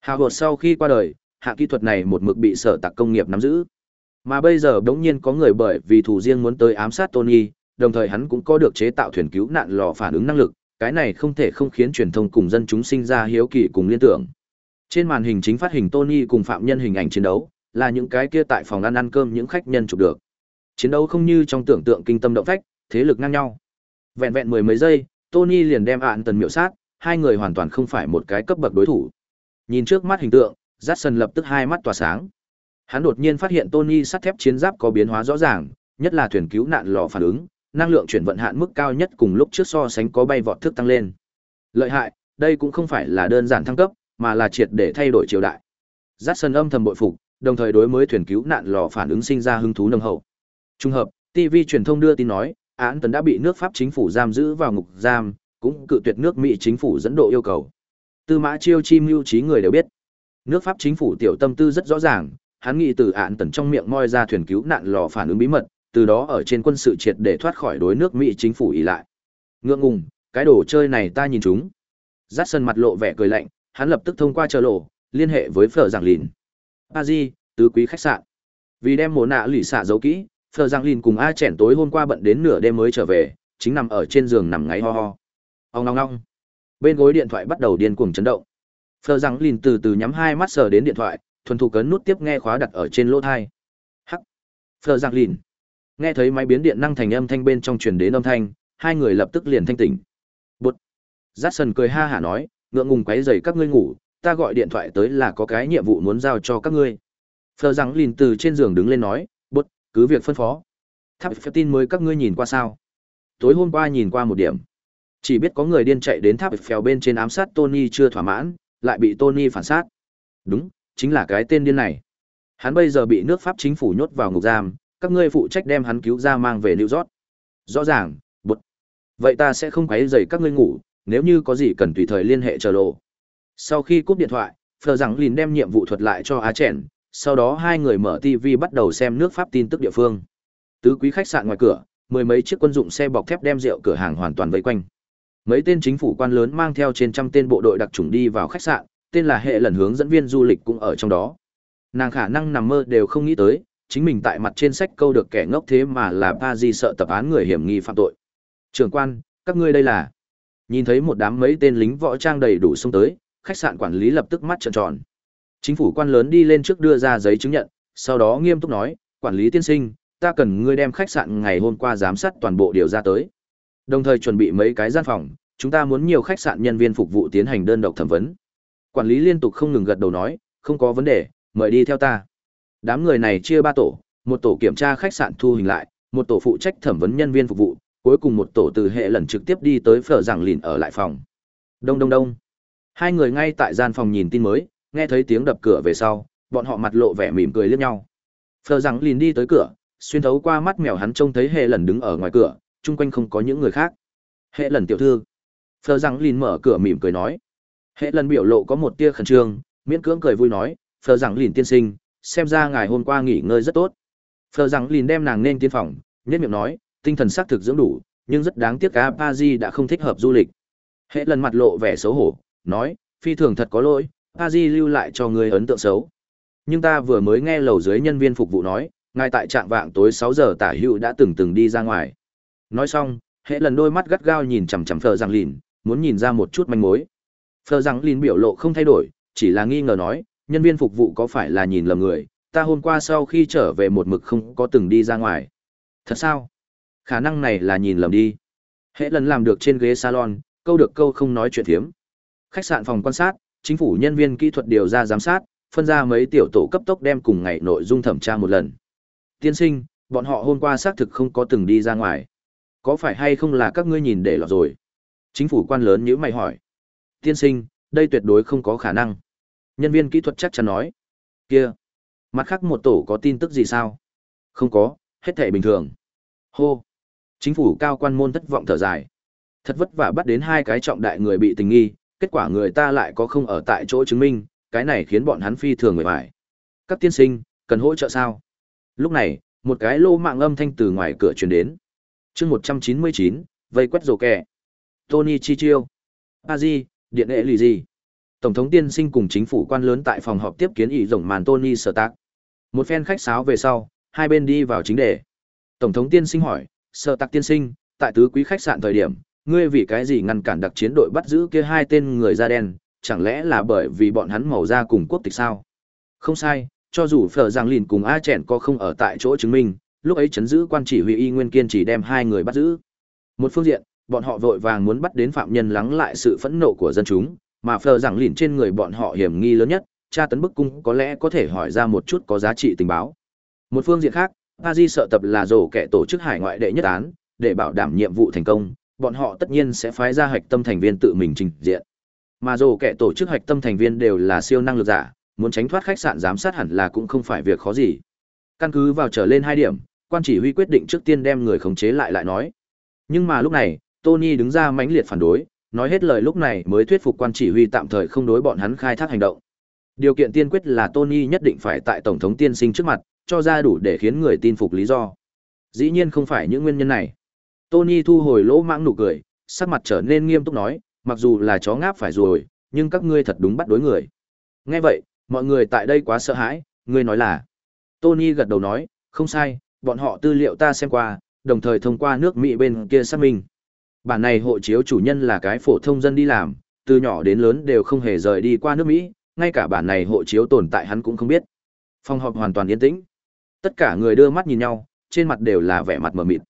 Hào hột sau khi qua đời, hạng kỹ thuật này một mực bị sở tạc công nghiệp nắm giữ. Mà bây giờ đống nhiên có người bởi vì thủ riêng muốn tới ám sát Tony, đồng thời hắn cũng có được chế tạo thuyền cứu nạn lò phản ứng năng lực, cái này không thể không khiến truyền thông cùng dân chúng sinh ra hiếu kỳ cùng liên tưởng. Trên màn hình chính phát hình Tony cùng phạm nhân hình ảnh chiến đấu, là những cái kia tại phòng ăn ăn cơm những khách nhân chụp được. Chiến đấu không như trong tưởng tượng kinh tâm động phách, thế lực ngang nhau. Vẹn vẹn mười mấy giây, Tony liền đem ạn tần miệu sát, hai người hoàn toàn không phải một cái cấp bậc đối thủ. Nhìn trước mắt hình tượng, Jackson lập tức hai mắt tỏa sáng. Hắn đột nhiên phát hiện Tony sắt thép chiến giáp có biến hóa rõ ràng, nhất là thuyền cứu nạn lò phản ứng, năng lượng chuyển vận hạn mức cao nhất cùng lúc trước so sánh có bay vọt thức tăng lên. Lợi hại, đây cũng không phải là đơn giản thăng cấp, mà là triệt để thay đổi triều đại. Jackson âm thầm bội phục, đồng thời đối với thuyền cứu nạn lò phản ứng sinh ra hứng thú nồng hậu. Trung hợp, TV truyền thông đưa tin nói, án tấn đã bị nước Pháp chính phủ giam giữ vào ngục giam, cũng cự tuyệt nước Mỹ chính phủ dẫn độ yêu cầu. Tư mã chiêu chi mưu trí người đều biết. Nước Pháp chính phủ tiểu tâm tư rất rõ ràng, hắn nghĩ từ án tần trong miệng moi ra thuyền cứu nạn lò phản ứng bí mật, từ đó ở trên quân sự triệt để thoát khỏi đối nước Mỹ chính phủ ý lại. Ngượng ngùng, cái đồ chơi này ta nhìn chúng. Dát sân mặt lộ vẻ cười lạnh, hắn lập tức thông qua chờ lộ, liên hệ với phở giảng lìn. A Di, tứ quý khách sạn. Vì đem mồ nạ lì xạ giấu kỹ, phở giảng lìn cùng A chèn tối hôm qua bận đến nửa đêm mới trở về, chính nằm ở trên giường nằm ngáy ho ho. Ông ngong ngong. Bên gối điện thoại bắt đầu điên cuồng chấn động. phờ rằng lìn từ từ nhắm hai mắt sờ đến điện thoại, thuần thủ cấn nút tiếp nghe khóa đặt ở trên lỗ thai. Hắc. phờ rằng lìn. Nghe thấy máy biến điện năng thành âm thanh bên trong truyền đến âm thanh, hai người lập tức liền thanh tỉnh. Bụt. Jackson cười ha hả nói, ngượng ngùng quấy dày các ngươi ngủ, ta gọi điện thoại tới là có cái nhiệm vụ muốn giao cho các ngươi. Phờ rằng lìn từ trên giường đứng lên nói, bút, cứ việc phân phó. Tháp phép tin mới các ngươi nhìn qua sao? Tối hôm qua nhìn qua một điểm. Chỉ biết có người điên chạy đến tháp phèo bên trên ám sát Tony chưa thỏa mãn, lại bị Tony phản sát. Đúng, chính là cái tên điên này. Hắn bây giờ bị nước Pháp chính phủ nhốt vào ngục giam, các ngươi phụ trách đem hắn cứu ra mang về New York. Rõ ràng, bụt. Vậy ta sẽ không quấy rầy các ngươi ngủ, nếu như có gì cần tùy thời liên hệ chờ lộ. Sau khi cúp điện thoại, Phờ rằng Lìn đem nhiệm vụ thuật lại cho Á Chèn, sau đó hai người mở TV bắt đầu xem nước Pháp tin tức địa phương. Tứ quý khách sạn ngoài cửa, mười mấy chiếc quân dụng xe bọc thép đem rượu cửa hàng hoàn toàn vây quanh. Mấy tên chính phủ quan lớn mang theo trên trăm tên bộ đội đặc chủng đi vào khách sạn, tên là hệ lần hướng dẫn viên du lịch cũng ở trong đó. Nàng khả năng nằm mơ đều không nghĩ tới, chính mình tại mặt trên sách câu được kẻ ngốc thế mà là pa di sợ tập án người hiểm nghi phạm tội. Trưởng quan các ngươi đây là? Nhìn thấy một đám mấy tên lính võ trang đầy đủ xông tới khách sạn quản lý lập tức mắt trợn tròn. Chính phủ quan lớn đi lên trước đưa ra giấy chứng nhận sau đó nghiêm túc nói quản lý tiên sinh ta cần ngươi đem khách sạn ngày hôm qua giám sát toàn bộ điều ra tới đồng thời chuẩn bị mấy cái gian phòng chúng ta muốn nhiều khách sạn nhân viên phục vụ tiến hành đơn độc thẩm vấn quản lý liên tục không ngừng gật đầu nói không có vấn đề mời đi theo ta Đám người này chia ba tổ, một tổ kiểm tra khách sạn thu hình lại, một tổ phụ trách thẩm vấn nhân viên phục vụ, cuối cùng một tổ từ hệ lần trực tiếp đi tới phở giảng lìn ở lại phòng. Đông đông đông. Hai người ngay tại gian phòng nhìn tin mới, nghe thấy tiếng đập cửa về sau, bọn họ mặt lộ vẻ mỉm cười liếc nhau. Phở giảng lìn đi tới cửa, xuyên thấu qua mắt mèo hắn trông thấy hệ lần đứng ở ngoài cửa, chung quanh không có những người khác. Hệ lần tiểu thư. Phở rằng lìn mở cửa mỉm cười nói. Hệ lần biểu lộ có một tia khẩn trương, miễn cưỡng cười vui nói, phở rằng lìn tiên sinh, xem ra ngài hôm qua nghỉ ngơi rất tốt phờ rằng lìn đem nàng nên tiên phòng nhất miệng nói tinh thần xác thực dưỡng đủ nhưng rất đáng tiếc cá pa di đã không thích hợp du lịch hệ lần mặt lộ vẻ xấu hổ nói phi thường thật có lỗi pa di lưu lại cho người ấn tượng xấu nhưng ta vừa mới nghe lầu dưới nhân viên phục vụ nói ngay tại trạm vạng tối sáu giờ tả hữu đã từng từng đi ra ngoài nói xong hệ lần đôi mắt gắt gao nhìn chằm chằm phờ rằng lìn muốn nhìn ra một chút manh mối phờ rằng lìn biểu lộ không thay đổi chỉ là nghi ngờ nói nhân viên phục vụ có phải là nhìn lầm người, ta hôm qua sau khi trở về một mực không có từng đi ra ngoài. Thật sao? Khả năng này là nhìn lầm đi. Hệ lần làm được trên ghế salon, câu được câu không nói chuyện thiếm. Khách sạn phòng quan sát, chính phủ nhân viên kỹ thuật điều ra giám sát, phân ra mấy tiểu tổ cấp tốc đem cùng ngày nội dung thẩm tra một lần. Tiên sinh, bọn họ hôm qua xác thực không có từng đi ra ngoài. Có phải hay không là các ngươi nhìn để lọt rồi? Chính phủ quan lớn nhữ mày hỏi. Tiên sinh, đây tuyệt đối không có khả năng. Nhân viên kỹ thuật chắc chắn nói. Kia, mặt khác một tổ có tin tức gì sao? Không có, hết thể bình thường. Hô. Chính phủ cao quan môn thất vọng thở dài. Thật vất vả bắt đến hai cái trọng đại người bị tình nghi, kết quả người ta lại có không ở tại chỗ chứng minh, cái này khiến bọn hắn phi thường người phải. Các tiên sinh, cần hỗ trợ sao? Lúc này, một cái lô mạng âm thanh từ ngoài cửa truyền đến chương một trăm chín mươi chín vây quét rổ kẹ. Tony Chi Chiêu. A Di, điện hệ lì gì? Tổng thống tiên sinh cùng chính phủ quan lớn tại phòng họp tiếp kiến ý rồng màn Tony sở Tạc. Một phen khách sáo về sau, hai bên đi vào chính đề. Tổng thống tiên sinh hỏi, sở tạc tiên sinh, tại tứ quý khách sạn thời điểm, ngươi vì cái gì ngăn cản đặc chiến đội bắt giữ kia hai tên người da đen, chẳng lẽ là bởi vì bọn hắn màu da cùng quốc tịch sao? Không sai, cho dù phở giang lìn cùng A chèn có không ở tại chỗ chứng minh, lúc ấy chấn giữ quan chỉ huy y nguyên kiên chỉ đem hai người bắt giữ. Một phương diện, bọn họ vội vàng muốn bắt đến phạm nhân lắng lại sự phẫn nộ của dân chúng, mà phờ rằng lìn trên người bọn họ hiểm nghi lớn nhất, tra tấn bức cung có lẽ có thể hỏi ra một chút có giá trị tình báo. Một phương diện khác, Di sợ tập là rổ kẻ tổ chức hải ngoại đệ nhất án, để bảo đảm nhiệm vụ thành công, bọn họ tất nhiên sẽ phái ra hạch tâm thành viên tự mình trình diện. Mà rổ kẻ tổ chức hạch tâm thành viên đều là siêu năng lực giả, muốn tránh thoát khách sạn giám sát hẳn là cũng không phải việc khó gì. Căn cứ vào trở lên hai điểm, quan chỉ huy quyết định trước tiên đem người khống chế lại lại nói. Nhưng mà lúc này, Tony đứng ra mãnh liệt phản đối, nói hết lời lúc này mới thuyết phục quan chỉ huy tạm thời không đối bọn hắn khai thác hành động. Điều kiện tiên quyết là Tony nhất định phải tại tổng thống tiên sinh trước mặt, cho ra đủ để khiến người tin phục lý do. Dĩ nhiên không phải những nguyên nhân này. Tony thu hồi lỗ mãng nụ cười, sắc mặt trở nên nghiêm túc nói, mặc dù là chó ngáp phải rồi, nhưng các ngươi thật đúng bắt đối người. Nghe vậy, mọi người tại đây quá sợ hãi, ngươi nói là. Tony gật đầu nói, không sai, bọn họ tư liệu ta xem qua, đồng thời thông qua nước Mỹ bên kia xác minh. Bản này hộ chiếu chủ nhân là cái phổ thông dân đi làm, từ nhỏ đến lớn đều không hề rời đi qua nước Mỹ, ngay cả bản này hộ chiếu tồn tại hắn cũng không biết. Phòng họp hoàn toàn yên tĩnh. Tất cả người đưa mắt nhìn nhau, trên mặt đều là vẻ mặt mờ mịt.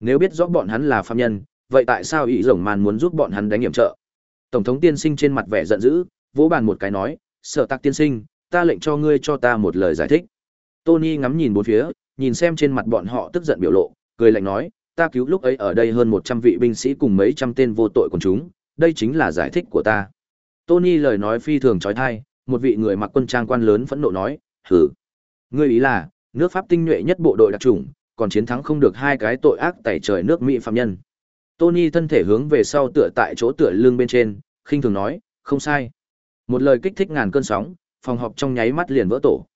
Nếu biết rõ bọn hắn là phạm nhân, vậy tại sao ý rồng màn muốn giúp bọn hắn đánh nghiệm trợ? Tổng thống tiên sinh trên mặt vẻ giận dữ, vỗ bàn một cái nói, sở tạc tiên sinh, ta lệnh cho ngươi cho ta một lời giải thích. Tony ngắm nhìn bốn phía, nhìn xem trên mặt bọn họ tức giận biểu lộ, cười lạnh nói, ta cứu lúc ấy ở đây hơn 100 vị binh sĩ cùng mấy trăm tên vô tội của chúng, đây chính là giải thích của ta. Tony lời nói phi thường trói thai, một vị người mặc quân trang quan lớn phẫn nộ nói, hử. Ngươi ý là, nước Pháp tinh nhuệ nhất bộ đội đặc chủng, còn chiến thắng không được hai cái tội ác tẩy trời nước Mỹ phạm nhân. Tony thân thể hướng về sau tựa tại chỗ tựa lưng bên trên, khinh thường nói, không sai. Một lời kích thích ngàn cơn sóng, phòng họp trong nháy mắt liền vỡ tổ.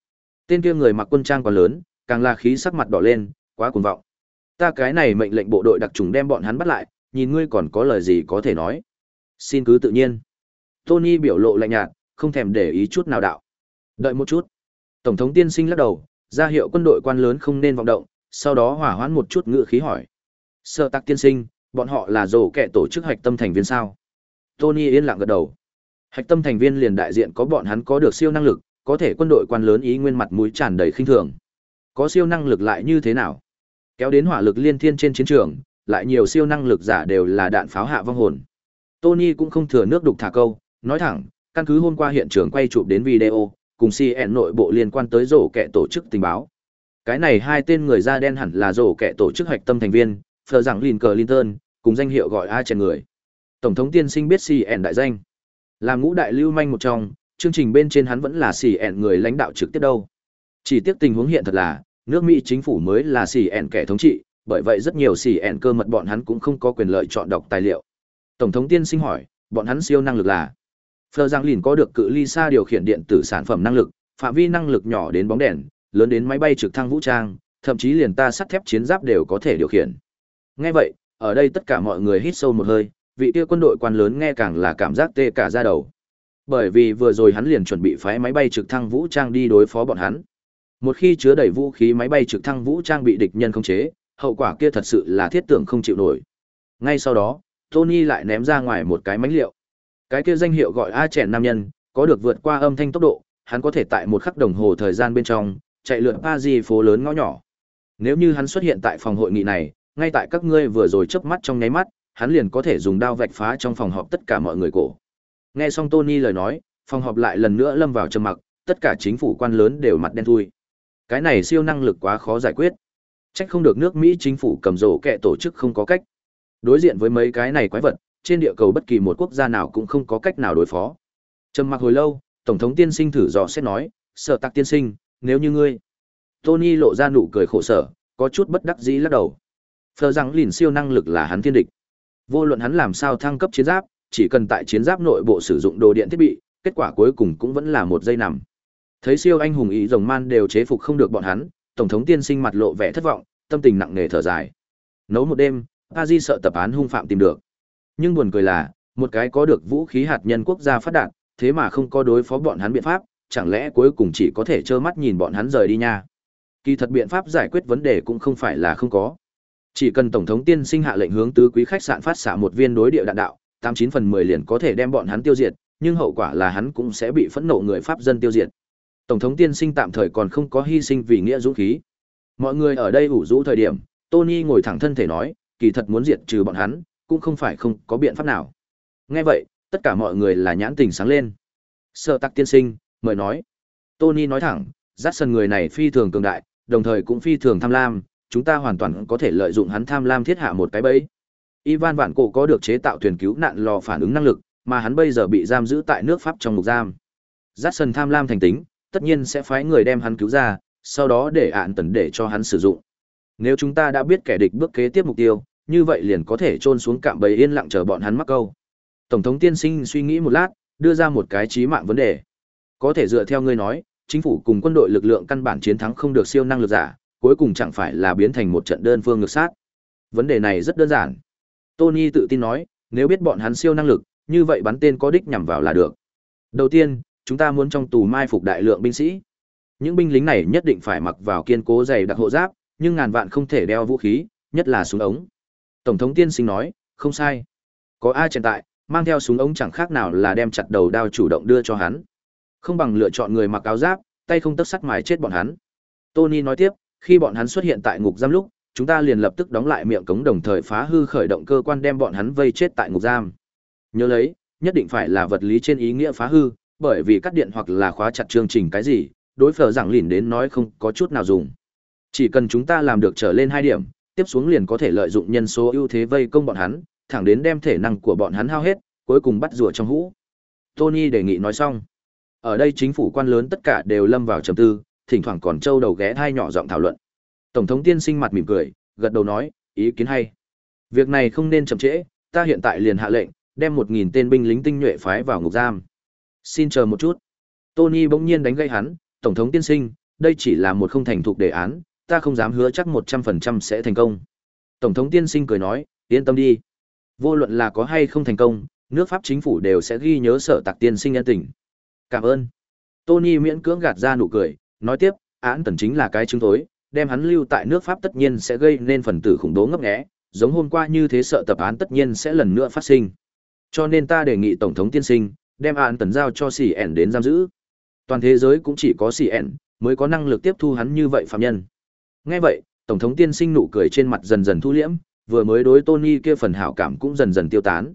Tên kia người mặc quân trang quá lớn, càng là khí sắc mặt đỏ lên, quá cuồng vọng. Ta cái này mệnh lệnh bộ đội đặc trùng đem bọn hắn bắt lại, nhìn ngươi còn có lời gì có thể nói. Xin cứ tự nhiên. Tony biểu lộ lạnh nhạt, không thèm để ý chút nào đạo. Đợi một chút. Tổng thống tiên sinh lắc đầu, ra hiệu quân đội quan lớn không nên vọng động, sau đó hỏa hoãn một chút ngựa khí hỏi. Sợ tạc tiên sinh, bọn họ là rổ kẻ tổ chức hạch tâm thành viên sao? Tony yên lặng gật đầu. Hạch tâm thành viên liền đại diện có bọn hắn có được siêu năng lực, có thể quân đội quan lớn ý nguyên mặt mũi tràn đầy khinh thường. Có siêu năng lực lại như thế nào? Kéo đến hỏa lực liên thiên trên chiến trường, lại nhiều siêu năng lực giả đều là đạn pháo hạ vong hồn. Tony cũng không thừa nước đục thả câu, nói thẳng, căn cứ hôm qua hiện trường quay chụp đến video, cùng CN nội bộ liên quan tới rổ kẻ tổ chức tình báo. Cái này hai tên người da đen hẳn là rổ kẻ tổ chức hoạch tâm thành viên, Phờ rằng Lincoln, cùng danh hiệu gọi ai chèn người. Tổng thống tiên sinh biết CN đại danh. Là ngũ đại lưu manh một trong, chương trình bên trên hắn vẫn là CN người lãnh đạo trực tiếp đâu. Chỉ tiếc tình huống hiện thật là, nước Mỹ chính phủ mới là CN kẻ thống trị, bởi vậy rất nhiều CN cơ mật bọn hắn cũng không có quyền lợi chọn đọc tài liệu. Tổng thống tiên sinh hỏi, bọn hắn siêu năng lực là Phờ Giang Lìn có được cự ly xa điều khiển điện tử sản phẩm năng lực, phạm vi năng lực nhỏ đến bóng đèn, lớn đến máy bay trực thăng vũ trang, thậm chí liền ta sắt thép chiến giáp đều có thể điều khiển. Nghe vậy, ở đây tất cả mọi người hít sâu một hơi, vị kia quân đội quan lớn nghe càng là cảm giác tê cả da đầu. Bởi vì vừa rồi hắn liền chuẩn bị phái máy bay trực thăng vũ trang đi đối phó bọn hắn. Một khi chứa đầy vũ khí máy bay trực thăng vũ trang bị địch nhân khống chế, hậu quả kia thật sự là thiết tưởng không chịu nổi. Ngay sau đó, Tony lại ném ra ngoài một cái mánh liệu. Cái kia danh hiệu gọi A chèn nam nhân, có được vượt qua âm thanh tốc độ, hắn có thể tại một khắc đồng hồ thời gian bên trong, chạy lượn Paris phố lớn ngõ nhỏ. Nếu như hắn xuất hiện tại phòng hội nghị này, ngay tại các ngươi vừa rồi chớp mắt trong nháy mắt, hắn liền có thể dùng đao vạch phá trong phòng họp tất cả mọi người cổ. Nghe xong Tony lời nói, phòng họp lại lần nữa lâm vào trầm mặc, tất cả chính phủ quan lớn đều mặt đen thui. Cái này siêu năng lực quá khó giải quyết. Trách không được nước Mỹ chính phủ cầm rổ kẹ tổ chức không có cách. Đối diện với mấy cái này quái vật, trên địa cầu bất kỳ một quốc gia nào cũng không có cách nào đối phó. Trầm mặc hồi lâu, Tổng thống tiên sinh thử dò xét nói, sợ tạc tiên sinh, nếu như ngươi. Tony lộ ra nụ cười khổ sở, có chút bất đắc dĩ lắc đầu. Phờ rằng lìn siêu năng lực là hắn thiên địch. Vô luận hắn làm sao thăng cấp chiến giáp, chỉ cần tại chiến giáp nội bộ sử dụng đồ điện thiết bị, kết quả cuối cùng cũng vẫn là một dây nằm. Thấy siêu anh hùng ý rồng man đều chế phục không được bọn hắn, tổng thống tiên sinh mặt lộ vẻ thất vọng, tâm tình nặng nề thở dài. Nấu một đêm, Aji sợ tập án hung phạm tìm được. Nhưng buồn cười là, một cái có được vũ khí hạt nhân quốc gia phát đạt, thế mà không có đối phó bọn hắn biện pháp, chẳng lẽ cuối cùng chỉ có thể trơ mắt nhìn bọn hắn rời đi nha. Kỳ thật biện pháp giải quyết vấn đề cũng không phải là không có. Chỉ cần tổng thống tiên sinh hạ lệnh hướng tứ quý khách sạn phát xạ một viên đối địa đạn đạo, tám chín phần mười liền có thể đem bọn hắn tiêu diệt, nhưng hậu quả là hắn cũng sẽ bị phẫn nộ người pháp dân tiêu diệt. Tổng thống tiên sinh tạm thời còn không có hy sinh vì nghĩa dũng khí. Mọi người ở đây ủ rũ thời điểm, Tony ngồi thẳng thân thể nói, kỳ thật muốn diệt trừ bọn hắn, cũng không phải không có biện pháp nào. Nghe vậy, tất cả mọi người là nhãn tình sáng lên. Sợ tắc tiên sinh, mời nói. Tony nói thẳng, dắt sân người này phi thường cường đại, đồng thời cũng phi thường tham lam, chúng ta hoàn toàn có thể lợi dụng hắn tham lam thiết hạ một cái bẫy. Ivan Vạn Cổ có được chế tạo thuyền cứu nạn lò phản ứng năng lực, mà hắn bây giờ bị giam giữ tại nước Pháp trong ngục giam. Jackson tham lam thành tính, tất nhiên sẽ phái người đem hắn cứu ra, sau đó để ạn tần để cho hắn sử dụng. Nếu chúng ta đã biết kẻ địch bước kế tiếp mục tiêu, như vậy liền có thể trôn xuống cạm bẫy yên lặng chờ bọn hắn mắc câu. Tổng thống tiên sinh suy nghĩ một lát, đưa ra một cái chí mạng vấn đề. Có thể dựa theo ngươi nói, chính phủ cùng quân đội lực lượng căn bản chiến thắng không được siêu năng lực giả, cuối cùng chẳng phải là biến thành một trận đơn phương ngược sát. Vấn đề này rất đơn giản. Tony tự tin nói, nếu biết bọn hắn siêu năng lực, như vậy bắn tên có đích nhằm vào là được. Đầu tiên, chúng ta muốn trong tù mai phục đại lượng binh sĩ. Những binh lính này nhất định phải mặc vào kiên cố dày đặc hộ giáp, nhưng ngàn vạn không thể đeo vũ khí, nhất là súng ống. Tổng thống tiên sinh nói, không sai. Có ai hiện tại, mang theo súng ống chẳng khác nào là đem chặt đầu đao chủ động đưa cho hắn. Không bằng lựa chọn người mặc áo giáp, tay không tấc sắt mài chết bọn hắn. Tony nói tiếp, khi bọn hắn xuất hiện tại ngục giam lúc, chúng ta liền lập tức đóng lại miệng cống đồng thời phá hư khởi động cơ quan đem bọn hắn vây chết tại ngục giam. Nhớ lấy, nhất định phải là vật lý trên ý nghĩa phá hư, bởi vì cắt điện hoặc là khóa chặt chương trình cái gì, đối phở giảng lìn đến nói không có chút nào dùng. Chỉ cần chúng ta làm được trở lên hai điểm, tiếp xuống liền có thể lợi dụng nhân số ưu thế vây công bọn hắn, thẳng đến đem thể năng của bọn hắn hao hết, cuối cùng bắt rùa trong hũ. Tony đề nghị nói xong. Ở đây chính phủ quan lớn tất cả đều lâm vào trầm tư, thỉnh thoảng còn trâu đầu ghé thai nhỏ giọng thảo luận. Tổng thống tiên sinh mặt mỉm cười, gật đầu nói, ý kiến hay. Việc này không nên chậm trễ, ta hiện tại liền hạ lệnh, đem một nghìn tên binh lính tinh nhuệ phái vào ngục giam. Xin chờ một chút. Tony bỗng nhiên đánh gây hắn, Tổng thống tiên sinh, đây chỉ là một không thành thục đề án, ta không dám hứa chắc một trăm phần trăm sẽ thành công. Tổng thống tiên sinh cười nói, yên tâm đi. Vô luận là có hay không thành công, nước Pháp chính phủ đều sẽ ghi nhớ sở tạc tiên sinh nhân tình. Cảm ơn. Tony miễn cưỡng gạt ra nụ cười, nói tiếp, án tần chính là cái chứng tối, đem hắn lưu tại nước Pháp tất nhiên sẽ gây nên phần tử khủng bố ngấp nghé, giống hôm qua như thế sợ tập án tất nhiên sẽ lần nữa phát sinh. Cho nên ta đề nghị Tổng thống tiên sinh, đem án tần giao cho xì ẻn đến giam giữ. Toàn thế giới cũng chỉ có xì ẻn mới có năng lực tiếp thu hắn như vậy phạm nhân. Nghe vậy, Tổng thống tiên sinh nụ cười trên mặt dần dần thu liễm, vừa mới đối Tony kia phần hảo cảm cũng dần dần tiêu tán.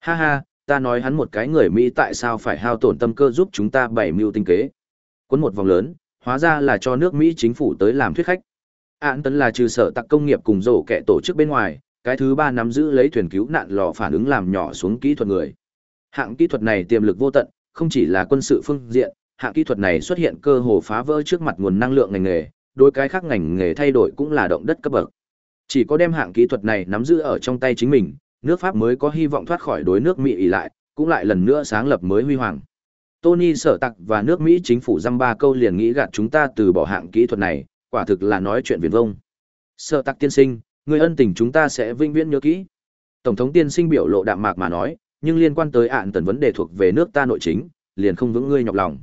Ha ha, ta nói hắn một cái người Mỹ tại sao phải hao tổn tâm cơ giúp chúng ta bảy mưu tinh kế. Quấn một vòng lớn, hóa ra là cho nước Mỹ chính phủ tới làm thuyết khách. Án tấn là trừ sở tặc công nghiệp cùng rổ kẻ tổ chức bên ngoài, cái thứ ba nắm giữ lấy thuyền cứu nạn lò phản ứng làm nhỏ xuống kỹ thuật người. Hạng kỹ thuật này tiềm lực vô tận, không chỉ là quân sự phương diện, hạng kỹ thuật này xuất hiện cơ hồ phá vỡ trước mặt nguồn năng lượng ngành nghề, đối cái khác ngành nghề thay đổi cũng là động đất cấp bậc. Chỉ có đem hạng kỹ thuật này nắm giữ ở trong tay chính mình, nước Pháp mới có hy vọng thoát khỏi đối nước Mỹ ỉ lại, cũng lại lần nữa sáng lập mới huy hoàng. Tony sở tặc và nước Mỹ chính phủ dăm ba câu liền nghĩ gạt chúng ta từ bỏ hạng kỹ thuật này, quả thực là nói chuyện viển vông. Sở tặc tiên sinh, người ân tình chúng ta sẽ vinh viễn nhớ kỹ. Tổng thống tiên sinh biểu lộ đạm mạc mà nói, nhưng liên quan tới ạn tần vấn đề thuộc về nước ta nội chính, liền không vững ngươi nhọc lòng.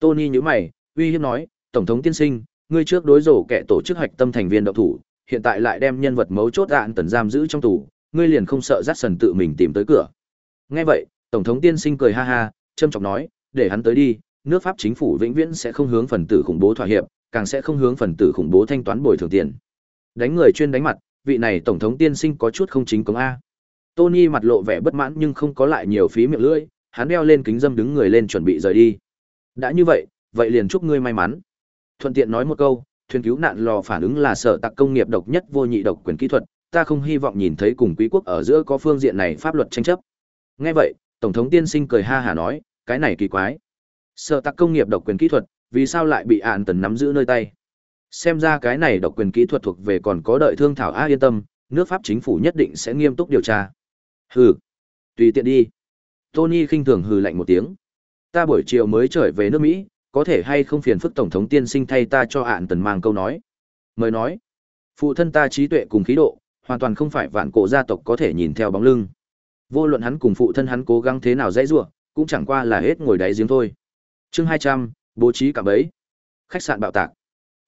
Tony nhíu mày, uy hiếp nói, tổng thống tiên sinh, ngươi trước đối rổ kẻ tổ chức hạch tâm thành viên động thủ, hiện tại lại đem nhân vật mấu chốt ạn tần giam giữ trong tù, ngươi liền không sợ dắt sần tự mình tìm tới cửa. Nghe vậy, tổng thống tiên sinh cười ha ha, trâm trọng nói, để hắn tới đi, nước Pháp chính phủ vĩnh viễn sẽ không hướng phần tử khủng bố thỏa hiệp, càng sẽ không hướng phần tử khủng bố thanh toán bồi thường tiền. Đánh người chuyên đánh mặt, vị này tổng thống tiên sinh có chút không chính công a. Tony mặt lộ vẻ bất mãn nhưng không có lại nhiều phí miệng lưỡi, hắn đeo lên kính dâm đứng người lên chuẩn bị rời đi. Đã như vậy, vậy liền chúc ngươi may mắn. Thuận tiện nói một câu, thuyền cứu nạn lò phản ứng là sở tạc công nghiệp độc nhất vô nhị độc quyền kỹ thuật, ta không hy vọng nhìn thấy cùng quý quốc ở giữa có phương diện này pháp luật tranh chấp. Nghe vậy, tổng thống tiên sinh cười ha hả nói, cái này kỳ quái. Sở tạc công nghiệp độc quyền kỹ thuật, vì sao lại bị án tần nắm giữ nơi tay? Xem ra cái này độc quyền kỹ thuật thuộc về còn có đợi thương thảo a yên tâm, nước Pháp chính phủ nhất định sẽ nghiêm túc điều tra. Hừ, tùy tiện đi. Tony khinh thường hừ lạnh một tiếng. Ta buổi chiều mới trở về nước Mỹ, có thể hay không phiền phức tổng thống tiên sinh thay ta cho ạn tần mang câu nói. Mời nói, phụ thân ta trí tuệ cùng khí độ, hoàn toàn không phải vạn cổ gia tộc có thể nhìn theo bóng lưng. Vô luận hắn cùng phụ thân hắn cố gắng thế nào dễ rủa, cũng chẳng qua là hết ngồi đáy giếng thôi. Chương 200, bố trí cả bấy. Khách sạn bạo tạc.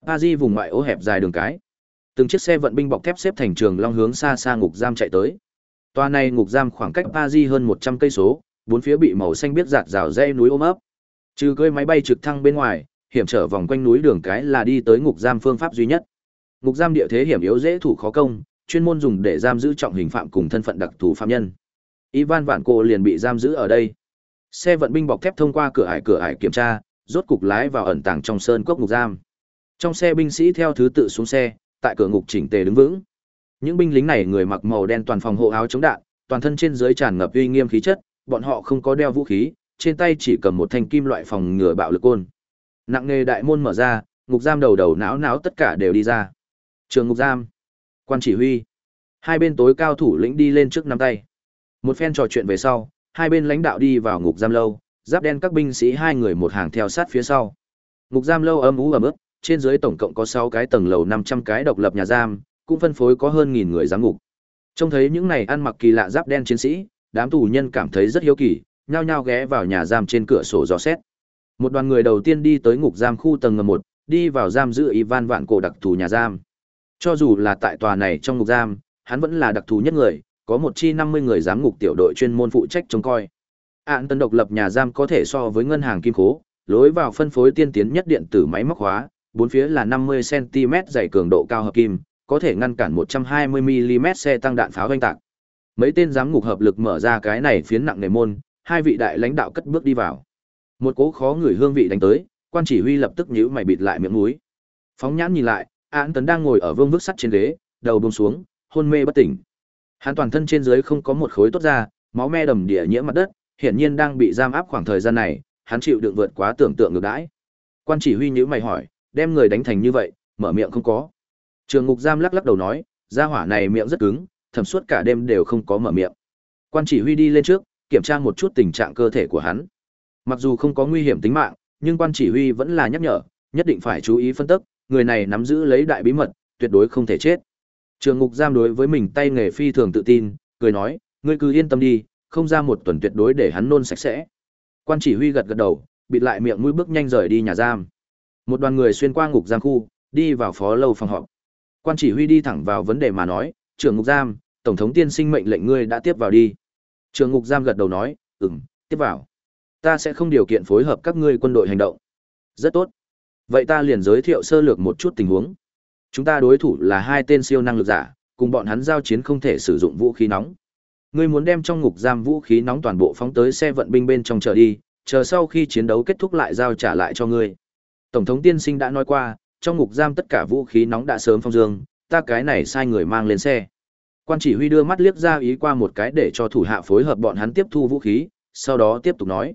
Paris vùng ngoại ô hẹp dài đường cái. Từng chiếc xe vận binh bọc thép xếp thành trường long hướng xa xa ngục giam chạy tới. Toa này ngục giam khoảng cách Paris hơn 100 cây số, bốn phía bị màu xanh biết giạt rào dây núi ôm ấp. Trừ cưỡi máy bay trực thăng bên ngoài, hiểm trở vòng quanh núi đường cái là đi tới ngục giam phương pháp duy nhất. Ngục giam địa thế hiểm yếu dễ thủ khó công, chuyên môn dùng để giam giữ trọng hình phạm cùng thân phận đặc thù phạm nhân. Ivan Vạn Cổ liền bị giam giữ ở đây. Xe vận binh bọc thép thông qua cửa ải cửa ải kiểm tra, rốt cục lái vào ẩn tàng trong sơn cốc ngục giam. Trong xe binh sĩ theo thứ tự xuống xe, tại cửa ngục chỉnh tề đứng vững. Những binh lính này người mặc màu đen toàn phòng hộ áo chống đạn, toàn thân trên dưới tràn ngập uy nghiêm khí chất, bọn họ không có đeo vũ khí, trên tay chỉ cầm một thanh kim loại phòng ngừa bạo lực côn. Nặng nề đại môn mở ra, ngục giam đầu đầu não não tất cả đều đi ra. Trường ngục giam, quan chỉ huy, hai bên tối cao thủ lĩnh đi lên trước nắm tay. Một phen trò chuyện về sau, hai bên lãnh đạo đi vào ngục giam lâu, giáp đen các binh sĩ hai người một hàng theo sát phía sau. Ngục giam lâu âm ú ẩm ướt, trên dưới tổng cộng có 6 cái tầng lầu 500 cái độc lập nhà giam, cũng phân phối có hơn nghìn người giám ngục. Trông thấy những này ăn mặc kỳ lạ giáp đen chiến sĩ, đám tù nhân cảm thấy rất hiếu kỳ, nhao nhao ghé vào nhà giam trên cửa sổ dò xét. Một đoàn người đầu tiên đi tới ngục giam khu tầng ngầm 1, đi vào giam giữ Ivan Vạn Cổ đặc thù nhà giam. Cho dù là tại tòa này trong ngục giam, hắn vẫn là đặc thù nhất người, có một chi 50 người giám ngục tiểu đội chuyên môn phụ trách trông coi. Án tân độc lập nhà giam có thể so với ngân hàng kim khố, lối vào phân phối tiên tiến nhất điện tử máy móc hóa, bốn phía là 50 cm dày cường độ cao hợp kim, có thể ngăn cản 120 mm xe tăng đạn pháo vanh tạc. Mấy tên giám ngục hợp lực mở ra cái này phiến nặng nề môn, hai vị đại lãnh đạo cất bước đi vào. Một cố khó người hương vị đánh tới, quan chỉ huy lập tức nhíu mày bịt lại miệng mũi. Phóng nhãn nhìn lại, Án Tấn đang ngồi ở vương vức sắt trên ghế, đầu buông xuống, hôn mê bất tỉnh. Hắn toàn thân trên dưới không có một khối tốt ra, máu me đầm địa nhiễm mặt đất, hiển nhiên đang bị giam áp khoảng thời gian này, hắn chịu đựng vượt quá tưởng tượng ngược đãi. Quan chỉ huy nhíu mày hỏi, đem người đánh thành như vậy, mở miệng không có. Trường ngục giam lắc lắc đầu nói, gia hỏa này miệng rất cứng, thẩm suốt cả đêm đều không có mở miệng. Quan chỉ huy đi lên trước, kiểm tra một chút tình trạng cơ thể của hắn. Mặc dù không có nguy hiểm tính mạng, nhưng quan chỉ huy vẫn là nhắc nhở, nhất định phải chú ý phân tích, người này nắm giữ lấy đại bí mật, tuyệt đối không thể chết. Trường ngục giam đối với mình tay nghề phi thường tự tin, cười nói, ngươi cứ yên tâm đi, không ra một tuần tuyệt đối để hắn nôn sạch sẽ. Quan chỉ huy gật gật đầu, bịt lại miệng mũi bước nhanh rời đi nhà giam. Một đoàn người xuyên qua ngục giam khu, đi vào phó lâu phòng họp. Quan chỉ huy đi thẳng vào vấn đề mà nói, trưởng ngục giam, tổng thống tiên sinh mệnh lệnh ngươi đã tiếp vào đi. Trưởng ngục giam gật đầu nói, ừm, tiếp vào. Ta sẽ không điều kiện phối hợp các ngươi quân đội hành động. Rất tốt. Vậy ta liền giới thiệu sơ lược một chút tình huống. Chúng ta đối thủ là hai tên siêu năng lực giả, cùng bọn hắn giao chiến không thể sử dụng vũ khí nóng. Ngươi muốn đem trong ngục giam vũ khí nóng toàn bộ phóng tới xe vận binh bên trong chờ đi, chờ sau khi chiến đấu kết thúc lại giao trả lại cho ngươi. Tổng thống tiên sinh đã nói qua, trong ngục giam tất cả vũ khí nóng đã sớm phong dương, ta cái này sai người mang lên xe. Quan chỉ huy đưa mắt liếc ra ý qua một cái để cho thủ hạ phối hợp bọn hắn tiếp thu vũ khí, sau đó tiếp tục nói.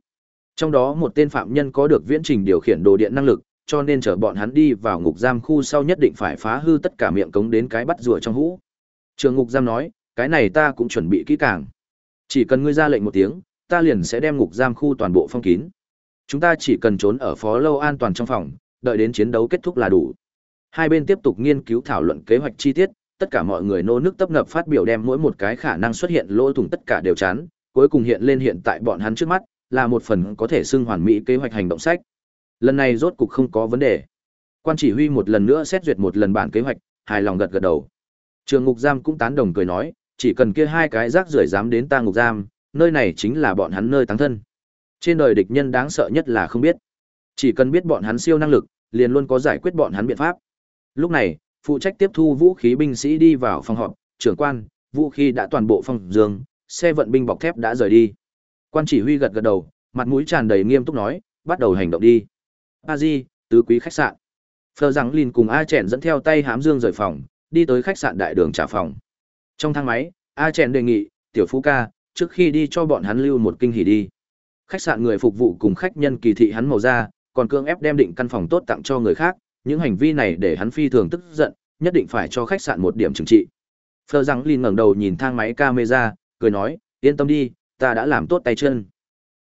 Trong đó một tên phạm nhân có được viễn trình điều khiển đồ điện năng lực, cho nên chở bọn hắn đi vào ngục giam khu sau nhất định phải phá hư tất cả miệng cống đến cái bắt rùa trong hũ. Trường ngục giam nói, cái này ta cũng chuẩn bị kỹ càng. Chỉ cần ngươi ra lệnh một tiếng, ta liền sẽ đem ngục giam khu toàn bộ phong kín. Chúng ta chỉ cần trốn ở phó lâu an toàn trong phòng, đợi đến chiến đấu kết thúc là đủ. Hai bên tiếp tục nghiên cứu thảo luận kế hoạch chi tiết, tất cả mọi người nô nước tấp nập phát biểu đem mỗi một cái khả năng xuất hiện lỗ thủng tất cả đều chán, cuối cùng hiện lên hiện tại bọn hắn trước mắt, là một phần có thể xưng hoàn mỹ kế hoạch hành động sách. Lần này rốt cục không có vấn đề. Quan chỉ huy một lần nữa xét duyệt một lần bản kế hoạch, hài lòng gật gật đầu. Trường ngục giam cũng tán đồng cười nói, chỉ cần kia hai cái rác rưởi dám đến ta ngục giam, nơi này chính là bọn hắn nơi táng thân. Trên đời địch nhân đáng sợ nhất là không biết. Chỉ cần biết bọn hắn siêu năng lực, liền luôn có giải quyết bọn hắn biện pháp. Lúc này, phụ trách tiếp thu vũ khí binh sĩ đi vào phòng họp, trưởng quan, vũ khí đã toàn bộ phòng dương, xe vận binh bọc thép đã rời đi. Quan chỉ huy gật gật đầu, mặt mũi tràn đầy nghiêm túc nói, bắt đầu hành động đi. A Di, tứ quý khách sạn. Phờ rằng Lin cùng A Chèn dẫn theo tay hám dương rời phòng, đi tới khách sạn đại đường trả phòng. Trong thang máy, A Chèn đề nghị, tiểu phú ca, trước khi đi cho bọn hắn lưu một kinh hỉ đi. Khách sạn người phục vụ cùng khách nhân kỳ thị hắn màu da, còn cương ép đem định căn phòng tốt tặng cho người khác, những hành vi này để hắn phi thường tức giận, nhất định phải cho khách sạn một điểm trừng trị. Phờ rằng Lin ngẩng đầu nhìn thang máy camera, cười nói, yên tâm đi, ta đã làm tốt tay chân.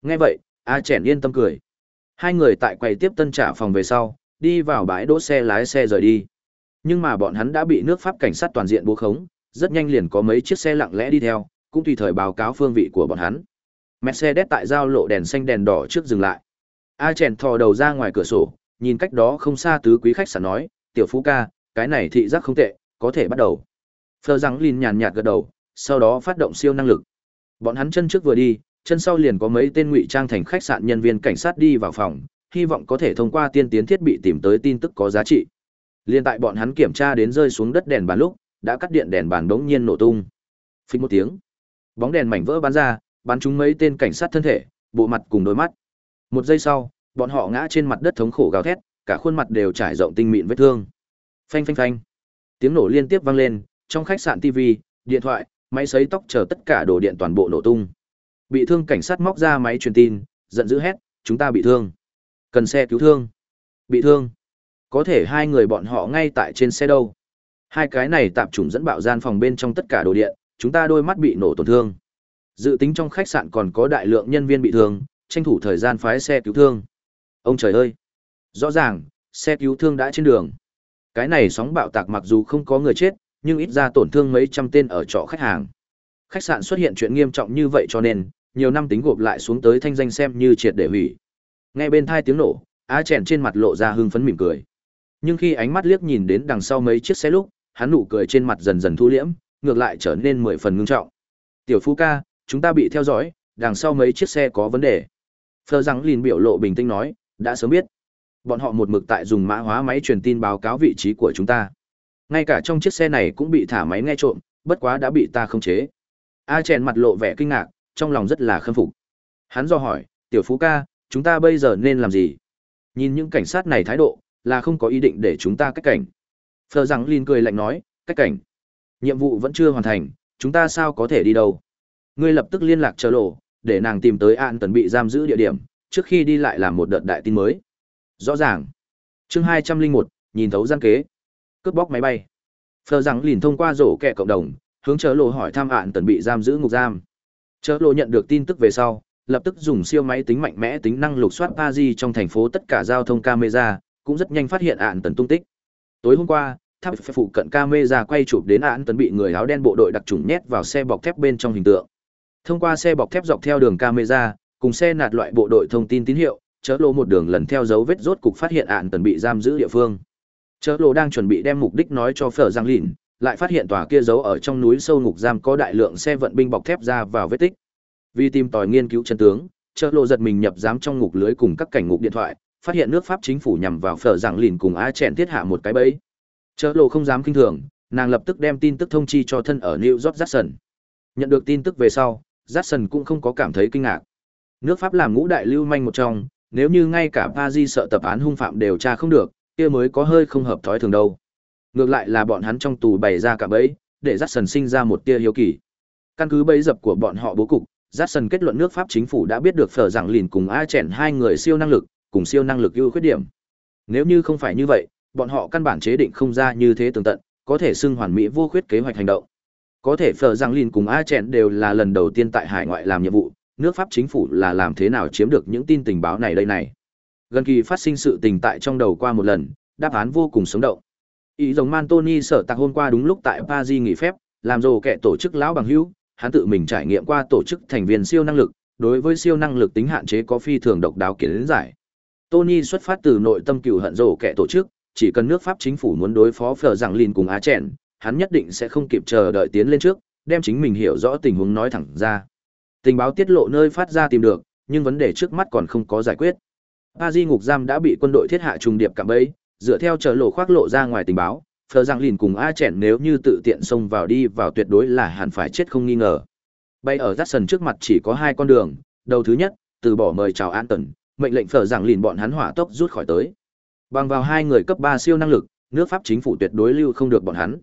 Nghe vậy, A Chèn yên tâm cười. Hai người tại quầy tiếp tân trả phòng về sau, đi vào bãi đỗ xe lái xe rời đi. Nhưng mà bọn hắn đã bị nước Pháp cảnh sát toàn diện bố khống, rất nhanh liền có mấy chiếc xe lặng lẽ đi theo, cũng tùy thời báo cáo phương vị của bọn hắn. Mercedes tại giao lộ đèn xanh đèn đỏ trước dừng lại. A chèn thò đầu ra ngoài cửa sổ, nhìn cách đó không xa tứ quý khách sạn nói, tiểu phú ca, cái này thị giác không tệ, có thể bắt đầu. Phờ rằng Lin nhàn nhạt gật đầu, sau đó phát động siêu năng lực. Bọn hắn chân trước vừa đi, chân sau liền có mấy tên ngụy trang thành khách sạn nhân viên cảnh sát đi vào phòng, hy vọng có thể thông qua tiên tiến thiết bị tìm tới tin tức có giá trị. Liên tại bọn hắn kiểm tra đến rơi xuống đất đèn bàn lúc, đã cắt điện đèn bàn đống nhiên nổ tung. Phích một tiếng, bóng đèn mảnh vỡ bắn ra, bắn trúng mấy tên cảnh sát thân thể, bộ mặt cùng đôi mắt. Một giây sau, bọn họ ngã trên mặt đất thống khổ gào thét, cả khuôn mặt đều trải rộng tinh mịn vết thương. Phanh phanh phanh. Tiếng nổ liên tiếp vang lên, trong khách sạn TV, điện thoại, máy sấy tóc chờ tất cả đồ điện toàn bộ nổ tung. Bị thương cảnh sát móc ra máy truyền tin, giận dữ hét, chúng ta bị thương. Cần xe cứu thương. Bị thương. Có thể hai người bọn họ ngay tại trên xe đâu. Hai cái này tạm chủng dẫn bạo gian phòng bên trong tất cả đồ điện, chúng ta đôi mắt bị nổ tổn thương. Dự tính trong khách sạn còn có đại lượng nhân viên bị thương, tranh thủ thời gian phái xe cứu thương. Ông trời ơi! Rõ ràng, xe cứu thương đã trên đường. Cái này sóng bạo tạc mặc dù không có người chết, nhưng ít ra tổn thương mấy trăm tên ở trọ khách hàng. Khách sạn xuất hiện chuyện nghiêm trọng như vậy cho nên, nhiều năm tính gộp lại xuống tới thanh danh xem như triệt để hủy. Nghe bên thai tiếng nổ, Á Chèn trên mặt lộ ra hưng phấn mỉm cười. Nhưng khi ánh mắt liếc nhìn đến đằng sau mấy chiếc xe lúc, hắn nụ cười trên mặt dần dần thu liễm, ngược lại trở nên mười phần ngưng trọng. "Tiểu Phú ca, chúng ta bị theo dõi, đằng sau mấy chiếc xe có vấn đề." Phờ rằng lìn biểu lộ bình tĩnh nói, "Đã sớm biết. Bọn họ một mực tại dùng mã hóa máy truyền tin báo cáo vị trí của chúng ta. Ngay cả trong chiếc xe này cũng bị thả máy nghe trộm, bất quá đã bị ta khống chế." A Chèn mặt lộ vẻ kinh ngạc, trong lòng rất là khâm phục. Hắn do hỏi, "Tiểu Phú ca, chúng ta bây giờ nên làm gì?" Nhìn những cảnh sát này thái độ, là không có ý định để chúng ta cách cảnh. Phờ rằng Lin cười lạnh nói, cách cảnh. Nhiệm vụ vẫn chưa hoàn thành, chúng ta sao có thể đi đâu. Ngươi lập tức liên lạc chờ lộ, để nàng tìm tới an tần bị giam giữ địa điểm, trước khi đi lại làm một đợt đại tin mới. Rõ ràng. chương hai trăm linh một nhìn thấu gian kế. Cướp bóc máy bay. Phờ rằng lìn thông qua rổ kẹ cộng đồng, hướng chờ lộ hỏi thăm ạn tần bị giam giữ ngục giam. Chờ lộ nhận được tin tức về sau, lập tức dùng siêu máy tính mạnh mẽ tính năng lục soát di trong thành phố tất cả giao thông camera, cũng rất nhanh phát hiện ạn tần tung tích. Tối hôm qua, tháp phụ cận camera quay chụp đến ạn tần bị người áo đen bộ đội đặc trùng nhét vào xe bọc thép bên trong hình tượng. Thông qua xe bọc thép dọc theo đường camera, cùng xe nạt loại bộ đội thông tin tín hiệu, chớ lô một đường lần theo dấu vết rốt cục phát hiện ạn tần bị giam giữ địa phương. Chớ lô đang chuẩn bị đem mục đích nói cho Phở Giang Lìn, lại phát hiện tòa kia giấu ở trong núi sâu ngục giam có đại lượng xe vận binh bọc thép ra vào vết tích. Vì tìm tòi nghiên cứu chân tướng, chớ lô giật mình nhập giám trong ngục lưới cùng các cảnh ngục điện thoại, phát hiện nước Pháp chính phủ nhằm vào phở giảng lìn cùng A chèn thiết hạ một cái bẫy. Chớ lộ không dám kinh thường, nàng lập tức đem tin tức thông chi cho thân ở New York Jackson. Nhận được tin tức về sau, Jackson cũng không có cảm thấy kinh ngạc. Nước Pháp làm ngũ đại lưu manh một trong, nếu như ngay cả Paris sợ tập án hung phạm đều tra không được, kia mới có hơi không hợp thói thường đâu. Ngược lại là bọn hắn trong tù bày ra cả bẫy, để Jackson sinh ra một tia hiếu kỳ. Căn cứ bẫy dập của bọn họ bố cục, Jackson kết luận nước Pháp chính phủ đã biết được phở rằng lìn cùng A chèn hai người siêu năng lực, cùng siêu năng lực ưu khuyết điểm. Nếu như không phải như vậy, bọn họ căn bản chế định không ra như thế tường tận, có thể xưng hoàn mỹ vô khuyết kế hoạch hành động. Có thể Phở Giang Lin cùng A Chèn đều là lần đầu tiên tại hải ngoại làm nhiệm vụ, nước Pháp chính phủ là làm thế nào chiếm được những tin tình báo này đây này. Gần kỳ phát sinh sự tình tại trong đầu qua một lần, đáp án vô cùng sống động. Ý giống Man Tony sở tạc hôm qua đúng lúc tại Paris nghỉ phép, làm rồ kẻ tổ chức lão bằng hữu, hắn tự mình trải nghiệm qua tổ chức thành viên siêu năng lực, đối với siêu năng lực tính hạn chế có phi thường độc đáo kiến giải. Tony xuất phát từ nội tâm cựu hận rồ kẻ tổ chức, chỉ cần nước Pháp chính phủ muốn đối phó Phở rằng Lin cùng Á Chèn, hắn nhất định sẽ không kịp chờ đợi tiến lên trước, đem chính mình hiểu rõ tình huống nói thẳng ra. Tình báo tiết lộ nơi phát ra tìm được, nhưng vấn đề trước mắt còn không có giải quyết. Paris ngục giam đã bị quân đội thiết hạ trùng điệp cạm bẫy, dựa theo chờ lộ khoác lộ ra ngoài tình báo, Phở Giảng lìn cùng A Chèn nếu như tự tiện xông vào đi vào tuyệt đối là hẳn phải chết không nghi ngờ. Bay ở Jackson trước mặt chỉ có hai con đường, đầu thứ nhất, từ bỏ mời chào An Tần, mệnh lệnh phở rằng lìn bọn hắn hỏa tốc rút khỏi tới. Bằng vào hai người cấp ba siêu năng lực, nước Pháp chính phủ tuyệt đối lưu không được bọn hắn.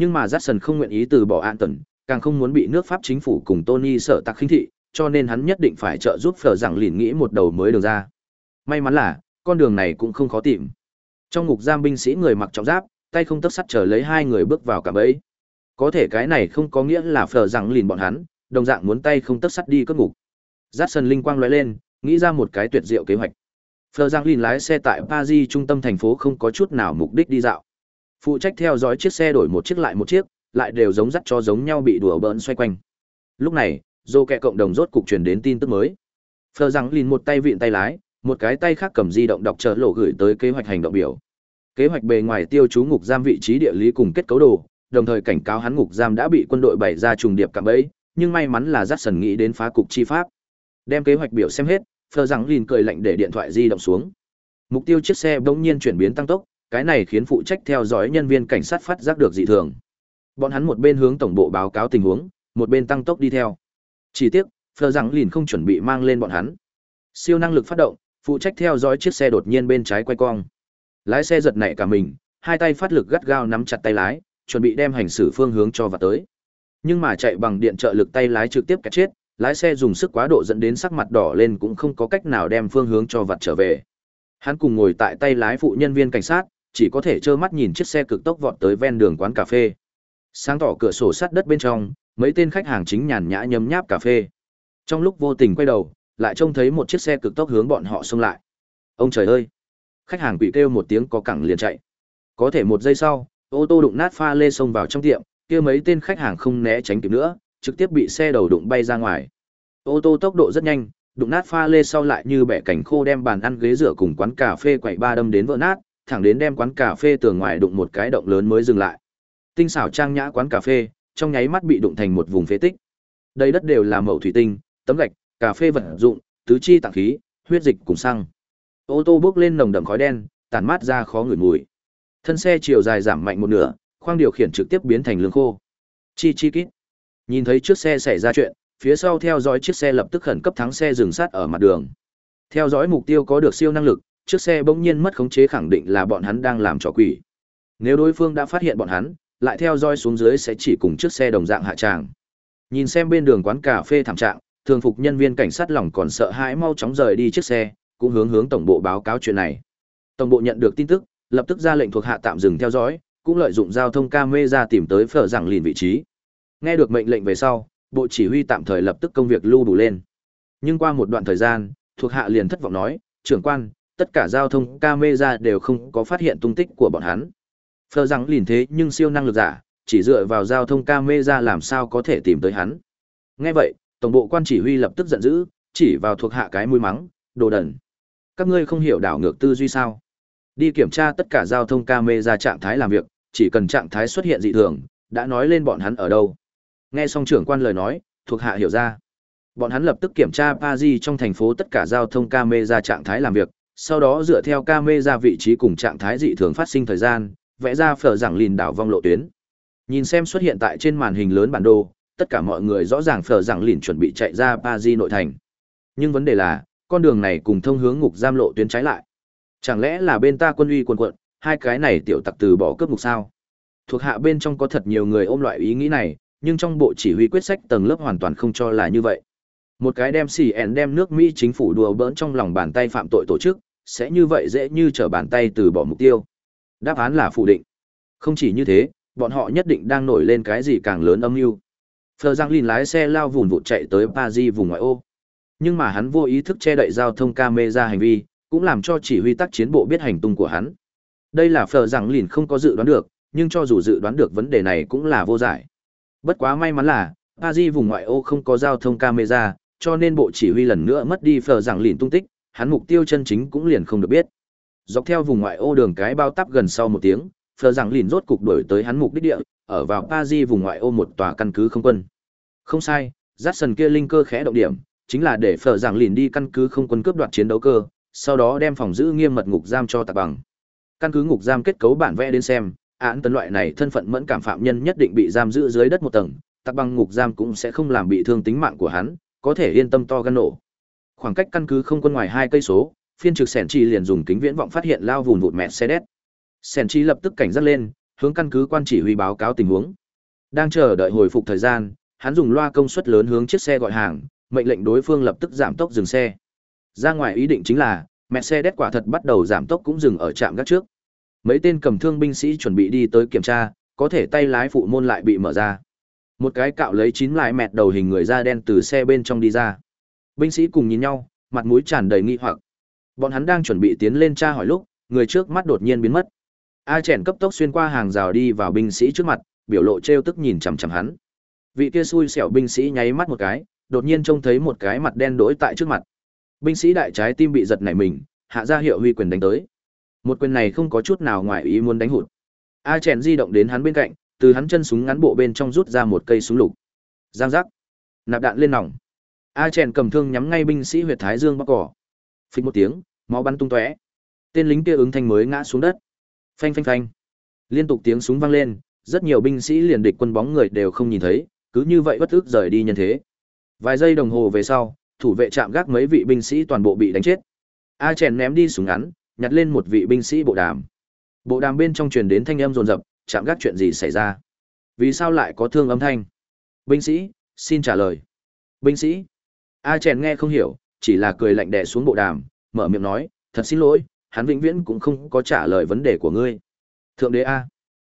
Nhưng mà Jackson không nguyện ý từ bỏ An Tần, càng không muốn bị nước Pháp chính phủ cùng Tony sợ tạc khinh thị, cho nên hắn nhất định phải trợ giúp phở Giảng lìn nghĩ một đầu mới được ra. May mắn là, con đường này cũng không khó tìm. Trong ngục giam binh sĩ người mặc trọng giáp, tay không tấc sắt chờ lấy hai người bước vào cả bẫy. Có thể cái này không có nghĩa là phở Giảng lìn bọn hắn, đồng dạng muốn tay không tấc sắt đi cất ngục. Jackson linh quang lóe lên, nghĩ ra một cái tuyệt diệu kế hoạch. Phở Giang Lin lái xe tại Paris trung tâm thành phố không có chút nào mục đích đi dạo. Phụ trách theo dõi chiếc xe đổi một chiếc lại một chiếc, lại đều giống dắt cho giống nhau bị đùa bỡn xoay quanh. Lúc này, dô kẹ cộng đồng rốt cục truyền đến tin tức mới. Phờ rằng lìn một tay vịn tay lái, một cái tay khác cầm di động đọc trợ lộ gửi tới kế hoạch hành động biểu. Kế hoạch bề ngoài tiêu chú ngục giam vị trí địa lý cùng kết cấu đồ, đồng thời cảnh cáo hắn ngục giam đã bị quân đội bày ra trùng điệp cạm bẫy, nhưng may mắn là Jackson nghĩ đến phá cục chi pháp. Đem kế hoạch biểu xem hết, Phờ rằng lìn cười lạnh để điện thoại di động xuống. Mục tiêu chiếc xe bỗng nhiên chuyển biến tăng tốc, cái này khiến phụ trách theo dõi nhân viên cảnh sát phát giác được dị thường. Bọn hắn một bên hướng tổng bộ báo cáo tình huống, một bên tăng tốc đi theo. Chỉ tiếc, Phờ rằng lìn không chuẩn bị mang lên bọn hắn. Siêu năng lực phát động, phụ trách theo dõi chiếc xe đột nhiên bên trái quay cong. Lái xe giật nảy cả mình, hai tay phát lực gắt gao nắm chặt tay lái, chuẩn bị đem hành xử phương hướng cho vào tới. Nhưng mà chạy bằng điện trợ lực tay lái trực tiếp kẹt chết, lái xe dùng sức quá độ dẫn đến sắc mặt đỏ lên cũng không có cách nào đem phương hướng cho vặt trở về. Hắn cùng ngồi tại tay lái phụ nhân viên cảnh sát, chỉ có thể trơ mắt nhìn chiếc xe cực tốc vọt tới ven đường quán cà phê. Sáng tỏ cửa sổ sắt đất bên trong, mấy tên khách hàng chính nhàn nhã nhấm nháp cà phê. Trong lúc vô tình quay đầu, lại trông thấy một chiếc xe cực tốc hướng bọn họ xông lại. Ông trời ơi! Khách hàng quỷ kêu một tiếng có cẳng liền chạy. Có thể một giây sau, ô tô đụng nát pha lê xông vào trong tiệm, kia mấy tên khách hàng không né tránh kịp nữa, trực tiếp bị xe đầu đụng bay ra ngoài. Ô tô tốc độ rất nhanh, đụng nát pha lê sau lại như bẻ cảnh khô đem bàn ăn ghế rửa cùng quán cà phê quậy ba đâm đến vỡ nát, thẳng đến đem quán cà phê tường ngoài đụng một cái động lớn mới dừng lại. Tinh xảo trang nhã quán cà phê, trong nháy mắt bị đụng thành một vùng phế tích. Đây đất đều là mẩu thủy tinh, tấm gạch, cà phê vật dụng, tứ chi tạng khí, huyết dịch cùng xăng. Ô tô bước lên nồng đậm khói đen, tản mát ra khó ngửi mùi. Thân xe chiều dài giảm mạnh một nửa, khoang điều khiển trực tiếp biến thành lương khô. Chi chi kít. Nhìn thấy chiếc xe xảy ra chuyện, phía sau theo dõi chiếc xe lập tức khẩn cấp thắng xe dừng sát ở mặt đường. Theo dõi mục tiêu có được siêu năng lực, chiếc xe bỗng nhiên mất khống chế khẳng định là bọn hắn đang làm trò quỷ. Nếu đối phương đã phát hiện bọn hắn, lại theo dõi xuống dưới sẽ chỉ cùng chiếc xe đồng dạng hạ tràng. Nhìn xem bên đường quán cà phê thảm trạng, thường phục nhân viên cảnh sát lòng còn sợ hãi mau chóng rời đi chiếc xe, cũng hướng hướng tổng bộ báo cáo chuyện này. Tổng bộ nhận được tin tức, lập tức ra lệnh thuộc hạ tạm dừng theo dõi, cũng lợi dụng giao thông camera tìm tới phở rằng liền vị trí. Nghe được mệnh lệnh về sau, bộ chỉ huy tạm thời lập tức công việc lưu đủ lên. Nhưng qua một đoạn thời gian, thuộc hạ liền thất vọng nói, trưởng quan, tất cả giao thông camera đều không có phát hiện tung tích của bọn hắn. Phờ rằng lìn thế nhưng siêu năng lực giả, chỉ dựa vào giao thông camera làm sao có thể tìm tới hắn. Nghe vậy, tổng bộ quan chỉ huy lập tức giận dữ, chỉ vào thuộc hạ cái mũi mắng, đồ đần. Các ngươi không hiểu đảo ngược tư duy sao? Đi kiểm tra tất cả giao thông camera trạng thái làm việc, chỉ cần trạng thái xuất hiện dị thường, đã nói lên bọn hắn ở đâu. Nghe xong trưởng quan lời nói, thuộc hạ hiểu ra. Bọn hắn lập tức kiểm tra Paris trong thành phố tất cả giao thông camera trạng thái làm việc, sau đó dựa theo camera vị trí cùng trạng thái dị thường phát sinh thời gian, vẽ ra phở rằng lìn đảo vong lộ tuyến. Nhìn xem xuất hiện tại trên màn hình lớn bản đồ, tất cả mọi người rõ ràng phở rằng lìn chuẩn bị chạy ra Paris nội thành. Nhưng vấn đề là, con đường này cùng thông hướng ngục giam lộ tuyến trái lại. Chẳng lẽ là bên ta quân uy quần quận, hai cái này tiểu tặc từ bỏ cướp ngục sao? Thuộc hạ bên trong có thật nhiều người ôm loại ý nghĩ này, nhưng trong bộ chỉ huy quyết sách tầng lớp hoàn toàn không cho là như vậy. Một cái đem xì ẻn đem nước Mỹ chính phủ đùa bỡn trong lòng bàn tay phạm tội tổ chức, sẽ như vậy dễ như trở bàn tay từ bỏ mục tiêu. Đáp án là phủ định. Không chỉ như thế, bọn họ nhất định đang nổi lên cái gì càng lớn âm mưu. Phờ Giang Lin lái xe lao vùn vụt chạy tới Paris vùng ngoại ô. Nhưng mà hắn vô ý thức che đậy giao thông camera hành vi, cũng làm cho chỉ huy tác chiến bộ biết hành tung của hắn. Đây là Phờ Giang Lin không có dự đoán được, nhưng cho dù dự đoán được vấn đề này cũng là vô giải. Bất quá may mắn là, Paris vùng ngoại ô không có giao thông camera, cho nên bộ chỉ huy lần nữa mất đi phờ Giang lìn tung tích, hắn mục tiêu chân chính cũng liền không được biết. Dọc theo vùng ngoại ô đường cái bao tắp gần sau một tiếng, phờ giảng lìn rốt cục đuổi tới hắn mục đích địa, ở vào Paris vùng ngoại ô một tòa căn cứ không quân. Không sai, Jackson kia linh cơ khẽ động điểm, chính là để phờ giảng lìn đi căn cứ không quân cướp đoạt chiến đấu cơ, sau đó đem phòng giữ nghiêm mật ngục giam cho tạc bằng. Căn cứ ngục giam kết cấu bản vẽ đến xem, án tấn loại này thân phận mẫn cảm phạm nhân nhất định bị giam giữ dưới đất một tầng, tạc bằng ngục giam cũng sẽ không làm bị thương tính mạng của hắn, có thể yên tâm to gan nổ. Khoảng cách căn cứ không quân ngoài hai cây số, phiên trực sẻn chi liền dùng kính viễn vọng phát hiện lao vùn vụt mẹ xe đét. Sẻn chi lập tức cảnh giác lên, hướng căn cứ quan chỉ huy báo cáo tình huống. Đang chờ đợi hồi phục thời gian, hắn dùng loa công suất lớn hướng chiếc xe gọi hàng, mệnh lệnh đối phương lập tức giảm tốc dừng xe. Ra ngoài ý định chính là, mẹ xe đét quả thật bắt đầu giảm tốc cũng dừng ở trạm gác trước. Mấy tên cầm thương binh sĩ chuẩn bị đi tới kiểm tra, có thể tay lái phụ môn lại bị mở ra. Một cái cạo lấy chín lại mẹt đầu hình người da đen từ xe bên trong đi ra. Binh sĩ cùng nhìn nhau, mặt mũi tràn đầy nghi hoặc. Bọn hắn đang chuẩn bị tiến lên tra hỏi lúc, người trước mắt đột nhiên biến mất. A chèn cấp tốc xuyên qua hàng rào đi vào binh sĩ trước mặt, biểu lộ trêu tức nhìn chằm chằm hắn. Vị kia xui xẻo binh sĩ nháy mắt một cái, đột nhiên trông thấy một cái mặt đen đỗi tại trước mặt. Binh sĩ đại trái tim bị giật nảy mình, hạ ra hiệu huy quyền đánh tới. Một quyền này không có chút nào ngoài ý muốn đánh hụt. A chèn di động đến hắn bên cạnh, từ hắn chân súng ngắn bộ bên trong rút ra một cây súng lục. Giang giác. Nạp đạn lên nòng. A chèn cầm thương nhắm ngay binh sĩ huyệt thái dương bắc cỏ. phịch một tiếng, máu bắn tung tóe. Tên lính kia ứng thanh mới ngã xuống đất. Phanh phanh phanh. Liên tục tiếng súng vang lên, rất nhiều binh sĩ liền địch quân bóng người đều không nhìn thấy, cứ như vậy bất ức rời đi nhân thế. Vài giây đồng hồ về sau, thủ vệ chạm gác mấy vị binh sĩ toàn bộ bị đánh chết. A chèn ném đi súng ngắn, nhặt lên một vị binh sĩ bộ đàm. Bộ đàm bên trong truyền đến thanh âm rồn rập, chạm gác chuyện gì xảy ra? Vì sao lại có thương âm thanh? Binh sĩ, xin trả lời. Binh sĩ. A chèn nghe không hiểu, chỉ là cười lạnh đè xuống bộ đàm, mở miệng nói, thật xin lỗi, hắn vĩnh viễn cũng không có trả lời vấn đề của ngươi. Thượng đế A.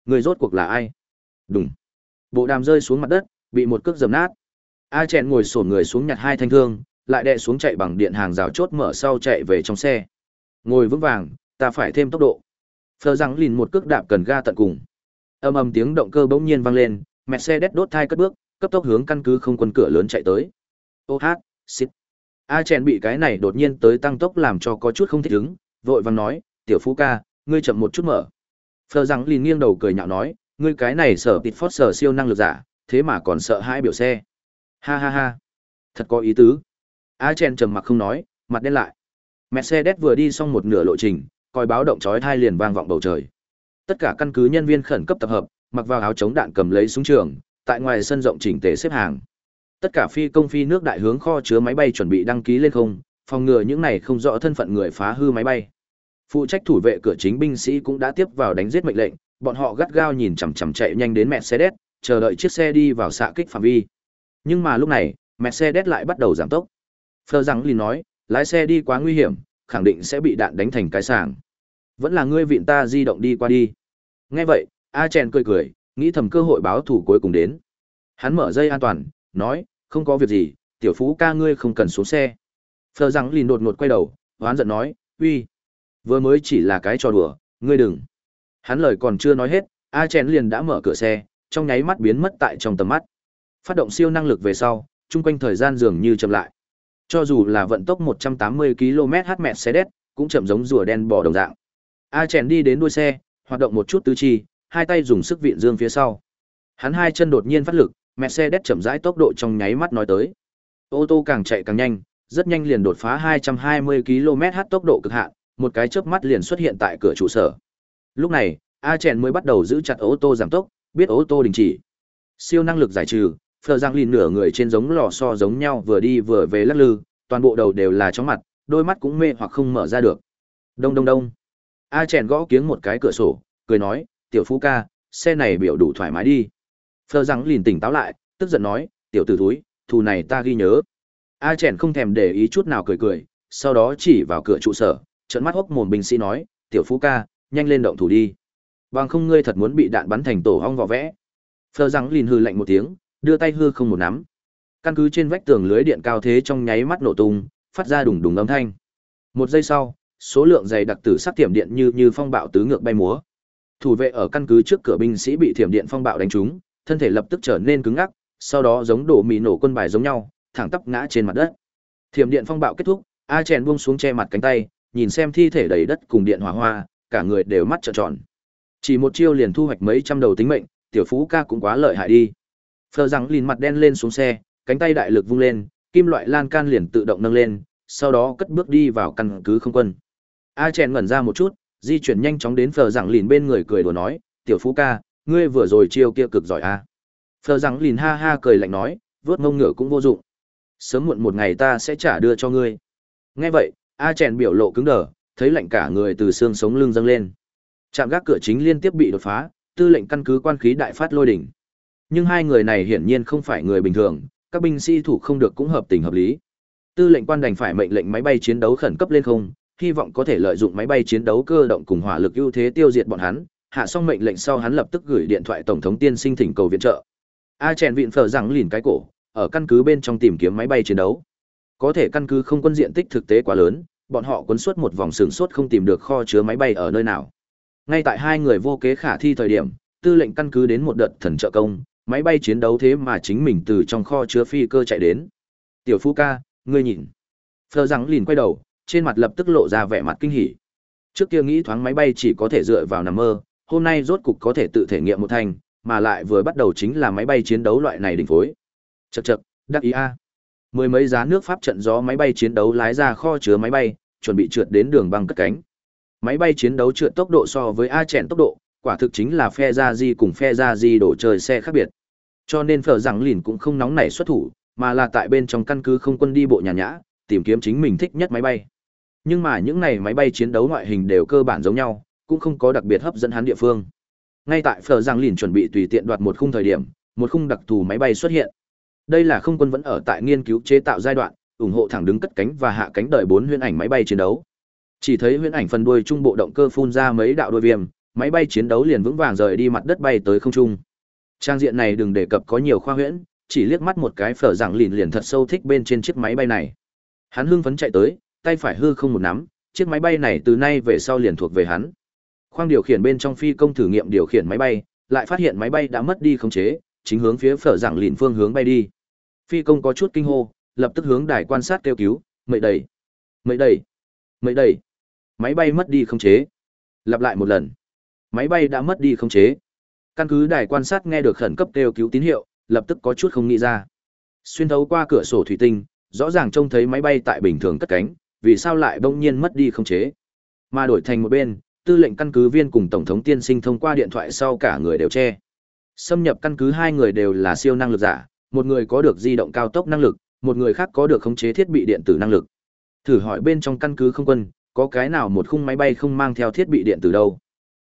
Người rốt cuộc là ai? Đúng. Bộ đàm rơi xuống mặt đất, bị một cước dầm nát. A chèn ngồi sổn người xuống nhặt hai thanh thương, lại đè xuống chạy bằng điện hàng rào chốt mở sau chạy về trong xe. Ngồi vững vàng, ta phải thêm tốc độ. Phờ rằng lìn một cước đạp cần ga tận cùng. Âm ầm tiếng động cơ bỗng nhiên vang lên, Mercedes đốt thai cất bước, cấp tốc hướng căn cứ không quân cửa lớn chạy tới. Ô hát, xít. A chèn bị cái này đột nhiên tới tăng tốc làm cho có chút không thích ứng, vội vàng nói, tiểu phú ca, ngươi chậm một chút mở. Phờ rằng liền nghiêng đầu cười nhạo nói, ngươi cái này sở tịt phót sở siêu năng lực giả, thế mà còn sợ hai biểu xe. Ha ha ha. Thật có ý tứ. A chen trầm mặc không nói, mặt đen lại. Mercedes vừa đi xong một nửa lộ trình, còi báo động chói tai liền vang vọng bầu trời. Tất cả căn cứ nhân viên khẩn cấp tập hợp, mặc vào áo chống đạn cầm lấy súng trường, tại ngoài sân rộng chỉnh tề xếp hàng. Tất cả phi công phi nước đại hướng kho chứa máy bay chuẩn bị đăng ký lên không, phòng ngừa những này không rõ thân phận người phá hư máy bay. Phụ trách thủ vệ cửa chính binh sĩ cũng đã tiếp vào đánh giết mệnh lệnh, bọn họ gắt gao nhìn chằm chằm chạy nhanh đến Mercedes, chờ đợi chiếc xe đi vào xạ kích phạm vi. Nhưng mà lúc này, Mercedes lại bắt đầu giảm tốc. Phờ rằng lì nói, lái xe đi quá nguy hiểm, khẳng định sẽ bị đạn đánh thành cái sàng. Vẫn là ngươi vịn ta di động đi qua đi. Nghe vậy, A Chen cười cười, nghĩ thầm cơ hội báo thủ cuối cùng đến. Hắn mở dây an toàn, nói, không có việc gì, tiểu phú ca ngươi không cần xuống xe. Phờ rằng lìn đột ngột quay đầu, hoán giận nói, uy, vừa mới chỉ là cái trò đùa, ngươi đừng. Hắn lời còn chưa nói hết, A chén liền đã mở cửa xe, trong nháy mắt biến mất tại trong tầm mắt. Phát động siêu năng lực về sau, chung quanh thời gian dường như chậm lại. Cho dù là vận tốc 180 km/h mệt xe đét, cũng chậm giống rùa đen bò đồng dạng. A chèn đi đến đuôi xe, hoạt động một chút tứ chi, hai tay dùng sức vịn dương phía sau. Hắn hai chân đột nhiên phát lực, Mercedes chậm rãi tốc độ trong nháy mắt nói tới. Ô tô càng chạy càng nhanh, rất nhanh liền đột phá 220 km/h tốc độ cực hạn, một cái chớp mắt liền xuất hiện tại cửa trụ sở. Lúc này, A chèn mới bắt đầu giữ chặt ô tô giảm tốc, biết ô tô đình chỉ. Siêu năng lực giải trừ, Phờ Giang Lìn nửa người trên giống lò xo giống nhau vừa đi vừa về lắc lư, toàn bộ đầu đều là chóng mặt, đôi mắt cũng mê hoặc không mở ra được. Đông đông đông. A chèn gõ kiếng một cái cửa sổ, cười nói, tiểu phú ca, xe này biểu đủ thoải mái đi. Phờ rằng Lìn tỉnh táo lại, tức giận nói, tiểu tử thúi, thù này ta ghi nhớ. A chèn không thèm để ý chút nào cười cười, sau đó chỉ vào cửa trụ sở, trợn mắt hốc mồm binh sĩ nói, tiểu phú ca, nhanh lên động thủ đi. Bằng không ngươi thật muốn bị đạn bắn thành tổ hong vỏ vẽ. Phờ rằng Lìn hừ lạnh một tiếng, đưa tay hư không một nắm. Căn cứ trên vách tường lưới điện cao thế trong nháy mắt nổ tung, phát ra đùng đùng âm thanh. Một giây sau, số lượng dày đặc tử sắc tiệm điện như như phong bạo tứ ngược bay múa. Thủ vệ ở căn cứ trước cửa binh sĩ bị thiểm điện phong bạo đánh trúng, thân thể lập tức trở nên cứng ngắc, sau đó giống đổ mì nổ quân bài giống nhau, thẳng tắp ngã trên mặt đất. Thiểm điện phong bạo kết thúc, A Chèn buông xuống che mặt cánh tay, nhìn xem thi thể đầy đất cùng điện hỏa hoa, cả người đều mắt trợn tròn. Chỉ một chiêu liền thu hoạch mấy trăm đầu tính mệnh, tiểu phú ca cũng quá lợi hại đi. Phờ rằng lìn mặt đen lên xuống xe, cánh tay đại lực vung lên, kim loại lan can liền tự động nâng lên, sau đó cất bước đi vào căn cứ không quân. A chèn ngẩn ra một chút, di chuyển nhanh chóng đến phờ rằng lìn bên người cười đùa nói, tiểu phú ca, ngươi vừa rồi chiêu kia cực giỏi a. À? Phờ rằng lìn ha ha cười lạnh nói, vớt mông ngựa cũng vô dụng. Sớm muộn một ngày ta sẽ trả đưa cho ngươi. Nghe vậy, A chèn biểu lộ cứng đờ, thấy lạnh cả người từ xương sống lưng dâng lên. Trạm gác cửa chính liên tiếp bị đột phá, tư lệnh căn cứ quan khí đại phát lôi đỉnh. Nhưng hai người này hiển nhiên không phải người bình thường, các binh sĩ thủ không được cũng hợp tình hợp lý. Tư lệnh quan đành phải mệnh lệnh máy bay chiến đấu khẩn cấp lên không, hy vọng có thể lợi dụng máy bay chiến đấu cơ động cùng hỏa lực ưu thế tiêu diệt bọn hắn. Hạ xong mệnh lệnh sau hắn lập tức gửi điện thoại tổng thống tiên sinh thỉnh cầu viện trợ. A chèn vịn phở rằng lìn cái cổ, ở căn cứ bên trong tìm kiếm máy bay chiến đấu. Có thể căn cứ không quân diện tích thực tế quá lớn, bọn họ cuốn suốt một vòng sừng suốt không tìm được kho chứa máy bay ở nơi nào. Ngay tại hai người vô kế khả thi thời điểm, tư lệnh căn cứ đến một đợt thần trợ công, máy bay chiến đấu thế mà chính mình từ trong kho chứa phi cơ chạy đến. Tiểu Phu ca, ngươi nhìn. Phờ rằng lìn quay đầu, trên mặt lập tức lộ ra vẻ mặt kinh hỉ. Trước kia nghĩ thoáng máy bay chỉ có thể dựa vào nằm mơ, hôm nay rốt cục có thể tự thể nghiệm một thành, mà lại vừa bắt đầu chính là máy bay chiến đấu loại này đỉnh phối. Chậc chậc, đắc ý a. Mười mấy giá nước Pháp trận gió máy bay chiến đấu lái ra kho chứa máy bay, chuẩn bị trượt đến đường băng cất cánh. Máy bay chiến đấu trượt tốc độ so với A chèn tốc độ, quả thực chính là phe ra di cùng phe ra di đổ trời xe khác biệt. Cho nên phở rằng lìn cũng không nóng nảy xuất thủ, mà là tại bên trong căn cứ không quân đi bộ nhàn nhã, tìm kiếm chính mình thích nhất máy bay. Nhưng mà những này máy bay chiến đấu ngoại hình đều cơ bản giống nhau, cũng không có đặc biệt hấp dẫn hắn địa phương. Ngay tại phở giang lìn chuẩn bị tùy tiện đoạt một khung thời điểm, một khung đặc thù máy bay xuất hiện. Đây là không quân vẫn ở tại nghiên cứu chế tạo giai đoạn, ủng hộ thẳng đứng cất cánh và hạ cánh đợi bốn huyễn ảnh máy bay chiến đấu. Chỉ thấy huyễn ảnh phần đuôi trung bộ động cơ phun ra mấy đạo đuôi viêm, máy bay chiến đấu liền vững vàng rời đi mặt đất bay tới không trung. Trang diện này đừng đề cập có nhiều khoa huyễn, chỉ liếc mắt một cái phở giang lìn liền thật sâu thích bên trên chiếc máy bay này. Hắn hưng phấn chạy tới, tay phải hư không một nắm, chiếc máy bay này từ nay về sau liền thuộc về hắn. Khoang điều khiển bên trong phi công thử nghiệm điều khiển máy bay, lại phát hiện máy bay đã mất đi khống chế, chính hướng phía phở giảng lìn phương hướng bay đi. Phi công có chút kinh hô, lập tức hướng đài quan sát kêu cứu, mậy đầy, mậy đầy, mậy đầy. Máy bay mất đi khống chế. Lặp lại một lần. Máy bay đã mất đi khống chế. Căn cứ đài quan sát nghe được khẩn cấp kêu cứu tín hiệu, lập tức có chút không nghĩ ra. Xuyên thấu qua cửa sổ thủy tinh, rõ ràng trông thấy máy bay tại bình thường cất cánh, vì sao lại bỗng nhiên mất đi khống chế. Mà đổi thành một bên, tư lệnh căn cứ viên cùng tổng thống tiên sinh thông qua điện thoại sau cả người đều che. Xâm nhập căn cứ hai người đều là siêu năng lực giả, một người có được di động cao tốc năng lực, một người khác có được khống chế thiết bị điện tử năng lực. Thử hỏi bên trong căn cứ không quân, có cái nào một khung máy bay không mang theo thiết bị điện tử đâu?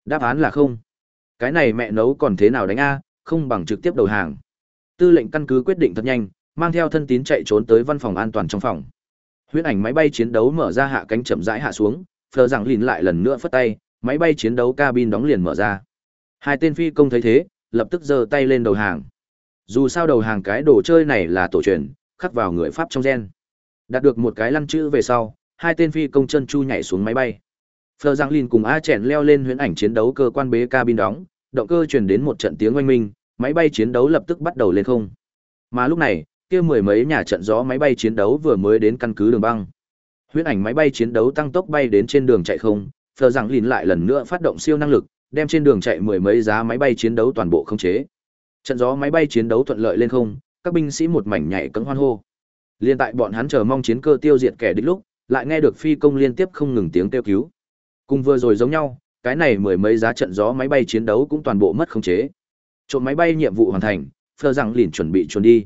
Đáp án là không. Cái này mẹ nấu còn thế nào đánh a, không bằng trực tiếp đầu hàng. Tư lệnh căn cứ quyết định thật nhanh, mang theo thân tín chạy trốn tới văn phòng an toàn trong phòng. Huyễn ảnh máy bay chiến đấu mở ra hạ cánh chậm rãi hạ xuống, Phờ rằng lìn lại lần nữa phất tay, máy bay chiến đấu cabin đóng liền mở ra. Hai tên phi công thấy thế, lập tức giơ tay lên đầu hàng. Dù sao đầu hàng cái đồ chơi này là tổ truyền, khắc vào người Pháp trong gen. Đạt được một cái lăn chữ về sau, hai tên phi công chân chu nhảy xuống máy bay. Phờ Giang Lin cùng A Chèn leo lên huyễn ảnh chiến đấu cơ quan bế cabin đóng, động cơ truyền đến một trận tiếng oanh minh, máy bay chiến đấu lập tức bắt đầu lên không. Mà lúc này, kia mười mấy nhà trận gió máy bay chiến đấu vừa mới đến căn cứ đường băng. Huyễn ảnh máy bay chiến đấu tăng tốc bay đến trên đường chạy không, Phờ rằng lìn lại lần nữa phát động siêu năng lực, đem trên đường chạy mười mấy giá máy bay chiến đấu toàn bộ khống chế. Trận gió máy bay chiến đấu thuận lợi lên không, các binh sĩ một mảnh nhảy cẫng hoan hô. Liên tại bọn hắn chờ mong chiến cơ tiêu diệt kẻ địch lúc, lại nghe được phi công liên tiếp không ngừng tiếng kêu cứu. Cùng vừa rồi giống nhau, cái này mười mấy giá trận gió máy bay chiến đấu cũng toàn bộ mất khống chế. Trộm máy bay nhiệm vụ hoàn thành, phờ rằng lìn chuẩn bị trốn đi.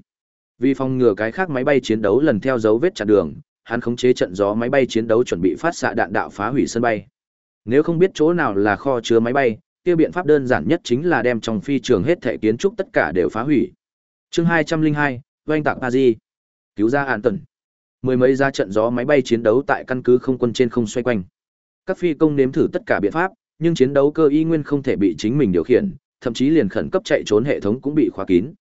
Vì phòng ngừa cái khác máy bay chiến đấu lần theo dấu vết chặn đường, hắn khống chế trận gió máy bay chiến đấu chuẩn bị phát xạ đạn đạo phá hủy sân bay. Nếu không biết chỗ nào là kho chứa máy bay, kia biện pháp đơn giản nhất chính là đem trong phi trường hết thể kiến trúc tất cả đều phá hủy. Chương 202, oanh tạc Paris. Cứu ra an tần. Mười mấy ra trận gió máy bay chiến đấu tại căn cứ không quân trên không xoay quanh. Các phi công nếm thử tất cả biện pháp, nhưng chiến đấu cơ y nguyên không thể bị chính mình điều khiển, thậm chí liền khẩn cấp chạy trốn hệ thống cũng bị khóa kín.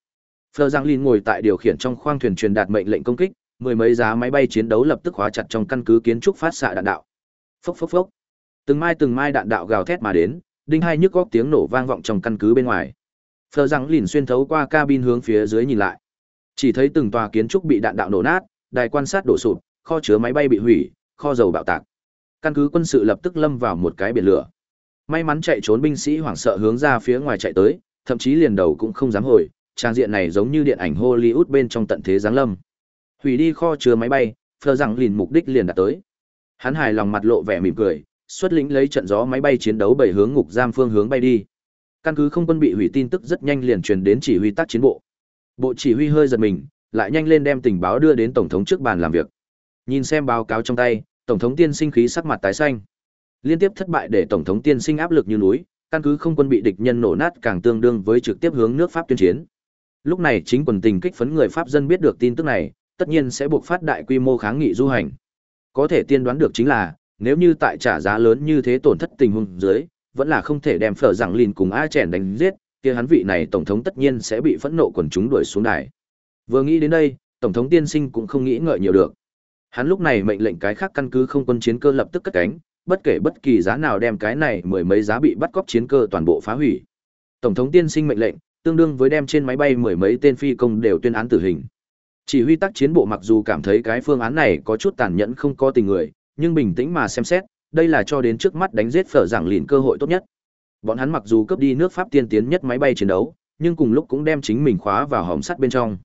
Fleur Giang Lin ngồi tại điều khiển trong khoang thuyền truyền đạt mệnh lệnh công kích, mười mấy giá máy bay chiến đấu lập tức khóa chặt trong căn cứ kiến trúc phát xạ đạn đạo. Phốc phốc phốc. Từng mai từng mai đạn đạo gào thét mà đến, đinh hai nhức góc tiếng nổ vang vọng trong căn cứ bên ngoài. Phờ rằng lìn xuyên thấu qua cabin hướng phía dưới nhìn lại. Chỉ thấy từng tòa kiến trúc bị đạn đạo nổ nát, đài quan sát đổ sụp, kho chứa máy bay bị hủy, kho dầu bạo tạc. Căn cứ quân sự lập tức lâm vào một cái biển lửa. May mắn chạy trốn binh sĩ hoảng sợ hướng ra phía ngoài chạy tới, thậm chí liền đầu cũng không dám hồi, trang diện này giống như điện ảnh Hollywood bên trong tận thế giáng lâm. Hủy đi kho chứa máy bay, Phờ rằng lìn mục đích liền đạt tới. Hắn hài lòng mặt lộ vẻ mỉm cười, xuất lĩnh lấy trận gió máy bay chiến đấu bảy hướng ngục giam phương hướng bay đi. Căn cứ không quân bị hủy tin tức rất nhanh liền truyền đến chỉ huy tác chiến bộ. Bộ chỉ huy hơi giật mình, lại nhanh lên đem tình báo đưa đến tổng thống trước bàn làm việc. Nhìn xem báo cáo trong tay, tổng thống tiên sinh khí sắc mặt tái xanh. Liên tiếp thất bại để tổng thống tiên sinh áp lực như núi, căn cứ không quân bị địch nhân nổ nát càng tương đương với trực tiếp hướng nước Pháp tuyên chiến. Lúc này chính quần tình kích phấn người Pháp dân biết được tin tức này, tất nhiên sẽ buộc phát đại quy mô kháng nghị du hành. Có thể tiên đoán được chính là, nếu như tại trả giá lớn như thế tổn thất tình huống dưới, vẫn là không thể đem phở rằng lìn cùng A chèn đánh giết, kia hắn vị này tổng thống tất nhiên sẽ bị phẫn nộ quần chúng đuổi xuống đài. Vừa nghĩ đến đây, tổng thống tiên sinh cũng không nghĩ ngợi nhiều được. Hắn lúc này mệnh lệnh cái khác căn cứ không quân chiến cơ lập tức cất cánh, bất kể bất kỳ giá nào đem cái này mười mấy giá bị bắt cóc chiến cơ toàn bộ phá hủy. Tổng thống tiên sinh mệnh lệnh, tương đương với đem trên máy bay mười mấy tên phi công đều tuyên án tử hình. Chỉ huy tác chiến bộ mặc dù cảm thấy cái phương án này có chút tàn nhẫn không có tình người, nhưng bình tĩnh mà xem xét, đây là cho đến trước mắt đánh giết phở giảng lìn cơ hội tốt nhất. Bọn hắn mặc dù cướp đi nước Pháp tiên tiến nhất máy bay chiến đấu, nhưng cùng lúc cũng đem chính mình khóa vào hòm sắt bên trong.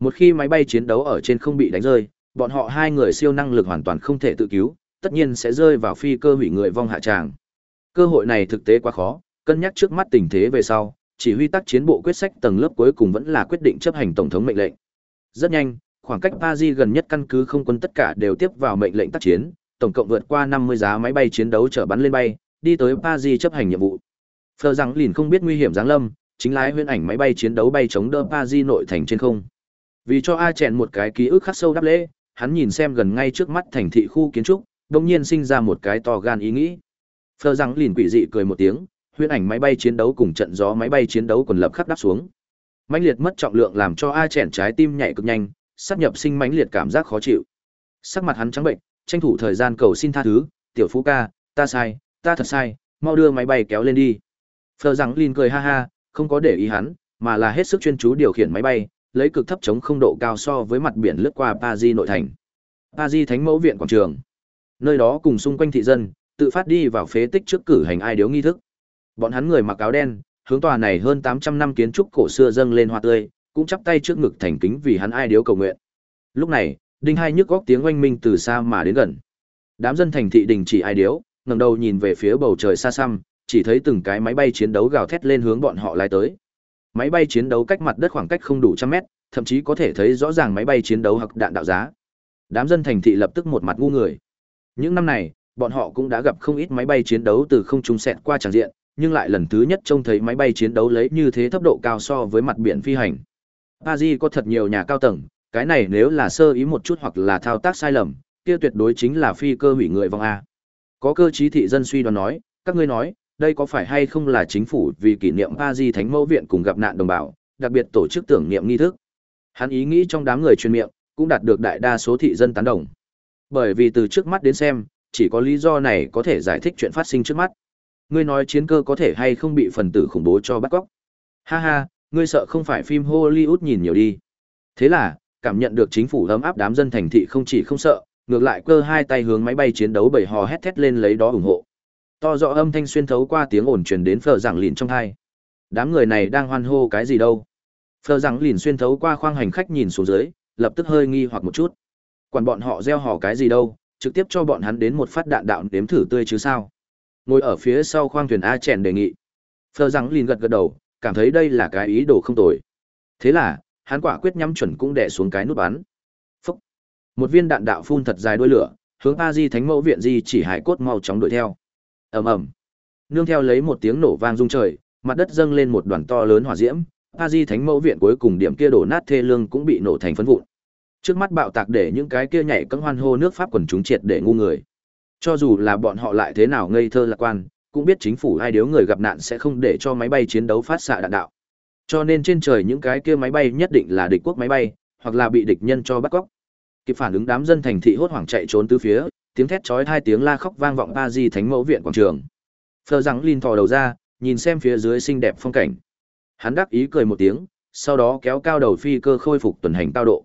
Một khi máy bay chiến đấu ở trên không bị đánh rơi, bọn họ hai người siêu năng lực hoàn toàn không thể tự cứu, tất nhiên sẽ rơi vào phi cơ hủy người vong hạ tràng. Cơ hội này thực tế quá khó, cân nhắc trước mắt tình thế về sau, chỉ huy tác chiến bộ quyết sách tầng lớp cuối cùng vẫn là quyết định chấp hành tổng thống mệnh lệnh. Rất nhanh, khoảng cách Paris gần nhất căn cứ không quân tất cả đều tiếp vào mệnh lệnh tác chiến, tổng cộng vượt qua 50 giá máy bay chiến đấu chở bắn lên bay, đi tới Paris chấp hành nhiệm vụ. Phờ rằng lìn không biết nguy hiểm giáng lâm, chính lái huyễn ảnh máy bay chiến đấu bay chống đỡ Paris nội thành trên không. Vì cho A chèn một cái ký ức khắc sâu đáp lễ, hắn nhìn xem gần ngay trước mắt thành thị khu kiến trúc, đồng nhiên sinh ra một cái to gan ý nghĩ. Phờ rằng lìn quỷ dị cười một tiếng, huyễn ảnh máy bay chiến đấu cùng trận gió máy bay chiến đấu quần lập khắp đáp xuống. Mãnh liệt mất trọng lượng làm cho A chèn trái tim nhảy cực nhanh, sắp nhập sinh mãnh liệt cảm giác khó chịu. Sắc mặt hắn trắng bệnh, tranh thủ thời gian cầu xin tha thứ, "Tiểu Phú ca, ta sai, ta thật sai, mau đưa máy bay kéo lên đi." Phờ rằng Lin cười ha ha, không có để ý hắn, mà là hết sức chuyên chú điều khiển máy bay, lấy cực thấp chống không độ cao so với mặt biển lướt qua Paris nội thành. Paris Thánh Mẫu viện quảng trường. Nơi đó cùng xung quanh thị dân, tự phát đi vào phế tích trước cử hành ai điếu nghi thức. Bọn hắn người mặc áo đen, hướng tòa này hơn 800 năm kiến trúc cổ xưa dâng lên hoa tươi, cũng chắp tay trước ngực thành kính vì hắn ai điếu cầu nguyện. Lúc này, đinh hai nhức góc tiếng oanh minh từ xa mà đến gần. Đám dân thành thị đình chỉ ai điếu, ngẩng đầu nhìn về phía bầu trời xa xăm, chỉ thấy từng cái máy bay chiến đấu gào thét lên hướng bọn họ lái tới. Máy bay chiến đấu cách mặt đất khoảng cách không đủ trăm mét, thậm chí có thể thấy rõ ràng máy bay chiến đấu hoặc đạn đạo giá. Đám dân thành thị lập tức một mặt ngu người. Những năm này, bọn họ cũng đã gặp không ít máy bay chiến đấu từ không trung xẹt qua tràng diện, nhưng lại lần thứ nhất trông thấy máy bay chiến đấu lấy như thế tốc độ cao so với mặt biển phi hành. Paris có thật nhiều nhà cao tầng, cái này nếu là sơ ý một chút hoặc là thao tác sai lầm, kia tuyệt đối chính là phi cơ hủy người vong a. Có cơ trí thị dân suy đoán nói, các ngươi nói, đây có phải hay không là chính phủ vì kỷ niệm Paris Thánh Mẫu viện cùng gặp nạn đồng bào, đặc biệt tổ chức tưởng niệm nghi thức. Hắn ý nghĩ trong đám người truyền miệng, cũng đạt được đại đa số thị dân tán đồng. Bởi vì từ trước mắt đến xem, chỉ có lý do này có thể giải thích chuyện phát sinh trước mắt. Ngươi nói chiến cơ có thể hay không bị phần tử khủng bố cho bắt cóc. Ha ha, ngươi sợ không phải phim Hollywood nhìn nhiều đi. Thế là, cảm nhận được chính phủ ấm áp đám dân thành thị không chỉ không sợ, ngược lại cơ hai tay hướng máy bay chiến đấu bầy hò hét thét lên lấy đó ủng hộ. To rõ âm thanh xuyên thấu qua tiếng ồn truyền đến phở giảng lìn trong hai. Đám người này đang hoan hô cái gì đâu? Phở giảng lìn xuyên thấu qua khoang hành khách nhìn xuống dưới, lập tức hơi nghi hoặc một chút. Quản bọn họ gieo hò cái gì đâu, trực tiếp cho bọn hắn đến một phát đạn đạo đếm thử tươi chứ sao? Ngồi ở phía sau khoang thuyền A chèn đề nghị. Phở giảng lìn gật gật đầu, cảm thấy đây là cái ý đồ không tồi. Thế là, hắn quả quyết nhắm chuẩn cũng đè xuống cái nút bắn. Phúc. Một viên đạn đạo phun thật dài đuôi lửa, hướng A Di Thánh Mẫu viện Di chỉ hải cốt mau chóng đuổi theo. Ầm ầm. Nương theo lấy một tiếng nổ vang rung trời, mặt đất dâng lên một đoàn to lớn hỏa diễm, A Di Thánh Mẫu viện cuối cùng điểm kia đổ nát thê lương cũng bị nổ thành phấn vụn. Trước mắt bạo tạc để những cái kia nhảy cẫng hoan hô nước Pháp quần chúng triệt để ngu người. Cho dù là bọn họ lại thế nào ngây thơ lạc quan, cũng biết chính phủ hai điếu người gặp nạn sẽ không để cho máy bay chiến đấu phát xạ đạn đạo. Cho nên trên trời những cái kia máy bay nhất định là địch quốc máy bay, hoặc là bị địch nhân cho bắt cóc. Kịp phản ứng đám dân thành thị hốt hoảng chạy trốn tứ phía, tiếng thét chói hai tiếng la khóc vang vọng ba di thánh mẫu viện quảng trường. Phờ rằng Linh thò đầu ra, nhìn xem phía dưới xinh đẹp phong cảnh. Hắn đắc ý cười một tiếng, sau đó kéo cao đầu phi cơ khôi phục tuần hành cao độ.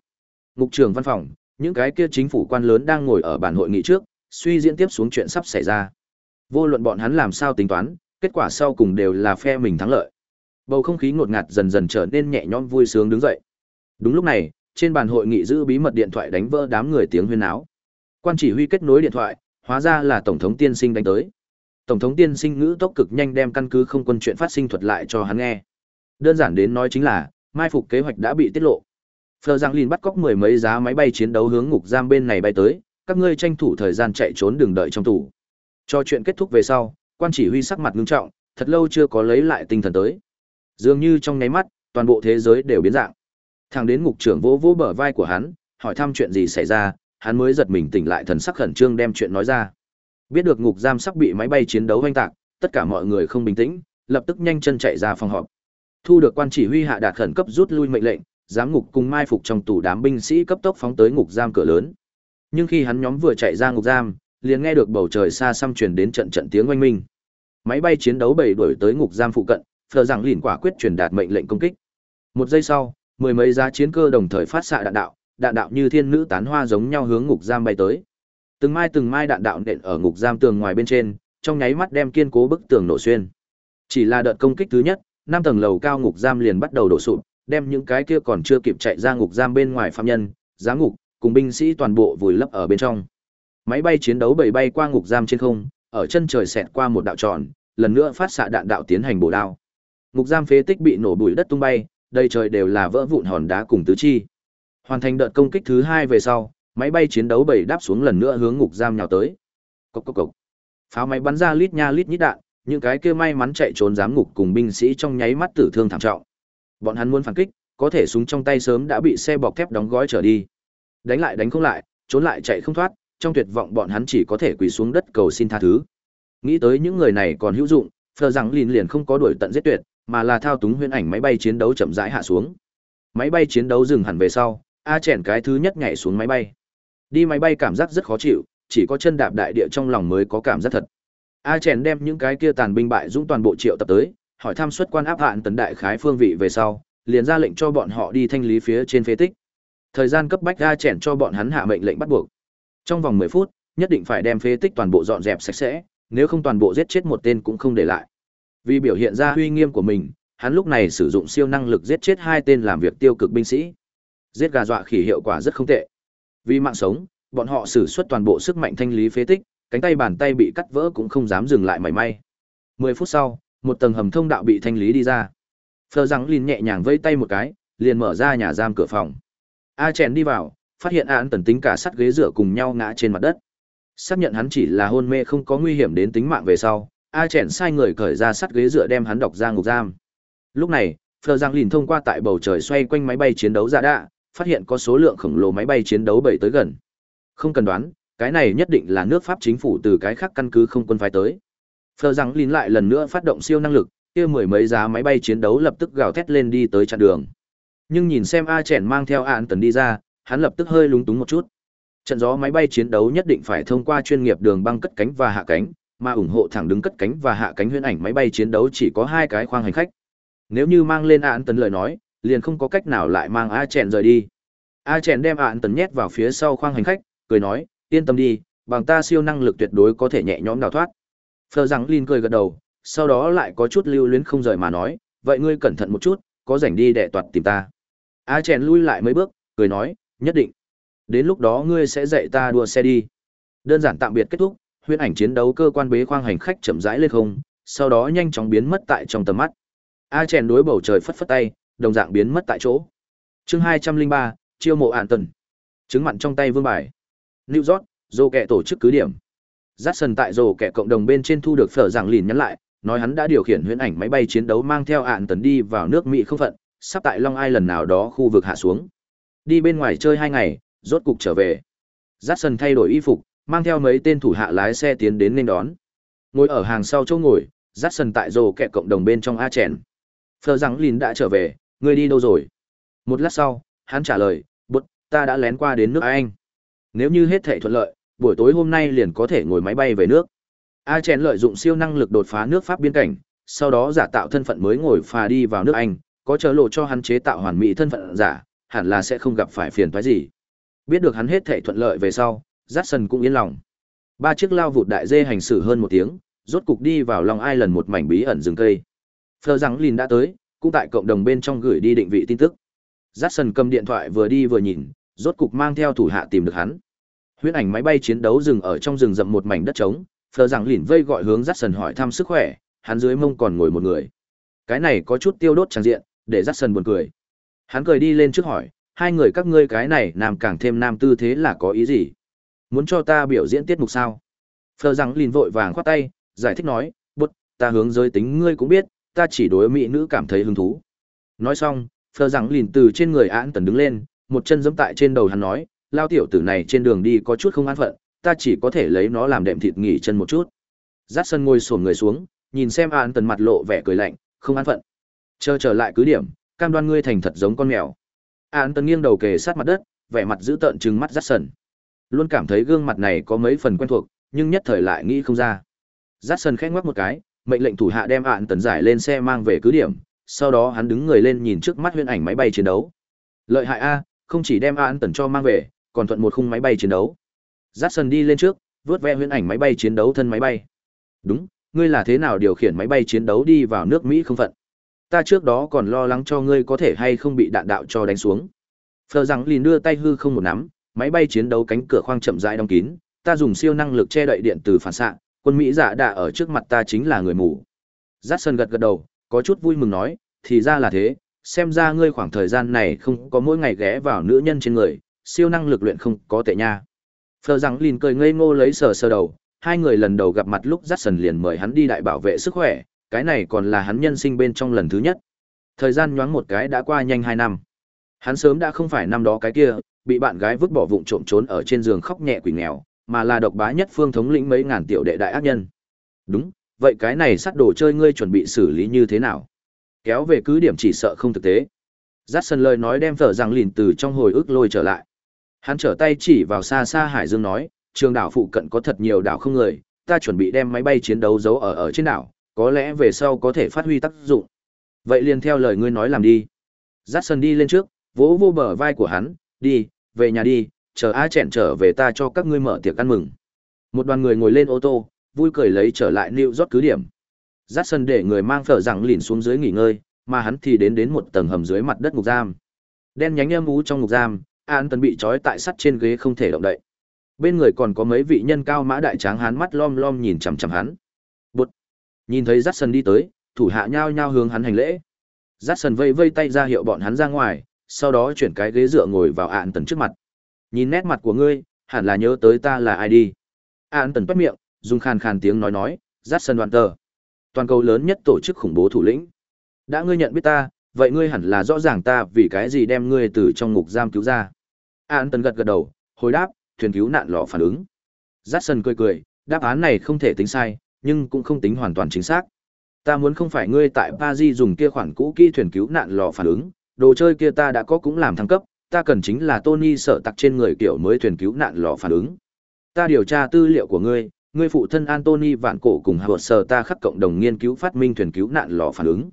Ngục trường văn phòng, những cái kia chính phủ quan lớn đang ngồi ở bàn hội nghị trước, suy diễn tiếp xuống chuyện sắp xảy ra. Vô luận bọn hắn làm sao tính toán, kết quả sau cùng đều là phe mình thắng lợi. Bầu không khí ngột ngạt dần dần trở nên nhẹ nhõm vui sướng đứng dậy. Đúng lúc này, trên bàn hội nghị giữ bí mật điện thoại đánh vỡ đám người tiếng huyên náo. Quan chỉ huy kết nối điện thoại, hóa ra là tổng thống tiên sinh đánh tới. Tổng thống tiên sinh ngữ tốc cực nhanh đem căn cứ không quân chuyện phát sinh thuật lại cho hắn nghe. Đơn giản đến nói chính là, mai phục kế hoạch đã bị tiết lộ. Phờ Giang Lin bắt cóc mười mấy giá máy bay chiến đấu hướng ngục giam bên này bay tới, các ngươi tranh thủ thời gian chạy trốn đừng đợi trong tủ. Cho chuyện kết thúc về sau, quan chỉ huy sắc mặt ngưng trọng, thật lâu chưa có lấy lại tinh thần tới. Dường như trong nháy mắt, toàn bộ thế giới đều biến dạng. Thằng đến ngục trưởng vỗ vỗ bờ vai của hắn, hỏi thăm chuyện gì xảy ra, hắn mới giật mình tỉnh lại thần sắc khẩn trương đem chuyện nói ra. Biết được ngục giam sắp bị máy bay chiến đấu hoành tạc, tất cả mọi người không bình tĩnh, lập tức nhanh chân chạy ra phòng họp. Thu được quan chỉ huy hạ đạt khẩn cấp rút lui mệnh lệnh, giám ngục cùng mai phục trong tù đám binh sĩ cấp tốc phóng tới ngục giam cửa lớn. Nhưng khi hắn nhóm vừa chạy ra ngục giam, liền nghe được bầu trời xa xăm truyền đến trận trận tiếng oanh minh. Máy bay chiến đấu bầy đuổi tới ngục giam phụ cận, phờ rằng lìn quả quyết truyền đạt mệnh lệnh công kích. Một giây sau, mười mấy giá chiến cơ đồng thời phát xạ đạn đạo, đạn đạo như thiên nữ tán hoa giống nhau hướng ngục giam bay tới. Từng mai từng mai đạn đạo nện ở ngục giam tường ngoài bên trên, trong nháy mắt đem kiên cố bức tường nổ xuyên. Chỉ là đợt công kích thứ nhất, năm tầng lầu cao ngục giam liền bắt đầu đổ sụp, đem những cái kia còn chưa kịp chạy ra ngục giam bên ngoài phạm nhân, giá ngục, cùng binh sĩ toàn bộ vùi lấp ở bên trong. Máy bay chiến đấu bầy bay qua ngục giam trên không, ở chân trời xẹt qua một đạo tròn, lần nữa phát xạ đạn đạo tiến hành bổ đao. Ngục giam phế tích bị nổ bụi đất tung bay, đầy trời đều là vỡ vụn hòn đá cùng tứ chi. Hoàn thành đợt công kích thứ hai về sau, máy bay chiến đấu bảy đáp xuống lần nữa hướng ngục giam nhào tới. Cốc cốc cốc. Pháo máy bắn ra lít nha lít nhít đạn, những cái kia may mắn chạy trốn giám ngục cùng binh sĩ trong nháy mắt tử thương thảm trọng. Bọn hắn muốn phản kích, có thể súng trong tay sớm đã bị xe bọc thép đóng gói trở đi. Đánh lại đánh không lại, trốn lại chạy không thoát, trong tuyệt vọng bọn hắn chỉ có thể quỳ xuống đất cầu xin tha thứ. Nghĩ tới những người này còn hữu dụng, Phờ rằng liền liền không có đuổi tận giết tuyệt, mà là thao túng huyễn ảnh máy bay chiến đấu chậm rãi hạ xuống. Máy bay chiến đấu dừng hẳn về sau, A chèn cái thứ nhất nhảy xuống máy bay. Đi máy bay cảm giác rất khó chịu, chỉ có chân đạp đại địa trong lòng mới có cảm giác thật. A chèn đem những cái kia tàn binh bại dũng toàn bộ triệu tập tới, hỏi thăm suất quan áp hạn tấn đại khái phương vị về sau, liền ra lệnh cho bọn họ đi thanh lý phía trên phế tích. Thời gian cấp bách A chèn cho bọn hắn hạ mệnh lệnh bắt buộc. Trong vòng 10 phút, nhất định phải đem phế tích toàn bộ dọn dẹp sạch sẽ, nếu không toàn bộ giết chết một tên cũng không để lại. Vì biểu hiện ra uy nghiêm của mình, hắn lúc này sử dụng siêu năng lực giết chết hai tên làm việc tiêu cực binh sĩ. Giết gà dọa khỉ hiệu quả rất không tệ. Vì mạng sống, bọn họ sử xuất toàn bộ sức mạnh thanh lý phế tích, cánh tay bàn tay bị cắt vỡ cũng không dám dừng lại mảy may. 10 phút sau, một tầng hầm thông đạo bị thanh lý đi ra. Phờ rằng liền nhẹ nhàng vẫy tay một cái, liền mở ra nhà giam cửa phòng. A chèn đi vào, phát hiện án tần tính cả sắt ghế dựa cùng nhau ngã trên mặt đất. Xác nhận hắn chỉ là hôn mê không có nguy hiểm đến tính mạng về sau, A chèn sai người cởi ra sắt ghế dựa đem hắn đọc ra ngục giam. Lúc này, Phờ Giang Lìn thông qua tại bầu trời xoay quanh máy bay chiến đấu ra đạ, phát hiện có số lượng khổng lồ máy bay chiến đấu bảy tới gần. Không cần đoán, cái này nhất định là nước Pháp chính phủ từ cái khác căn cứ không quân phái tới. Phờ Giang Lìn lại lần nữa phát động siêu năng lực, kia mười mấy giá máy bay chiến đấu lập tức gào thét lên đi tới chặn đường. Nhưng nhìn xem A chèn mang theo An Tần đi ra, hắn lập tức hơi lúng túng một chút. Trận gió máy bay chiến đấu nhất định phải thông qua chuyên nghiệp đường băng cất cánh và hạ cánh, mà ủng hộ thẳng đứng cất cánh và hạ cánh huyễn ảnh máy bay chiến đấu chỉ có hai cái khoang hành khách. Nếu như mang lên án tấn lời nói, liền không có cách nào lại mang A chèn rời đi. A chèn đem án tấn nhét vào phía sau khoang hành khách, cười nói, yên tâm đi, bằng ta siêu năng lực tuyệt đối có thể nhẹ nhõm đào thoát. Phờ rằng Linh cười gật đầu, sau đó lại có chút lưu luyến không rời mà nói, vậy ngươi cẩn thận một chút, có rảnh đi đệ toạt tìm ta. A chèn lui lại mấy bước, cười nói, nhất định. Đến lúc đó ngươi sẽ dạy ta đua xe đi. Đơn giản tạm biệt kết thúc, huyễn ảnh chiến đấu cơ quan bế khoang hành khách chậm rãi lên không, sau đó nhanh chóng biến mất tại trong tầm mắt. A chèn đối bầu trời phất phất tay, đồng dạng biến mất tại chỗ. Chương hai trăm linh ba, chiêu mộ ản tần. Chứng mặn trong tay vương bài. New York, dô kẹ tổ chức cứ điểm. Dát sần tại rồ kẹ cộng đồng bên trên thu được phở giảng lìn nhắn lại, nói hắn đã điều khiển huyễn ảnh máy bay chiến đấu mang theo ạn tần đi vào nước Mỹ không phận, sắp tại Long Ai lần nào đó khu vực hạ xuống. Đi bên ngoài chơi hai ngày, rốt cục trở về. Jackson thay đổi y phục, mang theo mấy tên thủ hạ lái xe tiến đến nên đón. Ngồi ở hàng sau chỗ ngồi, Jackson tại rồ kẹ cộng đồng bên trong A chèn. Phờ rằng Lìn đã trở về, người đi đâu rồi? Một lát sau, hắn trả lời, bút, ta đã lén qua đến nước Anh. Nếu như hết thể thuận lợi, buổi tối hôm nay liền có thể ngồi máy bay về nước. A chèn lợi dụng siêu năng lực đột phá nước Pháp biên cảnh, sau đó giả tạo thân phận mới ngồi phà đi vào nước Anh, có chờ lộ cho hắn chế tạo hoàn mỹ thân phận giả, hẳn là sẽ không gặp phải phiền thoái gì. Biết được hắn hết thể thuận lợi về sau, Jackson cũng yên lòng. Ba chiếc lao vụt đại dê hành xử hơn một tiếng, rốt cục đi vào Long lần một mảnh bí ẩn rừng cây. Phờ rằng Lin đã tới, cũng tại cộng đồng bên trong gửi đi định vị tin tức. Jackson cầm điện thoại vừa đi vừa nhìn, rốt cục mang theo thủ hạ tìm được hắn. Huyễn ảnh máy bay chiến đấu dừng ở trong rừng rậm một mảnh đất trống, Phờ rằng Lin vây gọi hướng Jackson hỏi thăm sức khỏe, hắn dưới mông còn ngồi một người. Cái này có chút tiêu đốt tràn diện, để Jackson buồn cười. Hắn cười đi lên trước hỏi, hai người các ngươi cái này nam càng thêm nam tư thế là có ý gì? Muốn cho ta biểu diễn tiết mục sao? Phờ rằng lìn vội vàng khoát tay, giải thích nói, bút, ta hướng giới tính ngươi cũng biết, ta chỉ đối mỹ nữ cảm thấy hứng thú. Nói xong, phờ rằng lìn từ trên người án tần đứng lên, một chân giẫm tại trên đầu hắn nói, lao tiểu tử này trên đường đi có chút không an phận, ta chỉ có thể lấy nó làm đệm thịt nghỉ chân một chút. Dát sân ngồi sổn người xuống, nhìn xem án tần mặt lộ vẻ cười lạnh, không an phận. Chờ trở lại cứ điểm, cam đoan ngươi thành thật giống con mèo. Án tần nghiêng đầu kề sát mặt đất, vẻ mặt giữ tợn trừng mắt giắt sân. Luôn cảm thấy gương mặt này có mấy phần quen thuộc, nhưng nhất thời lại nghĩ không ra. Dát sân khẽ ngoắc một cái, mệnh lệnh thủ hạ đem ạn tần giải lên xe mang về cứ điểm, sau đó hắn đứng người lên nhìn trước mắt huyễn ảnh máy bay chiến đấu. Lợi hại a, không chỉ đem ạn Tần cho mang về, còn thuận một khung máy bay chiến đấu. Jackson đi lên trước, vớt ve huyễn ảnh máy bay chiến đấu thân máy bay. Đúng, ngươi là thế nào điều khiển máy bay chiến đấu đi vào nước Mỹ không phận? Ta trước đó còn lo lắng cho ngươi có thể hay không bị đạn đạo cho đánh xuống. Phờ rằng lìn đưa tay hư không một nắm, máy bay chiến đấu cánh cửa khoang chậm rãi đóng kín, ta dùng siêu năng lực che đậy điện từ phản xạ, quân Mỹ dạ giả đã ở trước mặt ta chính là người mù. Jackson gật gật đầu, có chút vui mừng nói, thì ra là thế, xem ra ngươi khoảng thời gian này không có mỗi ngày ghé vào nữ nhân trên người, siêu năng lực luyện không có tệ nha. Phờ rằng lìn cười ngây ngô lấy sờ sờ đầu, hai người lần đầu gặp mặt lúc Jackson liền mời hắn đi đại bảo vệ sức khỏe, cái này còn là hắn nhân sinh bên trong lần thứ nhất. Thời gian nhoáng một cái đã qua nhanh hai năm. Hắn sớm đã không phải năm đó cái kia, bị bạn gái vứt bỏ vụng trộm trốn ở trên giường khóc nhẹ quỷ nghèo, mà là độc bá nhất phương thống lĩnh mấy ngàn tiểu đệ đại ác nhân. Đúng, vậy cái này sát đồ chơi ngươi chuẩn bị xử lý như thế nào? Kéo về cứ điểm chỉ sợ không thực tế. Jackson lời nói đem vợ rằng lìn từ trong hồi ức lôi trở lại. Hắn trở tay chỉ vào xa xa hải dương nói, trường đảo phụ cận có thật nhiều đảo không người, ta chuẩn bị đem máy bay chiến đấu giấu ở ở trên đảo, có lẽ về sau có thể phát huy tác dụng. Vậy liền theo lời ngươi nói làm đi. Jackson đi lên trước, vỗ vô bờ vai của hắn, đi, về nhà đi, chờ A chẹn trở về ta cho các ngươi mở tiệc ăn mừng. Một đoàn người ngồi lên ô tô, vui cười lấy trở lại New York cứ điểm. Jackson để người mang phở rằng lìn xuống dưới nghỉ ngơi, mà hắn thì đến đến một tầng hầm dưới mặt đất ngục giam. Đen nhánh em ú trong ngục giam, An Tần bị trói tại sắt trên ghế không thể động đậy. Bên người còn có mấy vị nhân cao mã đại tráng hắn mắt lom lom nhìn chằm chằm hắn. Bụt. Nhìn thấy Jackson đi tới, thủ hạ nhao nhao hướng hắn hành lễ. Jackson vây vây tay ra hiệu bọn hắn ra ngoài, sau đó chuyển cái ghế dựa ngồi vào ạn Tần trước mặt. Nhìn nét mặt của ngươi, hẳn là nhớ tới ta là ai đi. ạn Tần bắt miệng, dùng khàn khàn tiếng nói nói, Jackson đoạn tờ. Toàn cầu lớn nhất tổ chức khủng bố thủ lĩnh. Đã ngươi nhận biết ta, vậy ngươi hẳn là rõ ràng ta vì cái gì đem ngươi từ trong ngục giam cứu ra. ạn Tần gật gật đầu, hồi đáp, thuyền cứu nạn lò phản ứng. Jackson cười cười, đáp án này không thể tính sai, nhưng cũng không tính hoàn toàn chính xác. Ta muốn không phải ngươi tại Paris dùng kia khoản cũ kỹ thuyền cứu nạn lò phản ứng, đồ chơi kia ta đã có cũng làm thăng cấp, ta cần chính là Tony sợ tặc trên người kiểu mới thuyền cứu nạn lò phản ứng. Ta điều tra tư liệu của ngươi, ngươi phụ thân Anthony Vạn Cổ cùng Howard Sở ta khắc cộng đồng nghiên cứu phát minh thuyền cứu nạn lò phản ứng.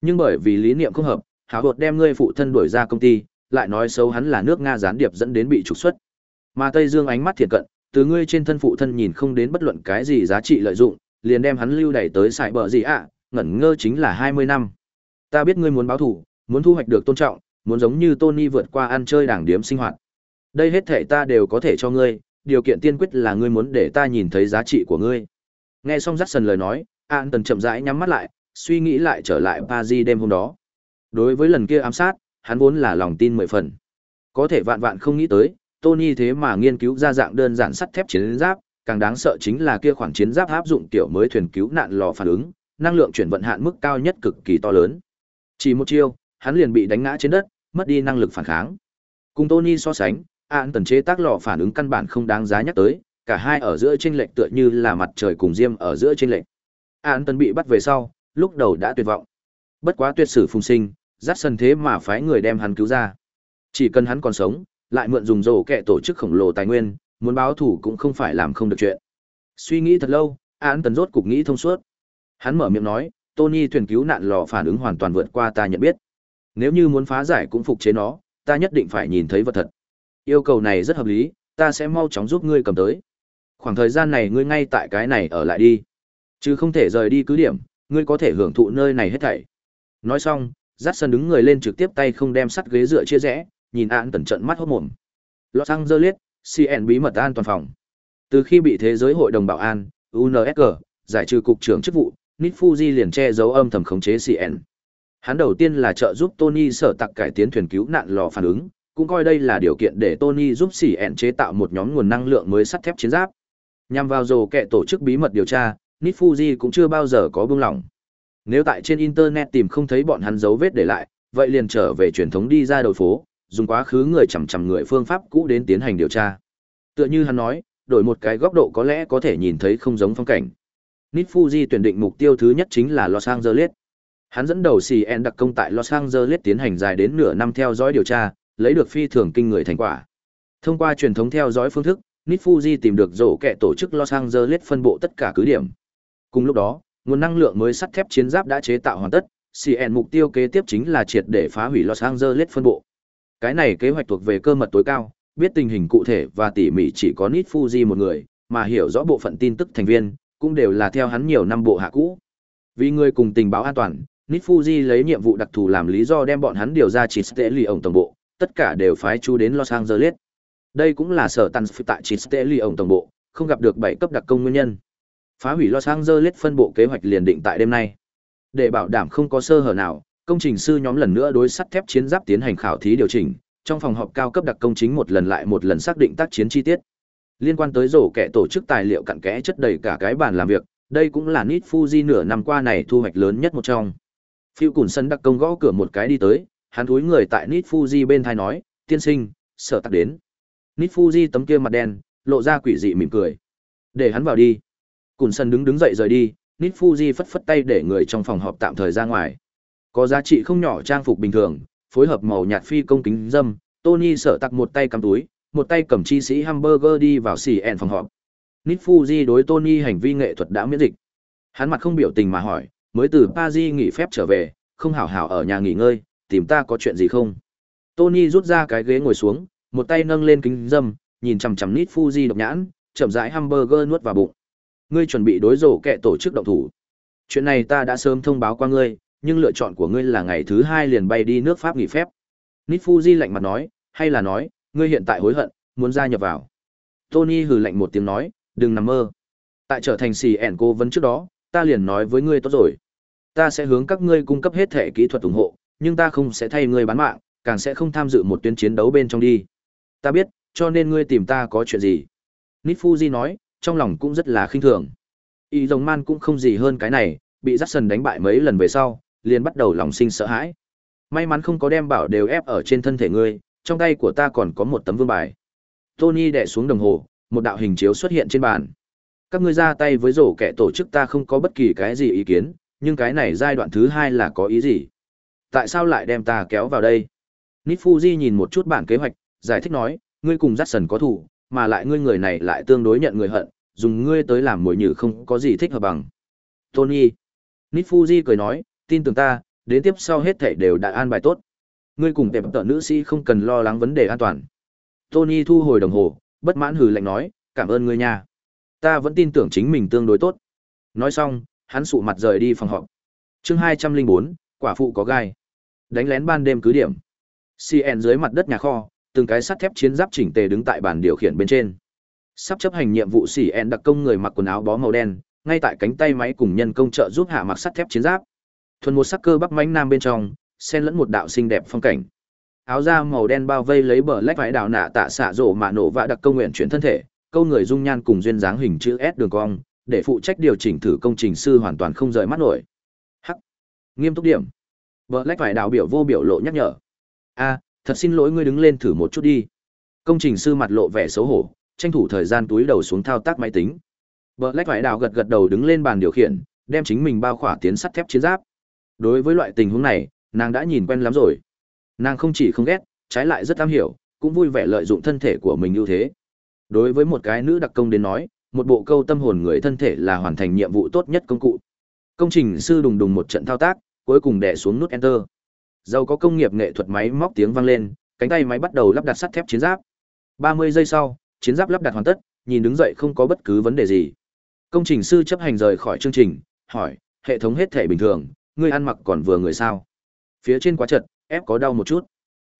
Nhưng bởi vì lý niệm không hợp, Howard đem ngươi phụ thân đuổi ra công ty, lại nói xấu hắn là nước Nga gián điệp dẫn đến bị trục xuất. Mà Tây Dương ánh mắt thiện cận, từ ngươi trên thân phụ thân nhìn không đến bất luận cái gì giá trị lợi dụng, liền đem hắn lưu đẩy tới sải bờ gì ạ, ngẩn ngơ chính là 20 năm. Ta biết ngươi muốn báo thủ, muốn thu hoạch được tôn trọng, muốn giống như Tony vượt qua ăn chơi đảng điếm sinh hoạt. Đây hết thể ta đều có thể cho ngươi, điều kiện tiên quyết là ngươi muốn để ta nhìn thấy giá trị của ngươi. Nghe xong Jackson lời nói, An Tần chậm rãi nhắm mắt lại, suy nghĩ lại trở lại Paris đêm hôm đó. Đối với lần kia ám sát, hắn vốn là lòng tin mười phần. Có thể vạn vạn không nghĩ tới, Tony thế mà nghiên cứu ra dạng đơn giản sắt thép chiến giáp, càng đáng sợ chính là kia khoản chiến giáp áp dụng kiểu mới thuyền cứu nạn lò phản ứng, năng lượng chuyển vận hạn mức cao nhất cực kỳ to lớn. Chỉ một chiêu, hắn liền bị đánh ngã trên đất, mất đi năng lực phản kháng. Cùng Tony so sánh, An tần chế tác lò phản ứng căn bản không đáng giá nhắc tới, cả hai ở giữa chênh lệch tựa như là mặt trời cùng diêm ở giữa chênh lệch. An tần bị bắt về sau, lúc đầu đã tuyệt vọng. Bất quá tuyệt sử phùng sinh, dắt sân thế mà phái người đem hắn cứu ra. Chỉ cần hắn còn sống, lại mượn dùng rổ kẹ tổ chức khổng lồ tài nguyên, muốn báo thủ cũng không phải làm không được chuyện. Suy nghĩ thật lâu, An tần rốt cục nghĩ thông suốt. Hắn mở miệng nói, Tony thuyền cứu nạn lò phản ứng hoàn toàn vượt qua ta nhận biết. Nếu như muốn phá giải cũng phục chế nó, ta nhất định phải nhìn thấy vật thật. Yêu cầu này rất hợp lý, ta sẽ mau chóng giúp ngươi cầm tới. Khoảng thời gian này ngươi ngay tại cái này ở lại đi. Chứ không thể rời đi cứ điểm, ngươi có thể hưởng thụ nơi này hết thảy. Nói xong, dắt sân đứng người lên trực tiếp tay không đem sắt ghế dựa chia rẽ, nhìn An tần trận mắt hốt mồm. Los Angeles, CN bí mật an toàn phòng. Từ khi bị thế giới hội đồng bảo an, UNSG, giải trừ cục trưởng chức vụ, Nit Fuji liền che giấu âm thầm khống chế CN. Hắn đầu tiên là trợ giúp Tony sở tặc cải tiến thuyền cứu nạn lò phản ứng, cũng coi đây là điều kiện để Tony giúp xỉ ẹn chế tạo một nhóm nguồn năng lượng mới sắt thép chiến giáp. Nhằm vào dồ kẻ tổ chức bí mật điều tra, Nit Fuji cũng chưa bao giờ có buông lỏng. Nếu tại trên internet tìm không thấy bọn hắn dấu vết để lại, vậy liền trở về truyền thống đi ra đầu phố, dùng quá khứ người chằm chằm người phương pháp cũ đến tiến hành điều tra. Tựa như hắn nói, đổi một cái góc độ có lẽ có thể nhìn thấy không giống phong cảnh. Nit Fuji tuyển định mục tiêu thứ nhất chính là Los Angeles. Hắn dẫn đầu CN đặc công tại Los Angeles tiến hành dài đến nửa năm theo dõi điều tra, lấy được phi thường kinh người thành quả. Thông qua truyền thống theo dõi phương thức, Nifuji tìm được rổ kẹ tổ chức Los Angeles phân bộ tất cả cứ điểm. Cùng lúc đó, nguồn năng lượng mới sắt thép chiến giáp đã chế tạo hoàn tất, CN mục tiêu kế tiếp chính là triệt để phá hủy Los Angeles phân bộ. Cái này kế hoạch thuộc về cơ mật tối cao, biết tình hình cụ thể và tỉ mỉ chỉ có Nifuji một người, mà hiểu rõ bộ phận tin tức thành viên, cũng đều là theo hắn nhiều năm bộ hạ cũ. Vì người cùng tình báo an toàn, Nit Fuji lấy nhiệm vụ đặc thù làm lý do đem bọn hắn điều ra chỉ tệ lì ổng tổng bộ, tất cả đều phái chú đến Los Angeles. Đây cũng là sở tàn tại chỉ tệ lì ổng tổng bộ, không gặp được bảy cấp đặc công nguyên nhân. Phá hủy Los Angeles phân bộ kế hoạch liền định tại đêm nay. Để bảo đảm không có sơ hở nào, công trình sư nhóm lần nữa đối sắt thép chiến giáp tiến hành khảo thí điều chỉnh, trong phòng họp cao cấp đặc công chính một lần lại một lần xác định tác chiến chi tiết. Liên quan tới rổ kẻ tổ chức tài liệu cặn kẽ chất đầy cả cái bàn làm việc, đây cũng là Nit Fuji nửa năm qua này thu hoạch lớn nhất một trong. Phiêu Cùn Sân đặc công gõ cửa một cái đi tới, hắn thúi người tại Nit Fuji bên thai nói, tiên sinh, sở tắc đến. Nit Fuji tấm kia mặt đen, lộ ra quỷ dị mỉm cười. Để hắn vào đi. Cùn Sân đứng đứng dậy rời đi, Nit Fuji phất phất tay để người trong phòng họp tạm thời ra ngoài. Có giá trị không nhỏ trang phục bình thường, phối hợp màu nhạt phi công kính dâm, Tony sở tặc một tay cầm túi, một tay cầm chi sĩ hamburger đi vào xì ẹn phòng họp. Nit Fuji đối Tony hành vi nghệ thuật đã miễn dịch. Hắn mặt không biểu tình mà hỏi, mới từ Paris nghỉ phép trở về, không hảo hảo ở nhà nghỉ ngơi, tìm ta có chuyện gì không? Tony rút ra cái ghế ngồi xuống, một tay nâng lên kính dâm, nhìn chằm chằm nít Fuji độc nhãn, chậm rãi hamburger nuốt vào bụng. Ngươi chuẩn bị đối rổ kẻ tổ chức động thủ. Chuyện này ta đã sớm thông báo qua ngươi, nhưng lựa chọn của ngươi là ngày thứ hai liền bay đi nước Pháp nghỉ phép. Nít Fuji lạnh mặt nói, hay là nói, ngươi hiện tại hối hận, muốn gia nhập vào. Tony hừ lạnh một tiếng nói, đừng nằm mơ. Tại trở thành xì ẻn cô vấn trước đó, ta liền nói với ngươi tốt rồi. Ta sẽ hướng các ngươi cung cấp hết thể kỹ thuật ủng hộ, nhưng ta không sẽ thay ngươi bán mạng, càng sẽ không tham dự một tuyến chiến đấu bên trong đi. Ta biết, cho nên ngươi tìm ta có chuyện gì. Nifuji nói, trong lòng cũng rất là khinh thường. Y rồng man cũng không gì hơn cái này, bị Jackson đánh bại mấy lần về sau, liền bắt đầu lòng sinh sợ hãi. May mắn không có đem bảo đều ép ở trên thân thể ngươi, trong tay của ta còn có một tấm vương bài. Tony đè xuống đồng hồ, một đạo hình chiếu xuất hiện trên bàn. Các ngươi ra tay với rổ kẻ tổ chức ta không có bất kỳ cái gì ý kiến, nhưng cái này giai đoạn thứ hai là có ý gì? Tại sao lại đem ta kéo vào đây? Nifuji nhìn một chút bản kế hoạch, giải thích nói, ngươi cùng Jackson có thủ, mà lại ngươi người này lại tương đối nhận người hận, dùng ngươi tới làm mồi nhử không có gì thích hợp bằng. Tony. Nifuji cười nói, tin tưởng ta, đến tiếp sau hết thảy đều đã an bài tốt. Ngươi cùng tệp tợ nữ sĩ không cần lo lắng vấn đề an toàn. Tony thu hồi đồng hồ, bất mãn hừ lạnh nói, cảm ơn ngươi nha. Ta vẫn tin tưởng chính mình tương đối tốt. Nói xong, hắn sụ mặt rời đi phòng họp. Chương 204, quả phụ có gai. Đánh lén ban đêm cứ điểm. CN dưới mặt đất nhà kho, từng cái sắt thép chiến giáp chỉnh tề đứng tại bàn điều khiển bên trên. Sắp chấp hành nhiệm vụ CN đặc công người mặc quần áo bó màu đen, ngay tại cánh tay máy cùng nhân công trợ giúp hạ mặc sắt thép chiến giáp. Thuần một sắc cơ bắc mãnh nam bên trong, xen lẫn một đạo xinh đẹp phong cảnh. Áo da màu đen bao vây lấy bờ lách vải đảo nạ tạ xạ rổ mà nổ và đặc công nguyện chuyển thân thể, câu người dung nhan cùng duyên dáng hình chữ S đường cong, để phụ trách điều chỉnh thử công trình sư hoàn toàn không rời mắt nổi. Hắc. Nghiêm túc điểm. Black phải vải đảo biểu vô biểu lộ nhắc nhở. A, thật xin lỗi ngươi đứng lên thử một chút đi. Công trình sư mặt lộ vẻ xấu hổ, tranh thủ thời gian túi đầu xuống thao tác máy tính. Black phải vải đảo gật gật đầu đứng lên bàn điều khiển, đem chính mình bao khỏa tiến sắt thép chiến giáp. Đối với loại tình huống này, nàng đã nhìn quen lắm rồi. Nàng không chỉ không ghét, trái lại rất am hiểu, cũng vui vẻ lợi dụng thân thể của mình ưu thế. Đối với một cái nữ đặc công đến nói, một bộ câu tâm hồn người thân thể là hoàn thành nhiệm vụ tốt nhất công cụ. Công trình sư đùng đùng một trận thao tác, cuối cùng đè xuống nút enter. Dầu có công nghiệp nghệ thuật máy móc tiếng vang lên, cánh tay máy bắt đầu lắp đặt sắt thép chiến giáp. 30 giây sau, chiến giáp lắp đặt hoàn tất, nhìn đứng dậy không có bất cứ vấn đề gì. Công trình sư chấp hành rời khỏi chương trình, hỏi, hệ thống hết thể bình thường, ngươi ăn mặc còn vừa người sao? Phía trên quá chật, ép có đau một chút.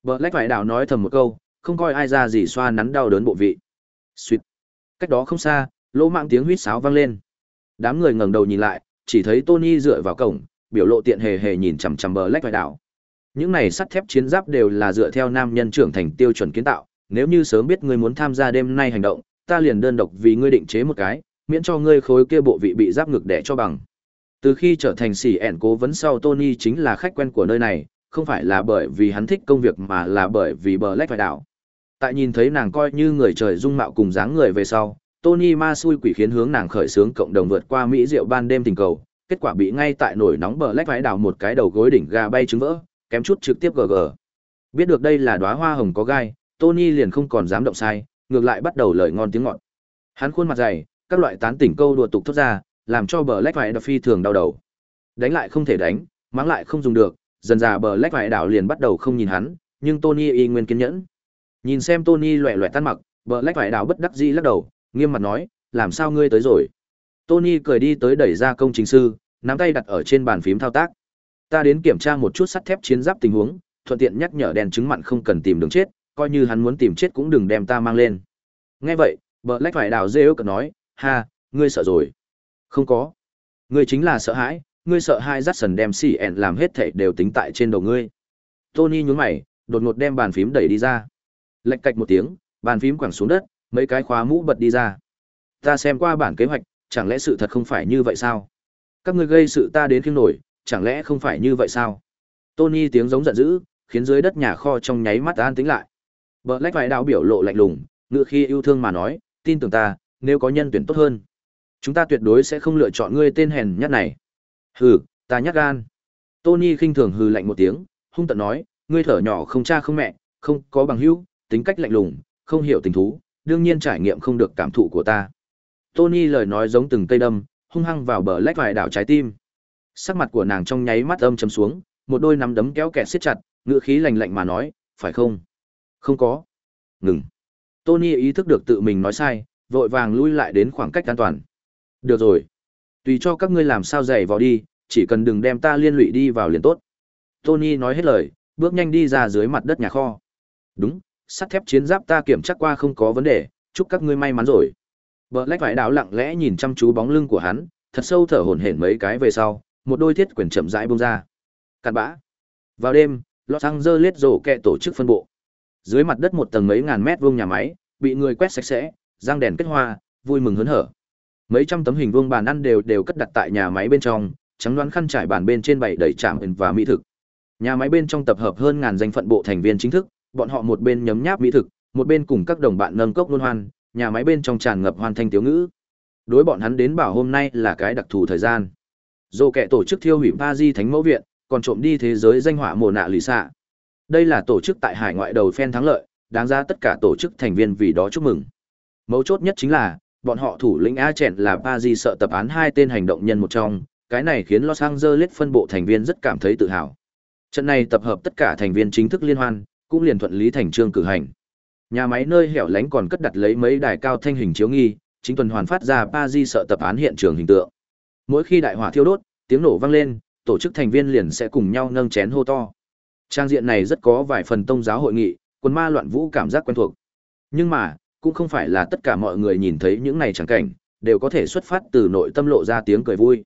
Bờ lách phải đảo nói thầm một câu, không coi ai ra gì xoa nắn đau đớn bộ vị. Xuyệt. Cách đó không xa, lỗ mạng tiếng huýt sáo vang lên. Đám người ngẩng đầu nhìn lại, chỉ thấy Tony dựa vào cổng, biểu lộ tiện hề hề nhìn chằm chằm bờ lách vai đảo. Những này sắt thép chiến giáp đều là dựa theo nam nhân trưởng thành tiêu chuẩn kiến tạo, nếu như sớm biết ngươi muốn tham gia đêm nay hành động, ta liền đơn độc vì ngươi định chế một cái, miễn cho ngươi khối kia bộ vị bị giáp ngực đẻ cho bằng. Từ khi trở thành sỉ ẻn cố vấn sau Tony chính là khách quen của nơi này, không phải là bởi vì hắn thích công việc mà là bởi vì bờ lách vai đảo. Tại nhìn thấy nàng coi như người trời dung mạo cùng dáng người về sau, Tony ma xui quỷ khiến hướng nàng khởi sướng cộng đồng vượt qua Mỹ rượu ban đêm tình cầu, kết quả bị ngay tại nổi nóng bờ lách phải đảo một cái đầu gối đỉnh gà bay trứng vỡ, kém chút trực tiếp gg. Biết được đây là đóa hoa hồng có gai, Tony liền không còn dám động sai, ngược lại bắt đầu lời ngon tiếng ngọt. Hắn khuôn mặt dày, các loại tán tỉnh câu đùa tục thốt ra, làm cho bờ lách phải đập phi thường đau đầu. Đánh lại không thể đánh, mắng lại không dùng được, dần dà bờ lách phải đảo liền bắt đầu không nhìn hắn, nhưng Tony y nguyên kiên nhẫn. Nhìn xem Tony loẻ loẻ tan mặc, Black phải đảo bất đắc dĩ lắc đầu, nghiêm mặt nói, làm sao ngươi tới rồi? Tony cười đi tới đẩy ra công trình sư, nắm tay đặt ở trên bàn phím thao tác. Ta đến kiểm tra một chút sắt thép chiến giáp tình huống, thuận tiện nhắc nhở đèn chứng mặn không cần tìm đường chết, coi như hắn muốn tìm chết cũng đừng đem ta mang lên. Nghe vậy, Black phải đảo rêu cợt nói, ha, ngươi sợ rồi. Không có. Ngươi chính là sợ hãi, ngươi sợ hai dắt sần đem xỉ ẹn làm hết thảy đều tính tại trên đầu ngươi. Tony nhún mày, đột ngột đem bàn phím đẩy đi ra. Lệch cạch một tiếng, bàn phím quẳng xuống đất, mấy cái khóa mũ bật đi ra. Ta xem qua bản kế hoạch, chẳng lẽ sự thật không phải như vậy sao? Các ngươi gây sự ta đến khiêng nổi, chẳng lẽ không phải như vậy sao? Tony tiếng giống giận dữ, khiến dưới đất nhà kho trong nháy mắt an tĩnh lại. Black phải đạo biểu lộ lạnh lùng, ngựa khi yêu thương mà nói, tin tưởng ta, nếu có nhân tuyển tốt hơn, chúng ta tuyệt đối sẽ không lựa chọn ngươi tên hèn nhát này. Hừ, ta nhát gan. Tony khinh thường hừ lạnh một tiếng, hung tận nói, ngươi thở nhỏ không cha không mẹ, không có bằng hữu, tính cách lạnh lùng, không hiểu tình thú, đương nhiên trải nghiệm không được cảm thụ của ta. Tony lời nói giống từng cây đâm, hung hăng vào bờ lách vài đảo trái tim. Sắc mặt của nàng trong nháy mắt âm trầm xuống, một đôi nắm đấm kéo kẹt siết chặt, ngựa khí lạnh lạnh mà nói, phải không? Không có. Ngừng. Tony ý thức được tự mình nói sai, vội vàng lui lại đến khoảng cách an toàn. Được rồi. Tùy cho các ngươi làm sao dày vào đi, chỉ cần đừng đem ta liên lụy đi vào liền tốt. Tony nói hết lời, bước nhanh đi ra dưới mặt đất nhà kho. Đúng, sắt thép chiến giáp ta kiểm tra qua không có vấn đề, chúc các ngươi may mắn rồi. Black vải đảo lặng lẽ nhìn chăm chú bóng lưng của hắn, thật sâu thở hổn hển mấy cái về sau, một đôi thiết quyền chậm rãi bung ra. Cặn bã. Vào đêm, Los Angeles rổ kẹ tổ chức phân bộ. Dưới mặt đất một tầng mấy ngàn mét vuông nhà máy, bị người quét sạch sẽ, răng đèn kết hoa, vui mừng hớn hở. Mấy trăm tấm hình vuông bàn ăn đều đều cất đặt tại nhà máy bên trong, trắng đoán khăn trải bàn bên trên bày đầy chạm và mỹ thực. Nhà máy bên trong tập hợp hơn ngàn danh phận bộ thành viên chính thức, bọn họ một bên nhấm nháp mỹ thực, một bên cùng các đồng bạn nâng cốc luân hoan, nhà máy bên trong tràn ngập hoan thanh tiếu ngữ. Đối bọn hắn đến bảo hôm nay là cái đặc thù thời gian. Dô kẻ tổ chức thiêu hủy Paris Thánh Mẫu Viện, còn trộm đi thế giới danh họa mồ nạ lì xạ. Đây là tổ chức tại hải ngoại đầu phen thắng lợi, đáng ra tất cả tổ chức thành viên vì đó chúc mừng. Mấu chốt nhất chính là, bọn họ thủ lĩnh A Chẹn là Paris sợ tập án hai tên hành động nhân một trong, cái này khiến Los Angeles phân bộ thành viên rất cảm thấy tự hào. Trận này tập hợp tất cả thành viên chính thức liên hoan, cũng liền thuận lý thành trương cử hành. Nhà máy nơi hẻo lánh còn cất đặt lấy mấy đài cao thanh hình chiếu nghi, chính tuần hoàn phát ra Paris sợ tập án hiện trường hình tượng. Mỗi khi đại hỏa thiêu đốt, tiếng nổ vang lên, tổ chức thành viên liền sẽ cùng nhau nâng chén hô to. Trang diện này rất có vài phần tông giáo hội nghị, quân ma loạn vũ cảm giác quen thuộc. Nhưng mà, cũng không phải là tất cả mọi người nhìn thấy những này chẳng cảnh, đều có thể xuất phát từ nội tâm lộ ra tiếng cười vui.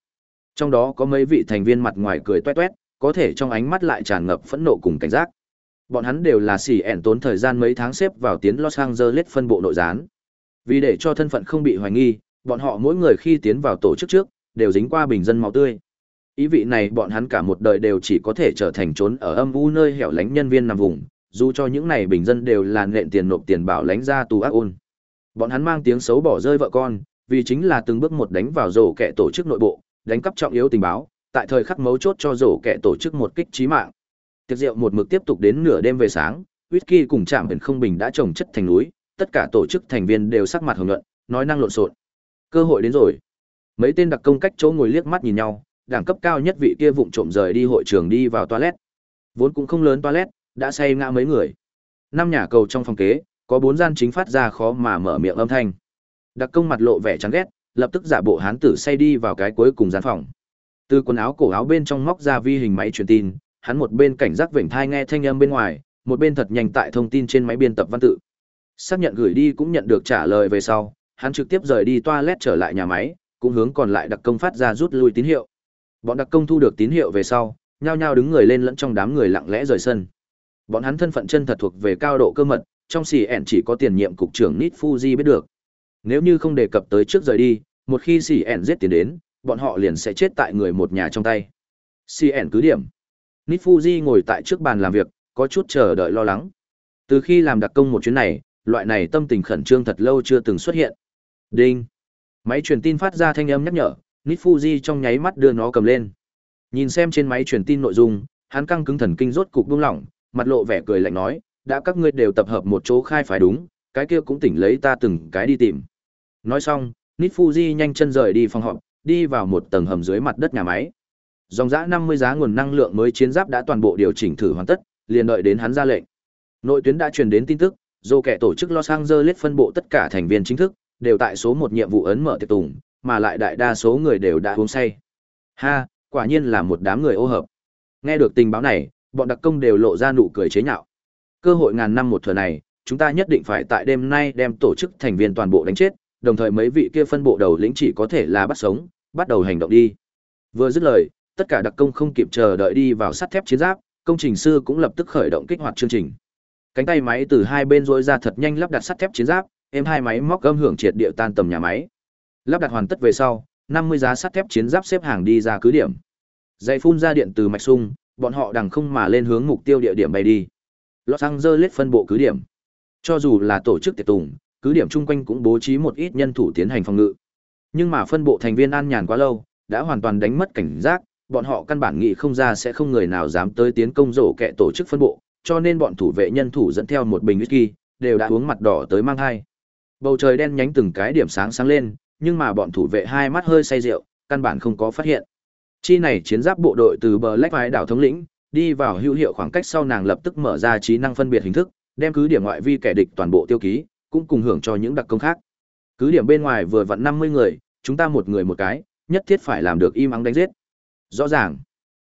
Trong đó có mấy vị thành viên mặt ngoài cười toe toét, có thể trong ánh mắt lại tràn ngập phẫn nộ cùng cảnh giác. Bọn hắn đều là xỉ ẻn tốn thời gian mấy tháng xếp vào tiến Los Angeles phân bộ nội gián. Vì để cho thân phận không bị hoài nghi, bọn họ mỗi người khi tiến vào tổ chức trước, đều dính qua bình dân máu tươi. Ý vị này bọn hắn cả một đời đều chỉ có thể trở thành trốn ở âm u nơi hẻo lánh nhân viên nằm vùng, dù cho những này bình dân đều là nện tiền nộp tiền bảo lánh ra tù ác ôn. Bọn hắn mang tiếng xấu bỏ rơi vợ con, vì chính là từng bước một đánh vào rổ kẻ tổ chức nội bộ, đánh cắp trọng yếu tình báo, tại thời khắc mấu chốt cho rổ kẻ tổ chức một kích trí mạng. Tiệc rượu một mực tiếp tục đến nửa đêm về sáng, whisky cùng chạm biển không bình đã trồng chất thành núi, tất cả tổ chức thành viên đều sắc mặt hồng nhuận, nói năng lộn xộn. Cơ hội đến rồi. Mấy tên đặc công cách chỗ ngồi liếc mắt nhìn nhau, đẳng cấp cao nhất vị kia vụng trộm rời đi hội trường đi vào toilet. Vốn cũng không lớn toilet, đã say ngã mấy người. Năm nhà cầu trong phòng kế, có bốn gian chính phát ra khó mà mở miệng âm thanh. Đặc công mặt lộ vẻ chán ghét, lập tức giả bộ hán tử say đi vào cái cuối cùng gian phòng. Từ quần áo cổ áo bên trong móc ra vi hình máy truyền tin, hắn một bên cảnh giác vểnh thai nghe thanh âm bên ngoài, một bên thật nhanh tại thông tin trên máy biên tập văn tự. Xác nhận gửi đi cũng nhận được trả lời về sau, hắn trực tiếp rời đi toilet trở lại nhà máy, cũng hướng còn lại đặc công phát ra rút lui tín hiệu. Bọn đặc công thu được tín hiệu về sau, nhao nhao đứng người lên lẫn trong đám người lặng lẽ rời sân. Bọn hắn thân phận chân thật thuộc về cao độ cơ mật, trong xì ẻn chỉ có tiền nhiệm cục trưởng Nít Fuji biết được. Nếu như không đề cập tới trước rời đi, một khi xì ẻn giết tiền đến, bọn họ liền sẽ chết tại người một nhà trong tay. Xì ẻn cứ điểm. Nít Fuji ngồi tại trước bàn làm việc, có chút chờ đợi lo lắng. Từ khi làm đặc công một chuyến này, loại này tâm tình khẩn trương thật lâu chưa từng xuất hiện. Đinh. Máy truyền tin phát ra thanh âm nhắc nhở, Nít Fuji trong nháy mắt đưa nó cầm lên. Nhìn xem trên máy truyền tin nội dung, hắn căng cứng thần kinh rốt cục buông lỏng, mặt lộ vẻ cười lạnh nói, đã các ngươi đều tập hợp một chỗ khai phải đúng, cái kia cũng tỉnh lấy ta từng cái đi tìm. Nói xong, Nít Fuji nhanh chân rời đi phòng họp, đi vào một tầng hầm dưới mặt đất nhà máy. Dòng dã 50 giá nguồn năng lượng mới chiến giáp đã toàn bộ điều chỉnh thử hoàn tất, liền đợi đến hắn ra lệnh. Nội tuyến đã truyền đến tin tức, dù kẻ tổ chức Los Angeles phân bộ tất cả thành viên chính thức đều tại số một nhiệm vụ ấn mở tiệc tùng, mà lại đại đa số người đều đã uống say. Ha, quả nhiên là một đám người ô hợp. Nghe được tình báo này, bọn đặc công đều lộ ra nụ cười chế nhạo. Cơ hội ngàn năm một thừa này, chúng ta nhất định phải tại đêm nay đem tổ chức thành viên toàn bộ đánh chết, đồng thời mấy vị kia phân bộ đầu lĩnh chỉ có thể là bắt sống, bắt đầu hành động đi. Vừa dứt lời, tất cả đặc công không kịp chờ đợi đi vào sắt thép chiến giáp, công trình sư cũng lập tức khởi động kích hoạt chương trình. Cánh tay máy từ hai bên rỗi ra thật nhanh lắp đặt sắt thép chiến giáp, em hai máy móc âm hưởng triệt địa tan tầm nhà máy. Lắp đặt hoàn tất về sau, 50 giá sắt thép chiến giáp xếp hàng đi ra cứ điểm. Dây phun ra điện từ mạch sung, bọn họ đằng không mà lên hướng mục tiêu địa điểm bay đi. Los Angeles phân bộ cứ điểm. Cho dù là tổ chức tiệc tùng, cứ điểm chung quanh cũng bố trí một ít nhân thủ tiến hành phòng ngự. Nhưng mà phân bộ thành viên an nhàn quá lâu, đã hoàn toàn đánh mất cảnh giác, bọn họ căn bản nghĩ không ra sẽ không người nào dám tới tiến công rổ kẹ tổ chức phân bộ, cho nên bọn thủ vệ nhân thủ dẫn theo một bình whisky, đều đã uống mặt đỏ tới mang hai. Bầu trời đen nhánh từng cái điểm sáng sáng lên, nhưng mà bọn thủ vệ hai mắt hơi say rượu, căn bản không có phát hiện. Chi này chiến giáp bộ đội từ bờ lách vai đảo thống lĩnh, đi vào hữu hiệu khoảng cách sau nàng lập tức mở ra trí năng phân biệt hình thức, đem cứ điểm ngoại vi kẻ địch toàn bộ tiêu ký, cũng cùng hưởng cho những đặc công khác. Cứ điểm bên ngoài vừa vặn 50 người, chúng ta một người một cái, nhất thiết phải làm được im ắng đánh giết. Rõ ràng.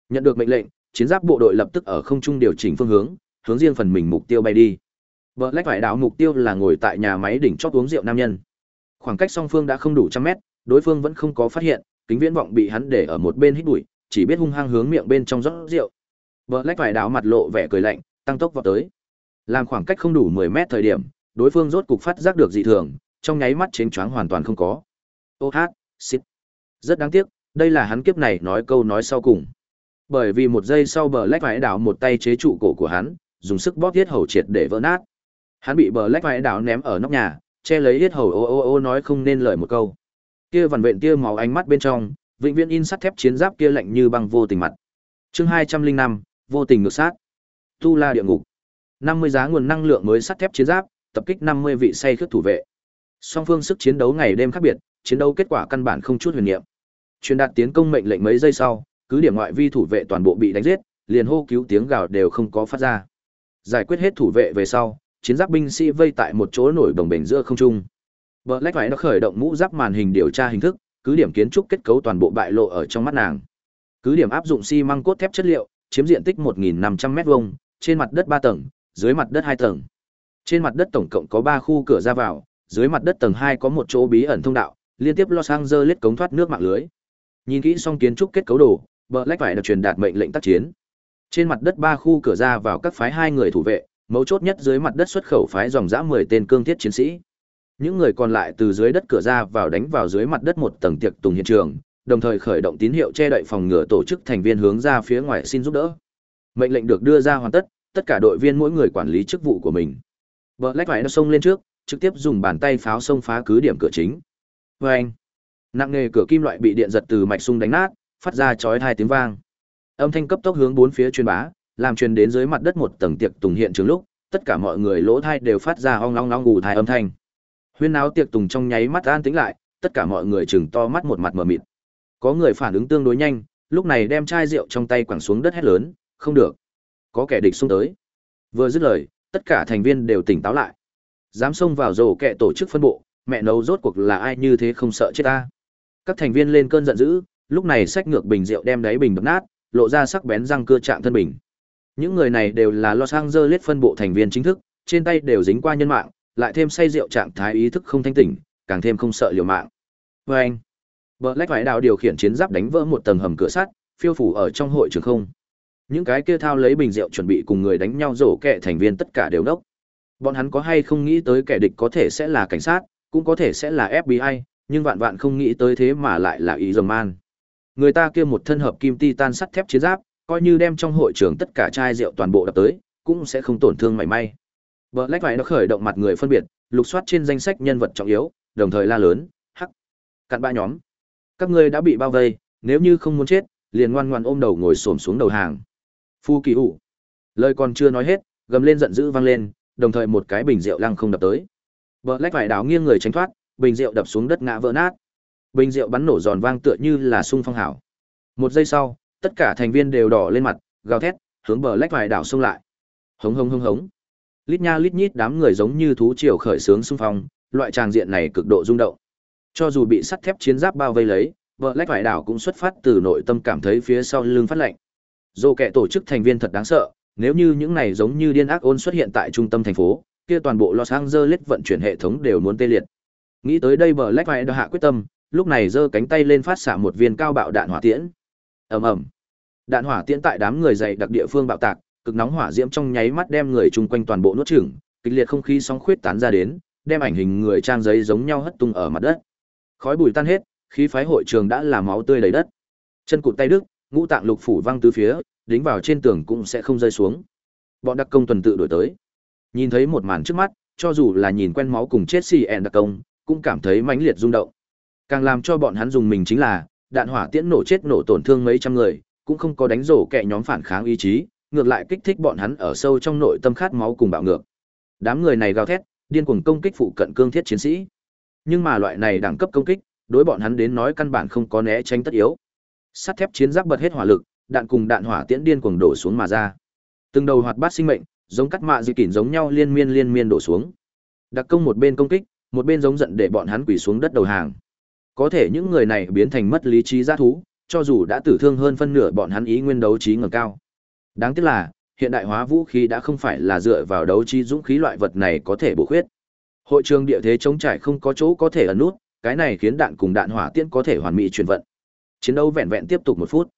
Nhận được mệnh lệnh, chiến giáp bộ đội lập tức ở không trung điều chỉnh phương hướng, hướng riêng phần mình mục tiêu bay đi. Bờ lách phải đảo mục tiêu là ngồi tại nhà máy đỉnh chót uống rượu nam nhân. Khoảng cách song phương đã không đủ trăm mét, đối phương vẫn không có phát hiện, kính viễn vọng bị hắn để ở một bên hít bụi, chỉ biết hung hăng hướng miệng bên trong rót rượu. Bờ lách phải đảo mặt lộ vẻ cười lạnh, tăng tốc vào tới. Làm khoảng cách không đủ 10 mét thời điểm, đối phương rốt cục phát giác được dị thường, trong nháy mắt chênh choáng hoàn toàn không có. Ô hát, xít. Rất đáng tiếc, đây là hắn kiếp này nói câu nói sau cùng. Bởi vì một giây sau bờ lách vải đảo một tay chế trụ cổ của hắn, dùng sức bóp thiết hầu triệt để vỡ nát. Hắn bị bờ lách vải đảo ném ở nóc nhà, che lấy thiết hầu ô ô ô nói không nên lời một câu. Kia vằn vện kia máu ánh mắt bên trong, vĩnh viễn in sắt thép chiến giáp kia lạnh như băng vô tình mặt. Chương hai trăm linh năm vô tình ngược sát. Tu La địa ngục. năm mươi giá nguồn năng lượng mới sắt thép chiến giáp, tập kích năm mươi vị say khướt thủ vệ. Song phương sức chiến đấu ngày đêm khác biệt, chiến đấu kết quả căn bản không chút huyền niệm. Truyền đạt tiến công mệnh lệnh mấy giây sau, cứ điểm ngoại vi thủ vệ toàn bộ bị đánh giết, liền hô cứu tiếng gào đều không có phát ra. Giải quyết hết thủ vệ về sau, chiến giáp binh sĩ vây tại một chỗ nổi đồng bềnh giữa không trung. Black phải nó khởi động mũ giáp màn hình điều tra hình thức, cứ điểm kiến trúc kết cấu toàn bộ bại lộ ở trong mắt nàng. Cứ điểm áp dụng xi măng cốt thép chất liệu, chiếm diện tích 1500 mét vuông, trên mặt đất 3 tầng, dưới mặt đất 2 tầng. Trên mặt đất tổng cộng có 3 khu cửa ra vào, dưới mặt đất tầng 2 có một chỗ bí ẩn thông đạo, liên tiếp Los Angeles cống thoát nước mạng lưới. Nhìn kỹ xong kiến trúc kết cấu đồ, Black phải được truyền đạt mệnh lệnh tác chiến. Trên mặt đất ba khu cửa ra vào các phái hai người thủ vệ, mấu chốt nhất dưới mặt đất xuất khẩu phái dòng dã 10 tên cương thiết chiến sĩ. Những người còn lại từ dưới đất cửa ra vào đánh vào dưới mặt đất một tầng tiệc tùng hiện trường, đồng thời khởi động tín hiệu che đậy phòng ngừa tổ chức thành viên hướng ra phía ngoài xin giúp đỡ. Mệnh lệnh được đưa ra hoàn tất, tất cả đội viên mỗi người quản lý chức vụ của mình. Black phải nó xông lên trước, trực tiếp dùng bàn tay pháo xông phá cứ điểm cửa chính. Vâng! Nặng nghề cửa kim loại bị điện giật từ mạch sung đánh nát, phát ra chói hai tiếng vang. Âm thanh cấp tốc hướng bốn phía truyền bá, làm truyền đến dưới mặt đất một tầng tiệc tùng hiện trường lúc, tất cả mọi người lỗ thai đều phát ra ong long long ngủ thai âm thanh. Huyên náo tiệc tùng trong nháy mắt an tĩnh lại, tất cả mọi người chừng to mắt một mặt mờ mịt. Có người phản ứng tương đối nhanh, lúc này đem chai rượu trong tay quẳng xuống đất hét lớn, không được. Có kẻ địch xung tới. Vừa dứt lời, tất cả thành viên đều tỉnh táo lại. Dám xông vào rổ kẹ tổ chức phân bộ, mẹ nấu rốt cuộc là ai như thế không sợ chết ta. Các thành viên lên cơn giận dữ, lúc này xách ngược bình rượu đem đáy bình đập nát, lộ ra sắc bén răng cưa trạng thân bình. Những người này đều là Los Angeles phân bộ thành viên chính thức, trên tay đều dính qua nhân mạng, lại thêm say rượu trạng thái ý thức không thanh tỉnh, càng thêm không sợ liều mạng. Và anh, Black Vải đào điều khiển chiến giáp đánh vỡ một tầng hầm cửa sắt, phiêu phủ ở trong hội trường không. Những cái kia thao lấy bình rượu chuẩn bị cùng người đánh nhau rổ kẻ thành viên tất cả đều đốc. Bọn hắn có hay không nghĩ tới kẻ địch có thể sẽ là cảnh sát, cũng có thể sẽ là FBI, nhưng vạn vạn không nghĩ tới thế mà lại là ý dầm man. Người ta kia một thân hợp kim titan sắt thép chiến giáp, coi như đem trong hội trường tất cả chai rượu toàn bộ đập tới, cũng sẽ không tổn thương mảy may. Black phải nó khởi động mặt người phân biệt, lục soát trên danh sách nhân vật trọng yếu, đồng thời la lớn, hắc. Cặn ba nhóm. Các ngươi đã bị bao vây, nếu như không muốn chết, liền ngoan ngoan ôm đầu ngồi xổm xuống đầu hàng. Phu kỳ ủ. Lời còn chưa nói hết, gầm lên giận dữ vang lên, đồng thời một cái bình rượu lăng không đập tới. Black phải đảo nghiêng người tránh thoát, bình rượu đập xuống đất ngã vỡ nát. Bình rượu bắn nổ giòn vang tựa như là sung phong hảo. Một giây sau, tất cả thành viên đều đỏ lên mặt, gào thét, hướng bờ lách vài đảo xông lại. Hống hống hống hống. Lít nha lít nhít đám người giống như thú triều khởi sướng xung phong, loại tràng diện này cực độ rung động. Cho dù bị sắt thép chiến giáp bao vây lấy, vợ lách vải đảo cũng xuất phát từ nội tâm cảm thấy phía sau lưng phát lạnh. Dù kẻ tổ chức thành viên thật đáng sợ, nếu như những này giống như điên ác ôn xuất hiện tại trung tâm thành phố, kia toàn bộ Los Angeles vận chuyển hệ thống đều muốn tê liệt. Nghĩ tới đây bờ lách vải hạ quyết tâm, lúc này giơ cánh tay lên phát xạ một viên cao bạo đạn hỏa tiễn. Ầm ầm. Đạn hỏa tiễn tại đám người dày đặc địa phương bạo tạc, cực nóng hỏa diễm trong nháy mắt đem người chung quanh toàn bộ nuốt chửng, kịch liệt không khí sóng khuyết tán ra đến, đem ảnh hình người trang giấy giống nhau hất tung ở mặt đất. Khói bụi tan hết, khí phái hội trường đã là máu tươi đầy đất. Chân cụt tay đứt, ngũ tạng lục phủ văng tứ phía, đính vào trên tường cũng sẽ không rơi xuống. Bọn đặc công tuần tự đổi tới. Nhìn thấy một màn trước mắt, cho dù là nhìn quen máu cùng chết xì ẹn đặc công, cũng cảm thấy mãnh liệt rung động. Càng làm cho bọn hắn dùng mình chính là, đạn hỏa tiễn nổ chết nổ tổn thương mấy trăm người, cũng không có đánh rổ kẻ nhóm phản kháng ý chí, ngược lại kích thích bọn hắn ở sâu trong nội tâm khát máu cùng bạo ngược. Đám người này gào thét, điên cuồng công kích phụ cận cương thiết chiến sĩ. Nhưng mà loại này đẳng cấp công kích, đối bọn hắn đến nói căn bản không có né tránh tất yếu. Sắt thép chiến giáp bật hết hỏa lực, đạn cùng đạn hỏa tiễn điên cuồng đổ xuống mà ra. Từng đầu hoạt bát sinh mệnh, giống cắt mạ dị kỉn giống nhau liên miên liên miên đổ xuống. Đặc công một bên công kích, một bên giống giận để bọn hắn quỳ xuống đất đầu hàng. Có thể những người này biến thành mất lý trí giá thú, cho dù đã tử thương hơn phân nửa bọn hắn ý nguyên đấu trí ngẩng cao. Đáng tiếc là, hiện đại hóa vũ khí đã không phải là dựa vào đấu trí dũng khí loại vật này có thể bổ khuyết. Hội trường địa thế chống trải không có chỗ có thể ẩn nút, cái này khiến đạn cùng đạn hỏa tiễn có thể hoàn mỹ chuyển vận. Chiến đấu vẹn vẹn tiếp tục một phút.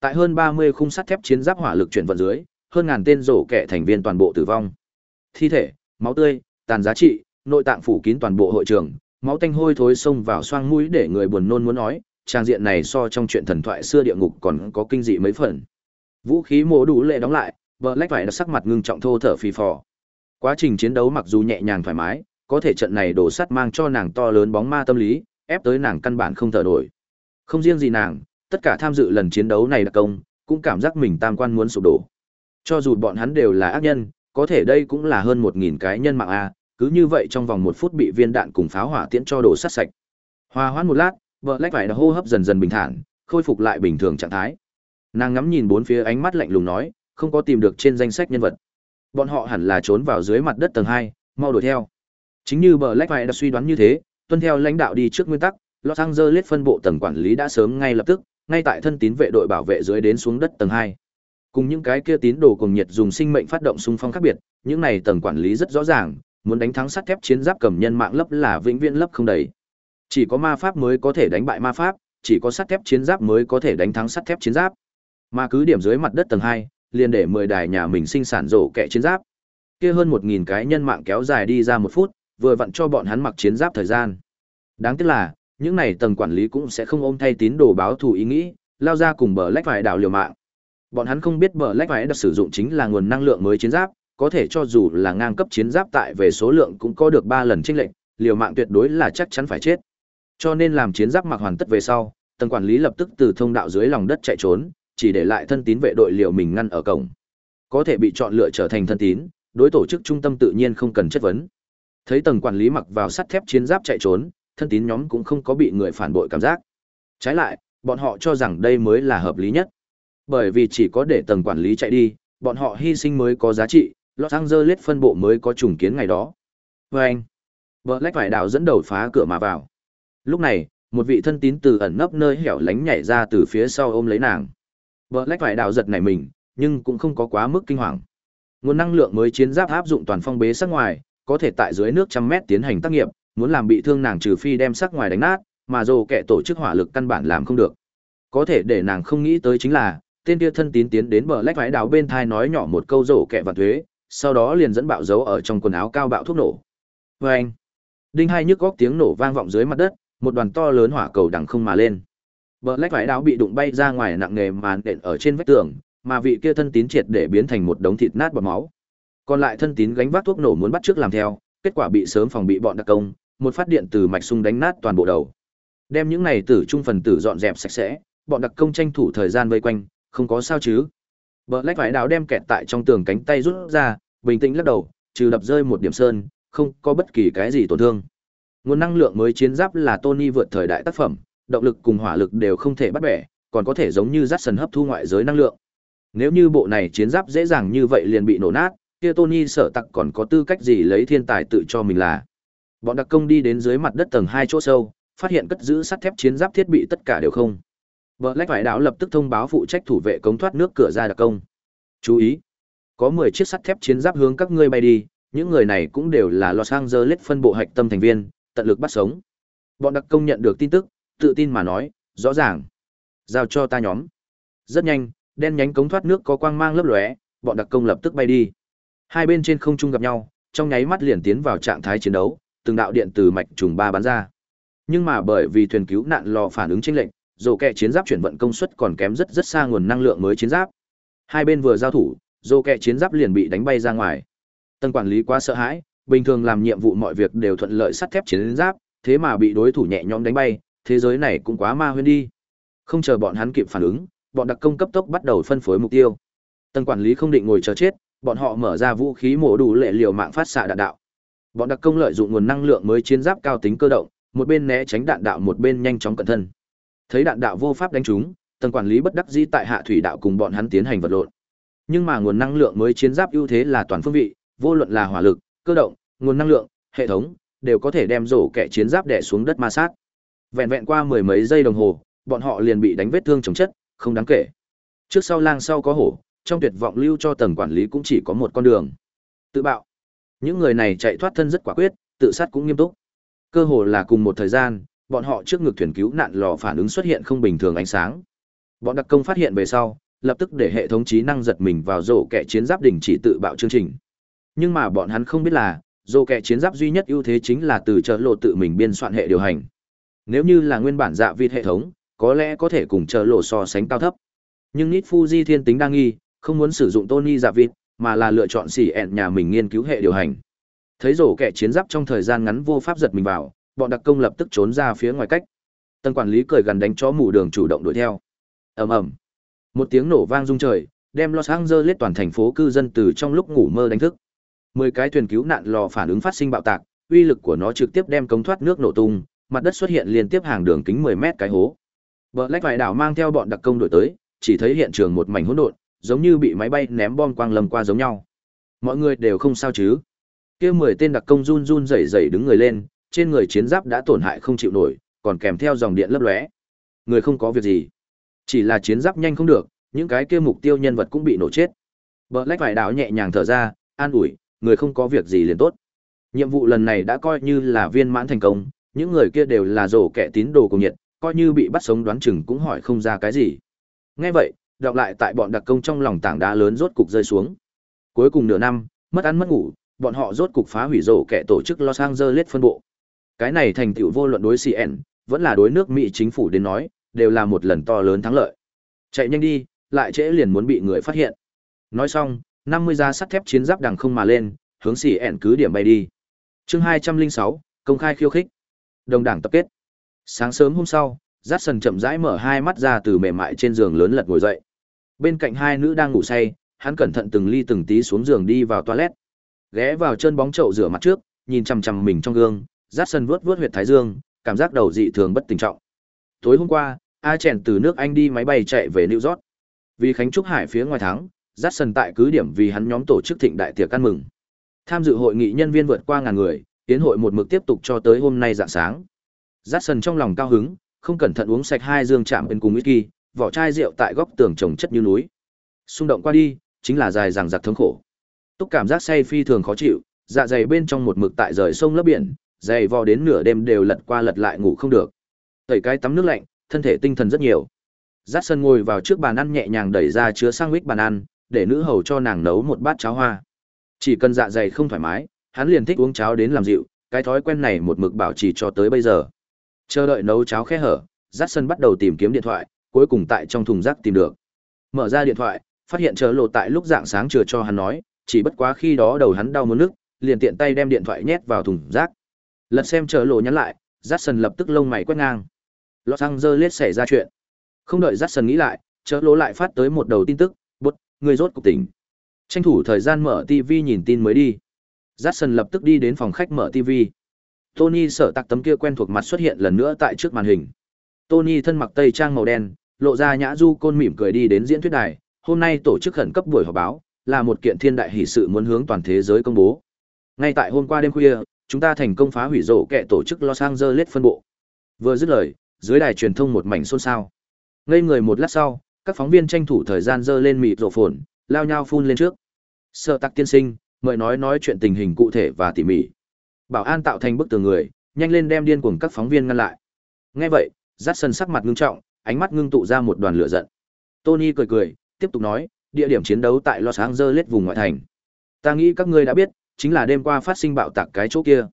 Tại hơn 30 khung sắt thép chiến giáp hỏa lực chuyển vận dưới, hơn ngàn tên rổ kẻ thành viên toàn bộ tử vong. Thi thể, máu tươi, tàn giá trị, nội tạng phủ kín toàn bộ hội trường, máu tanh hôi thối xông vào xoang mũi để người buồn nôn muốn nói, trang diện này so trong chuyện thần thoại xưa địa ngục còn có kinh dị mấy phần. Vũ khí mổ đủ lệ đóng lại, vợ lách phải sắc mặt ngưng trọng thô thở phì phò. Quá trình chiến đấu mặc dù nhẹ nhàng thoải mái, có thể trận này đổ sắt mang cho nàng to lớn bóng ma tâm lý, ép tới nàng căn bản không thở nổi. Không riêng gì nàng, tất cả tham dự lần chiến đấu này đặc công, cũng cảm giác mình tam quan muốn sụp đổ. Cho dù bọn hắn đều là ác nhân, có thể đây cũng là hơn một nghìn cái nhân mạng a, cứ như vậy trong vòng một phút bị viên đạn cùng pháo hỏa tiễn cho đổ sát sạch. Hòa hoãn một lát, vợ lách phải hô hấp dần dần bình thản, khôi phục lại bình thường trạng thái. Nàng ngắm nhìn bốn phía ánh mắt lạnh lùng nói, không có tìm được trên danh sách nhân vật. Bọn họ hẳn là trốn vào dưới mặt đất tầng hai, mau đuổi theo. Chính như bờ lách phải đã suy đoán như thế, tuân theo lãnh đạo đi trước nguyên tắc, Los Angeles phân bộ tầng quản lý đã sớm ngay lập tức, ngay tại thân tín vệ đội bảo vệ dưới đến xuống đất tầng hai. Cùng những cái kia tín đồ cùng nhiệt dùng sinh mệnh phát động xung phong khác biệt, những này tầng quản lý rất rõ ràng, muốn đánh thắng sắt thép chiến giáp cầm nhân mạng lấp là vĩnh viễn lấp không đầy. Chỉ có ma pháp mới có thể đánh bại ma pháp, chỉ có sắt thép chiến giáp mới có thể đánh thắng sắt thép chiến giáp. Mà cứ điểm dưới mặt đất tầng 2, liền để 10 đài nhà mình sinh sản rổ kẹ chiến giáp. Kia hơn 1000 cái nhân mạng kéo dài đi ra một phút, vừa vặn cho bọn hắn mặc chiến giáp thời gian. Đáng tiếc là, những này tầng quản lý cũng sẽ không ôm thay tín đồ báo thù ý nghĩ, lao ra cùng bờ lách phải đảo liều mạng. Bọn hắn không biết bờ lách phải được sử dụng chính là nguồn năng lượng mới chiến giáp, có thể cho dù là ngang cấp chiến giáp tại về số lượng cũng có được 3 lần chênh lệnh, liều mạng tuyệt đối là chắc chắn phải chết. Cho nên làm chiến giáp mặc hoàn tất về sau, tầng quản lý lập tức từ thông đạo dưới lòng đất chạy trốn, chỉ để lại thân tín vệ đội liều mình ngăn ở cổng. Có thể bị chọn lựa trở thành thân tín, đối tổ chức trung tâm tự nhiên không cần chất vấn. Thấy tầng quản lý mặc vào sắt thép chiến giáp chạy trốn, thân tín nhóm cũng không có bị người phản bội cảm giác. Trái lại, bọn họ cho rằng đây mới là hợp lý nhất. Bởi vì chỉ có để tầng quản lý chạy đi, bọn họ hy sinh mới có giá trị, Los Angeles phân bộ mới có trùng kiến ngày đó. Và anh, Black phải đào dẫn đầu phá cửa mà vào. Lúc này, một vị thân tín từ ẩn nấp nơi hẻo lánh nhảy ra từ phía sau ôm lấy nàng. Black phải đào giật nảy mình, nhưng cũng không có quá mức kinh hoàng. Nguồn năng lượng mới chiến giáp áp dụng toàn phong bế sắc ngoài, có thể tại dưới nước trăm mét tiến hành tác nghiệp, muốn làm bị thương nàng trừ phi đem sắc ngoài đánh nát, mà dù kẻ tổ chức hỏa lực căn bản làm không được. Có thể để nàng không nghĩ tới chính là, tên kia thân tín tiến đến bờ lách vải đảo bên thai nói nhỏ một câu rổ kẹ và thuế, sau đó liền dẫn bạo dấu ở trong quần áo cao bạo thuốc nổ. Và anh, đinh hai nhức góc tiếng nổ vang vọng dưới mặt đất, một đoàn to lớn hỏa cầu đằng không mà lên. Bờ lách vải đáo bị đụng bay ra ngoài nặng nề màn đện ở trên vách tường, mà vị kia thân tín triệt để biến thành một đống thịt nát bọt máu. Còn lại thân tín gánh vác thuốc nổ muốn bắt trước làm theo, kết quả bị sớm phòng bị bọn đặc công, một phát điện từ mạch sung đánh nát toàn bộ đầu. Đem những này tử trung phần tử dọn dẹp sạch sẽ, bọn đặc công tranh thủ thời gian vây quanh, không có sao chứ. Bờ lách vải đào đem kẹt tại trong tường cánh tay rút ra, bình tĩnh lắc đầu, trừ đập rơi một điểm sơn, không có bất kỳ cái gì tổn thương. Nguồn năng lượng mới chiến giáp là Tony vượt thời đại tác phẩm, động lực cùng hỏa lực đều không thể bắt bẻ, còn có thể giống như rát sần hấp thu ngoại giới năng lượng. Nếu như bộ này chiến giáp dễ dàng như vậy liền bị nổ nát, kia Tony sở tặc còn có tư cách gì lấy thiên tài tự cho mình là. Bọn đặc công đi đến dưới mặt đất tầng hai chỗ sâu, phát hiện cất giữ sắt thép chiến giáp thiết bị tất cả đều không. Black Vải Đảo lập tức thông báo phụ trách thủ vệ cống thoát nước cửa ra đặc công. Chú ý, có 10 chiếc sắt thép chiến giáp hướng các ngươi bay đi, những người này cũng đều là Los Angeles phân bộ hạch tâm thành viên, tận lực bắt sống. Bọn đặc công nhận được tin tức, tự tin mà nói, rõ ràng. Giao cho ta nhóm. Rất nhanh, đen nhánh cống thoát nước có quang mang lấp lóe, bọn đặc công lập tức bay đi. Hai bên trên không trung gặp nhau, trong nháy mắt liền tiến vào trạng thái chiến đấu, từng đạo điện từ mạch trùng ba bắn ra. Nhưng mà bởi vì thuyền cứu nạn lò phản ứng chênh lệnh, dồ kẹ chiến giáp chuyển vận công suất còn kém rất rất xa nguồn năng lượng mới chiến giáp. Hai bên vừa giao thủ, dồ kẹ chiến giáp liền bị đánh bay ra ngoài. Tân quản lý quá sợ hãi, bình thường làm nhiệm vụ mọi việc đều thuận lợi sắt thép chiến giáp, thế mà bị đối thủ nhẹ nhõm đánh bay, thế giới này cũng quá ma huyên đi. Không chờ bọn hắn kịp phản ứng, bọn đặc công cấp tốc bắt đầu phân phối mục tiêu. Tân quản lý không định ngồi chờ chết, bọn họ mở ra vũ khí mổ đủ lệ liều mạng phát xạ đạn đạo. Bọn đặc công lợi dụng nguồn năng lượng mới chiến giáp cao tính cơ động, một bên né tránh đạn đạo một bên nhanh chóng cẩn thân. Thấy đạn đạo vô pháp đánh trúng, tầng quản lý bất đắc dĩ tại hạ thủy đạo cùng bọn hắn tiến hành vật lộn. Nhưng mà nguồn năng lượng mới chiến giáp ưu thế là toàn phương vị, vô luận là hỏa lực, cơ động, nguồn năng lượng, hệ thống đều có thể đem rổ kẻ chiến giáp đè xuống đất ma sát. Vẹn vẹn qua mười mấy giây đồng hồ, bọn họ liền bị đánh vết thương chồng chất, không đáng kể. Trước sau lang sau có hổ, trong tuyệt vọng lưu cho tầng quản lý cũng chỉ có một con đường. Tự bạo. Những người này chạy thoát thân rất quả quyết, tự sát cũng nghiêm túc. Cơ hồ là cùng một thời gian, bọn họ trước ngực thuyền cứu nạn lò phản ứng xuất hiện không bình thường ánh sáng. Bọn đặc công phát hiện về sau, lập tức để hệ thống trí năng giật mình vào rổ kẻ chiến giáp đỉnh chỉ tự bạo chương trình. Nhưng mà bọn hắn không biết là, rổ kẻ chiến giáp duy nhất ưu thế chính là từ chợ lộ tự mình biên soạn hệ điều hành. Nếu như là nguyên bản dạ vịt hệ thống, có lẽ có thể cùng chợ lộ so sánh cao thấp. Nhưng Nít Fuji thiên tính đa nghi, không muốn sử dụng Tony dạ vịt, mà là lựa chọn xỉ ẹn nhà mình nghiên cứu hệ điều hành. Thấy rổ kẻ chiến giáp trong thời gian ngắn vô pháp giật mình vào, bọn đặc công lập tức trốn ra phía ngoài cách. tầng quản lý cười gần đánh chó mù đường chủ động đuổi theo. Ầm ầm. Một tiếng nổ vang rung trời, đem Los Angeles toàn thành phố cư dân từ trong lúc ngủ mơ đánh thức. Mười cái thuyền cứu nạn lò phản ứng phát sinh bạo tạc, uy lực của nó trực tiếp đem cống thoát nước nổ tung, mặt đất xuất hiện liên tiếp hàng đường kính 10 mét cái hố. Black vài đảo mang theo bọn đặc công đuổi tới, chỉ thấy hiện trường một mảnh hỗn độn, giống như bị máy bay ném bom quang lầm qua giống nhau. Mọi người đều không sao chứ? Kia 10 tên đặc công run run rẩy rẩy đứng người lên, trên người chiến giáp đã tổn hại không chịu nổi, còn kèm theo dòng điện lấp lóe. Người không có việc gì, chỉ là chiến giáp nhanh không được, những cái kia mục tiêu nhân vật cũng bị nổ chết. Black vải đảo nhẹ nhàng thở ra, an ủi, người không có việc gì liền tốt. Nhiệm vụ lần này đã coi như là viên mãn thành công, những người kia đều là rổ kẻ tín đồ cùng nhiệt, coi như bị bắt sống đoán chừng cũng hỏi không ra cái gì. Nghe vậy, đọc lại tại bọn đặc công trong lòng tảng đá lớn rốt cục rơi xuống. Cuối cùng nửa năm, mất ăn mất ngủ, bọn họ rốt cục phá hủy rổ kẻ tổ chức Los Angeles phân bộ. Cái này thành tựu vô luận đối CN, vẫn là đối nước Mỹ chính phủ đến nói, đều là một lần to lớn thắng lợi. Chạy nhanh đi, lại trễ liền muốn bị người phát hiện. Nói xong, 50 giá sắt thép chiến giáp đằng không mà lên, hướng CN cứ điểm bay đi. Chương 206, công khai khiêu khích. Đồng đảng tập kết. Sáng sớm hôm sau, Jackson chậm rãi mở hai mắt ra từ mềm mại trên giường lớn lật ngồi dậy. Bên cạnh hai nữ đang ngủ say, hắn cẩn thận từng ly từng tí xuống giường đi vào toilet. Ghé vào chân bóng chậu rửa mặt trước, nhìn chằm chằm mình trong gương, Jackson vuốt vuốt huyệt thái dương, cảm giác đầu dị thường bất tình trọng. Tối hôm qua, A Chèn từ nước Anh đi máy bay chạy về New York. Vì Khánh Trúc Hải phía ngoài thắng, Jackson tại cứ điểm vì hắn nhóm tổ chức thịnh đại tiệc ăn mừng. Tham dự hội nghị nhân viên vượt qua ngàn người, tiến hội một mực tiếp tục cho tới hôm nay dạng sáng. Jackson trong lòng cao hứng, không cẩn thận uống sạch hai dương chạm bên cùng whisky, vỏ chai rượu tại góc tường trồng chất như núi. Xung động qua đi, chính là dài dằng dặc thống khổ. Túc cảm giác say phi thường khó chịu, dạ dày bên trong một mực tại rời sông lấp biển, dày vò đến nửa đêm đều lật qua lật lại ngủ không được. Tẩy cái tắm nước lạnh, thân thể tinh thần rất nhiều. Dát sân ngồi vào trước bàn ăn nhẹ nhàng đẩy ra chứa sang mít bàn ăn, để nữ hầu cho nàng nấu một bát cháo hoa. Chỉ cần dạ dày không thoải mái, hắn liền thích uống cháo đến làm dịu, cái thói quen này một mực bảo trì cho tới bây giờ. Chờ đợi nấu cháo khẽ hở, Dát sân bắt đầu tìm kiếm điện thoại, cuối cùng tại trong thùng rác tìm được. Mở ra điện thoại, phát hiện chờ lộ tại lúc dạng sáng chưa cho hắn nói, chỉ bất quá khi đó đầu hắn đau muốn nước, liền tiện tay đem điện thoại nhét vào thùng rác. Lật xem chờ lộ nhắn lại, Jackson lập tức lông mày quét ngang. Los Angeles xảy ra chuyện. Không đợi Jackson nghĩ lại, chờ lộ lại phát tới một đầu tin tức, bút, người rốt cục tỉnh. Tranh thủ thời gian mở TV nhìn tin mới đi. Jackson lập tức đi đến phòng khách mở TV. Tony sợ tặc tấm kia quen thuộc mặt xuất hiện lần nữa tại trước màn hình. Tony thân mặc tây trang màu đen, lộ ra nhã du côn mỉm cười đi đến diễn thuyết đài. Hôm nay tổ chức khẩn cấp buổi họp báo, là một kiện thiên đại hỷ sự muốn hướng toàn thế giới công bố. Ngay tại hôm qua đêm khuya, chúng ta thành công phá hủy rổ kẹ tổ chức Los Angeles phân bộ. Vừa dứt lời, dưới đài truyền thông một mảnh xôn xao. Ngây người một lát sau, các phóng viên tranh thủ thời gian dơ lên mịt rổ phồn, lao nhau phun lên trước. Sợ tắc tiên sinh, mời nói nói chuyện tình hình cụ thể và tỉ mỉ. Bảo an tạo thành bức tường người, nhanh lên đem điên cuồng các phóng viên ngăn lại. Nghe vậy, Jackson sắc mặt ngưng trọng, ánh mắt ngưng tụ ra một đoàn lửa giận. Tony cười cười, tiếp tục nói, địa điểm chiến đấu tại Los Angeles vùng ngoại thành. Ta nghĩ các ngươi đã biết, chính là đêm qua phát sinh bạo tạc cái chỗ kia.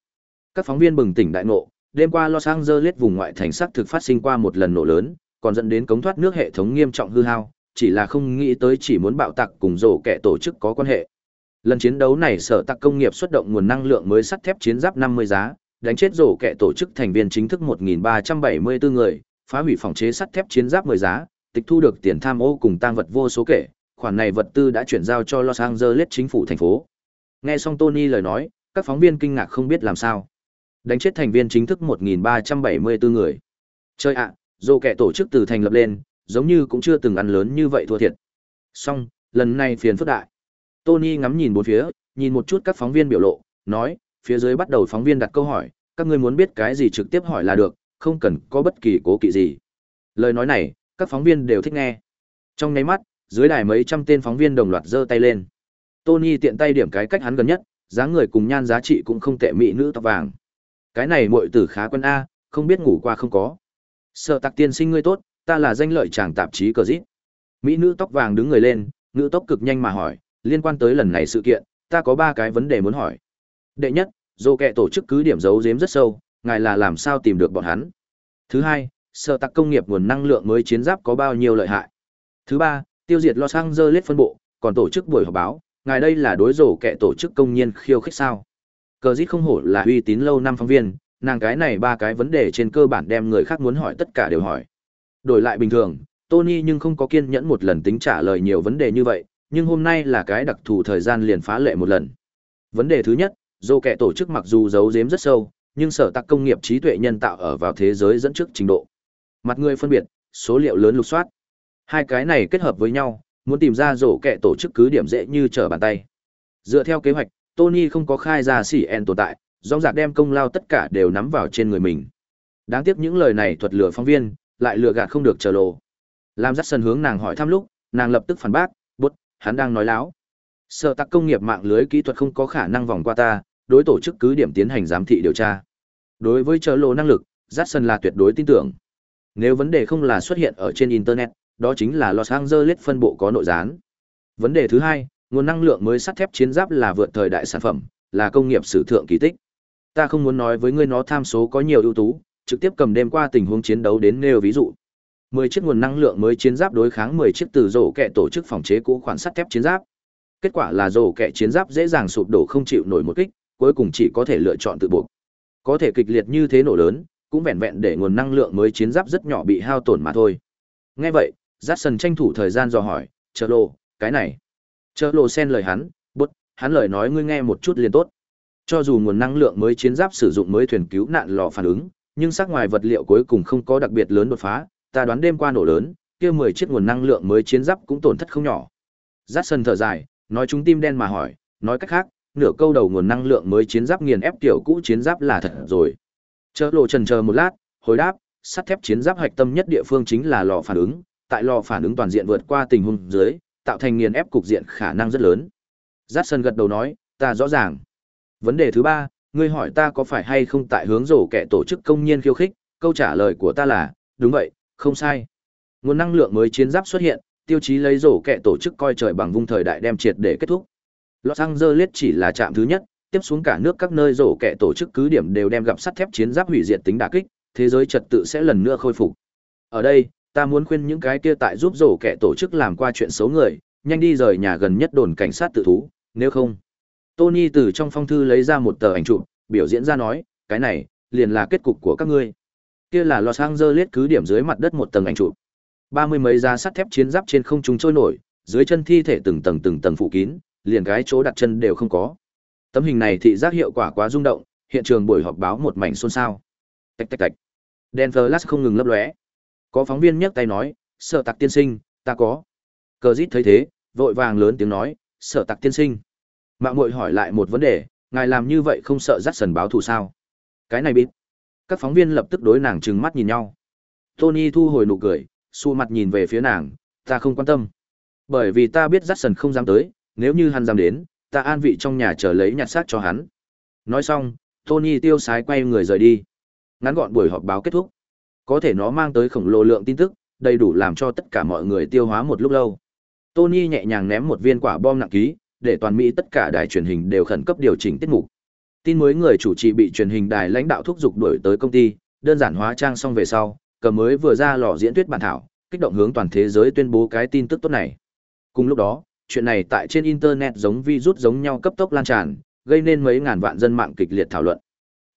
Các phóng viên bừng tỉnh đại ngộ, đêm qua Los Angeles vùng ngoại thành sắc thực phát sinh qua một lần nổ lớn, còn dẫn đến cống thoát nước hệ thống nghiêm trọng hư hao, chỉ là không nghĩ tới chỉ muốn bạo tạc cùng rổ kẻ tổ chức có quan hệ. Lần chiến đấu này sở tạc công nghiệp xuất động nguồn năng lượng mới sắt thép chiến giáp 50 giá, đánh chết rổ kẻ tổ chức thành viên chính thức 1374 người, phá hủy phòng chế sắt thép chiến giáp 10 giá, tịch thu được tiền tham ô cùng tang vật vô số kể, khoản này vật tư đã chuyển giao cho Los Angeles chính phủ thành phố. Nghe xong Tony lời nói, các phóng viên kinh ngạc không biết làm sao. Đánh chết thành viên chính thức 1374 người. Chơi ạ, dù kẻ tổ chức từ thành lập lên, giống như cũng chưa từng ăn lớn như vậy thua thiệt. Xong, lần này phiền phức đại. Tony ngắm nhìn bốn phía, nhìn một chút các phóng viên biểu lộ, nói, phía dưới bắt đầu phóng viên đặt câu hỏi, các ngươi muốn biết cái gì trực tiếp hỏi là được, không cần có bất kỳ cố kỵ gì. Lời nói này, các phóng viên đều thích nghe. Trong nháy mắt, dưới đài mấy trăm tên phóng viên đồng loạt giơ tay lên. Tony tiện tay điểm cái cách hắn gần nhất, dáng người cùng nhan giá trị cũng không tệ mỹ nữ tóc vàng. Cái này muội tử khá quân a, không biết ngủ qua không có. Sợ tặc tiên sinh ngươi tốt, ta là danh lợi chàng tạp chí cờ dít. Mỹ nữ tóc vàng đứng người lên, ngữ tốc cực nhanh mà hỏi, liên quan tới lần này sự kiện, ta có ba cái vấn đề muốn hỏi. Đệ nhất, dù kẻ tổ chức cứ điểm giấu giếm rất sâu, ngài là làm sao tìm được bọn hắn? Thứ hai, sợ tặc công nghiệp nguồn năng lượng mới chiến giáp có bao nhiêu lợi hại? Thứ ba, tiêu diệt Los Angeles phân bộ, còn tổ chức buổi họp báo, ngài đây là đối rổ kẻ tổ chức công nhân khiêu khích sao? Cờ dít không hổ là uy tín lâu năm phóng viên, nàng cái này ba cái vấn đề trên cơ bản đem người khác muốn hỏi tất cả đều hỏi. Đổi lại bình thường, Tony nhưng không có kiên nhẫn một lần tính trả lời nhiều vấn đề như vậy, nhưng hôm nay là cái đặc thù thời gian liền phá lệ một lần. Vấn đề thứ nhất, dô kẻ tổ chức mặc dù giấu giếm rất sâu, nhưng sở tắc công nghiệp trí tuệ nhân tạo ở vào thế giới dẫn trước trình độ. Mặt người phân biệt, số liệu lớn lục soát. Hai cái này kết hợp với nhau, muốn tìm ra rổ kẹ tổ chức cứ điểm dễ như trở bàn tay. Dựa theo kế hoạch, Tony không có khai ra xỉ en tồn tại, do dạc đem công lao tất cả đều nắm vào trên người mình. Đáng tiếc những lời này thuật lừa phóng viên, lại lừa gạt không được chờ lộ. Làm dắt sân hướng nàng hỏi thăm lúc, nàng lập tức phản bác, bút, hắn đang nói láo. Sợ tắc công nghiệp mạng lưới kỹ thuật không có khả năng vòng qua ta, đối tổ chức cứ điểm tiến hành giám thị điều tra. Đối với chờ lộ năng lực, dắt sân là tuyệt đối tin tưởng. Nếu vấn đề không là xuất hiện ở trên Internet, đó chính là Los Angeles phân bộ có nội gián. Vấn đề thứ hai, nguồn năng lượng mới sắt thép chiến giáp là vượt thời đại sản phẩm, là công nghiệp sử thượng kỳ tích. Ta không muốn nói với ngươi nó tham số có nhiều ưu tú, trực tiếp cầm đêm qua tình huống chiến đấu đến nêu ví dụ. 10 chiếc nguồn năng lượng mới chiến giáp đối kháng 10 chiếc từ rổ kẹ tổ chức phòng chế cũ khoản sắt thép chiến giáp. Kết quả là rổ kẹ chiến giáp dễ dàng sụp đổ không chịu nổi một kích, cuối cùng chỉ có thể lựa chọn tự buộc. Có thể kịch liệt như thế nổ lớn, cũng vẹn vẹn để nguồn năng lượng mới chiến giáp rất nhỏ bị hao tổn mà thôi. Nghe vậy, Jackson tranh thủ thời gian dò hỏi, chợ lộ, cái này?" Chợ lộ xen lời hắn, "Bút, hắn lời nói ngươi nghe một chút liền tốt." Cho dù nguồn năng lượng mới chiến giáp sử dụng mới thuyền cứu nạn lò phản ứng, nhưng sắc ngoài vật liệu cuối cùng không có đặc biệt lớn đột phá, ta đoán đêm qua nổ lớn, kia 10 chiếc nguồn năng lượng mới chiến giáp cũng tổn thất không nhỏ. Jackson thở dài, nói chúng tim đen mà hỏi, nói cách khác, nửa câu đầu nguồn năng lượng mới chiến giáp nghiền ép tiểu cũ chiến giáp là thật rồi. Chợ lộ trần chờ một lát, hồi đáp, sắt thép chiến giáp hạch tâm nhất địa phương chính là lò phản ứng, tại lò phản ứng toàn diện vượt qua tình huống dưới, tạo thành nghiền ép cục diện khả năng rất lớn. Jackson gật đầu nói, ta rõ ràng. Vấn đề thứ ba, ngươi hỏi ta có phải hay không tại hướng rổ kẻ tổ chức công nhân khiêu khích, câu trả lời của ta là, đúng vậy, không sai. Nguồn năng lượng mới chiến giáp xuất hiện, tiêu chí lấy rổ kẻ tổ chức coi trời bằng vung thời đại đem triệt để kết thúc. Los Angeles chỉ là trạm thứ nhất, tiếp xuống cả nước các nơi rổ kẻ tổ chức cứ điểm đều đem gặp sắt thép chiến giáp hủy diệt tính đả kích, thế giới trật tự sẽ lần nữa khôi phục. Ở đây, ta muốn khuyên những cái kia tại giúp rổ kẻ tổ chức làm qua chuyện xấu người, nhanh đi rời nhà gần nhất đồn cảnh sát tự thú, nếu không. Tony từ trong phong thư lấy ra một tờ ảnh chụp, biểu diễn ra nói, cái này, liền là kết cục của các ngươi. Kia là Los Angeles cứ điểm dưới mặt đất một tầng ảnh chụp. Ba mươi mấy da sắt thép chiến giáp trên không trung trôi nổi, dưới chân thi thể từng tầng từng tầng phủ kín, liền cái chỗ đặt chân đều không có. Tấm hình này thị giác hiệu quả quá rung động, hiện trường buổi họp báo một mảnh xôn xao. Tạch tạch tạch. Đèn flash không ngừng lấp lóe. Có phóng viên nhấc tay nói, "Sở tặc tiên sinh, ta có." Cờ Dít thấy thế, vội vàng lớn tiếng nói, sở tặc tiên sinh. Mạng mội hỏi lại một vấn đề ngài làm như vậy không sợ rắt sần báo thù sao? Cái này biết các phóng viên lập tức đối nàng trừng mắt nhìn nhau. Tony thu hồi nụ cười xù mặt nhìn về phía nàng ta không quan tâm. Bởi vì ta biết rắt sần không dám tới nếu như hắn dám đến ta an vị trong nhà chờ lấy nhặt xác cho hắn. Nói xong tony tiêu sái quay người rời đi. Ngắn gọn buổi họp báo kết thúc có thể nó mang tới khổng lồ lượng tin tức, đầy đủ làm cho tất cả mọi người tiêu hóa một lúc lâu. Tony nhẹ nhàng ném một viên quả bom nặng ký, để toàn mỹ tất cả đài truyền hình đều khẩn cấp điều chỉnh tiết mục. Tin mới người chủ trì bị truyền hình đài lãnh đạo thúc giục đuổi tới công ty, đơn giản hóa trang xong về sau, cầm mới vừa ra lò diễn thuyết bản thảo, kích động hướng toàn thế giới tuyên bố cái tin tức tốt này. Cùng lúc đó, chuyện này tại trên internet giống virus giống nhau cấp tốc lan tràn, gây nên mấy ngàn vạn dân mạng kịch liệt thảo luận.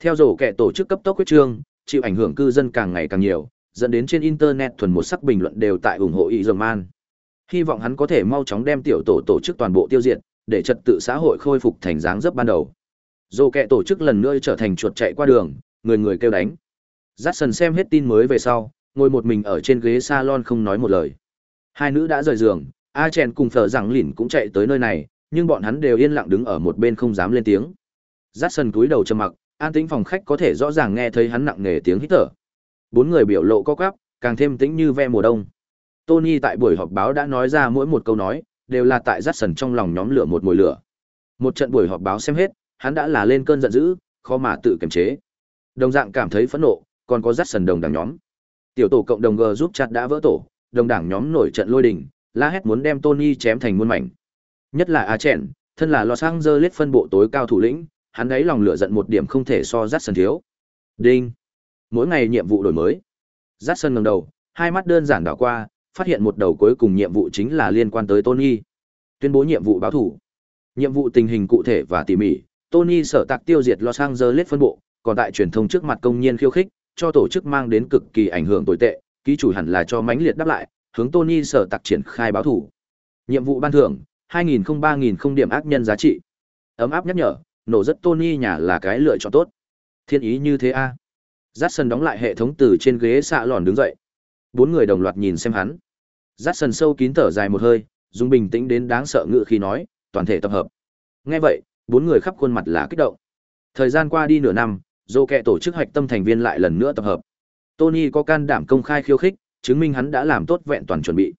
Theo rổ kẻ tổ chức cấp tốc quyết trương chịu ảnh hưởng cư dân càng ngày càng nhiều, dẫn đến trên internet thuần một sắc bình luận đều tại ủng hộ ý man hy vọng hắn có thể mau chóng đem tiểu tổ tổ chức toàn bộ tiêu diệt, để trật tự xã hội khôi phục thành dáng dấp ban đầu. Dù kẻ tổ chức lần nữa trở thành chuột chạy qua đường, người người kêu đánh. Jackson xem hết tin mới về sau, ngồi một mình ở trên ghế salon không nói một lời. Hai nữ đã rời giường, a chen cùng phở rằng lỉn cũng chạy tới nơi này, nhưng bọn hắn đều yên lặng đứng ở một bên không dám lên tiếng. Jackson cúi đầu trầm mặc an tĩnh phòng khách có thể rõ ràng nghe thấy hắn nặng nề tiếng hít thở bốn người biểu lộ co quắp càng thêm tĩnh như ve mùa đông tony tại buổi họp báo đã nói ra mỗi một câu nói đều là tại rắt sần trong lòng nhóm lửa một mùi lửa. Một trận buổi họp báo xem hết, hắn đã là lên cơn giận dữ, khó mà tự kiềm chế. Đồng dạng cảm thấy phẫn nộ, còn có rắt sần đồng đảng nhóm. Tiểu tổ cộng đồng G giúp chặt đã vỡ tổ, đồng đảng nhóm nổi trận lôi đình, la hét muốn đem Tony chém thành muôn mảnh. Nhất là A Chèn, thân là Los Angeles phân bộ tối cao thủ lĩnh, hắn ấy lòng lửa giận một điểm không thể so rát sân thiếu. Đinh. Mỗi ngày nhiệm vụ đổi mới. Rát sân ngẩng đầu, hai mắt đơn giản đảo qua, phát hiện một đầu cuối cùng nhiệm vụ chính là liên quan tới Tony. Tuyên bố nhiệm vụ báo thủ. Nhiệm vụ tình hình cụ thể và tỉ mỉ, Tony sở tạc tiêu diệt Los Angeles phân bộ, còn tại truyền thông trước mặt công nhân khiêu khích, cho tổ chức mang đến cực kỳ ảnh hưởng tồi tệ, ký chủ hẳn là cho mãnh liệt đáp lại, hướng Tony sở tạc triển khai báo thủ. Nhiệm vụ ban thưởng, 2000-3000 điểm ác nhân giá trị. Ấm áp nhắc nhở, nổ rất Tony nhà là cái lựa chọn tốt. Thiên ý như thế a. À. Jackson đóng lại hệ thống từ trên ghế xạ lòn đứng dậy. Bốn người đồng loạt nhìn xem hắn. Jackson sâu kín thở dài một hơi, dùng bình tĩnh đến đáng sợ ngựa khi nói, toàn thể tập hợp. Nghe vậy, bốn người khắp khuôn mặt là kích động. Thời gian qua đi nửa năm, dô kẹ tổ chức hoạch tâm thành viên lại lần nữa tập hợp. Tony có can đảm công khai khiêu khích, chứng minh hắn đã làm tốt vẹn toàn chuẩn bị.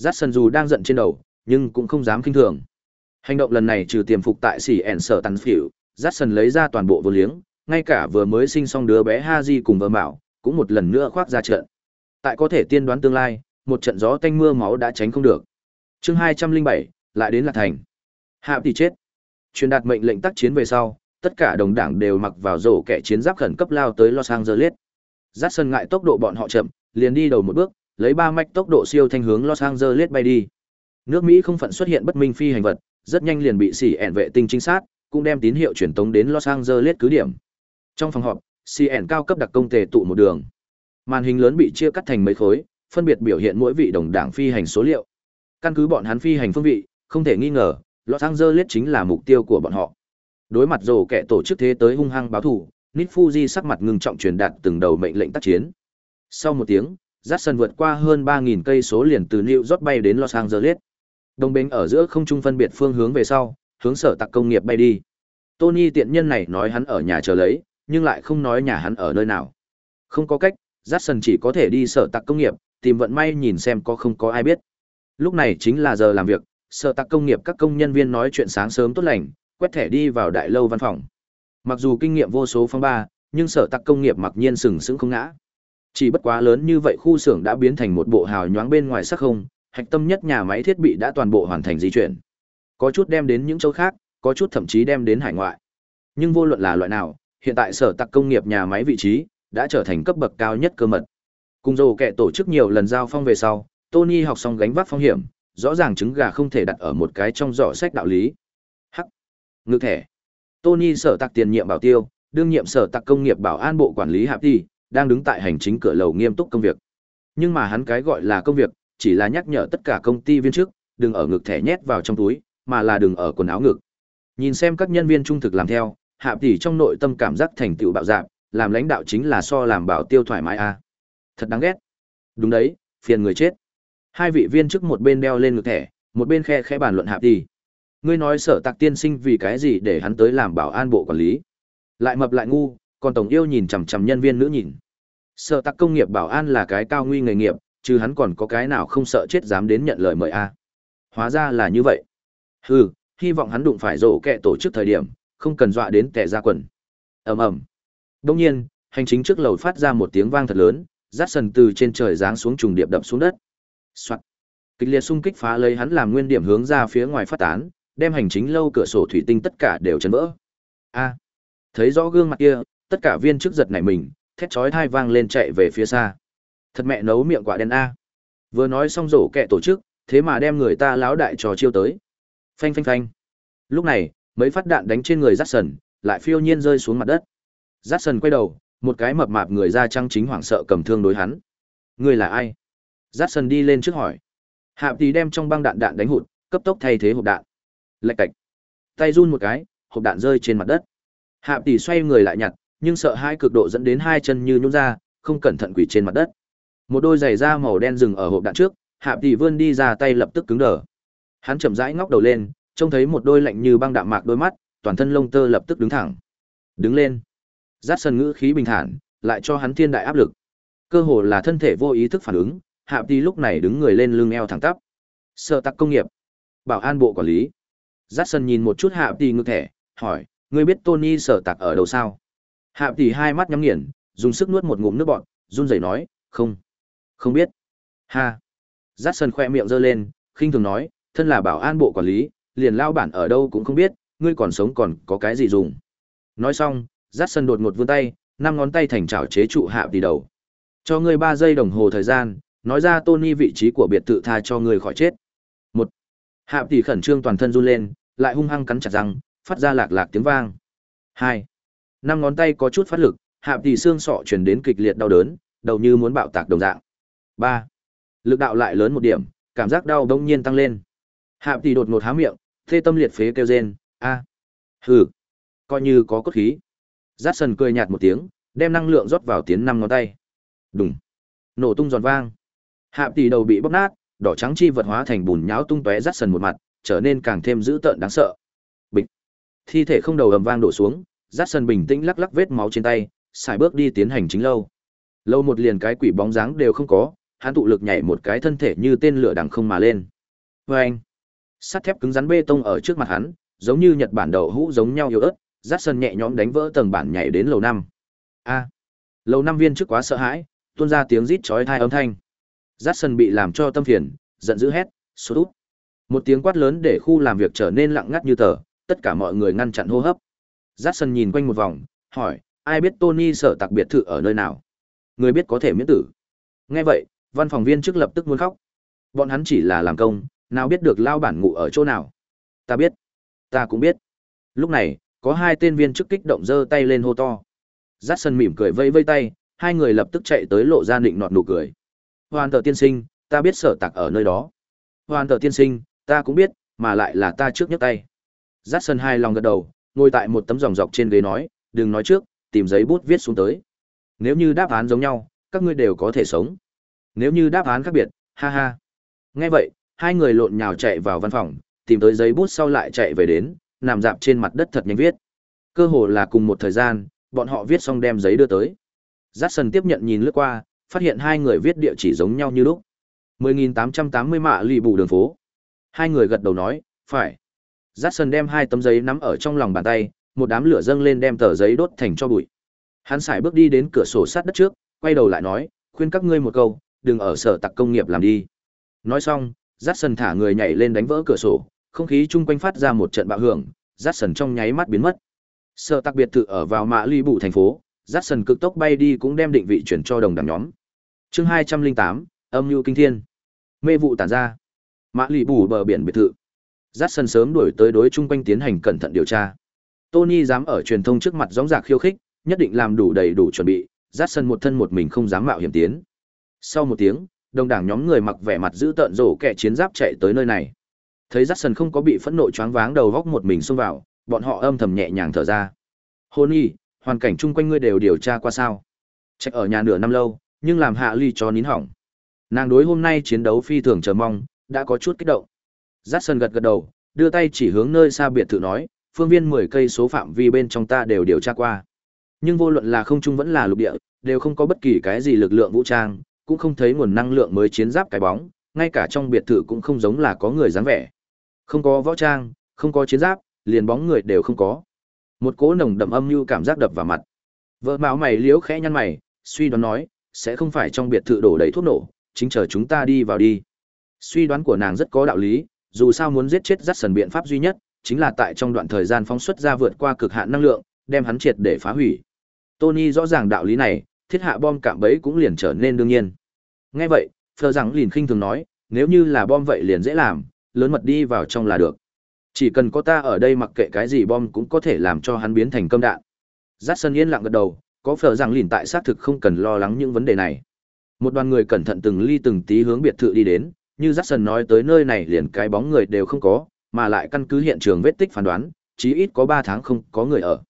Jackson dù đang giận trên đầu, nhưng cũng không dám kinh thường. Hành động lần này trừ tiềm phục tại xỉ ẻn sở tắn phiểu, Jackson lấy ra toàn bộ vô liếng, ngay cả vừa mới sinh xong đứa bé Haji cùng vợ Mạo, cũng một lần nữa khoác ra trận. Tại có thể tiên đoán tương lai, một trận gió tanh mưa máu đã tránh không được. Chương hai trăm linh bảy lại đến là Thành. Hạ thì chết. Truyền đạt mệnh lệnh tác chiến về sau, tất cả đồng đảng đều mặc vào rổ kẻ chiến giáp khẩn cấp lao tới Los Angeles. Jackson ngại tốc độ bọn họ chậm, liền đi đầu một bước, lấy ba mạch tốc độ siêu thanh hướng Los Angeles bay đi. Nước Mỹ không phận xuất hiện bất minh phi hành vật, rất nhanh liền bị xỉ ẻn vệ tinh trinh sát, cũng đem tín hiệu truyền tống đến Los Angeles cứ điểm. Trong phòng họp, CN cao cấp đặc công tề tụ một đường. Màn hình lớn bị chia cắt thành mấy khối, phân biệt biểu hiện mỗi vị đồng đảng phi hành số liệu. Căn cứ bọn hắn phi hành phương vị, không thể nghi ngờ, Los Angeles chính là mục tiêu của bọn họ. Đối mặt rồ kẻ tổ chức thế tới hung hăng báo thù, nít Fuji sắc mặt ngưng trọng truyền đạt từng đầu mệnh lệnh tác chiến. Sau một tiếng, Jackson vượt qua hơn 3000 cây số liền từ New York bay đến Los Angeles. Đồng bến ở giữa không trung phân biệt phương hướng về sau, hướng sở tạc công nghiệp bay đi. Tony tiện nhân này nói hắn ở nhà chờ lấy, nhưng lại không nói nhà hắn ở nơi nào. Không có cách, Jackson chỉ có thể đi sở tạc công nghiệp, tìm vận may nhìn xem có không có ai biết. Lúc này chính là giờ làm việc, sở tạc công nghiệp các công nhân viên nói chuyện sáng sớm tốt lành, quét thẻ đi vào đại lâu văn phòng. Mặc dù kinh nghiệm vô số phong ba, nhưng sở tạc công nghiệp mặc nhiên sừng sững không ngã. Chỉ bất quá lớn như vậy khu xưởng đã biến thành một bộ hào nhoáng bên ngoài sắc không, hạch tâm nhất nhà máy thiết bị đã toàn bộ hoàn thành di chuyển. Có chút đem đến những châu khác, có chút thậm chí đem đến hải ngoại. Nhưng vô luận là loại nào, hiện tại sở tạc công nghiệp nhà máy vị trí đã trở thành cấp bậc cao nhất cơ mật. Cùng dầu kẻ tổ chức nhiều lần giao phong về sau, Tony học xong gánh vác phong hiểm, rõ ràng trứng gà không thể đặt ở một cái trong giỏ sách đạo lý. Hắc. Ngự thẻ. Tony sở tạc tiền nhiệm bảo tiêu, đương nhiệm sở tạc công nghiệp bảo an bộ quản lý hạp đi, đang đứng tại hành chính cửa lầu nghiêm túc công việc. Nhưng mà hắn cái gọi là công việc, chỉ là nhắc nhở tất cả công ty viên chức, đừng ở ngực thẻ nhét vào trong túi, mà là đừng ở quần áo ngực. Nhìn xem các nhân viên trung thực làm theo, hạ tỷ trong nội tâm cảm giác thành tựu bạo dạn, làm lãnh đạo chính là so làm bảo tiêu thoải mái à. Thật đáng ghét. Đúng đấy, phiền người chết. Hai vị viên chức một bên đeo lên ngực thẻ, một bên khe khẽ bàn luận hạ tỷ. Ngươi nói sở tạc tiên sinh vì cái gì để hắn tới làm bảo an bộ quản lý. Lại mập lại ngu, còn tổng yêu nhìn chằm chằm nhân viên nữ nhìn. Sở tạc công nghiệp bảo an là cái cao nguy nghề nghiệp, chứ hắn còn có cái nào không sợ chết dám đến nhận lời mời a Hóa ra là như vậy. Hừ, hy vọng hắn đụng phải rổ kẹ tổ chức thời điểm, không cần dọa đến tẻ ra quần. ầm ầm Đông nhiên, hành chính trước lầu phát ra một tiếng vang thật lớn, rát sần từ trên trời giáng xuống trùng điệp đập xuống đất. Soạn. Kịch liệt xung kích phá lấy hắn làm nguyên điểm hướng ra phía ngoài phát tán, đem hành chính lâu cửa sổ thủy tinh tất cả đều chấn vỡ. A. Thấy rõ gương mặt kia, tất cả viên chức giật nảy mình, thét chói thai vang lên chạy về phía xa. Thật mẹ nấu miệng quả đen a. Vừa nói xong rổ kẹ tổ chức, thế mà đem người ta láo đại trò chiêu tới. Phanh phanh phanh. Lúc này, mấy phát đạn đánh trên người Jackson, lại phiêu nhiên rơi xuống mặt đất. Jackson quay đầu, một cái mập mạp người da trăng chính hoảng sợ cầm thương đối hắn. Người là ai? Jackson đi lên trước hỏi. Hạ tì đem trong băng đạn đạn đánh hụt, cấp tốc thay thế hộp đạn. Lạch cạch. Tay run một cái, hộp đạn rơi trên mặt đất. Hạ tì xoay người lại nhặt, nhưng sợ hai cực độ dẫn đến hai chân như nhún ra, không cẩn thận quỳ trên mặt đất. Một đôi giày da màu đen dừng ở hộp đạn trước, Hạ tỷ vươn đi ra tay lập tức cứng đờ. Hắn chậm rãi ngóc đầu lên, trông thấy một đôi lạnh như băng đạm mạc đôi mắt, toàn thân lông tơ lập tức đứng thẳng. Đứng lên. Dát sân ngữ khí bình thản, lại cho hắn thiên đại áp lực. Cơ hồ là thân thể vô ý thức phản ứng, Hạ tỷ lúc này đứng người lên lưng eo thẳng tắp. Sở tắc công nghiệp, bảo an bộ quản lý. Dát sân nhìn một chút Hạ tỷ ngực thẻ, hỏi, ngươi biết Tony sở tạc ở đâu sao? Hạ tỷ hai mắt nhắm nghiền, dùng sức nuốt một ngụm nước bọt, run rẩy nói, không, không biết. Ha. Dát sân khoe miệng giơ lên, khinh thường nói, thân là bảo an bộ quản lý, liền lao bản ở đâu cũng không biết, ngươi còn sống còn có cái gì dùng. Nói xong, Dát sân đột ngột vươn tay, năm ngón tay thành chảo chế trụ hạ tỷ đầu. Cho ngươi ba giây đồng hồ thời gian, nói ra Tony vị trí của biệt thự tha cho ngươi khỏi chết. Một. Hạ tỷ khẩn trương toàn thân run lên, lại hung hăng cắn chặt răng, phát ra lạc lạc tiếng vang. Hai. Năm ngón tay có chút phát lực, hạ tỷ xương sọ truyền đến kịch liệt đau đớn, đầu như muốn bạo tạc đồng dạng. Ba. Lực đạo lại lớn một điểm, cảm giác đau đông nhiên tăng lên. Hạ tỷ đột ngột há miệng, thê tâm liệt phế kêu rên, a. Hừ. Coi như có cốt khí. Dát sần cười nhạt một tiếng, đem năng lượng rót vào tiến năm ngón tay. Đùng. Nổ tung giòn vang. Hạ tỷ đầu bị bóc nát, đỏ trắng chi vật hóa thành bùn nhão tung tóe rát sần một mặt, trở nên càng thêm dữ tợn đáng sợ. Bịch. Thi thể không đầu ầm vang đổ xuống, rát sần bình tĩnh lắc lắc vết máu trên tay, xài bước đi tiến hành chính lâu. Lâu một liền cái quỷ bóng dáng đều không có, hắn tụ lực nhảy một cái thân thể như tên lửa đằng không mà lên. Và anh. Sắt thép cứng rắn bê tông ở trước mặt hắn, giống như Nhật Bản đầu hũ giống nhau yếu ớt, rát sân nhẹ nhõm đánh vỡ tầng bản nhảy đến lầu năm. A. Lầu năm viên trước quá sợ hãi, tuôn ra tiếng rít chói tai âm thanh. Jackson bị làm cho tâm phiền, giận dữ hét, "Sút! Một tiếng quát lớn để khu làm việc trở nên lặng ngắt như tờ, tất cả mọi người ngăn chặn hô hấp. Jackson nhìn quanh một vòng, hỏi, "Ai biết Tony sở tặc biệt thự ở nơi nào?" Người biết có thể miễn tử. Nghe vậy, văn phòng viên trước lập tức muốn khóc. Bọn hắn chỉ là làm công, nào biết được lao bản ngủ ở chỗ nào. Ta biết. Ta cũng biết. Lúc này, có hai tên viên chức kích động giơ tay lên hô to. Jackson mỉm cười vây vây tay, hai người lập tức chạy tới lộ ra định nọt nụ cười. Hoàn tờ tiên sinh, ta biết sở tặc ở nơi đó. Hoàn tờ tiên sinh, ta cũng biết, mà lại là ta trước nhấc tay. Jackson hai lòng gật đầu, ngồi tại một tấm dòng dọc trên ghế nói, đừng nói trước, tìm giấy bút viết xuống tới. Nếu như đáp án giống nhau, các ngươi đều có thể sống. Nếu như đáp án khác biệt, ha ha. Nghe vậy, hai người lộn nhào chạy vào văn phòng, tìm tới giấy bút sau lại chạy về đến, nằm dạp trên mặt đất thật nhanh viết. Cơ hồ là cùng một thời gian, bọn họ viết xong đem giấy đưa tới. Jackson tiếp nhận nhìn lướt qua, phát hiện hai người viết địa chỉ giống nhau như lúc. 10.880 mạ lì bù đường phố. Hai người gật đầu nói, phải. Jackson đem hai tấm giấy nắm ở trong lòng bàn tay, một đám lửa dâng lên đem tờ giấy đốt thành cho bụi. Hắn xài bước đi đến cửa sổ sát đất trước, quay đầu lại nói, khuyên các ngươi một câu, đừng ở sở tặc công nghiệp làm đi. Nói xong, Jackson thả người nhảy lên đánh vỡ cửa sổ, không khí chung quanh phát ra một trận bạo hưởng, Jackson trong nháy mắt biến mất. Sở tặc biệt thự ở vào mạ ly bù thành phố, Jackson cực tốc bay đi cũng đem định vị chuyển cho đồng đảng nhóm. Chương 208, âm nhu kinh thiên. Mê vụ tản ra. Mã ly bù bờ biển biệt thự. Jackson sớm đuổi tới đối chung quanh tiến hành cẩn thận điều tra. Tony dám ở truyền thông trước mặt gióng giạc khiêu khích, nhất định làm đủ đầy đủ chuẩn bị, Jackson một thân một mình không dám mạo hiểm tiến. Sau một tiếng, đồng đảng nhóm người mặc vẻ mặt giữ tợn rổ kẻ chiến giáp chạy tới nơi này. Thấy Jackson không có bị phẫn nộ choáng váng đầu góc một mình xông vào, bọn họ âm thầm nhẹ nhàng thở ra. hôn y hoàn cảnh chung quanh ngươi đều điều tra qua sao? Trách ở nhà nửa năm lâu, nhưng làm hạ ly cho nín hỏng. Nàng đối hôm nay chiến đấu phi thường chờ mong, đã có chút kích động. Jackson gật gật đầu, đưa tay chỉ hướng nơi xa biệt thự nói, phương viên 10 cây số phạm vi bên trong ta đều điều tra qua. Nhưng vô luận là không trung vẫn là lục địa, đều không có bất kỳ cái gì lực lượng vũ trang, cũng không thấy nguồn năng lượng mới chiến giáp cái bóng, ngay cả trong biệt thự cũng không giống là có người dáng vẻ. Không có võ trang, không có chiến giáp, liền bóng người đều không có. Một cỗ nồng đậm âm như cảm giác đập vào mặt. Vợ máu mày liếu khẽ nhăn mày, suy đoán nói, sẽ không phải trong biệt thự đổ đầy thuốc nổ, chính chờ chúng ta đi vào đi. Suy đoán của nàng rất có đạo lý, dù sao muốn giết chết rắc sần biện pháp duy nhất, chính là tại trong đoạn thời gian phóng xuất ra vượt qua cực hạn năng lượng, đem hắn triệt để phá hủy. Tony rõ ràng đạo lý này, thiết hạ bom cạm bẫy cũng liền trở nên đương nhiên. Nghe vậy, Phờ rằng liền khinh thường nói, nếu như là bom vậy liền dễ làm, lớn mật đi vào trong là được. Chỉ cần có ta ở đây mặc kệ cái gì bom cũng có thể làm cho hắn biến thành cơm đạn. Dát sân yên lặng gật đầu, có phở rằng liền tại xác thực không cần lo lắng những vấn đề này. Một đoàn người cẩn thận từng ly từng tí hướng biệt thự đi đến, như Dát sân nói tới nơi này liền cái bóng người đều không có, mà lại căn cứ hiện trường vết tích phán đoán, chí ít có 3 tháng không có người ở.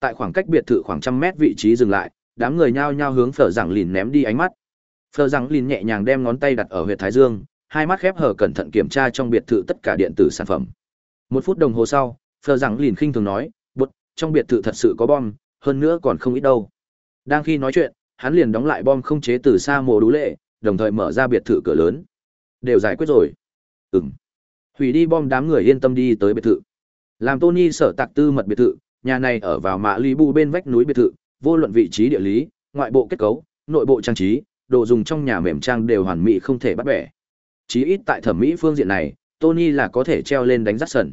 Tại khoảng cách biệt thự khoảng trăm mét vị trí dừng lại, đám người nhao nhao hướng phở rằng lìn ném đi ánh mắt. Phở rằng lìn nhẹ nhàng đem ngón tay đặt ở huyệt thái dương, hai mắt khép hở cẩn thận kiểm tra trong biệt thự tất cả điện tử sản phẩm. Một phút đồng hồ sau, Phở rằng lìn khinh thường nói, bút trong biệt thự thật sự có bom, hơn nữa còn không ít đâu." Đang khi nói chuyện, hắn liền đóng lại bom không chế từ xa mồ đú lệ, đồng thời mở ra biệt thự cửa lớn. Đều giải quyết rồi. Ừm. Hủy đi bom đám người yên tâm đi tới biệt thự. Làm Tony sở tạc tư mật biệt thự, nhà này ở vào mạ lý bu bên vách núi biệt thự, vô luận vị trí địa lý, ngoại bộ kết cấu, nội bộ trang trí, đồ dùng trong nhà mềm trang đều hoàn mỹ không thể bắt bẻ. Chí ít tại thẩm mỹ phương diện này, Tony là có thể treo lên đánh rắt sần.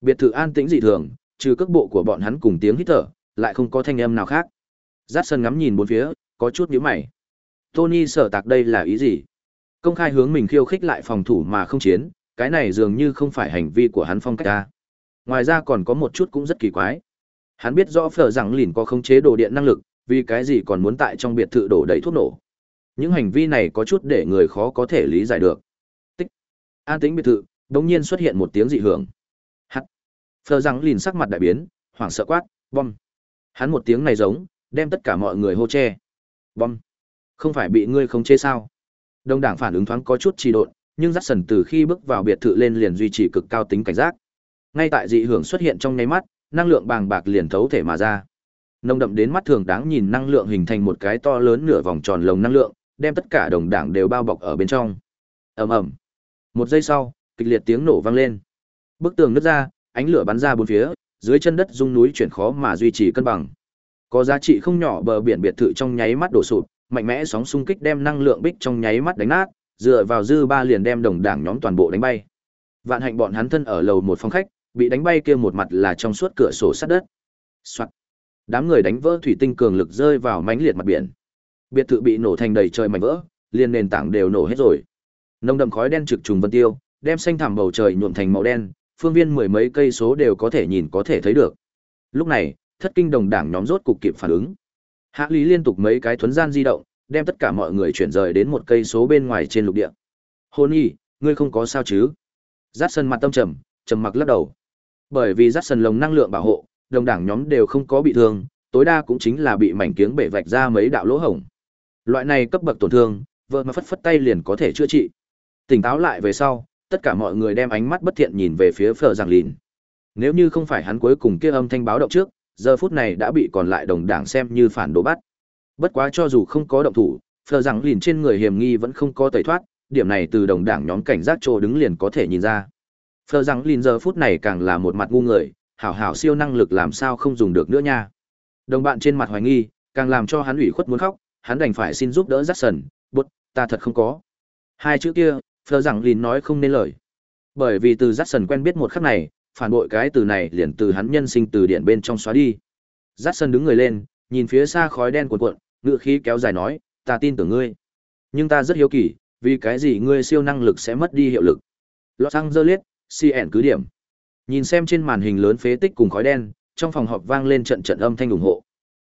Biệt thự an tĩnh dị thường, trừ cước bộ của bọn hắn cùng tiếng hít thở, lại không có thanh âm nào khác. Rát sân ngắm nhìn bốn phía, có chút nhíu mày. Tony sở tạc đây là ý gì? Công khai hướng mình khiêu khích lại phòng thủ mà không chiến, cái này dường như không phải hành vi của hắn phong cách ta. Ngoài ra còn có một chút cũng rất kỳ quái. Hắn biết rõ phở rằng lìn có khống chế đồ điện năng lực, vì cái gì còn muốn tại trong biệt thự đổ đầy thuốc nổ. Những hành vi này có chút để người khó có thể lý giải được. Tích. An tĩnh biệt thự, đột nhiên xuất hiện một tiếng dị hưởng. Hắt. Phở rằng lìn sắc mặt đại biến, hoảng sợ quát, bom. Hắn một tiếng này giống, đem tất cả mọi người hô che. Bom. Không phải bị ngươi khống chế sao? Đông đảng phản ứng thoáng có chút trì độn, nhưng dắt sần từ khi bước vào biệt thự lên liền duy trì cực cao tính cảnh giác. Ngay tại dị hưởng xuất hiện trong nháy mắt, năng lượng bàng bạc liền thấu thể mà ra. Nồng đậm đến mắt thường đáng nhìn năng lượng hình thành một cái to lớn nửa vòng tròn lồng năng lượng, đem tất cả đồng đảng đều bao bọc ở bên trong. Ầm ầm. Một giây sau, kịch liệt tiếng nổ vang lên. Bức tường nứt ra, ánh lửa bắn ra bốn phía, dưới chân đất rung núi chuyển khó mà duy trì cân bằng. Có giá trị không nhỏ bờ biển biệt thự trong nháy mắt đổ sụp, mạnh mẽ sóng xung kích đem năng lượng bích trong nháy mắt đánh nát, dựa vào dư ba liền đem đồng đảng nhóm toàn bộ đánh bay. Vạn hạnh bọn hắn thân ở lầu một phòng khách, bị đánh bay kia một mặt là trong suốt cửa sổ sát đất. Soạt. Đám người đánh vỡ thủy tinh cường lực rơi vào mảnh liệt mặt biển. Biệt thự bị nổ thành đầy trời mảnh vỡ, liền nền tảng đều nổ hết rồi. nồng đậm khói đen trực trùng vân tiêu, đem xanh thảm bầu trời nhuộm thành màu đen, phương viên mười mấy cây số đều có thể nhìn có thể thấy được. Lúc này, thất kinh đồng đảng nhóm rốt cục kịp phản ứng. Hạ Lý liên tục mấy cái thuấn gian di động, đem tất cả mọi người chuyển rời đến một cây số bên ngoài trên lục địa. Hôn y, ngươi không có sao chứ? Giác sân mặt tâm trầm, trầm mặc lắc đầu. Bởi vì giác sần lồng năng lượng bảo hộ, đồng đảng nhóm đều không có bị thương, tối đa cũng chính là bị mảnh kiếng bể vạch ra mấy đạo lỗ hổng. Loại này cấp bậc tổn thương, vợ mà phất phất tay liền có thể chữa trị. Tỉnh táo lại về sau, tất cả mọi người đem ánh mắt bất thiện nhìn về phía Phở Giang Lìn. Nếu như không phải hắn cuối cùng kia âm thanh báo động trước, giờ phút này đã bị còn lại đồng đảng xem như phản đồ bắt. Bất quá cho dù không có động thủ, Phở Giang Lìn trên người hiểm nghi vẫn không có tẩy thoát, điểm này từ đồng đảng nhóm cảnh giác trô đứng liền có thể nhìn ra. Phờ rằng Lìn giờ phút này càng là một mặt ngu người, hảo hảo siêu năng lực làm sao không dùng được nữa nha. Đồng bạn trên mặt hoài nghi, càng làm cho hắn ủy khuất muốn khóc, hắn đành phải xin giúp đỡ Jackson, bụt, ta thật không có. Hai chữ kia, Phờ rằng Lìn nói không nên lời. Bởi vì từ Jackson quen biết một khắc này, phản bội cái từ này liền từ hắn nhân sinh từ điển bên trong xóa đi. Jackson đứng người lên, nhìn phía xa khói đen cuộn cuộn, ngựa khí kéo dài nói, ta tin tưởng ngươi. Nhưng ta rất hiếu kỳ, vì cái gì ngươi siêu năng lực sẽ mất đi hiệu lực. Los Angeles, CN cứ điểm. Nhìn xem trên màn hình lớn phế tích cùng khói đen, trong phòng họp vang lên trận trận âm thanh ủng hộ.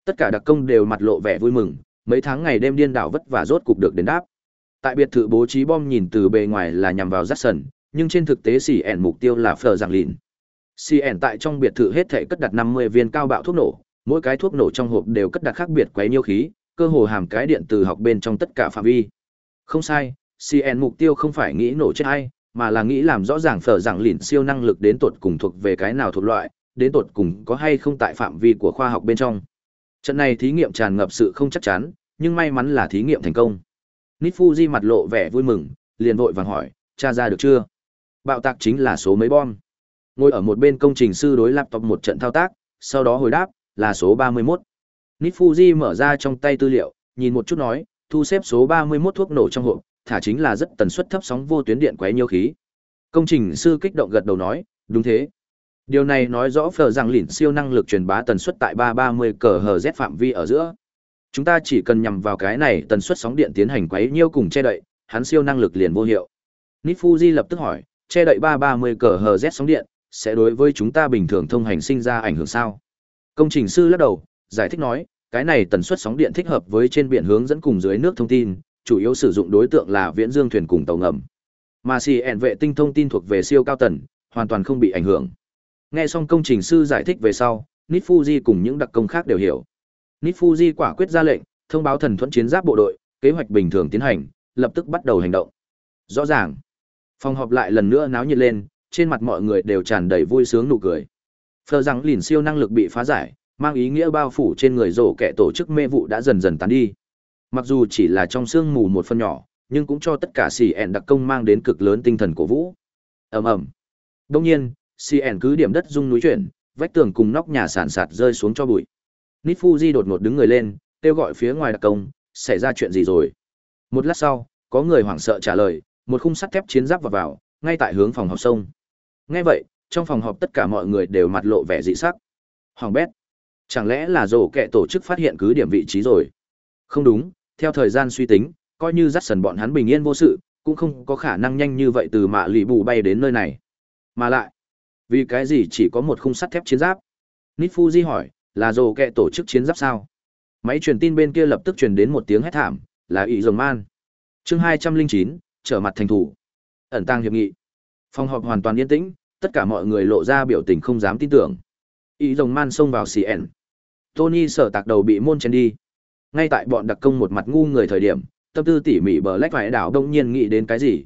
Tất cả đặc công đều mặt lộ vẻ vui mừng, mấy tháng ngày đêm điên đảo vất vả rốt cục được đến đáp. Tại biệt thự bố trí bom nhìn từ bề ngoài là nhằm vào Jackson, nhưng trên thực tế CN mục tiêu là Phở Giang Lìn. CN tại trong biệt thự hết thể cất đặt 50 viên cao bạo thuốc nổ, mỗi cái thuốc nổ trong hộp đều cất đặt khác biệt quấy nhiêu khí, cơ hồ hàm cái điện từ học bên trong tất cả phạm vi. Không sai, CN mục tiêu không phải nghĩ nổ chết ai, mà là nghĩ làm rõ ràng phở rằng lìn siêu năng lực đến tột cùng thuộc về cái nào thuộc loại, đến tột cùng có hay không tại phạm vi của khoa học bên trong. Trận này thí nghiệm tràn ngập sự không chắc chắn, nhưng may mắn là thí nghiệm thành công. Nifuji mặt lộ vẻ vui mừng, liền vội vàng hỏi, tra ra được chưa? Bạo tạc chính là số mấy bom. Ngồi ở một bên công trình sư đối laptop một trận thao tác, sau đó hồi đáp, là số 31. Nifuji mở ra trong tay tư liệu, nhìn một chút nói, thu xếp số 31 thuốc nổ trong hộp, thả chính là rất tần suất thấp sóng vô tuyến điện quấy nhiêu khí. Công trình sư kích động gật đầu nói, đúng thế. Điều này nói rõ phở rằng lỉn siêu năng lực truyền bá tần suất tại 330 z phạm vi ở giữa. Chúng ta chỉ cần nhằm vào cái này tần suất sóng điện tiến hành quấy nhiêu cùng che đậy, hắn siêu năng lực liền vô hiệu. Nifuji lập tức hỏi, che đậy 330 z sóng điện, sẽ đối với chúng ta bình thường thông hành sinh ra ảnh hưởng sao? Công trình sư lắc đầu, giải thích nói, cái này tần suất sóng điện thích hợp với trên biển hướng dẫn cùng dưới nước thông tin, chủ yếu sử dụng đối tượng là viễn dương thuyền cùng tàu ngầm. Mà CN vệ tinh thông tin thuộc về siêu cao tần, hoàn toàn không bị ảnh hưởng. Nghe xong công trình sư giải thích về sau, Nifuji cùng những đặc công khác đều hiểu. Nifuji quả quyết ra lệnh, thông báo thần thuẫn chiến giáp bộ đội, kế hoạch bình thường tiến hành, lập tức bắt đầu hành động. Rõ ràng, phòng họp lại lần nữa náo nhiệt lên, trên mặt mọi người đều tràn đầy vui sướng nụ cười. Phờ rằng lìn siêu năng lực bị phá giải, mang ý nghĩa bao phủ trên người rổ kẻ tổ chức mê vụ đã dần dần tán đi. Mặc dù chỉ là trong sương mù một phần nhỏ, nhưng cũng cho tất cả CN đặc công mang đến cực lớn tinh thần cổ vũ. Ầm ầm. Đương nhiên, CN cứ điểm đất rung núi chuyển, vách tường cùng nóc nhà sàn sạt rơi xuống cho bụi. Nifuji đột ngột đứng người lên, kêu gọi phía ngoài đặc công, xảy ra chuyện gì rồi? Một lát sau, có người hoảng sợ trả lời, một khung sắt thép chiến giáp vào vào, ngay tại hướng phòng họp sông. Nghe vậy, trong phòng họp tất cả mọi người đều mặt lộ vẻ dị sắc. Hoàng bét. Chẳng lẽ là rổ kẹ tổ chức phát hiện cứ điểm vị trí rồi? Không đúng, theo thời gian suy tính, coi như dắt sần bọn hắn bình yên vô sự, cũng không có khả năng nhanh như vậy từ mạ lì bù bay đến nơi này. Mà lại, vì cái gì chỉ có một khung sắt thép chiến giáp? Nifuji hỏi, là dồ kẹ tổ chức chiến giáp sao? Máy truyền tin bên kia lập tức truyền đến một tiếng hét thảm, là ý rồng man. chương hai trăm linh chín trở mặt thành thủ. Ẩn tăng hiệp nghị. Phòng họp hoàn toàn yên tĩnh, tất cả mọi người lộ ra biểu tình không dám tin tưởng. Ý rồng man xông vào CN. Tony sở tạc đầu bị môn chen đi. Ngay tại bọn đặc công một mặt ngu người thời điểm, tâm tư tỉ mỉ bờ lách vải đảo đông nhiên nghĩ đến cái gì.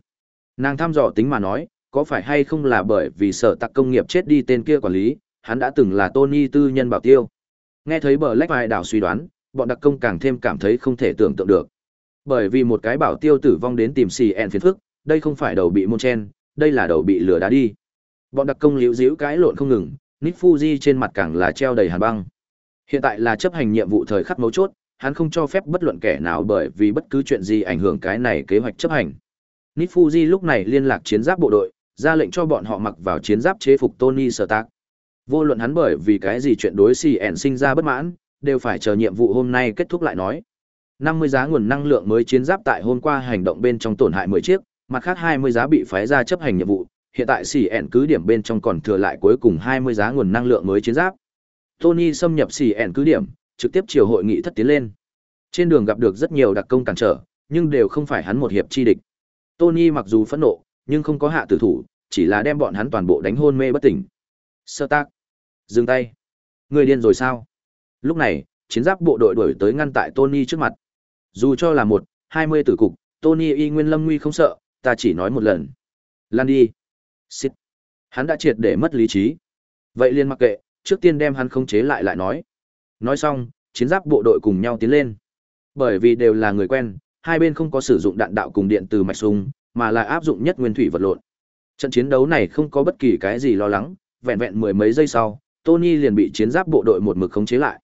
Nàng thăm dò tính mà nói, có phải hay không là bởi vì sở tặc công nghiệp chết đi tên kia quản lý, hắn đã từng là Tony tư nhân bảo tiêu. Nghe thấy bờ lách vải đảo suy đoán, bọn đặc công càng thêm cảm thấy không thể tưởng tượng được. Bởi vì một cái bảo tiêu tử vong đến tìm CN phiền phức, đây không phải đầu bị môn chen, đây là đầu bị lừa đá đi. Bọn đặc công liễu dĩu cái lộn không ngừng, nít Fuji trên mặt càng là treo đầy hàn băng. Hiện tại là chấp hành nhiệm vụ thời khắc mấu chốt, hắn không cho phép bất luận kẻ nào bởi vì bất cứ chuyện gì ảnh hưởng cái này kế hoạch chấp hành. Nifuji lúc này liên lạc chiến giáp bộ đội, ra lệnh cho bọn họ mặc vào chiến giáp chế phục Tony Stark. Vô luận hắn bởi vì cái gì chuyện đối CN sinh ra bất mãn, đều phải chờ nhiệm vụ hôm nay kết thúc lại nói. 50 giá nguồn năng lượng mới chiến giáp tại hôm qua hành động bên trong tổn hại 10 chiếc, mặt khác 20 giá bị phái ra chấp hành nhiệm vụ, hiện tại CN cứ điểm bên trong còn thừa lại cuối cùng 20 giá nguồn năng lượng mới chiến giáp. Tony xâm nhập CN cứ điểm, trực tiếp chiều hội nghị thất tiến lên. Trên đường gặp được rất nhiều đặc công cản trở, nhưng đều không phải hắn một hiệp chi địch. Tony mặc dù phẫn nộ, nhưng không có hạ tử thủ, chỉ là đem bọn hắn toàn bộ đánh hôn mê bất tỉnh. Sơ tác. Dừng tay. Người điên rồi sao? Lúc này, chiến giáp bộ đội đuổi tới ngăn tại Tony trước mặt. Dù cho là một, hai mươi tử cục, Tony y nguyên lâm nguy không sợ, ta chỉ nói một lần. Lan đi. Xịt. Hắn đã triệt để mất lý trí. Vậy liền mặc kệ, trước tiên đem hắn khống chế lại lại nói. Nói xong, chiến giáp bộ đội cùng nhau tiến lên. Bởi vì đều là người quen, hai bên không có sử dụng đạn đạo cùng điện từ mạch súng, mà là áp dụng nhất nguyên thủy vật lộn. Trận chiến đấu này không có bất kỳ cái gì lo lắng, vẹn vẹn mười mấy giây sau, Tony liền bị chiến giáp bộ đội một mực khống chế lại.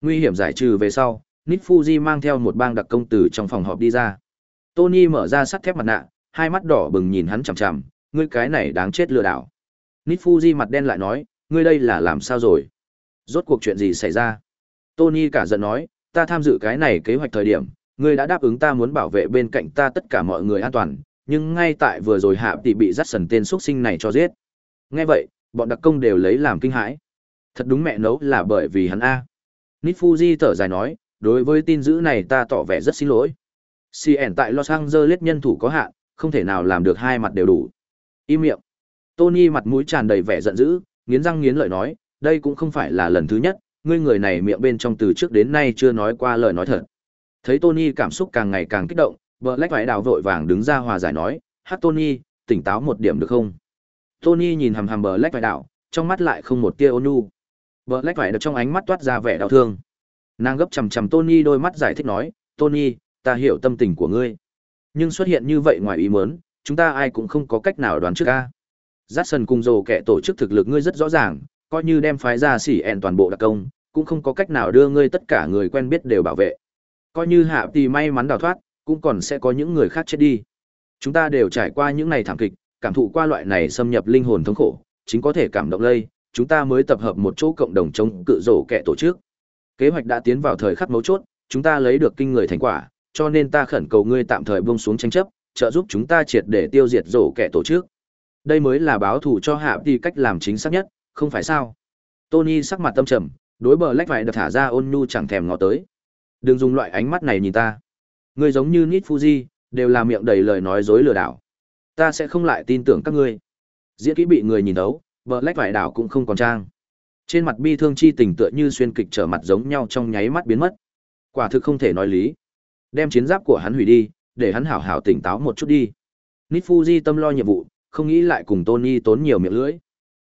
Nguy hiểm giải trừ về sau, Nick Fuji mang theo một bang đặc công từ trong phòng họp đi ra. Tony mở ra sắt thép mặt nạ, hai mắt đỏ bừng nhìn hắn chằm chằm, ngươi cái này đáng chết lừa đảo. Nick Fuji mặt đen lại nói, ngươi đây là làm sao rồi? Rốt cuộc chuyện gì xảy ra? Tony cả giận nói, ta tham dự cái này kế hoạch thời điểm, ngươi đã đáp ứng ta muốn bảo vệ bên cạnh ta tất cả mọi người an toàn, nhưng ngay tại vừa rồi hạ tỷ bị dắt sần tên xuất sinh này cho giết. Nghe vậy, bọn đặc công đều lấy làm kinh hãi. Thật đúng mẹ nấu là bởi vì hắn A. Nifuji thở dài nói, đối với tin dữ này ta tỏ vẻ rất xin lỗi. CN tại Los Angeles nhân thủ có hạn, không thể nào làm được hai mặt đều đủ. Im miệng. Tony mặt mũi tràn đầy vẻ giận dữ, nghiến răng nghiến lợi nói, đây cũng không phải là lần thứ nhất, ngươi người này miệng bên trong từ trước đến nay chưa nói qua lời nói thật. Thấy Tony cảm xúc càng ngày càng kích động, Black vải đào vội vàng đứng ra hòa giải nói, hát Tony, tỉnh táo một điểm được không? Tony nhìn hằm hằm Black lách vải đảo, trong mắt lại không một tia ôn nhu. Black lách vải được trong ánh mắt toát ra vẻ đau thương. Nàng gấp chầm chầm Tony đôi mắt giải thích nói, Tony, ta hiểu tâm tình của ngươi. Nhưng xuất hiện như vậy ngoài ý muốn, chúng ta ai cũng không có cách nào đoán trước ca. Jackson cùng rồ kẻ tổ chức thực lực ngươi rất rõ ràng, coi như đem phái ra xỉ ẹn toàn bộ đặc công, cũng không có cách nào đưa ngươi tất cả người quen biết đều bảo vệ. Coi như hạ tì may mắn đào thoát, cũng còn sẽ có những người khác chết đi. Chúng ta đều trải qua những này thảm kịch, cảm thụ qua loại này xâm nhập linh hồn thống khổ, chính có thể cảm động lây, chúng ta mới tập hợp một chỗ cộng đồng chống cự rổ kẻ tổ chức. Kế hoạch đã tiến vào thời khắc mấu chốt, chúng ta lấy được kinh người thành quả, cho nên ta khẩn cầu ngươi tạm thời buông xuống tranh chấp, trợ giúp chúng ta triệt để tiêu diệt rổ kẻ tổ chức. Đây mới là báo thù cho hạ tì cách làm chính xác nhất, không phải sao? Tony sắc mặt tâm trầm, đối bờ lách phải được thả ra ôn nhu chẳng thèm ngó tới. Đừng dùng loại ánh mắt này nhìn ta. Ngươi giống như Nít Fuji, đều là miệng đầy lời nói dối lừa đảo. Ta sẽ không lại tin tưởng các ngươi. Diễn kỹ bị người nhìn đấu bờ lách phải đảo cũng không còn trang. Trên mặt bi thương chi tình tựa như xuyên kịch trở mặt giống nhau trong nháy mắt biến mất. Quả thực không thể nói lý. Đem chiến giáp của hắn hủy đi, để hắn hảo hảo tỉnh táo một chút đi. Nít Fuji tâm lo nhiệm vụ, không nghĩ lại cùng Tony tốn nhiều miệng lưỡi.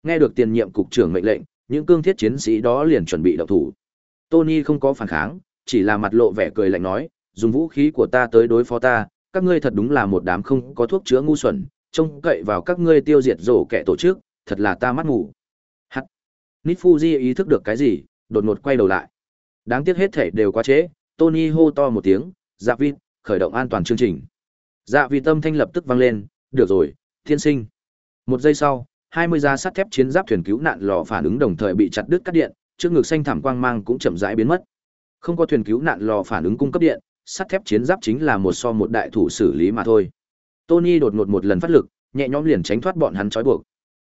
Nghe được tiền nhiệm cục trưởng mệnh lệnh, những cương thiết chiến sĩ đó liền chuẩn bị động thủ. Tony không có phản kháng, chỉ là mặt lộ vẻ cười lạnh nói, dùng vũ khí của ta tới đối phó ta, các ngươi thật đúng là một đám không có thuốc chữa ngu xuẩn, trông cậy vào các ngươi tiêu diệt rổ kẻ tổ chức, thật là ta mắt ngủ. Hắt. Nifuji ý thức được cái gì, đột ngột quay đầu lại. Đáng tiếc hết thể đều quá trễ, Tony hô to một tiếng, dạ vịt, khởi động an toàn chương trình. Dạ vịt tâm thanh lập tức vang lên, được rồi, thiên sinh. Một giây sau, 20 giá sắt thép chiến giáp thuyền cứu nạn lò phản ứng đồng thời bị chặt đứt cắt điện, trước ngực xanh thảm quang mang cũng chậm rãi biến mất. Không có thuyền cứu nạn lò phản ứng cung cấp điện, sắt thép chiến giáp chính là một so một đại thủ xử lý mà thôi. Tony đột ngột một lần phát lực, nhẹ nhõm liền tránh thoát bọn hắn trói buộc.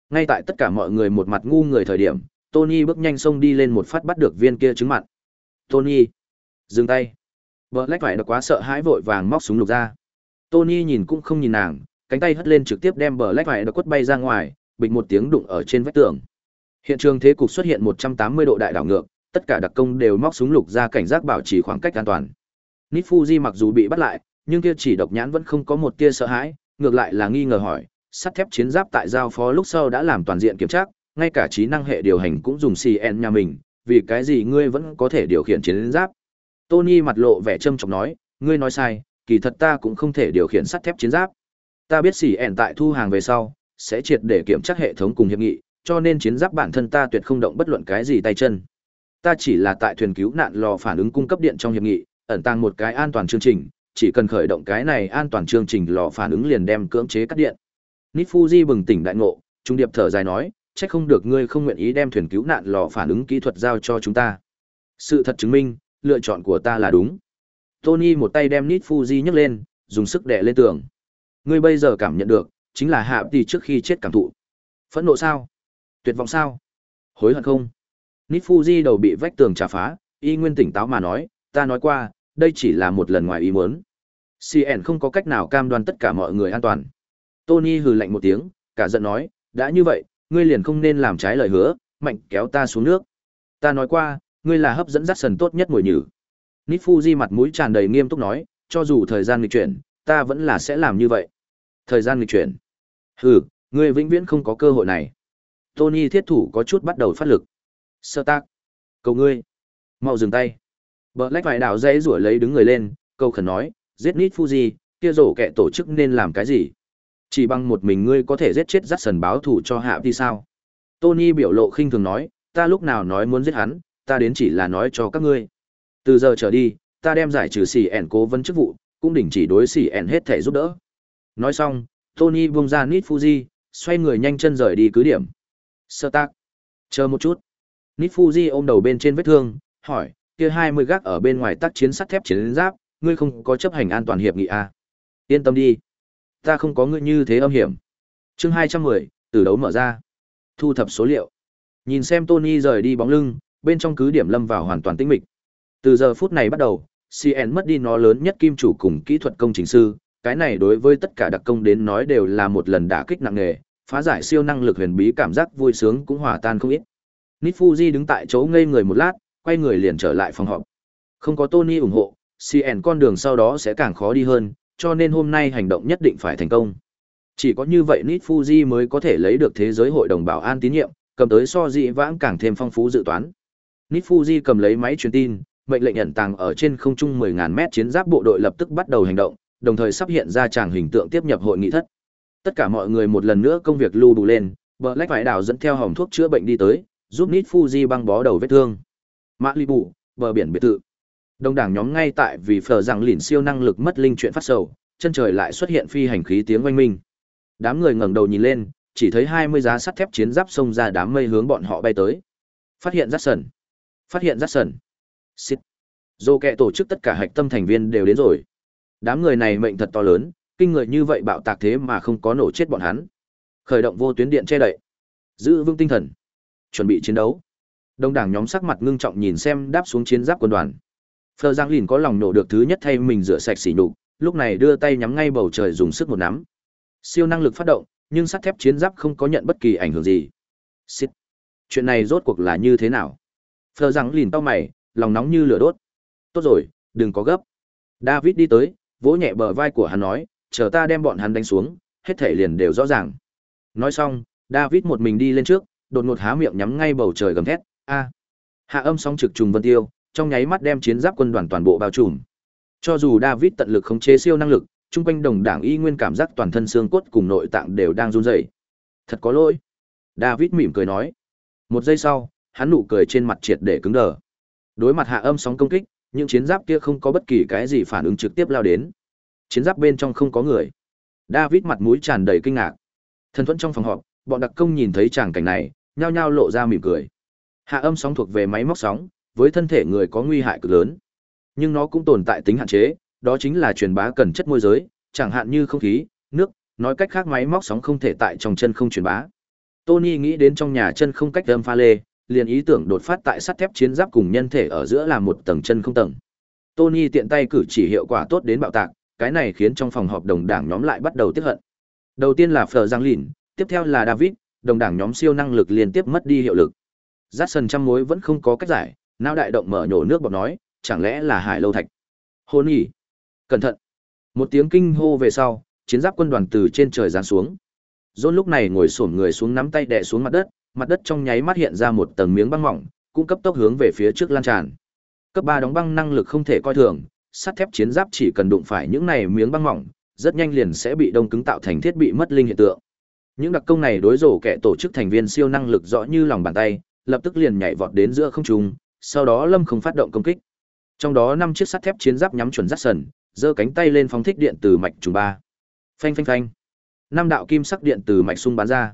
Ngay tại tất cả mọi người một mặt ngu người thời điểm, Tony bước nhanh xông đi lên một phát bắt được viên kia trứng mặt Tony, dừng tay. Black phải đã quá sợ hãi vội vàng móc súng lục ra. Tony nhìn cũng không nhìn nàng, cánh tay hất lên trực tiếp đem Black phải đã quất bay ra ngoài, bịch một tiếng đụng ở trên vách tường. Hiện trường thế cục xuất hiện 180 độ đại đảo ngược, tất cả đặc công đều móc súng lục ra cảnh giác bảo trì khoảng cách an toàn. Nifuji mặc dù bị bắt lại, nhưng kia chỉ độc nhãn vẫn không có một tia sợ hãi, ngược lại là nghi ngờ hỏi, sắt thép chiến giáp tại giao phó lúc sau đã làm toàn diện kiểm tra, ngay cả trí năng hệ điều hành cũng dùng CN nhà mình, vì cái gì ngươi vẫn có thể điều khiển chiến giáp? Tony mặt lộ vẻ châm trọng nói, ngươi nói sai, kỳ thật ta cũng không thể điều khiển sắt thép chiến giáp. Ta biết CN tại thu hàng về sau, sẽ triệt để kiểm tra hệ thống cùng hiệp nghị, cho nên chiến giáp bản thân ta tuyệt không động bất luận cái gì tay chân. Ta chỉ là tại thuyền cứu nạn lò phản ứng cung cấp điện trong hiệp nghị, ẩn tàng một cái an toàn chương trình, chỉ cần khởi động cái này an toàn chương trình lò phản ứng liền đem cưỡng chế cắt điện. Nifuji bừng tỉnh đại ngộ, trung điệp thở dài nói, chắc không được ngươi không nguyện ý đem thuyền cứu nạn lò phản ứng kỹ thuật giao cho chúng ta. Sự thật chứng minh, lựa chọn của ta là đúng. Tony một tay đem Nít Fuji nhấc lên, dùng sức đè lên tường. Ngươi bây giờ cảm nhận được, chính là hạ tỷ trước khi chết cảm thụ. Phẫn nộ sao? Tuyệt vọng sao? Hối hận không? Nít Fuji đầu bị vách tường trả phá, y nguyên tỉnh táo mà nói, ta nói qua, đây chỉ là một lần ngoài ý muốn. CN không có cách nào cam đoan tất cả mọi người an toàn. Tony hừ lạnh một tiếng, cả giận nói, đã như vậy, ngươi liền không nên làm trái lời hứa, mạnh kéo ta xuống nước. Ta nói qua, ngươi là hấp dẫn dắt sần tốt nhất mùi nhử. Nifuji mặt mũi tràn đầy nghiêm túc nói, cho dù thời gian nghịch chuyển, ta vẫn là sẽ làm như vậy. Thời gian nghịch chuyển. Hừ, ngươi vĩnh viễn không có cơ hội này. Tony thiết thủ có chút bắt đầu phát lực. Sơ tác. Cầu ngươi. mau dừng tay. Bờ lách phải đảo dây rủa lấy đứng người lên, Cầu khẩn nói, giết nít Fuji, kia rổ kẻ tổ chức nên làm cái gì? Chỉ bằng một mình ngươi có thể giết chết dắt sần báo thủ cho hạ đi sao? Tony biểu lộ khinh thường nói, ta lúc nào nói muốn giết hắn, ta đến chỉ là nói cho các ngươi. Từ giờ trở đi, ta đem giải trừ xỉ ẻn cố vấn chức vụ, cũng đình chỉ đối xỉ ẻn hết thể giúp đỡ. Nói xong, Tony buông ra Nít Fuji, xoay người nhanh chân rời đi cứ điểm. Sơ tác. Chờ một chút. Nít Fuji ôm đầu bên trên vết thương, hỏi, kia hai mươi gác ở bên ngoài tác chiến sắt thép chiến giáp, ngươi không có chấp hành an toàn hiệp nghị à? Yên tâm đi, ta không có ngươi như thế âm hiểm. Chương hai trăm mười, từ đấu mở ra. Thu thập số liệu. Nhìn xem Tony rời đi bóng lưng, bên trong cứ điểm lâm vào hoàn toàn tĩnh mịch. Từ giờ phút này bắt đầu, CN mất đi nó lớn nhất kim chủ cùng kỹ thuật công trình sư, cái này đối với tất cả đặc công đến nói đều là một lần đả kích nặng nề, phá giải siêu năng lực huyền bí cảm giác vui sướng cũng hòa tan không ít. Nifuji đứng tại chỗ ngây người một lát, quay người liền trở lại phòng họp. Không có Tony ủng hộ, CN con đường sau đó sẽ càng khó đi hơn, cho nên hôm nay hành động nhất định phải thành công. Chỉ có như vậy Nifuji mới có thể lấy được thế giới hội đồng bảo an tín nhiệm, cầm tới so dị vãng càng thêm phong phú dự toán. Nifuji cầm lấy máy truyền tin, mệnh lệnh ẩn tàng ở trên không trung 10.000 mét chiến giáp bộ đội lập tức bắt đầu hành động, đồng thời sắp hiện ra tràng hình tượng tiếp nhập hội nghị thất. Tất cả mọi người một lần nữa công việc lưu đủ lên, Black phải Đảo dẫn theo hồng thuốc chữa bệnh đi tới, giúp Nít Fuji băng bó đầu vết thương. Malibu, bờ biển biệt thự. Đông đảng nhóm ngay tại vì phở rằng lìn siêu năng lực mất linh chuyện phát sầu, chân trời lại xuất hiện phi hành khí tiếng oanh minh. Đám người ngẩng đầu nhìn lên, chỉ thấy 20 giá sắt thép chiến giáp xông ra đám mây hướng bọn họ bay tới. Phát hiện Jackson. Phát hiện Jackson. Xịt. Dô kẹ tổ chức tất cả hạch tâm thành viên đều đến rồi. Đám người này mệnh thật to lớn, kinh người như vậy bạo tạc thế mà không có nổ chết bọn hắn. Khởi động vô tuyến điện che đậy. Giữ vững tinh thần. Chuẩn bị chiến đấu. Đông đảng nhóm sắc mặt ngưng trọng nhìn xem đáp xuống chiến giáp quân đoàn. Phờ Giang Lìn có lòng nổ được thứ nhất thay mình rửa sạch xỉ nhục, lúc này đưa tay nhắm ngay bầu trời dùng sức một nắm. Siêu năng lực phát động, nhưng sắt thép chiến giáp không có nhận bất kỳ ảnh hưởng gì. Xịt. Chuyện này rốt cuộc là như thế nào? Phờ Giang Lìn to mày, lòng nóng như lửa đốt. Tốt rồi, đừng có gấp. David đi tới, vỗ nhẹ bờ vai của hắn nói, chờ ta đem bọn hắn đánh xuống, hết thể liền đều rõ ràng. Nói xong, David một mình đi lên trước, đột ngột há miệng nhắm ngay bầu trời gầm thét, a. Hạ âm sóng trực trùng vân tiêu, trong nháy mắt đem chiến giáp quân đoàn toàn bộ bao trùm. Cho dù David tận lực khống chế siêu năng lực, trung quanh đồng đảng y nguyên cảm giác toàn thân xương cốt cùng nội tạng đều đang run rẩy. Thật có lỗi. David mỉm cười nói. Một giây sau, hắn nụ cười trên mặt triệt để cứng đờ. Đối mặt hạ âm sóng công kích, những chiến giáp kia không có bất kỳ cái gì phản ứng trực tiếp lao đến. Chiến giáp bên trong không có người. David mặt mũi tràn đầy kinh ngạc. Thần thuẫn trong phòng họp, bọn đặc công nhìn thấy tràng cảnh này, nhao nhao lộ ra mỉm cười. Hạ âm sóng thuộc về máy móc sóng, với thân thể người có nguy hại cực lớn. Nhưng nó cũng tồn tại tính hạn chế, đó chính là truyền bá cần chất môi giới, chẳng hạn như không khí, nước, nói cách khác máy móc sóng không thể tại trong chân không truyền bá. Tony nghĩ đến trong nhà chân không cách âm pha lê, liền ý tưởng đột phát tại sắt thép chiến giáp cùng nhân thể ở giữa là một tầng chân không tầng. Tony tiện tay cử chỉ hiệu quả tốt đến bạo tạc, cái này khiến trong phòng họp đồng đảng nhóm lại bắt đầu tiếc hận. Đầu tiên là Fleur Giang Lìn, tiếp theo là David, đồng đảng nhóm siêu năng lực liên tiếp mất đi hiệu lực. Jackson trăm mối vẫn không có cách giải, não đại động mở nhổ nước bọt nói, chẳng lẽ là Hải Lâu Thạch? Hôn nhỉ? Cẩn thận! Một tiếng kinh hô về sau, chiến giáp quân đoàn từ trên trời giáng xuống. John lúc này ngồi xổm người xuống nắm tay đè xuống mặt đất, mặt đất trong nháy mắt hiện ra một tầng miếng băng mỏng, cũng cấp tốc hướng về phía trước lan tràn. Cấp 3 đóng băng năng lực không thể coi thường, sắt thép chiến giáp chỉ cần đụng phải những này miếng băng mỏng, rất nhanh liền sẽ bị đông cứng tạo thành thiết bị mất linh hiện tượng. Những đặc công này đối rổ kẻ tổ chức thành viên siêu năng lực rõ như lòng bàn tay, lập tức liền nhảy vọt đến giữa không trung, sau đó lâm không phát động công kích. Trong đó năm chiếc sắt thép chiến giáp nhắm chuẩn Jackson, giơ cánh tay lên phóng thích điện từ mạch trùng ba. Phanh phanh phanh. Năm đạo kim sắc điện từ mạch xung bắn ra.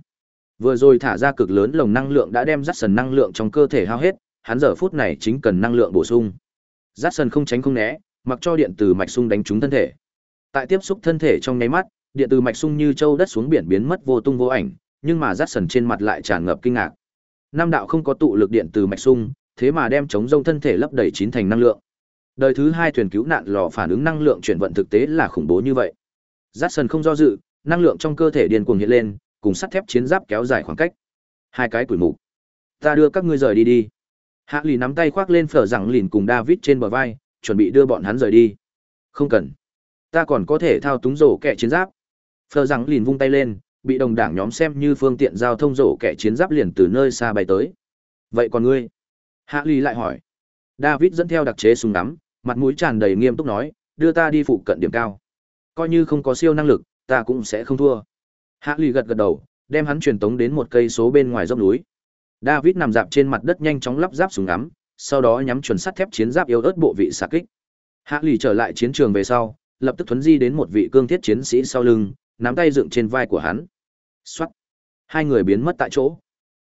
Vừa rồi thả ra cực lớn lồng năng lượng đã đem Jackson năng lượng trong cơ thể hao hết, hắn giờ phút này chính cần năng lượng bổ sung. Jackson không tránh không né, mặc cho điện từ mạch sung đánh trúng thân thể. Tại tiếp xúc thân thể trong nháy mắt, điện từ mạch sung như châu đất xuống biển biến mất vô tung vô ảnh, nhưng mà Jackson trên mặt lại tràn ngập kinh ngạc. Nam đạo không có tụ lực điện từ mạch sung, thế mà đem chống rông thân thể lấp đầy chín thành năng lượng. Đời thứ hai thuyền cứu nạn lò phản ứng năng lượng chuyển vận thực tế là khủng bố như vậy. Jackson không do dự, năng lượng trong cơ thể điên cuồng hiện lên, cùng sắt thép chiến giáp kéo dài khoảng cách. Hai cái tuổi mục. Ta đưa các ngươi rời đi đi. Hạ lì nắm tay khoác lên phở rằng lìn cùng David trên bờ vai, chuẩn bị đưa bọn hắn rời đi. Không cần. Ta còn có thể thao túng rổ kẹ chiến giáp. Phở rằng lìn vung tay lên, bị đồng đảng nhóm xem như phương tiện giao thông rổ kẹ chiến giáp liền từ nơi xa bay tới. Vậy còn ngươi? Hạ lì lại hỏi. David dẫn theo đặc chế súng ngắm, mặt mũi tràn đầy nghiêm túc nói, đưa ta đi phụ cận điểm cao. Coi như không có siêu năng lực, ta cũng sẽ không thua. Hạ lì gật gật đầu, đem hắn truyền tống đến một cây số bên ngoài dốc núi. David nằm dạp trên mặt đất nhanh chóng lắp ráp súng ngắm, sau đó nhắm chuẩn sắt thép chiến giáp yếu ớt bộ vị xạ kích. Hạ lì trở lại chiến trường về sau, lập tức thuấn di đến một vị cương thiết chiến sĩ sau lưng, nắm tay dựng trên vai của hắn. Xoát. Hai người biến mất tại chỗ.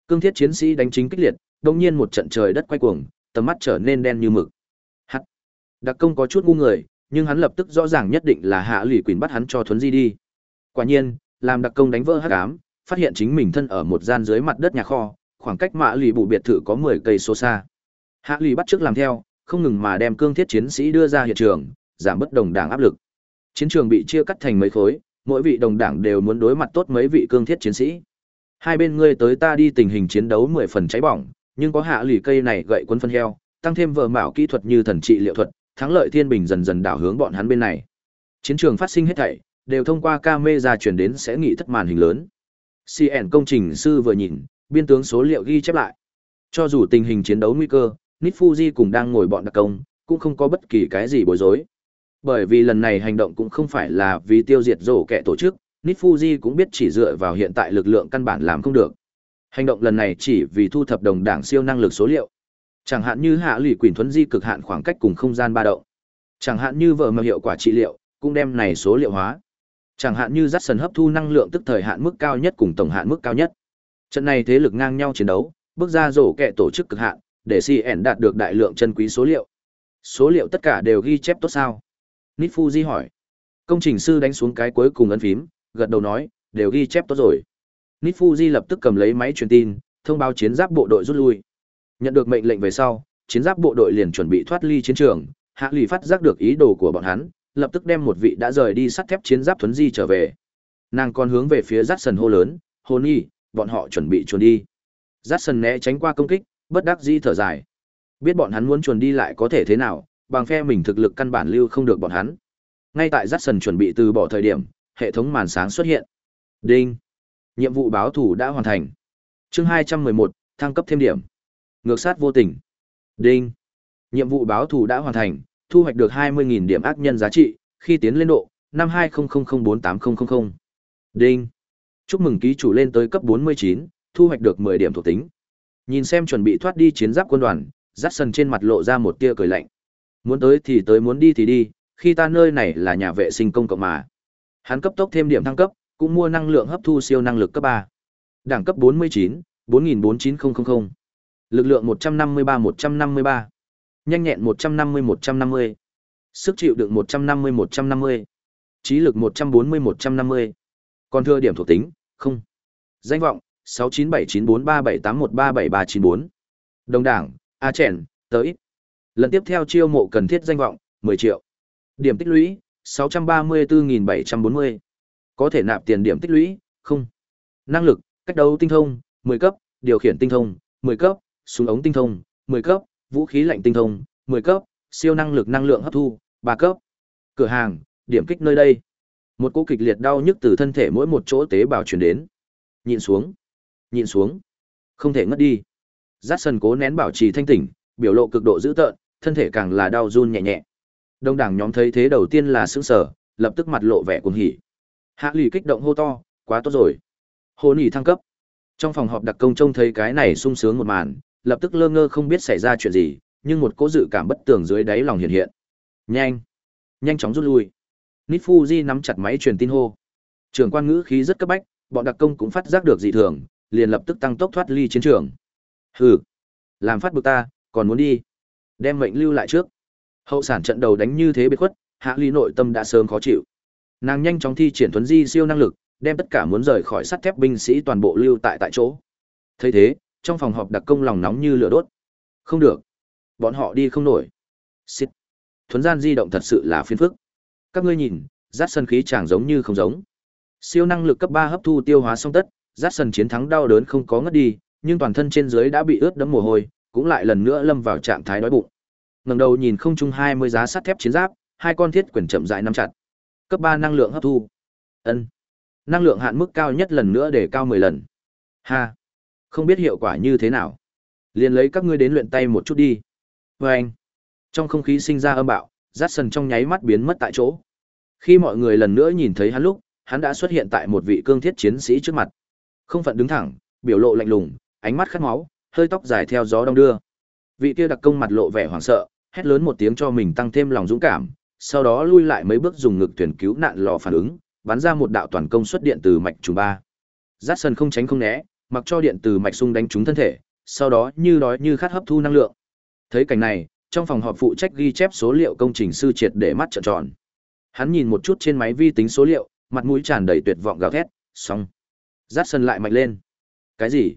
Cương thiết chiến sĩ đánh chính kích liệt, đột nhiên một trận trời đất quay cuồng, tầm mắt trở nên đen như mực. Hắc. Đặc công có chút ngu người, nhưng hắn lập tức rõ ràng nhất định là hạ lì quỷ bắt hắn cho thuấn di đi. Quả nhiên, làm đặc công đánh vỡ hắc ám, phát hiện chính mình thân ở một gian dưới mặt đất nhà kho, khoảng cách mã lì bụ biệt thự có 10 cây số xa. Hạ lì bắt trước làm theo, không ngừng mà đem cương thiết chiến sĩ đưa ra hiện trường, giảm bất đồng đảng áp lực. Chiến trường bị chia cắt thành mấy khối, mỗi vị đồng đảng đều muốn đối mặt tốt mấy vị cương thiết chiến sĩ. Hai bên ngươi tới ta đi tình hình chiến đấu 10 phần cháy bỏng, nhưng có hạ lì cây này gậy quân phân heo, tăng thêm vờ mạo kỹ thuật như thần trị liệu thuật, thắng lợi thiên bình dần dần đảo hướng bọn hắn bên này. Chiến trường phát sinh hết thảy, đều thông qua camera chuyển đến sẽ nghị thất màn hình lớn. CN công trình sư vừa nhìn, biên tướng số liệu ghi chép lại. Cho dù tình hình chiến đấu nguy cơ, Nít cùng đang ngồi bọn đặc công, cũng không có bất kỳ cái gì bối rối. Bởi vì lần này hành động cũng không phải là vì tiêu diệt rổ kẻ tổ chức, Nít cũng biết chỉ dựa vào hiện tại lực lượng căn bản làm không được. Hành động lần này chỉ vì thu thập đồng đảng siêu năng lực số liệu. Chẳng hạn như hạ lụy quỷ thuấn di cực hạn khoảng cách cùng không gian ba động. Chẳng hạn như vợ mà hiệu quả trị liệu, cũng đem này số liệu hóa. Chẳng hạn như dắt sần hấp thu năng lượng tức thời hạn mức cao nhất cùng tổng hạn mức cao nhất. Trận này thế lực ngang nhau chiến đấu, bước ra rổ kẹ tổ chức cực hạn, để CN đạt được đại lượng chân quý số liệu. Số liệu tất cả đều ghi chép tốt sao? Nít di hỏi. Công trình sư đánh xuống cái cuối cùng ấn phím, gật đầu nói, đều ghi chép tốt rồi. Nít di lập tức cầm lấy máy truyền tin, thông báo chiến giáp bộ đội rút lui. Nhận được mệnh lệnh về sau, chiến giáp bộ đội liền chuẩn bị thoát ly chiến trường, Hạ Lì phát giác được ý đồ của bọn hắn, lập tức đem một vị đã rời đi sắt thép chiến giáp thuấn di trở về. Nàng còn hướng về phía rát Sần hô lớn, "Hôn y, bọn họ chuẩn bị chuồn đi." rát Sần né tránh qua công kích, bất đắc di thở dài. Biết bọn hắn muốn chuồn đi lại có thể thế nào, bằng phe mình thực lực căn bản lưu không được bọn hắn. Ngay tại rát Sần chuẩn bị từ bỏ thời điểm, hệ thống màn sáng xuất hiện. Đinh. Nhiệm vụ báo thủ đã hoàn thành. Chương 211, thăng cấp thêm điểm. Ngược sát vô tình. Đinh. Nhiệm vụ báo thù đã hoàn thành, thu hoạch được 20.000 điểm ác nhân giá trị, khi tiến lên độ, năm 20004800. Đinh. Chúc mừng ký chủ lên tới cấp 49, thu hoạch được 10 điểm thuộc tính. Nhìn xem chuẩn bị thoát đi chiến giáp quân đoàn, dắt sần trên mặt lộ ra một tia cười lạnh. Muốn tới thì tới muốn đi thì đi, khi ta nơi này là nhà vệ sinh công cộng mà. Hắn cấp tốc thêm điểm thăng cấp, cũng mua năng lượng hấp thu siêu năng lực cấp 3. Đẳng cấp 49, 449000. Lực lượng 153-153. Nhanh nhẹn 150-150. Sức chịu đựng 150-150. Trí lực 140-150. Còn thừa điểm thuộc tính, không. Danh vọng, 69794378137394. Đồng đảng, A Chèn, tới. Lần tiếp theo chiêu mộ cần thiết danh vọng, 10 triệu. Điểm tích lũy, 634.740. Có thể nạp tiền điểm tích lũy, không. Năng lực, cách đấu tinh thông, 10 cấp, điều khiển tinh thông, 10 cấp, súng ống tinh thông, 10 cấp, vũ khí lạnh tinh thông, 10 cấp, siêu năng lực năng lượng hấp thu, 3 cấp. Cửa hàng, điểm kích nơi đây. Một cú kịch liệt đau nhức từ thân thể mỗi một chỗ tế bào truyền đến. Nhìn xuống, nhìn xuống, không thể ngất đi. Dát sân cố nén bảo trì thanh tỉnh, biểu lộ cực độ dữ tợn, thân thể càng là đau run nhẹ nhẹ. Đông đảng nhóm thấy thế đầu tiên là sững sờ, lập tức mặt lộ vẻ cuồng hỉ. Hạ lì kích động hô to, quá tốt rồi. Hồ nỉ thăng cấp. Trong phòng họp đặc công trông thấy cái này sung sướng một màn, lập tức lơ ngơ không biết xảy ra chuyện gì, nhưng một cố dự cảm bất tường dưới đáy lòng hiện hiện. Nhanh, nhanh chóng rút lui. Nifuji nắm chặt máy truyền tin hô. Trưởng quan ngữ khí rất cấp bách, bọn đặc công cũng phát giác được dị thường, liền lập tức tăng tốc thoát ly chiến trường. Hừ, làm phát bực ta, còn muốn đi. Đem mệnh lưu lại trước. Hậu sản trận đầu đánh như thế biệt khuất, Hạ Ly nội tâm đã sớm khó chịu. Nàng nhanh chóng thi triển thuấn di siêu năng lực, đem tất cả muốn rời khỏi sắt thép binh sĩ toàn bộ lưu tại tại chỗ. Thấy thế, trong phòng họp đặc công lòng nóng như lửa đốt. Không được, bọn họ đi không nổi. Xít. Thuấn gian di động thật sự là phiền phức. Các ngươi nhìn, rát sân khí chẳng giống như không giống. Siêu năng lực cấp 3 hấp thu tiêu hóa xong tất, rát sân chiến thắng đau đớn không có ngất đi, nhưng toàn thân trên dưới đã bị ướt đẫm mồ hôi, cũng lại lần nữa lâm vào trạng thái đói bụng. Ngẩng đầu nhìn không trung 20 giá sắt thép chiến giáp, hai con thiết quyền chậm rãi nắm chặt. Cấp 3 năng lượng hấp thu. Ân năng lượng hạn mức cao nhất lần nữa để cao 10 lần. Ha, không biết hiệu quả như thế nào. Liền lấy các ngươi đến luyện tay một chút đi. Và anh, trong không khí sinh ra âm bạo, rát sần trong nháy mắt biến mất tại chỗ. Khi mọi người lần nữa nhìn thấy hắn lúc, hắn đã xuất hiện tại một vị cương thiết chiến sĩ trước mặt. Không phận đứng thẳng, biểu lộ lạnh lùng, ánh mắt khát máu, hơi tóc dài theo gió đông đưa. Vị kia đặc công mặt lộ vẻ hoảng sợ, hét lớn một tiếng cho mình tăng thêm lòng dũng cảm, sau đó lui lại mấy bước dùng ngực thuyền cứu nạn lò phản ứng, bắn ra một đạo toàn công suất điện từ mạch trùng ba. Dát sân không tránh không né, mặc cho điện từ mạch sung đánh trúng thân thể, sau đó như đói như khát hấp thu năng lượng. Thấy cảnh này, trong phòng họp phụ trách ghi chép số liệu công trình sư triệt để mắt trợn tròn. Hắn nhìn một chút trên máy vi tính số liệu, mặt mũi tràn đầy tuyệt vọng gào thét, xong. Dát sân lại mạnh lên. Cái gì?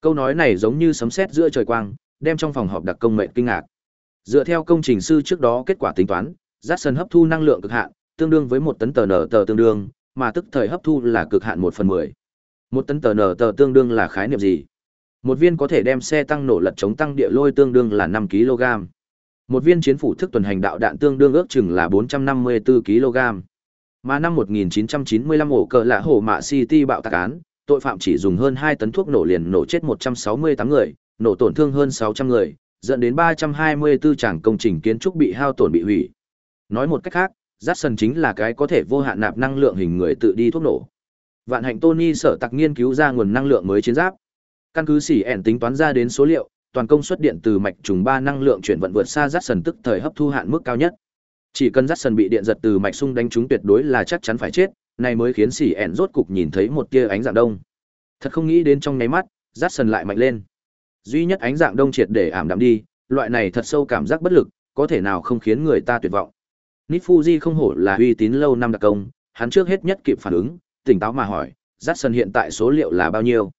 Câu nói này giống như sấm sét giữa trời quang, đem trong phòng họp đặc công mệnh kinh ngạc. Dựa theo công trình sư trước đó kết quả tính toán, Dát sân hấp thu năng lượng cực hạn, tương đương với một tấn tờ nở tờ tương đương, mà tức thời hấp thu là cực hạn một phần mười. Một tấn tờ nở tờ tương đương là khái niệm gì? Một viên có thể đem xe tăng nổ lật chống tăng địa lôi tương đương là năm kg. Một viên chiến phủ thức tuần hành đạo đạn tương đương ước chừng là bốn trăm năm mươi 454 kg. Mà năm 1995 ổ cờ lạ hổ mạ City bạo tạc án, tội phạm chỉ dùng hơn 2 tấn thuốc nổ liền nổ chết 168 người, nổ tổn thương hơn 600 người, dẫn đến 324 tràng công trình kiến trúc bị hao tổn bị hủy. Nói một cách khác, Jackson chính là cái có thể vô hạn nạp năng lượng hình người tự đi thuốc nổ. Vạn hạnh Tony sở tặc nghiên cứu ra nguồn năng lượng mới chiến giáp. Căn cứ xỉ ẻn tính toán ra đến số liệu, toàn công suất điện từ mạch trùng ba năng lượng chuyển vận vượt xa Jackson tức thời hấp thu hạn mức cao nhất. Chỉ cần Jackson bị điện giật từ mạch sung đánh trúng tuyệt đối là chắc chắn phải chết, này mới khiến xỉ ẻn rốt cục nhìn thấy một tia ánh dạng đông. Thật không nghĩ đến trong nháy mắt, Jackson lại mạnh lên. Duy nhất ánh dạng đông triệt để ảm đạm đi, loại này thật sâu cảm giác bất lực, có thể nào không khiến người ta tuyệt vọng. Nít Fuji không hổ là uy tín lâu năm đặc công, hắn trước hết nhất kịp phản ứng, tỉnh táo mà hỏi, Jackson hiện tại số liệu là bao nhiêu?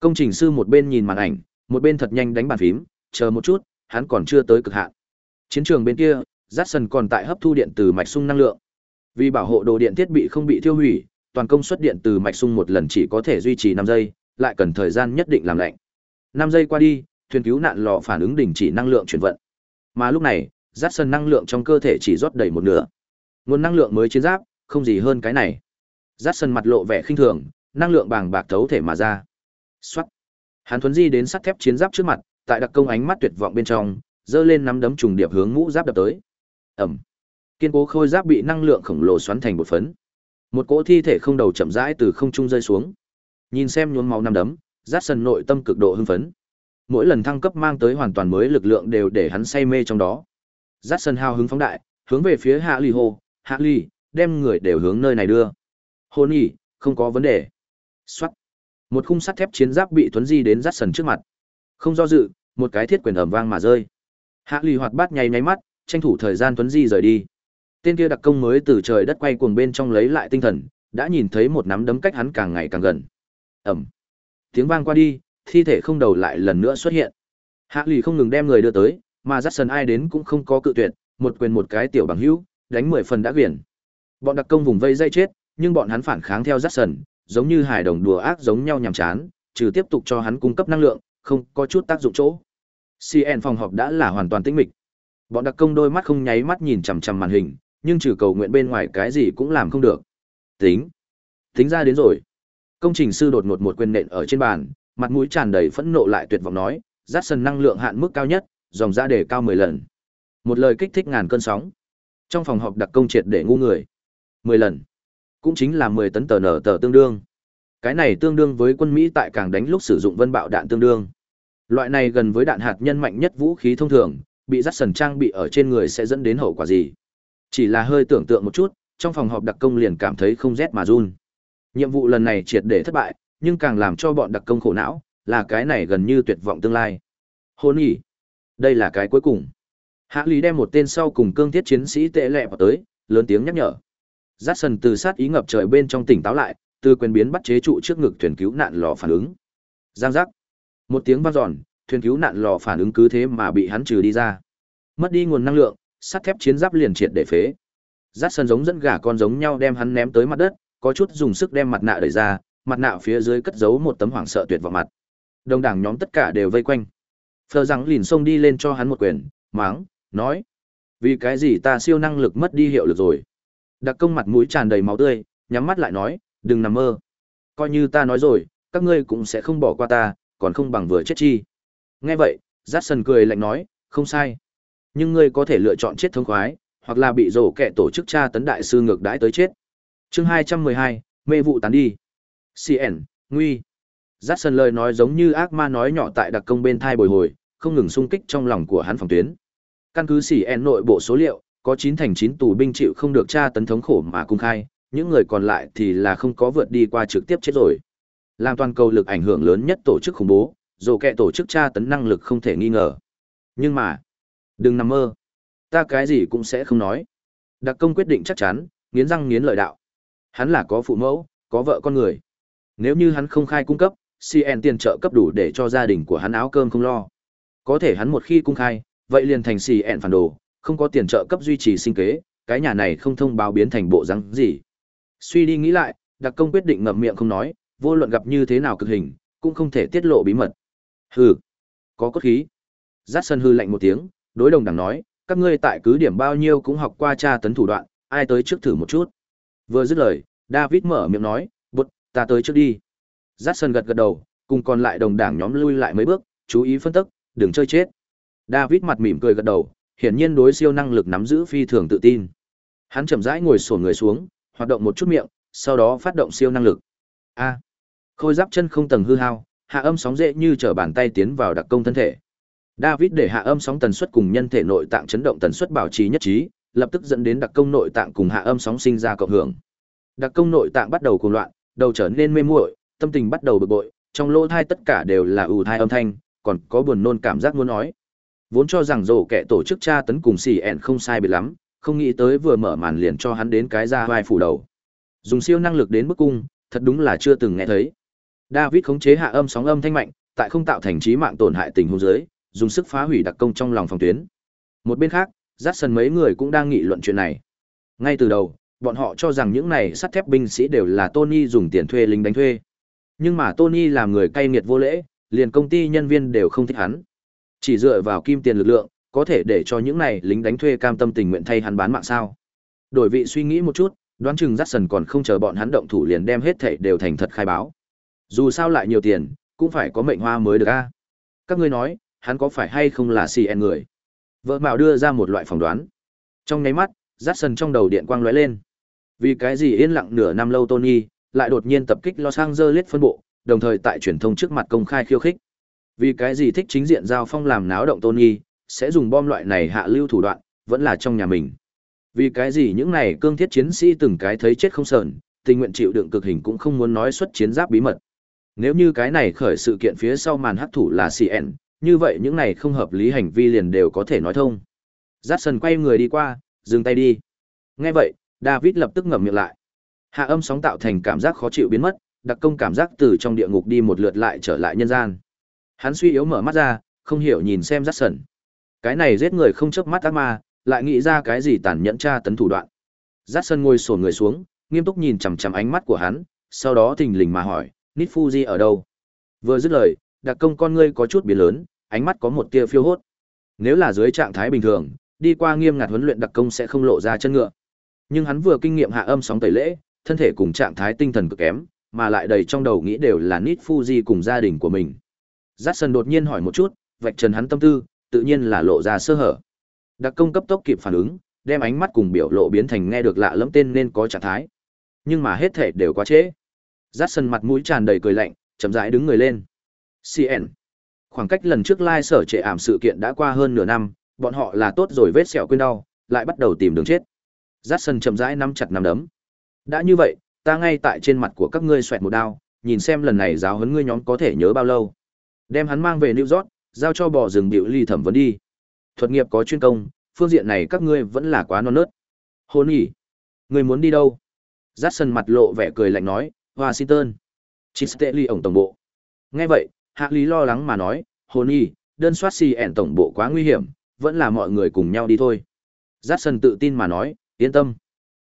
Công trình sư một bên nhìn màn ảnh, một bên thật nhanh đánh bàn phím, chờ một chút, hắn còn chưa tới cực hạn. Chiến trường bên kia, Jackson còn tại hấp thu điện từ mạch sung năng lượng. Vì bảo hộ đồ điện thiết bị không bị tiêu hủy, toàn công suất điện từ mạch sung một lần chỉ có thể duy trì 5 giây, lại cần thời gian nhất định làm lạnh. 5 giây qua đi, thuyền cứu nạn lò phản ứng đình chỉ năng lượng chuyển vận. Mà lúc này, Jackson năng lượng trong cơ thể chỉ rót đầy một nửa. Nguồn năng lượng mới chiến giáp, không gì hơn cái này. Jackson mặt lộ vẻ khinh thường, năng lượng bàng bạc thấu thể mà ra. Xoát, Hắn thuấn di đến sắt thép chiến giáp trước mặt, tại đặc công ánh mắt tuyệt vọng bên trong, giơ lên nắm đấm trùng điệp hướng mũ giáp đập tới. Ầm. Kiên cố khôi giáp bị năng lượng khổng lồ xoắn thành một phấn. Một cỗ thi thể không đầu chậm rãi từ không trung rơi xuống. Nhìn xem nhuốm máu nắm đấm, Jackson nội tâm cực độ hưng phấn. Mỗi lần thăng cấp mang tới hoàn toàn mới lực lượng đều để hắn say mê trong đó. Jackson hào hứng phóng đại, hướng về phía Hạ Ly hô, Hạ Ly, đem người đều hướng nơi này đưa. Hôn nhỉ, không có vấn đề. Xoát. Một khung sắt thép chiến giáp bị tuấn di đến Jackson trước mặt. Không do dự, một cái thiết quyền ẩm vang mà rơi. Hạ lì hoạt bát nháy nháy mắt, tranh thủ thời gian tuấn di rời đi. Tên kia đặc công mới từ trời đất quay cuồng bên trong lấy lại tinh thần, đã nhìn thấy một nắm đấm cách hắn càng ngày càng gần. Ẩm, Tiếng vang qua đi, thi thể không đầu lại lần nữa xuất hiện. Hạ lì không ngừng đem người đưa tới, mà Jackson ai đến cũng không có cự tuyệt, một quyền một cái tiểu bằng hữu, đánh mười phần đã quyển. Bọn đặc công vùng vây dây chết, nhưng bọn hắn phản kháng theo Jackson, giống như hài đồng đùa ác giống nhau nhàm chán, trừ tiếp tục cho hắn cung cấp năng lượng, không có chút tác dụng chỗ. CN phòng họp đã là hoàn toàn tĩnh mịch. Bọn đặc công đôi mắt không nháy mắt nhìn chằm chằm màn hình, nhưng trừ cầu nguyện bên ngoài cái gì cũng làm không được. Tính, tính ra đến rồi. Công trình sư đột ngột một quyền nện ở trên bàn, mặt mũi tràn đầy phẫn nộ lại tuyệt vọng nói, Jackson năng lượng hạn mức cao nhất, dòng ra để cao 10 lần. Một lời kích thích ngàn cơn sóng. Trong phòng họp đặc công triệt để ngu người. 10 lần. Cũng chính là 10 tấn tờ nở tờ tương đương. Cái này tương đương với quân Mỹ tại càng đánh lúc sử dụng vân bạo đạn tương đương. Loại này gần với đạn hạt nhân mạnh nhất vũ khí thông thường, bị dắt sần trang bị ở trên người sẽ dẫn đến hậu quả gì. Chỉ là hơi tưởng tượng một chút, trong phòng họp đặc công liền cảm thấy không rét mà run. Nhiệm vụ lần này triệt để thất bại, nhưng càng làm cho bọn đặc công khổ não, là cái này gần như tuyệt vọng tương lai. Hôn nhỉ. Đây là cái cuối cùng. Hạ Lý đem một tên sau cùng cương thiết chiến sĩ tệ lẹ vào tới, lớn tiếng nhắc nhở. Giác sần từ sát ý ngập trời bên trong tỉnh táo lại, từ quyền biến bắt chế trụ trước ngực thuyền cứu nạn lò phản ứng. Giang giác. Một tiếng vang dọn, thuyền cứu nạn lò phản ứng cứ thế mà bị hắn trừ đi ra. Mất đi nguồn năng lượng, sắt thép chiến giáp liền triệt để phế. Giác sần giống dẫn gà con giống nhau đem hắn ném tới mặt đất, có chút dùng sức đem mặt nạ đẩy ra, mặt nạ phía dưới cất giấu một tấm hoảng sợ tuyệt vọng mặt. Đồng đảng nhóm tất cả đều vây quanh. Phờ rằng lìn xông đi lên cho hắn một quyền, máng, nói. Vì cái gì ta siêu năng lực mất đi hiệu lực rồi. Đặc công mặt mũi tràn đầy máu tươi, nhắm mắt lại nói, đừng nằm mơ. Coi như ta nói rồi, các ngươi cũng sẽ không bỏ qua ta, còn không bằng vừa chết chi. Nghe vậy, Jackson cười lạnh nói, không sai. Nhưng ngươi có thể lựa chọn chết thống khoái, hoặc là bị rổ kẻ tổ chức tra tấn đại sư ngược đãi tới chết. chương 212, mê vụ tán đi. CN, nguy. Jackson lời nói giống như ác ma nói nhỏ tại đặc công bên thai bồi hồi, không ngừng xung kích trong lòng của hắn phòng tuyến. Căn cứ CN nội bộ số liệu, có chín thành chín tù binh chịu không được tra tấn thống khổ mà cung khai, những người còn lại thì là không có vượt đi qua trực tiếp chết rồi. Làm toàn cầu lực ảnh hưởng lớn nhất tổ chức khủng bố, dù kẻ tổ chức tra tấn năng lực không thể nghi ngờ. Nhưng mà, đừng nằm mơ. Ta cái gì cũng sẽ không nói. Đặc công quyết định chắc chắn, nghiến răng nghiến lợi đạo. Hắn là có phụ mẫu, có vợ con người. Nếu như hắn không khai cung cấp, CN tiền trợ cấp đủ để cho gia đình của hắn áo cơm không lo. Có thể hắn một khi cung khai, vậy liền thành CN phản đồ, không có tiền trợ cấp duy trì sinh kế, cái nhà này không thông báo biến thành bộ răng gì. Suy đi nghĩ lại, đặc công quyết định ngậm miệng không nói, vô luận gặp như thế nào cực hình, cũng không thể tiết lộ bí mật. Hừ, có cốt khí. Giác sân hư lạnh một tiếng, đối đồng đảng nói, các ngươi tại cứ điểm bao nhiêu cũng học qua tra tấn thủ đoạn, ai tới trước thử một chút. Vừa dứt lời, David mở miệng nói, "Bụt, ta tới trước đi." Jackson gật gật đầu, cùng còn lại đồng đảng nhóm lui lại mấy bước, chú ý phân tích, đừng chơi chết. David mặt mỉm cười gật đầu, hiển nhiên đối siêu năng lực nắm giữ phi thường tự tin. Hắn chậm rãi ngồi xổm người xuống, hoạt động một chút miệng, sau đó phát động siêu năng lực. A. khôi giáp chân không tầng hư hao, hạ âm sóng dễ như trở bàn tay tiến vào đặc công thân thể. David để hạ âm sóng tần suất cùng nhân thể nội tạng chấn động tần suất bảo trì nhất trí, lập tức dẫn đến đặc công nội tạng cùng hạ âm sóng sinh ra cộng hưởng. Đặc công nội tạng bắt đầu cuồng loạn, đầu trở nên mê muội, tâm tình bắt đầu bực bội, trong lỗ thai tất cả đều là ù thai âm thanh, còn có buồn nôn cảm giác muốn nói. Vốn cho rằng rổ kẻ tổ chức tra tấn cùng xì ẹn không sai biệt lắm, không nghĩ tới vừa mở màn liền cho hắn đến cái ra vai phủ đầu. Dùng siêu năng lực đến bức cung, thật đúng là chưa từng nghe thấy. David khống chế hạ âm sóng âm thanh mạnh, tại không tạo thành trí mạng tổn hại tình huống dưới, dùng sức phá hủy đặc công trong lòng phòng tuyến. Một bên khác, Jackson mấy người cũng đang nghị luận chuyện này. Ngay từ đầu, bọn họ cho rằng những này sắt thép binh sĩ đều là Tony dùng tiền thuê lính đánh thuê. Nhưng mà Tony làm người cay nghiệt vô lễ, liền công ty nhân viên đều không thích hắn. Chỉ dựa vào kim tiền lực lượng, có thể để cho những này lính đánh thuê cam tâm tình nguyện thay hắn bán mạng sao? Đổi vị suy nghĩ một chút, đoán chừng Jackson còn không chờ bọn hắn động thủ liền đem hết thảy đều thành thật khai báo. Dù sao lại nhiều tiền, cũng phải có mệnh hoa mới được a. Các ngươi nói, hắn có phải hay không là CN người? Vợ Mạo đưa ra một loại phỏng đoán. Trong nháy mắt, Jackson trong đầu điện quang lóe lên. Vì cái gì yên lặng nửa năm lâu Tony, lại đột nhiên tập kích Los Angeles phân bộ, đồng thời tại truyền thông trước mặt công khai khiêu khích. Vì cái gì thích chính diện giao phong làm náo động tôn nghi sẽ dùng bom loại này hạ lưu thủ đoạn, vẫn là trong nhà mình. Vì cái gì những này cương thiết chiến sĩ từng cái thấy chết không sờn, tình nguyện chịu đựng cực hình cũng không muốn nói xuất chiến giáp bí mật. Nếu như cái này khởi sự kiện phía sau màn hắc thủ là CN, như vậy những này không hợp lý hành vi liền đều có thể nói thông. Jackson quay người đi qua, dừng tay đi. Nghe vậy, David lập tức ngậm miệng lại. Hạ âm sóng tạo thành cảm giác khó chịu biến mất, đặc công cảm giác từ trong địa ngục đi một lượt lại trở lại nhân gian. Hắn suy yếu mở mắt ra, không hiểu nhìn xem Jackson. Cái này giết người không chớp mắt ác ma, lại nghĩ ra cái gì tàn nhẫn tra tấn thủ đoạn. Jackson ngồi xổm người xuống, nghiêm túc nhìn chằm chằm ánh mắt của hắn, sau đó thình lình mà hỏi, "Nít Fuji ở đâu?" Vừa dứt lời, đặc công con ngươi có chút biến lớn, ánh mắt có một tia phiêu hốt. Nếu là dưới trạng thái bình thường, đi qua nghiêm ngặt huấn luyện đặc công sẽ không lộ ra chân ngựa. Nhưng hắn vừa kinh nghiệm hạ âm sóng tẩy lễ, thân thể cùng trạng thái tinh thần cực kém, mà lại đầy trong đầu nghĩ đều là Nít Fuji cùng gia đình của mình. Jackson đột nhiên hỏi một chút, vạch trần hắn tâm tư, tự nhiên là lộ ra sơ hở. Đặc công cấp tốc kịp phản ứng, đem ánh mắt cùng biểu lộ biến thành nghe được lạ lẫm tên nên có trạng thái. Nhưng mà hết thể đều quá trễ. Jackson mặt mũi tràn đầy cười lạnh, chậm rãi đứng người lên. CN. Khoảng cách lần trước lai sở trệ ảm sự kiện đã qua hơn nửa năm, bọn họ là tốt rồi vết sẹo quên đau, lại bắt đầu tìm đường chết. Jackson chậm rãi nắm chặt nắm đấm. Đã như vậy, ta ngay tại trên mặt của các ngươi xoẹt một đao, nhìn xem lần này giáo huấn ngươi nhóm có thể nhớ bao lâu. Đem hắn mang về New York, giao cho bỏ rừng biểu ly thẩm vấn đi. Thuật nghiệp có chuyên công, phương diện này các ngươi vẫn là quá non nớt. Hôn nhỉ? Ngươi muốn đi đâu? Jackson mặt lộ vẻ cười lạnh nói, Washington. Chisteli ổng tổng bộ. Nghe vậy, Hạ Lý lo lắng mà nói, hôn nhỉ, đơn soát xì ẻn tổng bộ quá nguy hiểm, vẫn là mọi người cùng nhau đi thôi. Jackson tự tin mà nói, yên tâm.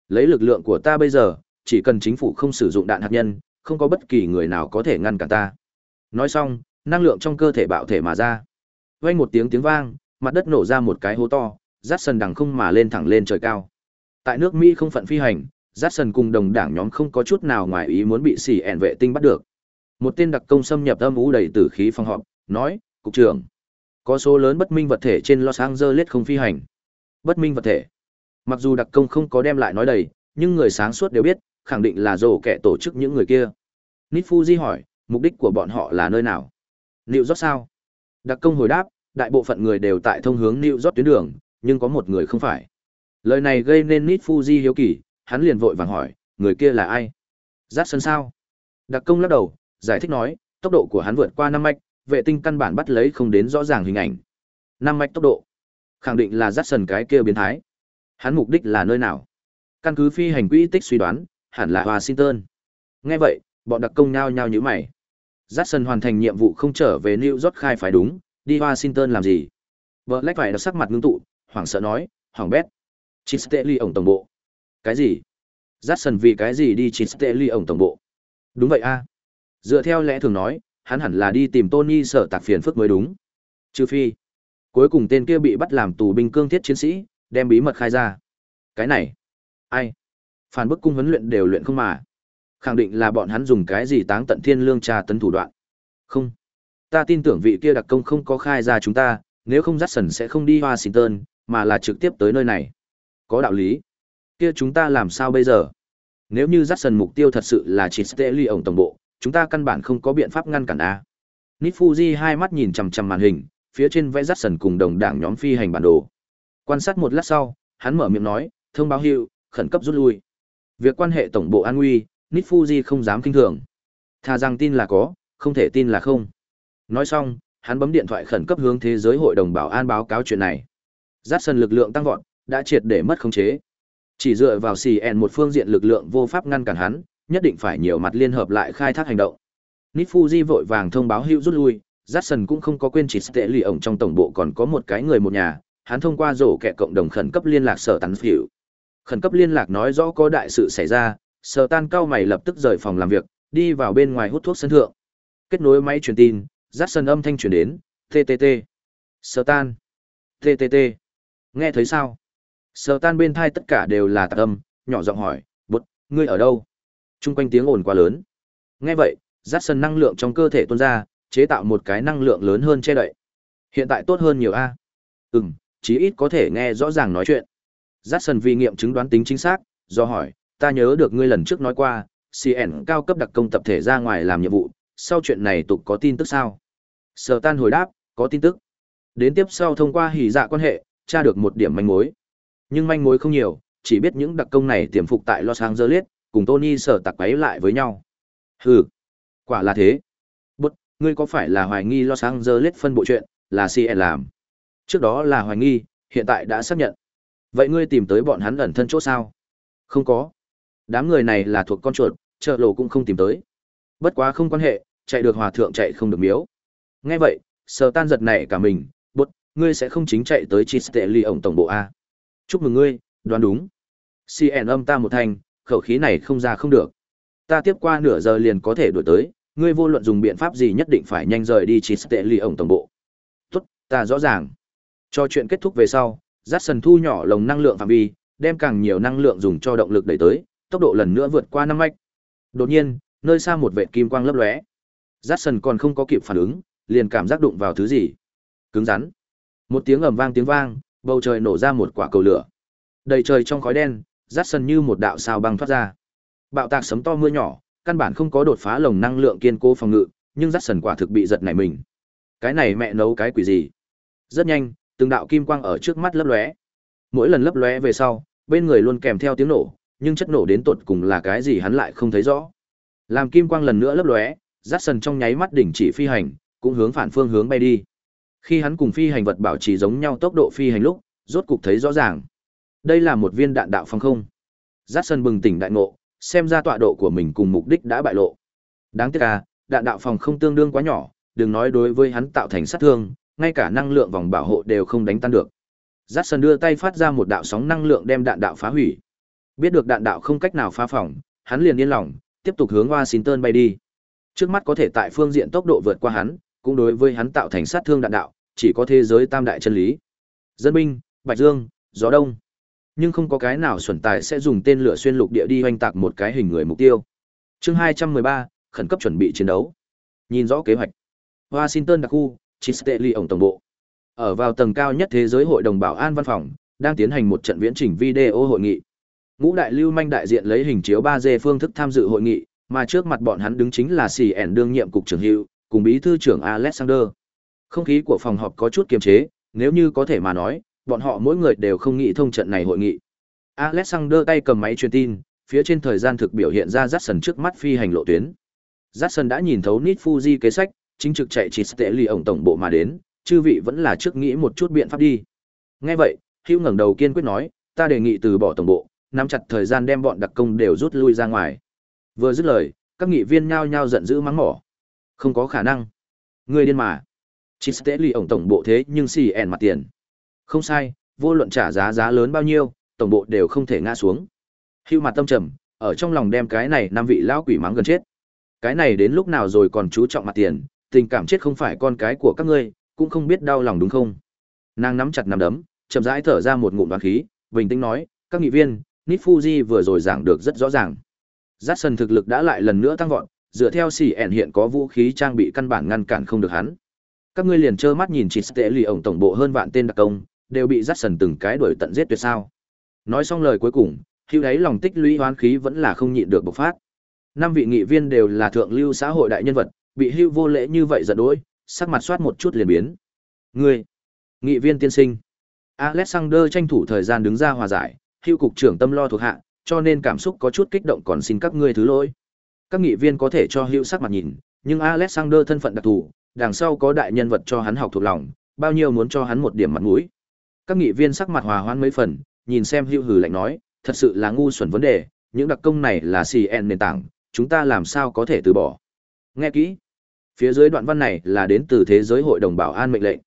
Lấy lực lượng của ta bây giờ, chỉ cần chính phủ không sử dụng đạn hạt nhân, không có bất kỳ người nào có thể ngăn cản ta. Nói xong, năng lượng trong cơ thể bạo thể mà ra. Vang một tiếng tiếng vang, mặt đất nổ ra một cái hố to, Jackson đằng không mà lên thẳng lên trời cao. Tại nước Mỹ không phận phi hành, Jackson cùng đồng đảng nhóm không có chút nào ngoài ý muốn bị xỉ ẻn vệ tinh bắt được. Một tên đặc công xâm nhập âm u đầy tử khí phòng họp, nói, cục trưởng, có số lớn bất minh vật thể trên Los Angeles không phi hành. Bất minh vật thể. Mặc dù đặc công không có đem lại nói đầy, nhưng người sáng suốt đều biết, khẳng định là rổ kẻ tổ chức những người kia. Nít Fuji hỏi, mục đích của bọn họ là nơi nào? New York sao? Đặc công hồi đáp, đại bộ phận người đều tại thông hướng New York tuyến đường, nhưng có một người không phải. Lời này gây nên Nít Fuji hiếu kỳ, hắn liền vội vàng hỏi, người kia là ai? Giác sân sao? Đặc công lắc đầu, giải thích nói, tốc độ của hắn vượt qua năm mạch, vệ tinh căn bản bắt lấy không đến rõ ràng hình ảnh. Năm mạch tốc độ. Khẳng định là Giác sân cái kia biến thái. Hắn mục đích là nơi nào? Căn cứ phi hành quỹ tích suy đoán, hẳn là Washington. Nghe vậy, bọn đặc công nhao nhao như mày. Jackson hoàn thành nhiệm vụ không trở về New York khai phải đúng, đi Washington làm gì? Vợ lách phải sắc mặt ngưng tụ, hoảng sợ nói, hoảng bét. Chisteli ổng tổng bộ. Cái gì? Jackson vì cái gì đi Chisteli ổng tổng bộ? Đúng vậy a. Dựa theo lẽ thường nói, hắn hẳn là đi tìm Tony sở tạc phiền phức mới đúng. Trừ phi. Cuối cùng tên kia bị bắt làm tù binh cương thiết chiến sĩ, đem bí mật khai ra. Cái này. Ai? Phản bức cung huấn luyện đều luyện không mà. Khẳng định là bọn hắn dùng cái gì táng tận thiên lương tra tấn thủ đoạn. Không. Ta tin tưởng vị kia đặc công không có khai ra chúng ta, nếu không Jackson sẽ không đi Washington, mà là trực tiếp tới nơi này. Có đạo lý. Kia chúng ta làm sao bây giờ? Nếu như Jackson mục tiêu thật sự là chỉ Steli ổng tổng bộ, chúng ta căn bản không có biện pháp ngăn cản a. Nifuji hai mắt nhìn chằm chằm màn hình, phía trên vẽ Jackson cùng đồng đảng nhóm phi hành bản đồ. Quan sát một lát sau, hắn mở miệng nói, thông báo hiệu, khẩn cấp rút lui. Việc quan hệ tổng bộ an nguy, Nít Fuji không dám kinh thường. Thà rằng tin là có, không thể tin là không. Nói xong, hắn bấm điện thoại khẩn cấp hướng thế giới hội đồng bảo an báo cáo chuyện này. Jackson lực lượng tăng vọt, đã triệt để mất khống chế. Chỉ dựa vào CN một phương diện lực lượng vô pháp ngăn cản hắn, nhất định phải nhiều mặt liên hợp lại khai thác hành động. Nít Fuji vội vàng thông báo hữu rút lui, Jackson cũng không có quên chỉ tệ lì ổng trong tổng bộ còn có một cái người một nhà, hắn thông qua rổ kẹ cộng đồng khẩn cấp liên lạc sở tán phiểu. Khẩn cấp liên lạc nói rõ có đại sự xảy ra, sờ tan cao mày lập tức rời phòng làm việc, đi vào bên ngoài hút thuốc sân thượng. Kết nối máy truyền tin, Jackson âm thanh truyền đến, TTT. sờ tan. TTT. Nghe thấy sao? sờ tan bên thai tất cả đều là tạc âm, nhỏ giọng hỏi, bút, ngươi ở đâu? Trung quanh tiếng ồn quá lớn. Nghe vậy, Jackson năng lượng trong cơ thể tuôn ra, chế tạo một cái năng lượng lớn hơn che đậy. Hiện tại tốt hơn nhiều a. Ừm, chí ít có thể nghe rõ ràng nói chuyện. Jackson vì nghiệm chứng đoán tính chính xác, do hỏi, ta nhớ được ngươi lần trước nói qua, CN cao cấp đặc công tập thể ra ngoài làm nhiệm vụ, sau chuyện này tục có tin tức sao? Sở tan hồi đáp, có tin tức. Đến tiếp sau thông qua hỉ dạ quan hệ, tra được một điểm manh mối. Nhưng manh mối không nhiều, chỉ biết những đặc công này tiềm phục tại Los Angeles, cùng Tony sở tặc ấy lại với nhau. Hừ, quả là thế. Bút, ngươi có phải là hoài nghi Los Angeles phân bộ chuyện, là CN làm? Trước đó là hoài nghi, hiện tại đã xác nhận. Vậy ngươi tìm tới bọn hắn ẩn thân chỗ sao? Không có. Đám người này là thuộc con chuột, chợ lộ cũng không tìm tới. Bất quá không quan hệ, chạy được hòa thượng chạy không được miếu. Nghe vậy, sờ tan giật này cả mình, bút, ngươi sẽ không chính chạy tới Chisteli ổng tổng bộ A. Chúc mừng ngươi, đoán đúng. CN âm ta một thanh, khẩu khí này không ra không được. Ta tiếp qua nửa giờ liền có thể đuổi tới, ngươi vô luận dùng biện pháp gì nhất định phải nhanh rời đi Chisteli ổng tổng bộ. Tốt, ta rõ ràng. Cho chuyện kết thúc về sau, Jackson thu nhỏ lồng năng lượng phạm vi, đem càng nhiều năng lượng dùng cho động lực đẩy tới, tốc độ lần nữa vượt qua năm mạch. Đột nhiên, nơi xa một vệt kim quang lấp lóe. Jackson còn không có kịp phản ứng, liền cảm giác đụng vào thứ gì. Cứng rắn. Một tiếng ầm vang tiếng vang, bầu trời nổ ra một quả cầu lửa. Đầy trời trong khói đen, Jackson như một đạo sao băng thoát ra. Bạo tạc sấm to mưa nhỏ, căn bản không có đột phá lồng năng lượng kiên cố phòng ngự, nhưng Jackson quả thực bị giật nảy mình. Cái này mẹ nấu cái quỷ gì? Rất nhanh, từng đạo kim quang ở trước mắt lấp lóe. Mỗi lần lấp lóe về sau, bên người luôn kèm theo tiếng nổ, nhưng chất nổ đến tột cùng là cái gì hắn lại không thấy rõ. Làm kim quang lần nữa lấp lóe, Jackson trong nháy mắt đỉnh chỉ phi hành, cũng hướng phản phương hướng bay đi. Khi hắn cùng phi hành vật bảo trì giống nhau tốc độ phi hành lúc, rốt cục thấy rõ ràng. Đây là một viên đạn đạo phòng không. Jackson bừng tỉnh đại ngộ, xem ra tọa độ của mình cùng mục đích đã bại lộ. Đáng tiếc à, đạn đạo phòng không tương đương quá nhỏ, đừng nói đối với hắn tạo thành sát thương, ngay cả năng lượng vòng bảo hộ đều không đánh tan được. Jackson đưa tay phát ra một đạo sóng năng lượng đem đạn đạo phá hủy. Biết được đạn đạo không cách nào phá phòng, hắn liền yên lòng, tiếp tục hướng Washington bay đi. Trước mắt có thể tại phương diện tốc độ vượt qua hắn, cũng đối với hắn tạo thành sát thương đạn đạo, chỉ có thế giới tam đại chân lý. Dân binh, Bạch Dương, gió đông. Nhưng không có cái nào xuẩn tài sẽ dùng tên lửa xuyên lục địa đi hoành tạc một cái hình người mục tiêu. Chương 213, khẩn cấp chuẩn bị chiến đấu. Nhìn rõ kế hoạch. Washington đặc khu, Chisteli ổng tổng bộ. Ở vào tầng cao nhất thế giới hội đồng bảo an văn phòng, đang tiến hành một trận viễn trình video hội nghị. Ngũ đại lưu manh đại diện lấy hình chiếu 3D phương thức tham dự hội nghị, mà trước mặt bọn hắn đứng chính là CN đương nhiệm cục trưởng Hữu, cùng bí thư trưởng Alexander. Không khí của phòng họp có chút kiềm chế, nếu như có thể mà nói, bọn họ mỗi người đều không nghĩ thông trận này hội nghị. Alexander tay cầm máy truyền tin, phía trên thời gian thực biểu hiện ra Jackson trước mắt phi hành lộ tuyến. Jackson đã nhìn thấu Nit Fuji kế sách, chính trực chạy chỉ tệ lì ổng tổng bộ mà đến, chư vị vẫn là trước nghĩ một chút biện pháp đi. Nghe vậy, Hữu ngẩng đầu kiên quyết nói, ta đề nghị từ bỏ tổng bộ, nắm chặt thời gian đem bọn đặc công đều rút lui ra ngoài. Vừa dứt lời, các nghị viên nhao nhao giận dữ mắng mỏ. Không có khả năng. Người điên mà. Chỉ tế lì ổng tổng bộ thế nhưng xì ẻn mặt tiền. Không sai, vô luận trả giá giá lớn bao nhiêu, tổng bộ đều không thể ngã xuống. hưu mặt tâm trầm, ở trong lòng đem cái này năm vị lão quỷ mắng gần chết. Cái này đến lúc nào rồi còn chú trọng mặt tiền, tình cảm chết không phải con cái của các ngươi, cũng không biết đau lòng đúng không? Nàng nắm chặt nắm đấm, chậm rãi thở ra một ngụm đoán khí, bình tĩnh nói, các nghị viên, Nifuji vừa rồi giảng được rất rõ ràng. Jackson thực lực đã lại lần nữa tăng vọt, dựa theo sĩ ẻn hiện có vũ khí trang bị căn bản ngăn cản không được hắn. Các ngươi liền trơ mắt nhìn chỉ tệ lì ổng tổng bộ hơn vạn tên đặc công, đều bị Jackson từng cái đuổi tận giết tuyệt sao. Nói xong lời cuối cùng, hưu đấy lòng tích lũy hoán khí vẫn là không nhịn được bộc phát. Năm vị nghị viên đều là thượng lưu xã hội đại nhân vật, bị hưu vô lễ như vậy giận dỗi, sắc mặt soát một chút liền biến. Ngươi, nghị viên tiên sinh. Alexander tranh thủ thời gian đứng ra hòa giải, hưu cục trưởng tâm lo thuộc hạ, cho nên cảm xúc có chút kích động còn xin các ngươi thứ lỗi. Các nghị viên có thể cho hưu sắc mặt nhìn, nhưng Alexander thân phận đặc thù, đằng sau có đại nhân vật cho hắn học thuộc lòng, bao nhiêu muốn cho hắn một điểm mặt mũi. Các nghị viên sắc mặt hòa hoãn mấy phần, nhìn xem hưu hừ lạnh nói, thật sự là ngu xuẩn vấn đề, những đặc công này là CN nền tảng, chúng ta làm sao có thể từ bỏ. Nghe kỹ. Phía dưới đoạn văn này là đến từ thế giới hội đồng bảo an mệnh lệnh.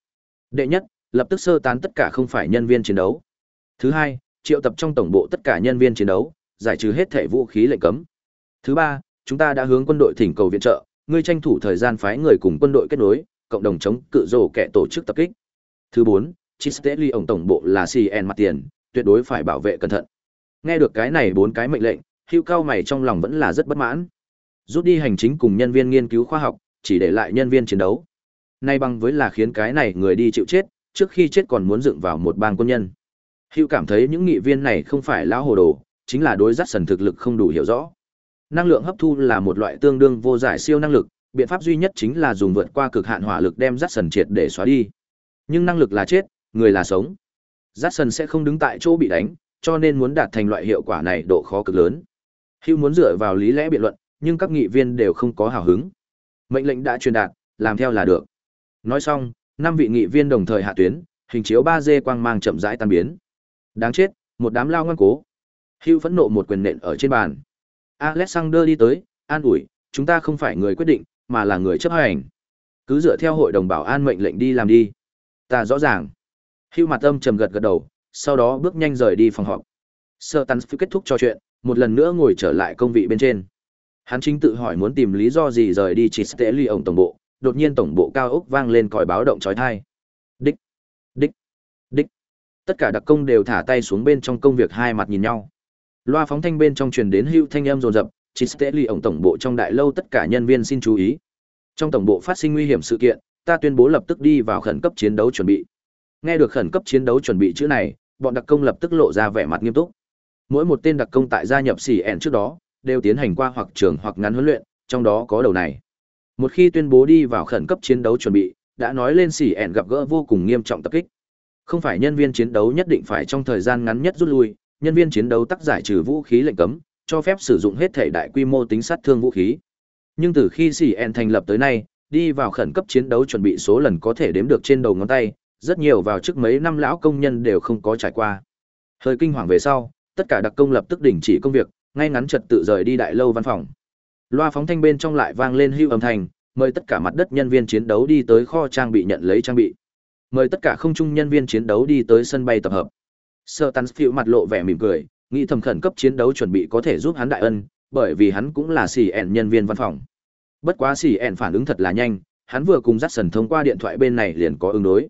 Đệ nhất, lập tức sơ tán tất cả không phải nhân viên chiến đấu. Thứ hai, triệu tập trong tổng bộ tất cả nhân viên chiến đấu, giải trừ hết thể vũ khí lệnh cấm. Thứ ba, chúng ta đã hướng quân đội thỉnh cầu viện trợ, ngươi tranh thủ thời gian phái người cùng quân đội kết nối, cộng đồng chống cự rồ kẻ tổ chức tập kích. Thứ bốn, Chisteli ổng tổng bộ là CN mặt tiền, tuyệt đối phải bảo vệ cẩn thận. Nghe được cái này bốn cái mệnh lệnh, Hữu Cao mày trong lòng vẫn là rất bất mãn. Rút đi hành chính cùng nhân viên nghiên cứu khoa học, chỉ để lại nhân viên chiến đấu. Nay bằng với là khiến cái này người đi chịu chết, trước khi chết còn muốn dựng vào một bang quân nhân. Hữu cảm thấy những nghị viên này không phải lão hồ đồ, chính là đối dắt sần thực lực không đủ hiểu rõ. Năng lượng hấp thu là một loại tương đương vô giải siêu năng lực, biện pháp duy nhất chính là dùng vượt qua cực hạn hỏa lực đem dắt sần triệt để xóa đi. Nhưng năng lực là chết, người là sống. Dắt sần sẽ không đứng tại chỗ bị đánh, cho nên muốn đạt thành loại hiệu quả này độ khó cực lớn. Hữu muốn dựa vào lý lẽ biện luận, nhưng các nghị viên đều không có hào hứng. Mệnh lệnh đã truyền đạt, làm theo là được. Nói xong, năm vị nghị viên đồng thời hạ tuyến, hình chiếu 3D quang mang chậm rãi tan biến. Đáng chết, một đám lao ngoan cố. Hưu phẫn nộ một quyền nện ở trên bàn. Alexander đi tới, an ủi, chúng ta không phải người quyết định, mà là người chấp hành. Cứ dựa theo hội đồng bảo an mệnh lệnh đi làm đi. Ta rõ ràng. Hưu mặt âm trầm gật gật đầu, sau đó bước nhanh rời đi phòng họp. Sơ phi kết thúc trò chuyện, một lần nữa ngồi trở lại công vị bên trên. Hắn chính tự hỏi muốn tìm lý do gì rời đi chỉ tệ ly ổng tổng bộ, đột nhiên tổng bộ cao ốc vang lên còi báo động chói tai. Tất cả đặc công đều thả tay xuống bên trong công việc hai mặt nhìn nhau. Loa phóng thanh bên trong truyền đến hữu thanh âm rồn rập, chị tệ ly ổng tổng bộ trong đại lâu tất cả nhân viên xin chú ý. Trong tổng bộ phát sinh nguy hiểm sự kiện, ta tuyên bố lập tức đi vào khẩn cấp chiến đấu chuẩn bị. Nghe được khẩn cấp chiến đấu chuẩn bị chữ này, bọn đặc công lập tức lộ ra vẻ mặt nghiêm túc. Mỗi một tên đặc công tại gia nhập xỉ ẻn trước đó, đều tiến hành qua hoặc trường hoặc ngắn huấn luyện, trong đó có đầu này. Một khi tuyên bố đi vào khẩn cấp chiến đấu chuẩn bị, đã nói lên xỉ ẻn gặp gỡ vô cùng nghiêm trọng tập kích. Không phải nhân viên chiến đấu nhất định phải trong thời gian ngắn nhất rút lui, nhân viên chiến đấu tắc giải trừ vũ khí lệnh cấm, cho phép sử dụng hết thể đại quy mô tính sát thương vũ khí. Nhưng từ khi CN thành lập tới nay, đi vào khẩn cấp chiến đấu chuẩn bị số lần có thể đếm được trên đầu ngón tay, rất nhiều vào trước mấy năm lão công nhân đều không có trải qua. Hơi kinh hoàng về sau, tất cả đặc công lập tức đình chỉ công việc, ngay ngắn trật tự rời đi đại lâu văn phòng. Loa phóng thanh bên trong lại vang lên hưu âm thanh, mời tất cả mặt đất nhân viên chiến đấu đi tới kho trang bị nhận lấy trang bị. Mời tất cả không trung nhân viên chiến đấu đi tới sân bay tập hợp. Sơ Tán phiêu mặt lộ vẻ mỉm cười, nghĩ thầm khẩn cấp chiến đấu chuẩn bị có thể giúp hắn đại ân, bởi vì hắn cũng là xì ẻn nhân viên văn phòng. Bất quá xì ẻn phản ứng thật là nhanh, hắn vừa cùng dắt sần thông qua điện thoại bên này liền có ứng đối.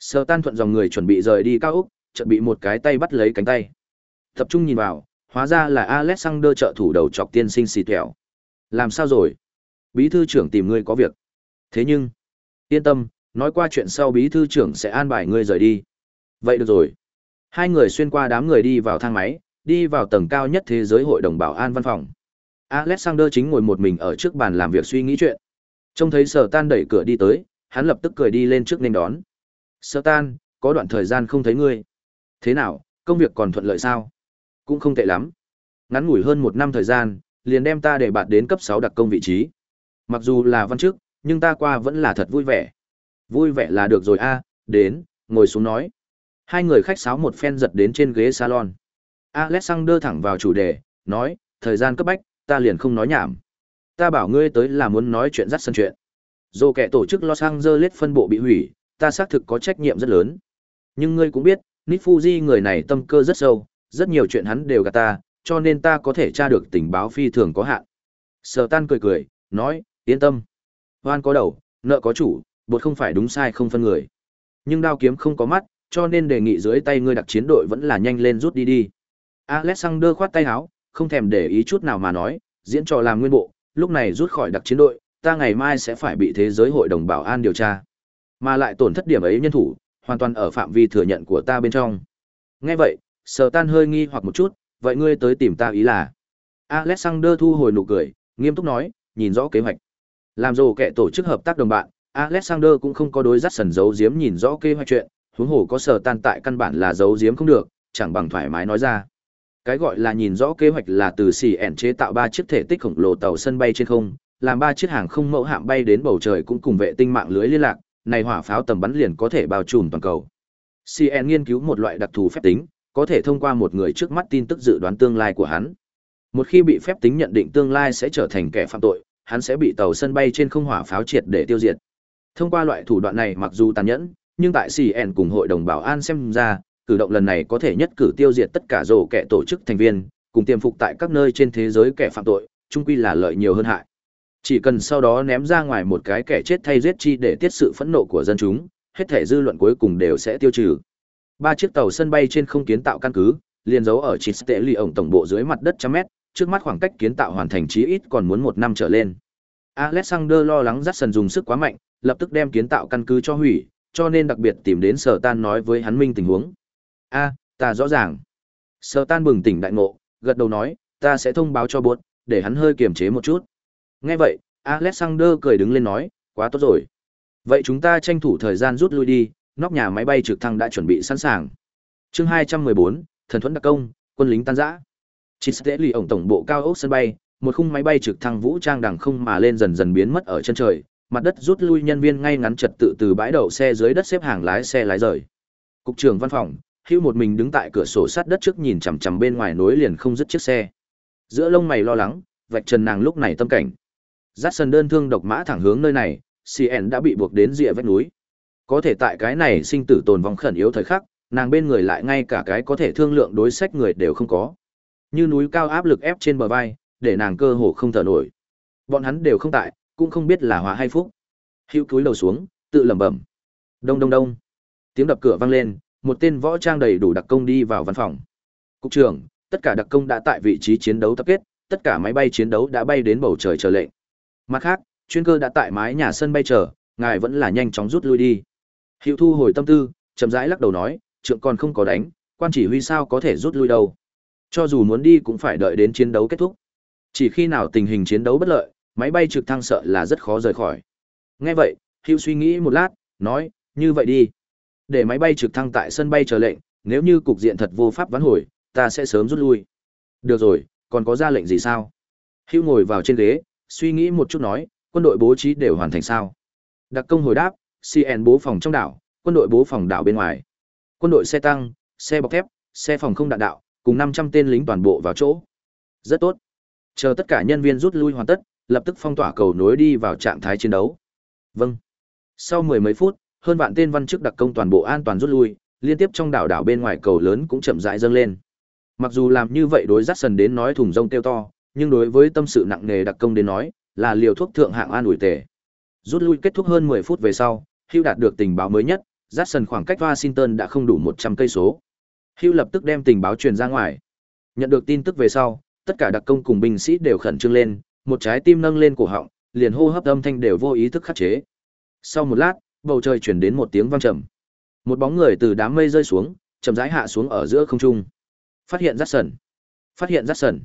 Sơ tan thuận dòng người chuẩn bị rời đi cao úc, chợt bị một cái tay bắt lấy cánh tay. Tập trung nhìn vào, hóa ra là Alexander trợ thủ đầu chọc tiên sinh xì tẹo Làm sao rồi? Bí thư trưởng tìm ngươi có việc. Thế nhưng, yên tâm, nói qua chuyện sau bí thư trưởng sẽ an bài ngươi rời đi. Vậy được rồi. Hai người xuyên qua đám người đi vào thang máy, đi vào tầng cao nhất thế giới hội đồng bảo an văn phòng. Alexander chính ngồi một mình ở trước bàn làm việc suy nghĩ chuyện. Trông thấy sở tan đẩy cửa đi tới, hắn lập tức cười đi lên trước nên đón. Sở tan, có đoạn thời gian không thấy ngươi. Thế nào, công việc còn thuận lợi sao? Cũng không tệ lắm. Ngắn ngủi hơn một năm thời gian, liền đem ta để bạt đến cấp 6 đặc công vị trí. Mặc dù là văn chức, nhưng ta qua vẫn là thật vui vẻ. Vui vẻ là được rồi a, đến, ngồi xuống nói. Hai người khách sáo một phen giật đến trên ghế salon. Alexander thẳng vào chủ đề, nói, thời gian cấp bách, ta liền không nói nhảm. Ta bảo ngươi tới là muốn nói chuyện dắt sân chuyện. Dù kẻ tổ chức Los Angeles phân bộ bị hủy, ta xác thực có trách nhiệm rất lớn. Nhưng ngươi cũng biết, Nifuji người này tâm cơ rất sâu, rất nhiều chuyện hắn đều gạt ta, cho nên ta có thể tra được tình báo phi thường có hạn. Sở tan cười cười, nói, yên tâm. Hoan có đầu, nợ có chủ, bột không phải đúng sai không phân người. Nhưng đao kiếm không có mắt, cho nên đề nghị dưới tay ngươi đặc chiến đội vẫn là nhanh lên rút đi đi. Alexander khoát tay áo, không thèm để ý chút nào mà nói, diễn trò làm nguyên bộ, lúc này rút khỏi đặc chiến đội, ta ngày mai sẽ phải bị thế giới hội đồng bảo an điều tra. Mà lại tổn thất điểm ấy nhân thủ, hoàn toàn ở phạm vi thừa nhận của ta bên trong. Nghe vậy, Sở Tan hơi nghi hoặc một chút, vậy ngươi tới tìm ta ý là? Alexander thu hồi nụ cười, nghiêm túc nói, nhìn rõ kế hoạch. Làm rồ kẻ tổ chức hợp tác đồng bạn, Alexander cũng không có đối dắt sần giấu giếm nhìn rõ kế hoạch chuyện, huống hồ có Sở Tan tại căn bản là giấu giếm không được, chẳng bằng thoải mái nói ra. Cái gọi là nhìn rõ kế hoạch là từ CN chế tạo ba chiếc thể tích khổng lồ tàu sân bay trên không, làm ba chiếc hàng không mẫu hạm bay đến bầu trời cũng cùng vệ tinh mạng lưới liên lạc, này hỏa pháo tầm bắn liền có thể bao trùm toàn cầu. CN nghiên cứu một loại đặc thù phép tính, có thể thông qua một người trước mắt tin tức dự đoán tương lai của hắn. Một khi bị phép tính nhận định tương lai sẽ trở thành kẻ phạm tội, hắn sẽ bị tàu sân bay trên không hỏa pháo triệt để tiêu diệt. Thông qua loại thủ đoạn này mặc dù tàn nhẫn, nhưng tại CN cùng hội đồng bảo an xem ra, cử động lần này có thể nhất cử tiêu diệt tất cả rổ kẻ tổ chức thành viên, cùng tiềm phục tại các nơi trên thế giới kẻ phạm tội, chung quy là lợi nhiều hơn hại. Chỉ cần sau đó ném ra ngoài một cái kẻ chết thay giết chi để tiết sự phẫn nộ của dân chúng, hết thể dư luận cuối cùng đều sẽ tiêu trừ. Ba chiếc tàu sân bay trên không kiến tạo căn cứ, liền giấu ở chỉ tệ lì ổng tổng bộ dưới mặt đất trăm mét, trước mắt khoảng cách kiến tạo hoàn thành chí ít còn muốn một năm trở lên. Alexander lo lắng Jackson dùng sức quá mạnh, lập tức đem kiến tạo căn cứ cho hủy, cho nên đặc biệt tìm đến Sở Tan nói với hắn minh tình huống. A, ta rõ ràng. Sở Tan bừng tỉnh đại ngộ, gật đầu nói, ta sẽ thông báo cho bột, để hắn hơi kiềm chế một chút. Nghe vậy, Alexander cười đứng lên nói, quá tốt rồi. Vậy chúng ta tranh thủ thời gian rút lui đi, nóc nhà máy bay trực thăng đã chuẩn bị sẵn sàng. Chương 214, thần thuẫn đặc công, quân lính tan rã. Chỉ sẽ lì ổng tổng bộ cao ốc sân bay, một khung máy bay trực thăng vũ trang đằng không mà lên dần dần biến mất ở chân trời, mặt đất rút lui nhân viên ngay ngắn trật tự từ bãi đậu xe dưới đất xếp hàng lái xe lái rời. Cục trưởng văn phòng, Hữu một mình đứng tại cửa sổ sát đất trước nhìn chằm chằm bên ngoài nối liền không dứt chiếc xe. Giữa lông mày lo lắng, vạch trần nàng lúc này tâm cảnh. Dát sân đơn thương độc mã thẳng hướng nơi này, CN đã bị buộc đến rìa vách núi. Có thể tại cái này sinh tử tồn vong khẩn yếu thời khắc, nàng bên người lại ngay cả cái có thể thương lượng đối sách người đều không có. Như núi cao áp lực ép trên bờ vai, để nàng cơ hồ không thở nổi. Bọn hắn đều không tại, cũng không biết là hòa hay phúc. Hữu cúi đầu xuống, tự lẩm bẩm. Đông đông đông. Tiếng đập cửa vang lên, một tên võ trang đầy đủ đặc công đi vào văn phòng. Cục trưởng, tất cả đặc công đã tại vị trí chiến đấu tập kết, tất cả máy bay chiến đấu đã bay đến bầu trời chờ lệnh. Mặt khác, chuyên cơ đã tại mái nhà sân bay chờ, ngài vẫn là nhanh chóng rút lui đi. hữu thu hồi tâm tư, chậm rãi lắc đầu nói, trượng còn không có đánh, quan chỉ huy sao có thể rút lui đâu. Cho dù muốn đi cũng phải đợi đến chiến đấu kết thúc. Chỉ khi nào tình hình chiến đấu bất lợi, máy bay trực thăng sợ là rất khó rời khỏi. Nghe vậy, Hữu suy nghĩ một lát, nói, như vậy đi. Để máy bay trực thăng tại sân bay chờ lệnh, nếu như cục diện thật vô pháp vãn hồi, ta sẽ sớm rút lui. Được rồi, còn có ra lệnh gì sao? Hữu ngồi vào trên ghế, suy nghĩ một chút nói, quân đội bố trí đều hoàn thành sao? Đặc công hồi đáp, CN bố phòng trong đảo, quân đội bố phòng đảo bên ngoài. Quân đội xe tăng, xe bọc thép, xe phòng không đạn đạo, cùng 500 tên lính toàn bộ vào chỗ. Rất tốt. Chờ tất cả nhân viên rút lui hoàn tất, lập tức phong tỏa cầu nối đi vào trạng thái chiến đấu. Vâng. Sau mười mấy phút, hơn vạn tên văn chức đặc công toàn bộ an toàn rút lui, liên tiếp trong đảo đảo bên ngoài cầu lớn cũng chậm rãi dâng lên. Mặc dù làm như vậy đối rát sần đến nói thùng rông tiêu to, nhưng đối với tâm sự nặng nề đặc công đến nói, là liều thuốc thượng hạng an ủi tề. Rút lui kết thúc hơn 10 phút về sau, Hugh đạt được tình báo mới nhất, Jackson khoảng cách Washington đã không đủ 100 cây số. Hugh lập tức đem tình báo truyền ra ngoài. Nhận được tin tức về sau, tất cả đặc công cùng binh sĩ đều khẩn trương lên, một trái tim nâng lên cổ họng, liền hô hấp âm thanh đều vô ý thức khắc chế. Sau một lát, bầu trời chuyển đến một tiếng vang trầm. Một bóng người từ đám mây rơi xuống, chậm rãi hạ xuống ở giữa không trung. Phát hiện Jackson. Phát hiện Jackson.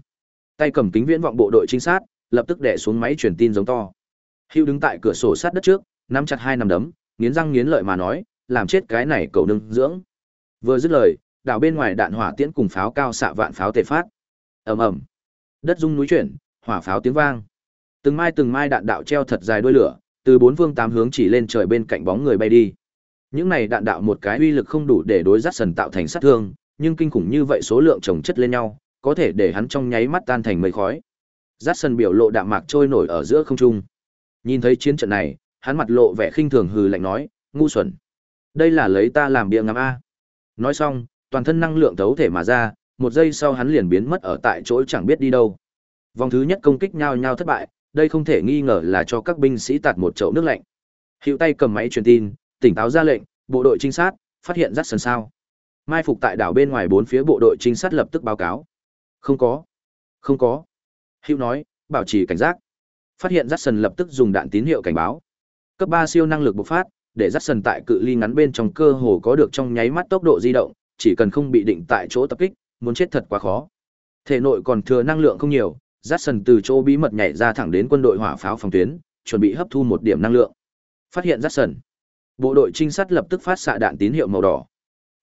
Tay cầm kính viễn vọng bộ đội trinh sát, lập tức đè xuống máy truyền tin giống to. Hưu đứng tại cửa sổ sát đất trước, nắm chặt hai nắm đấm, nghiến răng nghiến lợi mà nói, làm chết cái này cậu nương dưỡng. Vừa dứt lời, đảo bên ngoài đạn hỏa tiễn cùng pháo cao xạ vạn pháo tề phát. Ầm ầm. Đất rung núi chuyển, hỏa pháo tiếng vang. Từng mai từng mai đạn đạo treo thật dài đuôi lửa, từ bốn phương tám hướng chỉ lên trời bên cạnh bóng người bay đi. Những này đạn đạo một cái uy lực không đủ để đối dắt sần tạo thành sát thương, nhưng kinh khủng như vậy số lượng chồng chất lên nhau, có thể để hắn trong nháy mắt tan thành mây khói. Dắt sần biểu lộ đạm mạc trôi nổi ở giữa không trung. Nhìn thấy chiến trận này, hắn mặt lộ vẻ khinh thường hừ lạnh nói, ngu xuẩn. Đây là lấy ta làm bia ngắm a. Nói xong, toàn thân năng lượng thấu thể mà ra, một giây sau hắn liền biến mất ở tại chỗ chẳng biết đi đâu. Vòng thứ nhất công kích nhau nhau thất bại, đây không thể nghi ngờ là cho các binh sĩ tạt một chậu nước lạnh. Hiệu tay cầm máy truyền tin, tỉnh táo ra lệnh, bộ đội trinh sát, phát hiện rắc sần sao. Mai phục tại đảo bên ngoài bốn phía bộ đội trinh sát lập tức báo cáo, Không có. Không có. Hữu nói, bảo trì cảnh giác. Phát hiện Jackson lập tức dùng đạn tín hiệu cảnh báo. Cấp 3 siêu năng lực bộc phát, để Jackson tại cự ly ngắn bên trong cơ hồ có được trong nháy mắt tốc độ di động, chỉ cần không bị định tại chỗ tập kích, muốn chết thật quá khó. Thể nội còn thừa năng lượng không nhiều, Jackson từ chỗ bí mật nhảy ra thẳng đến quân đội hỏa pháo phòng tuyến, chuẩn bị hấp thu một điểm năng lượng. Phát hiện Jackson, bộ đội trinh sát lập tức phát xạ đạn tín hiệu màu đỏ.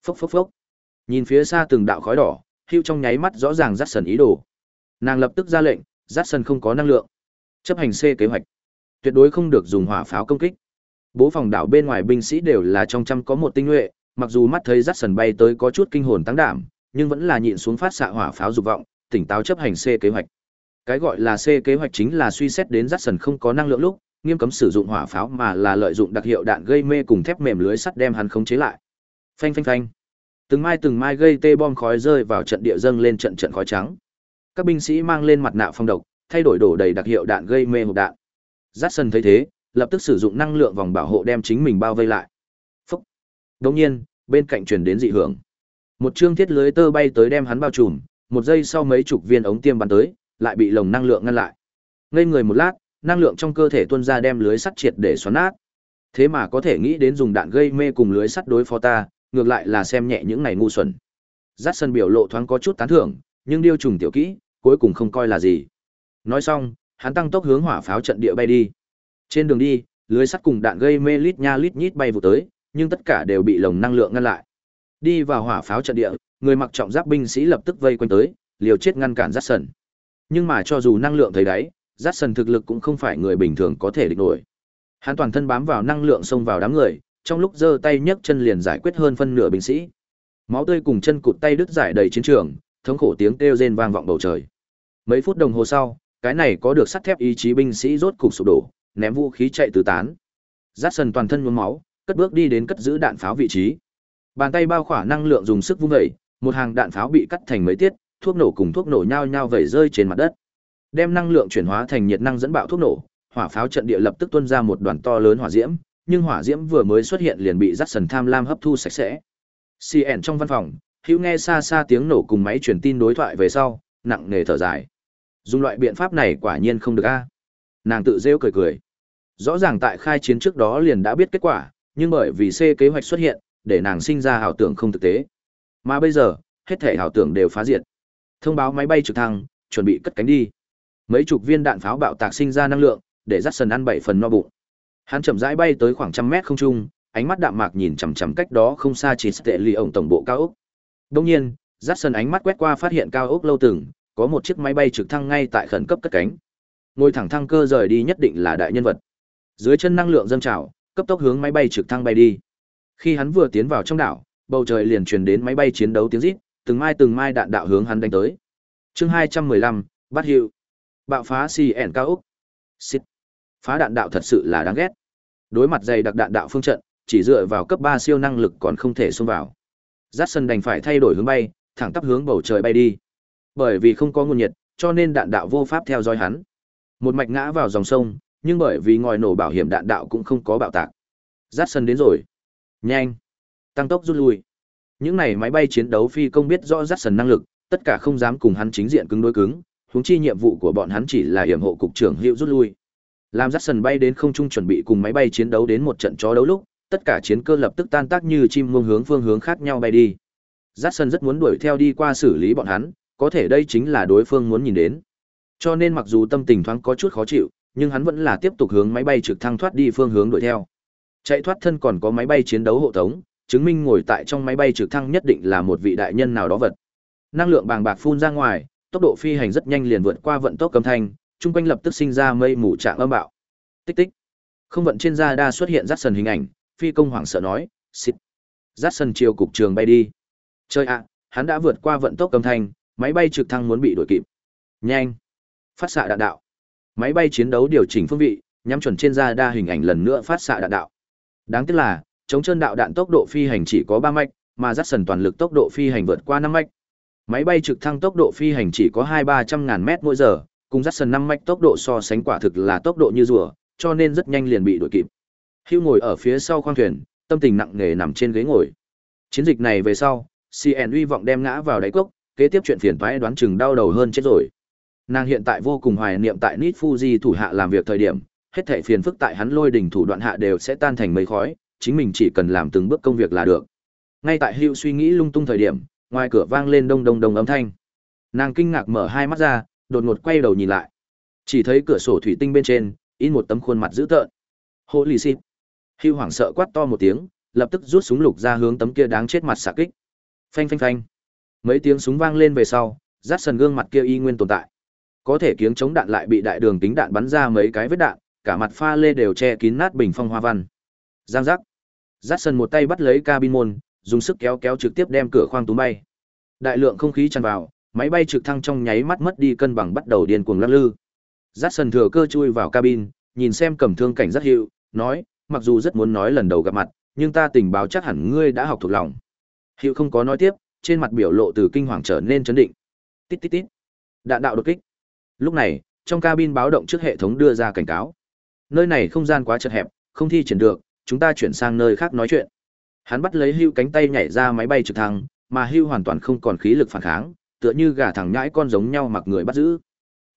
Phốc phốc phốc. Nhìn phía xa từng đạo khói đỏ, Hưu trong nháy mắt rõ ràng Jackson ý đồ. Nàng lập tức ra lệnh, Jackson không có năng lượng. Chấp hành C kế hoạch. Tuyệt đối không được dùng hỏa pháo công kích. Bố phòng đảo bên ngoài binh sĩ đều là trong trăm có một tinh nhuệ, mặc dù mắt thấy Jackson bay tới có chút kinh hồn tăng đảm, nhưng vẫn là nhịn xuống phát xạ hỏa pháo dục vọng, tỉnh táo chấp hành C kế hoạch. Cái gọi là C kế hoạch chính là suy xét đến Jackson không có năng lượng lúc, nghiêm cấm sử dụng hỏa pháo mà là lợi dụng đặc hiệu đạn gây mê cùng thép mềm lưới sắt đem hắn khống chế lại. Phanh phanh phanh. Từng mai từng mai gây tê bom khói rơi vào trận địa dâng lên trận trận khói trắng. Các binh sĩ mang lên mặt nạ phong độc, thay đổi đổ đầy đặc hiệu đạn gây mê hộp đạn. Jackson thấy thế, lập tức sử dụng năng lượng vòng bảo hộ đem chính mình bao vây lại. Phúc. Đồng nhiên, bên cạnh truyền đến dị hưởng. Một chương thiết lưới tơ bay tới đem hắn bao trùm, một giây sau mấy chục viên ống tiêm bắn tới, lại bị lồng năng lượng ngăn lại. Ngây người một lát, năng lượng trong cơ thể tuôn ra đem lưới sắt triệt để xoắn nát. Thế mà có thể nghĩ đến dùng đạn gây mê cùng lưới sắt đối phó ta, ngược lại là xem nhẹ những này ngu xuẩn. Dát sân biểu lộ thoáng có chút tán thưởng, nhưng điêu trùng tiểu kỹ, cuối cùng không coi là gì. Nói xong, hắn tăng tốc hướng hỏa pháo trận địa bay đi. Trên đường đi, lưới sắt cùng đạn gây mê lít nha lít nhít bay vụ tới, nhưng tất cả đều bị lồng năng lượng ngăn lại. Đi vào hỏa pháo trận địa, người mặc trọng giáp binh sĩ lập tức vây quanh tới, liều chết ngăn cản Dát Sần. Nhưng mà cho dù năng lượng thấy đáy, Dát Sần thực lực cũng không phải người bình thường có thể địch nổi. Hắn toàn thân bám vào năng lượng xông vào đám người, trong lúc giơ tay nhấc chân liền giải quyết hơn phân nửa binh sĩ. Máu tươi cùng chân cụt tay đứt giải đầy chiến trường, thống khổ tiếng kêu rên vang vọng bầu trời. Mấy phút đồng hồ sau, cái này có được sắt thép ý chí binh sĩ rốt cục sụp đổ, ném vũ khí chạy tứ tán. Dát sần toàn thân nhuốm máu, cất bước đi đến cất giữ đạn pháo vị trí. Bàn tay bao khỏa năng lượng dùng sức vung dậy, một hàng đạn pháo bị cắt thành mấy tiết, thuốc nổ cùng thuốc nổ nhau nhau vẩy rơi trên mặt đất. Đem năng lượng chuyển hóa thành nhiệt năng dẫn bạo thuốc nổ, hỏa pháo trận địa lập tức tuôn ra một đoàn to lớn hỏa diễm, nhưng hỏa diễm vừa mới xuất hiện liền bị Jackson tham lam hấp thu sạch sẽ. CN trong văn phòng, Hữu nghe xa xa tiếng nổ cùng máy truyền tin đối thoại về sau, nặng nề thở dài. Dùng loại biện pháp này quả nhiên không được a. Nàng tự rêu cười cười. Rõ ràng tại khai chiến trước đó liền đã biết kết quả, nhưng bởi vì C kế hoạch xuất hiện, để nàng sinh ra ảo tưởng không thực tế. Mà bây giờ, hết thể ảo tưởng đều phá diệt. Thông báo máy bay trực thăng, chuẩn bị cất cánh đi. Mấy chục viên đạn pháo bạo tạc sinh ra năng lượng, để Jackson ăn bảy phần no bụng. Hắn chậm rãi bay tới khoảng trăm mét không trung, ánh mắt đạm mạc nhìn chằm chằm cách đó không xa chỉ tệ lì ổng tổng bộ cao ốc. Đương nhiên, Jackson ánh mắt quét qua phát hiện cao ốc lâu từng, có một chiếc máy bay trực thăng ngay tại khẩn cấp cất cánh. Ngôi thẳng thăng cơ rời đi nhất định là đại nhân vật. Dưới chân năng lượng dâng trào, cấp tốc hướng máy bay trực thăng bay đi. Khi hắn vừa tiến vào trong đảo, bầu trời liền truyền đến máy bay chiến đấu tiếng rít, từng mai từng mai đạn đạo hướng hắn đánh tới. Chương 215, bắt hiệu. Bạo phá CN cao ốc. Xịt. Phá đạn đạo thật sự là đáng ghét. Đối mặt dày đặc đạn đạo phương trận, chỉ dựa vào cấp 3 siêu năng lực còn không thể xông vào. Jackson đành phải thay đổi hướng bay, thẳng tắp hướng bầu trời bay đi. Bởi vì không có nguồn nhiệt, cho nên đạn đạo vô pháp theo dõi hắn. Một mạch ngã vào dòng sông, nhưng bởi vì ngòi nổ bảo hiểm đạn đạo cũng không có bạo tạc. Jackson đến rồi. Nhanh. Tăng tốc rút lui. Những này máy bay chiến đấu phi công biết rõ Jackson năng lực, tất cả không dám cùng hắn chính diện cứng đối cứng, huống chi nhiệm vụ của bọn hắn chỉ là hiểm hộ cục trưởng Hữu rút lui. Làm Jackson bay đến không trung chuẩn bị cùng máy bay chiến đấu đến một trận chó đấu lúc, tất cả chiến cơ lập tức tan tác như chim muông hướng phương hướng khác nhau bay đi. Jackson rất muốn đuổi theo đi qua xử lý bọn hắn, có thể đây chính là đối phương muốn nhìn đến. Cho nên mặc dù tâm tình thoáng có chút khó chịu, nhưng hắn vẫn là tiếp tục hướng máy bay trực thăng thoát đi phương hướng đuổi theo. Chạy thoát thân còn có máy bay chiến đấu hộ tống, chứng minh ngồi tại trong máy bay trực thăng nhất định là một vị đại nhân nào đó vật. Năng lượng bàng bạc phun ra ngoài, tốc độ phi hành rất nhanh liền vượt qua vận tốc âm thanh, trung quanh lập tức sinh ra mây mù trạng âm bạo. Tích tích. Không vận trên da đa xuất hiện rát sần hình ảnh, phi công hoảng sợ nói, xịt. Rát sần chiều cục trường bay đi. Chơi ạ, hắn đã vượt qua vận tốc âm thanh, máy bay trực thăng muốn bị đuổi kịp. Nhanh. Phát xạ đạn đạo. Máy bay chiến đấu điều chỉnh phương vị, nhắm chuẩn trên da đa hình ảnh lần nữa phát xạ đạn đạo. Đáng tiếc là, chống chân đạo đạn tốc độ phi hành chỉ có 3 mạch, mà rát sần toàn lực tốc độ phi hành vượt qua 5 mạch. Máy bay trực thăng tốc độ phi hành chỉ có 2-300 ngàn mét mỗi giờ, cùng dắt sần năm mạch tốc độ so sánh quả thực là tốc độ như rùa, cho nên rất nhanh liền bị đuổi kịp. Hưu ngồi ở phía sau khoang thuyền, tâm tình nặng nề nằm trên ghế ngồi. Chiến dịch này về sau, CN uy vọng đem ngã vào đáy cốc, kế tiếp chuyện phiền toái đoán chừng đau đầu hơn chết rồi. Nàng hiện tại vô cùng hoài niệm tại Nit Fuji thủ hạ làm việc thời điểm, hết thảy phiền phức tại hắn lôi đỉnh thủ đoạn hạ đều sẽ tan thành mây khói, chính mình chỉ cần làm từng bước công việc là được. Ngay tại Hữu suy nghĩ lung tung thời điểm, ngoài cửa vang lên đông đông đông âm thanh. Nàng kinh ngạc mở hai mắt ra, đột ngột quay đầu nhìn lại. Chỉ thấy cửa sổ thủy tinh bên trên, in một tấm khuôn mặt dữ tợn. Hồ lì xịt. Hữu hoảng sợ quát to một tiếng, lập tức rút súng lục ra hướng tấm kia đáng chết mặt xạ kích. Phanh phanh phanh. Mấy tiếng súng vang lên về sau, rát sần gương mặt kia y nguyên tồn tại. Có thể kiếng chống đạn lại bị đại đường tính đạn bắn ra mấy cái vết đạn, cả mặt pha lê đều che kín nát bình phong hoa văn. Giang giác. Giác sân một tay bắt lấy cabin môn, dùng sức kéo kéo trực tiếp đem cửa khoang túm bay. Đại lượng không khí tràn vào, máy bay trực thăng trong nháy mắt mất đi cân bằng bắt đầu điên cuồng lắc lư. Giác sân thừa cơ chui vào cabin, nhìn xem cầm thương cảnh rất hiệu, nói, mặc dù rất muốn nói lần đầu gặp mặt, nhưng ta tình báo chắc hẳn ngươi đã học thuộc lòng. Hiệu không có nói tiếp, trên mặt biểu lộ từ kinh hoàng trở nên chấn định. Tít tít tít. Đạn đạo đột kích. Lúc này, trong cabin báo động trước hệ thống đưa ra cảnh cáo. Nơi này không gian quá chật hẹp, không thi triển được, chúng ta chuyển sang nơi khác nói chuyện. Hắn bắt lấy Hưu cánh tay nhảy ra máy bay trực thăng, mà Hưu hoàn toàn không còn khí lực phản kháng, tựa như gà thẳng nhãi con giống nhau mặc người bắt giữ.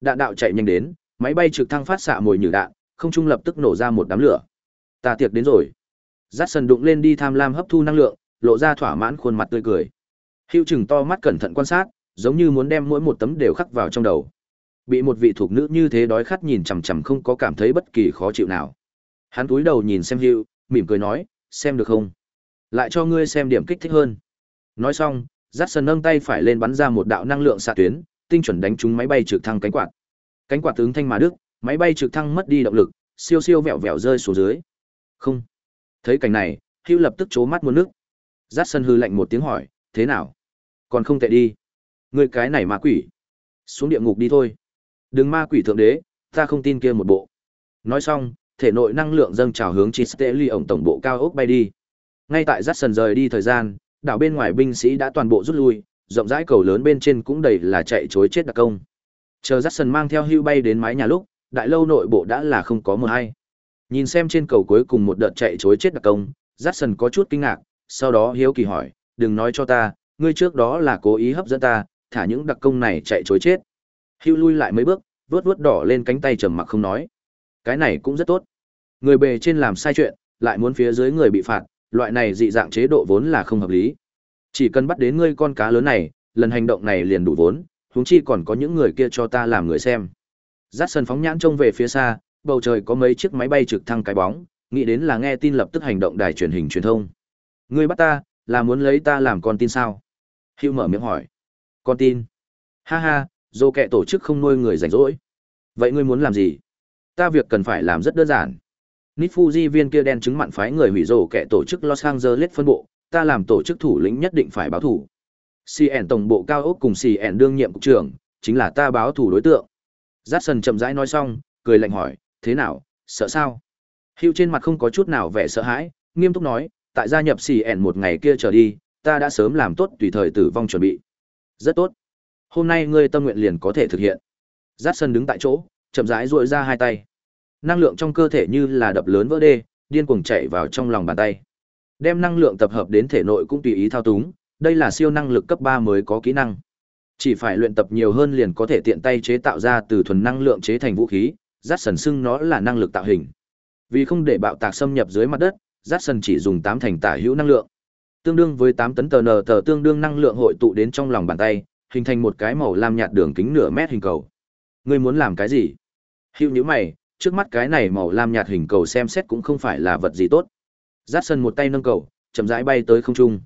Đạn đạo chạy nhanh đến, máy bay trực thăng phát xạ mồi nhử đạn, không trung lập tức nổ ra một đám lửa. Ta tiệc đến rồi. rát sần đụng lên đi tham lam hấp thu năng lượng, lộ ra thỏa mãn khuôn mặt tươi cười. Hưu chừng to mắt cẩn thận quan sát, giống như muốn đem mỗi một tấm đều khắc vào trong đầu. Bị một vị thuộc nữ như thế đói khát nhìn chằm chằm không có cảm thấy bất kỳ khó chịu nào. Hắn cúi đầu nhìn xem hữu mỉm cười nói, xem được không? Lại cho ngươi xem điểm kích thích hơn. Nói xong, Dát nâng tay phải lên bắn ra một đạo năng lượng xạ tuyến, tinh chuẩn đánh trúng máy bay trực thăng cánh quạt. Cánh quạt tướng thanh mà đức, máy bay trực thăng mất đi động lực, siêu siêu vẹo vẹo rơi xuống dưới. Không. Thấy cảnh này, hữu lập tức chố mắt muốn nước. Dát sân hư lạnh một tiếng hỏi, thế nào? Còn không tệ đi. Ngươi cái này ma quỷ. Xuống địa ngục đi thôi. Đừng ma quỷ thượng đế, ta không tin kia một bộ. Nói xong, thể nội năng lượng dâng trào hướng Chisteli ổng tổng bộ cao ốc bay đi. Ngay tại Jackson rời đi thời gian, đảo bên ngoài binh sĩ đã toàn bộ rút lui, rộng rãi cầu lớn bên trên cũng đầy là chạy chối chết đặc công. Chờ Jackson mang theo hưu bay đến mái nhà lúc, đại lâu nội bộ đã là không có một hay. Nhìn xem trên cầu cuối cùng một đợt chạy chối chết đặc công, Jackson có chút kinh ngạc, sau đó hiếu kỳ hỏi, đừng nói cho ta, ngươi trước đó là cố ý hấp dẫn ta, thả những đặc công này chạy chối chết. Hưu lui lại mấy bước, vuốt vuốt đỏ lên cánh tay trầm mặc không nói. Cái này cũng rất tốt. Người bề trên làm sai chuyện, lại muốn phía dưới người bị phạt, loại này dị dạng chế độ vốn là không hợp lý. Chỉ cần bắt đến ngươi con cá lớn này, lần hành động này liền đủ vốn, huống chi còn có những người kia cho ta làm người xem. Dát sân phóng nhãn trông về phía xa, bầu trời có mấy chiếc máy bay trực thăng cái bóng, nghĩ đến là nghe tin lập tức hành động đài truyền hình truyền thông. Ngươi bắt ta, là muốn lấy ta làm con tin sao? Hữu mở miệng hỏi. Con tin? Ha ha, dô kệ tổ chức không nuôi người rảnh rỗi. Vậy ngươi muốn làm gì? Ta việc cần phải làm rất đơn giản. Nít Fuji viên kia đen chứng mặn phái người hủy rổ kẻ tổ chức Los Angeles phân bộ, ta làm tổ chức thủ lĩnh nhất định phải báo thủ. CN tổng bộ cao ốc cùng CN đương nhiệm cục trưởng, chính là ta báo thủ đối tượng. Jackson chậm rãi nói xong, cười lạnh hỏi, thế nào, sợ sao? Hữu trên mặt không có chút nào vẻ sợ hãi, nghiêm túc nói, tại gia nhập CN một ngày kia trở đi, ta đã sớm làm tốt tùy thời tử vong chuẩn bị. Rất tốt. Hôm nay ngươi tâm nguyện liền có thể thực hiện. Jackson đứng tại chỗ, chậm rãi duỗi ra hai tay. Năng lượng trong cơ thể như là đập lớn vỡ đê, điên cuồng chạy vào trong lòng bàn tay. Đem năng lượng tập hợp đến thể nội cũng tùy ý thao túng, đây là siêu năng lực cấp ba mới có kỹ năng. Chỉ phải luyện tập nhiều hơn liền có thể tiện tay chế tạo ra từ thuần năng lượng chế thành vũ khí, Jackson xưng nó là năng lực tạo hình. Vì không để bạo tạc xâm nhập dưới mặt đất, Jackson chỉ dùng tám thành tả hữu năng lượng. Tương đương với tám tấn tờ nờ tờ tương đương năng lượng hội tụ đến trong lòng bàn tay, hình thành một cái màu lam nhạt đường kính nửa mét hình cầu. Ngươi muốn làm cái gì? Hữu nhíu mày, trước mắt cái này màu lam nhạt hình cầu xem xét cũng không phải là vật gì tốt. Jackson một tay nâng cầu, chậm rãi bay tới không trung.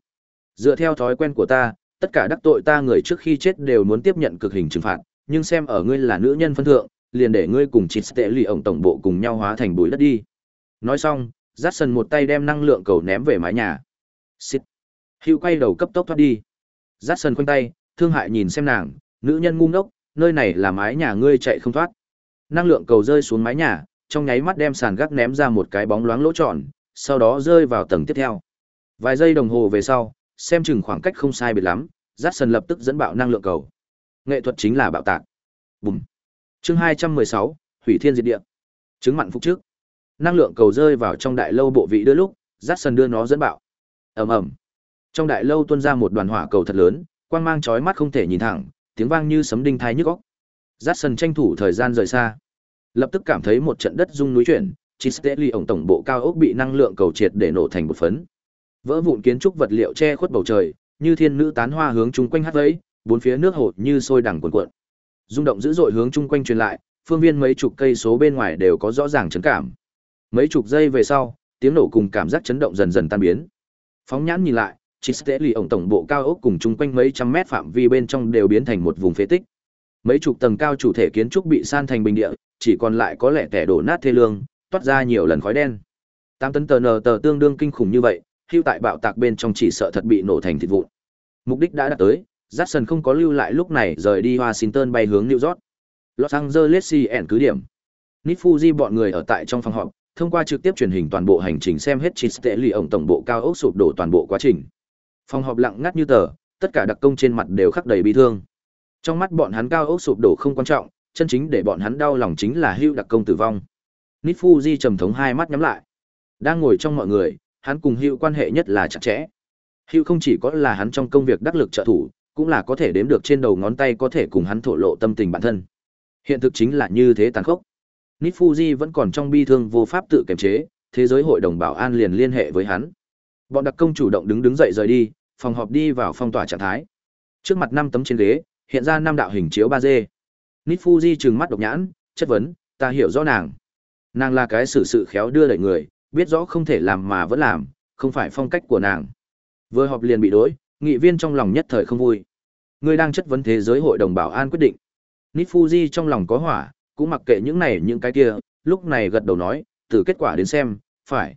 Dựa theo thói quen của ta, tất cả đắc tội ta người trước khi chết đều muốn tiếp nhận cực hình trừng phạt, nhưng xem ở ngươi là nữ nhân phân thượng, liền để ngươi cùng chịt tệ lì ổng tổng bộ cùng nhau hóa thành bụi đất đi. Nói xong, Jackson một tay đem năng lượng cầu ném về mái nhà. Xịt. Hugh quay đầu cấp tốc thoát đi. Jackson khoanh tay, thương hại nhìn xem nàng, nữ nhân ngu ngốc, nơi này là mái nhà ngươi chạy không thoát. Năng lượng cầu rơi xuống mái nhà, trong nháy mắt đem sàn gác ném ra một cái bóng loáng lỗ tròn, sau đó rơi vào tầng tiếp theo. Vài giây đồng hồ về sau, xem chừng khoảng cách không sai biệt lắm, Jackson lập tức dẫn bạo năng lượng cầu. Nghệ thuật chính là bạo tạc. Bùm. Chương 216, Hủy Thiên diệt địa. Chứng mặn phục trước. Năng lượng cầu rơi vào trong đại lâu bộ vị đưa lúc, Jackson đưa nó dẫn bạo. Ầm ầm. Trong đại lâu tuôn ra một đoàn hỏa cầu thật lớn, quang mang chói mắt không thể nhìn thẳng, tiếng vang như sấm đinh thai nhức óc. Jackson tranh thủ thời gian rời xa. Lập tức cảm thấy một trận đất rung núi chuyển, Chistelli ổng tổng bộ cao ốc bị năng lượng cầu triệt để nổ thành một phấn. Vỡ vụn kiến trúc vật liệu che khuất bầu trời, như thiên nữ tán hoa hướng chung quanh hát vẫy, bốn phía nước hồ như sôi đằng cuộn cuộn. Rung động dữ dội hướng chung quanh truyền lại, phương viên mấy chục cây số bên ngoài đều có rõ ràng chấn cảm. Mấy chục giây về sau, tiếng nổ cùng cảm giác chấn động dần dần tan biến. Phóng nhãn nhìn lại, Chisteli ổng tổng bộ cao ốc cùng chung quanh mấy trăm mét phạm vi bên trong đều biến thành một vùng phế tích. Mấy chục tầng cao chủ thể kiến trúc bị san thành bình địa, chỉ còn lại có lẻ tẻ đổ nát thê lương, toát ra nhiều lần khói đen. Tám tấn tờ nờ tờ tương đương kinh khủng như vậy, hưu tại bạo tạc bên trong chỉ sợ thật bị nổ thành thịt vụn. Mục đích đã đạt tới, Jackson không có lưu lại lúc này rời đi Washington bay hướng New York. Los Angeles CN cứ điểm. Nifuji bọn người ở tại trong phòng họp, thông qua trực tiếp truyền hình toàn bộ hành trình xem hết Chiste lì ổng tổng bộ cao ốc sụp đổ toàn bộ quá trình. Phòng họp lặng ngắt như tờ, tất cả đặc công trên mặt đều khắc đầy bi thương. Trong mắt bọn hắn cao ốc sụp đổ không quan trọng, chân chính để bọn hắn đau lòng chính là hưu đặc công tử vong. Nít Fuji trầm thống hai mắt nhắm lại. Đang ngồi trong mọi người, hắn cùng hưu quan hệ nhất là chặt chẽ. Hưu không chỉ có là hắn trong công việc đắc lực trợ thủ, cũng là có thể đếm được trên đầu ngón tay có thể cùng hắn thổ lộ tâm tình bản thân. Hiện thực chính là như thế tàn khốc. Nít Fuji vẫn còn trong bi thương vô pháp tự kiềm chế, thế giới hội đồng bảo an liền liên hệ với hắn. Bọn đặc công chủ động đứng đứng dậy rời đi, phòng họp đi vào phong tỏa trạng thái. Trước mặt năm tấm trên ghế, hiện ra năm đạo hình chiếu ba d Nít Fuji trừng mắt độc nhãn, chất vấn, ta hiểu rõ nàng. Nàng là cái xử sự khéo đưa đẩy người, biết rõ không thể làm mà vẫn làm, không phải phong cách của nàng. Vừa họp liền bị đối, nghị viên trong lòng nhất thời không vui. Người đang chất vấn thế giới hội đồng bảo an quyết định. Nít Fuji trong lòng có hỏa, cũng mặc kệ những này những cái kia, lúc này gật đầu nói, từ kết quả đến xem, phải.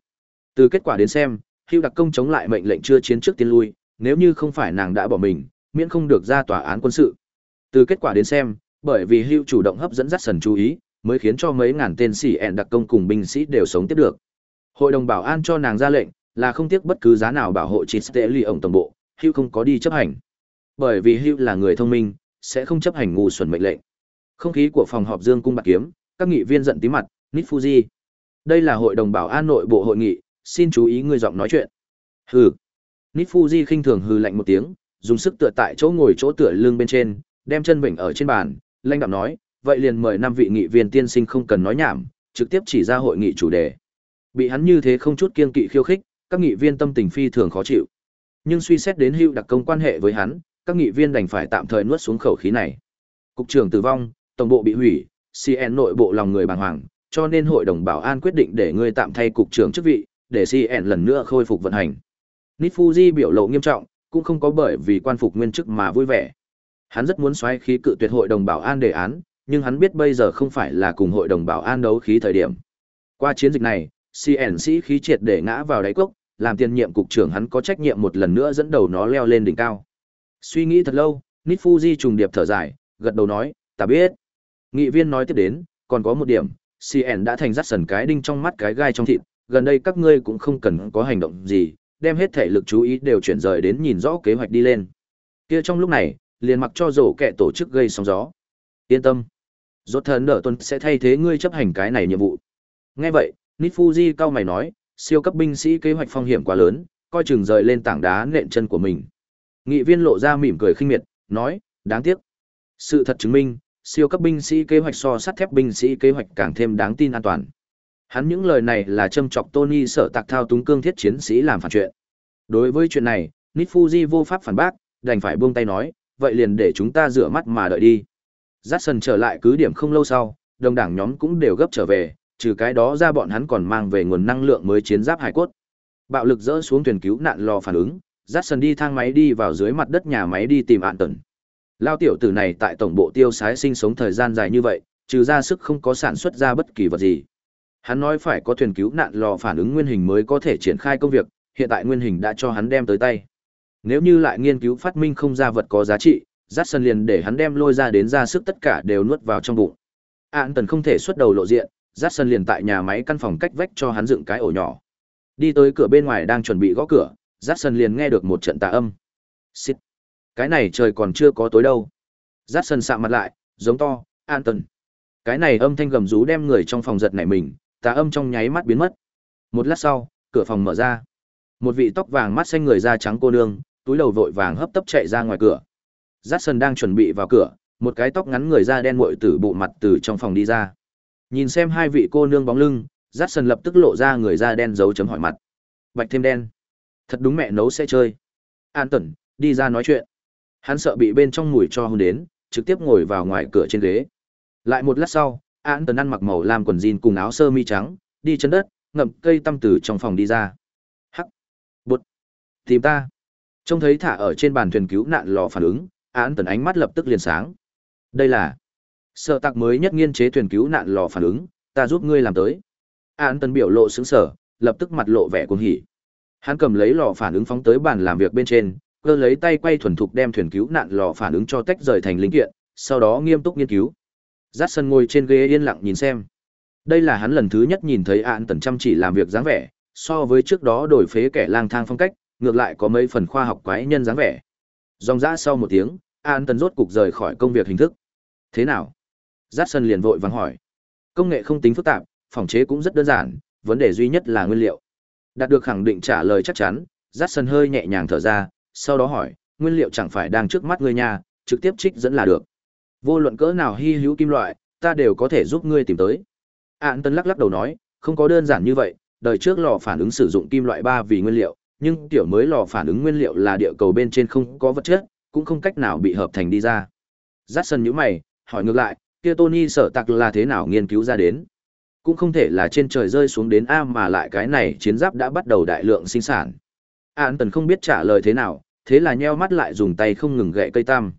Từ kết quả đến xem, Hưu đặc công chống lại mệnh lệnh chưa chiến trước tiên lui, nếu như không phải nàng đã bỏ mình, miễn không được ra tòa án quân sự. Từ kết quả đến xem, bởi vì Hưu chủ động hấp dẫn dắt sần chú ý, mới khiến cho mấy ngàn tên sĩ ẹn đặc công cùng binh sĩ đều sống tiếp được. Hội đồng bảo an cho nàng ra lệnh, là không tiếc bất cứ giá nào bảo hộ Chisteli ổng tổng bộ, Hưu không có đi chấp hành. Bởi vì Hưu là người thông minh, sẽ không chấp hành ngu xuẩn mệnh lệnh. Không khí của phòng họp Dương cung bạc kiếm, các nghị viên giận tí mặt, Nít Fuji. Đây là hội đồng bảo an nội bộ hội nghị, xin chú ý người giọng nói chuyện. Hừ. Nít Fuji khinh thường hừ lạnh một tiếng, dùng sức tựa tại chỗ ngồi chỗ tựa lưng bên trên, đem chân vịnh ở trên bàn, lanh đạm nói, vậy liền mời năm vị nghị viên tiên sinh không cần nói nhảm, trực tiếp chỉ ra hội nghị chủ đề. Bị hắn như thế không chút kiên kỵ khiêu khích, các nghị viên tâm tình phi thường khó chịu. Nhưng suy xét đến hữu đặc công quan hệ với hắn, các nghị viên đành phải tạm thời nuốt xuống khẩu khí này. Cục trưởng tử vong, tổng bộ bị hủy, CN nội bộ lòng người bàng hoàng, cho nên hội đồng bảo an quyết định để ngươi tạm thay cục trưởng chức vị, để CN lần nữa khôi phục vận hành. Nifuji biểu lộ nghiêm trọng, cũng không có bởi vì quan phục nguyên chức mà vui vẻ. Hắn rất muốn xoáy khí cự tuyệt hội đồng bảo an đề án, nhưng hắn biết bây giờ không phải là cùng hội đồng bảo an đấu khí thời điểm. Qua chiến dịch này, CN sĩ khí triệt để ngã vào đáy cốc, làm tiền nhiệm cục trưởng hắn có trách nhiệm một lần nữa dẫn đầu nó leo lên đỉnh cao. Suy nghĩ thật lâu, Nifuji trùng điệp thở dài, gật đầu nói, ta biết. Nghị viên nói tiếp đến, còn có một điểm, CN đã thành rắt sần cái đinh trong mắt cái gai trong thịt, gần đây các ngươi cũng không cần có hành động gì, đem hết thể lực chú ý đều chuyển rời đến nhìn rõ kế hoạch đi lên. Kia trong lúc này, liền mặc cho rổ kẻ tổ chức gây sóng gió. Yên tâm, rốt thần nở tuần sẽ thay thế ngươi chấp hành cái này nhiệm vụ. Nghe vậy, Nifuji cao mày nói, siêu cấp binh sĩ kế hoạch phong hiểm quá lớn, coi chừng rời lên tảng đá nện chân của mình. Nghị viên lộ ra mỉm cười khinh miệt, nói, đáng tiếc. Sự thật chứng minh, siêu cấp binh sĩ kế hoạch so sắt thép binh sĩ kế hoạch càng thêm đáng tin an toàn. Hắn những lời này là châm chọc Tony sợ tạc thao túng cương thiết chiến sĩ làm phản chuyện. Đối với chuyện này, Nifuji vô pháp phản bác, đành phải buông tay nói, vậy liền để chúng ta rửa mắt mà đợi đi. Jackson trở lại cứ điểm không lâu sau, đồng đảng nhóm cũng đều gấp trở về, trừ cái đó ra bọn hắn còn mang về nguồn năng lượng mới chiến giáp hải cốt. Bạo lực dỡ xuống thuyền cứu nạn lò phản ứng, Jackson đi thang máy đi vào dưới mặt đất nhà máy đi tìm ạn tần. Lao tiểu tử này tại tổng bộ tiêu sái sinh sống thời gian dài như vậy, trừ ra sức không có sản xuất ra bất kỳ vật gì. Hắn nói phải có thuyền cứu nạn lò phản ứng nguyên hình mới có thể triển khai công việc, hiện tại nguyên hình đã cho hắn đem tới tay. Nếu như lại nghiên cứu phát minh không ra vật có giá trị, Jackson liền để hắn đem lôi ra đến ra sức tất cả đều nuốt vào trong bụng. Án tần không thể xuất đầu lộ diện, Jackson liền tại nhà máy căn phòng cách vách cho hắn dựng cái ổ nhỏ. Đi tới cửa bên ngoài đang chuẩn bị gõ cửa, Jackson liền nghe được một trận tà âm. Xịt. Cái này trời còn chưa có tối đâu. Jackson sạm mặt lại, giống to, an tần. Cái này âm thanh gầm rú đem người trong phòng giật nảy mình, tà âm trong nháy mắt biến mất. Một lát sau, cửa phòng mở ra. Một vị tóc vàng mắt xanh người da trắng cô nương, túi đầu vội vàng hấp tấp chạy ra ngoài cửa. Jackson đang chuẩn bị vào cửa, một cái tóc ngắn người da đen muội tử bộ mặt từ trong phòng đi ra. Nhìn xem hai vị cô nương bóng lưng, Jackson lập tức lộ ra người da đen dấu chấm hỏi mặt. Bạch thêm đen. Thật đúng mẹ nấu sẽ chơi. An Tẩn, đi ra nói chuyện. Hắn sợ bị bên trong mùi cho hôn đến, trực tiếp ngồi vào ngoài cửa trên ghế. Lại một lát sau, An Tần ăn mặc màu lam quần jean cùng áo sơ mi trắng, đi chân đất, ngậm cây tăm từ trong phòng đi ra. Hắc. Bụt. Tìm ta. Trông thấy thả ở trên bàn thuyền cứu nạn lò phản ứng, An Tần ánh mắt lập tức liền sáng. Đây là sợ tạc mới nhất nghiên chế thuyền cứu nạn lò phản ứng, ta giúp ngươi làm tới. An Tần biểu lộ sững sờ, lập tức mặt lộ vẻ cuồng hỉ. Hắn cầm lấy lò phản ứng phóng tới bàn làm việc bên trên, cơ lấy tay quay thuần thục đem thuyền cứu nạn lò phản ứng cho tách rời thành linh kiện, sau đó nghiêm túc nghiên cứu. Giác sân ngồi trên ghế yên lặng nhìn xem. Đây là hắn lần thứ nhất nhìn thấy Án Tần chăm chỉ làm việc dáng vẻ, so với trước đó đổi phế kẻ lang thang phong cách, ngược lại có mấy phần khoa học quái nhân dáng vẻ. Dòng dã sau một tiếng, An Tần rốt cục rời khỏi công việc hình thức. Thế nào? Giác sân liền vội vàng hỏi. Công nghệ không tính phức tạp, phòng chế cũng rất đơn giản, vấn đề duy nhất là nguyên liệu. Đạt được khẳng định trả lời chắc chắn, Giác sân hơi nhẹ nhàng thở ra, sau đó hỏi, nguyên liệu chẳng phải đang trước mắt ngươi nha, trực tiếp trích dẫn là được. Vô luận cỡ nào hy hữu kim loại, ta đều có thể giúp ngươi tìm tới. Ản Tân lắc lắc đầu nói, không có đơn giản như vậy, đời trước lò phản ứng sử dụng kim loại ba vì nguyên liệu, nhưng tiểu mới lò phản ứng nguyên liệu là địa cầu bên trên không có vật chất, cũng không cách nào bị hợp thành đi ra. Jackson nhíu mày, hỏi ngược lại, kia Tony sở tặc là thế nào nghiên cứu ra đến? Cũng không thể là trên trời rơi xuống đến A mà lại cái này chiến giáp đã bắt đầu đại lượng sinh sản. An Tần không biết trả lời thế nào, thế là nheo mắt lại dùng tay không ngừng gậy cây tam.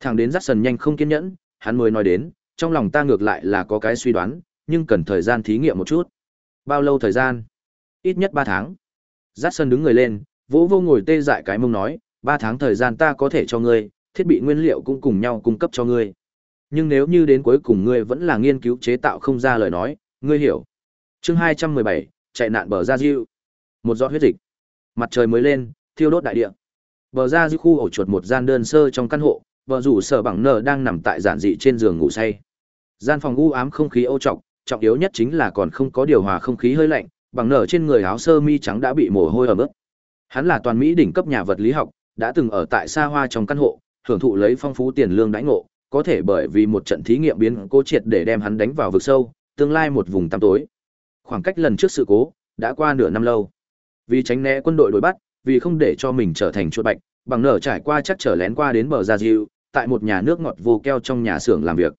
Thằng đến Jackson nhanh không kiên nhẫn, hắn mới nói đến, trong lòng ta ngược lại là có cái suy đoán, nhưng cần thời gian thí nghiệm một chút. Bao lâu thời gian? Ít nhất 3 tháng. Jackson đứng người lên, vỗ vô ngồi tê dại cái mông nói, 3 tháng thời gian ta có thể cho ngươi, thiết bị nguyên liệu cũng cùng nhau cung cấp cho ngươi. Nhưng nếu như đến cuối cùng ngươi vẫn là nghiên cứu chế tạo không ra lời nói, ngươi hiểu. Chương 217, chạy nạn bờ ra diệu. Một giọt huyết dịch. Mặt trời mới lên, thiêu đốt đại địa. Bờ ra diệu khu ổ chuột một gian đơn sơ trong căn hộ, vợ rủ sở bằng nờ đang nằm tại giản dị trên giường ngủ say. Gian phòng u ám không khí ô trọc, trọng yếu nhất chính là còn không có điều hòa không khí hơi lạnh, bằng nở trên người áo sơ mi trắng đã bị mồ hôi ở mức. Hắn là toàn Mỹ đỉnh cấp nhà vật lý học, đã từng ở tại xa hoa trong căn hộ, hưởng thụ lấy phong phú tiền lương đãi ngộ, có thể bởi vì một trận thí nghiệm biến cố triệt để đem hắn đánh vào vực sâu, tương lai một vùng tăm tối. Khoảng cách lần trước sự cố, đã qua nửa năm lâu. Vì tránh né quân đội đuổi bắt, vì không để cho mình trở thành chuột bạch, bằng nở trải qua chắc trở lén qua đến bờ ra diệu, tại một nhà nước ngọt vô keo trong nhà xưởng làm việc.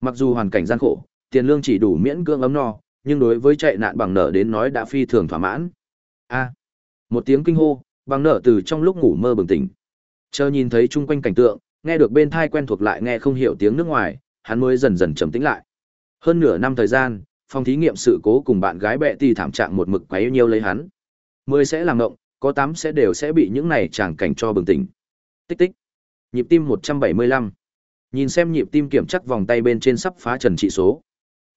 Mặc dù hoàn cảnh gian khổ, tiền lương chỉ đủ miễn cưỡng ấm no, nhưng đối với chạy nạn bằng nợ đến nói đã phi thường thỏa mãn. A. một tiếng kinh hô, bằng nợ từ trong lúc ngủ mơ bừng tỉnh. Chờ nhìn thấy chung quanh cảnh tượng, nghe được bên thai quen thuộc lại nghe không hiểu tiếng nước ngoài, hắn mới dần dần trầm tĩnh lại. Hơn nửa năm thời gian, phòng thí nghiệm sự cố cùng bạn gái bệ tỷ thảm trạng một mực quấy nhiêu lấy hắn. Mười sẽ làm ngộng, có tám sẽ đều sẽ bị những này tràng cảnh cho bừng tỉnh. Tích tích. Nhịp tim 175. Nhìn xem nhịp tim kiểm chắc vòng tay bên trên sắp phá trần trị số.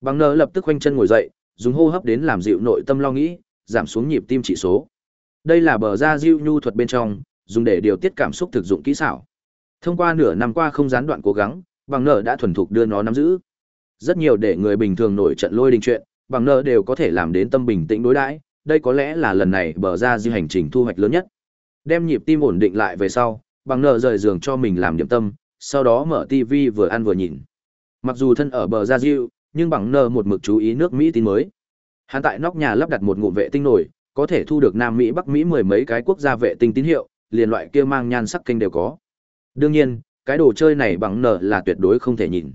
Bằng nợ lập tức khoanh chân ngồi dậy, dùng hô hấp đến làm dịu nội tâm lo nghĩ, giảm xuống nhịp tim trị số. Đây là bờ ra diệu nhu thuật bên trong, dùng để điều tiết cảm xúc thực dụng kỹ xảo. Thông qua nửa năm qua không gián đoạn cố gắng, bằng nợ đã thuần thục đưa nó nắm giữ. Rất nhiều để người bình thường nổi trận lôi đình chuyện, bằng nợ đều có thể làm đến tâm bình tĩnh đối đãi, đây có lẽ là lần này bờ ra diệu hành trình thu hoạch lớn nhất. Đem nhịp tim ổn định lại về sau, bằng nợ rời giường cho mình làm điểm tâm, sau đó mở TV vừa ăn vừa nhìn. Mặc dù thân ở bờ ra diệu, nhưng bằng nờ một mực chú ý nước Mỹ tin mới. Hắn tại nóc nhà lắp đặt một ngụm vệ tinh nổi, có thể thu được Nam Mỹ Bắc Mỹ mười mấy cái quốc gia vệ tinh tín hiệu, liền loại kia mang nhan sắc kênh đều có. Đương nhiên, cái đồ chơi này bằng nờ là tuyệt đối không thể nhìn.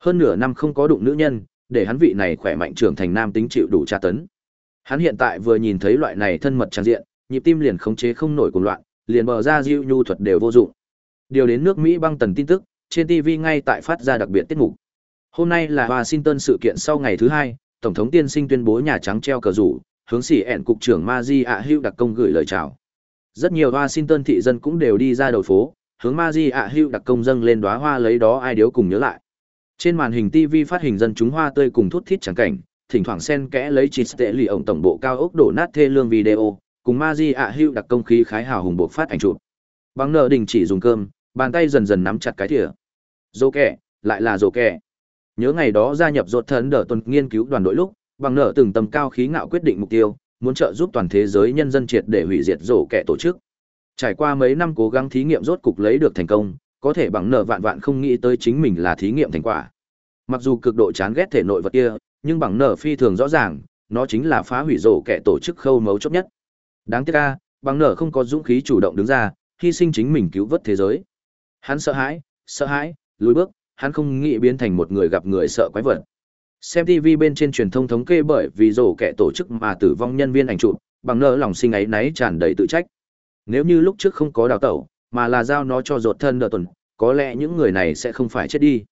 Hơn nửa năm không có đụng nữ nhân, để hắn vị này khỏe mạnh trưởng thành nam tính chịu đủ tra tấn. Hắn hiện tại vừa nhìn thấy loại này thân mật trang diện, nhịp tim liền khống chế không nổi cuồng loạn, liền bờ ra diệu nhu thuật đều vô dụng. Điều đến nước Mỹ băng tần tin tức, trên TV ngay tại phát ra đặc biệt tiết mục. Hôm nay là Washington sự kiện sau ngày thứ hai, Tổng thống tiên sinh tuyên bố Nhà Trắng treo cờ rủ, hướng xỉ ẹn cục trưởng Maji ạ Hữu đặc công gửi lời chào. Rất nhiều Washington thị dân cũng đều đi ra đầu phố, hướng Maji ạ Hữu đặc công dâng lên đóa hoa lấy đó ai điếu cùng nhớ lại. Trên màn hình TV phát hình dân chúng hoa tươi cùng thút thít chẳng cảnh, thỉnh thoảng xen kẽ lấy chít tệ lì ổng tổng bộ cao ốc đổ nát thê lương video, cùng Maji ạ Hữu đặc công khí khái hào hùng buộc phát ảnh chụp. Bằng nợ đình chỉ dùng cơm, bàn tay dần dần nắm chặt cái thìa. Dô kẻ, lại là dô kẻ. Nhớ ngày đó gia nhập dột thần đỡ tuần nghiên cứu đoàn đội lúc, bằng nợ từng tầm cao khí ngạo quyết định mục tiêu, muốn trợ giúp toàn thế giới nhân dân triệt để hủy diệt rổ kẻ tổ chức. Trải qua mấy năm cố gắng thí nghiệm rốt cục lấy được thành công, có thể bằng nở vạn vạn không nghĩ tới chính mình là thí nghiệm thành quả. Mặc dù cực độ chán ghét thể nội vật kia, nhưng bằng nở phi thường rõ ràng, nó chính là phá hủy rổ kẻ tổ chức khâu mấu chốt nhất. Đáng tiếc a, bằng nở không có dũng khí chủ động đứng ra, hy sinh chính mình cứu vớt thế giới. Hắn sợ hãi, sợ hãi, lùi bước, hắn không nghĩ biến thành một người gặp người sợ quái vật. Xem TV bên trên truyền thông thống kê bởi vì rổ kẻ tổ chức mà tử vong nhân viên ảnh chụp, bằng nở lòng sinh ấy náy tràn đầy tự trách. Nếu như lúc trước không có đào tẩu, mà là giao nó cho ruột thân nợ tuần, có lẽ những người này sẽ không phải chết đi.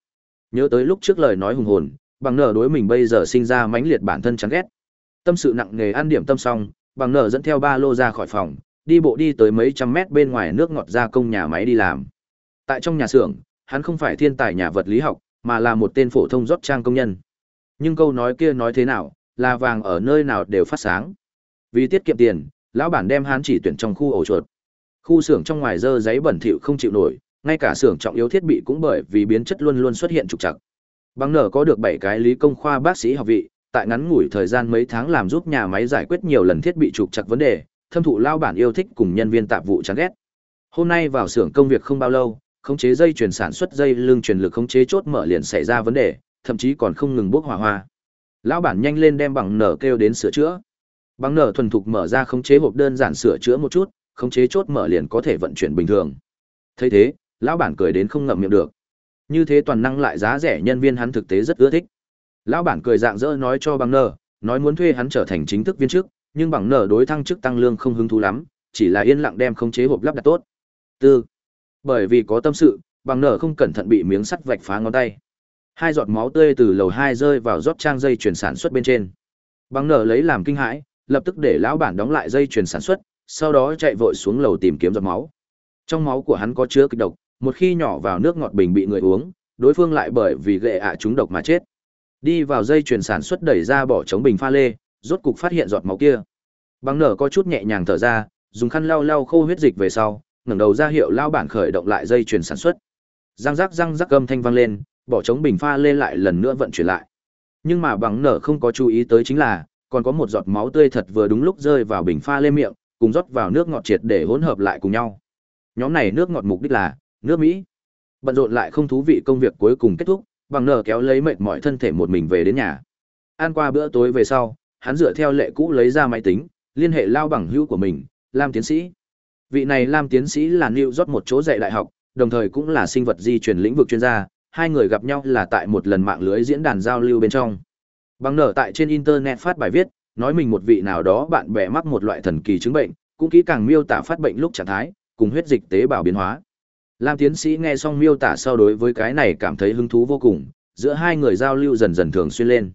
Nhớ tới lúc trước lời nói hùng hồn, bằng nở đối mình bây giờ sinh ra mãnh liệt bản thân chán ghét. Tâm sự nặng nề ăn điểm tâm xong, bằng nở dẫn theo ba lô ra khỏi phòng, đi bộ đi tới mấy trăm mét bên ngoài nước ngọt gia công nhà máy đi làm. Tại trong nhà xưởng, hắn không phải thiên tài nhà vật lý học, mà là một tên phổ thông rót trang công nhân. Nhưng câu nói kia nói thế nào, là vàng ở nơi nào đều phát sáng. Vì tiết kiệm tiền, lão bản đem hắn chỉ tuyển trong khu ổ chuột. Khu xưởng trong ngoài dơ giấy bẩn thỉu không chịu nổi, ngay cả xưởng trọng yếu thiết bị cũng bởi vì biến chất luôn luôn xuất hiện trục trặc. Bằng nở có được 7 cái lý công khoa bác sĩ học vị, tại ngắn ngủi thời gian mấy tháng làm giúp nhà máy giải quyết nhiều lần thiết bị trục chặt vấn đề, thâm thụ lao bản yêu thích cùng nhân viên tạp vụ chán ghét. Hôm nay vào xưởng công việc không bao lâu, khống chế dây chuyển sản xuất dây lưng truyền lực khống chế chốt mở liền xảy ra vấn đề, thậm chí còn không ngừng bốc hỏa hoa. Lão bản nhanh lên đem bằng nở kêu đến sửa chữa. Bằng nở thuần thục mở ra khống chế hộp đơn giản sửa chữa một chút, khống chế chốt mở liền có thể vận chuyển bình thường. Thấy thế, lão bản cười đến không ngậm miệng được. Như thế toàn năng lại giá rẻ nhân viên hắn thực tế rất ưa thích. Lão bản cười dạng dỡ nói cho bằng nở, nói muốn thuê hắn trở thành chính thức viên chức, nhưng bằng nở đối thăng chức tăng lương không hứng thú lắm, chỉ là yên lặng đem khống chế hộp lắp đặt tốt. Tư. Bởi vì có tâm sự, bằng nở không cẩn thận bị miếng sắt vạch phá ngón tay. Hai giọt máu tươi từ lầu hai rơi vào rót trang dây chuyển sản xuất bên trên. Bằng nở lấy làm kinh hãi, lập tức để lão bản đóng lại dây chuyển sản xuất, sau đó chạy vội xuống lầu tìm kiếm giọt máu. Trong máu của hắn có chứa kịch độc, một khi nhỏ vào nước ngọt bình bị người uống, đối phương lại bởi vì gệ ạ trúng độc mà chết. Đi vào dây chuyền sản xuất đẩy ra bỏ chống bình pha lê, rốt cục phát hiện giọt máu kia. Bằng nở có chút nhẹ nhàng thở ra, dùng khăn lau lau khô huyết dịch về sau, ngẩng đầu ra hiệu lao bản khởi động lại dây chuyền sản xuất. Răng rắc răng rắc âm thanh vang lên, bỏ chống bình pha lê lại lần nữa vận chuyển lại. Nhưng mà bằng nở không có chú ý tới chính là, còn có một giọt máu tươi thật vừa đúng lúc rơi vào bình pha lê miệng, cùng rót vào nước ngọt triệt để hỗn hợp lại cùng nhau. Nhóm này nước ngọt mục đích là nước Mỹ. Bận rộn lại không thú vị công việc cuối cùng kết thúc, bằng nở kéo lấy mệt mỏi thân thể một mình về đến nhà. Ăn qua bữa tối về sau, hắn dựa theo lệ cũ lấy ra máy tính, liên hệ lao bằng hữu của mình, Lam tiến sĩ. Vị này Lam tiến sĩ là New rót một chỗ dạy đại học, đồng thời cũng là sinh vật di truyền lĩnh vực chuyên gia, hai người gặp nhau là tại một lần mạng lưới diễn đàn giao lưu bên trong. Bằng nở tại trên internet phát bài viết, nói mình một vị nào đó bạn bè mắc một loại thần kỳ chứng bệnh, cũng kỹ càng miêu tả phát bệnh lúc trạng thái, cùng huyết dịch tế bào biến hóa. Lam tiến sĩ nghe xong miêu tả sau đối với cái này cảm thấy hứng thú vô cùng, giữa hai người giao lưu dần dần thường xuyên lên.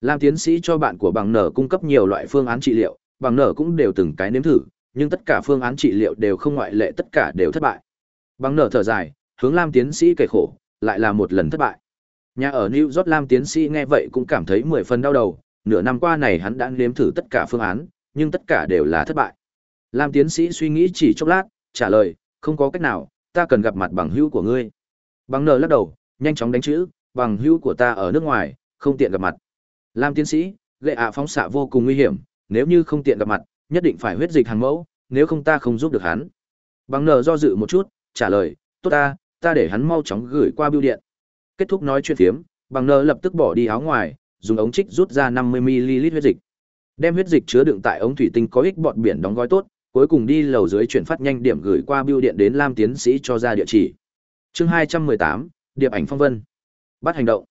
Lam tiến sĩ cho bạn của bằng nở cung cấp nhiều loại phương án trị liệu, bằng nở cũng đều từng cái nếm thử, nhưng tất cả phương án trị liệu đều không ngoại lệ tất cả đều thất bại. Bằng nở thở dài, hướng Lam tiến sĩ kể khổ, lại là một lần thất bại. Nhà ở New York Lam tiến sĩ nghe vậy cũng cảm thấy mười phần đau đầu, nửa năm qua này hắn đã nếm thử tất cả phương án, nhưng tất cả đều là thất bại. Lam tiến sĩ suy nghĩ chỉ chốc lát, trả lời, không có cách nào, ta cần gặp mặt bằng hữu của ngươi. Bằng nở lắc đầu, nhanh chóng đánh chữ, bằng hữu của ta ở nước ngoài, không tiện gặp mặt. Lam tiến sĩ, gệ ạ phóng xạ vô cùng nguy hiểm, nếu như không tiện gặp mặt, nhất định phải huyết dịch hàng mẫu, nếu không ta không giúp được hắn. Bằng nở do dự một chút, trả lời, tốt ta, ta để hắn mau chóng gửi qua bưu điện. Kết thúc nói chuyện phiếm, bằng nở lập tức bỏ đi áo ngoài, dùng ống trích rút ra 50ml huyết dịch. Đem huyết dịch chứa đựng tại ống thủy tinh có ích bọt biển đóng gói tốt, cuối cùng đi lầu dưới chuyển phát nhanh điểm gửi qua bưu điện đến Lam tiến sĩ cho ra địa chỉ. Chương 218, Điệp ảnh phong vân. Bắt hành động.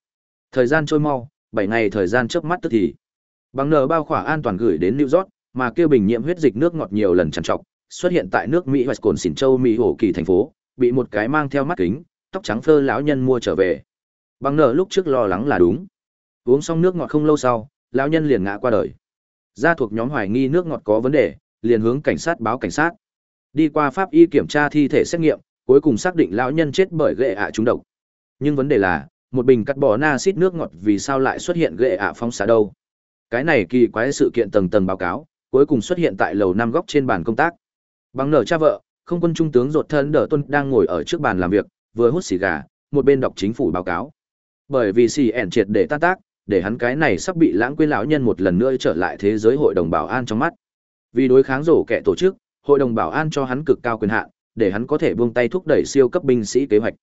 Thời gian trôi mau, 7 ngày thời gian chớp mắt tức thì. Bằng nở bao khỏa an toàn gửi đến New York, mà kêu bình nhiễm huyết dịch nước ngọt nhiều lần trằn trọc, xuất hiện tại nước Mỹ Wisconsin châu Mỹ hồ kỳ thành phố, bị một cái mang theo mắt kính, tóc trắng phơ lão nhân mua trở về. Bằng nở lúc trước lo lắng là đúng. Uống xong nước ngọt không lâu sau, lão nhân liền ngã qua đời. Gia thuộc nhóm hoài nghi nước ngọt có vấn đề, liền hướng cảnh sát báo cảnh sát. Đi qua pháp y kiểm tra thi thể xét nghiệm, cuối cùng xác định lão nhân chết bởi ghệ ạ trúng độc. Nhưng vấn đề là, một bình cắt bỏ na xít nước ngọt vì sao lại xuất hiện ghệ ạ phóng xạ đâu? Cái này kỳ quái sự kiện tầng tầng báo cáo, cuối cùng xuất hiện tại lầu năm góc trên bàn công tác. Bằng nở cha vợ, không quân trung tướng ruột thân đỡ tuân đang ngồi ở trước bàn làm việc, vừa hút xì gà, một bên đọc chính phủ báo cáo. Bởi vì xì ẻn triệt để tan tác, để hắn cái này sắp bị lãng quên lão nhân một lần nữa trở lại thế giới hội đồng bảo an trong mắt. Vì đối kháng rổ kẻ tổ chức, hội đồng bảo an cho hắn cực cao quyền hạn, để hắn có thể buông tay thúc đẩy siêu cấp binh sĩ kế hoạch.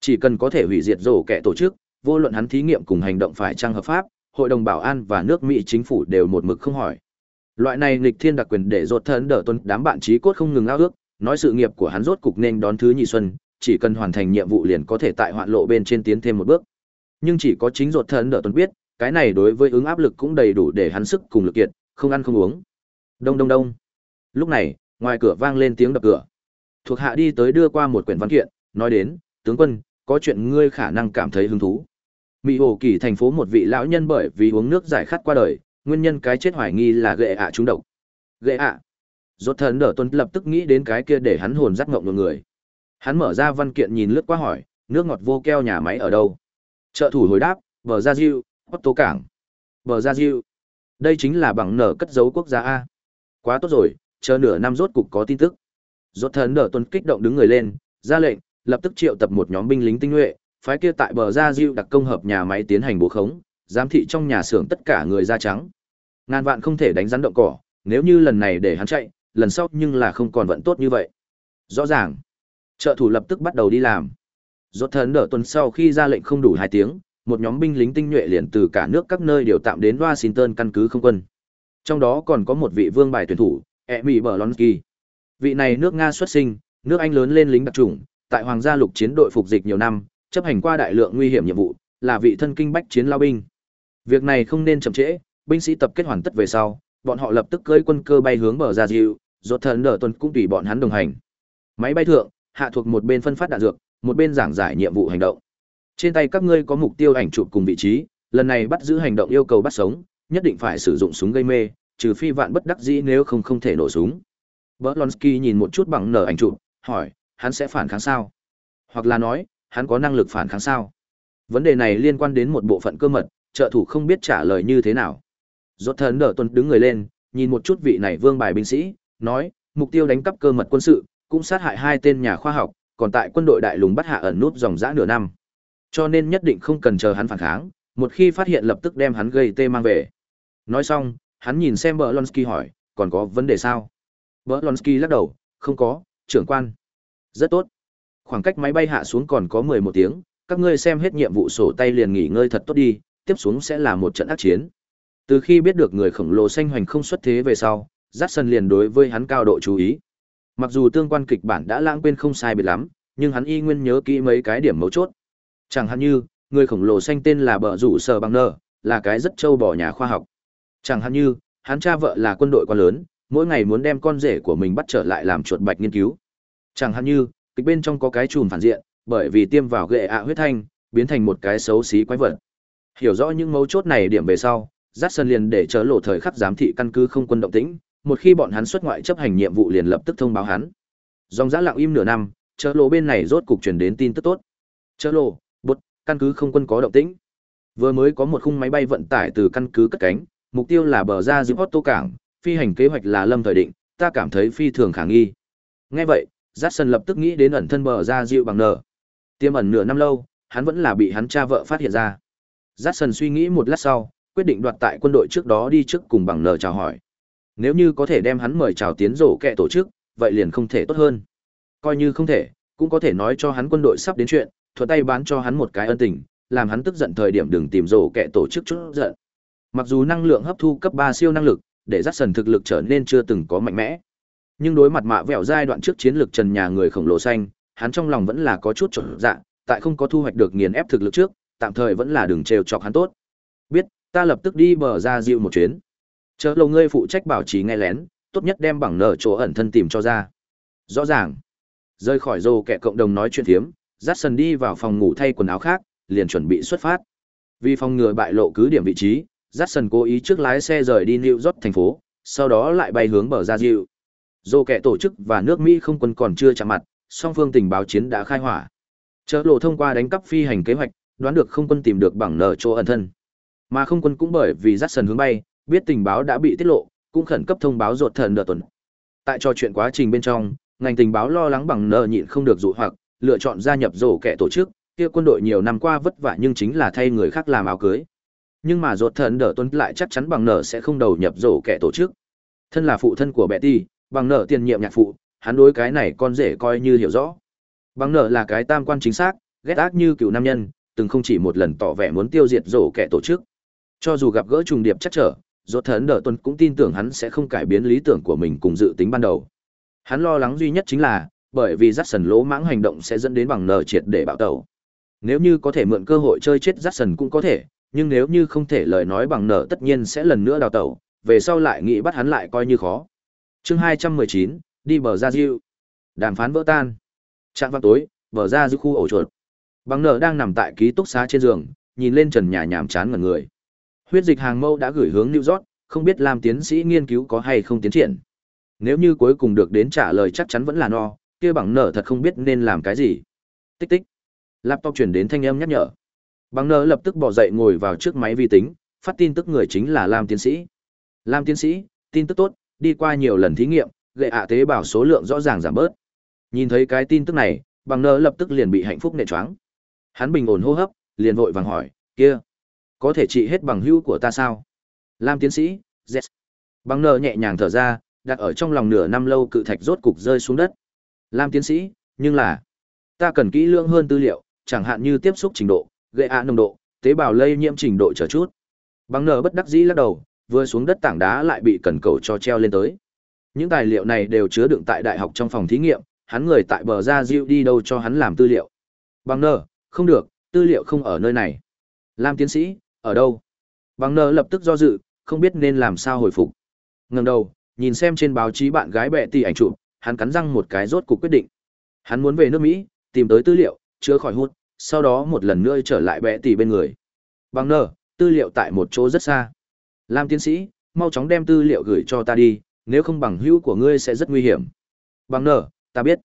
Chỉ cần có thể hủy diệt rổ kẻ tổ chức, vô luận hắn thí nghiệm cùng hành động phải trang hợp pháp, hội đồng bảo an và nước Mỹ chính phủ đều một mực không hỏi. Loại này nghịch thiên đặc quyền để rột thân đỡ tuân đám bạn trí cốt không ngừng ao ước, nói sự nghiệp của hắn rốt cục nên đón thứ nhị xuân, chỉ cần hoàn thành nhiệm vụ liền có thể tại hoạn lộ bên trên tiến thêm một bước. Nhưng chỉ có chính rột thân đỡ tuân biết, cái này đối với ứng áp lực cũng đầy đủ để hắn sức cùng lực kiệt, không ăn không uống. Đông đông đông. Lúc này, ngoài cửa vang lên tiếng đập cửa. Thuộc hạ đi tới đưa qua một quyển văn kiện, nói đến, tướng quân, có chuyện ngươi khả năng cảm thấy hứng thú. Mỹ Hồ Kỳ thành phố một vị lão nhân bởi vì uống nước giải khát qua đời, nguyên nhân cái chết hoài nghi là gệ ạ trúng độc. Gệ ạ. Rốt thần đỡ tuân lập tức nghĩ đến cái kia để hắn hồn rắc ngộng một người. Hắn mở ra văn kiện nhìn lướt qua hỏi, nước ngọt vô keo nhà máy ở đâu? Trợ thủ hồi đáp, bờ ra diêu, Otto cảng. Bờ ra diêu. Đây chính là bằng nở cất giấu quốc gia a. Quá tốt rồi, chờ nửa năm rốt cục có tin tức. Rốt thần đỡ tuần kích động đứng người lên, ra lệnh, lập tức triệu tập một nhóm binh lính tinh nhuệ, phái kia tại bờ ra diệu đặc công hợp nhà máy tiến hành bố khống, giám thị trong nhà xưởng tất cả người da trắng. Ngàn vạn không thể đánh rắn động cỏ, nếu như lần này để hắn chạy, lần sau nhưng là không còn vận tốt như vậy. Rõ ràng, trợ thủ lập tức bắt đầu đi làm. Rốt thần đỡ tuần sau khi ra lệnh không đủ hai tiếng, một nhóm binh lính tinh nhuệ liền từ cả nước các nơi đều tạm đến Washington căn cứ không quân. Trong đó còn có một vị vương bài tuyển thủ, Emi Blonsky. Vị này nước Nga xuất sinh, nước Anh lớn lên lính đặc chủng, tại Hoàng gia lục chiến đội phục dịch nhiều năm, chấp hành qua đại lượng nguy hiểm nhiệm vụ, là vị thân kinh bách chiến lao binh. Việc này không nên chậm trễ, binh sĩ tập kết hoàn tất về sau, bọn họ lập tức cưỡi quân cơ bay hướng bờ ra dịu, rốt thần đỡ tuần cũng tùy bọn hắn đồng hành. Máy bay thượng, hạ thuộc một bên phân phát đạn dược, một bên giảng giải nhiệm vụ hành động. Trên tay các ngươi có mục tiêu ảnh chụp cùng vị trí, lần này bắt giữ hành động yêu cầu bắt sống, nhất định phải sử dụng súng gây mê, trừ phi vạn bất đắc dĩ nếu không không thể nổ súng. Berlonsky nhìn một chút bằng nở ảnh chụp, hỏi, hắn sẽ phản kháng sao? Hoặc là nói, hắn có năng lực phản kháng sao? Vấn đề này liên quan đến một bộ phận cơ mật, trợ thủ không biết trả lời như thế nào. Rốt thần đỡ tuần đứng người lên, nhìn một chút vị này vương bài binh sĩ, nói, mục tiêu đánh cắp cơ mật quân sự, cũng sát hại hai tên nhà khoa học, còn tại quân đội đại lùng bắt hạ ẩn nút dòng dã nửa năm. Cho nên nhất định không cần chờ hắn phản kháng, một khi phát hiện lập tức đem hắn gây tê mang về. Nói xong, hắn nhìn xem Berlonsky hỏi, còn có vấn đề sao? Berlonsky lắc đầu, không có, trưởng quan. Rất tốt. Khoảng cách máy bay hạ xuống còn có 11 tiếng, các ngươi xem hết nhiệm vụ sổ tay liền nghỉ ngơi thật tốt đi, tiếp xuống sẽ là một trận ác chiến. Từ khi biết được người khổng lồ xanh hoành không xuất thế về sau, Jackson liền đối với hắn cao độ chú ý. Mặc dù tương quan kịch bản đã lãng quên không sai biệt lắm, nhưng hắn y nguyên nhớ kỹ mấy cái điểm mấu chốt. Chẳng hạn như, người khổng lồ xanh tên là Bờ Rủ Sở Bằng Nơ, là cái rất trâu bỏ nhà khoa học. Chẳng hạn như, hắn cha vợ là quân đội quá lớn, mỗi ngày muốn đem con rể của mình bắt trở lại làm chuột bạch nghiên cứu. Chẳng hạn như, kịch bên trong có cái chùm phản diện, bởi vì tiêm vào ghệ ạ huyết thanh, biến thành một cái xấu xí quái vật. Hiểu rõ những mấu chốt này điểm về sau, Jackson liền để chớ lộ thời khắc giám thị căn cứ không quân động tĩnh, một khi bọn hắn xuất ngoại chấp hành nhiệm vụ liền lập tức thông báo hắn. Dòng giã lặng im nửa năm, chớ lộ bên này rốt cục truyền đến tin tức tốt. Chớ lộ, bút, căn cứ không quân có động tĩnh. Vừa mới có một khung máy bay vận tải từ căn cứ cất cánh, mục tiêu là bờ ra giữa Otto cảng, phi hành kế hoạch là lâm thời định, ta cảm thấy phi thường khả nghi. Nghe vậy, Jackson lập tức nghĩ đến ẩn thân bờ ra dịu bằng nở. Tiêm ẩn nửa năm lâu, hắn vẫn là bị hắn cha vợ phát hiện ra. Jackson suy nghĩ một lát sau, quyết định đoạt tại quân đội trước đó đi trước cùng bằng nở chào hỏi. Nếu như có thể đem hắn mời chào tiến rổ kẹ tổ chức, vậy liền không thể tốt hơn. Coi như không thể, cũng có thể nói cho hắn quân đội sắp đến chuyện, thuận tay bán cho hắn một cái ân tình, làm hắn tức giận thời điểm đừng tìm rổ kẹ tổ chức chút giận. Mặc dù năng lượng hấp thu cấp 3 siêu năng lực, để Jackson thực lực trở nên chưa từng có mạnh mẽ. Nhưng đối mặt mạ vẹo giai đoạn trước chiến lược trần nhà người khổng lồ xanh, hắn trong lòng vẫn là có chút trở dạ, tại không có thu hoạch được nghiền ép thực lực trước, tạm thời vẫn là đường trêu chọc hắn tốt. Biết, ta lập tức đi bờ ra dịu một chuyến. Chờ lâu ngươi phụ trách bảo trì nghe lén, tốt nhất đem bằng nở chỗ ẩn thân tìm cho ra. Rõ ràng. Rơi khỏi rồ kẻ cộng đồng nói chuyện thiếm, Jackson đi vào phòng ngủ thay quần áo khác, liền chuẩn bị xuất phát. Vì phòng ngừa bại lộ cứ điểm vị trí, Jackson cố ý trước lái xe rời đi New York thành phố, sau đó lại bay hướng bờ ra dịu. Dù kẻ tổ chức và nước Mỹ không quân còn chưa chạm mặt, song phương tình báo chiến đã khai hỏa. Chợ lộ thông qua đánh cắp phi hành kế hoạch, đoán được không quân tìm được bằng nở chỗ ẩn thân. Mà không quân cũng bởi vì Jackson sần hướng bay, biết tình báo đã bị tiết lộ, cũng khẩn cấp thông báo ruột thần đợt tuần. Tại trò chuyện quá trình bên trong, ngành tình báo lo lắng bằng nợ nhịn không được dụ hoặc, lựa chọn gia nhập rổ kẻ tổ chức, kia quân đội nhiều năm qua vất vả nhưng chính là thay người khác làm áo cưới. Nhưng mà ruột thần đỡ tuần lại chắc chắn bằng nợ sẽ không đầu nhập rổ kẻ tổ chức. Thân là phụ thân của Betty, bằng nợ tiền nhiệm nhạc phụ, hắn đối cái này con rể coi như hiểu rõ. Bằng nợ là cái tam quan chính xác, ghét ác như cựu nam nhân, từng không chỉ một lần tỏ vẻ muốn tiêu diệt rổ kẻ tổ chức. Cho dù gặp gỡ trùng điệp chắc trở, rốt thần đỡ tuần cũng tin tưởng hắn sẽ không cải biến lý tưởng của mình cùng dự tính ban đầu. Hắn lo lắng duy nhất chính là, bởi vì dắt sần lỗ mãng hành động sẽ dẫn đến bằng nợ triệt để bạo tẩu. Nếu như có thể mượn cơ hội chơi chết dắt sần cũng có thể, nhưng nếu như không thể lời nói bằng nợ tất nhiên sẽ lần nữa đào tẩu, về sau lại nghĩ bắt hắn lại coi như khó. Chương 219, đi bờ ra diệu. Đàm phán vỡ tan. Trạng vào tối, bờ ra giữa khu ổ chuột. Bằng nợ đang nằm tại ký túc xá trên giường, nhìn lên trần nhà nhàm chán ngẩn người. Huyết dịch hàng mâu đã gửi hướng New York, không biết làm tiến sĩ nghiên cứu có hay không tiến triển. Nếu như cuối cùng được đến trả lời chắc chắn vẫn là no, kia bằng nợ thật không biết nên làm cái gì. Tích tích. Laptop chuyển đến thanh âm nhắc nhở. Bằng nợ lập tức bỏ dậy ngồi vào trước máy vi tính, phát tin tức người chính là Lam tiến sĩ. Lam tiến sĩ, tin tức tốt, đi qua nhiều lần thí nghiệm, gệ ạ tế bào số lượng rõ ràng giảm bớt. Nhìn thấy cái tin tức này, bằng nợ lập tức liền bị hạnh phúc nện choáng. Hắn bình ổn hô hấp, liền vội vàng hỏi, kia, có thể trị hết bằng hữu của ta sao? Lam tiến sĩ, yes. Bằng nợ nhẹ nhàng thở ra, đặt ở trong lòng nửa năm lâu cự thạch rốt cục rơi xuống đất. Lam tiến sĩ, nhưng là, ta cần kỹ lưỡng hơn tư liệu, chẳng hạn như tiếp xúc trình độ, gây ạ nồng độ, tế bào lây nhiễm trình độ trở chút. Bằng nở bất đắc dĩ lắc đầu, vừa xuống đất tảng đá lại bị cần cầu cho treo lên tới. Những tài liệu này đều chứa đựng tại đại học trong phòng thí nghiệm, hắn người tại bờ ra diệu đi đâu cho hắn làm tư liệu. Bằng nờ, không được, tư liệu không ở nơi này. Lam tiến sĩ, ở đâu? Bằng nờ lập tức do dự, không biết nên làm sao hồi phục. Ngẩng đầu, nhìn xem trên báo chí bạn gái bẹ tỷ ảnh chụp, hắn cắn răng một cái rốt cuộc quyết định. Hắn muốn về nước Mỹ, tìm tới tư liệu, chữa khỏi hút, sau đó một lần nữa trở lại bẹ tỷ bên người. Bằng nở, tư liệu tại một chỗ rất xa. Lam tiến sĩ, mau chóng đem tư liệu gửi cho ta đi, nếu không bằng hữu của ngươi sẽ rất nguy hiểm. Bằng nở, ta biết.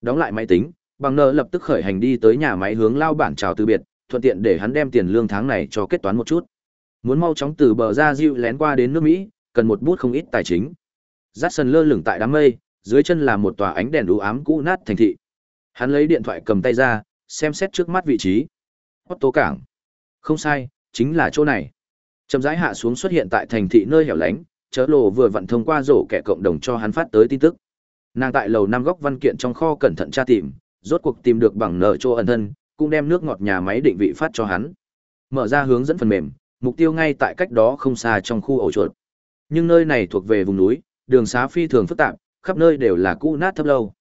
Đóng lại máy tính, bằng nở lập tức khởi hành đi tới nhà máy hướng lao bản chào từ biệt, thuận tiện để hắn đem tiền lương tháng này cho kết toán một chút. Muốn mau chóng từ bờ ra diệu lén qua đến nước Mỹ, cần một bút không ít tài chính. Jackson lơ lửng tại đám mây, dưới chân là một tòa ánh đèn u ám cũ nát thành thị. Hắn lấy điện thoại cầm tay ra, xem xét trước mắt vị trí. Otto cảng. Không sai, chính là chỗ này. Chậm rãi hạ xuống xuất hiện tại thành thị nơi hẻo lánh, chớ lộ vừa vặn thông qua rổ kẻ cộng đồng cho hắn phát tới tin tức. Nàng tại lầu năm góc văn kiện trong kho cẩn thận tra tìm, rốt cuộc tìm được bằng nợ chỗ ẩn thân, cũng đem nước ngọt nhà máy định vị phát cho hắn. Mở ra hướng dẫn phần mềm, mục tiêu ngay tại cách đó không xa trong khu ổ chuột. Nhưng nơi này thuộc về vùng núi, đường xá phi thường phức tạp, khắp nơi đều là cũ nát thấp lâu.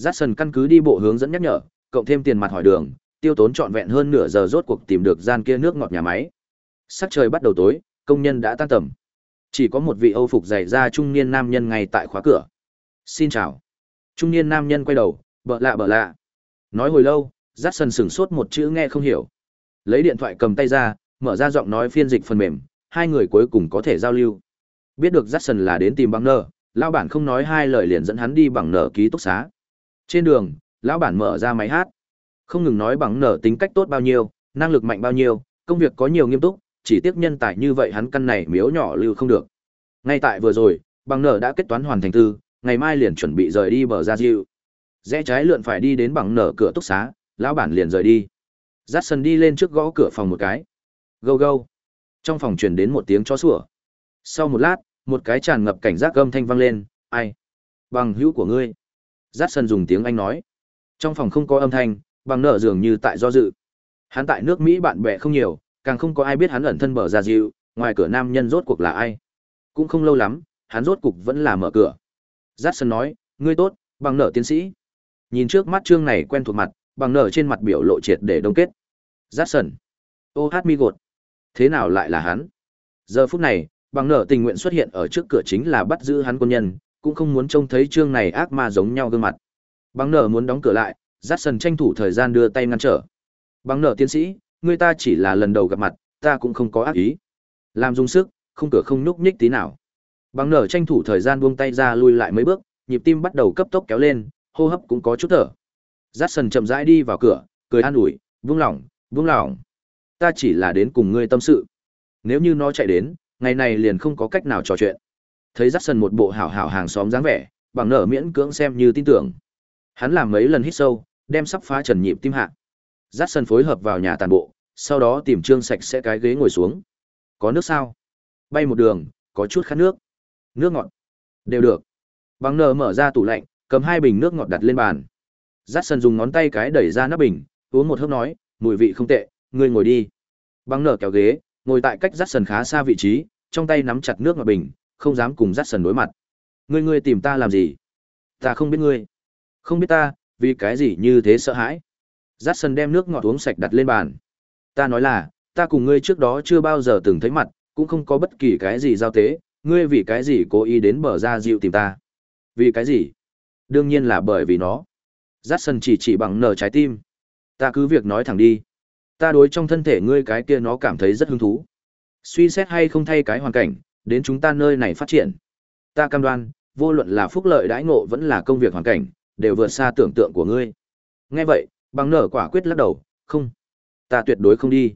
Jackson căn cứ đi bộ hướng dẫn nhắc nhở, cộng thêm tiền mặt hỏi đường, tiêu tốn trọn vẹn hơn nửa giờ rốt cuộc tìm được gian kia nước ngọt nhà máy. Sắc trời bắt đầu tối, công nhân đã tan tầm. Chỉ có một vị Âu phục dày da trung niên nam nhân ngay tại khóa cửa. "Xin chào." Trung niên nam nhân quay đầu, bợ lạ bợ lạ. Nói hồi lâu, Dát Sần sửng sốt một chữ nghe không hiểu. Lấy điện thoại cầm tay ra, mở ra giọng nói phiên dịch phần mềm, hai người cuối cùng có thể giao lưu. Biết được Dát Sần là đến tìm bằng nợ, lão bản không nói hai lời liền dẫn hắn đi bằng nợ ký túc xá. Trên đường, lão bản mở ra máy hát. Không ngừng nói bằng nở tính cách tốt bao nhiêu, năng lực mạnh bao nhiêu, công việc có nhiều nghiêm túc, chỉ tiếc nhân tài như vậy hắn căn này miếu nhỏ lưu không được. Ngay tại vừa rồi, bằng nở đã kết toán hoàn thành tư, ngày mai liền chuẩn bị rời đi bờ ra diệu. Rẽ trái lượn phải đi đến bằng nở cửa túc xá, lão bản liền rời đi. Dát sân đi lên trước gõ cửa phòng một cái. Gâu gâu. Trong phòng truyền đến một tiếng chó sủa. Sau một lát, một cái tràn ngập cảnh giác gâm thanh vang lên, ai? Bằng hữu của ngươi. Dát sân dùng tiếng Anh nói. Trong phòng không có âm thanh, bằng nở dường như tại do dự. Hắn tại nước Mỹ bạn bè không nhiều, càng không có ai biết hắn ẩn thân bờ ra dịu, ngoài cửa nam nhân rốt cuộc là ai. Cũng không lâu lắm, hắn rốt cuộc vẫn là mở cửa. Jackson nói, ngươi tốt, bằng nợ tiến sĩ. Nhìn trước mắt trương này quen thuộc mặt, bằng nợ trên mặt biểu lộ triệt để đông kết. Jackson. Ô hát mi gột. Thế nào lại là hắn? Giờ phút này, bằng nợ tình nguyện xuất hiện ở trước cửa chính là bắt giữ hắn quân nhân, cũng không muốn trông thấy trương này ác ma giống nhau gương mặt. Bằng nở muốn đóng cửa lại, Jackson tranh thủ thời gian đưa tay ngăn trở. Bằng nở tiến sĩ, người ta chỉ là lần đầu gặp mặt, ta cũng không có ác ý. Làm dùng sức, không cửa không núp nhích tí nào. Bằng nở tranh thủ thời gian buông tay ra lui lại mấy bước, nhịp tim bắt đầu cấp tốc kéo lên, hô hấp cũng có chút thở. Jackson chậm rãi đi vào cửa, cười an ủi, "Buông lòng, buông lòng. Ta chỉ là đến cùng ngươi tâm sự. Nếu như nó chạy đến, ngày này liền không có cách nào trò chuyện." Thấy Jackson một bộ hảo hảo hàng xóm dáng vẻ, bằng nở miễn cưỡng xem như tin tưởng. Hắn làm mấy lần hít sâu, đem sắp phá trần nhịp tim hạ. Dắt sân phối hợp vào nhà tàn bộ, sau đó tìm trương sạch sẽ cái ghế ngồi xuống. Có nước sao? Bay một đường, có chút khát nước. Nước ngọt. Đều được. Bằng nờ mở ra tủ lạnh, cầm hai bình nước ngọt đặt lên bàn. Dắt sân dùng ngón tay cái đẩy ra nắp bình, uống một hớp nói, mùi vị không tệ, ngươi ngồi đi. Bằng nở kéo ghế, ngồi tại cách dắt sân khá xa vị trí, trong tay nắm chặt nước ngọt bình, không dám cùng dắt sần đối mặt. Ngươi ngươi tìm ta làm gì? Ta không biết ngươi. Không biết ta, vì cái gì như thế sợ hãi? Dát sân đem nước ngọt uống sạch đặt lên bàn. Ta nói là, ta cùng ngươi trước đó chưa bao giờ từng thấy mặt, cũng không có bất kỳ cái gì giao tế, ngươi vì cái gì cố ý đến bờ ra dịu tìm ta? Vì cái gì? Đương nhiên là bởi vì nó. Dát sân chỉ chỉ bằng nở trái tim. Ta cứ việc nói thẳng đi. Ta đối trong thân thể ngươi cái kia nó cảm thấy rất hứng thú. Suy xét hay không thay cái hoàn cảnh, đến chúng ta nơi này phát triển. Ta cam đoan, vô luận là phúc lợi đãi ngộ vẫn là công việc hoàn cảnh, đều vượt xa tưởng tượng của ngươi. Nghe vậy, bằng nở quả quyết lắc đầu, không. Ta tuyệt đối không đi.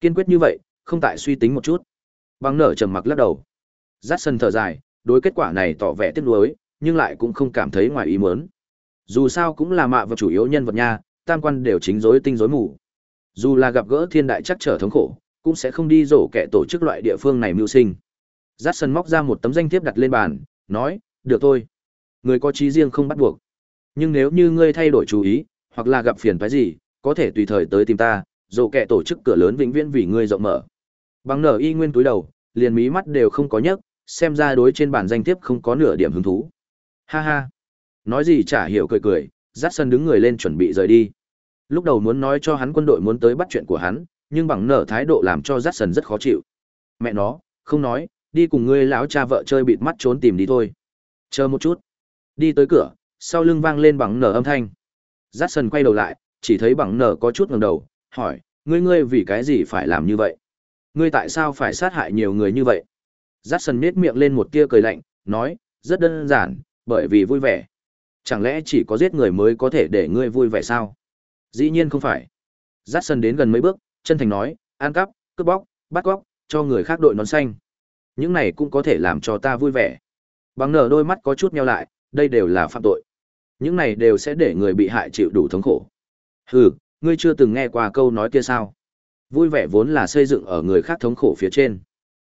Kiên quyết như vậy, không tại suy tính một chút. Bằng nở trầm mặc lắc đầu. Giác sân thở dài, đối kết quả này tỏ vẻ tiếc nuối, nhưng lại cũng không cảm thấy ngoài ý muốn. Dù sao cũng là mạ và chủ yếu nhân vật nha, tam quan đều chính rối tinh rối mù. Dù là gặp gỡ thiên đại chắc trở thống khổ, cũng sẽ không đi rổ kẻ tổ chức loại địa phương này mưu sinh. Giác sân móc ra một tấm danh thiếp đặt lên bàn, nói, được thôi. Người có trí riêng không bắt buộc. Nhưng nếu như ngươi thay đổi chú ý, hoặc là gặp phiền phái gì, có thể tùy thời tới tìm ta, dồ kẻ tổ chức cửa lớn vĩnh viễn vì ngươi rộng mở. Bằng nở y nguyên túi đầu, liền mí mắt đều không có nhấc, xem ra đối trên bản danh thiếp không có nửa điểm hứng thú. Ha ha. Nói gì chả hiểu cười cười, dắt sân đứng người lên chuẩn bị rời đi. Lúc đầu muốn nói cho hắn quân đội muốn tới bắt chuyện của hắn, nhưng bằng nở thái độ làm cho dắt sân rất khó chịu. Mẹ nó, không nói, đi cùng ngươi lão cha vợ chơi bịt mắt trốn tìm đi thôi. Chờ một chút. Đi tới cửa, sau lưng vang lên bằng nở âm thanh. Dắt sần quay đầu lại, chỉ thấy bằng nở có chút ngẩng đầu, hỏi, ngươi ngươi vì cái gì phải làm như vậy? Ngươi tại sao phải sát hại nhiều người như vậy? Dắt sần nết miệng lên một tia cười lạnh, nói, rất đơn giản, bởi vì vui vẻ. Chẳng lẽ chỉ có giết người mới có thể để ngươi vui vẻ sao? Dĩ nhiên không phải. Dát sần đến gần mấy bước, chân thành nói, ăn cắp, cướp bóc, bắt cóc, cho người khác đội nón xanh. Những này cũng có thể làm cho ta vui vẻ. Bằng nở đôi mắt có chút nheo lại, đây đều là phạm tội. Những này đều sẽ để người bị hại chịu đủ thống khổ. Hừ, ngươi chưa từng nghe qua câu nói kia sao? Vui vẻ vốn là xây dựng ở người khác thống khổ phía trên.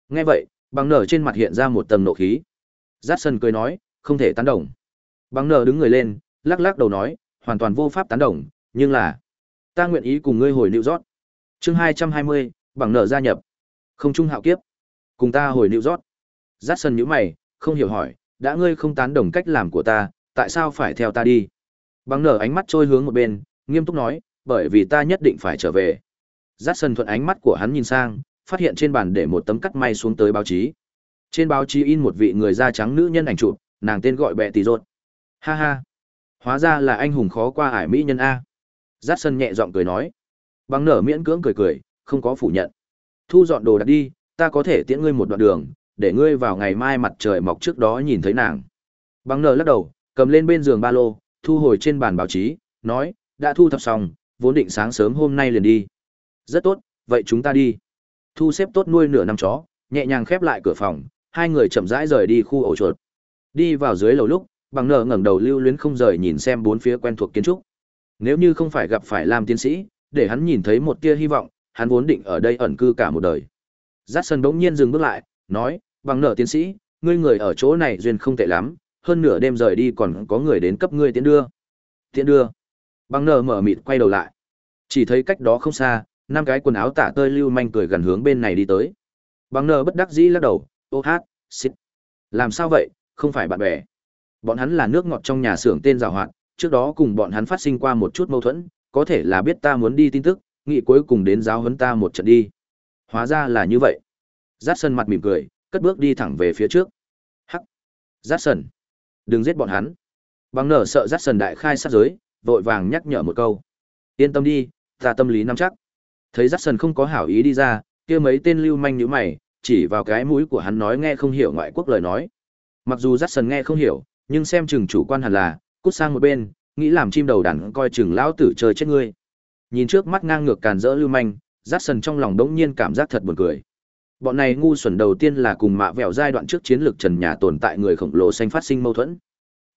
Nghe vậy, bằng nở trên mặt hiện ra một tầng nộ khí. Jackson cười nói, không thể tán đồng. Bằng nở đứng người lên, lắc lắc đầu nói, hoàn toàn vô pháp tán đồng, nhưng là, ta nguyện ý cùng ngươi hồi New York. Chương hai trăm hai mươi, bằng nở gia nhập. Không trung hạo kiếp. Cùng ta hồi New York. Jackson nhíu mày, không hiểu hỏi, đã ngươi không tán đồng cách làm của ta, tại sao phải theo ta đi? Bằng nở ánh mắt trôi hướng một bên, nghiêm túc nói, bởi vì ta nhất định phải trở về. Dát sân thuận ánh mắt của hắn nhìn sang, phát hiện trên bàn để một tấm cắt may xuống tới báo chí. Trên báo chí in một vị người da trắng nữ nhân ảnh chụp, nàng tên gọi bẹ tỷ rột ha ha hóa ra là anh hùng khó qua ải mỹ nhân a giắt sân nhẹ giọng cười nói bằng nở miễn cưỡng cười cười không có phủ nhận thu dọn đồ đặt đi ta có thể tiễn ngươi một đoạn đường để ngươi vào ngày mai mặt trời mọc trước đó nhìn thấy nàng bằng nở lắc đầu cầm lên bên giường ba lô thu hồi trên bàn báo chí nói đã thu thập xong vốn định sáng sớm hôm nay liền đi rất tốt vậy chúng ta đi thu xếp tốt nuôi nửa năm chó nhẹ nhàng khép lại cửa phòng hai người chậm rãi rời đi khu ổ chuột Đi vào dưới lầu lúc, bằng nở ngẩng đầu lưu luyến không rời nhìn xem bốn phía quen thuộc kiến trúc. Nếu như không phải gặp phải Lam tiến sĩ, để hắn nhìn thấy một tia hy vọng, hắn vốn định ở đây ẩn cư cả một đời. Dát sân bỗng nhiên dừng bước lại, nói, bằng nở tiến sĩ, ngươi người ở chỗ này duyên không tệ lắm, hơn nửa đêm rời đi còn có người đến cấp ngươi tiễn đưa. tiễn đưa. băng nở mở mịt quay đầu lại. Chỉ thấy cách đó không xa, năm cái quần áo tả tơi lưu manh cười gần hướng bên này đi tới. băng nở bất đắc dĩ lắc đầu, ô hát, xít. Làm sao vậy, không phải bạn bè. Bọn hắn là nước ngọt trong nhà xưởng tên giàu hoạt, trước đó cùng bọn hắn phát sinh qua một chút mâu thuẫn, có thể là biết ta muốn đi tin tức, nghĩ cuối cùng đến giáo huấn ta một trận đi. Hóa ra là như vậy. Dát sân mặt mỉm cười, cất bước đi thẳng về phía trước. Hắc. Dát sân. Đừng giết bọn hắn. Bằng nở sợ rát sần đại khai sát giới, vội vàng nhắc nhở một câu. Yên tâm đi, ta tâm lý nắm chắc. Thấy rát sần không có hảo ý đi ra, kia mấy tên lưu manh nhữ mày, chỉ vào cái mũi của hắn nói nghe không hiểu ngoại quốc lời nói. Mặc dù Jackson nghe không hiểu, nhưng xem chừng chủ quan hẳn là, cút sang một bên, nghĩ làm chim đầu đàn coi chừng lão tử chơi chết ngươi. Nhìn trước mắt ngang ngược càn rỡ lưu manh, Jackson trong lòng đống nhiên cảm giác thật buồn cười. Bọn này ngu xuẩn đầu tiên là cùng mạ vẹo giai đoạn trước chiến lược trần nhà tồn tại người khổng lồ xanh phát sinh mâu thuẫn.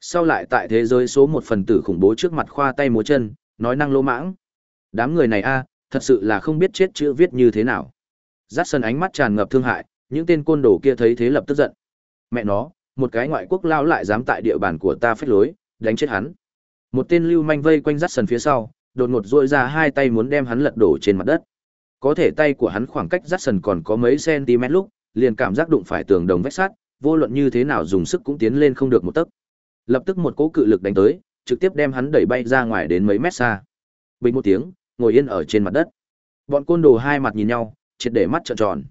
Sau lại tại thế giới số một phần tử khủng bố trước mặt khoa tay múa chân, nói năng lô mãng. Đám người này a, thật sự là không biết chết chữ viết như thế nào. Jackson ánh mắt tràn ngập thương hại, những tên côn đồ kia thấy thế lập tức giận. Mẹ nó, một cái ngoại quốc lao lại dám tại địa bàn của ta phách lối, đánh chết hắn. Một tên lưu manh vây quanh dắt sân phía sau, đột ngột duỗi ra hai tay muốn đem hắn lật đổ trên mặt đất. Có thể tay của hắn khoảng cách Jackson sần còn có mấy cm lúc, liền cảm giác đụng phải tường đồng vách sắt, vô luận như thế nào dùng sức cũng tiến lên không được một tấc. Lập tức một cỗ cự lực đánh tới, trực tiếp đem hắn đẩy bay ra ngoài đến mấy mét xa. Bình một tiếng, ngồi yên ở trên mặt đất. Bọn côn đồ hai mặt nhìn nhau, triệt để mắt trợn tròn.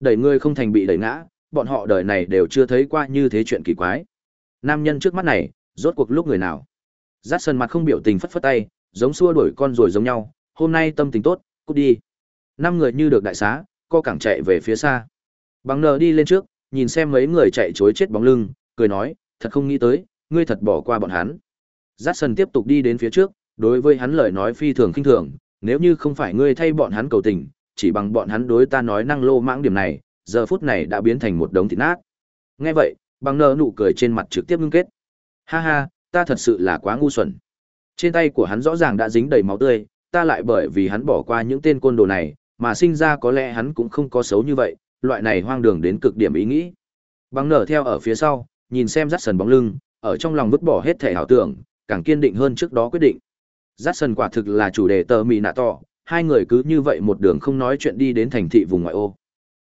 Đẩy người không thành bị đẩy ngã, bọn họ đời này đều chưa thấy qua như thế chuyện kỳ quái. Nam nhân trước mắt này, rốt cuộc lúc người nào? Dát sân mặt không biểu tình phất phất tay, giống xua đuổi con rồi giống nhau, hôm nay tâm tình tốt, cút đi. Năm người như được đại xá, co cẳng chạy về phía xa. Bằng nờ đi lên trước, nhìn xem mấy người chạy chối chết bóng lưng, cười nói, thật không nghĩ tới, ngươi thật bỏ qua bọn hắn. Dát sân tiếp tục đi đến phía trước, đối với hắn lời nói phi thường khinh thường, nếu như không phải ngươi thay bọn hắn cầu tình, chỉ bằng bọn hắn đối ta nói năng lô mãng điểm này, giờ phút này đã biến thành một đống thịt nát. Nghe vậy, bằng Nờ nụ cười trên mặt trực tiếp ngưng kết. Ha ha, ta thật sự là quá ngu xuẩn. Trên tay của hắn rõ ràng đã dính đầy máu tươi, ta lại bởi vì hắn bỏ qua những tên côn đồ này, mà sinh ra có lẽ hắn cũng không có xấu như vậy, loại này hoang đường đến cực điểm ý nghĩ. Bằng nở theo ở phía sau, nhìn xem rắt sần bóng lưng, ở trong lòng vứt bỏ hết thể hảo tưởng, càng kiên định hơn trước đó quyết định. Rắt sần quả thực là chủ đề tờ mì nạ to, hai người cứ như vậy một đường không nói chuyện đi đến thành thị vùng ngoại ô.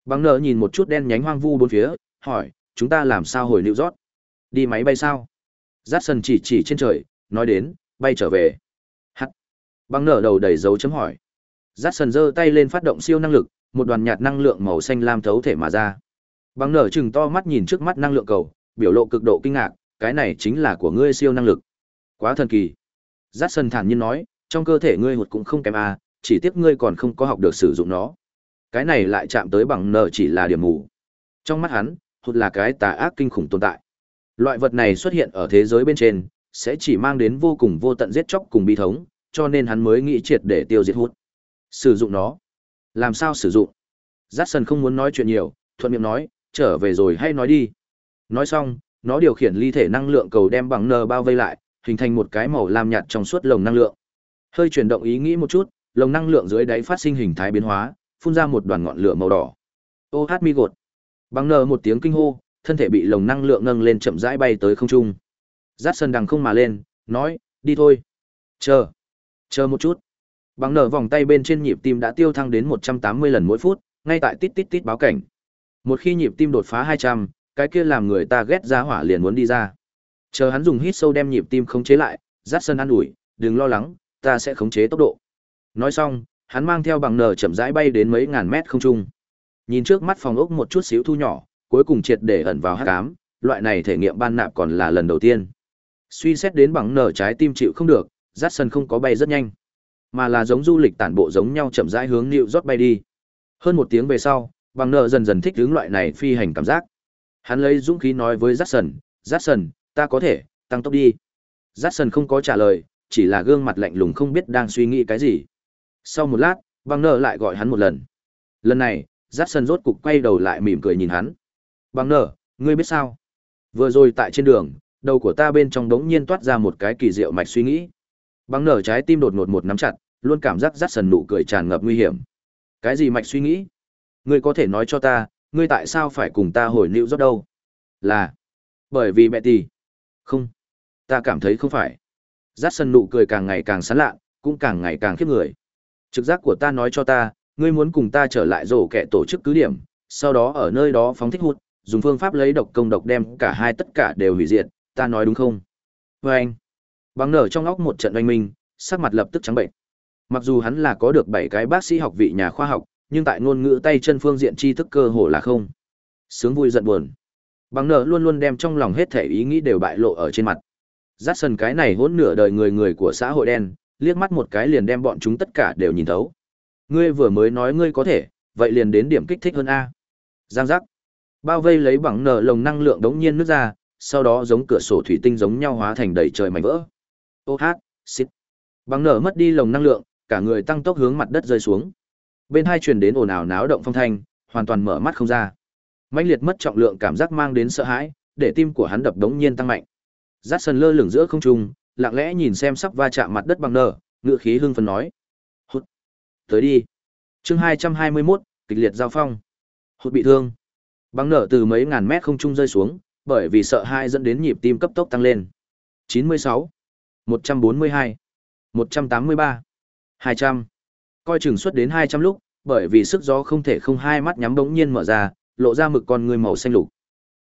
Bằng nở nhìn một chút đen nhánh hoang vu bốn phía, hỏi, chúng ta làm sao hồi New York? Đi máy bay sao? Jackson chỉ chỉ trên trời, nói đến, bay trở về. Hắt. Bằng nở đầu đầy dấu chấm hỏi. Jackson giơ tay lên phát động siêu năng lực, một đoàn nhạt năng lượng màu xanh lam thấu thể mà ra. Bằng nở chừng to mắt nhìn trước mắt năng lượng cầu, biểu lộ cực độ kinh ngạc, cái này chính là của ngươi siêu năng lực. Quá thần kỳ. Jackson thản nhiên nói, trong cơ thể ngươi hụt cũng không kém à, chỉ tiếc ngươi còn không có học được sử dụng nó. Cái này lại chạm tới bằng nở chỉ là điểm mù. Trong mắt hắn, hụt là cái tà ác kinh khủng tồn tại. Loại vật này xuất hiện ở thế giới bên trên, sẽ chỉ mang đến vô cùng vô tận giết chóc cùng bi thống, cho nên hắn mới nghĩ triệt để tiêu diệt hút. Sử dụng nó. Làm sao sử dụng? Jackson không muốn nói chuyện nhiều, thuận miệng nói, trở về rồi hay nói đi. Nói xong, nó điều khiển ly thể năng lượng cầu đem bằng nờ bao vây lại, hình thành một cái màu lam nhạt trong suốt lồng năng lượng. Hơi chuyển động ý nghĩ một chút, lồng năng lượng dưới đáy phát sinh hình thái biến hóa, phun ra một đoàn ngọn lửa màu đỏ. Ô hát mi gột. Bằng nờ một tiếng kinh hô, thân thể bị lồng năng lượng nâng lên chậm rãi bay tới không trung. Dát sân đằng không mà lên, nói, đi thôi. Chờ. Chờ một chút. Bằng nở vòng tay bên trên nhịp tim đã tiêu thăng đến 180 lần mỗi phút, ngay tại tít tít tít báo cảnh. Một khi nhịp tim đột phá 200, cái kia làm người ta ghét ra hỏa liền muốn đi ra. Chờ hắn dùng hít sâu đem nhịp tim khống chế lại, dắt sân ăn ủi, đừng lo lắng, ta sẽ khống chế tốc độ. Nói xong, hắn mang theo bằng nở chậm rãi bay đến mấy ngàn mét không trung. Nhìn trước mắt phòng ốc một chút xíu thu nhỏ, cuối cùng triệt để ẩn vào hắc ám, loại này thể nghiệm ban nạp còn là lần đầu tiên. Suy xét đến bằng nở trái tim chịu không được, dắt sân không có bay rất nhanh, mà là giống du lịch tản bộ giống nhau chậm rãi hướng New York bay đi. Hơn một tiếng về sau, bằng nở dần dần thích hướng loại này phi hành cảm giác. Hắn lấy dũng khí nói với Jackson, Jackson, ta có thể, tăng tốc đi. Jackson không có trả lời, chỉ là gương mặt lạnh lùng không biết đang suy nghĩ cái gì. Sau một lát, bằng nở lại gọi hắn một lần. Lần này, Jackson rốt cục quay đầu lại mỉm cười nhìn hắn. Bằng nở, ngươi biết sao? Vừa rồi tại trên đường, đầu của ta bên trong đống nhiên toát ra một cái kỳ diệu mạch suy nghĩ. Bằng nở trái tim đột ngột một nắm chặt, luôn cảm giác rát sần nụ cười tràn ngập nguy hiểm. Cái gì mạch suy nghĩ? Ngươi có thể nói cho ta, ngươi tại sao phải cùng ta hồi lưu rót đâu? Là bởi vì mẹ tỷ. Không, ta cảm thấy không phải. Rát sần nụ cười càng ngày càng sán lạ, cũng càng ngày càng khiếp người. Trực giác của ta nói cho ta, ngươi muốn cùng ta trở lại rổ kẻ tổ chức cứ điểm, sau đó ở nơi đó phóng thích hút, dùng phương pháp lấy độc công độc đem cả hai tất cả đều hủy diệt, ta nói đúng không? Vâng! anh, bằng nở trong óc một trận oanh minh, sắc mặt lập tức trắng bệnh. Mặc dù hắn là có được bảy cái bác sĩ học vị nhà khoa học, nhưng tại ngôn ngữ tay chân phương diện tri thức cơ hồ là không. Sướng vui giận buồn. Bằng nợ luôn luôn đem trong lòng hết thể ý nghĩ đều bại lộ ở trên mặt. Dát sần cái này hỗn nửa đời người người của xã hội đen, liếc mắt một cái liền đem bọn chúng tất cả đều nhìn thấu. Ngươi vừa mới nói ngươi có thể, vậy liền đến điểm kích thích hơn a. Giang giác. Bao vây lấy bằng nợ lồng năng lượng đống nhiên nước ra, sau đó giống cửa sổ thủy tinh giống nhau hóa thành đầy trời mảnh vỡ. Ô hát, xít. Bằng nở mất đi lồng năng lượng, cả người tăng tốc hướng mặt đất rơi xuống. Bên hai truyền đến ồn ào náo động phong thanh, hoàn toàn mở mắt không ra. Mãnh liệt mất trọng lượng cảm giác mang đến sợ hãi, để tim của hắn đập đống nhiên tăng mạnh. Dát sần lơ lửng giữa không trung, lặng lẽ nhìn xem sắp va chạm mặt đất bằng nở, ngựa khí hưng phấn nói: "Hụt, tới đi." Chương hai hai mươi 221, kịch liệt giao phong. Hụt bị thương. Bằng nở từ mấy ngàn mét không trung rơi xuống, bởi vì sợ hãi dẫn đến nhịp tim cấp tốc tăng lên. 96, 142, 183, 200. Coi chừng xuất đến 200 lúc, bởi vì sức gió không thể không hai mắt nhắm bỗng nhiên mở ra, lộ ra mực con người màu xanh lục.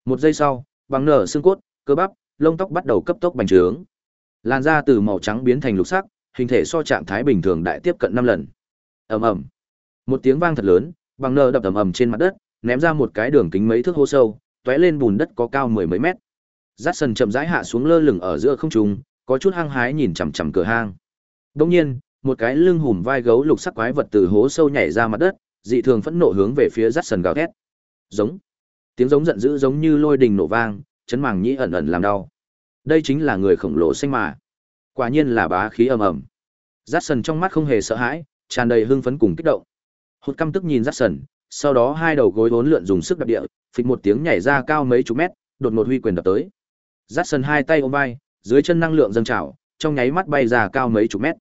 Một giây sau, bằng nở xương cốt, cơ bắp, lông tóc bắt đầu cấp tốc bành trướng. Làn da từ màu trắng biến thành lục sắc, hình thể so trạng thái bình thường đại tiếp cận 5 lần. Ầm ầm. Một tiếng vang thật lớn, bằng nở đập ầm ầm trên mặt đất, ném ra một cái đường kính mấy thước hô sâu, tóe lên bùn đất có cao mười mấy mét. Dát sần chậm rãi hạ xuống lơ lửng ở giữa không trung, có chút hăng hái nhìn chằm chằm cửa hang. Đột nhiên, một cái lưng hùm vai gấu lục sắc quái vật từ hố sâu nhảy ra mặt đất, dị thường phẫn nộ hướng về phía Dát sần gào thét. Giống. Tiếng giống giận dữ giống như lôi đình nổ vang, chấn màng nhĩ ẩn ẩn làm đau. Đây chính là người khổng lồ xanh mà. Quả nhiên là bá khí ầm ầm. Dát sần trong mắt không hề sợ hãi, tràn đầy hưng phấn cùng kích động. Hụt căm tức nhìn Dát sần, sau đó hai đầu gối vốn lượn dùng sức đập địa, phịch một tiếng nhảy ra cao mấy chục mét, đột ngột huy quyền đập tới. Dát sần hai tay ôm vai, dưới chân năng lượng dâng trào, trong nháy mắt bay ra cao mấy chục mét.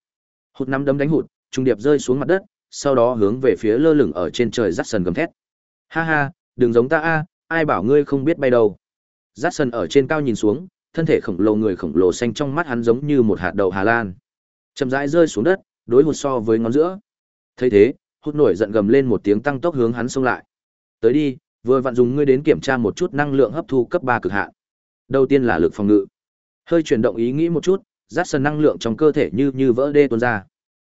Hụt năm đấm đánh hụt, trung điệp rơi xuống mặt đất, sau đó hướng về phía lơ lửng ở trên trời rát sần gầm thét. Ha ha, đừng giống ta a, ai bảo ngươi không biết bay đâu. Rát sần ở trên cao nhìn xuống, thân thể khổng lồ người khổng lồ xanh trong mắt hắn giống như một hạt đậu Hà Lan. Chậm rãi rơi xuống đất, đối hụt so với ngón giữa. Thấy thế, hụt nổi giận gầm lên một tiếng tăng tốc hướng hắn xông lại. Tới đi, vừa vặn dùng ngươi đến kiểm tra một chút năng lượng hấp thu cấp ba cực hạn. Đầu tiên là lực phòng ngự. Hơi chuyển động ý nghĩ một chút, rát sần năng lượng trong cơ thể như như vỡ đê tuôn ra.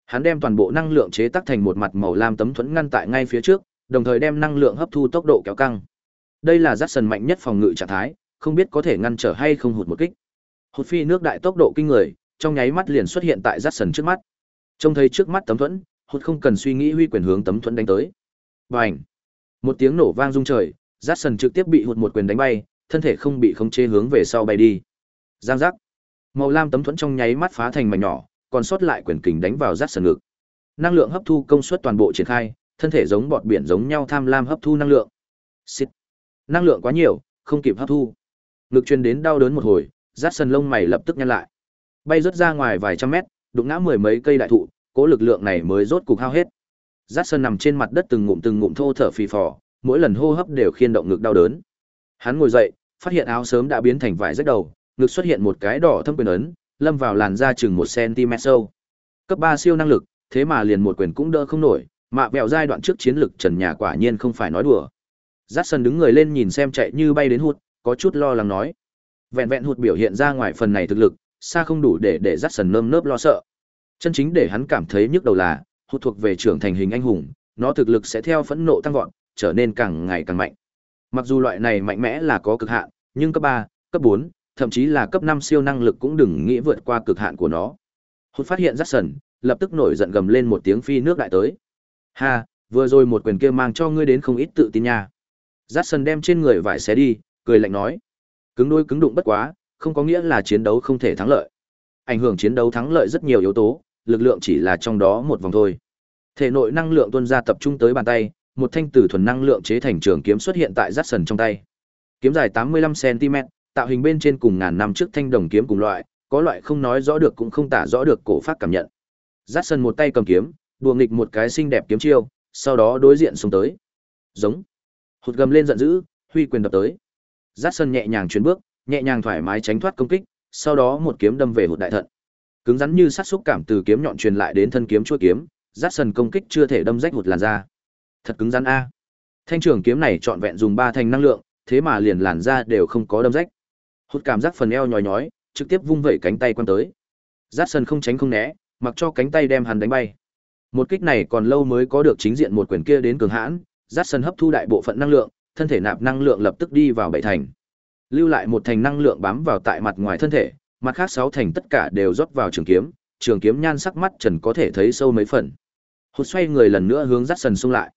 Hắn đem toàn bộ năng lượng chế tác thành một mặt màu lam tấm thuẫn ngăn tại ngay phía trước, đồng thời đem năng lượng hấp thu tốc độ kéo căng. Đây là rát sần mạnh nhất phòng ngự trạng thái, không biết có thể ngăn trở hay không hụt một kích. Hụt phi nước đại tốc độ kinh người, trong nháy mắt liền xuất hiện tại rát sần trước mắt. Trông thấy trước mắt tấm thuẫn, hụt không cần suy nghĩ huy quyền hướng tấm thuẫn đánh tới. Bành! Một tiếng nổ vang rung trời, rát sần trực tiếp bị hụt một quyền đánh bay, thân thể không bị khống chế hướng về sau bay đi. Giang giác! Màu lam tấm thuẫn trong nháy mắt phá thành mảnh nhỏ, còn sót lại quyền kình đánh vào rát sần ngực. Năng lượng hấp thu công suất toàn bộ triển khai, thân thể giống bọt biển giống nhau tham lam hấp thu năng lượng. xít Năng lượng quá nhiều, không kịp hấp thu. Ngực truyền đến đau đớn một hồi, rát sần lông mày lập tức nhăn lại. Bay rớt ra ngoài vài trăm mét, đụng ngã mười mấy cây đại thụ, cố lực lượng này mới rốt cục hao hết. Rát Sơn nằm trên mặt đất từng ngụm từng ngụm thô thở phì phò, mỗi lần hô hấp đều khiên động ngực đau đớn. Hắn ngồi dậy, phát hiện áo sớm đã biến thành vải rách đầu, ngực xuất hiện một cái đỏ thâm quyền ấn, lâm vào làn da chừng một cm sâu. Cấp ba siêu năng lực, thế mà liền một quyền cũng đỡ không nổi, mạ vẹo giai đoạn trước chiến lực trần nhà quả nhiên không phải nói đùa. Dát Sơn đứng người lên nhìn xem chạy như bay đến hụt, có chút lo lắng nói. Vẹn vẹn hụt biểu hiện ra ngoài phần này thực lực, xa không đủ để để Dát Sơn nơm nớp lo sợ. Chân chính để hắn cảm thấy nhức đầu là, hụt thuộc về trưởng thành hình anh hùng, nó thực lực sẽ theo phẫn nộ tăng vọt, trở nên càng ngày càng mạnh. Mặc dù loại này mạnh mẽ là có cực hạn, nhưng cấp 3, cấp 4, thậm chí là cấp 5 siêu năng lực cũng đừng nghĩ vượt qua cực hạn của nó. Hụt phát hiện Jackson, lập tức nổi giận gầm lên một tiếng phi nước đại tới. Ha, vừa rồi một quyền kia mang cho ngươi đến không ít tự tin nha. Jackson đem trên người vải xé đi, cười lạnh nói. Cứng đôi cứng đụng bất quá, không có nghĩa là chiến đấu không thể thắng lợi. Ảnh hưởng chiến đấu thắng lợi rất nhiều yếu tố, lực lượng chỉ là trong đó một vòng thôi. Thể nội năng lượng tuôn ra tập trung tới bàn tay, một thanh tử thuần năng lượng chế thành trường kiếm xuất hiện tại rát sần trong tay. Kiếm dài 85 cm, tạo hình bên trên cùng ngàn năm trước thanh đồng kiếm cùng loại, có loại không nói rõ được cũng không tả rõ được cổ phát cảm nhận. Dát sân một tay cầm kiếm, đùa nghịch một cái xinh đẹp kiếm chiêu, sau đó đối diện xông tới. Giống. Hụt gầm lên giận dữ, huy quyền đập tới. Dát sân nhẹ nhàng chuyển bước, nhẹ nhàng thoải mái tránh thoát công kích, sau đó một kiếm đâm về hụt đại thận. Cứng rắn như sát xúc cảm từ kiếm nhọn truyền lại đến thân kiếm chuôi kiếm, Dát sân công kích chưa thể đâm rách hụt làn da. Thật cứng rắn a. Thanh trường kiếm này trọn vẹn dùng ba thành năng lượng, thế mà liền làn da đều không có đâm rách. Hụt cảm giác phần eo nhói nhói, trực tiếp vung vẩy cánh tay quan tới. Rát sần không tránh không né, mặc cho cánh tay đem hắn đánh bay. Một kích này còn lâu mới có được chính diện một quyền kia đến cường hãn, Rát sần hấp thu đại bộ phận năng lượng, thân thể nạp năng lượng lập tức đi vào bảy thành. Lưu lại một thành năng lượng bám vào tại mặt ngoài thân thể, mặt khác sáu thành tất cả đều rót vào trường kiếm, trường kiếm nhan sắc mắt trần có thể thấy sâu mấy phần. Hụt xoay người lần nữa hướng Dát Sần xung lại.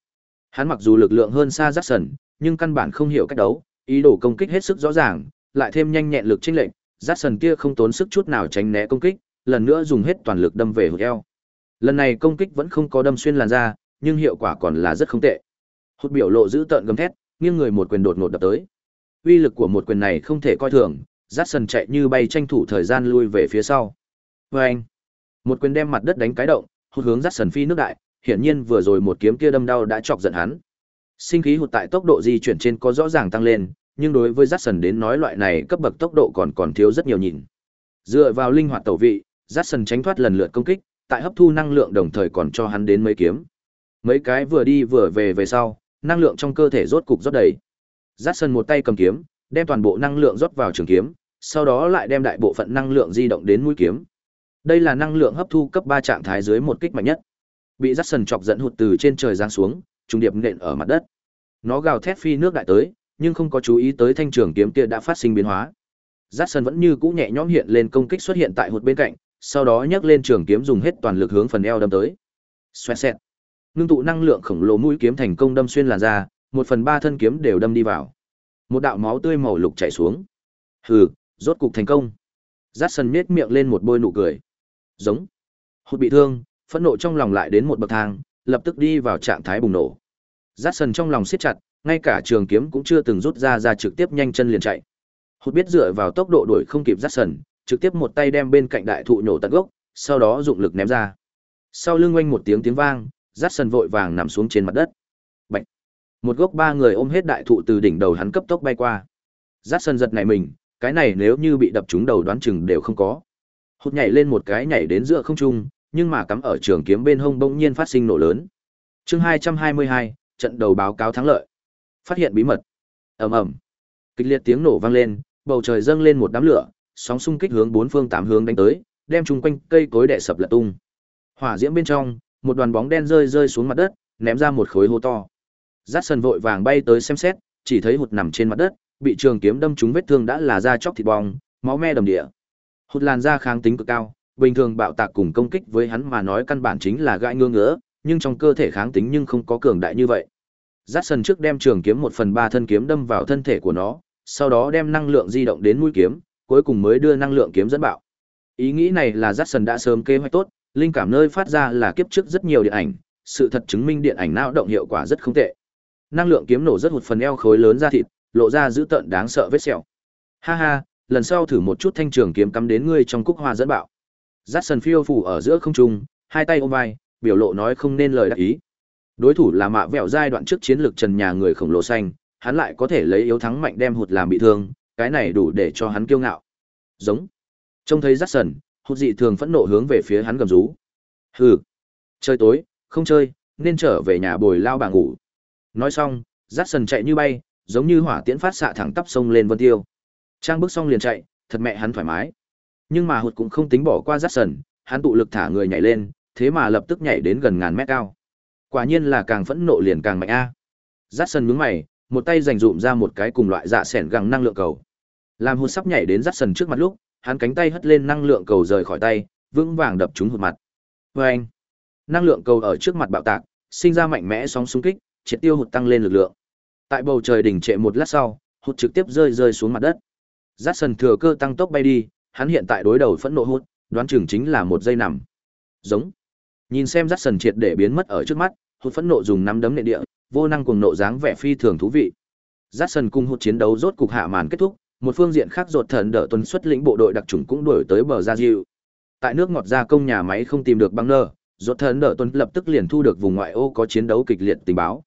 Hắn mặc dù lực lượng hơn xa Dát Sần, nhưng căn bản không hiểu cách đấu, ý đồ công kích hết sức rõ ràng, lại thêm nhanh nhẹn lực chênh lệnh, rát Sần kia không tốn sức chút nào tránh né công kích, lần nữa dùng hết toàn lực đâm về hụt eo. Lần này công kích vẫn không có đâm xuyên làn da, nhưng hiệu quả còn là rất không tệ. Hụt biểu lộ giữ tợn gầm thét, nghiêng người một quyền đột ngột đập tới. Uy lực của một quyền này không thể coi thường, rát Sần chạy như bay tranh thủ thời gian lui về phía sau. Và anh, một quyền đem mặt đất đánh cái động, hụt hướng rát Sần phi nước đại, hiển nhiên vừa rồi một kiếm kia đâm đau đã chọc giận hắn. Sinh khí hụt tại tốc độ di chuyển trên có rõ ràng tăng lên, nhưng đối với Jackson đến nói loại này cấp bậc tốc độ còn còn thiếu rất nhiều nhìn. Dựa vào linh hoạt tẩu vị, Jackson tránh thoát lần lượt công kích, tại hấp thu năng lượng đồng thời còn cho hắn đến mấy kiếm. Mấy cái vừa đi vừa về về sau, năng lượng trong cơ thể rốt cục rót đầy. Jackson một tay cầm kiếm, đem toàn bộ năng lượng rót vào trường kiếm, sau đó lại đem đại bộ phận năng lượng di động đến mũi kiếm. Đây là năng lượng hấp thu cấp 3 trạng thái dưới một kích mạnh nhất. Bị Jackson chọc dẫn hụt từ trên trời giáng xuống, trùng điệp nện ở mặt đất. Nó gào thét phi nước đại tới, nhưng không có chú ý tới thanh trường kiếm kia đã phát sinh biến hóa. Jackson vẫn như cũ nhẹ nhõm hiện lên công kích xuất hiện tại hụt bên cạnh, sau đó nhấc lên trường kiếm dùng hết toàn lực hướng phần eo đâm tới. Xoẹt xẹt. nương tụ năng lượng khổng lồ mũi kiếm thành công đâm xuyên làn da, một phần ba thân kiếm đều đâm đi vào. Một đạo máu tươi màu lục chảy xuống. Hừ, rốt cục thành công. Jackson nhếch miệng lên một bôi nụ cười. Giống. Hụt bị thương, phẫn nộ trong lòng lại đến một bậc thang, lập tức đi vào trạng thái bùng nổ. Jackson trong lòng siết chặt, ngay cả trường kiếm cũng chưa từng rút ra ra trực tiếp nhanh chân liền chạy. Hụt biết dựa vào tốc độ đuổi không kịp Jackson, trực tiếp một tay đem bên cạnh đại thụ nhổ tận gốc, sau đó dụng lực ném ra. Sau lưng oanh một tiếng tiếng vang, Jackson vội vàng nằm xuống trên mặt đất. Bạch. Một gốc ba người ôm hết đại thụ từ đỉnh đầu hắn cấp tốc bay qua. Jackson giật nảy mình, cái này nếu như bị đập trúng đầu đoán chừng đều không có. Hụt nhảy lên một cái nhảy đến giữa không trung, nhưng mà cắm ở trường kiếm bên hông bỗng nhiên phát sinh nổ lớn. Chương 222, trận đầu báo cáo thắng lợi. Phát hiện bí mật. Ầm ầm. Kịch liệt tiếng nổ vang lên, bầu trời dâng lên một đám lửa, sóng xung kích hướng bốn phương tám hướng đánh tới, đem chung quanh cây cối đẻ sập lật tung. Hỏa diễm bên trong, một đoàn bóng đen rơi rơi xuống mặt đất, ném ra một khối hố to. Jackson vội vàng bay tới xem xét, chỉ thấy hụt nằm trên mặt đất, bị trường kiếm đâm trúng vết thương đã là da chóc thịt bong, máu me đầm địa. Hụt làn da kháng tính cực cao, bình thường bạo tạc cùng công kích với hắn mà nói căn bản chính là gãi ngứa ngứa, nhưng trong cơ thể kháng tính nhưng không có cường đại như vậy. Jackson trước đem trường kiếm một phần ba thân kiếm đâm vào thân thể của nó, sau đó đem năng lượng di động đến mũi kiếm, cuối cùng mới đưa năng lượng kiếm dẫn bạo. Ý nghĩ này là Jackson đã sớm kế hoạch tốt, linh cảm nơi phát ra là kiếp trước rất nhiều điện ảnh, sự thật chứng minh điện ảnh não động hiệu quả rất không tệ. Năng lượng kiếm nổ rất hụt phần eo khối lớn ra thịt, lộ ra dữ tợn đáng sợ vết sẹo. Ha ha, lần sau thử một chút thanh trường kiếm cắm đến ngươi trong cúc hoa dẫn bạo. Jackson phiêu phủ ở giữa không trung, hai tay ôm vai, biểu lộ nói không nên lời đắc ý. Đối thủ là mạ vẹo giai đoạn trước chiến lược trần nhà người khổng lồ xanh, hắn lại có thể lấy yếu thắng mạnh đem hụt làm bị thương, cái này đủ để cho hắn kiêu ngạo. Giống. Trông thấy Jackson, hụt dị thường phẫn nộ hướng về phía hắn gầm rú. Hừ. Chơi tối, không chơi, nên trở về nhà bồi lao bà ngủ. Nói xong, Jackson chạy như bay, giống như hỏa tiễn phát xạ thẳng tắp sông lên Vân Tiêu. Trang bước xong liền chạy, thật mẹ hắn thoải mái. Nhưng mà hụt cũng không tính bỏ qua Jackson, hắn tụ lực thả người nhảy lên, thế mà lập tức nhảy đến gần ngàn mét cao. Quả nhiên là càng phẫn nộ liền càng mạnh a. À. Jackson nhướng mày, một tay dành dụm ra một cái cùng loại dạ sẻn găng năng lượng cầu. Làm hụt sắp nhảy đến Jackson trước mặt lúc, hắn cánh tay hất lên năng lượng cầu rời khỏi tay, vững vàng đập trúng hụt mặt. Oeng! Năng lượng cầu ở trước mặt bạo tạc, sinh ra mạnh mẽ sóng xung kích, triệt tiêu hụt tăng lên lực lượng. Tại bầu trời đỉnh trệ một lát sau, hụt trực tiếp rơi rơi xuống mặt đất. Jackson thừa cơ tăng tốc bay đi, hắn hiện tại đối đầu phẫn nộ hụt, đoán chừng chính là một giây nằm. Giống. Nhìn xem Jackson triệt để biến mất ở trước mắt, hụt phẫn nộ dùng nắm đấm nệ địa, vô năng cuồng nộ dáng vẻ phi thường thú vị. Jackson cùng hụt chiến đấu rốt cục hạ màn kết thúc, một phương diện khác rột thần đỡ tuần xuất lĩnh bộ đội đặc trùng cũng đuổi tới bờ ra diệu. Tại nước ngọt gia công nhà máy không tìm được băng nơ, rột thần đỡ tuần lập tức liền thu được vùng ngoại ô có chiến đấu kịch liệt tình báo.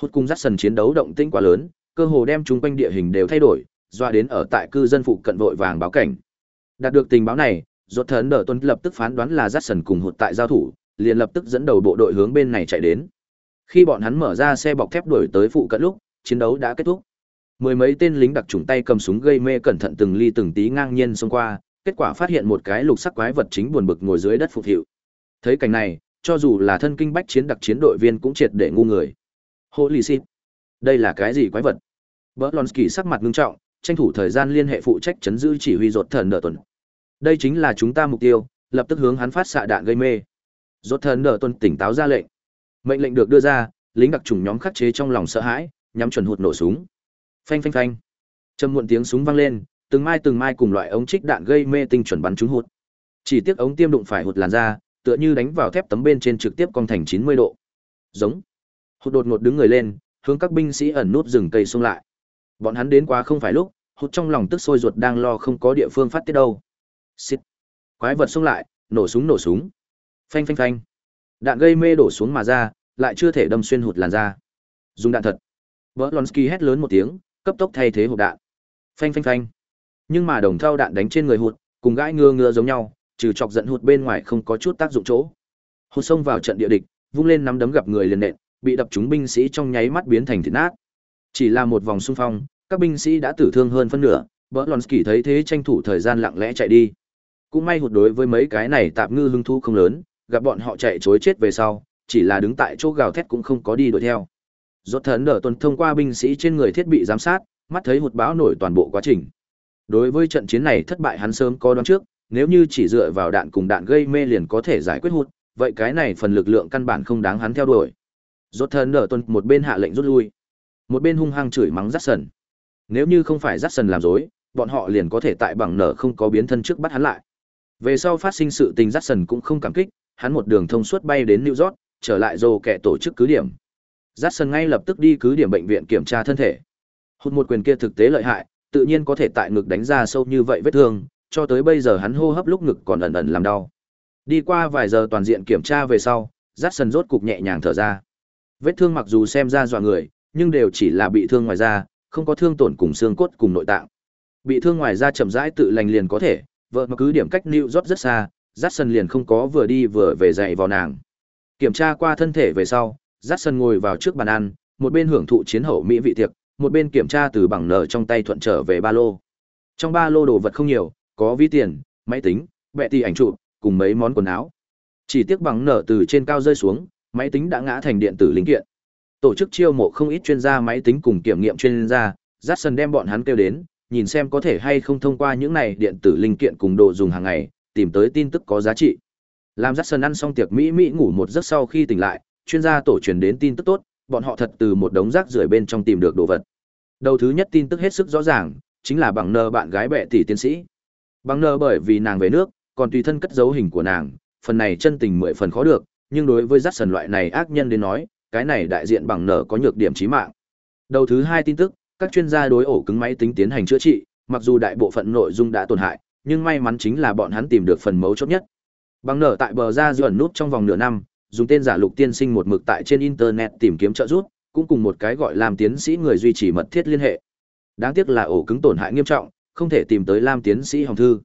Hụt cùng dắt sần chiến đấu động tĩnh quá lớn, cơ hồ đem chúng quanh địa hình đều thay đổi, doa đến ở tại cư dân phụ cận vội vàng báo cảnh. Đạt được tình báo này, rột thần đỡ tuần lập tức phán đoán là dắt sần cùng hụt tại giao thủ, liền lập tức dẫn đầu bộ đội hướng bên này chạy đến. Khi bọn hắn mở ra xe bọc thép đuổi tới phụ cận lúc, chiến đấu đã kết thúc. Mười mấy tên lính đặc trùng tay cầm súng gây mê cẩn thận từng ly từng tí ngang nhiên xông qua, kết quả phát hiện một cái lục sắc quái vật chính buồn bực ngồi dưới đất phục hiệu. Thấy cảnh này, cho dù là thân kinh bách chiến đặc chiến đội viên cũng triệt để ngu người. Holy shit! Đây là cái gì quái vật? Berlonsky sắc mặt ngưng trọng, tranh thủ thời gian liên hệ phụ trách chấn giữ chỉ huy rột thần nợ tuần. Đây chính là chúng ta mục tiêu, lập tức hướng hắn phát xạ đạn gây mê. Rốt thần đỡ tuân tỉnh táo ra lệnh. Mệnh lệnh được đưa ra, lính đặc trùng nhóm khắc chế trong lòng sợ hãi, nhắm chuẩn hụt nổ súng. Phanh phanh phanh. Trầm muộn tiếng súng vang lên, từng mai từng mai cùng loại ống trích đạn gây mê tinh chuẩn bắn trúng hụt. Chỉ tiếc ống tiêm đụng phải hụt làn da, tựa như đánh vào thép tấm bên trên trực tiếp cong thành 90 độ. Giống. Hụt đột ngột đứng người lên, hướng các binh sĩ ẩn nút rừng cây xung lại. Bọn hắn đến quá không phải lúc, hụt trong lòng tức sôi ruột đang lo không có địa phương phát tiết đâu. Xịt. Quái vật xung lại, nổ súng nổ súng. Phanh phanh phanh. Đạn gây mê đổ xuống mà ra, lại chưa thể đâm xuyên hụt làn da. Dùng đạn thật. Berlonsky hét lớn một tiếng, cấp tốc thay thế hộp đạn. Phanh phanh phanh. Nhưng mà đồng thau đạn đánh trên người hụt, cùng gãi ngưa ngưa giống nhau, trừ chọc giận hụt bên ngoài không có chút tác dụng chỗ. Hụt xông vào trận địa địch, vung lên nắm đấm gặp người liền nện, bị đập chúng binh sĩ trong nháy mắt biến thành thịt nát. Chỉ là một vòng xung phong, các binh sĩ đã tử thương hơn phân nửa, Berlonsky thấy thế tranh thủ thời gian lặng lẽ chạy đi. Cũng may hụt đối với mấy cái này tạm ngư hưng thu không lớn, gặp bọn họ chạy chối chết về sau, chỉ là đứng tại chỗ gào thét cũng không có đi đuổi theo. Rốt thần đỡ tuần thông qua binh sĩ trên người thiết bị giám sát, mắt thấy hụt báo nổi toàn bộ quá trình. Đối với trận chiến này thất bại hắn sớm có đoán trước, nếu như chỉ dựa vào đạn cùng đạn gây mê liền có thể giải quyết hụt, vậy cái này phần lực lượng căn bản không đáng hắn theo đuổi. Rốt thần đỡ tuần một bên hạ lệnh rút lui, một bên hung hăng chửi mắng Jackson. Nếu như không phải Jackson làm dối, bọn họ liền có thể tại bằng nở không có biến thân trước bắt hắn lại. Về sau phát sinh sự tình Jackson cũng không cảm kích, hắn một đường thông suốt bay đến New York, trở lại rồ kẻ tổ chức cứ điểm. Jackson ngay lập tức đi cứ điểm bệnh viện kiểm tra thân thể. Hút một quyền kia thực tế lợi hại, tự nhiên có thể tại ngực đánh ra sâu như vậy vết thương, cho tới bây giờ hắn hô hấp lúc ngực còn ẩn ẩn làm đau. Đi qua vài giờ toàn diện kiểm tra về sau, Jackson rốt cục nhẹ nhàng thở ra. Vết thương mặc dù xem ra dọa người, nhưng đều chỉ là bị thương ngoài da, không có thương tổn cùng xương cốt cùng nội tạng. Bị thương ngoài da chậm rãi tự lành liền có thể, vợ mà cứ điểm cách New York rất xa, Jackson liền không có vừa đi vừa về dạy vào nàng. Kiểm tra qua thân thể về sau, Jackson ngồi vào trước bàn ăn, một bên hưởng thụ chiến hậu mỹ vị tiệc, một bên kiểm tra từ bằng nợ trong tay thuận trở về ba lô. Trong ba lô đồ vật không nhiều, có ví tiền, máy tính, bẹ tì ảnh chụp, cùng mấy món quần áo. Chỉ tiếc bằng nợ từ trên cao rơi xuống, máy tính đã ngã thành điện tử linh kiện. Tổ chức chiêu mộ không ít chuyên gia máy tính cùng kiểm nghiệm chuyên gia, Jackson đem bọn hắn kêu đến, nhìn xem có thể hay không thông qua những này điện tử linh kiện cùng đồ dùng hàng ngày, tìm tới tin tức có giá trị. Làm Jackson ăn xong tiệc Mỹ Mỹ ngủ một giấc sau khi tỉnh lại, chuyên gia tổ truyền đến tin tức tốt, bọn họ thật từ một đống rác rưởi bên trong tìm được đồ vật. Đầu thứ nhất tin tức hết sức rõ ràng, chính là bằng nơ bạn gái bệ tỷ tiến sĩ. Bằng nơ bởi vì nàng về nước, còn tùy thân cất dấu hình của nàng, phần này chân tình mười phần khó được, nhưng đối với Jackson loại này ác nhân đến nói, cái này đại diện bằng nờ có nhược điểm chí mạng. Đầu thứ hai tin tức, các chuyên gia đối ổ cứng máy tính tiến hành chữa trị, mặc dù đại bộ phận nội dung đã tổn hại, nhưng may mắn chính là bọn hắn tìm được phần mấu chốt nhất. Bằng nở tại bờ ra dần nút trong vòng nửa năm, dùng tên giả Lục Tiên Sinh một mực tại trên internet tìm kiếm trợ giúp, cũng cùng một cái gọi làm tiến sĩ người duy trì mật thiết liên hệ. Đáng tiếc là ổ cứng tổn hại nghiêm trọng, không thể tìm tới Lam tiến sĩ Hồng thư.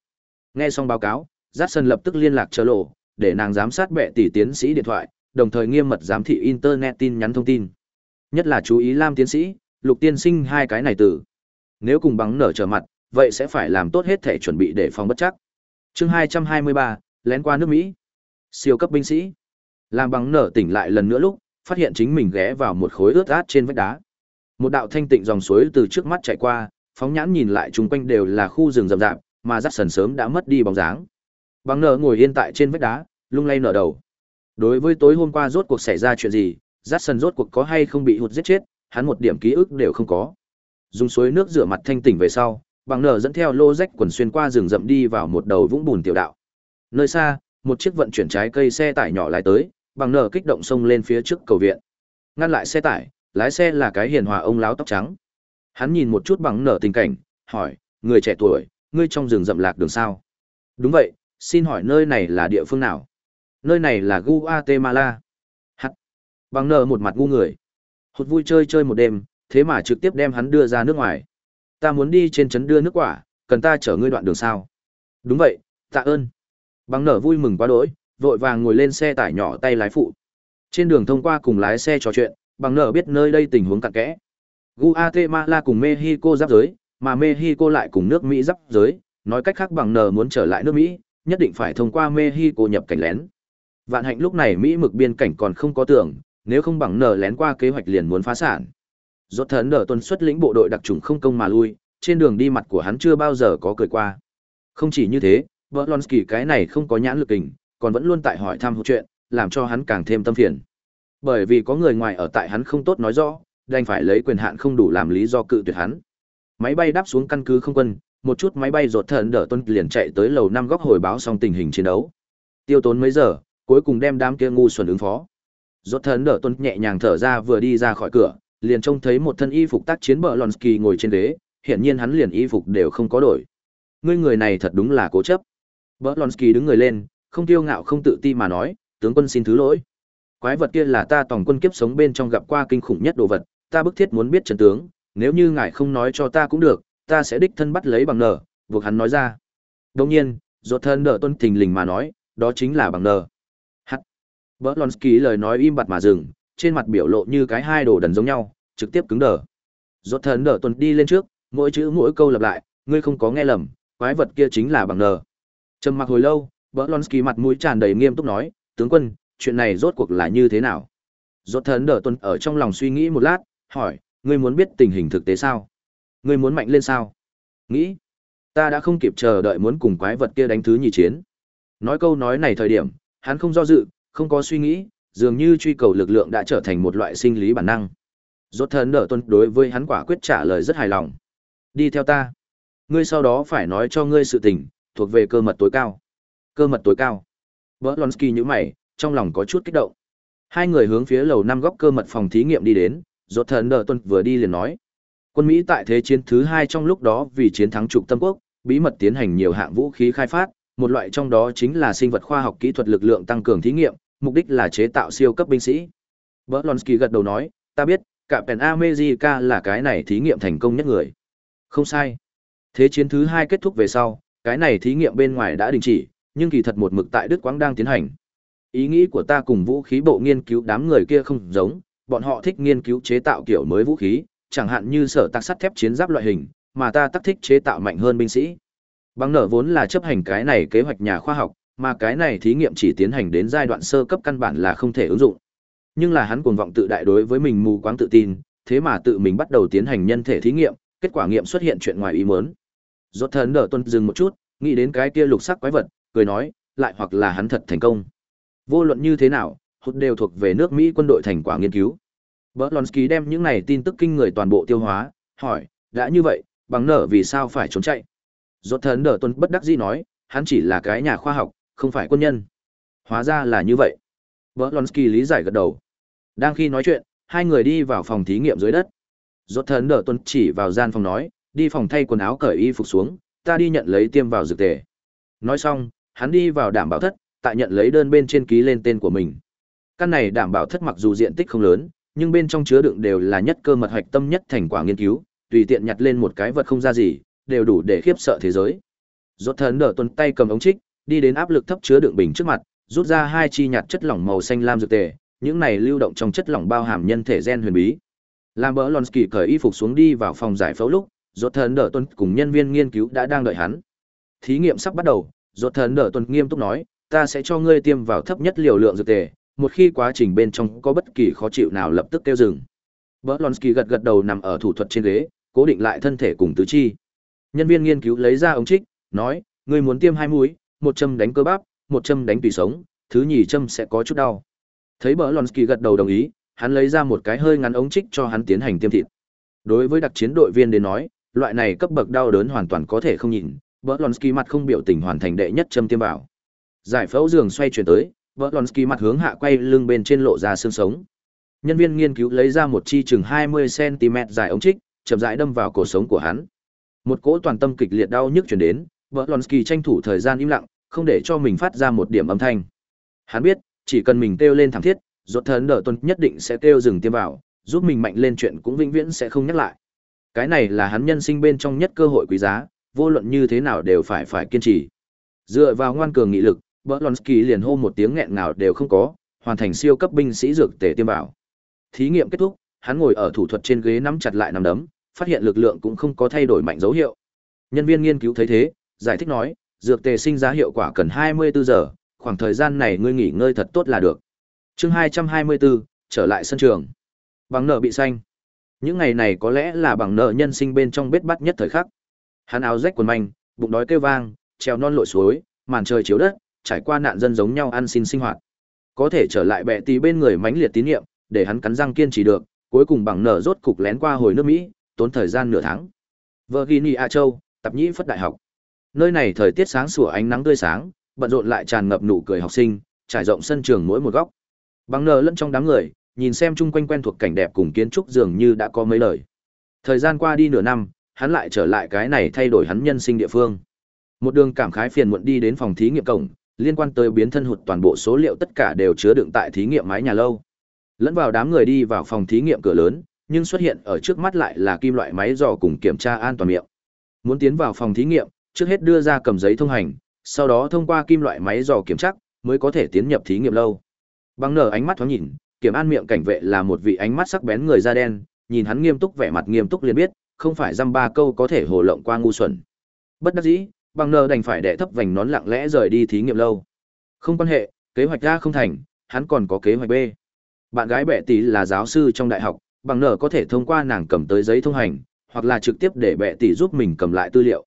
Nghe xong báo cáo, Jackson lập tức liên lạc chờ lộ, để nàng giám sát bệ tỷ tiến sĩ điện thoại, đồng thời nghiêm mật giám thị internet tin nhắn thông tin. Nhất là chú ý Lam tiến sĩ, Lục tiên sinh hai cái này từ. Nếu cùng bằng nở trở mặt, vậy sẽ phải làm tốt hết thể chuẩn bị để phòng bất chắc. Chương 223, lén qua nước Mỹ. Siêu cấp binh sĩ. Làm bằng nở tỉnh lại lần nữa lúc, phát hiện chính mình ghé vào một khối ướt át trên vách đá. Một đạo thanh tịnh dòng suối từ trước mắt chạy qua, phóng nhãn nhìn lại chung quanh đều là khu rừng rậm rạp, mà rắc sần sớm đã mất đi bóng dáng. Bằng nở ngồi yên tại trên vách đá, lung lay nở đầu. Đối với tối hôm qua rốt cuộc xảy ra chuyện gì, rắc sần rốt cuộc có hay không bị hụt giết chết, hắn một điểm ký ức đều không có. Dùng suối nước rửa mặt thanh tỉnh về sau, bằng nở dẫn theo lô rách quần xuyên qua rừng rậm đi vào một đầu vũng bùn tiểu đạo. Nơi xa, một chiếc vận chuyển trái cây xe tải nhỏ lái tới, bằng nở kích động xông lên phía trước cầu viện. Ngăn lại xe tải, lái xe là cái hiền hòa ông láo tóc trắng. Hắn nhìn một chút bằng nở tình cảnh, hỏi, người trẻ tuổi, ngươi trong rừng rậm lạc đường sao? Đúng vậy, xin hỏi nơi này là địa phương nào? Nơi này là Guatemala. Hắt. Bằng nở một mặt ngu người. Hụt vui chơi chơi một đêm, thế mà trực tiếp đem hắn đưa ra nước ngoài. Ta muốn đi trên trấn đưa nước quả, cần ta chở ngươi đoạn đường sao? Đúng vậy, tạ ơn. Bằng nở vui mừng quá đỗi, vội vàng ngồi lên xe tải nhỏ tay lái phụ. Trên đường thông qua cùng lái xe trò chuyện, bằng nở biết nơi đây tình huống cặn kẽ. Guatemala cùng Mexico giáp giới, mà Mexico lại cùng nước Mỹ giáp giới, nói cách khác bằng nở muốn trở lại nước Mỹ, nhất định phải thông qua Mexico nhập cảnh lén. Vạn hạnh lúc này Mỹ mực biên cảnh còn không có tưởng, nếu không bằng nở lén qua kế hoạch liền muốn phá sản. Rốt thần đỡ tuần xuất lĩnh bộ đội đặc trùng không công mà lui, trên đường đi mặt của hắn chưa bao giờ có cười qua. Không chỉ như thế, Volonsky cái này không có nhãn lực hình, còn vẫn luôn tại hỏi thăm hữu chuyện, làm cho hắn càng thêm tâm phiền. Bởi vì có người ngoài ở tại hắn không tốt nói rõ, đành phải lấy quyền hạn không đủ làm lý do cự tuyệt hắn. Máy bay đáp xuống căn cứ không quân, một chút máy bay rột thần đỡ tuân liền chạy tới lầu năm góc hồi báo xong tình hình chiến đấu. Tiêu tốn mấy giờ, cuối cùng đem đám kia ngu xuẩn ứng phó. Rốt thần đỡ tuân nhẹ nhàng thở ra vừa đi ra khỏi cửa, liền trông thấy một thân y phục tác chiến bờ Lonsky ngồi trên ghế, hiện nhiên hắn liền y phục đều không có đổi. Ngươi người này thật đúng là cố chấp. Bờ Lonsky đứng người lên, không tiêu ngạo không tự ti mà nói, tướng quân xin thứ lỗi. Quái vật kia là ta tổng quân kiếp sống bên trong gặp qua kinh khủng nhất đồ vật, ta bức thiết muốn biết trận tướng, nếu như ngài không nói cho ta cũng được, ta sẽ đích thân bắt lấy bằng nở, buộc hắn nói ra. Đồng nhiên, ruột thân nợ tuân thình lình mà nói, đó chính là bằng nờ. Hắt. lonsky lời nói im bặt mà dừng, trên mặt biểu lộ như cái hai đồ đần giống nhau, trực tiếp cứng đờ. Rốt thần đỡ tuần đi lên trước, mỗi chữ mỗi câu lặp lại, ngươi không có nghe lầm, quái vật kia chính là bằng nờ. Trầm mặc hồi lâu, Berlonsky mặt mũi tràn đầy nghiêm túc nói, tướng quân, chuyện này rốt cuộc là như thế nào? Rốt thần đỡ tuần ở trong lòng suy nghĩ một lát, hỏi, ngươi muốn biết tình hình thực tế sao? Ngươi muốn mạnh lên sao? Nghĩ, ta đã không kịp chờ đợi muốn cùng quái vật kia đánh thứ nhì chiến. Nói câu nói này thời điểm, hắn không do dự, không có suy nghĩ, dường như truy cầu lực lượng đã trở thành một loại sinh lý bản năng. Rốt thần nở tuân đối với hắn quả quyết trả lời rất hài lòng. Đi theo ta. Ngươi sau đó phải nói cho ngươi sự tình, thuộc về cơ mật tối cao. Cơ mật tối cao. Berlonsky như mày, trong lòng có chút kích động. Hai người hướng phía lầu năm góc cơ mật phòng thí nghiệm đi đến, rốt thần nở tuân vừa đi liền nói. Quân Mỹ tại thế chiến thứ hai trong lúc đó vì chiến thắng trục tâm quốc, bí mật tiến hành nhiều hạng vũ khí khai phát, một loại trong đó chính là sinh vật khoa học kỹ thuật lực lượng tăng cường thí nghiệm, mục đích là chế tạo siêu cấp binh sĩ. Berlonsky gật đầu nói, ta biết, cả Pen America là cái này thí nghiệm thành công nhất người. Không sai. Thế chiến thứ hai kết thúc về sau, cái này thí nghiệm bên ngoài đã đình chỉ, nhưng kỳ thật một mực tại Đức Quang đang tiến hành. Ý nghĩ của ta cùng vũ khí bộ nghiên cứu đám người kia không giống, bọn họ thích nghiên cứu chế tạo kiểu mới vũ khí, chẳng hạn như sở tạc sắt thép chiến giáp loại hình, mà ta tác thích chế tạo mạnh hơn binh sĩ. Bằng nở vốn là chấp hành cái này kế hoạch nhà khoa học, mà cái này thí nghiệm chỉ tiến hành đến giai đoạn sơ cấp căn bản là không thể ứng dụng. Nhưng là hắn cuồng vọng tự đại đối với mình mù quáng tự tin, thế mà tự mình bắt đầu tiến hành nhân thể thí nghiệm, kết quả nghiệm xuất hiện chuyện ngoài ý muốn. Rốt thần đỡ tuân dừng một chút, nghĩ đến cái kia lục sắc quái vật, cười nói, lại hoặc là hắn thật thành công. Vô luận như thế nào, hụt đều thuộc về nước Mỹ quân đội thành quả nghiên cứu. Berlonsky đem những này tin tức kinh người toàn bộ tiêu hóa, hỏi, đã như vậy, bằng nở vì sao phải trốn chạy? Rốt thần đỡ tuân bất đắc dĩ nói, hắn chỉ là cái nhà khoa học, không phải quân nhân. Hóa ra là như vậy. Berlonsky lý giải gật đầu. Đang khi nói chuyện, hai người đi vào phòng thí nghiệm dưới đất. Rốt thần đỡ tuân chỉ vào gian phòng nói, đi phòng thay quần áo cởi y phục xuống, ta đi nhận lấy tiêm vào dược tề. Nói xong, hắn đi vào đảm bảo thất, tại nhận lấy đơn bên trên ký lên tên của mình. Căn này đảm bảo thất mặc dù diện tích không lớn, nhưng bên trong chứa đựng đều là nhất cơ mật hoạch tâm nhất thành quả nghiên cứu, tùy tiện nhặt lên một cái vật không ra gì, đều đủ để khiếp sợ thế giới. Rốt thần đỡ tuân tay cầm ống trích, đi đến áp lực thấp chứa đựng bình trước mặt, rút ra hai chi nhạt chất lỏng màu xanh lam dược tề, những này lưu động trong chất lỏng bao hàm nhân thể gen huyền bí. Lam bỡ Lonsky cởi y phục xuống đi vào phòng giải phẫu lúc, rốt thần đỡ tuần cùng nhân viên nghiên cứu đã đang đợi hắn. Thí nghiệm sắp bắt đầu, rốt thần đỡ tuần nghiêm túc nói, ta sẽ cho ngươi tiêm vào thấp nhất liều lượng dược tề, một khi quá trình bên trong có bất kỳ khó chịu nào lập tức kêu dừng. Berlonsky gật gật đầu nằm ở thủ thuật trên ghế, cố định lại thân thể cùng tứ chi. Nhân viên nghiên cứu lấy ra ống trích, nói, ngươi muốn tiêm hai mũi, một châm đánh cơ bắp, một châm đánh tùy sống, thứ nhì châm sẽ có chút đau. Thấy Berlonsky gật đầu đồng ý, hắn lấy ra một cái hơi ngắn ống trích cho hắn tiến hành tiêm thịt. Đối với đặc chiến đội viên đến nói, loại này cấp bậc đau đớn hoàn toàn có thể không nhìn, Berlonsky mặt không biểu tình hoàn thành đệ nhất châm tiêm vào. Giải phẫu giường xoay chuyển tới, Berlonsky mặt hướng hạ quay lưng bên trên lộ ra xương sống. Nhân viên nghiên cứu lấy ra một chi chừng 20 cm dài ống trích, chậm rãi đâm vào cổ sống của hắn. Một cỗ toàn tâm kịch liệt đau nhức truyền đến, Berlonsky tranh thủ thời gian im lặng, không để cho mình phát ra một điểm âm thanh. Hắn biết, chỉ cần mình kêu lên thảm thiết, rốt thần đỡ tuần nhất định sẽ kêu dừng tiêm vào, giúp mình mạnh lên chuyện cũng vĩnh viễn sẽ không nhắc lại. Cái này là hắn nhân sinh bên trong nhất cơ hội quý giá, vô luận như thế nào đều phải phải kiên trì. Dựa vào ngoan cường nghị lực, Berlonsky liền hô một tiếng nghẹn nào đều không có, hoàn thành siêu cấp binh sĩ dược tề tiêm vào. Thí nghiệm kết thúc, hắn ngồi ở thủ thuật trên ghế nắm chặt lại nắm đấm, phát hiện lực lượng cũng không có thay đổi mạnh dấu hiệu. Nhân viên nghiên cứu thấy thế, giải thích nói, dược tề sinh ra hiệu quả cần 24 giờ, khoảng thời gian này ngươi nghỉ ngơi thật tốt là được. Chương 224, trở lại sân trường. Bằng nợ bị xanh. Những ngày này có lẽ là bằng nợ nhân sinh bên trong bết bắt nhất thời khắc. Hắn áo rách quần manh, bụng đói kêu vang, treo non lội suối, màn trời chiếu đất, trải qua nạn dân giống nhau ăn xin sinh hoạt. Có thể trở lại bệ tí bên người mãnh liệt tín nhiệm, để hắn cắn răng kiên trì được, cuối cùng bằng nợ rốt cục lén qua hồi nước Mỹ, tốn thời gian nửa tháng. Virginia châu, tập nhĩ phất đại học. Nơi này thời tiết sáng sủa ánh nắng tươi sáng, bận rộn lại tràn ngập nụ cười học sinh, trải rộng sân trường mỗi một góc. Bằng nở lẫn trong đám người, nhìn xem chung quanh quen thuộc cảnh đẹp cùng kiến trúc dường như đã có mấy lời. Thời gian qua đi nửa năm, hắn lại trở lại cái này thay đổi hắn nhân sinh địa phương. Một đường cảm khái phiền muộn đi đến phòng thí nghiệm cổng, liên quan tới biến thân hụt toàn bộ số liệu tất cả đều chứa đựng tại thí nghiệm mái nhà lâu. Lẫn vào đám người đi vào phòng thí nghiệm cửa lớn, nhưng xuất hiện ở trước mắt lại là kim loại máy dò cùng kiểm tra an toàn miệng. Muốn tiến vào phòng thí nghiệm, trước hết đưa ra cầm giấy thông hành, sau đó thông qua kim loại máy dò kiểm chắc mới có thể tiến nhập thí nghiệm lâu. Bằng nở ánh mắt thoáng nhìn kiểm an miệng cảnh vệ là một vị ánh mắt sắc bén người da đen nhìn hắn nghiêm túc vẻ mặt nghiêm túc liền biết không phải dăm ba câu có thể hồ lộng qua ngu xuẩn. Bất đắc dĩ bằng nở đành phải đệ thấp vành nón lặng lẽ rời đi thí nghiệm lâu. Không quan hệ kế hoạch a không thành hắn còn có kế hoạch b. Bạn gái bệ tỷ là giáo sư trong đại học bằng nở có thể thông qua nàng cầm tới giấy thông hành hoặc là trực tiếp để bệ tỷ giúp mình cầm lại tư liệu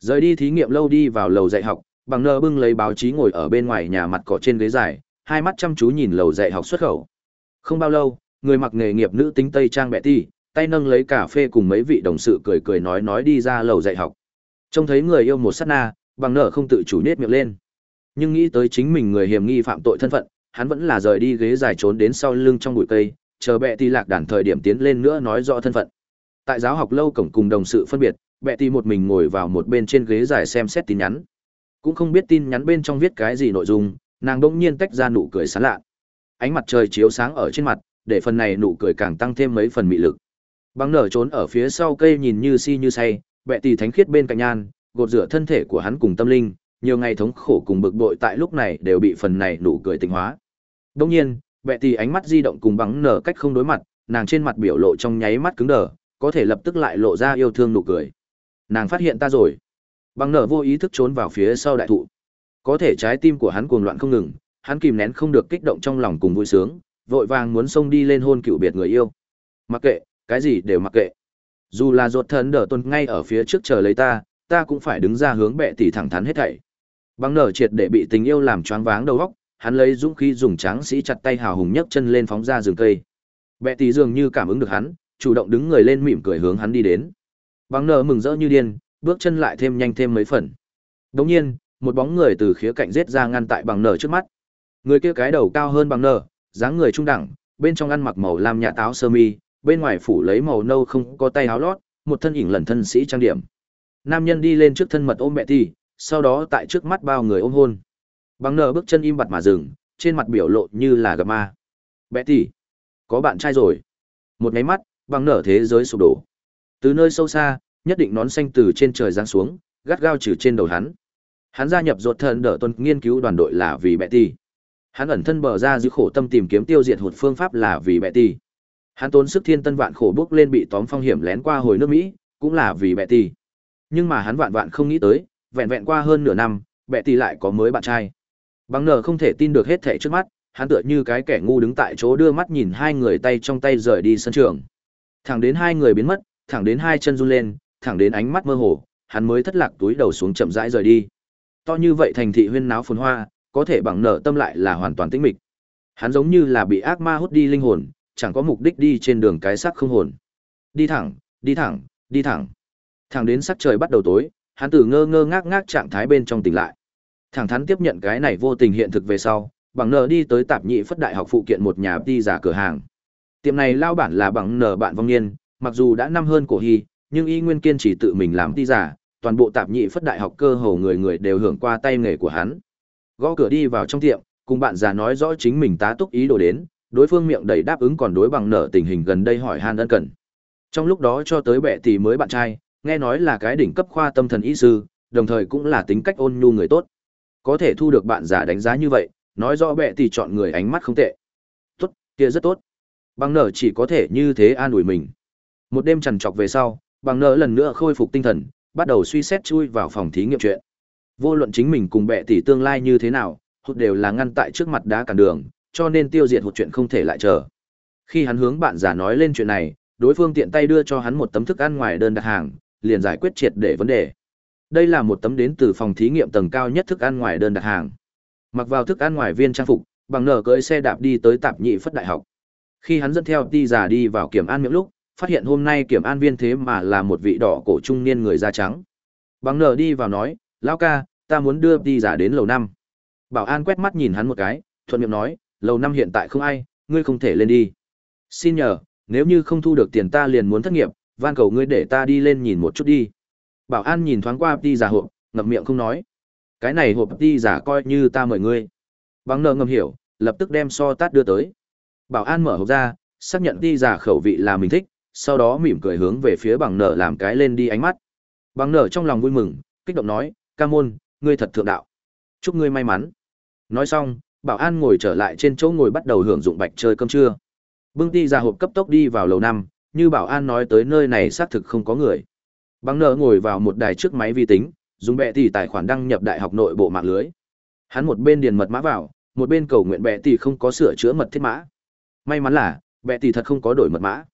rời đi thí nghiệm lâu đi vào lầu dạy học bằng nở bưng lấy báo chí ngồi ở bên ngoài nhà mặt cỏ trên ghế dài hai mắt chăm chú nhìn lầu dạy học xuất khẩu. Không bao lâu người mặc nghề nghiệp nữ tính tây trang bẹ ti, tay nâng lấy cà phê cùng mấy vị đồng sự cười cười nói nói đi ra lầu dạy học. Trông thấy người yêu một sát na bằng nở không tự chủ nết miệng lên. Nhưng nghĩ tới chính mình người hiểm nghi phạm tội thân phận hắn vẫn là rời đi ghế dài trốn đến sau lưng trong bụi cây chờ bẹ ti lạc đàn thời điểm tiến lên nữa nói rõ thân phận. Tại giáo học lâu cổng cùng đồng sự phân biệt bệ tì một mình ngồi vào một bên trên ghế dài xem xét tin nhắn. Cũng không biết tin nhắn bên trong viết cái gì nội dung, nàng đỗng nhiên tách ra nụ cười sán lạ. Ánh mặt trời chiếu sáng ở trên mặt, để phần này nụ cười càng tăng thêm mấy phần mị lực. Băng nở trốn ở phía sau cây nhìn như si như say bệ tì thánh khiết bên cạnh nhan, gột rửa thân thể của hắn cùng tâm linh, nhiều ngày thống khổ cùng bực bội tại lúc này đều bị phần này nụ cười tịnh hóa. Đông nhiên bệ tì ánh mắt di động cùng băng nở cách không đối mặt, nàng trên mặt biểu lộ trong nháy mắt cứng đờ, có thể lập tức lại lộ ra yêu thương nụ cười nàng phát hiện ta rồi. Bằng nở vô ý thức trốn vào phía sau đại thụ. Có thể trái tim của hắn cuồng loạn không ngừng, hắn kìm nén không được kích động trong lòng cùng vui sướng, vội vàng muốn xông đi lên hôn cựu biệt người yêu. Mặc kệ, cái gì đều mặc kệ. Dù là ruột thần đỡ tuần ngay ở phía trước chờ lấy ta ta cũng phải đứng ra hướng bệ tỷ thẳng thắn hết thảy. Bằng nở triệt để bị tình yêu làm choáng váng đầu óc, hắn lấy dũng khí dùng tráng sĩ chặt tay hào hùng nhấc chân lên phóng ra rừng cây. Bệ tỷ dường như cảm ứng được hắn, chủ động đứng người lên mỉm cười hướng hắn đi đến băng nở mừng rỡ như điên bước chân lại thêm nhanh thêm mấy phần. Đống nhiên một bóng người từ khía cạnh giết ra ngăn tại bằng nở trước mắt. Người kia cái đầu cao hơn bằng nở dáng người trung đẳng bên trong ăn mặc màu lam nhạt áo sơ mi bên ngoài phủ lấy màu nâu không có tay áo lót một thân ỉn lần thân sĩ trang điểm. Nam nhân đi lên trước thân mật ôm mẹ tỷ, sau đó tại trước mắt bao người ôm hôn. Bằng nở bước chân im bặt mà dừng trên mặt biểu lộ như là gặp ma. Bẹ tỷ, có bạn trai rồi. Một máy mắt bằng nở thế giới sụp đổ từ nơi sâu xa, nhất định nón xanh từ trên trời giáng xuống, gắt gao trừ trên đầu hắn. Hắn gia nhập ruột thần đỡ tuần nghiên cứu đoàn đội là vì bẹ tỉ hắn ẩn thân bờ ra giữ khổ tâm tìm kiếm tiêu diệt hụt phương pháp là vì bẹ tỉ hắn tốn sức thiên tân vạn khổ bước lên bị tóm phong hiểm lén qua hồi nước mỹ, cũng là vì bẹ tỉ nhưng mà hắn vạn vạn không nghĩ tới, vẹn vẹn qua hơn nửa năm bẹ tỉ lại có mới bạn trai. Bằng nở không thể tin được hết thảy trước mắt, hắn tựa như cái kẻ ngu đứng tại chỗ đưa mắt nhìn hai người tay trong tay rời đi sân trường. Thẳng đến hai người biến mất thẳng đến hai chân run lên, thẳng đến ánh mắt mơ hồ, hắn mới thất lạc túi đầu xuống chậm rãi rời đi. To như vậy thành thị huyên náo phồn hoa, có thể bằng nở tâm lại là hoàn toàn tĩnh mịch. Hắn giống như là bị ác ma hút đi linh hồn, chẳng có mục đích đi trên đường cái sắc không hồn. Đi thẳng đi thẳng đi thẳng. Thẳng đến sắc trời bắt đầu tối, hắn từ ngơ ngơ ngác ngác trạng thái bên trong tỉnh lại. Thẳng thắn tiếp nhận cái này vô tình hiện thực về sau, bằng nở đi tới tạp nhị phất đại học phụ kiện một nhà đi giả cửa hàng. Tiệm này lao bản là bằng nở bạn vong niên mặc dù đã năm hơn cổ hy, nhưng y nguyên kiên chỉ tự mình làm đi giả, toàn bộ tạp nhị phất đại học cơ hồ người người đều hưởng qua tay nghề của hắn. Gõ cửa đi vào trong tiệm, cùng bạn già nói rõ chính mình tá túc ý đồ đến, đối phương miệng đầy đáp ứng còn đối bằng nở tình hình gần đây hỏi han ân cần. Trong lúc đó cho tới bệ tỷ mới bạn trai, nghe nói là cái đỉnh cấp khoa tâm thần y sư, đồng thời cũng là tính cách ôn nhu người tốt. Có thể thu được bạn già đánh giá như vậy, nói rõ bệ tỷ chọn người ánh mắt không tệ. Tốt, kia rất tốt. Bằng nở chỉ có thể như thế an ủi mình một đêm trằn trọc về sau, bằng nợ lần nữa khôi phục tinh thần, bắt đầu suy xét chui vào phòng thí nghiệm chuyện. Vô luận chính mình cùng bệ tỷ tương lai như thế nào, hụt đều là ngăn tại trước mặt đá cản đường, cho nên tiêu diệt hụt chuyện không thể lại chờ. Khi hắn hướng bạn già nói lên chuyện này, đối phương tiện tay đưa cho hắn một tấm thức ăn ngoài đơn đặt hàng, liền giải quyết triệt để vấn đề. Đây là một tấm đến từ phòng thí nghiệm tầng cao nhất thức ăn ngoài đơn đặt hàng. Mặc vào thức ăn ngoài viên trang phục, bằng nở cưỡi xe đạp đi tới tạp nhị phất đại học. Khi hắn dẫn theo ti già đi vào kiểm an miệng lúc phát hiện hôm nay kiểm an viên thế mà là một vị đỏ cổ trung niên người da trắng. Bằng nở đi vào nói, lão ca, ta muốn đưa đi giả đến lầu năm. Bảo an quét mắt nhìn hắn một cái, thuận miệng nói, lầu năm hiện tại không ai, ngươi không thể lên đi. Xin nhờ, nếu như không thu được tiền ta liền muốn thất nghiệp, van cầu ngươi để ta đi lên nhìn một chút đi. Bảo an nhìn thoáng qua đi giả hộp, ngậm miệng không nói. Cái này hộp đi giả coi như ta mời ngươi. Bằng nợ ngầm hiểu, lập tức đem so tát đưa tới. Bảo an mở hộp ra, xác nhận đi giả khẩu vị là mình thích sau đó mỉm cười hướng về phía bằng nở làm cái lên đi ánh mắt. Bằng nở trong lòng vui mừng, kích động nói, ca môn, ngươi thật thượng đạo. Chúc ngươi may mắn. Nói xong, bảo an ngồi trở lại trên chỗ ngồi bắt đầu hưởng dụng bạch chơi cơm trưa. Bưng ti ra hộp cấp tốc đi vào lầu năm, như bảo an nói tới nơi này xác thực không có người. Bằng nở ngồi vào một đài trước máy vi tính, dùng bệ tỷ tài khoản đăng nhập đại học nội bộ mạng lưới. Hắn một bên điền mật mã vào, một bên cầu nguyện bệ tỷ không có sửa chữa mật thiết mã. May mắn là bệ tỷ thật không có đổi mật mã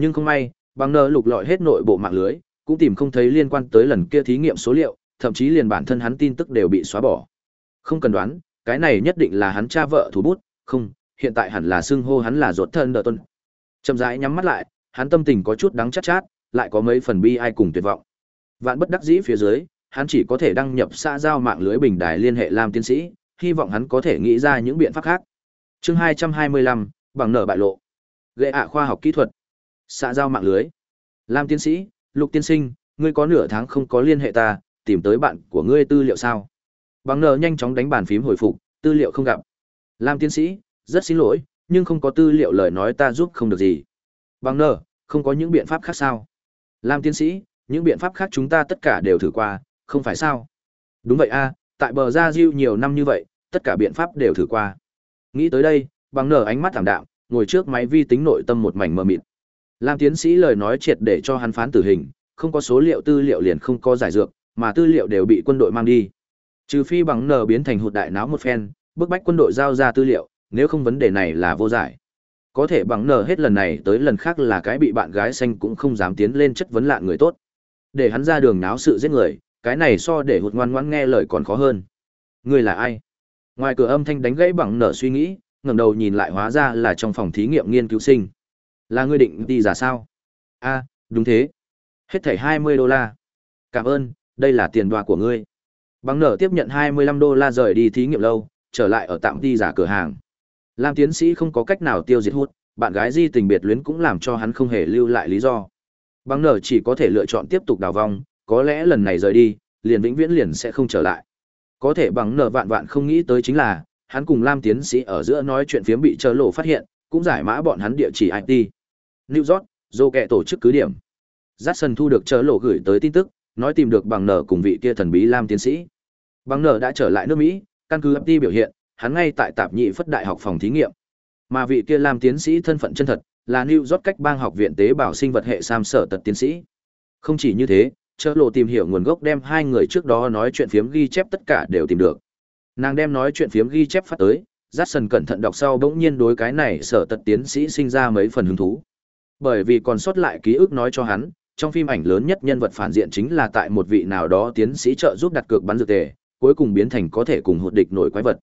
nhưng không may bằng nợ lục lọi hết nội bộ mạng lưới, cũng tìm không thấy liên quan tới lần kia thí nghiệm số liệu, thậm chí liền bản thân hắn tin tức đều bị xóa bỏ. Không cần đoán, cái này nhất định là hắn cha vợ thủ bút, không, hiện tại hẳn là xưng hô hắn là ruột thân đờ tuân chậm rãi nhắm mắt lại, hắn tâm tình có chút đắng chát chát, lại có mấy phần bi ai cùng tuyệt vọng. Vạn bất đắc dĩ phía dưới, hắn chỉ có thể đăng nhập xã giao mạng lưới bình đài liên hệ lam tiến sĩ, hy vọng hắn có thể nghĩ ra những biện pháp khác. Chương hai trăm hai mươi lăm, bằng nợ bại lộ. Gây ạ khoa học kỹ thuật xã giao mạng lưới. Lam tiến sĩ, lục tiên sinh, ngươi có nửa tháng không có liên hệ ta, tìm tới bạn của ngươi tư liệu sao? Bằng nợ nhanh chóng đánh bàn phím hồi phục, tư liệu không gặp. Lam tiến sĩ, rất xin lỗi, nhưng không có tư liệu lời nói ta giúp không được gì. Bằng nợ không có những biện pháp khác sao? Lam tiến sĩ, những biện pháp khác chúng ta tất cả đều thử qua, không phải sao? Đúng vậy a, tại bờ gia diêu nhiều năm như vậy, tất cả biện pháp đều thử qua. Nghĩ tới đây, bằng nở ánh mắt thảm đạm, ngồi trước máy vi tính nội tâm một mảnh mờ mịt lam tiến sĩ lời nói triệt để cho hắn phán tử hình, không có số liệu tư liệu liền không có giải dược, mà tư liệu đều bị quân đội mang đi. Trừ phi bằng nở biến thành hụt đại náo một phen, bức bách quân đội giao ra tư liệu, nếu không vấn đề này là vô giải. Có thể bằng nở hết lần này tới lần khác là cái bị bạn gái xanh cũng không dám tiến lên chất vấn lạ người tốt. Để hắn ra đường náo sự giết người, cái này so để hụt ngoan ngoãn nghe lời còn khó hơn. Người là ai? Ngoài cửa âm thanh đánh gãy bằng nở suy nghĩ, ngẩng đầu nhìn lại hóa ra là trong phòng thí nghiệm nghiên cứu sinh là ngươi định đi giả sao? A đúng thế. Hết thảy hai mươi đô la. Cảm ơn đây là tiền đoa của ngươi. Bằng nở tiếp nhận hai mươi lăm đô la rời đi thí nghiệm lâu trở lại ở tạm đi giả cửa hàng. Lam tiến sĩ không có cách nào tiêu diệt hút bạn gái di tình biệt luyến cũng làm cho hắn không hề lưu lại lý do. Bằng nở chỉ có thể lựa chọn tiếp tục đào vong có lẽ lần này rời đi, liền vĩnh viễn liền sẽ không trở lại. Có thể bằng nở vạn vạn không nghĩ tới chính là, hắn cùng Lam tiến sĩ ở giữa nói chuyện phiếm bị chớ lộ phát hiện, cũng giải mã bọn hắn địa chỉ IT. New York, dô kẹ tổ chức cứ điểm. Jackson thu được chớ lộ gửi tới tin tức, nói tìm được bằng nở cùng vị kia thần bí Lam tiến sĩ. Bằng nở đã trở lại nước Mỹ, căn cứ FT biểu hiện, hắn ngay tại tạp nhị phất đại học phòng thí nghiệm. Mà vị kia Lam tiến sĩ thân phận chân thật, là New York cách bang học viện tế bào sinh vật hệ Sam sở tật tiến sĩ. Không chỉ như thế, chớ lộ tìm hiểu nguồn gốc đem hai người trước đó nói chuyện phiếm ghi chép tất cả đều tìm được nàng đem nói chuyện phiếm ghi chép phát tới Jackson cẩn thận đọc sau bỗng nhiên đối cái này sở tật tiến sĩ sinh ra mấy phần hứng thú bởi vì còn sót lại ký ức nói cho hắn trong phim ảnh lớn nhất nhân vật phản diện chính là tại một vị nào đó tiến sĩ trợ giúp đặt cược bắn dược tề cuối cùng biến thành có thể cùng hụt địch nổi quái vật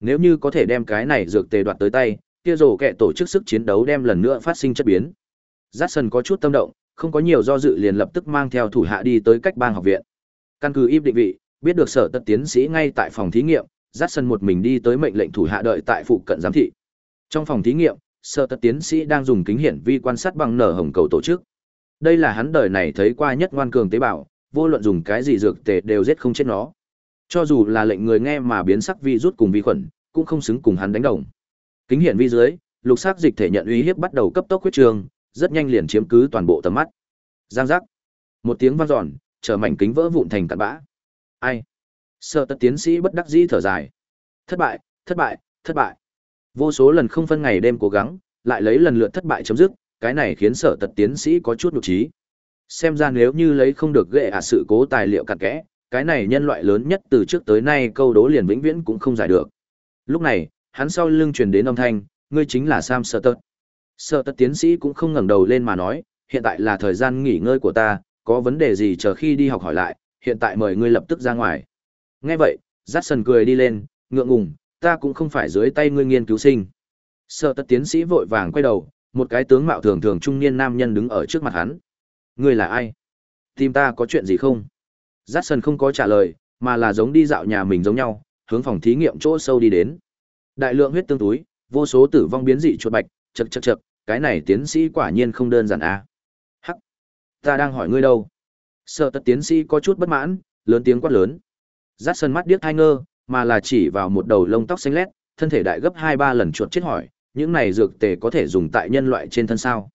nếu như có thể đem cái này dược tề đoạt tới tay kia rồ kẻ tổ chức sức chiến đấu đem lần nữa phát sinh chất biến jackson có chút tâm động không có nhiều do dự liền lập tức mang theo thủ hạ đi tới cách bang học viện. Căn cứ im định vị, biết được sở tật tiến sĩ ngay tại phòng thí nghiệm, jackson một mình đi tới mệnh lệnh thủ hạ đợi tại phụ cận giám thị. Trong phòng thí nghiệm, sợ tật tiến sĩ đang dùng kính hiển vi quan sát bằng nở hồng cầu tổ chức. Đây là hắn đời này thấy qua nhất ngoan cường tế bào, vô luận dùng cái gì dược tề đều giết không chết nó. Cho dù là lệnh người nghe mà biến sắc vi rút cùng vi khuẩn, cũng không xứng cùng hắn đánh đồng. Kính hiển vi dưới, lục sắc dịch thể nhận uy hiếp bắt đầu cấp tốc huyết trường, rất nhanh liền chiếm cứ toàn bộ tầm mắt. Giang giác. Một tiếng vang giòn, trở mảnh kính vỡ vụn thành cặn bã. Ai? Sợ tật tiến sĩ bất đắc dĩ thở dài. Thất bại, thất bại, thất bại. Vô số lần không phân ngày đêm cố gắng, lại lấy lần lượt thất bại chấm dứt, cái này khiến sở tật tiến sĩ có chút nhục trí. Xem ra nếu như lấy không được ghệ à sự cố tài liệu cặn kẽ, cái này nhân loại lớn nhất từ trước tới nay câu đố liền vĩnh viễn cũng không giải được. Lúc này, hắn sau lưng truyền đến âm thanh, ngươi chính là Sam Sở Sợ tật tiến sĩ cũng không ngẩng đầu lên mà nói, hiện tại là thời gian nghỉ ngơi của ta, có vấn đề gì chờ khi đi học hỏi lại, hiện tại mời ngươi lập tức ra ngoài. Nghe vậy, Jackson cười đi lên, ngượng ngùng, ta cũng không phải dưới tay ngươi nghiên cứu sinh. Sợ tật tiến sĩ vội vàng quay đầu, một cái tướng mạo thường thường trung niên nam nhân đứng ở trước mặt hắn. Ngươi là ai? Tìm ta có chuyện gì không? Jackson không có trả lời, mà là giống đi dạo nhà mình giống nhau, hướng phòng thí nghiệm chỗ sâu đi đến. Đại lượng huyết tương túi, vô số tử vong biến dị chuột bạch, chậc chậc chậc, cái này tiến sĩ quả nhiên không đơn giản à. Hắc, ta đang hỏi ngươi đâu? Sợ tật tiến sĩ có chút bất mãn, lớn tiếng quát lớn. jackson sân mắt điếc hai ngơ, mà là chỉ vào một đầu lông tóc xanh lét, thân thể đại gấp hai ba lần chuột chết hỏi, những này dược tề có thể dùng tại nhân loại trên thân sao?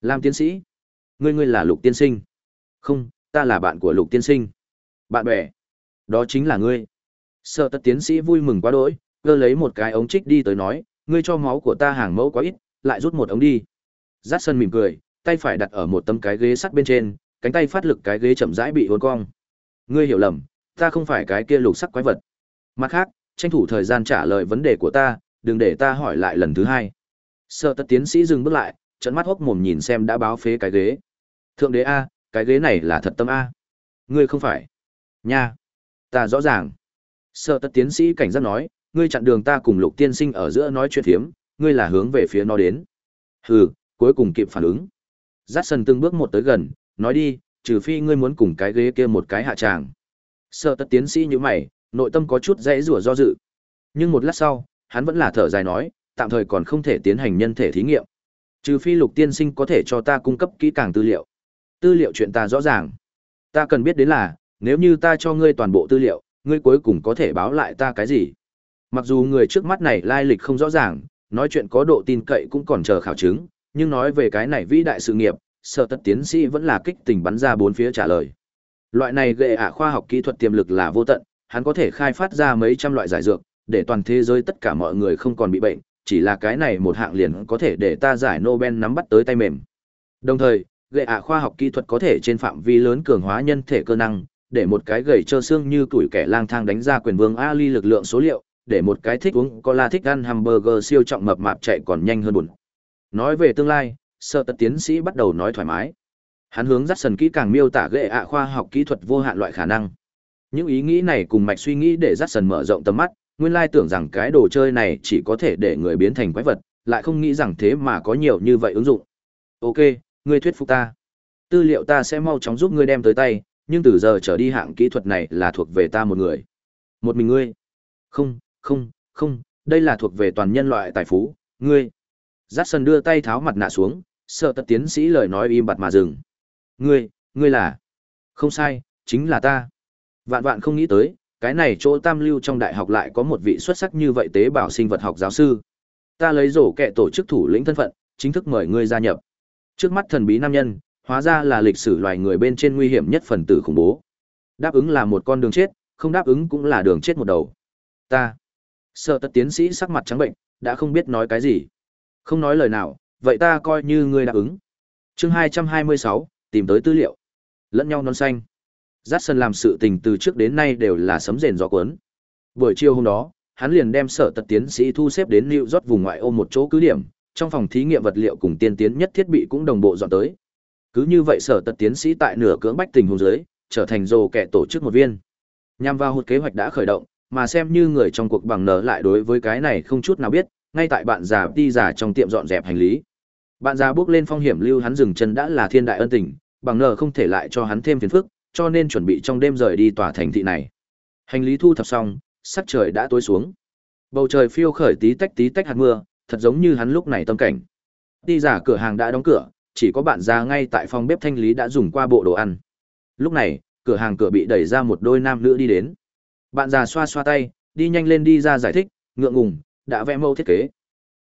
Lam tiến sĩ, ngươi ngươi là lục tiên sinh. Không, ta là bạn của lục tiên sinh. Bạn bè, đó chính là ngươi. Sợ tất tiến sĩ vui mừng quá đỗi, cơ lấy một cái ống trích đi tới nói, ngươi cho máu của ta hàng mẫu quá ít, lại rút một ống đi. Dát sân mỉm cười, tay phải đặt ở một tấm cái ghế sắt bên trên, cánh tay phát lực cái ghế chậm rãi bị uốn cong. Ngươi hiểu lầm, ta không phải cái kia lục sắc quái vật. Mặt khác, tranh thủ thời gian trả lời vấn đề của ta, đừng để ta hỏi lại lần thứ hai. Sợ tật tiến sĩ dừng bước lại, trận mắt hốc mồm nhìn xem đã báo phế cái ghế. Thượng đế A, cái ghế này là thật tâm A. Ngươi không phải. Nha. Ta rõ ràng. Sợ tật tiến sĩ cảnh giác nói, ngươi chặn đường ta cùng lục tiên sinh ở giữa nói chuyện thiếm, ngươi là hướng về phía nó đến. Hừ, cuối cùng kịp phản ứng. Dát sần từng bước một tới gần, nói đi, trừ phi ngươi muốn cùng cái ghế kia một cái hạ tràng. Sợ tật tiến sĩ như mày, nội tâm có chút dãy rủa do dự. Nhưng một lát sau, hắn vẫn là thở dài nói, tạm thời còn không thể tiến hành nhân thể thí nghiệm. Trừ phi lục tiên sinh có thể cho ta cung cấp kỹ càng tư liệu. Tư liệu chuyện ta rõ ràng. Ta cần biết đến là, nếu như ta cho ngươi toàn bộ tư liệu, ngươi cuối cùng có thể báo lại ta cái gì? Mặc dù người trước mắt này lai lịch không rõ ràng, nói chuyện có độ tin cậy cũng còn chờ khảo chứng, nhưng nói về cái này vĩ đại sự nghiệp, sở tất tiến sĩ vẫn là kích tình bắn ra bốn phía trả lời. Loại này gệ ả khoa học kỹ thuật tiềm lực là vô tận, hắn có thể khai phát ra mấy trăm loại giải dược, để toàn thế giới tất cả mọi người không còn bị bệnh, chỉ là cái này một hạng liền có thể để ta giải Nobel nắm bắt tới tay mềm. Đồng thời, gậy ạ khoa học kỹ thuật có thể trên phạm vi lớn cường hóa nhân thể cơ năng, để một cái gầy trơ xương như tuổi kẻ lang thang đánh ra quyền vương Ali lực lượng số liệu, để một cái thích uống cola thích ăn hamburger siêu trọng mập mạp chạy còn nhanh hơn buồn. Nói về tương lai, sợ tật tiến sĩ bắt đầu nói thoải mái. Hắn hướng dắt sần kỹ càng miêu tả gệ ạ khoa học kỹ thuật vô hạn loại khả năng. Những ý nghĩ này cùng mạch suy nghĩ để dắt sần mở rộng tầm mắt, nguyên lai tưởng rằng cái đồ chơi này chỉ có thể để người biến thành quái vật, lại không nghĩ rằng thế mà có nhiều như vậy ứng dụng. Ok, ngươi thuyết phục ta. Tư liệu ta sẽ mau chóng giúp ngươi đem tới tay, nhưng từ giờ trở đi hạng kỹ thuật này là thuộc về ta một người. Một mình ngươi. Không, không, không, đây là thuộc về toàn nhân loại tài phú, ngươi. Dát sân đưa tay tháo mặt nạ xuống, sợ tật tiến sĩ lời nói im bặt mà dừng. Ngươi, ngươi là. Không sai, chính là ta. Vạn vạn không nghĩ tới, cái này chỗ tam lưu trong đại học lại có một vị xuất sắc như vậy tế bào sinh vật học giáo sư. Ta lấy rổ kẻ tổ chức thủ lĩnh thân phận, chính thức mời ngươi gia nhập. Trước mắt thần bí nam nhân, hóa ra là lịch sử loài người bên trên nguy hiểm nhất phần tử khủng bố. Đáp ứng là một con đường chết, không đáp ứng cũng là đường chết một đầu. Ta. Sợ tật tiến sĩ sắc mặt trắng bệnh, đã không biết nói cái gì. Không nói lời nào, vậy ta coi như ngươi đáp ứng. chương 226, tìm tới tư liệu. Lẫn nhau non xanh. Dát sân làm sự tình từ trước đến nay đều là sấm rền gió cuốn. Buổi chiều hôm đó, hắn liền đem sở tật tiến sĩ thu xếp đến New York vùng ngoại ô một chỗ cứ điểm, trong phòng thí nghiệm vật liệu cùng tiên tiến nhất thiết bị cũng đồng bộ dọn tới. Cứ như vậy sở tật tiến sĩ tại nửa cưỡng bách tình huống dưới, trở thành rồ kẻ tổ chức một viên. Nhằm vào hụt kế hoạch đã khởi động, mà xem như người trong cuộc bằng nở lại đối với cái này không chút nào biết, ngay tại bạn già đi già trong tiệm dọn dẹp hành lý. Bạn già bước lên phong hiểm lưu hắn dừng chân đã là thiên đại ân tình, bằng nở không thể lại cho hắn thêm phiền phức, cho nên chuẩn bị trong đêm rời đi tòa thành thị này. Hành lý thu thập xong, sắc trời đã tối xuống. Bầu trời phiêu khởi tí tách tí tách hạt mưa, thật giống như hắn lúc này tâm cảnh. Đi giả cửa hàng đã đóng cửa, chỉ có bạn già ngay tại phòng bếp thanh lý đã dùng qua bộ đồ ăn. Lúc này, cửa hàng cửa bị đẩy ra một đôi nam nữ đi đến. Bạn già xoa xoa tay, đi nhanh lên đi ra giải thích, ngượng ngùng, đã vẽ mẫu thiết kế.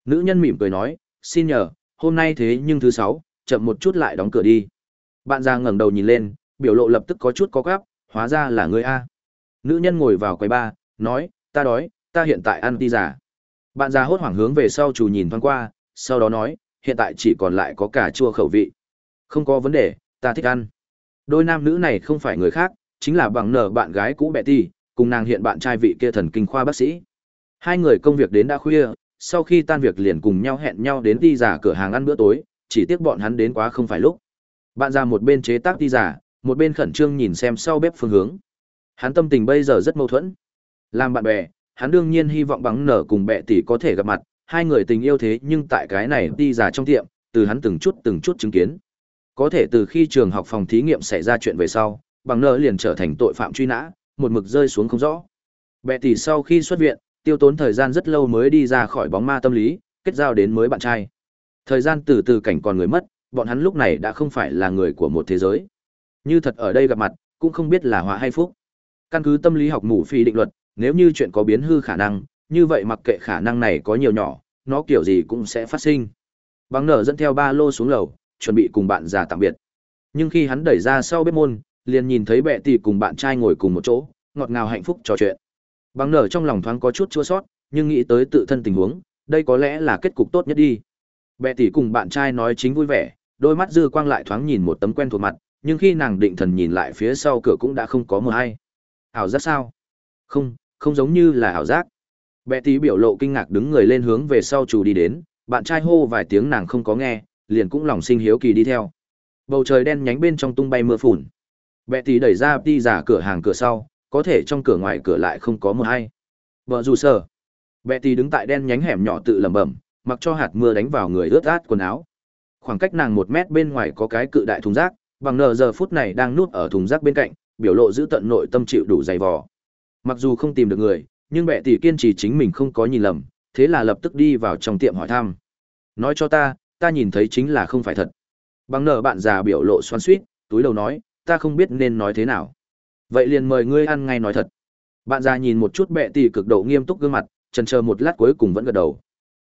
Nữ nhân mỉm cười nói, xin nhờ, hôm nay thế nhưng thứ sáu, chậm một chút lại đóng cửa đi. Bạn già ngẩng đầu nhìn lên, biểu lộ lập tức có chút có gáp, hóa ra là người A. Nữ nhân ngồi vào quầy ba, nói, ta đói, ta hiện tại ăn ti giả. Bạn già hốt hoảng hướng về sau chủ nhìn thoáng qua, sau đó nói, hiện tại chỉ còn lại có cả chua khẩu vị. Không có vấn đề, ta thích ăn. Đôi nam nữ này không phải người khác, chính là bằng nở bạn gái cũ bẹ ti, cùng nàng hiện bạn trai vị kia thần kinh khoa bác sĩ. Hai người công việc đến đã khuya, sau khi tan việc liền cùng nhau hẹn nhau đến ti giả cửa hàng ăn bữa tối, chỉ tiếc bọn hắn đến quá không phải lúc. Bạn già một bên chế tác ti giả, một bên khẩn trương nhìn xem sau bếp phương hướng. Hắn tâm tình bây giờ rất mâu thuẫn. Làm bạn bè, hắn đương nhiên hy vọng bằng nở cùng bệ tỷ có thể gặp mặt, hai người tình yêu thế nhưng tại cái này đi giả trong tiệm, từ hắn từng chút từng chút chứng kiến. Có thể từ khi trường học phòng thí nghiệm xảy ra chuyện về sau, bằng nở liền trở thành tội phạm truy nã, một mực rơi xuống không rõ. Bệ tỷ sau khi xuất viện, tiêu tốn thời gian rất lâu mới đi ra khỏi bóng ma tâm lý, kết giao đến mới bạn trai. Thời gian từ từ cảnh còn người mất, bọn hắn lúc này đã không phải là người của một thế giới. Như thật ở đây gặp mặt, cũng không biết là họa hay phúc. Căn cứ tâm lý học mù phi định luật, nếu như chuyện có biến hư khả năng, như vậy mặc kệ khả năng này có nhiều nhỏ, nó kiểu gì cũng sẽ phát sinh. Bằng nở dẫn theo ba lô xuống lầu, chuẩn bị cùng bạn già tạm biệt. Nhưng khi hắn đẩy ra sau bếp môn, liền nhìn thấy bệ tỷ cùng bạn trai ngồi cùng một chỗ, ngọt ngào hạnh phúc trò chuyện. Bằng nở trong lòng thoáng có chút chua sót, nhưng nghĩ tới tự thân tình huống, đây có lẽ là kết cục tốt nhất đi. Bệ tỷ cùng bạn trai nói chính vui vẻ, đôi mắt dư quang lại thoáng nhìn một tấm quen thuộc mặt, nhưng khi nàng định thần nhìn lại phía sau cửa cũng đã không có mờ hay. Ảo giác sao? Không, không giống như là ảo giác. Bệ tí biểu lộ kinh ngạc đứng người lên hướng về sau chủ đi đến, bạn trai hô vài tiếng nàng không có nghe, liền cũng lòng sinh hiếu kỳ đi theo. Bầu trời đen nhánh bên trong tung bay mưa phùn. Bệ tí đẩy ra đi giả cửa hàng cửa sau, có thể trong cửa ngoài cửa lại không có mưa hay. Vợ dù sợ Bệ tí đứng tại đen nhánh hẻm nhỏ tự lẩm bẩm, mặc cho hạt mưa đánh vào người ướt át quần áo. Khoảng cách nàng một mét bên ngoài có cái cự đại thùng rác, bằng nờ giờ phút này đang nuốt ở thùng rác bên cạnh, biểu lộ giữ tận nội tâm chịu đủ dày vò. Mặc dù không tìm được người, nhưng bệ tỷ kiên trì chính mình không có nhìn lầm, thế là lập tức đi vào trong tiệm hỏi thăm. Nói cho ta, ta nhìn thấy chính là không phải thật. Bằng nờ bạn già biểu lộ xoắn suýt túi đầu nói, ta không biết nên nói thế nào. Vậy liền mời ngươi ăn ngay nói thật. Bạn già nhìn một chút bệ tỷ cực độ nghiêm túc gương mặt, chần chờ một lát cuối cùng vẫn gật đầu.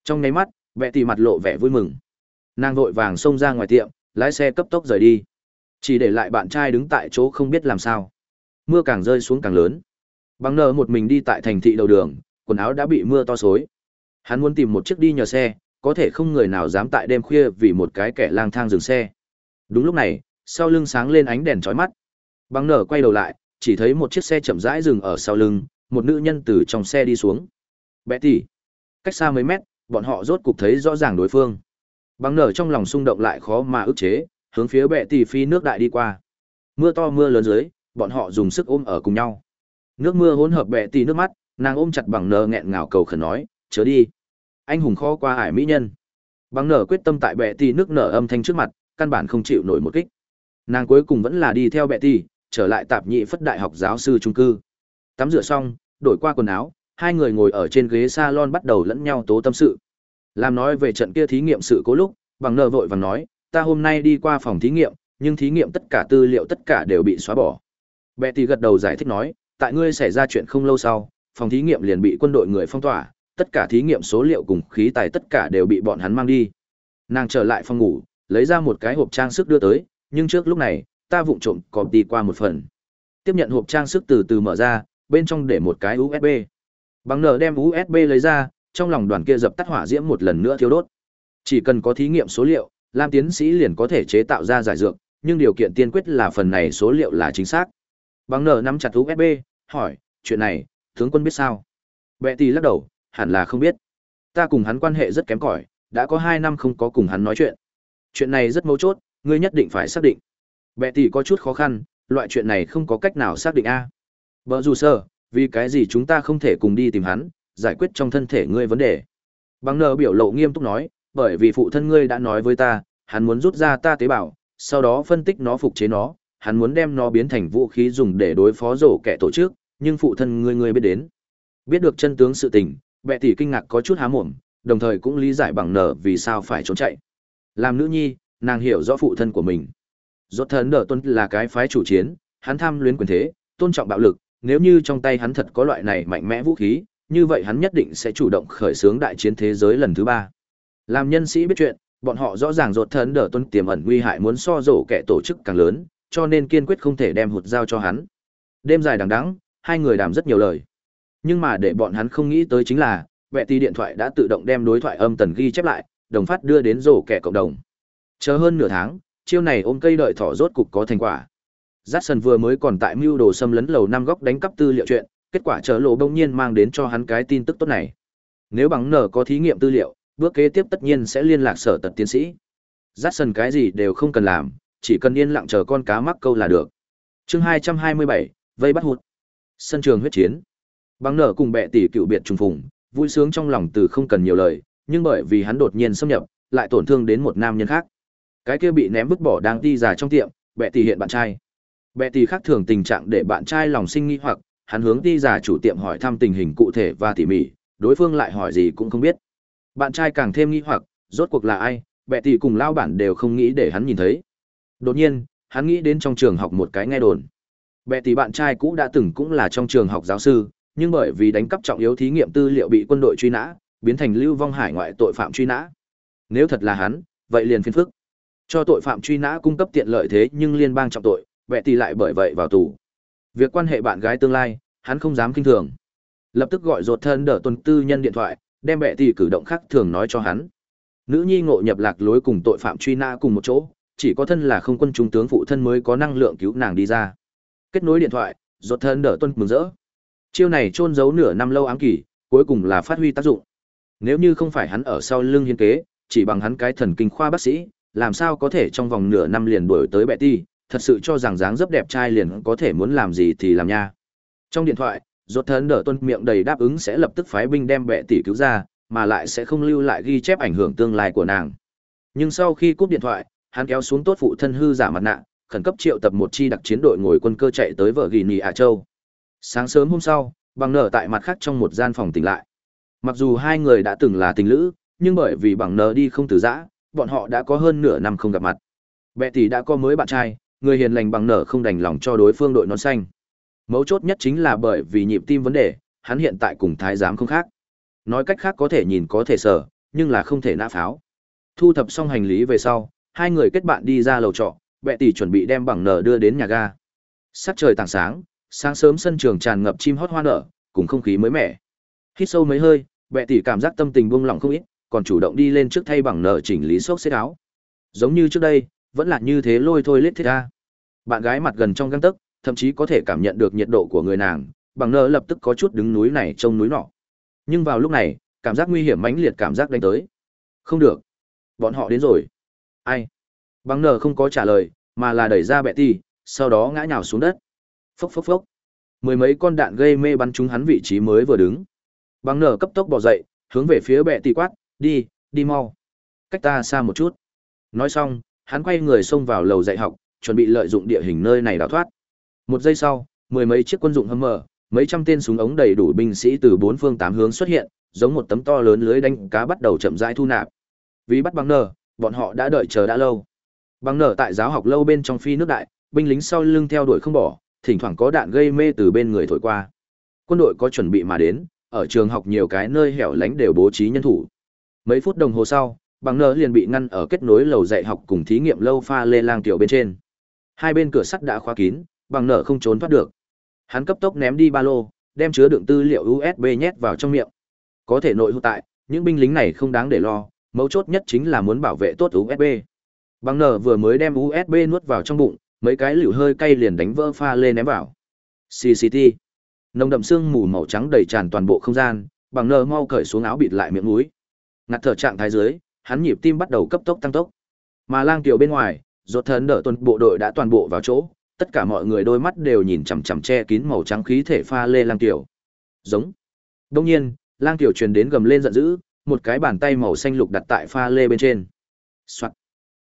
Trong nháy mắt, bệ tỷ mặt lộ vẻ vui mừng. Nàng vội vàng xông ra ngoài tiệm, lái xe cấp tốc rời đi. Chỉ để lại bạn trai đứng tại chỗ không biết làm sao. Mưa càng rơi xuống càng lớn. Bằng nở một mình đi tại thành thị đầu đường, quần áo đã bị mưa to xối. Hắn muốn tìm một chiếc đi nhờ xe, có thể không người nào dám tại đêm khuya vì một cái kẻ lang thang dừng xe. Đúng lúc này, sau lưng sáng lên ánh đèn chói mắt. Bằng nở quay đầu lại, chỉ thấy một chiếc xe chậm rãi dừng ở sau lưng, một nữ nhân từ trong xe đi xuống. Betty. Cách xa mấy mét, bọn họ rốt cục thấy rõ ràng đối phương. Bằng nở trong lòng xung động lại khó mà ức chế, hướng phía bệ tỷ phi nước đại đi qua. Mưa to mưa lớn dưới, bọn họ dùng sức ôm ở cùng nhau. Nước mưa hỗn hợp bệ tỷ nước mắt, nàng ôm chặt bằng nở nghẹn ngào cầu khẩn nói, "Chớ đi." Anh hùng khó qua ải mỹ nhân. Bằng nở quyết tâm tại bệ tỷ nước nở âm thanh trước mặt, căn bản không chịu nổi một kích. Nàng cuối cùng vẫn là đi theo bệ tỷ, trở lại tạp nhị phất đại học giáo sư trung cư. Tắm rửa xong, đổi qua quần áo, hai người ngồi ở trên ghế salon bắt đầu lẫn nhau tố tâm sự. Làm nói về trận kia thí nghiệm sự cố lúc, bằng nở vội vàng nói, ta hôm nay đi qua phòng thí nghiệm, nhưng thí nghiệm tất cả tư liệu tất cả đều bị xóa bỏ. Betty gật đầu giải thích nói, tại ngươi xảy ra chuyện không lâu sau, phòng thí nghiệm liền bị quân đội người phong tỏa, tất cả thí nghiệm số liệu cùng khí tài tất cả đều bị bọn hắn mang đi. Nàng trở lại phòng ngủ, lấy ra một cái hộp trang sức đưa tới, nhưng trước lúc này, ta vụng trộm có đi qua một phần. Tiếp nhận hộp trang sức từ từ mở ra, bên trong để một cái USB. Bằng nở đem USB lấy ra, trong lòng đoàn kia dập tắt hỏa diễm một lần nữa thiêu đốt. Chỉ cần có thí nghiệm số liệu, Lam tiến sĩ liền có thể chế tạo ra giải dược, nhưng điều kiện tiên quyết là phần này số liệu là chính xác. Bằng nở nắm chặt USB, hỏi, chuyện này, tướng quân biết sao? Bệ tỷ lắc đầu, hẳn là không biết. Ta cùng hắn quan hệ rất kém cỏi, đã có 2 năm không có cùng hắn nói chuyện. Chuyện này rất mấu chốt, ngươi nhất định phải xác định. Bệ tỷ có chút khó khăn, loại chuyện này không có cách nào xác định a. Bở dù sơ, vì cái gì chúng ta không thể cùng đi tìm hắn, giải quyết trong thân thể ngươi vấn đề. Bằng nờ biểu lộ nghiêm túc nói, bởi vì phụ thân ngươi đã nói với ta, hắn muốn rút ra ta tế bào, sau đó phân tích nó phục chế nó, hắn muốn đem nó biến thành vũ khí dùng để đối phó rổ kẻ tổ chức, nhưng phụ thân ngươi ngươi biết đến. Biết được chân tướng sự tình, bệ tỷ kinh ngạc có chút há mồm, đồng thời cũng lý giải bằng nở vì sao phải trốn chạy. Làm nữ nhi, nàng hiểu rõ phụ thân của mình. Rốt thần đỡ tuân là cái phái chủ chiến, hắn tham luyến quyền thế, tôn trọng bạo lực, nếu như trong tay hắn thật có loại này mạnh mẽ vũ khí, như vậy hắn nhất định sẽ chủ động khởi xướng đại chiến thế giới lần thứ ba. Làm nhân sĩ biết chuyện, bọn họ rõ ràng rột thần đỡ tuân tiềm ẩn nguy hại muốn so rổ kẻ tổ chức càng lớn, cho nên kiên quyết không thể đem hụt giao cho hắn. Đêm dài đằng đẵng, hai người đàm rất nhiều lời. Nhưng mà để bọn hắn không nghĩ tới chính là, vệ ti điện thoại đã tự động đem đối thoại âm tần ghi chép lại, đồng phát đưa đến rổ kẻ cộng đồng. Chờ hơn nửa tháng, chiêu này ôm cây đợi thỏ rốt cục có thành quả. Jackson vừa mới còn tại mưu đồ xâm lấn lầu năm góc đánh cắp tư liệu chuyện, kết quả chờ lộ đông nhiên mang đến cho hắn cái tin tức tốt này. Nếu bằng nở có thí nghiệm tư liệu, bước kế tiếp tất nhiên sẽ liên lạc sở tật tiến sĩ. Dắt sần cái gì đều không cần làm, chỉ cần yên lặng chờ con cá mắc câu là được. Chương 227, vây bắt hụt. Sân trường huyết chiến. Bằng nở cùng bệ tỷ cựu biệt trùng phùng, vui sướng trong lòng từ không cần nhiều lời, nhưng bởi vì hắn đột nhiên xâm nhập, lại tổn thương đến một nam nhân khác. Cái kia bị ném vứt bỏ đang đi già trong tiệm, bệ tỷ hiện bạn trai. Bệ tỷ khác thường tình trạng để bạn trai lòng sinh nghi hoặc, hắn hướng đi già chủ tiệm hỏi thăm tình hình cụ thể và tỉ mỉ, đối phương lại hỏi gì cũng không biết. Bạn trai càng thêm nghi hoặc, rốt cuộc là ai, bệ tỷ cùng lao bản đều không nghĩ để hắn nhìn thấy. Đột nhiên, hắn nghĩ đến trong trường học một cái nghe đồn. Bệ tỷ bạn trai cũ đã từng cũng là trong trường học giáo sư, nhưng bởi vì đánh cắp trọng yếu thí nghiệm tư liệu bị quân đội truy nã, biến thành lưu vong hải ngoại tội phạm truy nã. Nếu thật là hắn, vậy liền phiền phức. Cho tội phạm truy nã cung cấp tiện lợi thế nhưng liên bang trọng tội, bệ tỷ lại bởi vậy vào tù. Việc quan hệ bạn gái tương lai, hắn không dám kinh thường. lập tức gọi ruột thân đỡ tuần tư nhân điện thoại đem bệ tỷ cử động khác thường nói cho hắn. Nữ nhi ngộ nhập lạc lối cùng tội phạm truy nã cùng một chỗ, chỉ có thân là không quân trung tướng phụ thân mới có năng lượng cứu nàng đi ra. Kết nối điện thoại, rốt thân đỡ tuân mừng rỡ. Chiêu này trôn giấu nửa năm lâu ám kỳ cuối cùng là phát huy tác dụng. Nếu như không phải hắn ở sau lưng hiên kế, chỉ bằng hắn cái thần kinh khoa bác sĩ, làm sao có thể trong vòng nửa năm liền đuổi tới bệ ti thật sự cho rằng dáng dấp đẹp trai liền có thể muốn làm gì thì làm nha. Trong điện thoại rốt thân đỡ tuân miệng đầy đáp ứng sẽ lập tức phái binh đem bệ tỷ cứu ra, mà lại sẽ không lưu lại ghi chép ảnh hưởng tương lai của nàng. Nhưng sau khi cúp điện thoại, hắn kéo xuống tốt phụ thân hư giả mặt nạ, khẩn cấp triệu tập một chi đặc chiến đội ngồi quân cơ chạy tới vợ gỉ nì ạ châu. Sáng sớm hôm sau, bằng nở tại mặt khác trong một gian phòng tỉnh lại. Mặc dù hai người đã từng là tình lữ, nhưng bởi vì bằng nở đi không từ giã, bọn họ đã có hơn nửa năm không gặp mặt. Bệ tỷ đã có mới bạn trai, người hiền lành bằng nở không đành lòng cho đối phương đội nón xanh mấu chốt nhất chính là bởi vì nhịp tim vấn đề, hắn hiện tại cùng thái giám không khác. Nói cách khác có thể nhìn có thể sở nhưng là không thể nã pháo. Thu thập xong hành lý về sau, hai người kết bạn đi ra lầu trọ, bệ tỷ chuẩn bị đem bằng nở đưa đến nhà ga. Sắc trời tảng sáng sáng sớm sân trường tràn ngập chim hót hoa nở, cùng không khí mới mẻ. Hít sâu mấy hơi, bệ tỷ cảm giác tâm tình buông lỏng không ít, còn chủ động đi lên trước thay bằng nở chỉnh lý xốc xếp áo. Giống như trước đây, vẫn là như thế lôi thôi lết thiết ra. Bạn gái mặt gần trong găng tấc thậm chí có thể cảm nhận được nhiệt độ của người nàng, bằng nơ lập tức có chút đứng núi này trông núi nọ. Nhưng vào lúc này, cảm giác nguy hiểm mãnh liệt cảm giác đánh tới. Không được. Bọn họ đến rồi. Ai? Bằng nơ không có trả lời, mà là đẩy ra bệ ti sau đó ngã nhào xuống đất. Phốc phốc phốc. Mười mấy con đạn gây mê bắn trúng hắn vị trí mới vừa đứng. Bằng nơ cấp tốc bỏ dậy, hướng về phía bệ ti quát, đi đi mau. Cách ta xa một chút. Nói xong, hắn quay người xông vào lầu dạy học, chuẩn bị lợi dụng địa hình nơi này đào thoát một giây sau mười mấy chiếc quân dụng hâm mở, mấy trăm tên súng ống đầy đủ binh sĩ từ bốn phương tám hướng xuất hiện giống một tấm to lớn lưới đánh cá bắt đầu chậm rãi thu nạp. Vì bắt bằng nở bọn họ đã đợi chờ đã lâu. Bằng nở tại giáo học lâu bên trong phi nước đại binh lính sau lưng theo đuổi không bỏ thỉnh thoảng có đạn gây mê từ bên người thổi qua. Quân đội có chuẩn bị mà đến ở trường học nhiều cái nơi hẻo lánh đều bố trí nhân thủ. Mấy phút đồng hồ sau bằng nở liền bị ngăn ở kết nối lầu dạy học cùng thí nghiệm lâu pha lê lang tiểu bên trên. Hai bên cửa sắt đã khóa kín bằng nở không trốn thoát được. Hắn cấp tốc ném đi ba lô, đem chứa đựng tư liệu usb nhét vào trong miệng. Có thể nội hữu tại, những binh lính này không đáng để lo, mấu chốt nhất chính là muốn bảo vệ tốt usb bằng nở vừa mới đem usb nuốt vào trong bụng, mấy cái liều hơi cay liền đánh vỡ pha lê ném vào. Cct nồng đậm sương mù màu trắng đầy tràn toàn bộ không gian, bằng nở mau cởi xuống áo bịt lại miệng mũi. Ngạt thở trạng thái dưới, hắn nhịp tim bắt đầu cấp tốc tăng tốc. Mà lang tiểu bên ngoài rốt thần đỡ tuần bộ đội đã toàn bộ vào chỗ tất cả mọi người đôi mắt đều nhìn chằm chằm che kín màu trắng khí thể pha lê lang tiểu giống. Đông nhiên, lang tiểu truyền đến gầm lên giận dữ, một cái bàn tay màu xanh lục đặt tại pha lê bên trên. Soạt.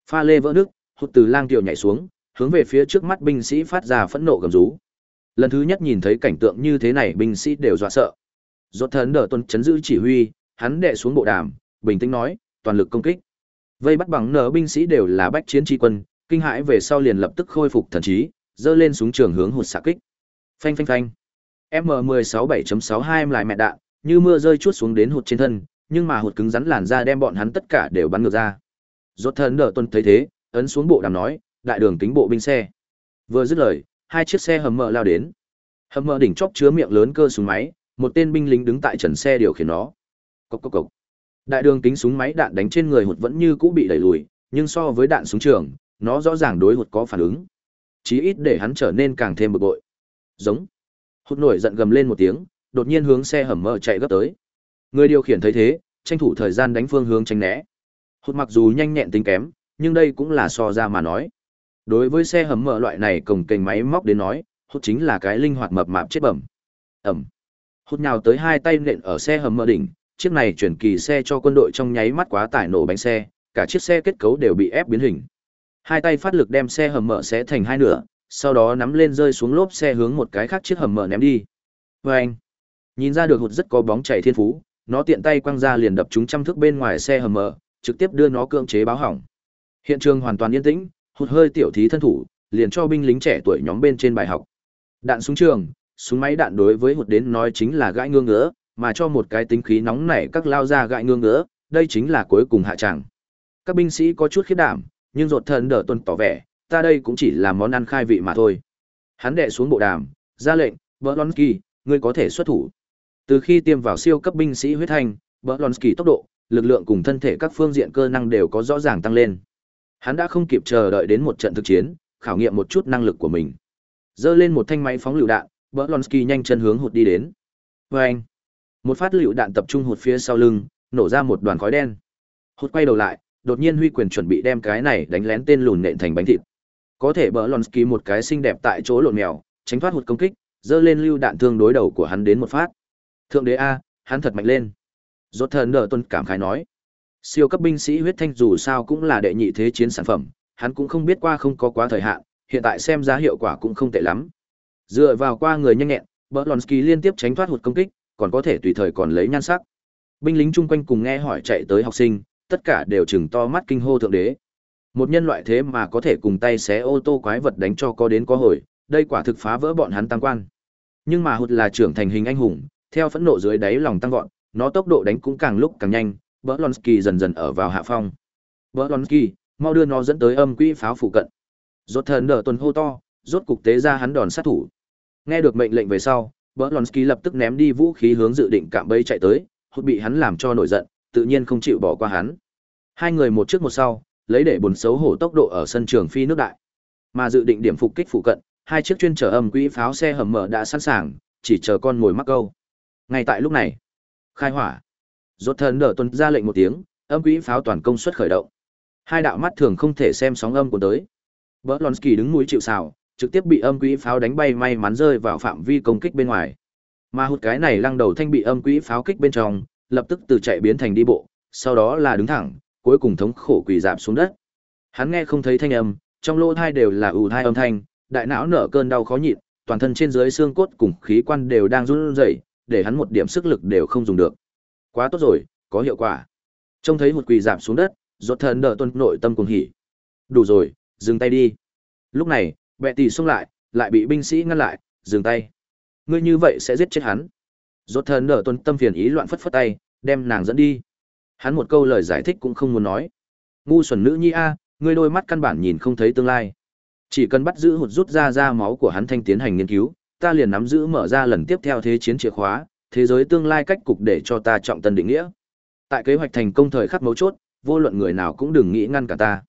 pha lê vỡ nước hụt từ lang tiểu nhảy xuống, hướng về phía trước mắt binh sĩ phát ra phẫn nộ gầm rú. Lần thứ nhất nhìn thấy cảnh tượng như thế này, binh sĩ đều dọa sợ. Dốt thần đỡ tuân chấn giữ chỉ huy, hắn đệ xuống bộ đàm, bình tĩnh nói, toàn lực công kích. Vây bắt bằng nở binh sĩ đều là bách chiến tri quân, kinh hãi về sau liền lập tức khôi phục thần trí giơ lên súng trường hướng hụt xạ kích. Phanh phanh phanh. M 16 7.62 lại mẹ đạn, như mưa rơi chuốt xuống đến hụt trên thân, nhưng mà hụt cứng rắn làn ra đem bọn hắn tất cả đều bắn ngược ra. Rốt thần đỡ tuần thấy thế, ấn xuống bộ đàm nói, đại đường tính bộ binh xe. Vừa dứt lời, hai chiếc xe hầm mờ lao đến. Hầm mờ đỉnh chóp chứa miệng lớn cơ súng máy, một tên binh lính đứng tại trần xe điều khiển nó. Cốc cốc cốc. đại đường kính súng máy đạn đánh trên người hụt vẫn như cũ bị đẩy lùi, nhưng so với đạn súng trường, nó rõ ràng đối hụt có phản ứng chí ít để hắn trở nên càng thêm bực bội. Giống. Hụt nổi giận gầm lên một tiếng, đột nhiên hướng xe hầm mờ chạy gấp tới. Người điều khiển thấy thế, tranh thủ thời gian đánh phương hướng tránh né. Hụt mặc dù nhanh nhẹn tính kém, nhưng đây cũng là so ra mà nói. Đối với xe hầm mở loại này cồng kềnh máy móc đến nói hút chính là cái linh hoạt mập mạp chết bẩm. Ẩm. Hút nhào tới hai tay nện ở xe hầm mở đỉnh, chiếc này chuyển kỳ xe cho quân đội trong nháy mắt quá tải nổ bánh xe, cả chiếc xe kết cấu đều bị ép biến hình hai tay phát lực đem xe hầm mở sẽ thành hai nửa sau đó nắm lên rơi xuống lốp xe hướng một cái khác chiếc hầm mở ném đi Và anh nhìn ra được hụt rất có bóng chảy thiên phú nó tiện tay quăng ra liền đập chúng trăm thước bên ngoài xe hầm mở trực tiếp đưa nó cưỡng chế báo hỏng hiện trường hoàn toàn yên tĩnh hụt hơi tiểu thí thân thủ, liền cho binh lính trẻ tuổi nhóm bên trên bài học. Đạn súng trường, súng máy đạn đối với hụt đến nói chính là gãi ngương ngứa, mà cho một cái tính khí nóng nảy các lao ra gãi ngương ngứa, đây chính là cuối cùng hạ trạng. Các binh sĩ có chút khiếp đảm, nhưng rột thần đỡ tuần tỏ vẻ, ta đây cũng chỉ là món ăn khai vị mà thôi. Hắn đệ xuống bộ đàm, ra lệnh, Berlonsky, ngươi có thể xuất thủ. Từ khi tiêm vào siêu cấp binh sĩ huyết thanh, Berlonsky tốc độ, lực lượng cùng thân thể các phương diện cơ năng đều có rõ ràng tăng lên. Hắn đã không kịp chờ đợi đến một trận thực chiến, khảo nghiệm một chút năng lực của mình. Giơ lên một thanh máy phóng lựu đạn, Berlonsky nhanh chân hướng hụt đi đến. Vâng! Một phát lựu đạn tập trung hụt phía sau lưng, nổ ra một đoàn khói đen. Hụt quay đầu lại, đột nhiên huy quyền chuẩn bị đem cái này đánh lén tên lùn nện thành bánh thịt. Có thể Berlonsky một cái xinh đẹp tại chỗ lộn mèo, tránh thoát hụt công kích, giơ lên lưu đạn thương đối đầu của hắn đến một phát. Thượng đế a, hắn thật mạnh lên. Rốt thần đỡ tuân cảm khái nói. Siêu cấp binh sĩ huyết thanh dù sao cũng là đệ nhị thế chiến sản phẩm, hắn cũng không biết qua không có quá thời hạn, hiện tại xem giá hiệu quả cũng không tệ lắm. Dựa vào qua người nhanh nhẹn, Berlonsky liên tiếp tránh thoát hụt công kích, còn có thể tùy thời còn lấy nhan sắc. Binh lính chung quanh cùng nghe hỏi chạy tới học sinh, tất cả đều chừng to mắt kinh hô thượng đế. Một nhân loại thế mà có thể cùng tay xé ô tô quái vật đánh cho có đến có hồi, đây quả thực phá vỡ bọn hắn tăng quan. Nhưng mà hụt là trưởng thành hình anh hùng, theo phẫn nộ dưới đáy lòng tăng vọt, nó tốc độ đánh cũng càng lúc càng nhanh, Berlonsky dần dần ở vào hạ phong. Berlonsky, mau đưa nó dẫn tới âm quỹ pháo phụ cận. Rốt thần đỡ tuần hô to, rốt cục tế ra hắn đòn sát thủ. Nghe được mệnh lệnh về sau, Berlonsky lập tức ném đi vũ khí hướng dự định cạm bẫy chạy tới, hụt bị hắn làm cho nổi giận, tự nhiên không chịu bỏ qua hắn. Hai người một trước một sau, lấy để buồn xấu hổ tốc độ ở sân trường phi nước đại. Mà dự định điểm phục kích phụ cận, hai chiếc chuyên chở âm quỹ pháo xe hầm mở đã sẵn sàng, chỉ chờ con ngồi mắc câu. Ngay tại lúc này, khai hỏa. Rốt thần đỡ tuần ra lệnh một tiếng, âm quỹ pháo toàn công suất khởi động. Hai đạo mắt thường không thể xem sóng âm của tới. Berlonsky đứng núi chịu sào, trực tiếp bị âm quỹ pháo đánh bay may mắn rơi vào phạm vi công kích bên ngoài. Mà hụt cái này lăng đầu thanh bị âm quỹ pháo kích bên trong, lập tức từ chạy biến thành đi bộ, sau đó là đứng thẳng, cuối cùng thống khổ quỳ dạp xuống đất. Hắn nghe không thấy thanh âm, trong lỗ tai đều là ù tai âm thanh, đại não nở cơn đau khó nhịn, toàn thân trên dưới xương cốt cùng khí quan đều đang run rẩy, để hắn một điểm sức lực đều không dùng được. Quá tốt rồi, có hiệu quả. Trông thấy một quỳ giảm xuống đất, rốt thần đỡ tuân nội tâm cùng hỉ. Đủ rồi, dừng tay đi. Lúc này, bệ tỷ xông lại, lại bị binh sĩ ngăn lại, dừng tay. Ngươi như vậy sẽ giết chết hắn. Rốt thần nở tuân tâm phiền ý loạn phất phất tay, đem nàng dẫn đi. Hắn một câu lời giải thích cũng không muốn nói. Ngu xuẩn nữ nhi a, ngươi đôi mắt căn bản nhìn không thấy tương lai. Chỉ cần bắt giữ hụt rút ra ra máu của hắn thanh tiến hành nghiên cứu, ta liền nắm giữ mở ra lần tiếp theo thế chiến chìa khóa, thế giới tương lai cách cục để cho ta trọng tân định nghĩa. Tại kế hoạch thành công thời khắc mấu chốt, vô luận người nào cũng đừng nghĩ ngăn cả ta.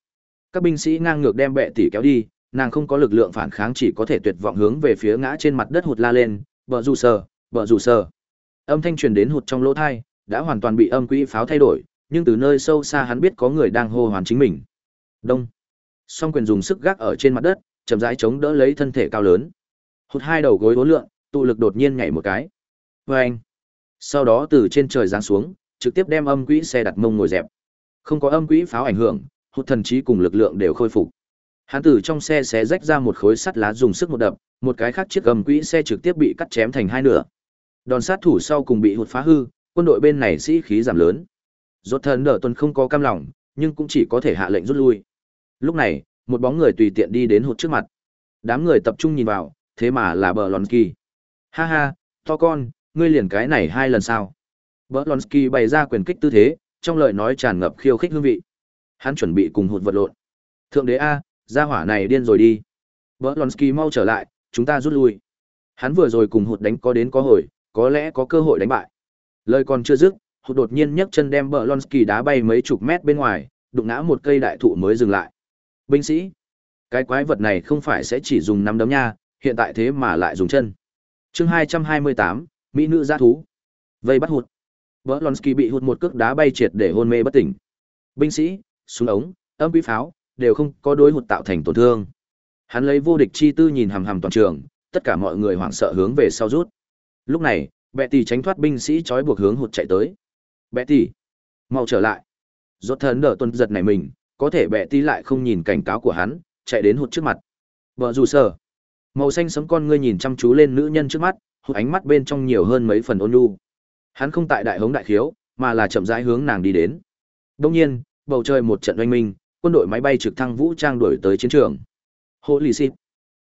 Các binh sĩ ngang ngược đem bệ tỷ kéo đi, nàng không có lực lượng phản kháng chỉ có thể tuyệt vọng hướng về phía ngã trên mặt đất hụt la lên, "Bợ rủ sờ, bợ rủ sờ." Âm thanh truyền đến hụt trong lỗ thai, đã hoàn toàn bị âm quỹ pháo thay đổi, nhưng từ nơi sâu xa hắn biết có người đang hô hoán chính mình. Đông. Song quyền dùng sức gác ở trên mặt đất, chậm rãi chống đỡ lấy thân thể cao lớn. Hụt hai đầu gối uốn lượn, tụ lực đột nhiên nhảy một cái. Oeng. Sau đó từ trên trời giáng xuống, trực tiếp đem âm quỹ xe đặt mông ngồi dẹp. Không có âm quỹ pháo ảnh hưởng, hụt thần trí cùng lực lượng đều khôi phục. Hắn từ trong xe xé rách ra một khối sắt lá dùng sức một đập, một cái khác chiếc âm quỹ xe trực tiếp bị cắt chém thành hai nửa. Đòn sát thủ sau cùng bị hụt phá hư, quân đội bên này sĩ khí giảm lớn. Rốt thần đỡ tuần không có cam lòng, nhưng cũng chỉ có thể hạ lệnh rút lui. Lúc này, một bóng người tùy tiện đi đến hụt trước mặt. Đám người tập trung nhìn vào, thế mà là bờ lòn kỳ. Ha ha, to con, ngươi liền cái này hai lần sao? Bờ lòn kỳ bày ra quyền kích tư thế, trong lời nói tràn ngập khiêu khích hương vị. Hắn chuẩn bị cùng hụt vật lộn. Thượng đế a, gia hỏa này điên rồi đi. Bờ lòn kỳ mau trở lại, chúng ta rút lui. Hắn vừa rồi cùng hụt đánh có đến có hồi, có lẽ có cơ hội đánh bại. Lời còn chưa dứt, hụt đột nhiên nhấc chân đem bờ Lonsky đá bay mấy chục mét bên ngoài, đụng ngã một cây đại thụ mới dừng lại. Binh sĩ, cái quái vật này không phải sẽ chỉ dùng nắm đấm nha, hiện tại thế mà lại dùng chân. Chương 228, mỹ nữ gia thú. Vây bắt hụt. Berlonsky bị hụt một cước đá bay triệt để hôn mê bất tỉnh. Binh sĩ, súng ống, âm quý pháo đều không có đối hụt tạo thành tổn thương. Hắn lấy vô địch chi tư nhìn hằm hằm toàn trường, tất cả mọi người hoảng sợ hướng về sau rút. Lúc này, Betty tránh thoát binh sĩ trói buộc hướng hụt chạy tới. Betty, mau trở lại. Rốt thần đỡ tuần giật này mình, có thể Betty lại không nhìn cảnh cáo của hắn, chạy đến hụt trước mặt. vợ dù sờ Màu xanh sấm con ngươi nhìn chăm chú lên nữ nhân trước mắt, hụt ánh mắt bên trong nhiều hơn mấy phần ôn nhu. Hắn không tại đại hống đại khiếu, mà là chậm rãi hướng nàng đi đến. đông nhiên, bầu trời một trận oanh minh, quân đội máy bay trực thăng vũ trang đuổi tới chiến trường. Holy shit.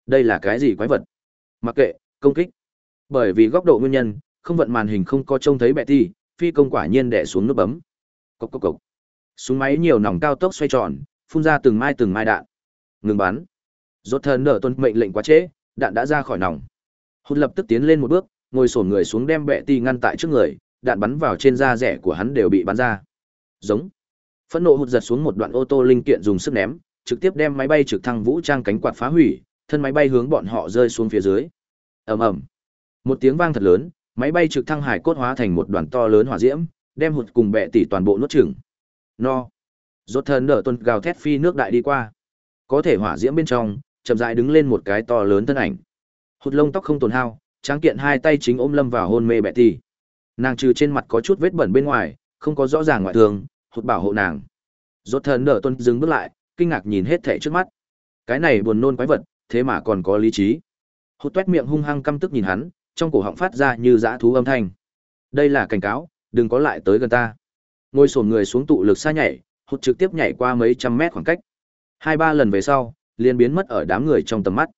Đây là cái gì quái vật? Mặc kệ, công kích. Bởi vì góc độ nguyên nhân, không vận màn hình không có trông thấy Betty, phi công quả nhiên đẻ xuống nút bấm. Cốc cốc cốc. Súng máy nhiều nòng cao tốc xoay tròn, phun ra từng mai từng mai đạn. Ngừng bắn. Rốt thần nở tuân mệnh lệnh quá trễ, đạn đã ra khỏi nòng. Hụt lập tức tiến lên một bước, ngồi sổn người xuống đem bẹ ti ngăn tại trước người, đạn bắn vào trên da rẻ của hắn đều bị bắn ra. Giống. Phẫn nộ hụt giật xuống một đoạn ô tô linh kiện dùng sức ném, trực tiếp đem máy bay trực thăng vũ trang cánh quạt phá hủy, thân máy bay hướng bọn họ rơi xuống phía dưới. Ầm ầm. Một tiếng vang thật lớn, máy bay trực thăng hải cốt hóa thành một đoàn to lớn hỏa diễm, đem hụt cùng bẹ tỷ toàn bộ nuốt chửng. No. Rốt thần đỡ tuần gào thét phi nước đại đi qua. Có thể hỏa diễm bên trong, chậm rãi đứng lên một cái to lớn thân ảnh. Hụt lông tóc không tổn hao, tráng kiện hai tay chính ôm lâm vào hôn mê bẹ tỷ. Nàng trừ trên mặt có chút vết bẩn bên ngoài, không có rõ ràng ngoại thương, hụt bảo hộ nàng. Rốt thần đỡ tuần dừng bước lại, kinh ngạc nhìn hết thảy trước mắt. Cái này buồn nôn quái vật, thế mà còn có lý trí. Hụt toét miệng hung hăng căm tức nhìn hắn, trong cổ họng phát ra như dã thú âm thanh. Đây là cảnh cáo, đừng có lại tới gần ta. Ngồi xổm người xuống tụ lực xa nhảy, hụt trực tiếp nhảy qua mấy trăm mét khoảng cách. Hai ba lần về sau, liền biến mất ở đám người trong tầm mắt.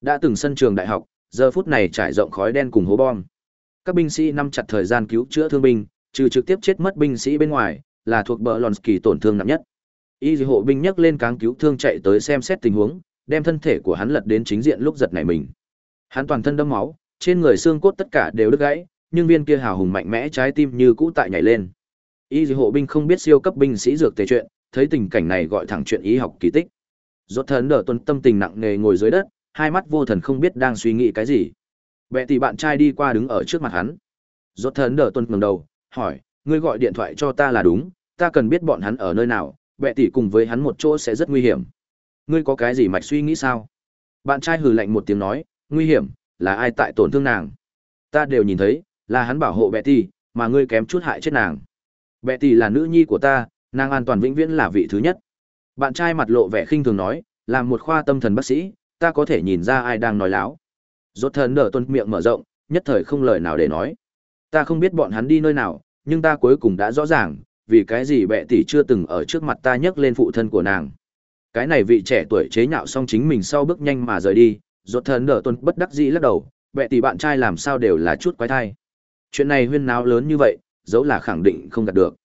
Đã từng sân trường đại học, giờ phút này trải rộng khói đen cùng hố bom. Các binh sĩ nắm chặt thời gian cứu chữa thương binh, trừ trực tiếp chết mất binh sĩ bên ngoài, là thuộc bờ Lonsky tổn thương nặng nhất. Y hộ binh nhấc lên cáng cứu thương chạy tới xem xét tình huống, đem thân thể của hắn lật đến chính diện lúc giật nảy mình. Hắn toàn thân đẫm máu, trên người xương cốt tất cả đều đứt gãy, nhưng viên kia hào hùng mạnh mẽ trái tim như cũ tại nhảy lên. Y hộ binh không biết siêu cấp binh sĩ dược tề chuyện, thấy tình cảnh này gọi thẳng chuyện y học kỳ tích. Rốt thần đỡ tuần tâm tình nặng nề ngồi dưới đất, hai mắt vô thần không biết đang suy nghĩ cái gì. Bệ tỷ bạn trai đi qua đứng ở trước mặt hắn. Rốt thần đỡ tuần ngẩng đầu, hỏi, ngươi gọi điện thoại cho ta là đúng, ta cần biết bọn hắn ở nơi nào, bệ tỷ cùng với hắn một chỗ sẽ rất nguy hiểm. Ngươi có cái gì mạch suy nghĩ sao? Bạn trai hừ lạnh một tiếng nói, nguy hiểm, là ai tại tổn thương nàng? Ta đều nhìn thấy, là hắn bảo hộ bệ tỷ, mà ngươi kém chút hại chết nàng. Bệ tỷ là nữ nhi của ta, nàng an toàn vĩnh viễn là vị thứ nhất. Bạn trai mặt lộ vẻ khinh thường nói, làm một khoa tâm thần bác sĩ, ta có thể nhìn ra ai đang nói láo. Rốt thần nở tuân miệng mở rộng, nhất thời không lời nào để nói. Ta không biết bọn hắn đi nơi nào, nhưng ta cuối cùng đã rõ ràng, vì cái gì bệ tỷ chưa từng ở trước mặt ta nhấc lên phụ thân của nàng. Cái này vị trẻ tuổi chế nhạo xong chính mình sau bước nhanh mà rời đi, rốt thần nở tuần bất đắc dĩ lắc đầu, bệ tỷ bạn trai làm sao đều là chút quái thai. Chuyện này huyên náo lớn như vậy, dẫu là khẳng định không đạt được.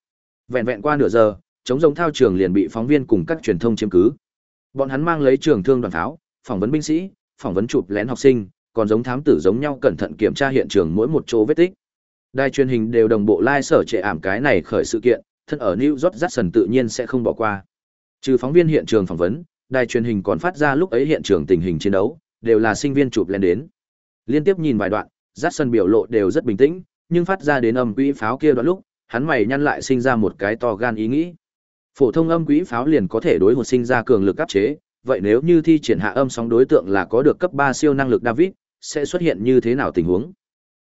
Vẹn vẹn qua nửa giờ, chống giống thao trường liền bị phóng viên cùng các truyền thông chiếm cứ. Bọn hắn mang lấy trường thương đoàn tháo, phỏng vấn binh sĩ, phỏng vấn chụp lén học sinh, còn giống thám tử giống nhau cẩn thận kiểm tra hiện trường mỗi một chỗ vết tích. Đài truyền hình đều đồng bộ lai sở trệ ảm cái này khởi sự kiện, thân ở New York Jackson tự nhiên sẽ không bỏ qua. Trừ phóng viên hiện trường phỏng vấn, đài truyền hình còn phát ra lúc ấy hiện trường tình hình chiến đấu, đều là sinh viên chụp lên đến. Liên tiếp nhìn vài đoạn, Jackson biểu lộ đều rất bình tĩnh, nhưng phát ra đến âm quỹ pháo kia đoạn lúc, hắn mày nhăn lại sinh ra một cái to gan ý nghĩ. Phổ thông âm quỹ pháo liền có thể đối hồn sinh ra cường lực áp chế, vậy nếu như thi triển hạ âm sóng đối tượng là có được cấp 3 siêu năng lực David, sẽ xuất hiện như thế nào tình huống?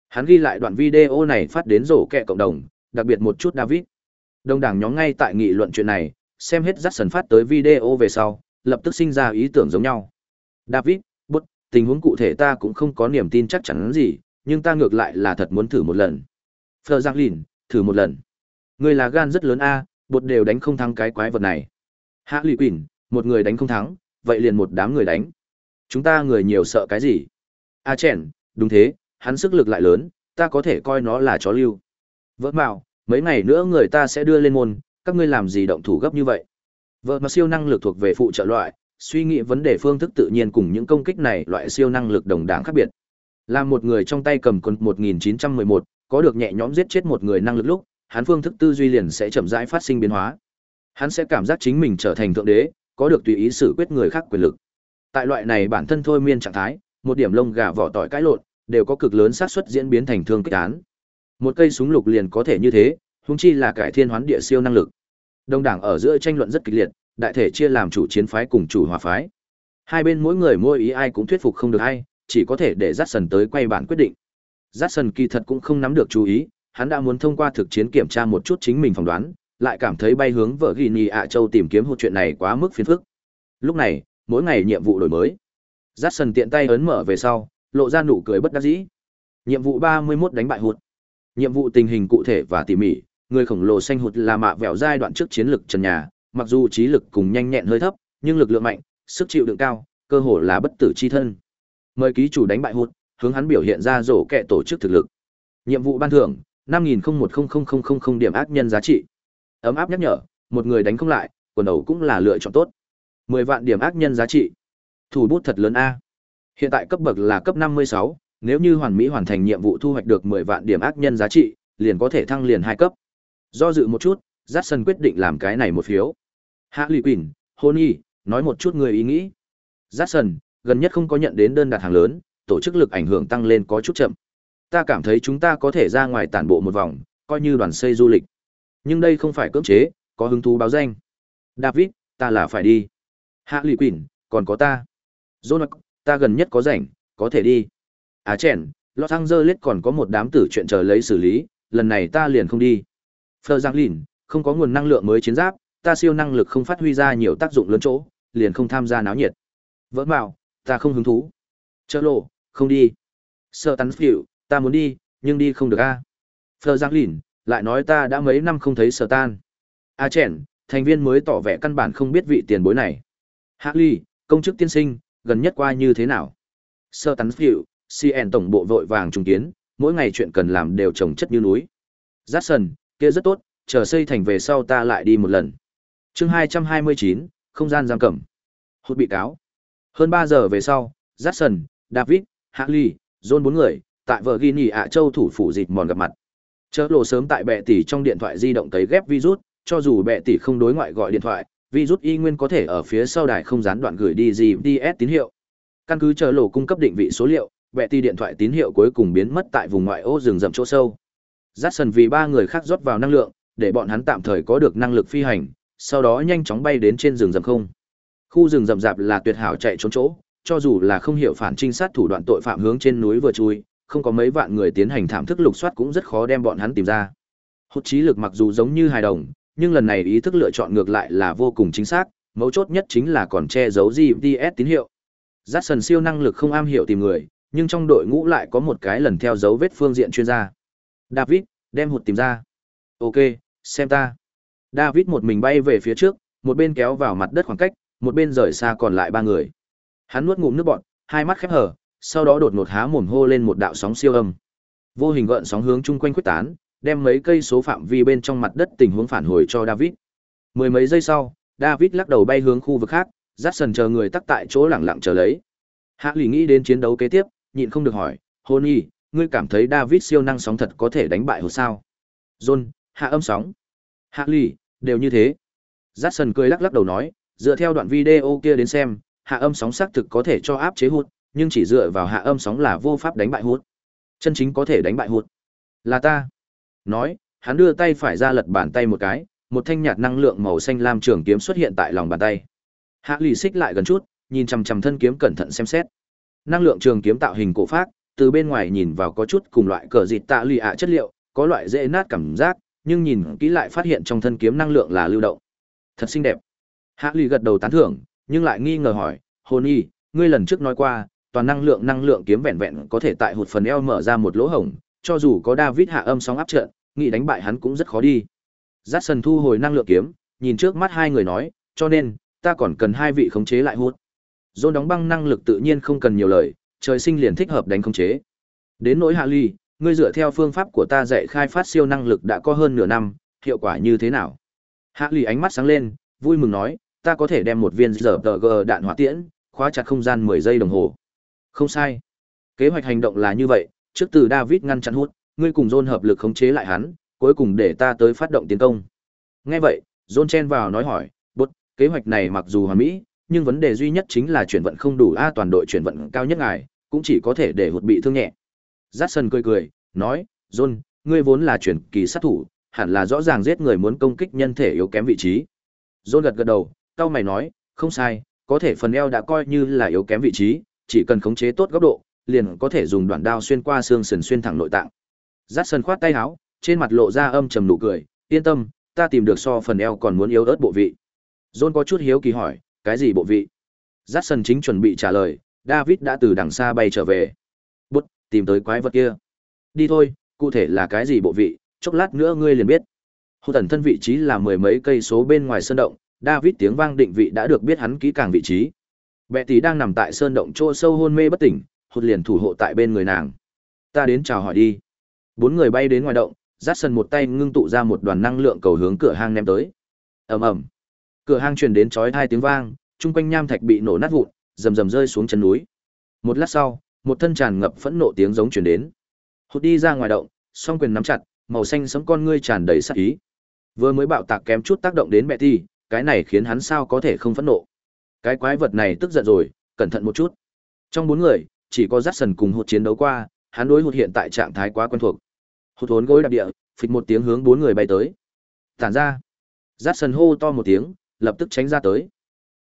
Hắn ghi lại đoạn video này phát đến rổ kẹ cộng đồng, đặc biệt một chút David. Đông đảng nhóm ngay tại nghị luận chuyện này, xem hết Jackson phát tới video về sau, lập tức sinh ra ý tưởng giống nhau. David, tình huống cụ thể ta cũng không có niềm tin chắc chắn gì, nhưng ta ngược lại là thật muốn thử một lần. Phờ Giang Lìn, thử một lần. Người là gan rất lớn a, bột đều đánh không thắng cái quái vật này. Hạ Lụy Quỳnh, một người đánh không thắng, vậy liền một đám người đánh. Chúng ta người nhiều sợ cái gì? A à chèn, đúng thế, hắn sức lực lại lớn, ta có thể coi nó là chó lưu. Vỡ mạo, mấy ngày nữa người ta sẽ đưa lên môn, các ngươi làm gì động thủ gấp như vậy? Vợ mà siêu năng lực thuộc về phụ trợ loại, suy nghĩ vấn đề phương thức tự nhiên cùng những công kích này loại siêu năng lực đồng đáng khác biệt. Là một người trong tay cầm quân 1911, có được nhẹ nhõm giết chết một người năng lực lúc, hắn phương thức tư duy liền sẽ chậm rãi phát sinh biến hóa. Hắn sẽ cảm giác chính mình trở thành thượng đế, có được tùy ý xử quyết người khác quyền lực. Tại loại này bản thân thôi miên trạng thái, một điểm lông gà vỏ tỏi cãi lộn, đều có cực lớn xác suất diễn biến thành thương kích án. Một cây súng lục liền có thể như thế, huống chi là cải thiên hoán địa siêu năng lực. Đông đảng ở giữa tranh luận rất kịch liệt, đại thể chia làm chủ chiến phái cùng chủ hòa phái. Hai bên mỗi người mỗi ý ai cũng thuyết phục không được ai, chỉ có thể để Jackson tới quay bản quyết định. Jackson kỳ thật cũng không nắm được chú ý, hắn đã muốn thông qua thực chiến kiểm tra một chút chính mình phỏng đoán, lại cảm thấy bay hướng vợ ghi nhì ạ châu tìm kiếm một chuyện này quá mức phiền phức. Lúc này, mỗi ngày nhiệm vụ đổi mới. Jackson tiện tay ấn mở về sau, lộ ra nụ cười bất đắc dĩ. Nhiệm vụ 31 đánh bại hụt. Nhiệm vụ tình hình cụ thể và tỉ mỉ, người khổng lồ xanh hụt là mạ vẹo giai đoạn trước chiến lực trần nhà, mặc dù trí lực cùng nhanh nhẹn hơi thấp, nhưng lực lượng mạnh, sức chịu đựng cao, cơ hồ là bất tử chi thân. Mời ký chủ đánh bại hụt, hướng hắn biểu hiện ra rổ kẹ tổ chức thực lực. Nhiệm vụ ban thưởng, 50010000 điểm ác nhân giá trị. Ấm áp nhắc nhở, một người đánh không lại, quần đầu cũng là lựa chọn tốt. 10 vạn điểm ác nhân giá trị. Thủ bút thật lớn a. Hiện tại cấp bậc là cấp 56, Nếu như hoàn mỹ hoàn thành nhiệm vụ thu hoạch được 10 vạn điểm ác nhân giá trị, liền có thể thăng liền hai cấp. Do dự một chút, Jackson quyết định làm cái này một phiếu. Hạ Lị Quỳnh, Hôn Y, nói một chút người ý nghĩ. Jackson, gần nhất không có nhận đến đơn đặt hàng lớn, tổ chức lực ảnh hưởng tăng lên có chút chậm. Ta cảm thấy chúng ta có thể ra ngoài tản bộ một vòng, coi như đoàn xây du lịch. Nhưng đây không phải cưỡng chế, có hứng thú báo danh. David, ta là phải đi. Hạ Lị Quỳnh, còn có ta. Jonah, ta gần nhất có rảnh, có thể đi. À chèn, Los Angeles còn có một đám tử chuyện chờ lấy xử lý, lần này ta liền không đi. Phờ Giang Lìn, không có nguồn năng lượng mới chiến giáp, ta siêu năng lực không phát huy ra nhiều tác dụng lớn chỗ, liền không tham gia náo nhiệt. Vỡ bảo, ta không hứng thú. chợ lộ, không đi. Sợ tắn phiệu, ta muốn đi, nhưng đi không được a. Phờ Giang Lìn, lại nói ta đã mấy năm không thấy sợ tan. A à chèn, thành viên mới tỏ vẻ căn bản không biết vị tiền bối này. Hạ Ly, công chức tiên sinh, gần nhất qua như thế nào? sợ tắn phiệu, CN tổng bộ vội vàng trùng kiến, mỗi ngày chuyện cần làm đều trồng chất như núi. Jackson, kia rất tốt, chờ xây thành về sau ta lại đi một lần. Chương 229, không gian giam cầm. Hút bị cáo. Hơn 3 giờ về sau, Jackson, David, Harley, John bốn người, tại Virginia ạ châu thủ phủ dịt mòn gặp mặt. Chớ lộ sớm tại bệ tỷ trong điện thoại di động tới ghép virus, cho dù bệ tỷ không đối ngoại gọi điện thoại, virus y nguyên có thể ở phía sau đài không gián đoạn gửi đi GPS tín hiệu. Căn cứ chớ lộ cung cấp định vị số liệu, bệ tỷ điện thoại tín hiệu cuối cùng biến mất tại vùng ngoại ô rừng rậm chỗ sâu. Jackson vì ba người khác rót vào năng lượng, để bọn hắn tạm thời có được năng lực phi hành, sau đó nhanh chóng bay đến trên rừng rậm không. Khu rừng rậm rạp là tuyệt hảo chạy trốn chỗ, cho dù là không hiểu phản trinh sát thủ đoạn tội phạm hướng trên núi vừa chui, không có mấy vạn người tiến hành thảm thức lục soát cũng rất khó đem bọn hắn tìm ra. Hốt trí lực mặc dù giống như hài đồng, nhưng lần này ý thức lựa chọn ngược lại là vô cùng chính xác, mấu chốt nhất chính là còn che giấu GPS tín hiệu. Jackson siêu năng lực không am hiểu tìm người, nhưng trong đội ngũ lại có một cái lần theo dấu vết phương diện chuyên gia. David, đem hụt tìm ra. Ok, xem ta. David một mình bay về phía trước, một bên kéo vào mặt đất khoảng cách, một bên rời xa còn lại ba người. Hắn nuốt ngụm nước bọt, hai mắt khép hờ, sau đó đột ngột há mồm hô lên một đạo sóng siêu âm. Vô hình gợn sóng hướng chung quanh quét tán, đem mấy cây số phạm vi bên trong mặt đất tình huống phản hồi cho David. Mười mấy giây sau, David lắc đầu bay hướng khu vực khác, Jackson chờ người tắc tại chỗ lặng lặng chờ lấy. Hạ lì nghĩ đến chiến đấu kế tiếp, nhịn không được hỏi, Honey, ngươi cảm thấy David siêu năng sóng thật có thể đánh bại hồ sao? John, hạ âm sóng. Hạ lì, đều như thế. Jackson cười lắc lắc đầu nói, dựa theo đoạn video kia đến xem, hạ âm sóng xác thực có thể cho áp chế hút, nhưng chỉ dựa vào hạ âm sóng là vô pháp đánh bại hút. Chân chính có thể đánh bại hút. Là ta. Nói, hắn đưa tay phải ra lật bàn tay một cái, một thanh nhạt năng lượng màu xanh lam trường kiếm xuất hiện tại lòng bàn tay. Hạ lì xích lại gần chút, nhìn chằm chằm thân kiếm cẩn thận xem xét. Năng lượng trường kiếm tạo hình cổ phát, từ bên ngoài nhìn vào có chút cùng loại cờ dịt tạ lì ạ chất liệu, có loại dễ nát cảm giác, nhưng nhìn kỹ lại phát hiện trong thân kiếm năng lượng là lưu động. Thật xinh đẹp. Hạ lì gật đầu tán thưởng, nhưng lại nghi ngờ hỏi, hồn y, ngươi lần trước nói qua, toàn năng lượng năng lượng kiếm vẹn vẹn có thể tại hụt phần eo mở ra một lỗ hổng, cho dù có David hạ âm sóng áp trận, nghĩ đánh bại hắn cũng rất khó đi. Jackson thu hồi năng lượng kiếm, nhìn trước mắt hai người nói, cho nên, ta còn cần hai vị khống chế lại hút. Dôn đóng băng năng lực tự nhiên không cần nhiều lời, trời sinh liền thích hợp đánh khống chế. Đến nỗi hạ ly, ngươi dựa theo phương pháp của ta dạy khai phát siêu năng lực đã có hơn nửa năm, hiệu quả như thế nào? Hạ lì ánh mắt sáng lên, vui mừng nói, ta có thể đem một viên giờ g đạn hỏa tiễn, khóa chặt không gian 10 giây đồng hồ. Không sai. Kế hoạch hành động là như vậy, trước từ David ngăn chặn hút, ngươi cùng John hợp lực khống chế lại hắn, cuối cùng để ta tới phát động tiến công. Nghe vậy, John chen vào nói hỏi, bút, kế hoạch này mặc dù hoàn mỹ, nhưng vấn đề duy nhất chính là chuyển vận không đủ a toàn đội chuyển vận cao nhất ngài, cũng chỉ có thể để hụt bị thương nhẹ. Jackson cười cười, nói, John, ngươi vốn là chuyển kỳ sát thủ, hẳn là rõ ràng giết người muốn công kích nhân thể yếu kém vị trí. John gật gật đầu, cao mày nói, không sai, có thể phần eo đã coi như là yếu kém vị trí, chỉ cần khống chế tốt góc độ, liền có thể dùng đoạn đao xuyên qua xương sườn xuyên thẳng nội tạng. Jackson khoát tay áo, trên mặt lộ ra âm trầm nụ cười, yên tâm, ta tìm được so phần eo còn muốn yếu ớt bộ vị. John có chút hiếu kỳ hỏi, cái gì bộ vị? Jackson chính chuẩn bị trả lời, David đã từ đằng xa bay trở về. Tìm tới quái vật kia. Đi thôi, cụ thể là cái gì bộ vị, chốc lát nữa ngươi liền biết. Hồ tần thân vị trí là mười mấy cây số bên ngoài sơn động, David tiếng vang định vị đã được biết hắn kỹ càng vị trí. Bệ tỷ đang nằm tại sơn động chỗ sâu hôn mê bất tỉnh, hụt liền thủ hộ tại bên người nàng. Ta đến chào hỏi đi. Bốn người bay đến ngoài động, Jackson một tay ngưng tụ ra một đoàn năng lượng cầu hướng cửa hang ném tới. Ầm ầm. Cửa hang truyền đến chói tai tiếng vang, chung quanh nham thạch bị nổ nát vụn, rầm rầm rơi xuống chân núi. Một lát sau, một thân tràn ngập phẫn nộ tiếng giống truyền đến. Hụt đi ra ngoài động, song quyền nắm chặt, màu xanh sống con ngươi tràn đầy sát ý. Vừa mới bạo tạc kém chút tác động đến mẹ thi, cái này khiến hắn sao có thể không phẫn nộ. Cái quái vật này tức giận rồi, cẩn thận một chút. Trong bốn người, chỉ có Jackson cùng hụt chiến đấu qua, hắn đối hụt hiện tại trạng thái quá quen thuộc. Hụt hốn gối đạp địa, phịch một tiếng hướng bốn người bay tới. Tản ra. Jackson hô to một tiếng, lập tức tránh ra tới.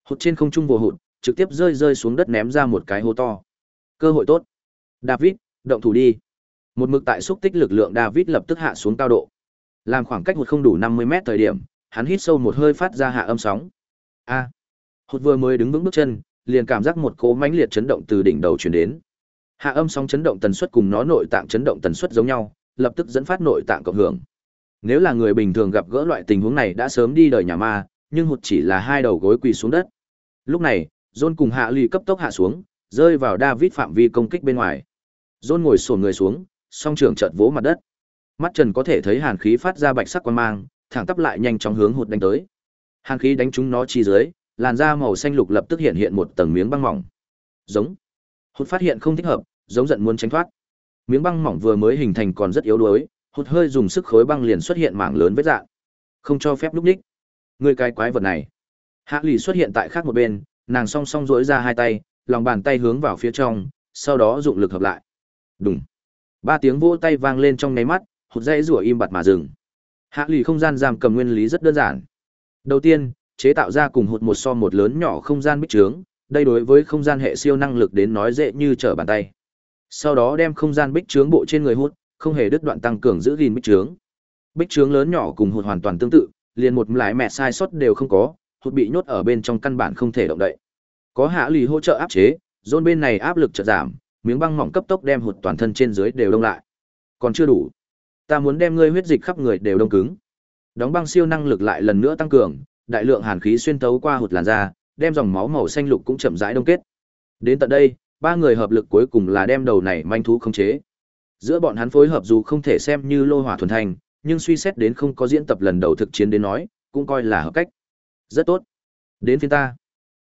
Hụt trên không trung vô hụt, trực tiếp rơi rơi xuống đất ném ra một cái hố to. Cơ hội tốt. David, động thủ đi. Một mực tại xúc tích lực lượng David lập tức hạ xuống cao độ. Làm khoảng cách hụt không đủ 50 mét thời điểm, hắn hít sâu một hơi phát ra hạ âm sóng. A. Hụt vừa mới đứng vững bước chân, liền cảm giác một cỗ mãnh liệt chấn động từ đỉnh đầu truyền đến. Hạ âm sóng chấn động tần suất cùng nó nội tạng chấn động tần suất giống nhau, lập tức dẫn phát nội tạng cộng hưởng. Nếu là người bình thường gặp gỡ loại tình huống này đã sớm đi đời nhà ma, nhưng hụt chỉ là hai đầu gối quỳ xuống đất. Lúc này, John cùng Hạ Ly cấp tốc hạ xuống, rơi vào David phạm vi công kích bên ngoài. John ngồi xổm người xuống, song trưởng chợt vỗ mặt đất. Mắt Trần có thể thấy hàn khí phát ra bạch sắc quang mang, thẳng tắp lại nhanh chóng hướng hụt đánh tới. Hàn khí đánh trúng nó chi dưới, làn da màu xanh lục lập tức hiện hiện một tầng miếng băng mỏng. Giống. Hụt phát hiện không thích hợp, giống giận muốn tránh thoát. Miếng băng mỏng vừa mới hình thành còn rất yếu đuối, hụt hơi dùng sức khối băng liền xuất hiện mảng lớn vết dạng. Không cho phép lúc đích. Người cái quái vật này. Hạ lì xuất hiện tại khác một bên, nàng song song duỗi ra hai tay, lòng bàn tay hướng vào phía trong, sau đó dụng lực hợp lại. Đùng. Ba tiếng vỗ tay vang lên trong nháy mắt, hụt dây rủa im bặt mà dừng. Hạ lì không gian giam cầm nguyên lý rất đơn giản. Đầu tiên, chế tạo ra cùng hụt một so một lớn nhỏ không gian bích trướng, đây đối với không gian hệ siêu năng lực đến nói dễ như trở bàn tay. Sau đó đem không gian bích trướng bộ trên người hút, không hề đứt đoạn tăng cường giữ gìn bích trướng. Bích trướng lớn nhỏ cùng hụt hoàn toàn tương tự, liền một lái mẹ sai sót đều không có, hụt bị nhốt ở bên trong căn bản không thể động đậy. Có hạ lì hỗ trợ áp chế, dôn bên này áp lực chợt giảm, miếng băng mỏng cấp tốc đem hụt toàn thân trên dưới đều đông lại. Còn chưa đủ. Ta muốn đem ngươi huyết dịch khắp người đều đông cứng. Đóng băng siêu năng lực lại lần nữa tăng cường, đại lượng hàn khí xuyên tấu qua hụt làn da, đem dòng máu màu xanh lục cũng chậm rãi đông kết. Đến tận đây, ba người hợp lực cuối cùng là đem đầu này manh thú khống chế. Giữa bọn hắn phối hợp dù không thể xem như lô hỏa thuần thành, nhưng suy xét đến không có diễn tập lần đầu thực chiến đến nói, cũng coi là hợp cách. Rất tốt. Đến phiên ta.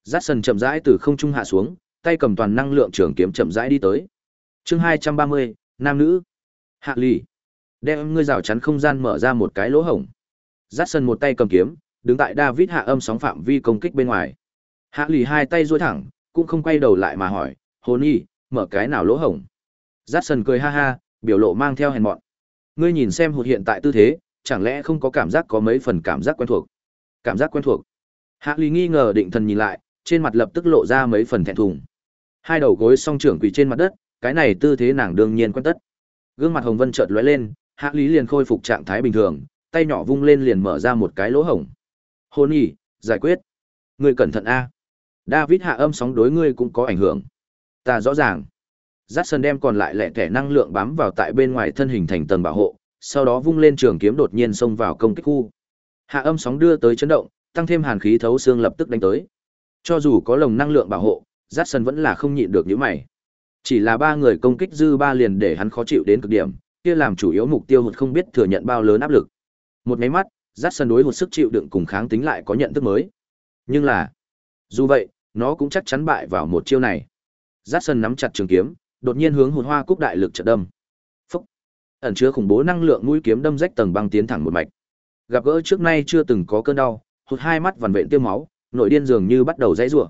Dát sần chậm rãi từ không trung hạ xuống, tay cầm toàn năng lượng trường kiếm chậm rãi đi tới. Chương hai trăm ba mươi nam nữ. Hạ lì. Đem ngươi rào chắn không gian mở ra một cái lỗ hổng. Dát sần một tay cầm kiếm, đứng tại David hạ âm sóng phạm vi công kích bên ngoài. Hạ lì hai tay duỗi thẳng, cũng không quay đầu lại mà hỏi, hồn Nhi, mở cái nào lỗ hổng. Dát sần cười ha ha, biểu lộ mang theo hèn mọn. Ngươi nhìn xem hụt hiện tại tư thế, chẳng lẽ không có cảm giác có mấy phần cảm giác quen thuộc. Cảm giác quen thuộc. Hạ lì nghi ngờ định thần nhìn lại, trên mặt lập tức lộ ra mấy phần thẹn thùng. Hai đầu gối song trưởng quỳ trên mặt đất, cái này tư thế nàng đương nhiên quen tất. Gương mặt Hồng Vân chợt lóe lên, Hạ Lý liền khôi phục trạng thái bình thường, tay nhỏ vung lên liền mở ra một cái lỗ hổng. Hôn nhỉ, giải quyết. Ngươi cẩn thận a. David hạ âm sóng đối ngươi cũng có ảnh hưởng. Ta rõ ràng. Jackson đem còn lại lẻ thẻ năng lượng bám vào tại bên ngoài thân hình thành tầng bảo hộ, sau đó vung lên trường kiếm đột nhiên xông vào công kích khu. Hạ âm sóng đưa tới chấn động, tăng thêm hàn khí thấu xương lập tức đánh tới. Cho dù có lồng năng lượng bảo hộ, Jackson vẫn là không nhịn được những mày. Chỉ là ba người công kích dư ba liền để hắn khó chịu đến cực điểm, kia làm chủ yếu mục tiêu hụt không biết thừa nhận bao lớn áp lực. Một máy mắt, Jackson đối hụt sức chịu đựng cùng kháng tính lại có nhận thức mới. Nhưng là, dù vậy, nó cũng chắc chắn bại vào một chiêu này. Jackson nắm chặt trường kiếm, đột nhiên hướng hụt hoa cúc đại lực chợt đâm. Phúc! Ẩn chứa khủng bố năng lượng mũi kiếm đâm rách tầng băng tiến thẳng một mạch. Gặp gỡ trước nay chưa từng có cơn đau, hụt hai mắt vằn vện tiêu máu, nội điên dường như bắt đầu dãy rủa.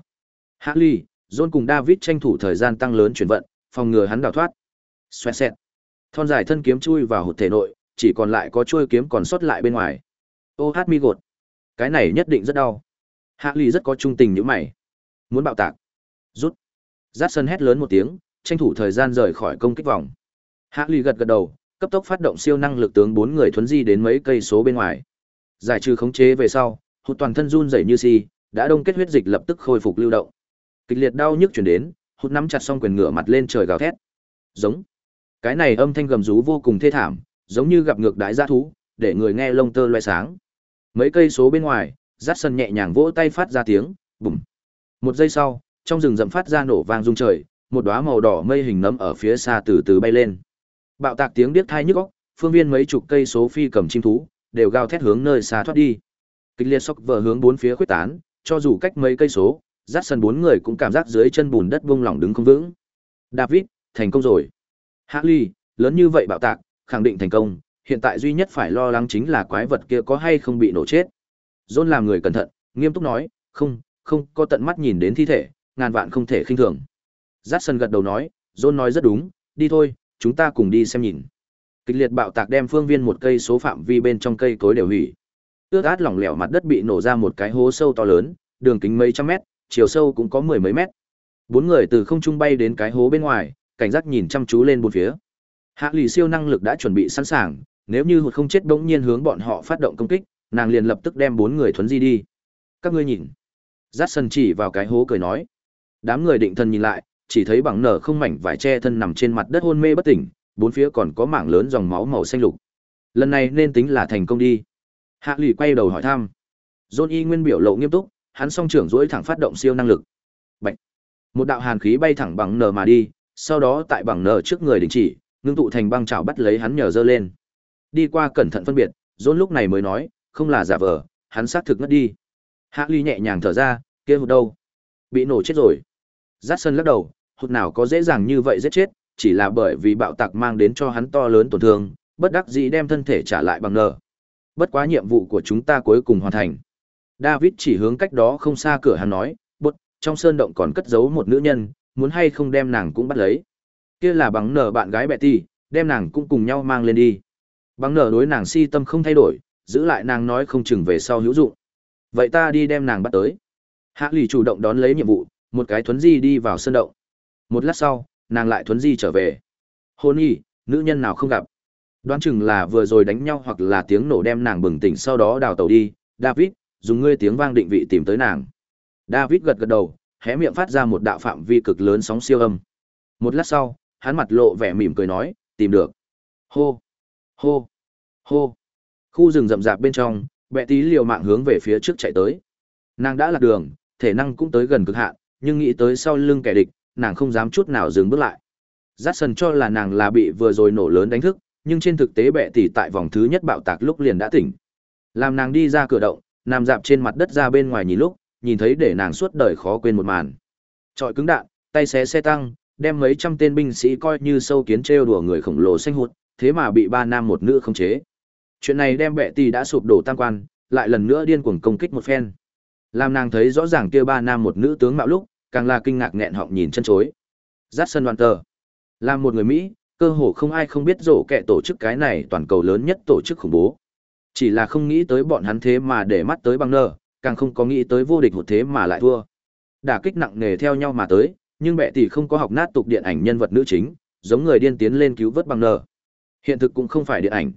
Harley, John cùng David tranh thủ thời gian tăng lớn chuyển vận, phòng ngừa hắn đào thoát. Xoẹt xẹt. Thon dài thân kiếm chui vào hụt thể nội, chỉ còn lại có chuôi kiếm còn sót lại bên ngoài. Ô hát mi gột. Cái này nhất định rất đau. Harley rất có trung tình như mày. Muốn bạo tạc. Rút. Jackson hét lớn một tiếng, tranh thủ thời gian rời khỏi công kích vòng. Harley gật gật đầu, cấp tốc phát động siêu năng lực tướng bốn người thuấn di đến mấy cây số bên ngoài. Giải trừ khống chế về sau, hụt toàn thân run rẩy như si, đã đông kết huyết dịch lập tức khôi phục lưu động. Kịch liệt đau nhức truyền đến, hút nắm chặt xong quyền ngựa mặt lên trời gào thét. Giống. Cái này âm thanh gầm rú vô cùng thê thảm, giống như gặp ngược đái gia thú, để người nghe lông tơ loé sáng. Mấy cây số bên ngoài, rát Sân nhẹ nhàng vỗ tay phát ra tiếng, bùm. Một giây sau, trong rừng rậm phát ra nổ vang rung trời, một đóa màu đỏ mây hình nấm ở phía xa từ từ bay lên. Bạo tạc tiếng điếc tai nhức óc, phương viên mấy chục cây số phi cầm chim thú đều gào thét hướng nơi xa thoát đi. Kịch liệt sóc vờ hướng bốn phía khuếch tán, cho dù cách mấy cây số, dắt sân bốn người cũng cảm giác dưới chân bùn đất vung lỏng đứng không vững. David, thành công rồi. Harley, lớn như vậy bạo tạc, khẳng định thành công, hiện tại duy nhất phải lo lắng chính là quái vật kia có hay không bị nổ chết. John làm người cẩn thận, nghiêm túc nói, không, không, có tận mắt nhìn đến thi thể, ngàn vạn không thể khinh thường. Jackson gật đầu nói, John nói rất đúng, đi thôi, chúng ta cùng đi xem nhìn. Kịch liệt bạo tạc đem phương viên một cây số phạm vi bên trong cây cối đều hủy ướt át lỏng lẻo mặt đất bị nổ ra một cái hố sâu to lớn, đường kính mấy trăm mét, chiều sâu cũng có mười mấy mét. Bốn người từ không trung bay đến cái hố bên ngoài, cảnh giác nhìn chăm chú lên bốn phía. Hạ lì siêu năng lực đã chuẩn bị sẵn sàng, nếu như hụt không chết bỗng nhiên hướng bọn họ phát động công kích, nàng liền lập tức đem bốn người thuấn di đi. Các ngươi nhìn. Jackson chỉ vào cái hố cười nói. Đám người định thần nhìn lại, chỉ thấy bằng nở không mảnh vải che thân nằm trên mặt đất hôn mê bất tỉnh, bốn phía còn có mảng lớn dòng máu màu xanh lục. Lần này nên tính là thành công đi. Hạ lì quay đầu hỏi thăm. John Y nguyên biểu lộ nghiêm túc, hắn song trưởng duỗi thẳng phát động siêu năng lực. Bạch. Một đạo hàn khí bay thẳng bằng nở mà đi, sau đó tại bằng nở trước người đình chỉ, ngưng tụ thành băng chảo bắt lấy hắn nhờ dơ lên. Đi qua cẩn thận phân biệt, John lúc này mới nói, không là giả vờ, hắn xác thực ngất đi. Hạ Ly nhẹ nhàng thở ra, kia hụt đâu? Bị nổ chết rồi. Jackson lắc đầu, hụt nào có dễ dàng như vậy giết chết, chỉ là bởi vì bạo tạc mang đến cho hắn to lớn tổn thương, bất đắc dĩ đem thân thể trả lại bằng nở. Bất quá nhiệm vụ của chúng ta cuối cùng hoàn thành. David chỉ hướng cách đó không xa cửa hắn nói, bột, trong sơn động còn cất giấu một nữ nhân, muốn hay không đem nàng cũng bắt lấy. Kia là bằng nở bạn gái Betty, đem nàng cũng cùng nhau mang lên đi. Bằng nở đối nàng si tâm không thay đổi, giữ lại nàng nói không chừng về sau hữu dụng. Vậy ta đi đem nàng bắt tới. Hạ lì chủ động đón lấy nhiệm vụ, một cái thuấn di đi vào sơn động. Một lát sau, nàng lại thuấn di trở về. Hôn y, nữ nhân nào không gặp. Đoán chừng là vừa rồi đánh nhau hoặc là tiếng nổ đem nàng bừng tỉnh sau đó đào tàu đi. David, dùng ngươi tiếng vang định vị tìm tới nàng. David gật gật đầu, hé miệng phát ra một đạo phạm vi cực lớn sóng siêu âm. Một lát sau, hắn mặt lộ vẻ mỉm cười nói, tìm được. Hô, hô, hô. Khu rừng rậm rạp bên trong, bẹ tí liều mạng hướng về phía trước chạy tới. Nàng đã lạc đường, thể năng cũng tới gần cực hạn, nhưng nghĩ tới sau lưng kẻ địch, nàng không dám chút nào dừng bước lại. Dát sần cho là nàng là bị vừa rồi nổ lớn đánh thức, nhưng trên thực tế bệ tỷ tại vòng thứ nhất bạo tạc lúc liền đã tỉnh. Làm nàng đi ra cửa động, nằm dạp trên mặt đất ra bên ngoài nhìn lúc, nhìn thấy để nàng suốt đời khó quên một màn. Trọi cứng đạn, tay xé xe tăng, đem mấy trăm tên binh sĩ coi như sâu kiến trêu đùa người khổng lồ xanh hụt, thế mà bị ba nam một nữ khống chế. Chuyện này đem bệ tỷ đã sụp đổ tam quan, lại lần nữa điên cuồng công kích một phen. Làm nàng thấy rõ ràng kia ba nam một nữ tướng mạo lúc, càng là kinh ngạc nghẹn họng nhìn chân chối. Dát sân đoàn tờ. Làm một người Mỹ, cơ hồ không ai không biết rổ kẻ tổ chức cái này toàn cầu lớn nhất tổ chức khủng bố. Chỉ là không nghĩ tới bọn hắn thế mà để mắt tới băng nơ, càng không có nghĩ tới vô địch một thế mà lại thua. Đả kích nặng nề theo nhau mà tới, nhưng mẹ tỷ không có học nát tục điện ảnh nhân vật nữ chính, giống người điên tiến lên cứu vớt băng nơ. Hiện thực cũng không phải điện ảnh.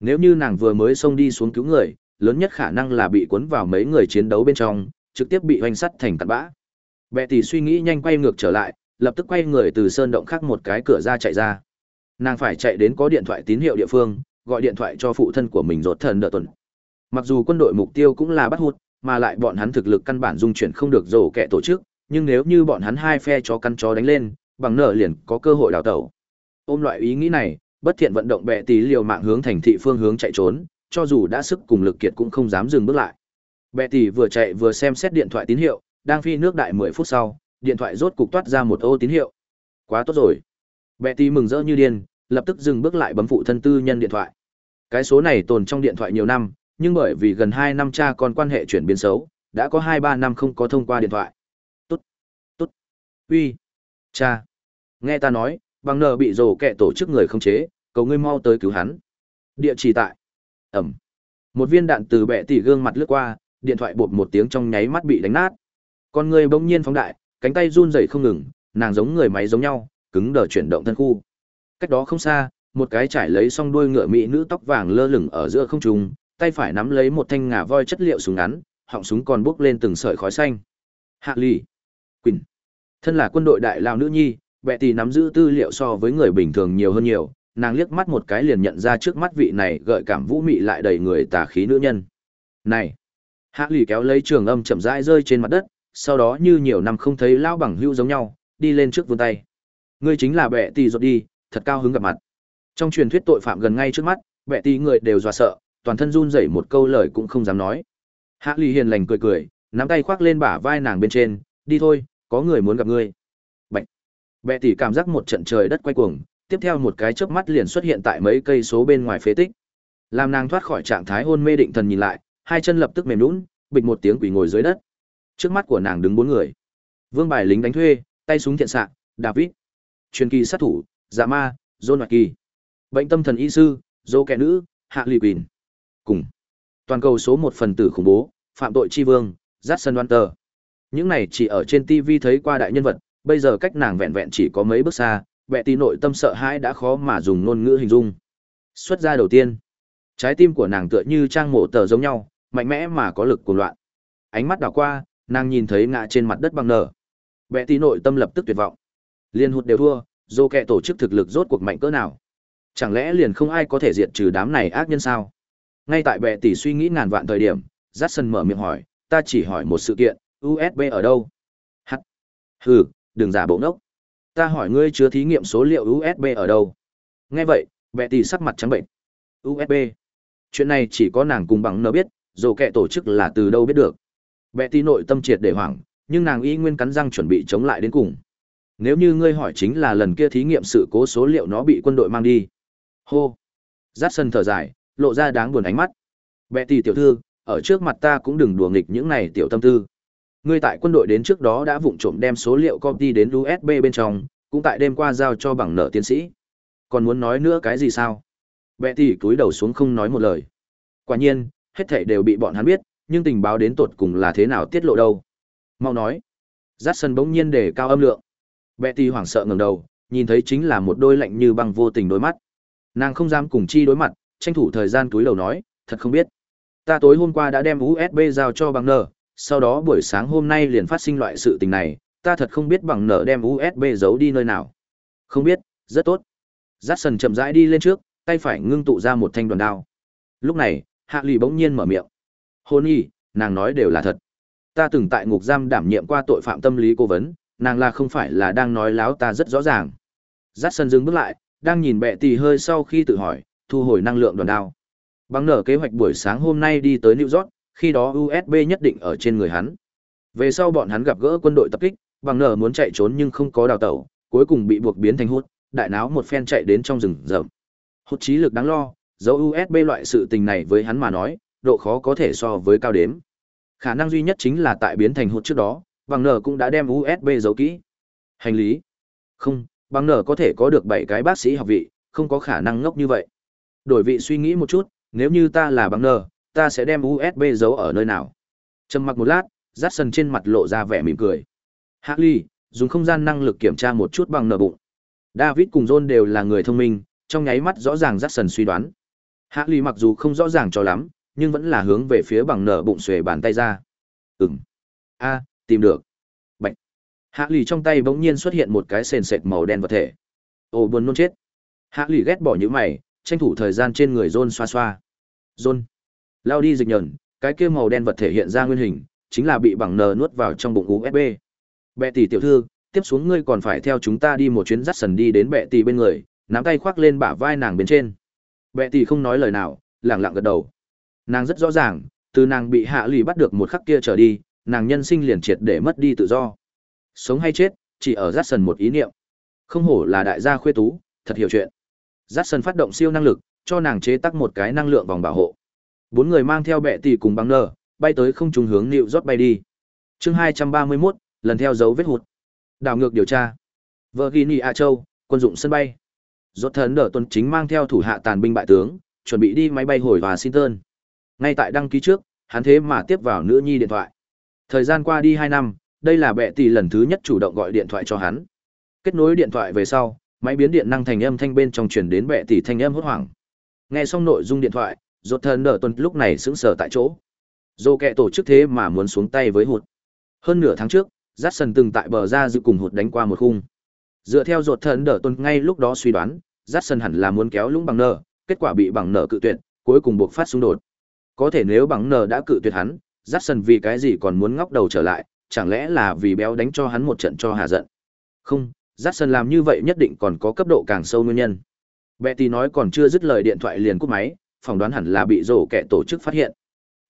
Nếu như nàng vừa mới xông đi xuống cứu người, lớn nhất khả năng là bị cuốn vào mấy người chiến đấu bên trong, trực tiếp bị hoành sắt thành tạt bã. mẹ tỷ suy nghĩ nhanh quay ngược trở lại, lập tức quay người từ sơn động khác một cái cửa ra chạy ra. Nàng phải chạy đến có điện thoại tín hiệu địa phương, gọi điện thoại cho phụ thân của mình rột thần đỡ tuần. Mặc dù quân đội mục tiêu cũng là bắt hút, mà lại bọn hắn thực lực căn bản dung chuyển không được rổ kẻ tổ chức, nhưng nếu như bọn hắn hai phe chó căn chó đánh lên, bằng nợ liền có cơ hội đào tẩu. Ôm loại ý nghĩ này, bất thiện vận động bệ tí liều mạng hướng thành thị phương hướng chạy trốn, cho dù đã sức cùng lực kiệt cũng không dám dừng bước lại. Bệ tỷ vừa chạy vừa xem xét điện thoại tín hiệu, đang phi nước đại 10 phút sau, điện thoại rốt cục toát ra một ô tín hiệu. Quá tốt rồi. Bệ tỷ mừng rỡ như điên, lập tức dừng bước lại bấm phụ thân tư nhân điện thoại. Cái số này tồn trong điện thoại nhiều năm, nhưng bởi vì gần 2 năm cha con quan hệ chuyển biến xấu, đã có 2-3 năm không có thông qua điện thoại. Tốt, tốt, uy, cha. Nghe ta nói, bằng nợ bị rồ kẹ tổ chức người không chế, cầu ngươi mau tới cứu hắn. Địa chỉ tại. Ẩm. Một viên đạn từ bệ tỷ gương mặt lướt qua, điện thoại bột một tiếng trong nháy mắt bị đánh nát. Con người bỗng nhiên phóng đại, cánh tay run rẩy không ngừng, nàng giống người máy giống nhau, cứng đờ chuyển động thân khu. Cách đó không xa, một cái trải lấy song đuôi ngựa mỹ nữ tóc vàng lơ lửng ở giữa không trung, tay phải nắm lấy một thanh ngà voi chất liệu súng ngắn, họng súng còn bốc lên từng sợi khói xanh. Hạ Lỵ, Quỳnh, thân là quân đội đại lao nữ nhi, bệ tỷ nắm giữ tư liệu so với người bình thường nhiều hơn nhiều, nàng liếc mắt một cái liền nhận ra trước mắt vị này gợi cảm vũ mị lại đầy người tà khí nữ nhân. Này, Hạ Lỵ kéo lấy trường âm chậm rãi rơi trên mặt đất, sau đó như nhiều năm không thấy lao bằng hữu giống nhau, đi lên trước vươn tay. Ngươi chính là bệ tỷ rột đi, thật cao hứng gặp mặt. Trong truyền thuyết tội phạm gần ngay trước mắt, bệ tỷ người đều dọa sợ, toàn thân run rẩy một câu lời cũng không dám nói. Hạ lì hiền lành cười cười, nắm tay khoác lên bả vai nàng bên trên, đi thôi, có người muốn gặp ngươi. Bạch. Bệ tỷ cảm giác một trận trời đất quay cuồng, tiếp theo một cái chớp mắt liền xuất hiện tại mấy cây số bên ngoài phế tích. Làm nàng thoát khỏi trạng thái hôn mê định thần nhìn lại, hai chân lập tức mềm lún bịch một tiếng quỳ ngồi dưới đất. Trước mắt của nàng đứng bốn người. Vương bài lính đánh thuê, tay súng thiện xạ, David. Truyền kỳ sát thủ, Dạ Ma, John Mạc Kỳ. Bệnh tâm thần y sư, Dô kẻ nữ, Hạ Lì Quỳnh. Cùng. Toàn cầu số một phần tử khủng bố, phạm tội tri vương, Jackson Walter. Những này chỉ ở trên TV thấy qua đại nhân vật, bây giờ cách nàng vẹn vẹn chỉ có mấy bước xa, bệ tì nội tâm sợ hãi đã khó mà dùng ngôn ngữ hình dung. Xuất ra đầu tiên, trái tim của nàng tựa như trang mộ tờ giống nhau, mạnh mẽ mà có lực cuồng loạn. Ánh mắt đảo qua, nàng nhìn thấy ngã trên mặt đất băng nở. Bệ tì nội tâm lập tức tuyệt vọng. Liên hụt đều thua, dô kẹ tổ chức thực lực rốt cuộc mạnh cỡ nào. Chẳng lẽ liền không ai có thể diệt trừ đám này ác nhân sao? Ngay tại bệ tỷ suy nghĩ ngàn vạn thời điểm, Jackson mở miệng hỏi, ta chỉ hỏi một sự kiện, USB ở đâu? Hắc. Hừ, đừng giả bộ ngốc. Ta hỏi ngươi chứa thí nghiệm số liệu USB ở đâu? Nghe vậy, bệ tỷ sắc mặt trắng bệnh. USB. Chuyện này chỉ có nàng cùng bằng nợ biết, dù kẻ tổ chức là từ đâu biết được. Bệ tỷ nội tâm triệt để hoảng, nhưng nàng y nguyên cắn răng chuẩn bị chống lại đến cùng. Nếu như ngươi hỏi chính là lần kia thí nghiệm sự cố số liệu nó bị quân đội mang đi. Hô. Jackson thở dài, lộ ra đáng buồn ánh mắt. Bệ tỷ tiểu thư, ở trước mặt ta cũng đừng đùa nghịch những này tiểu tâm tư. Ngươi tại quân đội đến trước đó đã vụng trộm đem số liệu copy đến USB bên trong, cũng tại đêm qua giao cho bằng nợ tiến sĩ. Còn muốn nói nữa cái gì sao? Bệ tỷ cúi đầu xuống không nói một lời. Quả nhiên, hết thảy đều bị bọn hắn biết, nhưng tình báo đến tột cùng là thế nào tiết lộ đâu? Mau nói. Jackson bỗng nhiên để cao âm lượng. Betty hoảng sợ ngẩng đầu, nhìn thấy chính là một đôi lạnh như băng vô tình đôi mắt. Nàng không dám cùng chi đối mặt, tranh thủ thời gian túi đầu nói, thật không biết. Ta tối hôm qua đã đem USB giao cho bằng nở, sau đó buổi sáng hôm nay liền phát sinh loại sự tình này, ta thật không biết bằng nở đem USB giấu đi nơi nào. Không biết, rất tốt. Jackson chậm rãi đi lên trước, tay phải ngưng tụ ra một thanh đoàn đao. Lúc này, Hạ Lì bỗng nhiên mở miệng. Hôn y, nàng nói đều là thật. Ta từng tại ngục giam đảm nhiệm qua tội phạm tâm lý cố vấn, nàng là không phải là đang nói láo ta rất rõ ràng. Jackson dừng bước lại, đang nhìn bệ tỷ hơi sau khi tự hỏi, thu hồi năng lượng đoàn đao. Bằng nở kế hoạch buổi sáng hôm nay đi tới New York, khi đó USB nhất định ở trên người hắn. Về sau bọn hắn gặp gỡ quân đội tập kích, bằng nở muốn chạy trốn nhưng không có đào tẩu, cuối cùng bị buộc biến thành hút, đại náo một phen chạy đến trong rừng rậm. Hút trí lực đáng lo, dấu USB loại sự tình này với hắn mà nói, độ khó có thể so với cao đếm. Khả năng duy nhất chính là tại biến thành hút trước đó, bằng nở cũng đã đem USB giấu kỹ. Hành lý. Không, bằng nở có thể có được bảy cái bác sĩ học vị, không có khả năng ngốc như vậy. Đổi vị suy nghĩ một chút, nếu như ta là bằng nở, ta sẽ đem USB giấu ở nơi nào. Trầm mặc một lát, Jackson trên mặt lộ ra vẻ mỉm cười. Harley, dùng không gian năng lực kiểm tra một chút bằng nở bụng. David cùng John đều là người thông minh, trong nháy mắt rõ ràng Jackson suy đoán. Harley mặc dù không rõ ràng cho lắm, nhưng vẫn là hướng về phía bằng nở bụng xuề bàn tay ra. Ừm. A, tìm được. Bạch. lì trong tay bỗng nhiên xuất hiện một cái sền sệt màu đen vật thể. Ồ buồn nôn chết. hạ lì ghét bỏ những mày, tranh thủ thời gian trên người John xoa xoa. John. Lao đi dịch nhờn, cái kia màu đen vật thể hiện ra nguyên hình, chính là bị bằng nờ nuốt vào trong bụng USB. Bệ tỷ tiểu thư, tiếp xuống ngươi còn phải theo chúng ta đi một chuyến dắt sần đi đến bệ tỷ bên người, nắm tay khoác lên bả vai nàng bên trên. Bệ tỷ không nói lời nào, lặng lặng gật đầu. Nàng rất rõ ràng, từ nàng bị hạ lì bắt được một khắc kia trở đi, nàng nhân sinh liền triệt để mất đi tự do. Sống hay chết, chỉ ở dắt sần một ý niệm. Không hổ là đại gia khuê tú, thật hiểu chuyện. Dắt sần phát động siêu năng lực, cho nàng chế tác một cái năng lượng vòng bảo hộ. Bốn người mang theo bệ tỷ cùng băng nở, bay tới không trung hướng Nịu rót bay đi. Chương 231, lần theo dấu vết hụt. Đảo ngược điều tra. Virginia Châu, quân dụng sân bay. Rốt thần đỡ tuần chính mang theo thủ hạ tàn binh bại tướng, chuẩn bị đi máy bay hồi Washington. Ngay tại đăng ký trước, hắn thế mà tiếp vào nữ nhi điện thoại. Thời gian qua đi 2 năm, đây là bệ tỷ lần thứ nhất chủ động gọi điện thoại cho hắn. Kết nối điện thoại về sau, máy biến điện năng thành âm thanh bên trong truyền đến bệ tỷ thanh âm hốt hoảng. Nghe xong nội dung điện thoại, Rốt thần Đở tuần lúc này sững sờ tại chỗ. Dô kệ tổ chức thế mà muốn xuống tay với hụt. Hơn nửa tháng trước, Jackson từng tại bờ ra dự cùng hụt đánh qua một khung. Dựa theo rột thần Đở tuần ngay lúc đó suy đoán, Jackson hẳn là muốn kéo lũng bằng nở, kết quả bị bằng nở cự tuyệt, cuối cùng buộc phát xung đột. Có thể nếu bằng nở đã cự tuyệt hắn, Jackson vì cái gì còn muốn ngóc đầu trở lại, chẳng lẽ là vì béo đánh cho hắn một trận cho hà giận. Không, Jackson làm như vậy nhất định còn có cấp độ càng sâu nguyên nhân. Betty nói còn chưa dứt lời điện thoại liền cúp máy, phỏng đoán hẳn là bị rổ kẻ tổ chức phát hiện.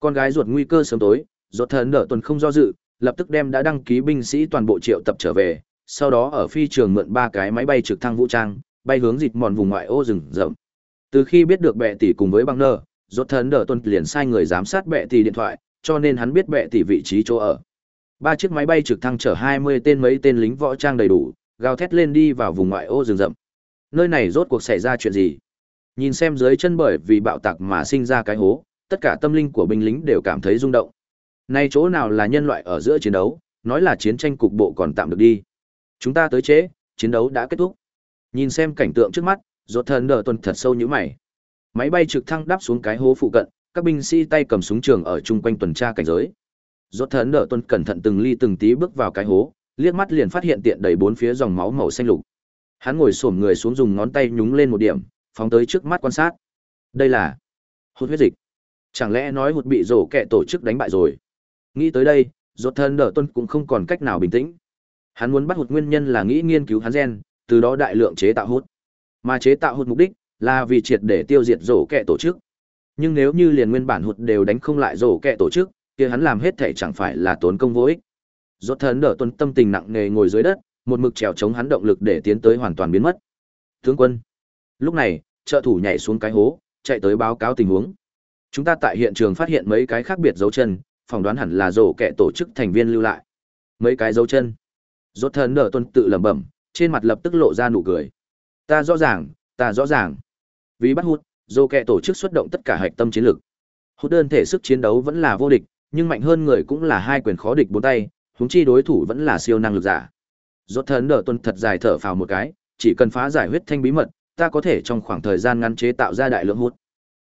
Con gái ruột nguy cơ sớm tối, ruột thần nở tuần không do dự, lập tức đem đã đăng ký binh sĩ toàn bộ triệu tập trở về, sau đó ở phi trường mượn ba cái máy bay trực thăng vũ trang, bay hướng dịt mòn vùng ngoại ô rừng rậm. Từ khi biết được bệ tỷ cùng với băng nơ, rốt thần đỡ tuân liền sai người giám sát bệ tỷ điện thoại, cho nên hắn biết bệ tỷ vị trí chỗ ở. Ba chiếc máy bay trực thăng chở 20 tên mấy tên lính võ trang đầy đủ, gào thét lên đi vào vùng ngoại ô rừng rậm. Nơi này rốt cuộc xảy ra chuyện gì? Nhìn xem dưới chân bởi vì bạo tạc mà sinh ra cái hố, tất cả tâm linh của binh lính đều cảm thấy rung động. Nay chỗ nào là nhân loại ở giữa chiến đấu, nói là chiến tranh cục bộ còn tạm được đi. Chúng ta tới chế, chiến đấu đã kết thúc. Nhìn xem cảnh tượng trước mắt, rốt thần đỡ tuần thật sâu như mày. Máy bay trực thăng đáp xuống cái hố phụ cận, các binh sĩ tay cầm súng trường ở chung quanh tuần tra cảnh giới. Rốt thần đỡ tuần cẩn thận từng ly từng tí bước vào cái hố, liếc mắt liền phát hiện tiện đầy bốn phía dòng máu màu xanh lục. Hắn ngồi xổm người xuống dùng ngón tay nhúng lên một điểm, phóng tới trước mắt quan sát. Đây là hút huyết dịch. Chẳng lẽ nói hụt bị rổ kẹ tổ chức đánh bại rồi? Nghĩ tới đây, rốt thân đỡ tuân cũng không còn cách nào bình tĩnh. Hắn muốn bắt hụt nguyên nhân là nghĩ nghiên cứu hắn gen, từ đó đại lượng chế tạo hút. Mà chế tạo hụt mục đích là vì triệt để tiêu diệt rổ kẹ tổ chức. Nhưng nếu như liền nguyên bản hụt đều đánh không lại rổ kẹ tổ chức, kia hắn làm hết thể chẳng phải là tốn công vô ích. Rốt thần đỡ tuân tâm tình nặng nề ngồi dưới đất, một mực trèo chống hắn động lực để tiến tới hoàn toàn biến mất. Tướng quân. Lúc này, trợ thủ nhảy xuống cái hố, chạy tới báo cáo tình huống. Chúng ta tại hiện trường phát hiện mấy cái khác biệt dấu chân, phỏng đoán hẳn là rổ kẻ tổ chức thành viên lưu lại. Mấy cái dấu chân. Rốt thần đỡ tuân tự lẩm bẩm, trên mặt lập tức lộ ra nụ cười. Ta rõ ràng, ta rõ ràng. Vì bắt hút, dô kẹ tổ chức xuất động tất cả hạch tâm chiến lược. hốt đơn thể sức chiến đấu vẫn là vô địch, nhưng mạnh hơn người cũng là hai quyền khó địch bốn tay, húng chi đối thủ vẫn là siêu năng lực giả. Rốt thần nở tuân thật dài thở phào một cái, chỉ cần phá giải huyết thanh bí mật, ta có thể trong khoảng thời gian ngắn chế tạo ra đại lượng hút.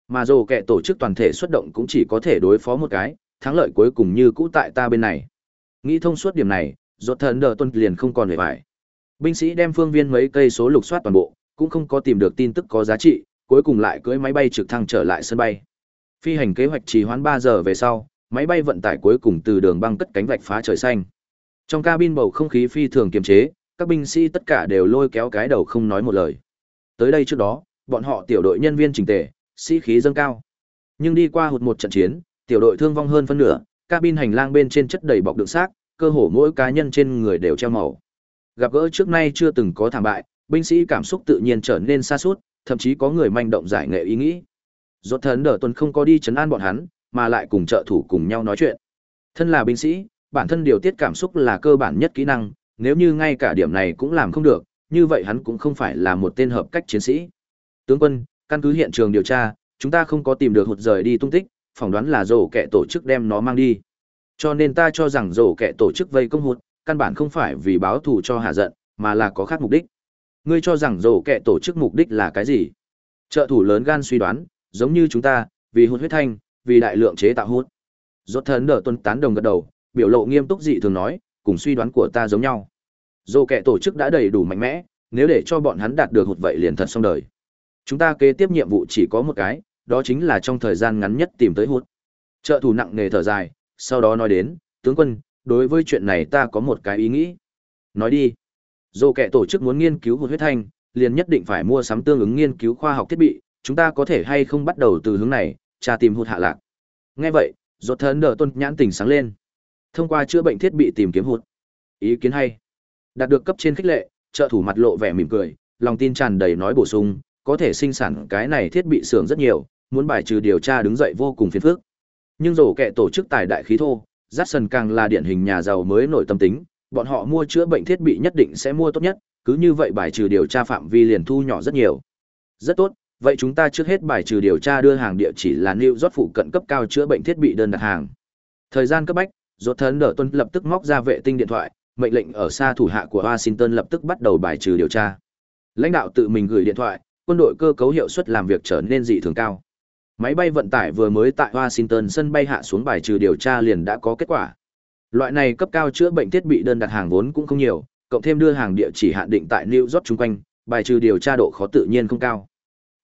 Mà dồ kẻ tổ chức toàn thể xuất động cũng chỉ có thể đối phó một cái, thắng lợi cuối cùng như cũ tại ta bên này. Nghĩ thông suốt điểm này, rốt thần đờ tuân liền không còn hề phải. Binh sĩ đem phương viên mấy cây số lục soát toàn bộ, cũng không có tìm được tin tức có giá trị, cuối cùng lại cưỡi máy bay trực thăng trở lại sân bay. Phi hành kế hoạch trì hoãn 3 giờ về sau, máy bay vận tải cuối cùng từ đường băng cất cánh vạch phá trời xanh. Trong cabin bầu không khí phi thường kiềm chế, các binh sĩ tất cả đều lôi kéo cái đầu không nói một lời. Tới đây trước đó, bọn họ tiểu đội nhân viên chỉnh tề, sĩ khí dâng cao. Nhưng đi qua hụt một trận chiến, tiểu đội thương vong hơn phân nửa, cabin hành lang bên trên chất đầy bọc đựng xác, cơ hồ mỗi cá nhân trên người đều treo màu. Gặp gỡ trước nay chưa từng có thảm bại, binh sĩ cảm xúc tự nhiên trở nên xa sút thậm chí có người manh động giải nghệ ý nghĩ. Rốt thần đỡ tuần không có đi chấn an bọn hắn, mà lại cùng trợ thủ cùng nhau nói chuyện. Thân là binh sĩ, bản thân điều tiết cảm xúc là cơ bản nhất kỹ năng, nếu như ngay cả điểm này cũng làm không được, như vậy hắn cũng không phải là một tên hợp cách chiến sĩ. Tướng quân, căn cứ hiện trường điều tra, chúng ta không có tìm được hụt rời đi tung tích, phỏng đoán là rổ kẻ tổ chức đem nó mang đi. Cho nên ta cho rằng rổ kẻ tổ chức vây công hụt, căn bản không phải vì báo thù cho hạ giận, mà là có khác mục đích. Ngươi cho rằng rổ kẹ tổ chức mục đích là cái gì? Trợ thủ lớn gan suy đoán, giống như chúng ta, vì hụt huyết thanh, vì đại lượng chế tạo hút. Rốt thần đỡ tuân tán đồng gật đầu, biểu lộ nghiêm túc dị thường nói, cùng suy đoán của ta giống nhau. Dô kẻ tổ chức đã đầy đủ mạnh mẽ, nếu để cho bọn hắn đạt được hụt vậy liền thật xong đời. Chúng ta kế tiếp nhiệm vụ chỉ có một cái, đó chính là trong thời gian ngắn nhất tìm tới hút. Trợ thủ nặng nề thở dài, sau đó nói đến, tướng quân, đối với chuyện này ta có một cái ý nghĩ. Nói đi. Dù kẻ tổ chức muốn nghiên cứu hụt huyết thanh, liền nhất định phải mua sắm tương ứng nghiên cứu khoa học thiết bị, chúng ta có thể hay không bắt đầu từ hướng này, tra tìm hụt hạ lạc. Nghe vậy, rốt thân đỡ tôn nhãn tỉnh sáng lên. Thông qua chữa bệnh thiết bị tìm kiếm hụt. Ý kiến hay. Đạt được cấp trên khích lệ, trợ thủ mặt lộ vẻ mỉm cười, lòng tin tràn đầy nói bổ sung, có thể sinh sản cái này thiết bị xưởng rất nhiều, muốn bài trừ điều tra đứng dậy vô cùng phiền phức. Nhưng rổ kẻ tổ chức tài đại khí thô, Jackson càng là điển hình nhà giàu mới nổi tâm tính, bọn họ mua chữa bệnh thiết bị nhất định sẽ mua tốt nhất, cứ như vậy bài trừ điều tra phạm vi liền thu nhỏ rất nhiều. Rất tốt, vậy chúng ta trước hết bài trừ điều tra đưa hàng địa chỉ là New York phụ cận cấp cao chữa bệnh thiết bị đơn đặt hàng. Thời gian cấp bách, Rốt Thần Đở Tuân lập tức móc ra vệ tinh điện thoại, mệnh lệnh ở xa thủ hạ của Washington lập tức bắt đầu bài trừ điều tra. Lãnh đạo tự mình gửi điện thoại, quân đội cơ cấu hiệu suất làm việc trở nên dị thường cao. Máy bay vận tải vừa mới tại Washington sân bay hạ xuống bài trừ điều tra liền đã có kết quả. Loại này cấp cao chữa bệnh thiết bị đơn đặt hàng vốn cũng không nhiều, cộng thêm đưa hàng địa chỉ hạn định tại New York chung quanh, bài trừ điều tra độ khó tự nhiên không cao.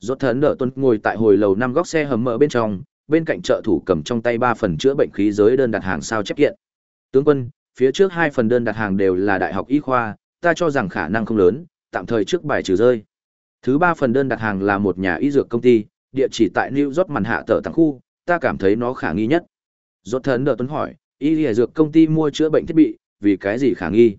Rốt thấn đỡ tuân ngồi tại hồi lầu năm góc xe hầm mở bên trong, bên cạnh trợ thủ cầm trong tay ba phần chữa bệnh khí giới đơn đặt hàng sao chép kiện. Tướng quân, phía trước hai phần đơn đặt hàng đều là đại học y khoa, ta cho rằng khả năng không lớn, tạm thời trước bài trừ rơi. Thứ ba phần đơn đặt hàng là một nhà y dược công ty, địa chỉ tại New York màn hạ tờ tầng khu, ta cảm thấy nó khả nghi nhất. Rốt thấn đỡ tuấn hỏi, y y dược công ty mua chữa bệnh thiết bị, vì cái gì khả nghi?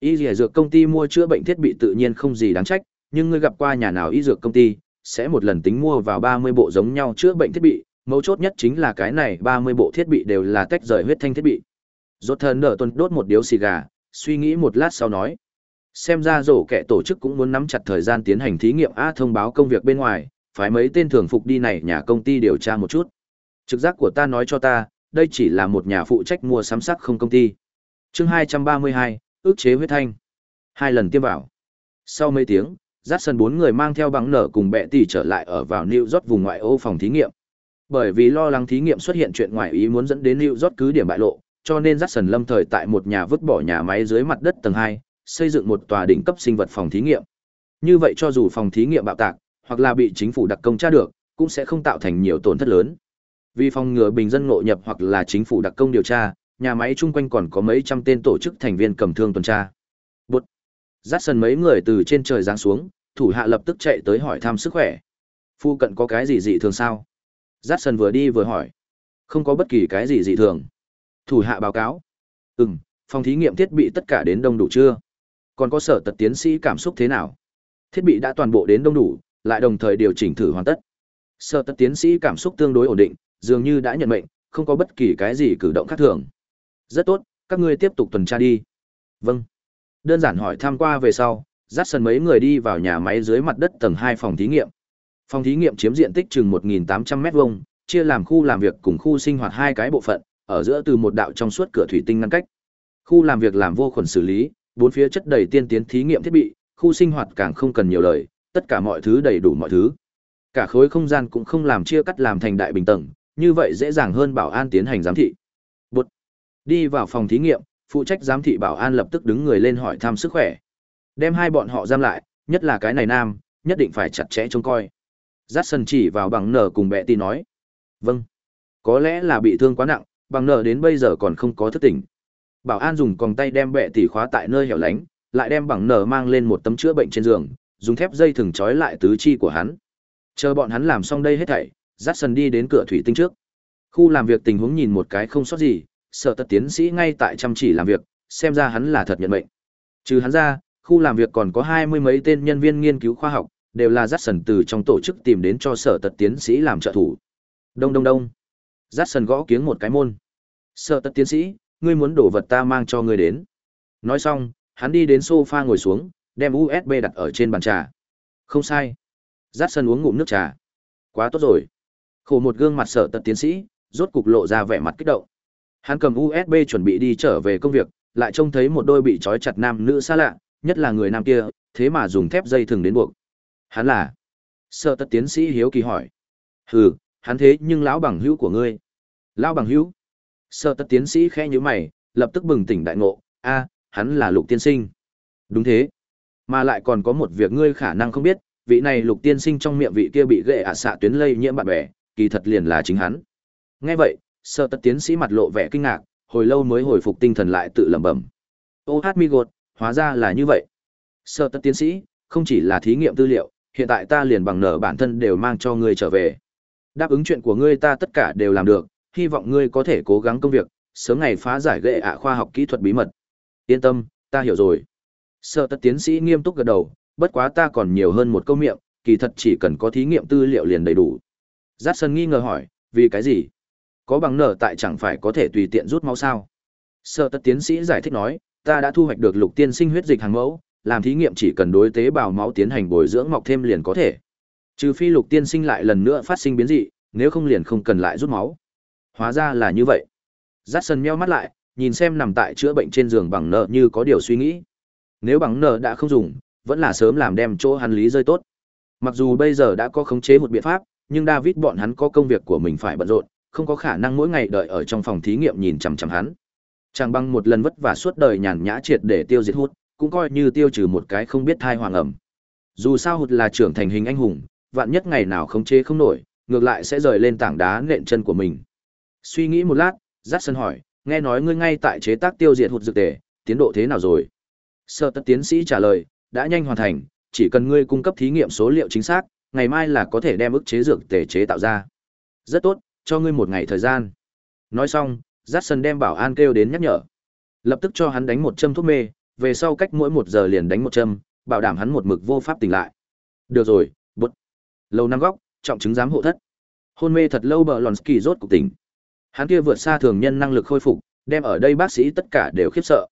Y dì dược công ty mua chữa bệnh thiết bị tự nhiên không gì đáng trách, nhưng ngươi gặp qua nhà nào y dược công ty, sẽ một lần tính mua vào 30 bộ giống nhau chữa bệnh thiết bị, mấu chốt nhất chính là cái này 30 bộ thiết bị đều là tách rời huyết thanh thiết bị. Rốt thần nở tuần đốt một điếu xì gà, suy nghĩ một lát sau nói. Xem ra rổ kẻ tổ chức cũng muốn nắm chặt thời gian tiến hành thí nghiệm A thông báo công việc bên ngoài, phải mấy tên thường phục đi này nhà công ty điều tra một chút. Trực giác của ta nói cho ta, đây chỉ là một nhà phụ trách mua sắm sắc không công ty. Chương 232, ước chế huyết thanh. Hai lần tiêm vào. Sau mấy tiếng, dắt sân bốn người mang theo bằng nở cùng bệ tỷ trở lại ở vào New York vùng ngoại ô phòng thí nghiệm. Bởi vì lo lắng thí nghiệm xuất hiện chuyện ngoài ý muốn dẫn đến New York cứ điểm bại lộ, cho nên dắt sân lâm thời tại một nhà vứt bỏ nhà máy dưới mặt đất tầng 2, xây dựng một tòa đỉnh cấp sinh vật phòng thí nghiệm. Như vậy cho dù phòng thí nghiệm bạo tạc, hoặc là bị chính phủ đặc công tra được, cũng sẽ không tạo thành nhiều tổn thất lớn. Vì phòng ngừa bình dân ngộ nhập hoặc là chính phủ đặc công điều tra, nhà máy chung quanh còn có mấy trăm tên tổ chức thành viên cầm thương tuần tra. Bụt. Dắt sân mấy người từ trên trời giáng xuống, thủ hạ lập tức chạy tới hỏi thăm sức khỏe. Phu cận có cái gì dị thường sao? Dắt sân vừa đi vừa hỏi. Không có bất kỳ cái gì dị thường. Thủ hạ báo cáo. Ừm, phòng thí nghiệm thiết bị tất cả đến đông đủ chưa? Còn có sở tật tiến sĩ cảm xúc thế nào? Thiết bị đã toàn bộ đến đông đủ, lại đồng thời điều chỉnh thử hoàn tất. Sở tật tiến sĩ cảm xúc tương đối ổn định, dường như đã nhận mệnh, không có bất kỳ cái gì cử động khác thường. Rất tốt, các ngươi tiếp tục tuần tra đi. Vâng. Đơn giản hỏi tham qua về sau, dắt sân mấy người đi vào nhà máy dưới mặt đất tầng 2 phòng thí nghiệm. Phòng thí nghiệm chiếm diện tích chừng 1.800 mét vuông, chia làm khu làm việc cùng khu sinh hoạt hai cái bộ phận, ở giữa từ một đạo trong suốt cửa thủy tinh ngăn cách. Khu làm việc làm vô khuẩn xử lý, bốn phía chất đầy tiên tiến thí nghiệm thiết bị, khu sinh hoạt càng không cần nhiều lời, tất cả mọi thứ đầy đủ mọi thứ. Cả khối không gian cũng không làm chia cắt làm thành đại bình tầng, như vậy dễ dàng hơn bảo an tiến hành giám thị. Bụt. Đi vào phòng thí nghiệm, phụ trách giám thị bảo an lập tức đứng người lên hỏi thăm sức khỏe. Đem hai bọn họ giam lại, nhất là cái này nam, nhất định phải chặt chẽ trông coi. Giác sân chỉ vào bằng nở cùng bệ tì nói. Vâng. Có lẽ là bị thương quá nặng, bằng nở đến bây giờ còn không có thức tỉnh. Bảo an dùng còng tay đem bệ tì khóa tại nơi hẻo lánh, lại đem bằng nở mang lên một tấm chữa bệnh trên giường, dùng thép dây thừng trói lại tứ chi của hắn. Chờ bọn hắn làm xong đây hết thảy, dắt sân đi đến cửa thủy tinh trước. Khu làm việc tình huống nhìn một cái không sót gì, sợ tật tiến sĩ ngay tại chăm chỉ làm việc, xem ra hắn là thật nhận mệnh. Trừ hắn ra, khu làm việc còn có hai mươi mấy tên nhân viên nghiên cứu khoa học, đều là dắt sần từ trong tổ chức tìm đến cho sở tật tiến sĩ làm trợ thủ. Đông đông đông. Dắt sần gõ kiếng một cái môn. Sở tật tiến sĩ, ngươi muốn đổ vật ta mang cho ngươi đến. Nói xong, hắn đi đến sofa ngồi xuống, đem USB đặt ở trên bàn trà. Không sai. Dắt sần uống ngụm nước trà. Quá tốt rồi. Khổ một gương mặt sở tật tiến sĩ, rốt cục lộ ra vẻ mặt kích động. Hắn cầm USB chuẩn bị đi trở về công việc, lại trông thấy một đôi bị trói chặt nam nữ xa lạ, nhất là người nam kia, thế mà dùng thép dây thừng đến buộc. Hắn là? sợ tật tiến sĩ hiếu kỳ hỏi. Hừ, hắn thế nhưng lão bằng hữu của ngươi. Lão bằng hữu? sợ tật tiến sĩ khẽ nhíu mày, lập tức bừng tỉnh đại ngộ, a, hắn là lục tiên sinh. Đúng thế. Mà lại còn có một việc ngươi khả năng không biết, vị này lục tiên sinh trong miệng vị kia bị ghệ ạ xạ tuyến lây nhiễm bạn bè, kỳ thật liền là chính hắn. Nghe vậy, sợ tật tiến sĩ mặt lộ vẻ kinh ngạc, hồi lâu mới hồi phục tinh thần lại tự lẩm bẩm. Ô hát mi gột, hóa ra là như vậy. Sợ tật tiến sĩ, không chỉ là thí nghiệm tư liệu, hiện tại ta liền bằng nở bản thân đều mang cho ngươi trở về. Đáp ứng chuyện của ngươi ta tất cả đều làm được, hy vọng ngươi có thể cố gắng công việc, sớm ngày phá giải gệ ạ khoa học kỹ thuật bí mật. Yên tâm, ta hiểu rồi. Sợ tật tiến sĩ nghiêm túc gật đầu, bất quá ta còn nhiều hơn một câu miệng, kỳ thật chỉ cần có thí nghiệm tư liệu liền đầy đủ. Giác sân nghi ngờ hỏi, vì cái gì? Có bằng nở tại chẳng phải có thể tùy tiện rút máu sao? Sợ tất tiến sĩ giải thích nói, ta đã thu hoạch được lục tiên sinh huyết dịch hàng mẫu, làm thí nghiệm chỉ cần đối tế bào máu tiến hành bồi dưỡng mọc thêm liền có thể. Trừ phi lục tiên sinh lại lần nữa phát sinh biến dị, nếu không liền không cần lại rút máu. Hóa ra là như vậy. Giác sân meo mắt lại, nhìn xem nằm tại chữa bệnh trên giường bằng nợ như có điều suy nghĩ. Nếu bằng nợ đã không dùng, vẫn là sớm làm đem chỗ hắn lý rơi tốt. Mặc dù bây giờ đã có khống chế một biện pháp, nhưng David bọn hắn có công việc của mình phải bận rộn, không có khả năng mỗi ngày đợi ở trong phòng thí nghiệm nhìn chằm chằm hắn. Chàng băng một lần vất vả suốt đời nhàn nhã triệt để tiêu diệt hút, cũng coi như tiêu trừ một cái không biết thai hoàng ẩm. Dù sao hụt là trưởng thành hình anh hùng, vạn nhất ngày nào khống chế không nổi, ngược lại sẽ rời lên tảng đá nện chân của mình. Suy nghĩ một lát, Jackson hỏi, nghe nói ngươi ngay tại chế tác tiêu diệt hụt dược tề, tiến độ thế nào rồi? Sở tất tiến sĩ trả lời, đã nhanh hoàn thành, chỉ cần ngươi cung cấp thí nghiệm số liệu chính xác, ngày mai là có thể đem ức chế dược tề chế tạo ra. Rất tốt, cho ngươi một ngày thời gian. Nói xong, Jackson đem bảo an kêu đến nhắc nhở. Lập tức cho hắn đánh một châm thuốc mê, về sau cách mỗi một giờ liền đánh một châm, bảo đảm hắn một mực vô pháp tỉnh lại. Được rồi, bút. Lâu năm góc, trọng chứng giám hộ thất. Hôn mê thật lâu bờ Lonsky rốt cục tỉnh. Hắn kia vượt xa thường nhân năng lực khôi phục, đem ở đây bác sĩ tất cả đều khiếp sợ.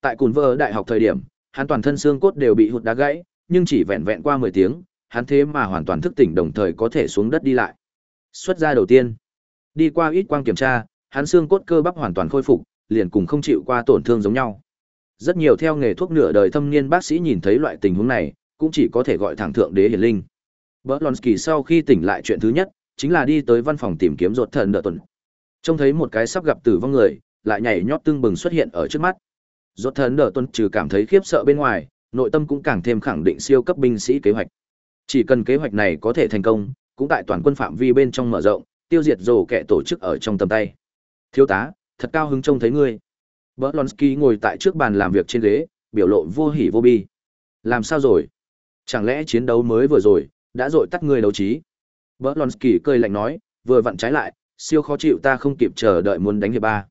Tại Cùn Vơ đại học thời điểm, hắn toàn thân xương cốt đều bị hụt đá gãy, nhưng chỉ vẹn vẹn qua 10 tiếng, hắn thế mà hoàn toàn thức tỉnh đồng thời có thể xuống đất đi lại. Xuất ra đầu tiên, đi qua ít quang kiểm tra, hắn xương cốt cơ bắp hoàn toàn khôi phục, liền cùng không chịu qua tổn thương giống nhau. Rất nhiều theo nghề thuốc nửa đời thâm niên bác sĩ nhìn thấy loại tình huống này, cũng chỉ có thể gọi thẳng thượng đế hiển linh. Berlonsky sau khi tỉnh lại chuyện thứ nhất, chính là đi tới văn phòng tìm kiếm ruột thần đỡ tuần. Trông thấy một cái sắp gặp tử vong người, lại nhảy nhót tương bừng xuất hiện ở trước mắt. Ruột thần đỡ tuần trừ cảm thấy khiếp sợ bên ngoài, nội tâm cũng càng thêm khẳng định siêu cấp binh sĩ kế hoạch. Chỉ cần kế hoạch này có thể thành công, cũng tại toàn quân phạm vi bên trong mở rộng, tiêu diệt rồ kẻ tổ chức ở trong tầm tay. Thiếu tá, thật cao hứng trông thấy ngươi. Berlonsky ngồi tại trước bàn làm việc trên ghế, biểu lộ vô hỉ vô bi. Làm sao rồi? Chẳng lẽ chiến đấu mới vừa rồi, đã dội tắt ngươi đấu trí? Berlonsky cười lạnh nói, vừa vặn trái lại, siêu khó chịu ta không kịp chờ đợi muốn đánh hiệp ba.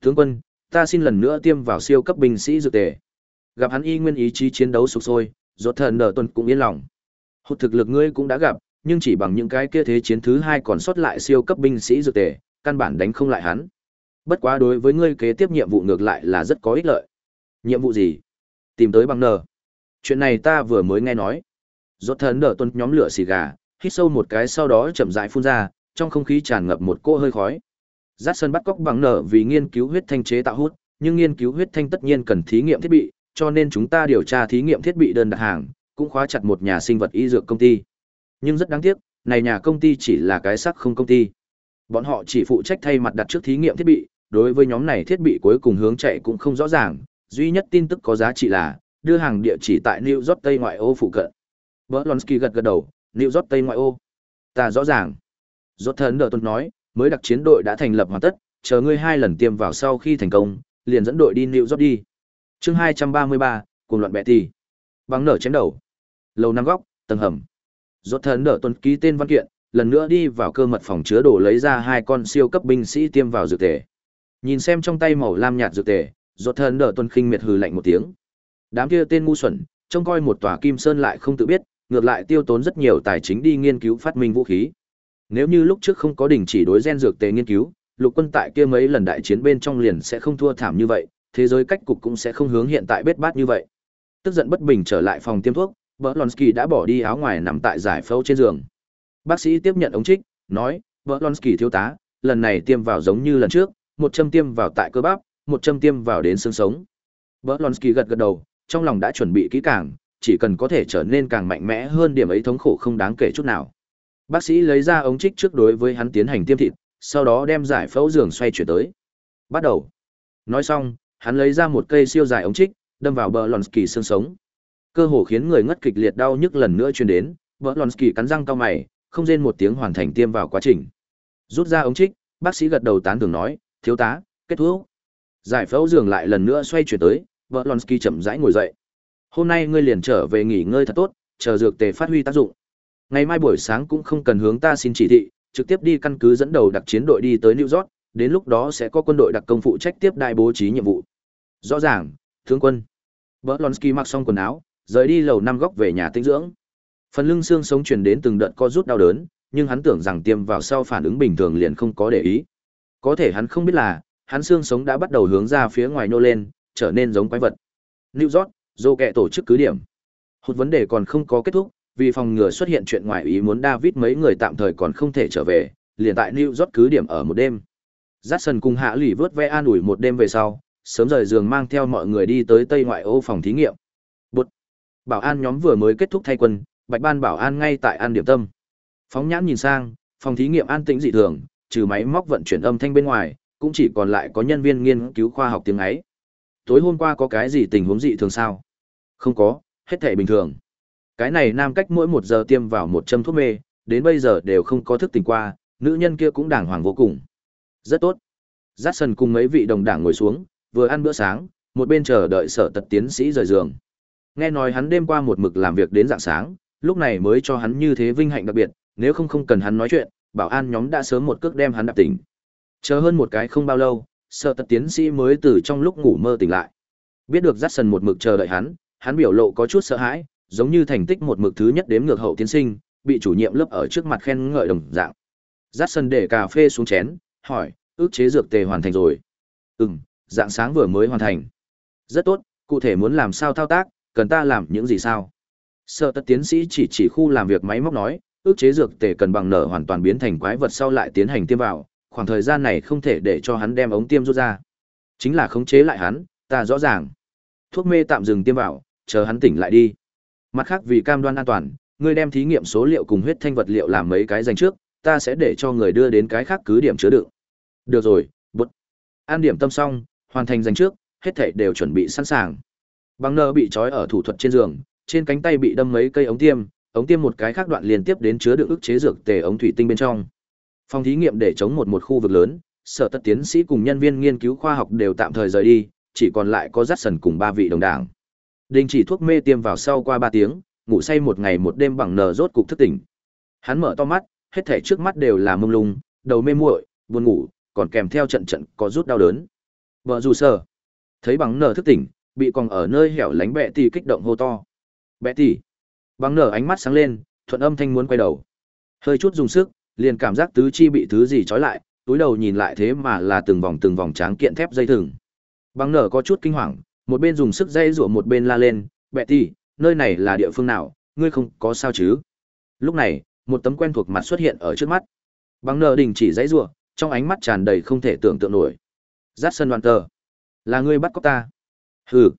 Tướng quân, ta xin lần nữa tiêm vào siêu cấp binh sĩ dược tề. Gặp hắn y nguyên ý chí chiến đấu sục sôi, rốt thần nở tuần cũng yên lòng. Hụt thực lực ngươi cũng đã gặp, nhưng chỉ bằng những cái kia thế chiến thứ hai còn sót lại siêu cấp binh sĩ dược tề, căn bản đánh không lại hắn. Bất quá đối với ngươi kế tiếp nhiệm vụ ngược lại là rất có ích lợi. Nhiệm vụ gì? Tìm tới bằng nờ. Chuyện này ta vừa mới nghe nói. Rốt thần nở tuần nhóm lửa xì gà, hít sâu một cái sau đó chậm rãi phun ra, trong không khí tràn ngập một cỗ hơi khói. Giác sơn bắt cóc bằng nở vì nghiên cứu huyết thanh chế tạo hút, nhưng nghiên cứu huyết thanh tất nhiên cần thí nghiệm thiết bị, cho nên chúng ta điều tra thí nghiệm thiết bị đơn đặt hàng, cũng khóa chặt một nhà sinh vật y dược công ty. Nhưng rất đáng tiếc, này nhà công ty chỉ là cái sắc không công ty. Bọn họ chỉ phụ trách thay mặt đặt trước thí nghiệm thiết bị, đối với nhóm này thiết bị cuối cùng hướng chạy cũng không rõ ràng, duy nhất tin tức có giá trị là đưa hàng địa chỉ tại New York Tây ngoại ô phụ cận. Bolonsky gật gật đầu, New York Tây ngoại ô. Ta rõ ràng. Rốt thần đỡ tuần nói, mới đặc chiến đội đã thành lập hoàn tất, chờ ngươi hai lần tiêm vào sau khi thành công, liền dẫn đội đi New York đi. Chương 233, cùng loạn bẻ thì vắng nở chém đầu. Lầu năm góc, tầng hầm. Rốt thần nở tuần ký tên văn kiện, lần nữa đi vào cơ mật phòng chứa đồ lấy ra hai con siêu cấp binh sĩ tiêm vào dược tề. Nhìn xem trong tay màu lam nhạt dược tề, rốt thần nở tuần khinh miệt hừ lạnh một tiếng. Đám kia tên ngu xuẩn, trông coi một tòa kim sơn lại không tự biết, ngược lại tiêu tốn rất nhiều tài chính đi nghiên cứu phát minh vũ khí. Nếu như lúc trước không có đình chỉ đối gen dược tề nghiên cứu, lục quân tại kia mấy lần đại chiến bên trong liền sẽ không thua thảm như vậy, thế giới cách cục cũng sẽ không hướng hiện tại bết bát như vậy. Tức giận bất bình trở lại phòng tiêm thuốc, Berlonsky đã bỏ đi áo ngoài nằm tại giải phẫu trên giường. Bác sĩ tiếp nhận ống trích, nói, Berlonsky thiếu tá, lần này tiêm vào giống như lần trước, một châm tiêm vào tại cơ bắp, một châm tiêm vào đến xương sống. Berlonsky gật gật đầu, trong lòng đã chuẩn bị kỹ càng, chỉ cần có thể trở nên càng mạnh mẽ hơn điểm ấy thống khổ không đáng kể chút nào. Bác sĩ lấy ra ống trích trước đối với hắn tiến hành tiêm thịt, sau đó đem giải phẫu giường xoay chuyển tới. Bắt đầu. Nói xong, hắn lấy ra một cây siêu dài ống trích, đâm vào bờ Lonsky xương sống. Cơ hồ khiến người ngất kịch liệt đau nhức lần nữa truyền đến, bờ Lonsky cắn răng cao mày, không rên một tiếng hoàn thành tiêm vào quá trình. Rút ra ống trích, bác sĩ gật đầu tán thưởng nói, "Thiếu tá, kết thúc." Giải phẫu giường lại lần nữa xoay chuyển tới, vợ Lonsky chậm rãi ngồi dậy. "Hôm nay ngươi liền trở về nghỉ ngơi thật tốt, chờ dược tề phát huy tác dụng. Ngày mai buổi sáng cũng không cần hướng ta xin chỉ thị, trực tiếp đi căn cứ dẫn đầu đặc chiến đội đi tới New York, đến lúc đó sẽ có quân đội đặc công phụ trách tiếp đại bố trí nhiệm vụ." Rõ ràng, tướng quân. Berlonsky mặc xong quần áo, rời đi lầu năm góc về nhà tĩnh dưỡng. Phần lưng xương sống truyền đến từng đợt co rút đau đớn, nhưng hắn tưởng rằng tiêm vào sau phản ứng bình thường liền không có để ý. Có thể hắn không biết là, hắn xương sống đã bắt đầu hướng ra phía ngoài nô lên, trở nên giống quái vật. New York, dô kẹ tổ chức cứ điểm. Hụt vấn đề còn không có kết thúc, vì phòng ngừa xuất hiện chuyện ngoài ý muốn David mấy người tạm thời còn không thể trở về, liền tại New York cứ điểm ở một đêm. Jackson cùng Hạ Lỷ vớt ve an ủi một đêm về sau, sớm rời giường mang theo mọi người đi tới tây ngoại ô phòng thí nghiệm. Bụt. Bảo an nhóm vừa mới kết thúc thay quân, Bạch Ban bảo an ngay tại an điểm tâm. Phóng nhãn nhìn sang, phòng thí nghiệm an tĩnh dị thường, trừ máy móc vận chuyển âm thanh bên ngoài, cũng chỉ còn lại có nhân viên nghiên cứu khoa học tiếng ấy. Tối hôm qua có cái gì tình huống dị thường sao? Không có, hết thể bình thường. Cái này nam cách mỗi một giờ tiêm vào một châm thuốc mê, đến bây giờ đều không có thức tỉnh qua, nữ nhân kia cũng đàng hoàng vô cùng. Rất tốt. Jackson cùng mấy vị đồng đảng ngồi xuống, vừa ăn bữa sáng, một bên chờ đợi sở tật tiến sĩ rời giường. Nghe nói hắn đêm qua một mực làm việc đến dạng sáng, lúc này mới cho hắn như thế vinh hạnh đặc biệt, nếu không không cần hắn nói chuyện, bảo an nhóm đã sớm một cước đem hắn đạp tỉnh. Chờ hơn một cái không bao lâu, sở tật tiến sĩ mới từ trong lúc ngủ mơ tỉnh lại. Biết được Jackson một mực chờ đợi hắn, hắn biểu lộ có chút sợ hãi, giống như thành tích một mực thứ nhất đếm ngược hậu tiến sinh, bị chủ nhiệm lớp ở trước mặt khen ngợi đồng dạng. Jackson để cà phê xuống chén, hỏi, ước chế dược tề hoàn thành rồi. Ừm, dạng sáng vừa mới hoàn thành. Rất tốt, cụ thể muốn làm sao thao tác, cần ta làm những gì sao? Sợ tất tiến sĩ chỉ chỉ khu làm việc máy móc nói, ước chế dược tề cần bằng nở hoàn toàn biến thành quái vật sau lại tiến hành tiêm vào, khoảng thời gian này không thể để cho hắn đem ống tiêm rút ra. Chính là khống chế lại hắn, ta rõ ràng. Thuốc mê tạm dừng tiêm vào, chờ hắn tỉnh lại đi. Mặt khác vì cam đoan an toàn, ngươi đem thí nghiệm số liệu cùng huyết thanh vật liệu làm mấy cái dành trước, ta sẽ để cho người đưa đến cái khác cứ điểm chứa đựng. Được rồi, bút. An điểm tâm xong, hoàn thành dành trước, hết thảy đều chuẩn bị sẵn sàng. Bằng nơ bị trói ở thủ thuật trên giường, trên cánh tay bị đâm mấy cây ống tiêm, ống tiêm một cái khác đoạn liên tiếp đến chứa được ức chế dược tề ống thủy tinh bên trong. Phòng thí nghiệm để chống một một khu vực lớn, sở tất tiến sĩ cùng nhân viên nghiên cứu khoa học đều tạm thời rời đi, chỉ còn lại có dắt sần cùng ba vị đồng đảng. Đình chỉ thuốc mê tiêm vào sau qua ba tiếng, ngủ say một ngày một đêm bằng nờ rốt cục thức tỉnh. Hắn mở to mắt, hết thảy trước mắt đều là mông lung, đầu mê muội, buồn ngủ, còn kèm theo trận trận có rút đau đớn. Vợ dù sở, thấy bằng nở thức tỉnh, bị còn ở nơi hẻo lánh bẹ tỷ kích động hô to. Bẹ tỷ, bằng nở ánh mắt sáng lên, thuận âm thanh muốn quay đầu. Hơi chút dùng sức, liền cảm giác tứ chi bị thứ gì trói lại, túi đầu nhìn lại thế mà là từng vòng từng vòng tráng kiện thép dây thừng. Bằng nở có chút kinh hoàng, một bên dùng sức dây rủa một bên la lên, bẹ tỷ, nơi này là địa phương nào, ngươi không có sao chứ?" Lúc này, một tấm quen thuộc mặt xuất hiện ở trước mắt. Bằng nở đình chỉ dãy rủa, trong ánh mắt tràn đầy không thể tưởng tượng nổi. "Dát sân đoàn tờ, là ngươi bắt cóc ta?" "Hừ,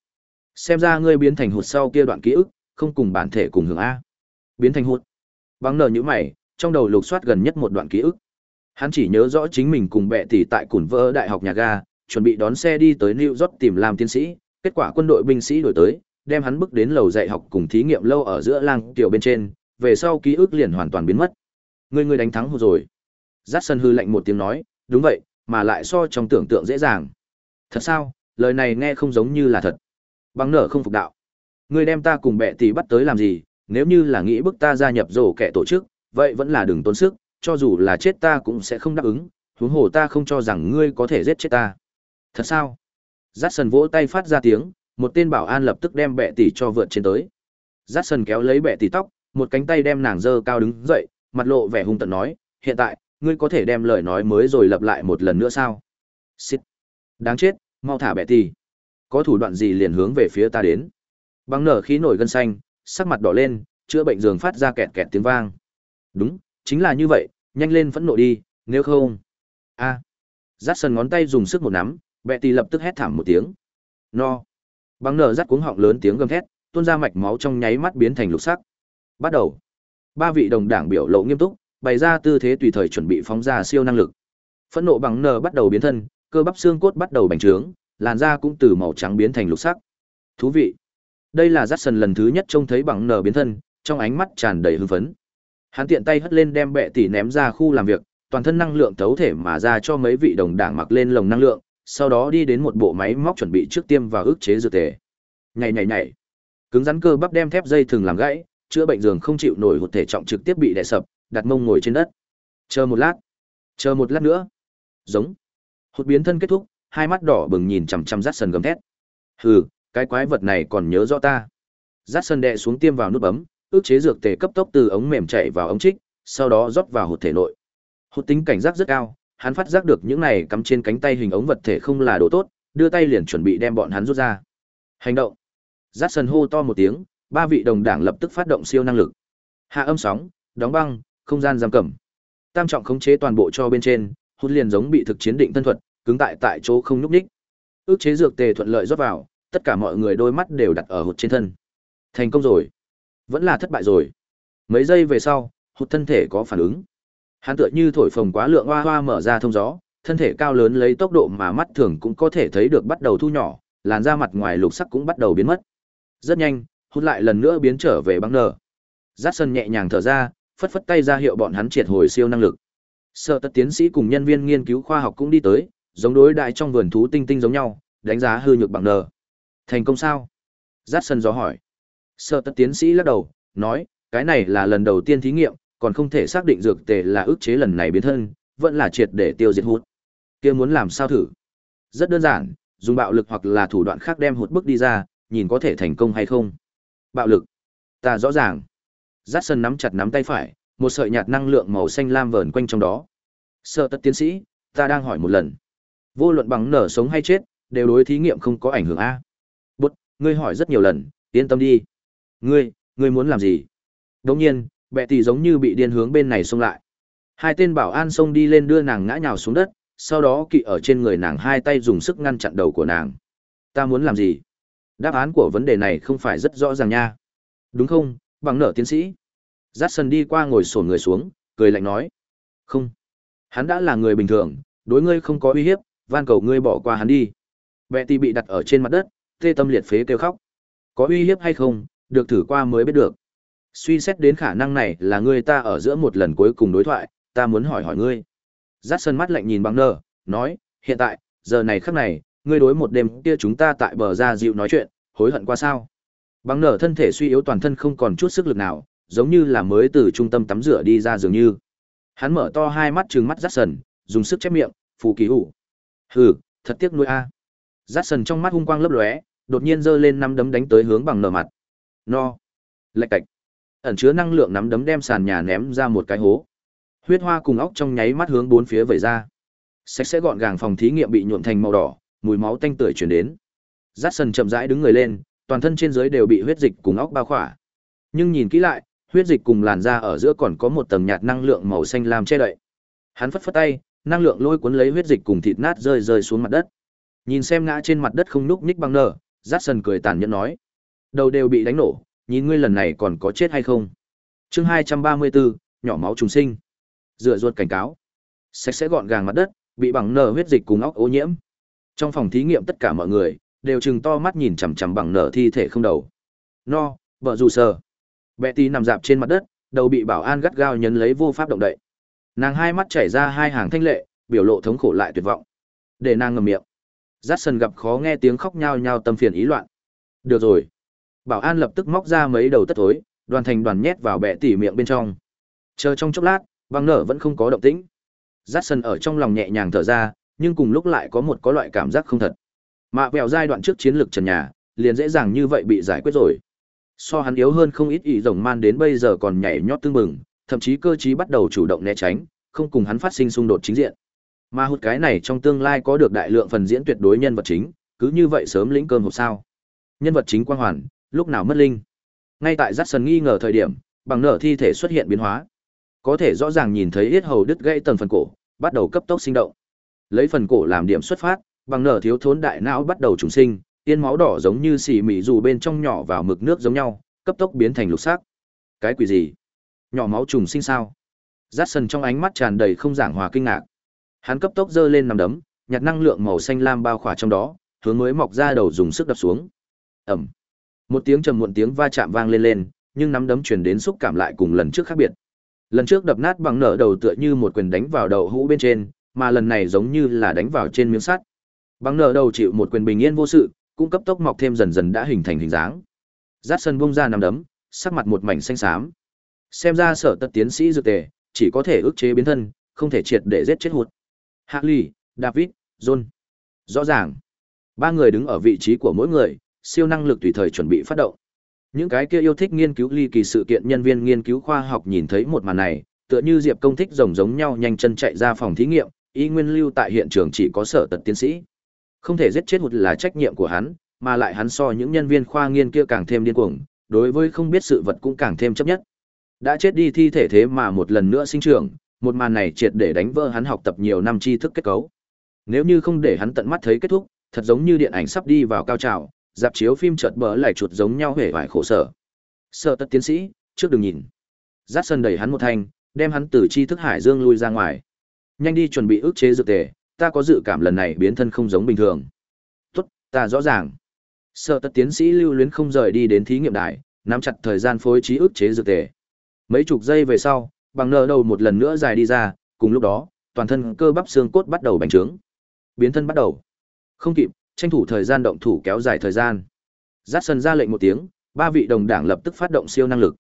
xem ra ngươi biến thành hụt sau kia đoạn ký ức, không cùng bản thể cùng hưởng a." Biến thành hụt. Bằng nở nhíu mày, trong đầu lục soát gần nhất một đoạn ký ức. Hắn chỉ nhớ rõ chính mình cùng bệ tỷ tại Cùn vỡ Đại học nhà ga, chuẩn bị đón xe đi tới New York tìm làm tiến sĩ, kết quả quân đội binh sĩ đổi tới, đem hắn bước đến lầu dạy học cùng thí nghiệm lâu ở giữa lang tiểu bên trên, về sau ký ức liền hoàn toàn biến mất. Ngươi ngươi đánh thắng hồ rồi. Dát sân hư lạnh một tiếng nói, đúng vậy, mà lại so trong tưởng tượng dễ dàng. Thật sao, lời này nghe không giống như là thật. Bằng nở không phục đạo. Ngươi đem ta cùng bệ tỷ bắt tới làm gì, nếu như là nghĩ bức ta gia nhập rổ kẻ tổ chức, vậy vẫn là đừng tốn sức, cho dù là chết ta cũng sẽ không đáp ứng, huống hồ ta không cho rằng ngươi có thể giết chết ta. Thật sao? Dát sần vỗ tay phát ra tiếng, một tên bảo an lập tức đem bệ tỷ cho vượt trên tới. Dát sần kéo lấy bệ tỷ tóc, một cánh tay đem nàng dơ cao đứng dậy, mặt lộ vẻ hung tận nói, hiện tại, ngươi có thể đem lời nói mới rồi lặp lại một lần nữa sao? Xít! Đáng chết, mau thả bệ tì Có thủ đoạn gì liền hướng về phía ta đến. Băng nở khí nổi gân xanh, sắc mặt đỏ lên, chữa bệnh giường phát ra kẹt kẹt tiếng vang. Đúng, chính là như vậy, nhanh lên phẫn nộ đi, nếu không. A. À. Sần ngón tay dùng sức một nắm, bẹ tì lập tức hét thảm một tiếng. No. Băng nở rát cuống họng lớn tiếng gầm thét, tuôn ra mạch máu trong nháy mắt biến thành lục sắc. Bắt đầu. Ba vị đồng đảng biểu lộ nghiêm túc, bày ra tư thế tùy thời chuẩn bị phóng ra siêu năng lực. Phẫn nộ bằng nờ bắt đầu biến thân, cơ bắp xương cốt bắt đầu bành trướng, làn da cũng từ màu trắng biến thành lục sắc. Thú vị. Đây là Jackson lần thứ nhất trông thấy bằng nờ biến thân, trong ánh mắt tràn đầy hưng phấn. Hắn tiện tay hất lên đem bệ tỷ ném ra khu làm việc, toàn thân năng lượng tấu thể mà ra cho mấy vị đồng đảng mặc lên lồng năng lượng, sau đó đi đến một bộ máy móc chuẩn bị trước tiêm và ức chế dược tề. Nhảy nhảy nhảy. Cứng rắn cơ bắp đem thép dây thường làm gãy, chữa bệnh giường không chịu nổi hụt thể trọng trực tiếp bị đè sập, đặt mông ngồi trên đất. Chờ một lát. Chờ một lát nữa. Giống. Hụt biến thân kết thúc, hai mắt đỏ bừng nhìn chằm chằm rát Sần gầm thét. Hừ, cái quái vật này còn nhớ rõ ta. rát Sần đệ xuống tiêm vào nút bấm, ước chế dược tề cấp tốc từ ống mềm chạy vào ống trích, sau đó rót vào hụt thể nội. Hụt tính cảnh giác rất cao, hắn phát giác được những này cắm trên cánh tay hình ống vật thể không là đồ tốt, đưa tay liền chuẩn bị đem bọn hắn rút ra. Hành động. Jackson hô to một tiếng, ba vị đồng đảng lập tức phát động siêu năng lực. Hạ âm sóng, đóng băng, không gian giam cầm. Tam trọng khống chế toàn bộ cho bên trên, hút liền giống bị thực chiến định thân thuật, cứng tại tại chỗ không nhúc ních Ước chế dược tề thuận lợi rót vào, tất cả mọi người đôi mắt đều đặt ở hụt trên thân. Thành công rồi. Vẫn là thất bại rồi. Mấy giây về sau, hụt thân thể có phản ứng. Hắn tựa như thổi phồng quá lượng hoa hoa mở ra thông gió, thân thể cao lớn lấy tốc độ mà mắt thường cũng có thể thấy được bắt đầu thu nhỏ, làn da mặt ngoài lục sắc cũng bắt đầu biến mất. Rất nhanh, hút lại lần nữa biến trở về băng nở. Dát sân nhẹ nhàng thở ra, phất phất tay ra hiệu bọn hắn triệt hồi siêu năng lực. Sở tất tiến sĩ cùng nhân viên nghiên cứu khoa học cũng đi tới, giống đối đại trong vườn thú tinh tinh giống nhau, đánh giá hư nhược bằng nờ. Thành công sao? Giác sân gió hỏi. Sở tất tiến sĩ lắc đầu, nói, cái này là lần đầu tiên thí nghiệm, còn không thể xác định dược tề là ức chế lần này biến thân, vẫn là triệt để tiêu diệt hút. Kia muốn làm sao thử? Rất đơn giản, dùng bạo lực hoặc là thủ đoạn khác đem hụt bức đi ra, nhìn có thể thành công hay không. Bạo lực. Ta rõ ràng. Dát sân nắm chặt nắm tay phải, một sợi nhạt năng lượng màu xanh lam vờn quanh trong đó. Sợ tất tiến sĩ, ta đang hỏi một lần. Vô luận bằng nở sống hay chết, đều đối thí nghiệm không có ảnh hưởng a. Bụt, ngươi hỏi rất nhiều lần, yên tâm đi. Ngươi, ngươi muốn làm gì? Đột nhiên, bệ tỷ giống như bị điên hướng bên này xông lại. Hai tên bảo an xông đi lên đưa nàng ngã nhào xuống đất, sau đó kỵ ở trên người nàng hai tay dùng sức ngăn chặn đầu của nàng. Ta muốn làm gì? Đáp án của vấn đề này không phải rất rõ ràng nha. Đúng không, bằng nở tiến sĩ? Jackson đi qua ngồi sổn người xuống, cười lạnh nói. Không. Hắn đã là người bình thường, đối ngươi không có uy hiếp, van cầu ngươi bỏ qua hắn đi. Betty bị đặt ở trên mặt đất, tê tâm liệt phế kêu khóc. Có uy hiếp hay không, được thử qua mới biết được. Suy xét đến khả năng này là ngươi ta ở giữa một lần cuối cùng đối thoại, ta muốn hỏi hỏi ngươi. Jackson mắt lạnh nhìn bằng nở, nói, hiện tại, giờ này khắc này, ngươi đối một đêm kia chúng ta tại bờ ra dịu nói chuyện, hối hận qua sao? Bằng nở thân thể suy yếu toàn thân không còn chút sức lực nào, giống như là mới từ trung tâm tắm rửa đi ra dường như. Hắn mở to hai mắt trừng mắt Jackson, dùng sức chép miệng, phù kỳ hủ. Hừ, thật tiếc nuôi a. Jackson trong mắt hung quang lấp lóe, đột nhiên giơ lên năm đấm đánh tới hướng bằng nở mặt. No. Lạch cạch. Ẩn chứa năng lượng nắm đấm đem sàn nhà ném ra một cái hố. Huyết hoa cùng óc trong nháy mắt hướng bốn phía vẩy ra. Sạch sẽ gọn gàng phòng thí nghiệm bị nhuộm thành màu đỏ, mùi máu tanh tưởi truyền đến. Jackson chậm rãi đứng người lên, toàn thân trên dưới đều bị huyết dịch cùng óc bao khỏa. Nhưng nhìn kỹ lại, huyết dịch cùng làn da ở giữa còn có một tầng nhạt năng lượng màu xanh lam che đậy. Hắn phất phất tay, năng lượng lôi cuốn lấy huyết dịch cùng thịt nát rơi rơi xuống mặt đất. Nhìn xem ngã trên mặt đất không nhúc nhích băng nở, Jackson cười tàn nhẫn nói: "Đầu đều bị đánh nổ, nhìn ngươi lần này còn có chết hay không?" Chương 234, nhỏ máu trùng sinh. Dựa ruột cảnh cáo. Sạch sẽ gọn gàng mặt đất, bị bằng nở huyết dịch cùng óc ô nhiễm. Trong phòng thí nghiệm tất cả mọi người đều chừng to mắt nhìn chằm chằm bằng nở thi thể không đầu. No, vợ dù sờ. Betty nằm dạp trên mặt đất, đầu bị bảo an gắt gao nhấn lấy vô pháp động đậy. Nàng hai mắt chảy ra hai hàng thanh lệ, biểu lộ thống khổ lại tuyệt vọng. Để nàng ngậm miệng. Jackson gặp khó nghe tiếng khóc nhao nhao tâm phiền ý loạn. Được rồi. Bảo an lập tức móc ra mấy đầu tất thối, đoàn thành đoàn nhét vào bệ tỉ miệng bên trong. Chờ trong chốc lát, băng nở vẫn không có động tĩnh. Jackson ở trong lòng nhẹ nhàng thở ra, nhưng cùng lúc lại có một có loại cảm giác không thật. Mạ vẹo giai đoạn trước chiến lược trần nhà, liền dễ dàng như vậy bị giải quyết rồi. So hắn yếu hơn không ít ý rồng man đến bây giờ còn nhảy nhót tương mừng, thậm chí cơ trí bắt đầu chủ động né tránh, không cùng hắn phát sinh xung đột chính diện. Mà hụt cái này trong tương lai có được đại lượng phần diễn tuyệt đối nhân vật chính, cứ như vậy sớm lĩnh cơm hộp sao. Nhân vật chính quang hoàn, lúc nào mất linh. Ngay tại Jackson nghi ngờ thời điểm, bằng nở thi thể xuất hiện biến hóa. Có thể rõ ràng nhìn thấy yết hầu đứt gãy tầng phần cổ, bắt đầu cấp tốc sinh động. Lấy phần cổ làm điểm xuất phát, bằng nở thiếu thốn đại não bắt đầu trùng sinh, yên máu đỏ giống như xì mị dù bên trong nhỏ vào mực nước giống nhau, cấp tốc biến thành lục sắc. Cái quỷ gì? Nhỏ máu trùng sinh sao? Jackson trong ánh mắt tràn đầy không giảng hòa kinh ngạc. Hắn cấp tốc giơ lên nằm đấm, nhặt năng lượng màu xanh lam bao khỏa trong đó, hướng mới mọc ra đầu dùng sức đập xuống. Ầm. Một tiếng trầm muộn tiếng va chạm vang lên lên, nhưng nắm đấm truyền đến xúc cảm lại cùng lần trước khác biệt. Lần trước đập nát bằng nở đầu tựa như một quyền đánh vào đầu hũ bên trên, mà lần này giống như là đánh vào trên miếng sắt. Bằng nở đầu chịu một quyền bình yên vô sự, cũng cấp tốc mọc thêm dần dần đã hình thành hình dáng. Dát sân bung ra nằm đấm, sắc mặt một mảnh xanh xám. Xem ra sở tật tiến sĩ dược tề, chỉ có thể ức chế biến thân, không thể triệt để giết chết hụt. Harley, David, John. Rõ ràng, ba người đứng ở vị trí của mỗi người, siêu năng lực tùy thời chuẩn bị phát động. Những cái kia yêu thích nghiên cứu ly kỳ sự kiện nhân viên nghiên cứu khoa học nhìn thấy một màn này, tựa như Diệp Công thích rồng giống nhau nhanh chân chạy ra phòng thí nghiệm, y nguyên lưu tại hiện trường chỉ có sở tật tiến sĩ. Không thể giết chết hụt là trách nhiệm của hắn, mà lại hắn so những nhân viên khoa nghiên kia càng thêm điên cuồng, đối với không biết sự vật cũng càng thêm chấp nhất. Đã chết đi thi thể thế mà một lần nữa sinh trưởng, một màn này triệt để đánh vỡ hắn học tập nhiều năm tri thức kết cấu. Nếu như không để hắn tận mắt thấy kết thúc, thật giống như điện ảnh sắp đi vào cao trào, dạp chiếu phim chợt bỡ lại chuột giống nhau hề vải khổ sở. Sợ tất tiến sĩ, trước đừng nhìn. Dát sân đẩy hắn một thanh, đem hắn từ tri thức hải dương lui ra ngoài. Nhanh đi chuẩn bị ước chế dược tề, ta có dự cảm lần này biến thân không giống bình thường. Tốt, ta rõ ràng. Sợ tất tiến sĩ lưu luyến không rời đi đến thí nghiệm đài, nắm chặt thời gian phối trí ức chế dược tề. Mấy chục giây về sau, bằng nở đầu một lần nữa dài đi ra, cùng lúc đó, toàn thân cơ bắp xương cốt bắt đầu bành trướng. Biến thân bắt đầu. Không kịp, tranh thủ thời gian động thủ kéo dài thời gian. Dát sân ra lệnh một tiếng, ba vị đồng đảng lập tức phát động siêu năng lực.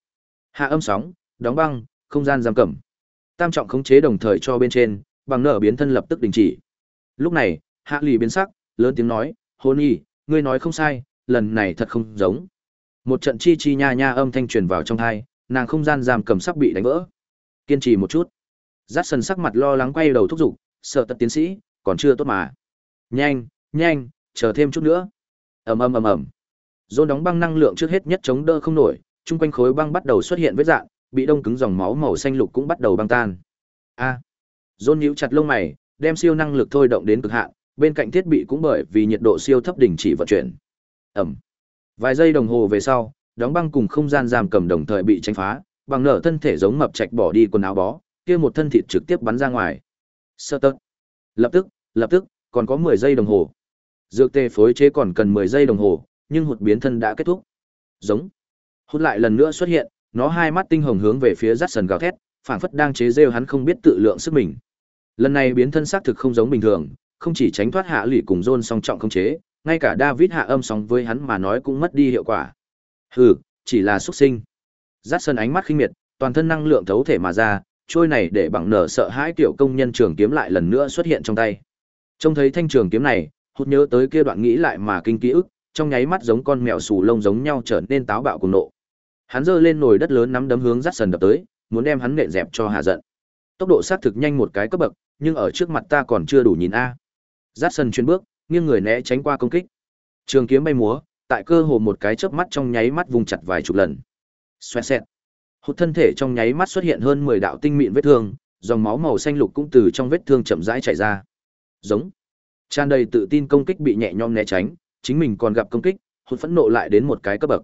Hạ âm sóng, đóng băng, không gian giam cầm. Tam trọng khống chế đồng thời cho bên trên, bằng nở biến thân lập tức đình chỉ. Lúc này, Hạ Lì biến sắc, lớn tiếng nói, Hôn y, ngươi nói không sai, lần này thật không giống. Một trận chi chi nha nha âm thanh truyền vào trong thai, nàng không gian giam cầm sắc bị đánh vỡ. Kiên trì một chút. Dát sần sắc mặt lo lắng quay đầu thúc giục, sợ tật tiến sĩ, còn chưa tốt mà. Nhanh, nhanh, chờ thêm chút nữa. ầm ầm ầm ầm. dồn đóng băng năng lượng trước hết nhất chống đỡ không nổi, chung quanh khối băng bắt đầu xuất hiện vết dạng, bị đông cứng dòng máu màu xanh lục cũng bắt đầu băng tan. A. À. Nhíu chặt lông mày, đem siêu năng lực thôi động đến cực hạn, bên cạnh thiết bị cũng bởi vì nhiệt độ siêu thấp đình chỉ vận chuyển. Ẩm. Vài giây đồng hồ về sau, đóng băng cùng không gian giam cầm đồng thời bị tránh phá, bằng nở thân thể giống mập trạch bỏ đi quần áo bó, kia một thân thịt trực tiếp bắn ra ngoài. Sơ tật. Lập tức, lập tức, còn có 10 giây đồng hồ. Dược tê phối chế còn cần 10 giây đồng hồ, nhưng hụt biến thân đã kết thúc. Giống. Hụt lại lần nữa xuất hiện, nó hai mắt tinh hồng hướng về phía Jackson gào thét, phảng phất đang chế giễu hắn không biết tự lượng sức mình. Lần này biến thân xác thực không giống bình thường, không chỉ tránh thoát hạ lụy cùng John song trọng không chế, ngay cả David hạ âm sóng với hắn mà nói cũng mất đi hiệu quả. Hừ, chỉ là xuất sinh. Jackson ánh mắt khinh miệt, toàn thân năng lượng thấu thể mà ra, trôi này để bằng nở sợ hãi tiểu công nhân trường kiếm lại lần nữa xuất hiện trong tay. Trông thấy thanh trường kiếm này, hụt nhớ tới kia đoạn nghĩ lại mà kinh ký ức, trong nháy mắt giống con mèo xù lông giống nhau trở nên táo bạo cùng nộ. Hắn giơ lên nồi đất lớn nắm đấm hướng Jackson đập tới, muốn đem hắn nện dẹp cho hạ giận. Tốc độ sát thực nhanh một cái cấp bậc, nhưng ở trước mặt ta còn chưa đủ nhìn a. Jackson chuyên bước, nghiêng người né tránh qua công kích. Trường kiếm bay múa, tại cơ hồ một cái chớp mắt trong nháy mắt vùng chặt vài chục lần. Xoẹt xẹt. Hụt thân thể trong nháy mắt xuất hiện hơn 10 đạo tinh mịn vết thương, dòng máu màu xanh lục cũng từ trong vết thương chậm rãi chảy ra. Giống. Tràn đầy tự tin công kích bị nhẹ nhõm né tránh, chính mình còn gặp công kích, hụt phẫn nộ lại đến một cái cấp bậc.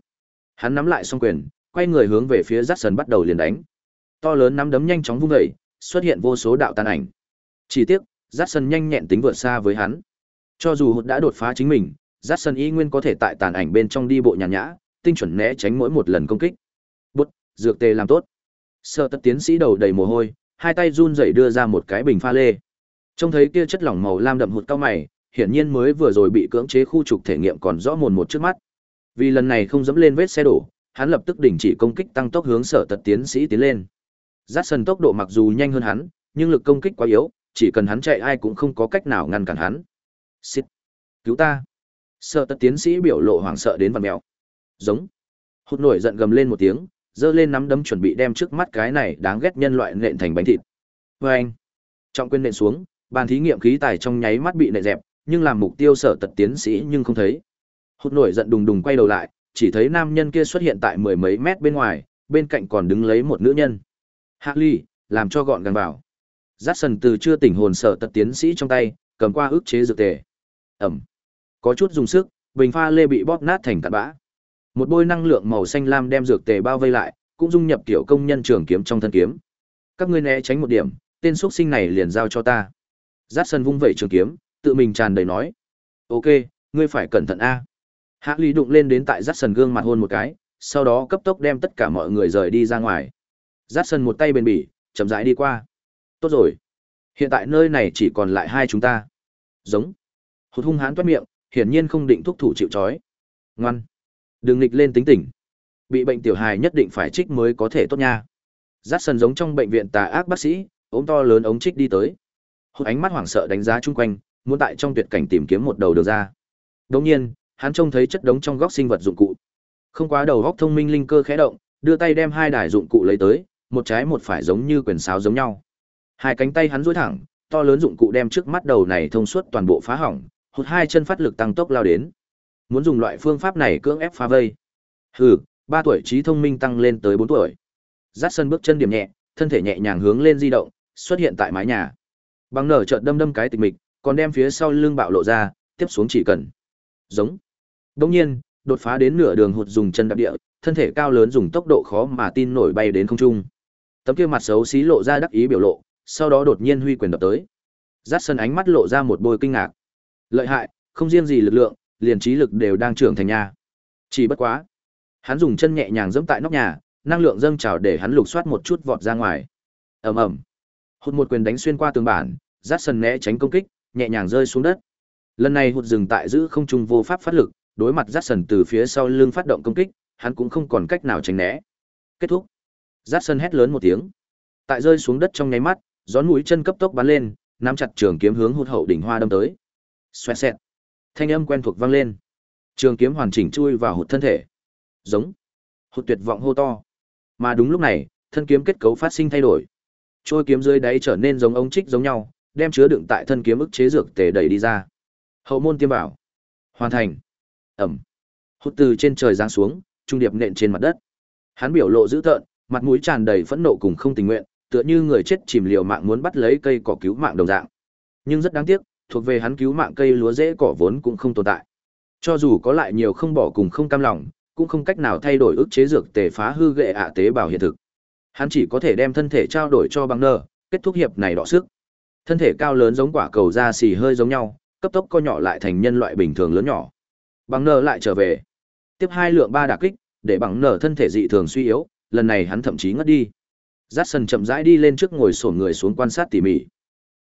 Hắn nắm lại song quyền, quay người hướng về phía Jackson bắt đầu liền đánh. To lớn nắm đấm nhanh chóng vung vẩy xuất hiện vô số đạo tàn ảnh. Chỉ tiếc, Jackson nhanh nhẹn tính vượt xa với hắn. Cho dù hụt đã đột phá chính mình, Jackson y nguyên có thể tại tàn ảnh bên trong đi bộ nhàn nhã, tinh chuẩn né tránh mỗi một lần công kích. Bút, dược tề làm tốt. Sở tất tiến sĩ đầu đầy mồ hôi, hai tay run rẩy đưa ra một cái bình pha lê. Trông thấy kia chất lỏng màu lam đậm hụt cao mày, hiển nhiên mới vừa rồi bị cưỡng chế khu trục thể nghiệm còn rõ mồn một trước mắt. Vì lần này không dẫm lên vết xe đổ, hắn lập tức đình chỉ công kích tăng tốc hướng sở tật tiến sĩ tiến lên. Jackson tốc độ mặc dù nhanh hơn hắn, nhưng lực công kích quá yếu, chỉ cần hắn chạy ai cũng không có cách nào ngăn cản hắn. Xít! Cứu ta! Sợ tật tiến sĩ biểu lộ hoảng sợ đến vằn mèo. Giống! hụt nổi giận gầm lên một tiếng, giơ lên nắm đấm chuẩn bị đem trước mắt cái này đáng ghét nhân loại nện thành bánh thịt. Và anh! Trọng quyền nện xuống, bàn thí nghiệm khí tài trong nháy mắt bị nện dẹp, nhưng làm mục tiêu sở tật tiến sĩ nhưng không thấy. Hụt nổi giận đùng đùng quay đầu lại, chỉ thấy nam nhân kia xuất hiện tại mười mấy mét bên ngoài, bên cạnh còn đứng lấy một nữ nhân. Hạ ly, làm cho gọn gàng vào. Jackson từ chưa tỉnh hồn sở tật tiến sĩ trong tay, cầm qua ức chế dược tề. Ẩm. Có chút dùng sức, bình pha lê bị bóp nát thành cặn bã. Một bôi năng lượng màu xanh lam đem dược tề bao vây lại, cũng dung nhập tiểu công nhân trường kiếm trong thân kiếm. Các ngươi né tránh một điểm, tên xuất sinh này liền giao cho ta. Jackson vung vẩy trường kiếm, tự mình tràn đầy nói. Ok, ngươi phải cẩn thận a. Hạ Lý đụng lên đến tại Jackson gương mặt hôn một cái, sau đó cấp tốc đem tất cả mọi người rời đi ra ngoài. Jackson một tay bền bỉ, chậm rãi đi qua. Tốt rồi. Hiện tại nơi này chỉ còn lại hai chúng ta. Giống. Hụt hung hãn toát miệng, hiển nhiên không định thúc thủ chịu trói. Ngoan. Đừng nghịch lên tính tỉnh. Bị bệnh tiểu hài nhất định phải trích mới có thể tốt nha. Jackson giống trong bệnh viện tà ác bác sĩ, ốm to lớn ống trích đi tới. Hụt ánh mắt hoảng sợ đánh giá chung quanh, muốn tại trong tuyệt cảnh tìm kiếm một đầu đường ra. Đồng nhiên, hắn trông thấy chất đống trong góc sinh vật dụng cụ. Không quá đầu góc thông minh linh cơ khẽ động, đưa tay đem hai đài dụng cụ lấy tới, một trái một phải giống như quyền sáo giống nhau. Hai cánh tay hắn duỗi thẳng, to lớn dụng cụ đem trước mắt đầu này thông suốt toàn bộ phá hỏng, hụt hai chân phát lực tăng tốc lao đến. Muốn dùng loại phương pháp này cưỡng ép phá vây. Hừ, ba tuổi trí thông minh tăng lên tới bốn tuổi. Dắt sân bước chân điểm nhẹ, thân thể nhẹ nhàng hướng lên di động, xuất hiện tại mái nhà. Bằng nở chợt đâm đâm cái tịch mịch, còn đem phía sau lưng bạo lộ ra, tiếp xuống chỉ cần. Giống. Đương nhiên, đột phá đến nửa đường hụt dùng chân đạp địa, thân thể cao lớn dùng tốc độ khó mà tin nổi bay đến không trung. Tấm kia mặt xấu xí lộ ra đắc ý biểu lộ, sau đó đột nhiên huy quyền đập tới. Dát sân ánh mắt lộ ra một bôi kinh ngạc. Lợi hại, không riêng gì lực lượng, liền trí lực đều đang trưởng thành nha. Chỉ bất quá, hắn dùng chân nhẹ nhàng giẫm tại nóc nhà, năng lượng dâng trào để hắn lục soát một chút vọt ra ngoài. Ầm ầm. Hụt một quyền đánh xuyên qua tường bản, Dát sân né tránh công kích, nhẹ nhàng rơi xuống đất. Lần này hụt dừng tại giữ không trung vô pháp phát lực, đối mặt Dát sân từ phía sau lưng phát động công kích, hắn cũng không còn cách nào tránh né. Kết thúc. Rát sân hét lớn một tiếng. Tại rơi xuống đất trong nháy mắt, gión mũi chân cấp tốc bắn lên, nắm chặt trường kiếm hướng hụt hậu đỉnh hoa đâm tới. Xoẹt xẹt. Thanh âm quen thuộc vang lên. Trường kiếm hoàn chỉnh chui vào hụt thân thể. Giống. Hụt tuyệt vọng hô to. Mà đúng lúc này, thân kiếm kết cấu phát sinh thay đổi. Trôi kiếm dưới đáy trở nên giống ống trích giống nhau, đem chứa đựng tại thân kiếm ức chế dược tề đẩy đi ra. Hậu môn tiêm vào. Hoàn thành. Ẩm. Hụt từ trên trời giáng xuống, trung điệp nện trên mặt đất. Hắn biểu lộ dữ tợn, mặt mũi tràn đầy phẫn nộ cùng không tình nguyện, tựa như người chết chìm liều mạng muốn bắt lấy cây cỏ cứu mạng đồng dạng. Nhưng rất đáng tiếc, thuộc về hắn cứu mạng cây lúa rễ cỏ vốn cũng không tồn tại. Cho dù có lại nhiều không bỏ cùng không cam lòng, cũng không cách nào thay đổi ức chế dược tề phá hư gệ ạ tế bào hiện thực. Hắn chỉ có thể đem thân thể trao đổi cho băng nơ, kết thúc hiệp này đọ sức. Thân thể cao lớn giống quả cầu da xì hơi giống nhau, cấp tốc co nhỏ lại thành nhân loại bình thường lớn nhỏ. Băng nơ lại trở về. Tiếp hai lượng ba đả kích, để bằng nở thân thể dị thường suy yếu, lần này hắn thậm chí ngất đi. Jackson chậm rãi đi lên trước ngồi xổm người xuống quan sát tỉ mỉ.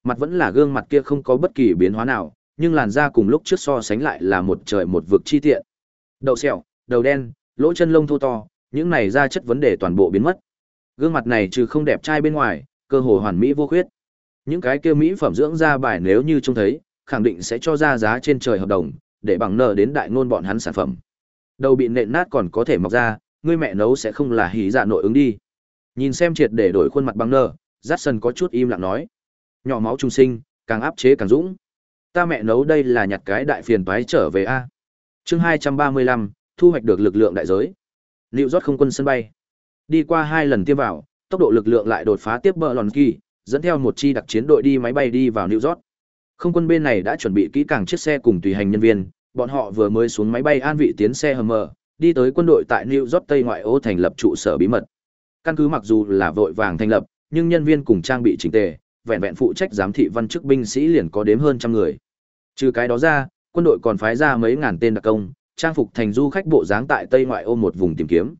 Mặt vẫn là gương mặt kia không có bất kỳ biến hóa nào, nhưng làn da cùng lúc trước so sánh lại là một trời một vực chi tiện. Đầu sẹo, đầu đen, lỗ chân lông thô to, những này da chất vấn đề toàn bộ biến mất. Gương mặt này trừ không đẹp trai bên ngoài, cơ hồ hoàn mỹ vô khuyết. Những cái kia mỹ phẩm dưỡng da bài nếu như trông thấy, khẳng định sẽ cho ra giá trên trời hợp đồng, để bằng nợ đến đại ngôn bọn hắn sản phẩm. Đầu bị nện nát còn có thể mọc ra, ngươi mẹ nấu sẽ không là hỉ dạ nội ứng đi. Nhìn xem triệt để đổi khuôn mặt bằng nợ, Jackson có chút im lặng nói. Nhỏ máu trung sinh, càng áp chế càng dũng. Ta mẹ nấu đây là nhặt cái đại phiền toái trở về a. Chương hai trăm ba mươi lăm thu hoạch được lực lượng đại giới. Liệu rót không quân sân bay. Đi qua hai lần tiêm vào, tốc độ lực lượng lại đột phá tiếp bờ lòn kỳ, dẫn theo một chi đặc chiến đội đi máy bay đi vào New York. Không quân bên này đã chuẩn bị kỹ càng chiếc xe cùng tùy hành nhân viên, bọn họ vừa mới xuống máy bay an vị tiến xe hầm mờ, đi tới quân đội tại New York Tây ngoại ô thành lập trụ sở bí mật. Căn cứ mặc dù là vội vàng thành lập, nhưng nhân viên cùng trang bị chỉnh tề, vẹn vẹn phụ trách giám thị văn chức binh sĩ liền có đếm hơn trăm người. Trừ cái đó ra, quân đội còn phái ra mấy ngàn tên đặc công, trang phục thành du khách bộ dáng tại Tây ngoại ô một vùng tìm kiếm.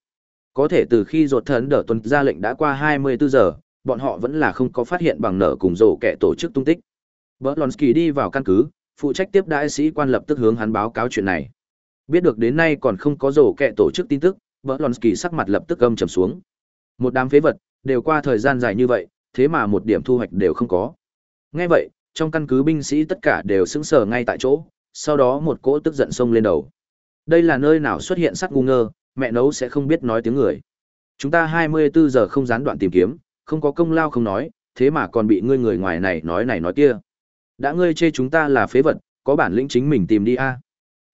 Có thể từ khi ruột thần đỡ tuần ra lệnh đã qua 24 giờ, bọn họ vẫn là không có phát hiện bằng nở cùng rổ kẻ tổ chức tung tích. Berlonsky đi vào căn cứ, phụ trách tiếp đại sĩ quan lập tức hướng hắn báo cáo chuyện này. Biết được đến nay còn không có rổ kẹ tổ chức tin tức, Berlonsky sắc mặt lập tức âm trầm xuống. Một đám phế vật, đều qua thời gian dài như vậy, thế mà một điểm thu hoạch đều không có. Nghe vậy, trong căn cứ binh sĩ tất cả đều sững sờ ngay tại chỗ, sau đó một cỗ tức giận xông lên đầu. Đây là nơi nào xuất hiện sắc ngu ngơ, mẹ nấu sẽ không biết nói tiếng người. Chúng ta 24 giờ không gián đoạn tìm kiếm, không có công lao không nói, thế mà còn bị ngươi người ngoài này nói này nói kia. Đã ngươi chê chúng ta là phế vật, có bản lĩnh chính mình tìm đi a.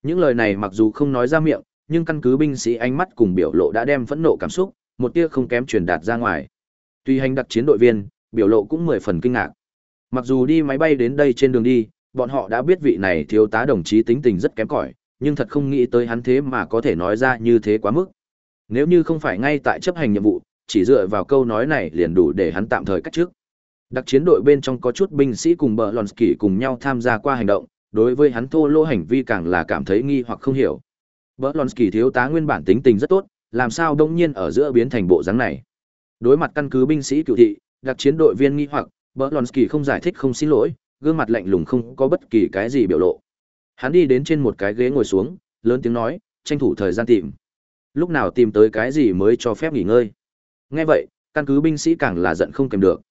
Những lời này mặc dù không nói ra miệng, nhưng căn cứ binh sĩ ánh mắt cùng biểu lộ đã đem phẫn nộ cảm xúc, một tia không kém truyền đạt ra ngoài. Tuy hành đặc chiến đội viên, biểu lộ cũng mười phần kinh ngạc. Mặc dù đi máy bay đến đây trên đường đi, bọn họ đã biết vị này thiếu tá đồng chí tính tình rất kém cỏi, nhưng thật không nghĩ tới hắn thế mà có thể nói ra như thế quá mức. Nếu như không phải ngay tại chấp hành nhiệm vụ, chỉ dựa vào câu nói này liền đủ để hắn tạm thời cách trước. Đặc chiến đội bên trong có chút binh sĩ cùng bờ Lonsky cùng nhau tham gia qua hành động, đối với hắn thô lỗ hành vi càng là cảm thấy nghi hoặc không hiểu. Bờ thiếu tá nguyên bản tính tình rất tốt, làm sao đông nhiên ở giữa biến thành bộ dáng này. Đối mặt căn cứ binh sĩ cựu thị, đặc chiến đội viên nghi hoặc, bờ không giải thích không xin lỗi, gương mặt lạnh lùng không có bất kỳ cái gì biểu lộ. Hắn đi đến trên một cái ghế ngồi xuống, lớn tiếng nói, tranh thủ thời gian tìm. Lúc nào tìm tới cái gì mới cho phép nghỉ ngơi. Nghe vậy, căn cứ binh sĩ càng là giận không kèm được.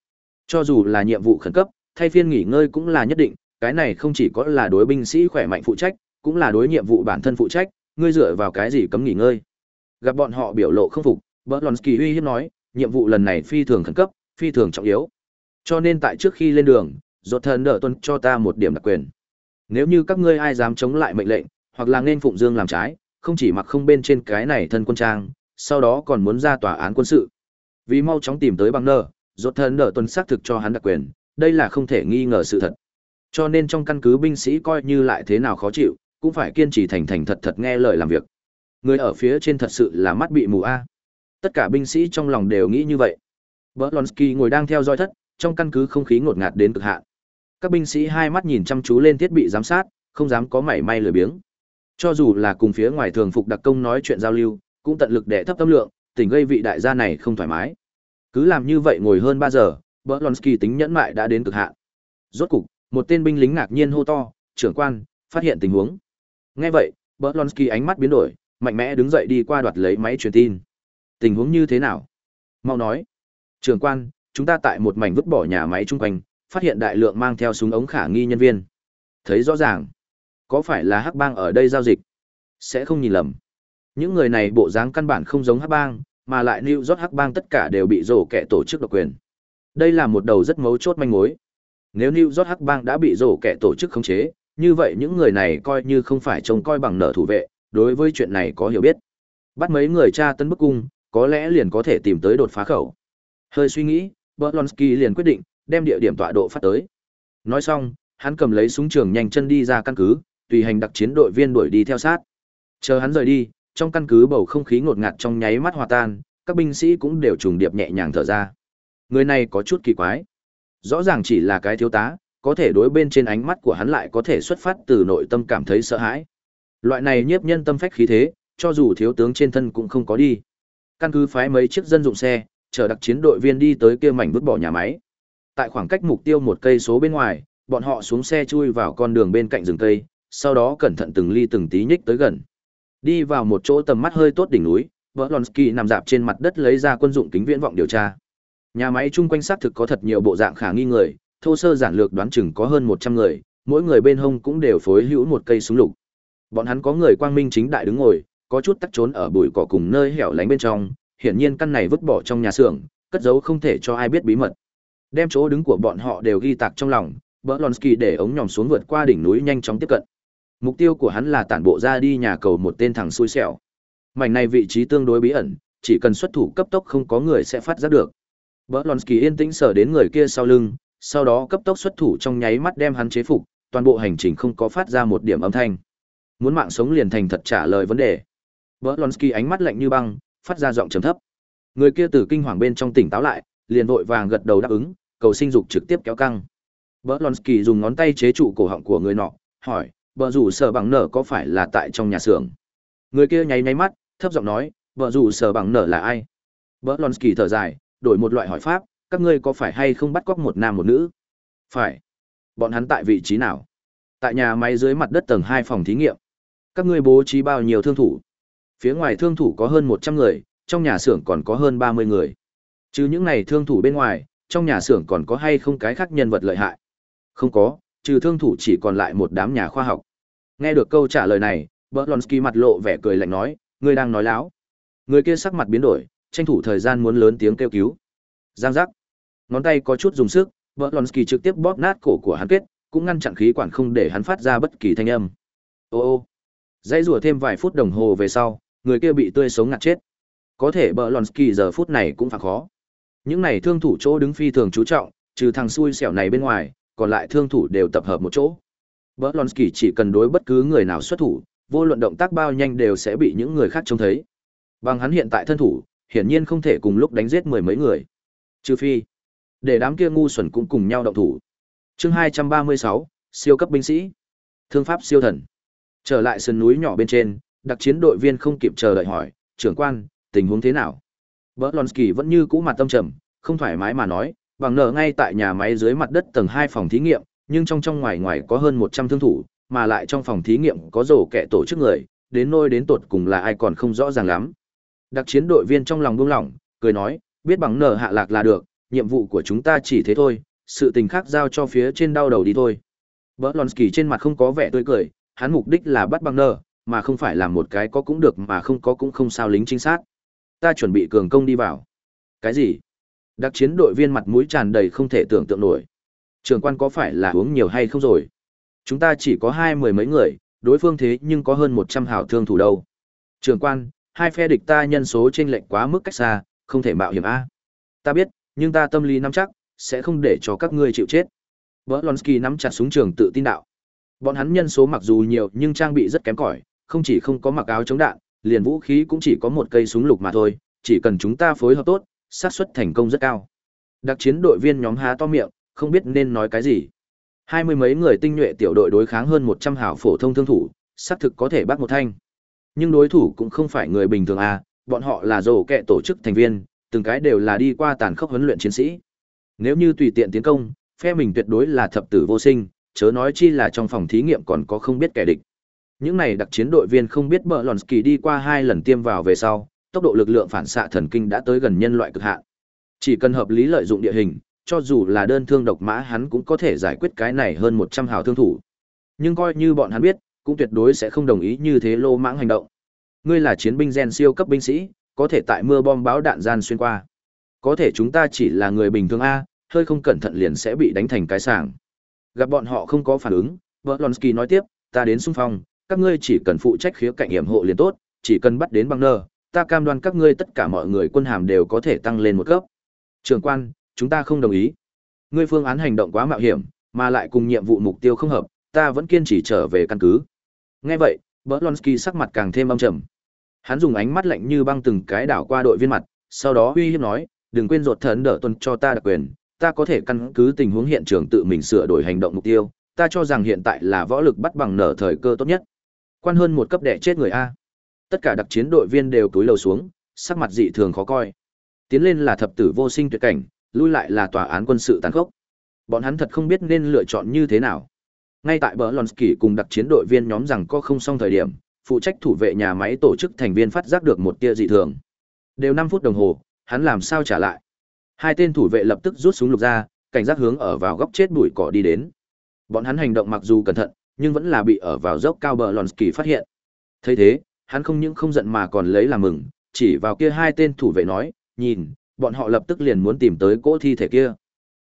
Cho dù là nhiệm vụ khẩn cấp, thay phiên nghỉ ngơi cũng là nhất định, cái này không chỉ có là đối binh sĩ khỏe mạnh phụ trách, cũng là đối nhiệm vụ bản thân phụ trách, ngươi dựa vào cái gì cấm nghỉ ngơi. Gặp bọn họ biểu lộ không phục, Berlonsky uy hiếp nói, nhiệm vụ lần này phi thường khẩn cấp, phi thường trọng yếu. Cho nên tại trước khi lên đường, rốt thần đỡ tuân cho ta một điểm đặc quyền. Nếu như các ngươi ai dám chống lại mệnh lệnh, hoặc là nên phụng dương làm trái, không chỉ mặc không bên trên cái này thân quân trang, sau đó còn muốn ra tòa án quân sự. Vì mau chóng tìm tới băng nơ, rốt thần đỡ tuân xác thực cho hắn đặc quyền, đây là không thể nghi ngờ sự thật. Cho nên trong căn cứ binh sĩ coi như lại thế nào khó chịu, cũng phải kiên trì thành thành thật thật nghe lời làm việc. Người ở phía trên thật sự là mắt bị mù a. Tất cả binh sĩ trong lòng đều nghĩ như vậy. Berlonsky ngồi đang theo dõi thất, trong căn cứ không khí ngột ngạt đến cực hạn. Các binh sĩ hai mắt nhìn chăm chú lên thiết bị giám sát, không dám có mảy may lười biếng. Cho dù là cùng phía ngoài thường phục đặc công nói chuyện giao lưu, cũng tận lực để thấp tâm lượng, tình gây vị đại gia này không thoải mái. Cứ làm như vậy ngồi hơn 3 giờ, Berlonsky tính nhẫn mại đã đến cực hạn. Rốt cục, một tên binh lính ngạc nhiên hô to, "Trưởng quan, phát hiện tình huống." Nghe vậy, Berlonsky ánh mắt biến đổi, mạnh mẽ đứng dậy đi qua đoạt lấy máy truyền tin. "Tình huống như thế nào?" Mau nói. "Trưởng quan, chúng ta tại một mảnh vứt bỏ nhà máy chung quanh, phát hiện đại lượng mang theo súng ống khả nghi nhân viên." Thấy rõ ràng. Có phải là hắc bang ở đây giao dịch? Sẽ không nhìn lầm. Những người này bộ dáng căn bản không giống hắc bang, mà lại New York hắc bang tất cả đều bị rổ kẻ tổ chức độc quyền. Đây là một đầu rất mấu chốt manh mối. Nếu New York hắc bang đã bị rổ kẻ tổ chức khống chế, như vậy những người này coi như không phải trông coi bằng nợ thủ vệ, đối với chuyện này có hiểu biết. Bắt mấy người tra tấn bức cung, có lẽ liền có thể tìm tới đột phá khẩu. Hơi suy nghĩ, Berlonsky liền quyết định đem địa điểm tọa độ phát tới. Nói xong, hắn cầm lấy súng trường nhanh chân đi ra căn cứ, tùy hành đặc chiến đội viên đuổi đi theo sát. Chờ hắn rời đi, trong căn cứ bầu không khí ngột ngạt trong nháy mắt hòa tan, các binh sĩ cũng đều trùng điệp nhẹ nhàng thở ra. Người này có chút kỳ quái. Rõ ràng chỉ là cái thiếu tá, có thể đối bên trên ánh mắt của hắn lại có thể xuất phát từ nội tâm cảm thấy sợ hãi. Loại này nhiếp nhân tâm phách khí thế, cho dù thiếu tướng trên thân cũng không có đi. Căn cứ phái mấy chiếc dân dụng xe, chờ đặc chiến đội viên đi tới kia mảnh vứt bỏ nhà máy. Tại khoảng cách mục tiêu một cây số bên ngoài, bọn họ xuống xe chui vào con đường bên cạnh rừng cây, sau đó cẩn thận từng ly từng tí nhích tới gần. Đi vào một chỗ tầm mắt hơi tốt đỉnh núi, Volonsky nằm dạp trên mặt đất lấy ra quân dụng kính viễn vọng điều tra. Nhà máy chung quanh xác thực có thật nhiều bộ dạng khả nghi người, thô sơ giản lược đoán chừng có hơn 100 người, mỗi người bên hông cũng đều phối hữu một cây súng lục. Bọn hắn có người quang minh chính đại đứng ngồi, có chút tắc trốn ở bụi cỏ cùng nơi hẻo lánh bên trong, hiển nhiên căn này vứt bỏ trong nhà xưởng, cất giấu không thể cho ai biết bí mật. Đem chỗ đứng của bọn họ đều ghi tạc trong lòng, Berlonsky để ống nhòm xuống vượt qua đỉnh núi nhanh chóng tiếp cận. Mục tiêu của hắn là tản bộ ra đi nhà cầu một tên thằng xui xẻo. Mảnh này vị trí tương đối bí ẩn, chỉ cần xuất thủ cấp tốc không có người sẽ phát giác được. Berlonsky yên tĩnh sở đến người kia sau lưng, sau đó cấp tốc xuất thủ trong nháy mắt đem hắn chế phục, toàn bộ hành trình không có phát ra một điểm âm thanh. Muốn mạng sống liền thành thật trả lời vấn đề. Berlonsky ánh mắt lạnh như băng, phát ra giọng trầm thấp. Người kia từ kinh hoàng bên trong tỉnh táo lại, liền vội vàng gật đầu đáp ứng, cầu sinh dục trực tiếp kéo căng. Berlonsky dùng ngón tay chế trụ cổ họng của người nọ, hỏi, "Bờ rủ sở bằng nở có phải là tại trong nhà xưởng?" Người kia nháy nháy mắt, thấp giọng nói, "Bờ rủ sở bằng nở là ai?" Berlonsky thở dài, đổi một loại hỏi pháp, "Các ngươi có phải hay không bắt cóc một nam một nữ?" "Phải." "Bọn hắn tại vị trí nào?" "Tại nhà máy dưới mặt đất tầng hai phòng thí nghiệm." "Các ngươi bố trí bao nhiêu thương thủ?" Phía ngoài thương thủ có hơn 100 người, trong nhà xưởng còn có hơn 30 người. Chứ những này thương thủ bên ngoài, trong nhà xưởng còn có hay không cái khác nhân vật lợi hại? Không có, trừ thương thủ chỉ còn lại một đám nhà khoa học. Nghe được câu trả lời này, Berlonsky mặt lộ vẻ cười lạnh nói, ngươi đang nói láo. Người kia sắc mặt biến đổi, tranh thủ thời gian muốn lớn tiếng kêu cứu. Giang giác. Ngón tay có chút dùng sức, Berlonsky trực tiếp bóp nát cổ của hắn kết, cũng ngăn chặn khí quản không để hắn phát ra bất kỳ thanh âm. Ô ô. Dãy rủa thêm vài phút đồng hồ về sau, người kia bị tươi sống ngạt chết. Có thể Berlonsky giờ phút này cũng phải khó. Những này thương thủ chỗ đứng phi thường chú trọng, trừ thằng xui xẻo này bên ngoài, còn lại thương thủ đều tập hợp một chỗ. Berlonsky chỉ cần đối bất cứ người nào xuất thủ, vô luận động tác bao nhanh đều sẽ bị những người khác trông thấy. Bằng hắn hiện tại thân thủ, hiển nhiên không thể cùng lúc đánh giết mười mấy người. Trừ phi, để đám kia ngu xuẩn cũng cùng nhau động thủ. Chương 236, siêu cấp binh sĩ. Thương pháp siêu thần. Trở lại sườn núi nhỏ bên trên, đặc chiến đội viên không kịp chờ đợi hỏi, trưởng quan, tình huống thế nào? Berlonsky vẫn như cũ mặt tâm trầm, không thoải mái mà nói, bằng nở ngay tại nhà máy dưới mặt đất tầng 2 phòng thí nghiệm, nhưng trong trong ngoài ngoài có hơn 100 thương thủ, mà lại trong phòng thí nghiệm có rổ kẻ tổ chức người, đến nôi đến tột cùng là ai còn không rõ ràng lắm. Đặc chiến đội viên trong lòng buông lỏng, cười nói, biết bằng nở hạ lạc là được, nhiệm vụ của chúng ta chỉ thế thôi, sự tình khác giao cho phía trên đau đầu đi thôi. Berlonsky trên mặt không có vẻ tươi cười, hắn mục đích là bắt bằng nở, mà không phải làm một cái có cũng được mà không có cũng không sao lính chính xác. Ta chuẩn bị cường công đi vào. Cái gì? Đặc chiến đội viên mặt mũi tràn đầy không thể tưởng tượng nổi. Trường quan có phải là uống nhiều hay không rồi? Chúng ta chỉ có hai mười mấy người, đối phương thế nhưng có hơn một trăm hảo thương thủ đâu. Trường quan, hai phe địch ta nhân số chênh lệch quá mức cách xa, không thể mạo hiểm a. Ta biết, nhưng ta tâm lý nắm chắc, sẽ không để cho các ngươi chịu chết. Berlonsky nắm chặt súng trường tự tin đạo. Bọn hắn nhân số mặc dù nhiều nhưng trang bị rất kém cỏi, không chỉ không có mặc áo chống đạn, liền vũ khí cũng chỉ có một cây súng lục mà thôi, chỉ cần chúng ta phối hợp tốt, xác suất thành công rất cao. Đặc chiến đội viên nhóm há to miệng, không biết nên nói cái gì. Hai mươi mấy người tinh nhuệ tiểu đội đối kháng hơn 100 hảo phổ thông thương thủ, xác thực có thể bắt một thanh. Nhưng đối thủ cũng không phải người bình thường à, bọn họ là rổ kẹ tổ chức thành viên, từng cái đều là đi qua tàn khốc huấn luyện chiến sĩ. Nếu như tùy tiện tiến công, phe mình tuyệt đối là thập tử vô sinh, chớ nói chi là trong phòng thí nghiệm còn có không biết kẻ địch. Những này đặc chiến đội viên không biết mờ lòn kỳ đi qua hai lần tiêm vào về sau, tốc độ lực lượng phản xạ thần kinh đã tới gần nhân loại cực hạn. Chỉ cần hợp lý lợi dụng địa hình, cho dù là đơn thương độc mã hắn cũng có thể giải quyết cái này hơn 100 hào thương thủ. Nhưng coi như bọn hắn biết, cũng tuyệt đối sẽ không đồng ý như thế lô mãng hành động. Ngươi là chiến binh gen siêu cấp binh sĩ, có thể tại mưa bom báo đạn gian xuyên qua. Có thể chúng ta chỉ là người bình thường a, hơi không cẩn thận liền sẽ bị đánh thành cái sảng. Gặp bọn họ không có phản ứng, Volonsky nói tiếp, ta đến xung phong, các ngươi chỉ cần phụ trách khía cạnh hiểm hộ liền tốt, chỉ cần bắt đến băng nơ, ta cam đoan các ngươi tất cả mọi người quân hàm đều có thể tăng lên một cấp. Trưởng quan, chúng ta không đồng ý. Ngươi phương án hành động quá mạo hiểm, mà lại cùng nhiệm vụ mục tiêu không hợp, ta vẫn kiên trì trở về căn cứ. Nghe vậy, Berlonsky sắc mặt càng thêm âm trầm. Hắn dùng ánh mắt lạnh như băng từng cái đảo qua đội viên mặt, sau đó uy hiếp nói, đừng quên rột thần đỡ tuần cho ta đặc quyền, ta có thể căn cứ tình huống hiện trường tự mình sửa đổi hành động mục tiêu, ta cho rằng hiện tại là võ lực bắt bằng nở thời cơ tốt nhất. Quan hơn một cấp đệ chết người a. Tất cả đặc chiến đội viên đều túi lầu xuống, sắc mặt dị thường khó coi. Tiến lên là thập tử vô sinh tuyệt cảnh, lui lại là tòa án quân sự tàn khốc. Bọn hắn thật không biết nên lựa chọn như thế nào. Ngay tại bờ Lonsky cùng đặc chiến đội viên nhóm rằng có không xong thời điểm, phụ trách thủ vệ nhà máy tổ chức thành viên phát giác được một tia dị thường. Đều năm phút đồng hồ, hắn làm sao trả lại? Hai tên thủ vệ lập tức rút súng lục ra, cảnh giác hướng ở vào góc chết bụi cỏ đi đến. Bọn hắn hành động mặc dù cẩn thận, nhưng vẫn là bị ở vào dốc cao bờ Lonsky phát hiện. Thấy thế, hắn không những không giận mà còn lấy làm mừng, chỉ vào kia hai tên thủ vệ nói, nhìn, bọn họ lập tức liền muốn tìm tới cỗ thi thể kia.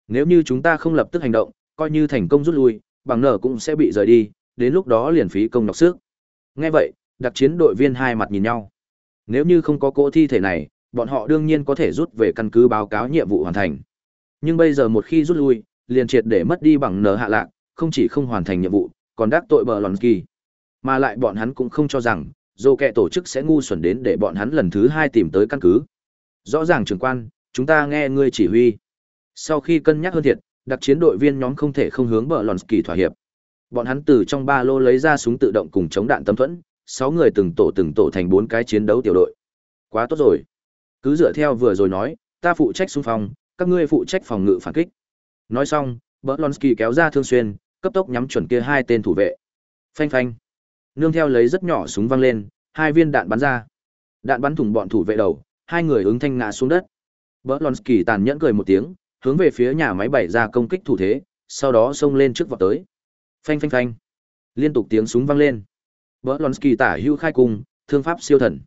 Nếu như chúng ta không lập tức hành động, coi như thành công rút lui, bằng nở cũng sẽ bị rời đi, đến lúc đó liền phí công nhọc sức. Nghe vậy, đặc chiến đội viên hai mặt nhìn nhau. Nếu như không có cỗ thi thể này, bọn họ đương nhiên có thể rút về căn cứ báo cáo nhiệm vụ hoàn thành. Nhưng bây giờ một khi rút lui, liền triệt để mất đi bằng nở hạ lạc, không chỉ không hoàn thành nhiệm vụ, còn đắc tội bờ lòn kỳ. Mà lại bọn hắn cũng không cho rằng, dù kẻ tổ chức sẽ ngu xuẩn đến để bọn hắn lần thứ hai tìm tới căn cứ. Rõ ràng trưởng quan, chúng ta nghe ngươi chỉ huy. Sau khi cân nhắc hơn thiệt, đặc chiến đội viên nhóm không thể không hướng bờ lòn kỳ thỏa hiệp. Bọn hắn từ trong ba lô lấy ra súng tự động cùng chống đạn tấm thuẫn, sáu người từng tổ từng tổ thành bốn cái chiến đấu tiểu đội. Quá tốt rồi. Cứ dựa theo vừa rồi nói, ta phụ trách xung phong, các ngươi phụ trách phòng ngự phản kích. Nói xong, bờ lonsky kéo ra thương xuyên, cấp tốc nhắm chuẩn kia hai tên thủ vệ. Phanh phanh. Nương theo lấy rất nhỏ súng văng lên, hai viên đạn bắn ra. Đạn bắn thủng bọn thủ vệ đầu, hai người ứng thanh ngã xuống đất. Berlonsky tàn nhẫn cười một tiếng, hướng về phía nhà máy bày ra công kích thủ thế, sau đó xông lên trước vọt tới. Phanh phanh phanh. Liên tục tiếng súng vang lên. Bolonsky tả hưu khai cung, thương pháp siêu thần.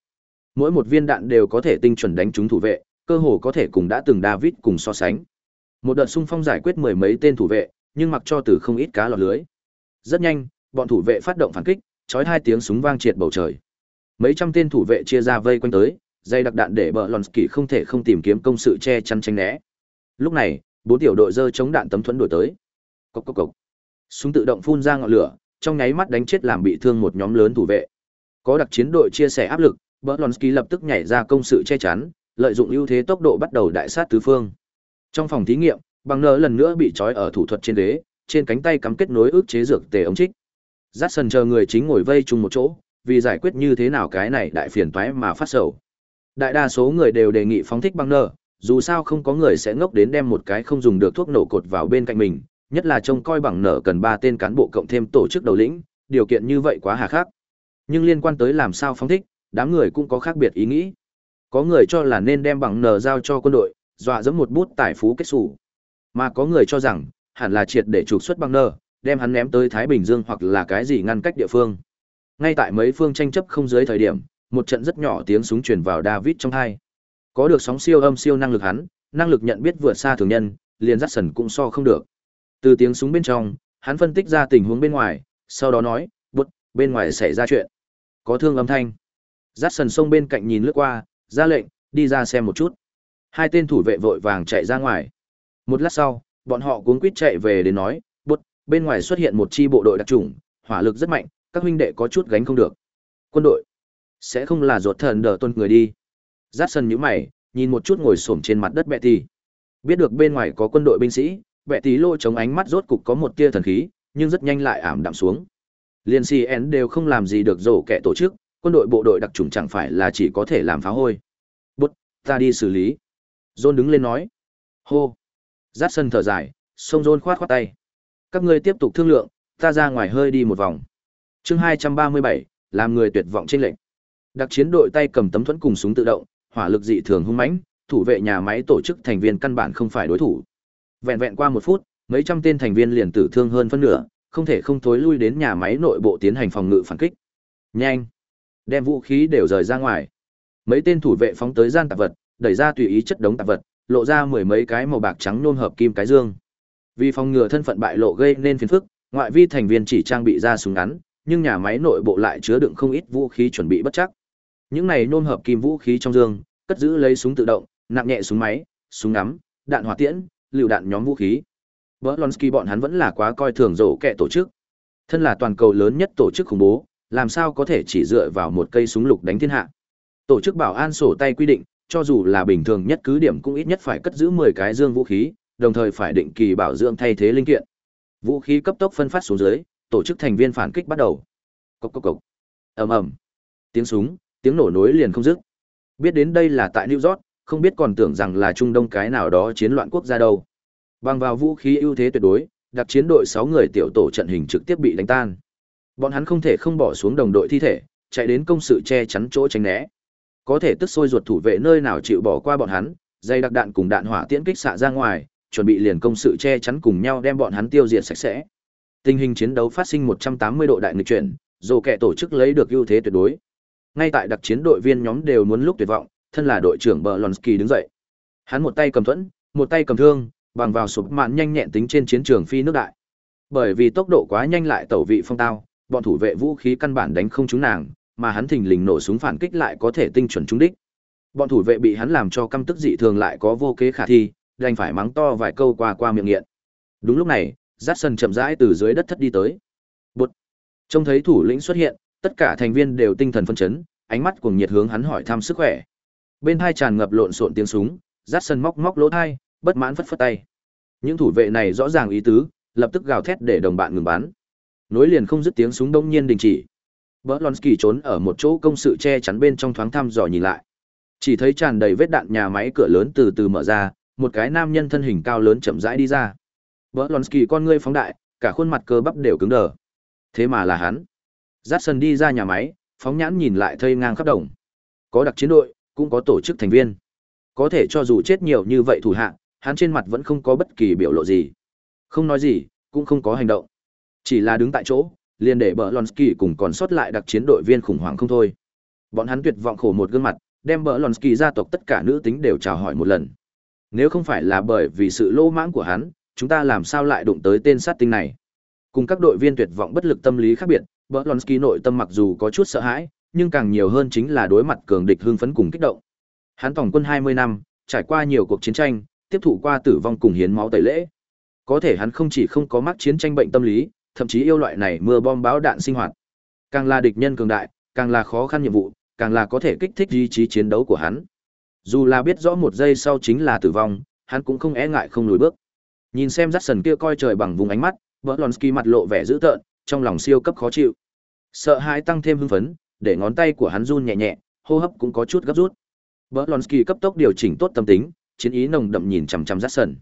Mỗi một viên đạn đều có thể tinh chuẩn đánh trúng thủ vệ, cơ hồ có thể cùng đã từng David cùng so sánh. Một đợt xung phong giải quyết mười mấy tên thủ vệ, nhưng mặc cho từ không ít cá lọt lưới. Rất nhanh, bọn thủ vệ phát động phản kích, chói hai tiếng súng vang triệt bầu trời. Mấy trăm tên thủ vệ chia ra vây quanh tới, dây đặc đạn để bờ không thể không tìm kiếm công sự che chắn tránh né. Lúc này, bốn tiểu đội dơ chống đạn tấm thuẫn đổi tới. Cốc cốc cốc. Súng tự động phun ra ngọn lửa, trong nháy mắt đánh chết làm bị thương một nhóm lớn thủ vệ. Có đặc chiến đội chia sẻ áp lực, Berlonsky lập tức nhảy ra công sự che chắn, lợi dụng ưu thế tốc độ bắt đầu đại sát tứ phương. Trong phòng thí nghiệm, bằng nợ lần nữa bị trói ở thủ thuật trên đế, trên cánh tay cắm kết nối ước chế dược tề ống trích. Jackson chờ người chính ngồi vây chung một chỗ, vì giải quyết như thế nào cái này đại phiền toái mà phát sầu. Đại đa số người đều đề nghị phóng thích băng nơ dù sao không có người sẽ ngốc đến đem một cái không dùng được thuốc nổ cột vào bên cạnh mình, nhất là trông coi bằng nở cần ba tên cán bộ cộng thêm tổ chức đầu lĩnh, điều kiện như vậy quá hà khắc. Nhưng liên quan tới làm sao phóng thích, đám người cũng có khác biệt ý nghĩ. Có người cho là nên đem bằng nở giao cho quân đội, dọa dẫm một bút tài phú kết sủ. Mà có người cho rằng, hẳn là triệt để trục xuất bằng nở, đem hắn ném tới Thái Bình Dương hoặc là cái gì ngăn cách địa phương. Ngay tại mấy phương tranh chấp không dưới thời điểm, một trận rất nhỏ tiếng súng truyền vào David trong hai. Có được sóng siêu âm siêu năng lực hắn, năng lực nhận biết vượt xa thường nhân, liền dắt sần cũng so không được. Từ tiếng súng bên trong, hắn phân tích ra tình huống bên ngoài, sau đó nói, bút, bên ngoài xảy ra chuyện. Có thương âm thanh. Dắt sần sông bên cạnh nhìn lướt qua, ra lệnh, đi ra xem một chút. Hai tên thủ vệ vội vàng chạy ra ngoài. Một lát sau, bọn họ cuống quýt chạy về đến nói, bút, bên ngoài xuất hiện một chi bộ đội đặc trùng, hỏa lực rất mạnh, các huynh đệ có chút gánh không được. Quân đội sẽ không là ruột thần đỡ tuân người đi. Giác sân nhíu mày, nhìn một chút ngồi xổm trên mặt đất bệ tỷ. Biết được bên ngoài có quân đội binh sĩ, bệ tỷ lôi chống ánh mắt rốt cục có một tia thần khí, nhưng rất nhanh lại ảm đạm xuống. Liên CN đều không làm gì được rổ kẻ tổ chức, quân đội bộ đội đặc trùng chẳng phải là chỉ có thể làm phá hôi. Bút, ta đi xử lý. John đứng lên nói. Hô. Giác sân thở dài, sông John khoát khoát tay. Các ngươi tiếp tục thương lượng, ta ra ngoài hơi đi một vòng. chương 237, làm người tuyệt vọng trên lệnh. Đặc chiến đội tay cầm tấm thuẫn cùng súng tự động, hỏa lực dị thường hung mãnh, thủ vệ nhà máy tổ chức thành viên căn bản không phải đối thủ. Vẹn vẹn qua một phút, mấy trăm tên thành viên liền tử thương hơn phân nửa, không thể không thối lui đến nhà máy nội bộ tiến hành phòng ngự phản kích. Nhanh! Đem vũ khí đều rời ra ngoài. Mấy tên thủ vệ phóng tới gian tạp vật, đẩy ra tùy ý chất đống tạp vật, lộ ra mười mấy cái màu bạc trắng nôn hợp kim cái dương. Vì phòng ngừa thân phận bại lộ gây nên phiền phức, ngoại vi thành viên chỉ trang bị ra súng ngắn, nhưng nhà máy nội bộ lại chứa đựng không ít vũ khí chuẩn bị bất chắc. Những này nôn hợp kim vũ khí trong dương, cất giữ lấy súng tự động, nặng nhẹ súng máy, súng ngắm, đạn hỏa tiễn, lựu đạn nhóm vũ khí. Berlonsky bọn hắn vẫn là quá coi thường rổ kẻ tổ chức. Thân là toàn cầu lớn nhất tổ chức khủng bố, làm sao có thể chỉ dựa vào một cây súng lục đánh thiên hạ. Tổ chức bảo an sổ tay quy định, cho dù là bình thường nhất cứ điểm cũng ít nhất phải cất giữ 10 cái dương vũ khí, đồng thời phải định kỳ bảo dưỡng thay thế linh kiện. Vũ khí cấp tốc phân phát xuống dưới, tổ chức thành viên phản kích bắt đầu. Cốc cốc cốc. Ầm ầm. Tiếng súng, tiếng nổ nối liền không dứt. Biết đến đây là tại New York, không biết còn tưởng rằng là Trung Đông cái nào đó chiến loạn quốc gia đâu. Bằng vào vũ khí ưu thế tuyệt đối, đặc chiến đội 6 người tiểu tổ trận hình trực tiếp bị đánh tan. Bọn hắn không thể không bỏ xuống đồng đội thi thể, chạy đến công sự che chắn chỗ tránh né. Có thể tức sôi ruột thủ vệ nơi nào chịu bỏ qua bọn hắn, dây đặc đạn cùng đạn hỏa tiễn kích xạ ra ngoài, chuẩn bị liền công sự che chắn cùng nhau đem bọn hắn tiêu diệt sạch sẽ. Tình hình chiến đấu phát sinh 180 độ đại nghịch chuyển, dù kẻ tổ chức lấy được ưu thế tuyệt đối. Ngay tại đặc chiến đội viên nhóm đều muốn lúc tuyệt vọng, thân là đội trưởng Berlonsky đứng dậy. Hắn một tay cầm thuẫn, một tay cầm thương, bằng vào sụp mạn nhanh nhẹn tính trên chiến trường phi nước đại. Bởi vì tốc độ quá nhanh lại tẩu vị phong tao, bọn thủ vệ vũ khí căn bản đánh không trúng nàng, mà hắn thình lình nổ súng phản kích lại có thể tinh chuẩn trúng đích. Bọn thủ vệ bị hắn làm cho căm tức dị thường lại có vô kế khả thi, đành phải mắng to vài câu qua qua miệng nghiện. Đúng lúc này, Jackson chậm rãi từ dưới đất thất đi tới. Bụt. Trông thấy thủ lĩnh xuất hiện, tất cả thành viên đều tinh thần phân chấn, ánh mắt cuồng nhiệt hướng hắn hỏi thăm sức khỏe. Bên hai tràn ngập lộn xộn tiếng súng, Jackson móc móc lỗ tai, bất mãn phất phất tay. Những thủ vệ này rõ ràng ý tứ, lập tức gào thét để đồng bạn ngừng bắn. Nối liền không dứt tiếng súng đông nhiên đình chỉ. Berlonsky trốn ở một chỗ công sự che chắn bên trong thoáng thăm dò nhìn lại. Chỉ thấy tràn đầy vết đạn nhà máy cửa lớn từ từ mở ra, một cái nam nhân thân hình cao lớn chậm rãi đi ra. Berlonsky con ngươi phóng đại, cả khuôn mặt cơ bắp đều cứng đờ. Thế mà là hắn. Jackson đi ra nhà máy, phóng nhãn nhìn lại thây ngang khắp đồng. Có đặc chiến đội, cũng có tổ chức thành viên. Có thể cho dù chết nhiều như vậy thủ hạ, hắn trên mặt vẫn không có bất kỳ biểu lộ gì. Không nói gì, cũng không có hành động. Chỉ là đứng tại chỗ, liền để bờ Lonsky cùng còn sót lại đặc chiến đội viên khủng hoảng không thôi. Bọn hắn tuyệt vọng khổ một gương mặt, đem bờ Lonsky gia tộc tất cả nữ tính đều chào hỏi một lần. Nếu không phải là bởi vì sự lô mãng của hắn, chúng ta làm sao lại đụng tới tên sát tinh này? Cùng các đội viên tuyệt vọng bất lực tâm lý khác biệt, bờ nội tâm mặc dù có chút sợ hãi, nhưng càng nhiều hơn chính là đối mặt cường địch hưng phấn cùng kích động. Hắn tổng quân 20 năm, trải qua nhiều cuộc chiến tranh, tiếp thụ qua tử vong cùng hiến máu tẩy lễ. Có thể hắn không chỉ không có mắc chiến tranh bệnh tâm lý, thậm chí yêu loại này mưa bom báo đạn sinh hoạt. Càng là địch nhân cường đại, càng là khó khăn nhiệm vụ, càng là có thể kích thích ý chí chiến đấu của hắn. Dù là biết rõ một giây sau chính là tử vong, hắn cũng không e ngại không lùi bước. Nhìn xem Jackson kia coi trời bằng vùng ánh mắt, Berlonsky mặt lộ vẻ dữ tợn, trong lòng siêu cấp khó chịu. Sợ hãi tăng thêm hưng phấn, để ngón tay của hắn run nhẹ nhẹ, hô hấp cũng có chút gấp rút. Berlonsky cấp tốc điều chỉnh tốt tâm tính, chiến ý nồng đậm nhìn chằm chằm Jackson.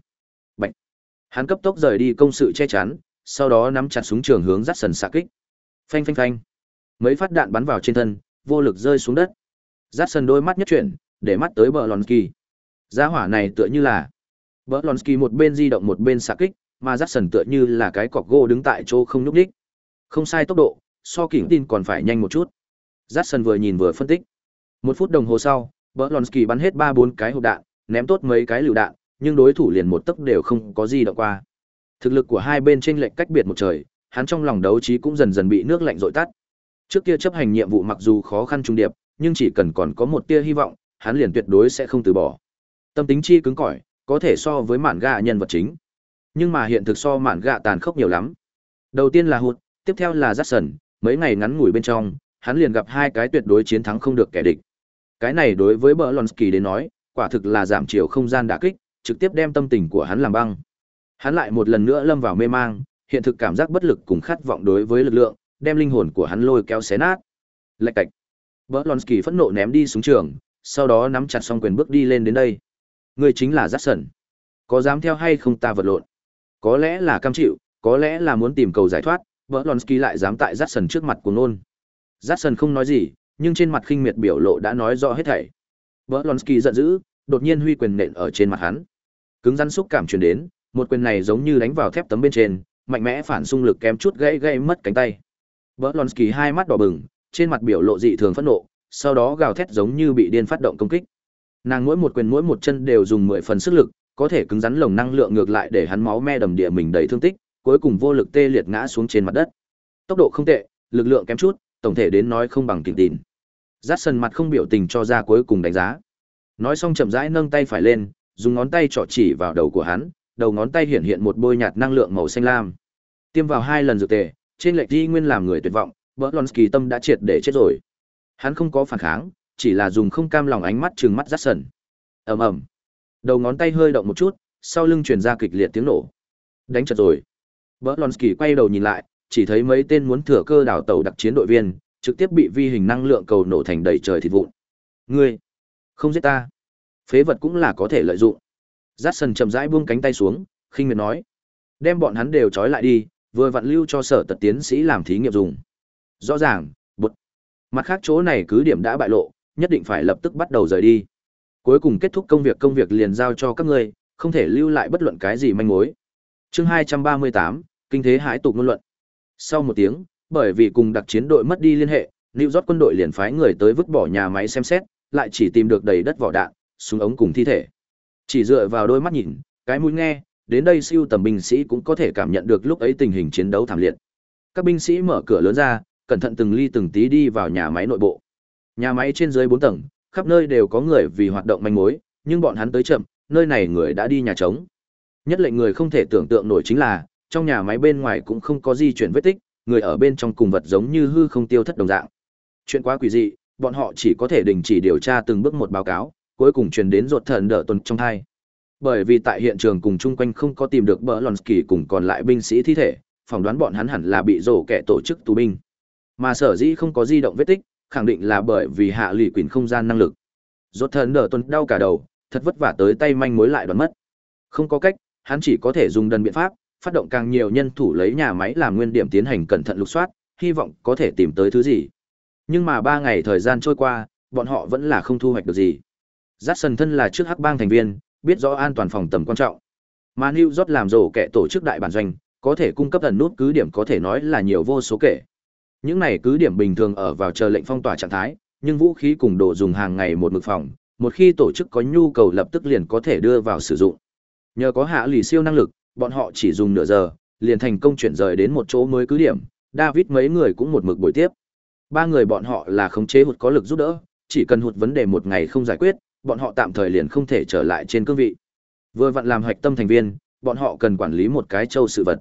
Bạch. Hắn cấp tốc rời đi công sự che chắn, sau đó nắm chặt súng trường hướng Jackson xạ kích. Phanh phanh phanh. Mấy phát đạn bắn vào trên thân, vô lực rơi xuống đất. Jackson đôi mắt nhất chuyển, để mắt tới Berlonsky. Gia hỏa này tựa như là Berlonsky một bên di động một bên xạ kích, mà Jackson tựa như là cái cọc gỗ đứng tại chỗ không nhúc nhích. Không sai tốc độ, so kỉnh tin còn phải nhanh một chút. Jackson vừa nhìn vừa phân tích. Một phút đồng hồ sau, Berlonsky bắn hết ba bốn cái hộp đạn, ném tốt mấy cái lựu đạn, nhưng đối thủ liền một tấc đều không có gì động qua. Thực lực của hai bên chênh lệch cách biệt một trời, hắn trong lòng đấu trí cũng dần dần bị nước lạnh dội tắt. Trước kia chấp hành nhiệm vụ mặc dù khó khăn trung điệp, nhưng chỉ cần còn có một tia hy vọng, hắn liền tuyệt đối sẽ không từ bỏ. Tâm tính chi cứng cỏi, có thể so với mạn gạ nhân vật chính. Nhưng mà hiện thực so mạn gạ tàn khốc nhiều lắm. Đầu tiên là hụt, tiếp theo là Jackson, mấy ngày ngắn ngủi bên trong, hắn liền gặp hai cái tuyệt đối chiến thắng không được kẻ địch. Cái này đối với Berlonsky đến nói, quả thực là giảm chiều không gian đả kích, trực tiếp đem tâm tình của hắn làm băng. Hắn lại một lần nữa lâm vào mê mang, hiện thực cảm giác bất lực cùng khát vọng đối với lực lượng, đem linh hồn của hắn lôi kéo xé nát. Lạch cạch. Berlonsky phẫn nộ ném đi xuống trường, sau đó nắm chặt song quyền bước đi lên đến đây. Người chính là Jackson. Có dám theo hay không ta vật lộn? Có lẽ là cam chịu, có lẽ là muốn tìm cầu giải thoát, Berlonsky lại dám tại Jackson trước mặt của nôn. Jackson không nói gì, nhưng trên mặt khinh miệt biểu lộ đã nói rõ hết thảy. Berlonsky giận dữ, đột nhiên huy quyền nện ở trên mặt hắn. Cứng rắn xúc cảm truyền đến, một quyền này giống như đánh vào thép tấm bên trên, mạnh mẽ phản xung lực kém chút gãy gãy mất cánh tay. Berlonsky hai mắt đỏ bừng, trên mặt biểu lộ dị thường phẫn nộ, sau đó gào thét giống như bị điên phát động công kích. Nàng mỗi một quyền mỗi một chân đều dùng mười phần sức lực, có thể cứng rắn lồng năng lượng ngược lại để hắn máu me đầm địa mình đầy thương tích, cuối cùng vô lực tê liệt ngã xuống trên mặt đất. Tốc độ không tệ, lực lượng kém chút, tổng thể đến nói không bằng kình Dát Jackson mặt không biểu tình cho ra cuối cùng đánh giá. Nói xong chậm rãi nâng tay phải lên, dùng ngón tay trỏ chỉ vào đầu của hắn, đầu ngón tay hiện hiện một bôi nhạt năng lượng màu xanh lam. Tiêm vào hai lần dược tề, trên lệch đi nguyên làm người tuyệt vọng, Berlonsky tâm đã triệt để chết rồi. Hắn không có phản kháng, chỉ là dùng không cam lòng ánh mắt trừng mắt Jackson. Ầm ầm. Đầu ngón tay hơi động một chút, sau lưng truyền ra kịch liệt tiếng nổ. Đánh chật rồi. Berlonsky quay đầu nhìn lại, chỉ thấy mấy tên muốn thừa cơ đảo tàu đặc chiến đội viên, trực tiếp bị vi hình năng lượng cầu nổ thành đầy trời thịt vụn. Ngươi, không giết ta. Phế vật cũng là có thể lợi dụng. Jackson chậm rãi buông cánh tay xuống, khinh miệt nói: "Đem bọn hắn đều trói lại đi, vừa vặn lưu cho sở tật tiến sĩ làm thí nghiệm dùng." Rõ ràng, bụt. Mặt khác chỗ này cứ điểm đã bại lộ, nhất định phải lập tức bắt đầu rời đi. Cuối cùng kết thúc công việc công việc liền giao cho các ngươi, không thể lưu lại bất luận cái gì manh mối. Chương 238, kinh thế hải tục ngôn luận. Sau một tiếng, bởi vì cùng đặc chiến đội mất đi liên hệ, New York quân đội liền phái người tới vứt bỏ nhà máy xem xét, lại chỉ tìm được đầy đất vỏ đạn, súng ống cùng thi thể. Chỉ dựa vào đôi mắt nhìn, cái mũi nghe, đến đây siêu tầm binh sĩ cũng có thể cảm nhận được lúc ấy tình hình chiến đấu thảm liệt. Các binh sĩ mở cửa lớn ra, cẩn thận từng ly từng tí đi vào nhà máy nội bộ. Nhà máy trên dưới 4 tầng, khắp nơi đều có người vì hoạt động manh mối, nhưng bọn hắn tới chậm, nơi này người đã đi nhà trống. Nhất lệnh người không thể tưởng tượng nổi chính là, trong nhà máy bên ngoài cũng không có di chuyển vết tích, người ở bên trong cùng vật giống như hư không tiêu thất đồng dạng. Chuyện quá quỷ dị, bọn họ chỉ có thể đình chỉ điều tra từng bước một báo cáo, cuối cùng truyền đến ruột thần đỡ tuần trong hai. Bởi vì tại hiện trường cùng chung quanh không có tìm được bỡ Lonsky cùng còn lại binh sĩ thi thể, phỏng đoán bọn hắn hẳn là bị rổ kẻ tổ chức tù binh. Mà sở dĩ không có di động vết tích, khẳng định là bởi vì hạ lì quyền không gian năng lực. Rốt thần đỡ tuần đau cả đầu, thật vất vả tới tay manh mối lại đoán mất. Không có cách, hắn chỉ có thể dùng đần biện pháp, phát động càng nhiều nhân thủ lấy nhà máy làm nguyên điểm tiến hành cẩn thận lục soát, hy vọng có thể tìm tới thứ gì. Nhưng mà ba ngày thời gian trôi qua, bọn họ vẫn là không thu hoạch được gì. Jackson thân là trước hắc bang thành viên, biết rõ an toàn phòng tầm quan trọng. Mà New York làm rổ kẻ tổ chức đại bản doanh, có thể cung cấp ẩn nút cứ điểm có thể nói là nhiều vô số kể. Những này cứ điểm bình thường ở vào chờ lệnh phong tỏa trạng thái, nhưng vũ khí cùng đồ dùng hàng ngày một mực phòng, một khi tổ chức có nhu cầu lập tức liền có thể đưa vào sử dụng. Nhờ có hạ lì siêu năng lực, bọn họ chỉ dùng nửa giờ, liền thành công chuyển rời đến một chỗ mới cứ điểm, David mấy người cũng một mực buổi tiếp. Ba người bọn họ là khống chế hụt có lực giúp đỡ, chỉ cần hụt vấn đề một ngày không giải quyết, bọn họ tạm thời liền không thể trở lại trên cương vị. Vừa vặn làm hoạch tâm thành viên, bọn họ cần quản lý một cái châu sự vật.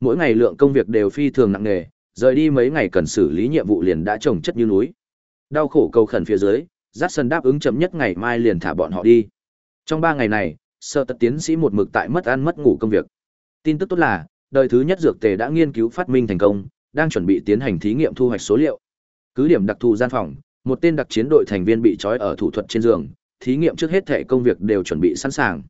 Mỗi ngày lượng công việc đều phi thường nặng nề, rời đi mấy ngày cần xử lý nhiệm vụ liền đã trồng chất như núi. Đau khổ cầu khẩn phía dưới, Jackson đáp ứng chậm nhất ngày mai liền thả bọn họ đi. Trong ba ngày này, sợ tật tiến sĩ một mực tại mất ăn mất ngủ công việc. Tin tức tốt là, đời thứ nhất dược tề đã nghiên cứu phát minh thành công, đang chuẩn bị tiến hành thí nghiệm thu hoạch số liệu. Cứ điểm đặc thù gian phòng, một tên đặc chiến đội thành viên bị trói ở thủ thuật trên giường, thí nghiệm trước hết thể công việc đều chuẩn bị sẵn sàng.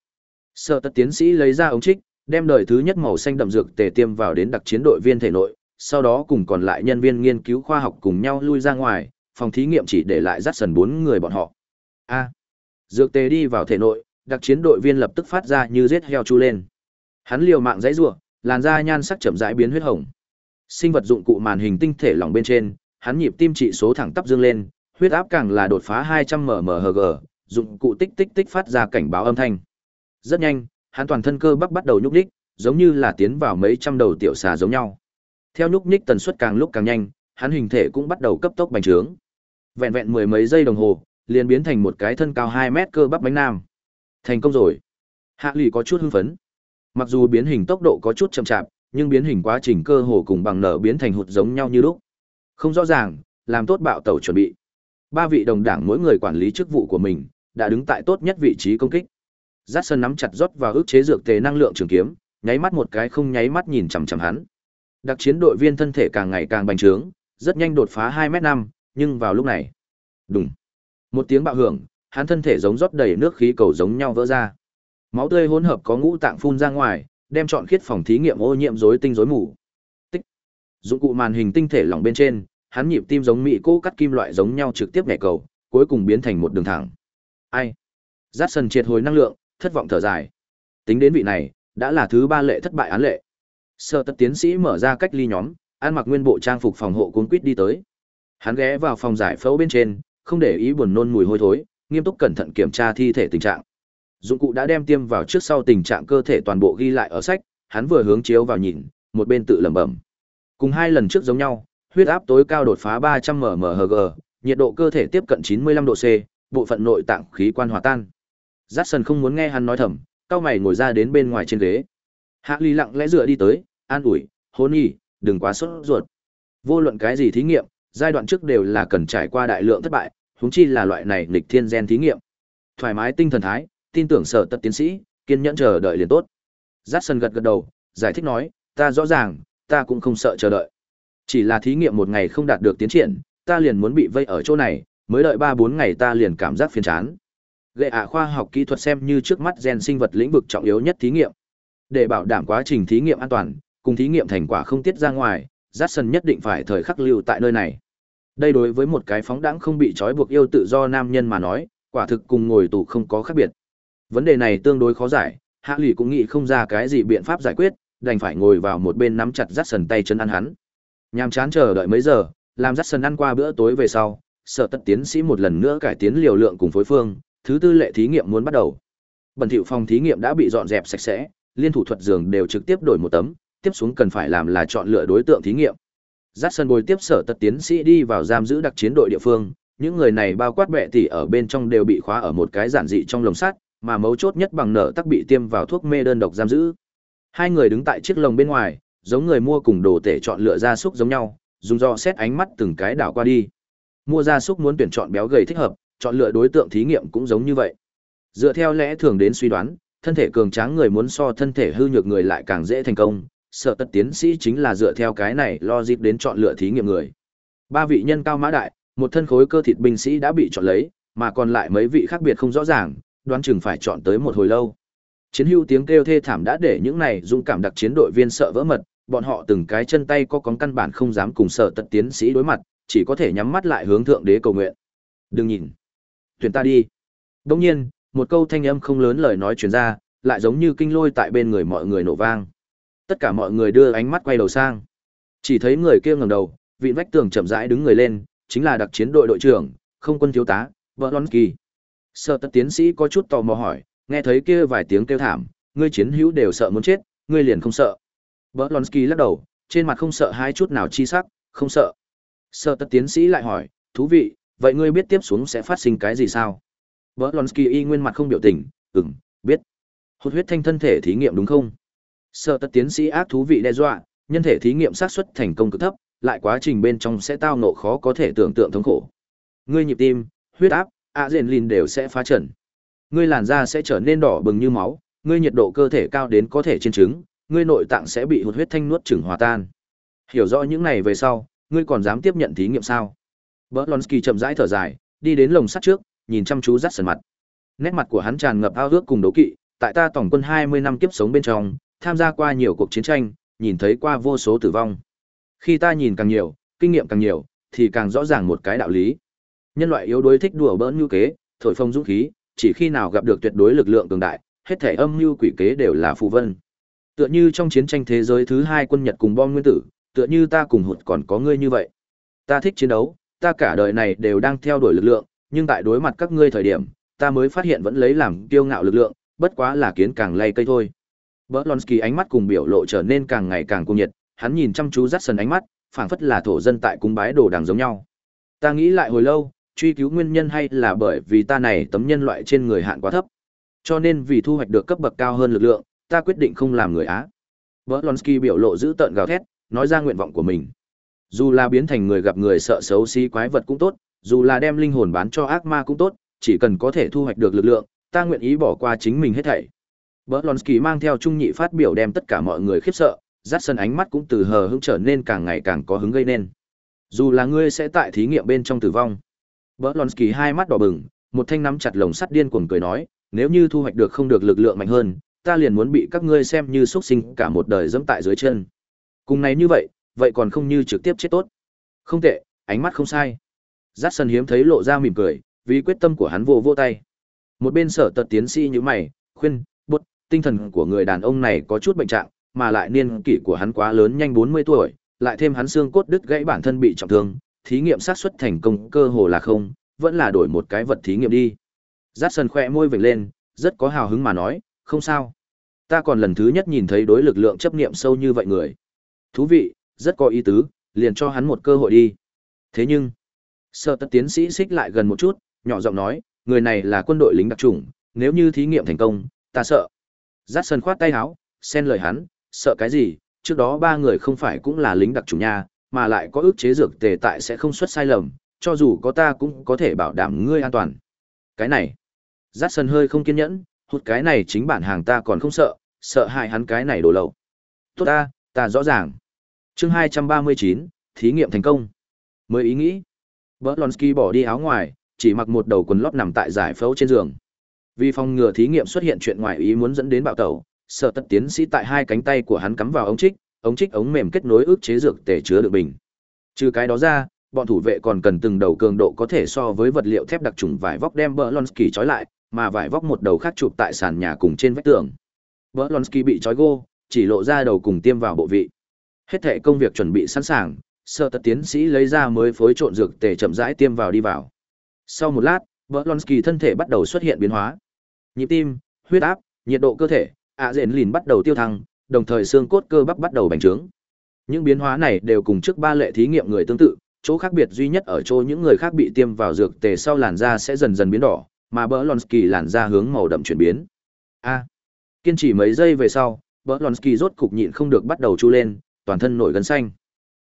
Sợ tật tiến sĩ lấy ra ống trích, đem đời thứ nhất màu xanh đậm dược tề tiêm vào đến đặc chiến đội viên thể nội, sau đó cùng còn lại nhân viên nghiên cứu khoa học cùng nhau lui ra ngoài, phòng thí nghiệm chỉ để lại dắt sần bốn người bọn họ. A. dược tề đi vào thể nội, đặc chiến đội viên lập tức phát ra như giết heo chu lên. Hắn liều mạng dãy rủa, làn da nhan sắc chậm rãi biến huyết hồng. Sinh vật dụng cụ màn hình tinh thể lỏng bên trên, hắn nhịp tim trị số thẳng tắp dương lên, huyết áp càng là đột phá 200 mmHg, dụng cụ tích tích tích phát ra cảnh báo âm thanh. Rất nhanh, hắn toàn thân cơ bắp bắt đầu nhúc nhích, giống như là tiến vào mấy trăm đầu tiểu xà giống nhau. Theo nhúc nhích tần suất càng lúc càng nhanh, hắn hình thể cũng bắt đầu cấp tốc bành trướng. Vẹn vẹn mười mấy giây đồng hồ, liền biến thành một cái thân cao 2 mét cơ bắp bánh nam. Thành công rồi. Hạ lụy có chút hưng phấn. Mặc dù biến hình tốc độ có chút chậm chạp, nhưng biến hình quá trình cơ hồ cùng bằng nở biến thành hụt giống nhau như lúc. Không rõ ràng, làm tốt bạo tẩu chuẩn bị. Ba vị đồng đảng mỗi người quản lý chức vụ của mình, đã đứng tại tốt nhất vị trí công kích. Dát Sơn nắm chặt rót và ức chế dược tề năng lượng trường kiếm, nháy mắt một cái không nháy mắt nhìn chằm chằm hắn. Đặc chiến đội viên thân thể càng ngày càng bành trướng, rất nhanh đột phá hai mét năm, nhưng vào lúc này, đùng, một tiếng bạo hưởng, hắn thân thể giống rót đầy nước khí cầu giống nhau vỡ ra. Máu tươi hỗn hợp có ngũ tạng phun ra ngoài, đem trọn khiết phòng thí nghiệm ô nhiễm rối tinh rối mù. Tích. Dụng cụ màn hình tinh thể lỏng bên trên, hắn nhịp tim giống mị cô cắt kim loại giống nhau trực tiếp nhảy cầu, cuối cùng biến thành một đường thẳng. Ai? Dát sần triệt hồi năng lượng, thất vọng thở dài. Tính đến vị này, đã là thứ ba lệ thất bại án lệ. Sở tật tiến sĩ mở ra cách ly nhóm, ăn mặc nguyên bộ trang phục phòng hộ cuốn quýt đi tới. Hắn ghé vào phòng giải phẫu bên trên, không để ý buồn nôn mùi hôi thối, nghiêm túc cẩn thận kiểm tra thi thể tình trạng. Dụng cụ đã đem tiêm vào trước sau tình trạng cơ thể toàn bộ ghi lại ở sách, hắn vừa hướng chiếu vào nhìn, một bên tự lẩm bẩm. Cùng hai lần trước giống nhau, huyết áp tối cao đột phá 300 mmHg, nhiệt độ cơ thể tiếp cận 95 độ C, bộ phận nội tạng khí quan hòa tan. Jackson không muốn nghe hắn nói thầm, cao mày ngồi ra đến bên ngoài trên ghế. Hạ Ly lặng lẽ dựa đi tới, an ủi, hôn y đừng quá sốt ruột. Vô luận cái gì thí nghiệm, giai đoạn trước đều là cần trải qua đại lượng thất bại, huống chi là loại này nghịch thiên gen thí nghiệm. Thoải mái tinh thần thái, tin tưởng sở tật tiến sĩ, kiên nhẫn chờ đợi liền tốt. Jackson gật gật đầu, giải thích nói, ta rõ ràng, ta cũng không sợ chờ đợi. Chỉ là thí nghiệm một ngày không đạt được tiến triển, ta liền muốn bị vây ở chỗ này, mới đợi 3-4 ngày ta liền cảm giác phiền chán. Gệ ạ khoa học kỹ thuật xem như trước mắt gen sinh vật lĩnh vực trọng yếu nhất thí nghiệm. Để bảo đảm quá trình thí nghiệm an toàn, cùng thí nghiệm thành quả không tiết ra ngoài, Jackson nhất định phải thời khắc lưu tại nơi này. Đây đối với một cái phóng đãng không bị trói buộc yêu tự do nam nhân mà nói, quả thực cùng ngồi tù không có khác biệt. Vấn đề này tương đối khó giải, Hạ Lỷ cũng nghĩ không ra cái gì biện pháp giải quyết, đành phải ngồi vào một bên nắm chặt Jackson tay chân ăn hắn. Nhàm chán chờ đợi mấy giờ, làm Jackson ăn qua bữa tối về sau, sở tất tiến sĩ một lần nữa cải tiến liều lượng cùng phối phương, thứ tư lệ thí nghiệm muốn bắt đầu. Bẩn thỉu phòng thí nghiệm đã bị dọn dẹp sạch sẽ, liên thủ thuật giường đều trực tiếp đổi một tấm, tiếp xuống cần phải làm là chọn lựa đối tượng thí nghiệm. Dắt sân bồi tiếp sở tật tiến sĩ đi vào giam giữ đặc chiến đội địa phương, những người này bao quát bệ tỷ ở bên trong đều bị khóa ở một cái giản dị trong lồng sắt, mà mấu chốt nhất bằng nở tắc bị tiêm vào thuốc mê đơn độc giam giữ. Hai người đứng tại chiếc lồng bên ngoài, giống người mua cùng đồ tể chọn lựa gia súc giống nhau, dùng do xét ánh mắt từng cái đảo qua đi. Mua gia súc muốn tuyển chọn béo gầy thích hợp, chọn lựa đối tượng thí nghiệm cũng giống như vậy. Dựa theo lẽ thường đến suy đoán, thân thể cường tráng người muốn so thân thể hư nhược người lại càng dễ thành công, sợ tất tiến sĩ chính là dựa theo cái này lo dịp đến chọn lựa thí nghiệm người. Ba vị nhân cao mã đại, một thân khối cơ thịt binh sĩ đã bị chọn lấy, mà còn lại mấy vị khác biệt không rõ ràng, đoán chừng phải chọn tới một hồi lâu. Chiến hưu tiếng kêu thê thảm đã để những này dũng cảm đặc chiến đội viên sợ vỡ mật, bọn họ từng cái chân tay có cóng căn bản không dám cùng sợ tật tiến sĩ đối mặt, chỉ có thể nhắm mắt lại hướng thượng đế cầu nguyện. Đừng nhìn. Tuyển ta đi. Đồng nhiên, một câu thanh âm không lớn lời nói truyền ra, lại giống như kinh lôi tại bên người mọi người nổ vang. Tất cả mọi người đưa ánh mắt quay đầu sang. Chỉ thấy người kia ngẩng đầu, vị vách tường chậm rãi đứng người lên, chính là đặc chiến đội đội trưởng, không quân thiếu tá, vợ Donsky. Sợ tất tiến sĩ có chút tò mò hỏi, nghe thấy kia vài tiếng kêu thảm, ngươi chiến hữu đều sợ muốn chết, ngươi liền không sợ. vợ Donsky lắc đầu, trên mặt không sợ hai chút nào chi sắc, không sợ. Sợ tất tiến sĩ lại hỏi, thú vị, vậy ngươi biết tiếp xuống sẽ phát sinh cái gì sao? vợ Donsky y nguyên mặt không biểu tình, ừm, biết. Hút huyết thanh thân thể thí nghiệm đúng không? Sợ tất tiến sĩ ác thú vị đe dọa, nhân thể thí nghiệm xác suất thành công cực thấp, lại quá trình bên trong sẽ tao nộ khó có thể tưởng tượng thống khổ. Ngươi nhịp tim, huyết áp, adrenaline đều sẽ phá trần. Ngươi làn da sẽ trở nên đỏ bừng như máu, ngươi nhiệt độ cơ thể cao đến có thể trên trứng, ngươi nội tạng sẽ bị hút huyết thanh nuốt chửng hòa tan. Hiểu rõ những này về sau, ngươi còn dám tiếp nhận thí nghiệm sao? Berlonsky chậm rãi thở dài, đi đến lồng sắt trước, nhìn chăm chú rắt sần mặt. Nét mặt của hắn tràn ngập ao ước cùng đấu kỵ, tại ta tổng quân 20 năm kiếp sống bên trong, tham gia qua nhiều cuộc chiến tranh, nhìn thấy qua vô số tử vong. Khi ta nhìn càng nhiều, kinh nghiệm càng nhiều, thì càng rõ ràng một cái đạo lý. Nhân loại yếu đuối thích đùa bỡn như kế, thổi phồng dũng khí, chỉ khi nào gặp được tuyệt đối lực lượng cường đại, hết thể âm mưu quỷ kế đều là phù vân. Tựa như trong chiến tranh thế giới thứ hai quân Nhật cùng bom nguyên tử, tựa như ta cùng hụt còn có ngươi như vậy. Ta thích chiến đấu, ta cả đời này đều đang theo đuổi lực lượng, nhưng tại đối mặt các ngươi thời điểm, ta mới phát hiện vẫn lấy làm kiêu ngạo lực lượng, bất quá là kiến càng lay cây thôi. Berlonsky ánh mắt cùng biểu lộ trở nên càng ngày càng cuồng nhiệt, hắn nhìn chăm chú dắt sần ánh mắt, phảng phất là thổ dân tại cung bái đồ đằng giống nhau. Ta nghĩ lại hồi lâu, truy cứu nguyên nhân hay là bởi vì ta này tấm nhân loại trên người hạn quá thấp. Cho nên vì thu hoạch được cấp bậc cao hơn lực lượng, ta quyết định không làm người Á. Berlonsky biểu lộ giữ tợn gào thét, nói ra nguyện vọng của mình. Dù là biến thành người gặp người sợ xấu xí quái vật cũng tốt, dù là đem linh hồn bán cho ác ma cũng tốt, chỉ cần có thể thu hoạch được lực lượng, ta nguyện ý bỏ qua chính mình hết thảy. Berlonsky mang theo trung nhị phát biểu đem tất cả mọi người khiếp sợ, dắt sân ánh mắt cũng từ hờ hững trở nên càng ngày càng có hứng gây nên. Dù là ngươi sẽ tại thí nghiệm bên trong tử vong. Berlonsky hai mắt đỏ bừng, một thanh nắm chặt lồng sắt điên cuồng cười nói, nếu như thu hoạch được không được lực lượng mạnh hơn, ta liền muốn bị các ngươi xem như xuất sinh cả một đời dẫm tại dưới chân. Cùng này như vậy, vậy còn không như trực tiếp chết tốt. Không tệ, ánh mắt không sai. Dắt sân hiếm thấy lộ ra mỉm cười, vì quyết tâm của hắn vô vô tay. Một bên sở tật tiến sĩ như mày, khuyên, tinh thần của người đàn ông này có chút bệnh trạng, mà lại niên kỷ của hắn quá lớn nhanh 40 tuổi, lại thêm hắn xương cốt đứt gãy bản thân bị trọng thương, thí nghiệm xác suất thành công cơ hồ là không, vẫn là đổi một cái vật thí nghiệm đi. Dát sân khỏe môi vểnh lên, rất có hào hứng mà nói, không sao. Ta còn lần thứ nhất nhìn thấy đối lực lượng chấp niệm sâu như vậy người. Thú vị, rất có ý tứ, liền cho hắn một cơ hội đi. Thế nhưng, sợ tất tiến sĩ xích lại gần một chút, nhỏ giọng nói, người này là quân đội lính đặc chủng, nếu như thí nghiệm thành công, ta sợ. Dát sân khoát tay áo, xen lời hắn, sợ cái gì, trước đó ba người không phải cũng là lính đặc chủng nha, mà lại có ước chế dược tề tại sẽ không xuất sai lầm, cho dù có ta cũng có thể bảo đảm ngươi an toàn. Cái này, Dát sân hơi không kiên nhẫn, hụt cái này chính bản hàng ta còn không sợ, sợ hại hắn cái này đổ lậu. Tốt ta, ta rõ ràng. chương 239, thí nghiệm thành công. Mới ý nghĩ. Berlonsky bỏ đi áo ngoài, chỉ mặc một đầu quần lót nằm tại giải phẫu trên giường. Vì phòng ngừa thí nghiệm xuất hiện chuyện ngoài ý muốn dẫn đến bạo tẩu, sở tất tiến sĩ tại hai cánh tay của hắn cắm vào ống trích, ống trích ống mềm kết nối ức chế dược tể chứa đựng bình. Trừ cái đó ra, bọn thủ vệ còn cần từng đầu cường độ có thể so với vật liệu thép đặc trùng vải vóc đem Berlonsky trói lại, mà vải vóc một đầu khác chụp tại sàn nhà cùng trên vách tường. Berlonsky bị trói gô, chỉ lộ ra đầu cùng tiêm vào bộ vị. Hết thệ công việc chuẩn bị sẵn sàng, sợ tật tiến sĩ lấy ra mới phối trộn dược tề chậm rãi tiêm vào đi vào. Sau một lát, Berlonsky thân thể bắt đầu xuất hiện biến hóa. Nhịp tim, huyết áp, nhiệt độ cơ thể, ạ dện lìn bắt đầu tiêu thăng, đồng thời xương cốt cơ bắp bắt đầu bành trướng. Những biến hóa này đều cùng trước ba lệ thí nghiệm người tương tự, chỗ khác biệt duy nhất ở chỗ những người khác bị tiêm vào dược tề sau làn da sẽ dần dần biến đỏ, mà Berlonsky làn da hướng màu đậm chuyển biến. A. kiên trì mấy giây về sau, Berlonsky rốt cục nhịn không được bắt đầu chu lên, toàn thân nổi gân xanh.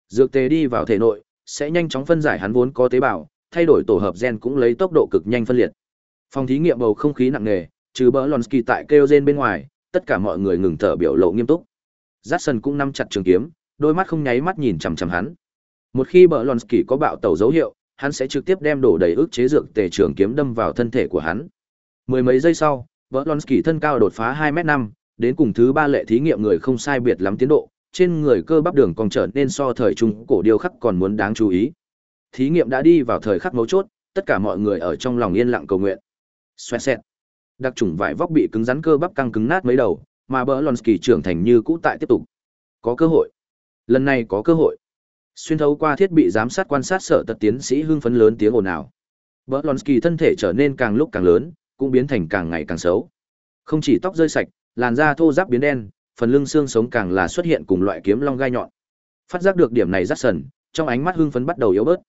Dược tề đi vào thể nội, sẽ nhanh chóng phân giải hắn vốn có tế bào, thay đổi tổ hợp gen cũng lấy tốc độ cực nhanh phân liệt. Phòng thí nghiệm bầu không khí nặng nề, trừ lonsky tại kêu gen bên ngoài, tất cả mọi người ngừng thở biểu lộ nghiêm túc. Jackson cũng nắm chặt trường kiếm, đôi mắt không nháy mắt nhìn chằm chằm hắn. Một khi Berlonsky có bạo tẩu dấu hiệu, hắn sẽ trực tiếp đem đổ đầy ức chế dược tề trường kiếm đâm vào thân thể của hắn. Mười mấy giây sau, Berlonsky thân cao đột phá 2 m năm, đến cùng thứ ba lệ thí nghiệm người không sai biệt lắm tiến độ, trên người cơ bắp đường còn trở nên so thời trung cổ điêu khắc còn muốn đáng chú ý. Thí nghiệm đã đi vào thời khắc mấu chốt, tất cả mọi người ở trong lòng yên lặng cầu nguyện. Xoẹt xẹt. Đặc trùng vải vóc bị cứng rắn cơ bắp căng cứng nát mấy đầu, mà Berlonsky trưởng thành như cũ tại tiếp tục. Có cơ hội. Lần này có cơ hội. Xuyên thấu qua thiết bị giám sát quan sát sở tật tiến sĩ hưng phấn lớn tiếng ồn ào. Berlonsky thân thể trở nên càng lúc càng lớn, cũng biến thành càng ngày càng xấu. Không chỉ tóc rơi sạch, làn da thô ráp biến đen, phần lưng xương sống càng là xuất hiện cùng loại kiếm long gai nhọn. Phát giác được điểm này rất sần, trong ánh mắt hưng phấn bắt đầu yếu bớt.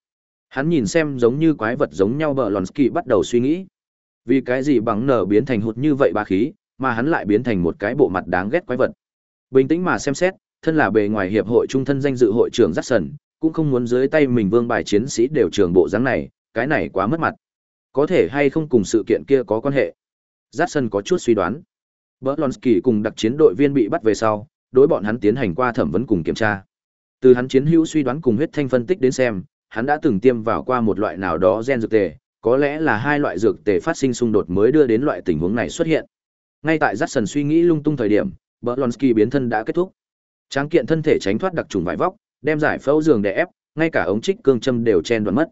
Hắn nhìn xem giống như quái vật giống nhau Berlonsky bắt đầu suy nghĩ. Vì cái gì bằng nở biến thành hụt như vậy ba khí, mà hắn lại biến thành một cái bộ mặt đáng ghét quái vật. Bình tĩnh mà xem xét, thân là bề ngoài hiệp hội trung thân danh dự hội trưởng Jackson, cũng không muốn dưới tay mình vương bài chiến sĩ đều trường bộ dáng này, cái này quá mất mặt. Có thể hay không cùng sự kiện kia có quan hệ. Jackson có chút suy đoán. Berlonsky cùng đặc chiến đội viên bị bắt về sau, đối bọn hắn tiến hành qua thẩm vấn cùng kiểm tra. Từ hắn chiến hữu suy đoán cùng huyết thanh phân tích đến xem, hắn đã từng tiêm vào qua một loại nào đó gen dược tề, có lẽ là hai loại dược tề phát sinh xung đột mới đưa đến loại tình huống này xuất hiện. Ngay tại Jackson suy nghĩ lung tung thời điểm, Berlonsky biến thân đã kết thúc. Tráng kiện thân thể tránh thoát đặc trùng vải vóc, đem giải phẫu giường đè ép, ngay cả ống trích cương châm đều chen đoạn mất.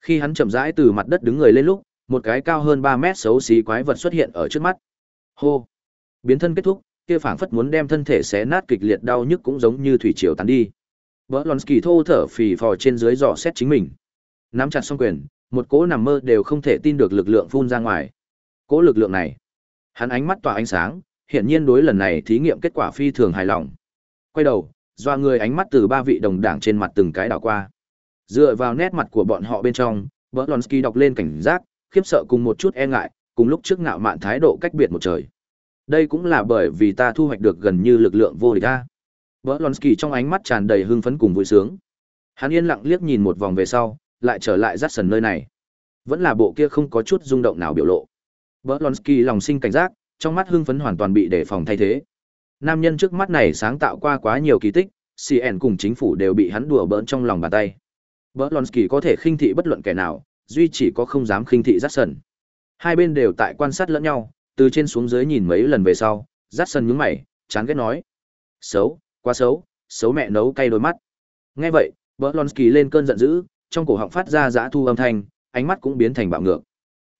Khi hắn chậm rãi từ mặt đất đứng người lên lúc, một cái cao hơn 3 mét xấu xí quái vật xuất hiện ở trước mắt. Hô. Biến thân kết thúc, kia phảng phất muốn đem thân thể xé nát kịch liệt đau nhức cũng giống như thủy triều tan đi. Berlonsky thô thở phì phò trên dưới dò xét chính mình. Nắm chặt song quyền, một cỗ nằm mơ đều không thể tin được lực lượng phun ra ngoài. Cỗ lực lượng này, hắn ánh mắt tỏa ánh sáng, hiển nhiên đối lần này thí nghiệm kết quả phi thường hài lòng. Quay đầu, doa người ánh mắt từ ba vị đồng đảng trên mặt từng cái đảo qua. Dựa vào nét mặt của bọn họ bên trong, Berlonsky đọc lên cảnh giác, khiếp sợ cùng một chút e ngại, cùng lúc trước ngạo mạn thái độ cách biệt một trời. Đây cũng là bởi vì ta thu hoạch được gần như lực lượng vô địch ta. Berlonsky trong ánh mắt tràn đầy hưng phấn cùng vui sướng. Hắn yên lặng liếc nhìn một vòng về sau, lại trở lại rát sần nơi này. Vẫn là bộ kia không có chút rung động nào biểu lộ. Berlonsky lòng sinh cảnh giác, trong mắt hưng phấn hoàn toàn bị đề phòng thay thế. Nam nhân trước mắt này sáng tạo qua quá nhiều kỳ tích, CN cùng chính phủ đều bị hắn đùa bỡn trong lòng bàn tay. Berlonsky có thể khinh thị bất luận kẻ nào, duy chỉ có không dám khinh thị rát sần. Hai bên đều tại quan sát lẫn nhau, từ trên xuống dưới nhìn mấy lần về sau, rát sần nhướng mày, chán ghét nói: "Xấu, quá xấu, xấu mẹ nấu cay đôi mắt." Nghe vậy, Berlonsky lên cơn giận dữ, trong cổ họng phát ra dã thu âm thanh, ánh mắt cũng biến thành bạo ngược.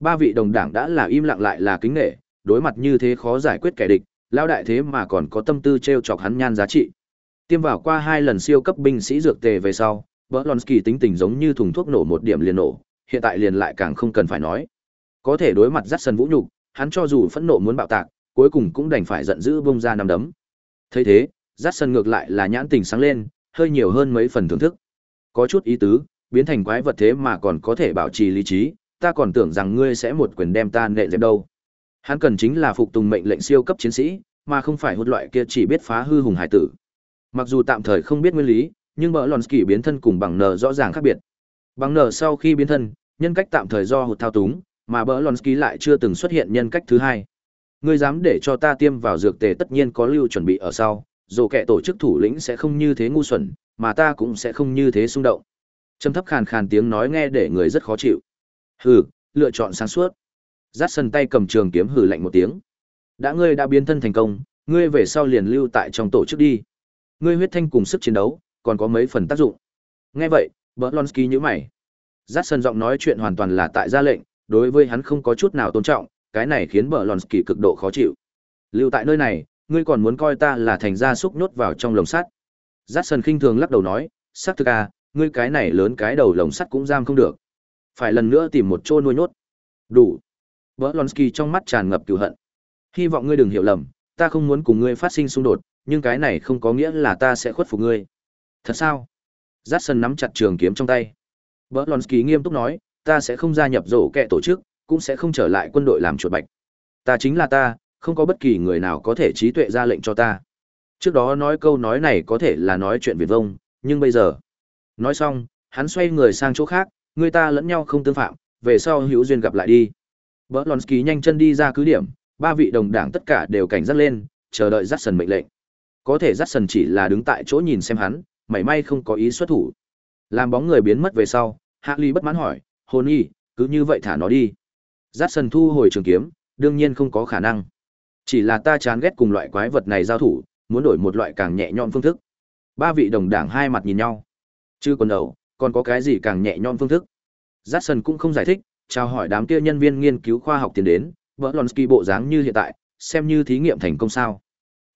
Ba vị đồng đảng đã là im lặng lại là kính nể, đối mặt như thế khó giải quyết kẻ địch, lao đại thế mà còn có tâm tư treo chọc hắn nhan giá trị. Tiêm vào qua hai lần siêu cấp binh sĩ dược tề về sau, Berlonsky tính tình giống như thùng thuốc nổ một điểm liền nổ, hiện tại liền lại càng không cần phải nói. Có thể đối mặt dắt sân vũ nhục, hắn cho dù phẫn nộ muốn bạo tạc, cuối cùng cũng đành phải giận dữ bung ra năm đấm. Thấy thế, dắt sân ngược lại là nhãn tình sáng lên, hơi nhiều hơn mấy phần thưởng thức. Có chút ý tứ, biến thành quái vật thế mà còn có thể bảo trì lý trí, ta còn tưởng rằng ngươi sẽ một quyền đem ta nệ dẹp đâu. Hắn cần chính là phục tùng mệnh lệnh siêu cấp chiến sĩ, mà không phải hút loại kia chỉ biết phá hư hùng hải tử. Mặc dù tạm thời không biết nguyên lý, nhưng bờ Lonsky biến thân cùng bằng nờ rõ ràng khác biệt. Bằng nờ sau khi biến thân, nhân cách tạm thời do hụt thao túng, mà bờ Lonsky lại chưa từng xuất hiện nhân cách thứ hai. Ngươi dám để cho ta tiêm vào dược tề tất nhiên có lưu chuẩn bị ở sau, dù kẻ tổ chức thủ lĩnh sẽ không như thế ngu xuẩn, mà ta cũng sẽ không như thế xung động. Trầm thấp khàn khàn tiếng nói nghe để người rất khó chịu. Hừ, lựa chọn sáng suốt. Dát sân tay cầm trường kiếm hừ lạnh một tiếng. Đã ngươi đã biến thân thành công, ngươi về sau liền lưu tại trong tổ chức đi. Ngươi huyết thanh cùng sức chiến đấu, còn có mấy phần tác dụng. Nghe vậy, Berlonsky nhíu mày. Dát sân giọng nói chuyện hoàn toàn là tại ra lệnh, đối với hắn không có chút nào tôn trọng, cái này khiến Berlonsky cực độ khó chịu. Lưu tại nơi này, ngươi còn muốn coi ta là thành gia súc nhốt vào trong lồng sắt. Dát sân khinh thường lắc đầu nói, xác thực à, ngươi cái này lớn cái đầu lồng sắt cũng giam không được. Phải lần nữa tìm một chỗ nuôi nhốt. Đủ. Berlonsky trong mắt tràn ngập cừu hận. Hy vọng ngươi đừng hiểu lầm, ta không muốn cùng ngươi phát sinh xung đột, nhưng cái này không có nghĩa là ta sẽ khuất phục ngươi. Thật sao? Jackson nắm chặt trường kiếm trong tay. Berlonsky nghiêm túc nói, ta sẽ không gia nhập rổ kẹ tổ chức, cũng sẽ không trở lại quân đội làm chuột bạch. Ta chính là ta, không có bất kỳ người nào có thể trí tuệ ra lệnh cho ta. Trước đó nói câu nói này có thể là nói chuyện việt vông, nhưng bây giờ. Nói xong, hắn xoay người sang chỗ khác, người ta lẫn nhau không tương phạm, về sau hữu duyên gặp lại đi. Berlonsky nhanh chân đi ra cứ điểm, ba vị đồng đảng tất cả đều cảnh giác lên, chờ đợi Jackson mệnh lệnh. Có thể Jackson chỉ là đứng tại chỗ nhìn xem hắn, mảy may không có ý xuất thủ. Làm bóng người biến mất về sau, Hạ Ly bất mãn hỏi, "Hồn y, cứ như vậy thả nó đi." Jackson thu hồi trường kiếm, đương nhiên không có khả năng. Chỉ là ta chán ghét cùng loại quái vật này giao thủ, muốn đổi một loại càng nhẹ nhõm phương thức. Ba vị đồng đảng hai mặt nhìn nhau. Chưa còn đầu, còn có cái gì càng nhẹ nhõm phương thức? Jackson cũng không giải thích, chào hỏi đám kia nhân viên nghiên cứu khoa học tiến đến, Berlonsky bộ dáng như hiện tại, xem như thí nghiệm thành công sao.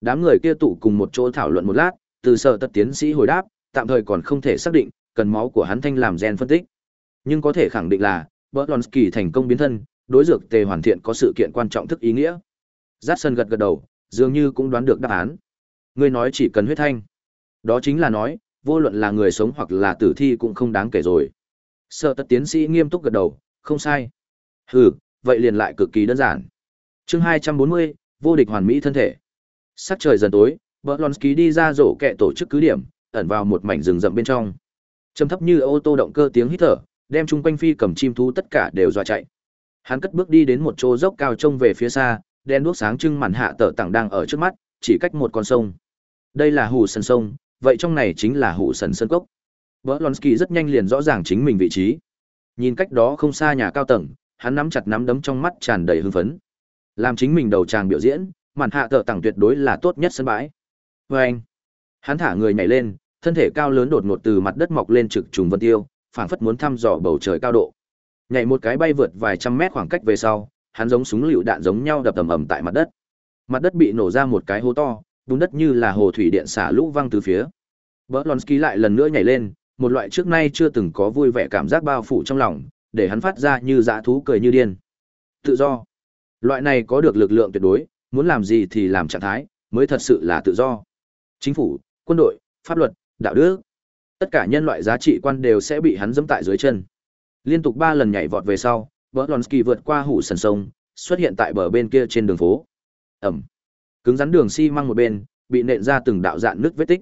Đám người kia tụ cùng một chỗ thảo luận một lát, từ sở tật tiến sĩ hồi đáp, tạm thời còn không thể xác định, cần máu của hắn thanh làm gen phân tích. Nhưng có thể khẳng định là, Berlonsky thành công biến thân, đối dược tề hoàn thiện có sự kiện quan trọng thức ý nghĩa. Jackson gật gật đầu, dường như cũng đoán được đáp án. Ngươi nói chỉ cần huyết thanh. Đó chính là nói, vô luận là người sống hoặc là tử thi cũng không đáng kể rồi. Sở tất tiến sĩ nghiêm túc gật đầu, không sai. Hừ, vậy liền lại cực kỳ đơn giản. Chương 240, vô địch hoàn mỹ thân thể. Sắc trời dần tối, Berlonsky đi ra rổ kẹ tổ chức cứ điểm, ẩn vào một mảnh rừng rậm bên trong. Trầm thấp như ô tô động cơ tiếng hít thở, đem chung quanh phi cầm chim thú tất cả đều dọa chạy. Hắn cất bước đi đến một chỗ dốc cao trông về phía xa, đen đuốc sáng trưng màn hạ tở tảng đang ở trước mắt, chỉ cách một con sông. Đây là hồ sân sông, vậy trong này chính là hủ sần sân cốc. Berlonsky rất nhanh liền rõ ràng chính mình vị trí. Nhìn cách đó không xa nhà cao tầng, hắn nắm chặt nắm đấm trong mắt tràn đầy hưng phấn. Làm chính mình đầu tràng biểu diễn, màn hạ thợ tặng tuyệt đối là tốt nhất sân bãi. vê anh, hắn thả người nhảy lên, thân thể cao lớn đột ngột từ mặt đất mọc lên trực trùng vân tiêu, phảng phất muốn thăm dò bầu trời cao độ. Nhảy một cái bay vượt vài trăm mét khoảng cách về sau, hắn giống súng lựu đạn giống nhau đập ầm ầm tại mặt đất. Mặt đất bị nổ ra một cái hố to, bùn đất như là hồ thủy điện xả lũ văng từ phía. Berlonsky lại lần nữa nhảy lên, một loại trước nay chưa từng có vui vẻ cảm giác bao phủ trong lòng, để hắn phát ra như dã thú cười như điên. Tự do. Loại này có được lực lượng tuyệt đối, muốn làm gì thì làm trạng thái, mới thật sự là tự do. Chính phủ, quân đội, pháp luật, đạo đức, tất cả nhân loại giá trị quan đều sẽ bị hắn dẫm tại dưới chân. Liên tục 3 lần nhảy vọt về sau, Berlonsky vượt qua hủ sần sông, xuất hiện tại bờ bên kia trên đường phố. Ẩm. Cứng rắn đường xi si măng một bên, bị nện ra từng đạo dạn nước vết tích.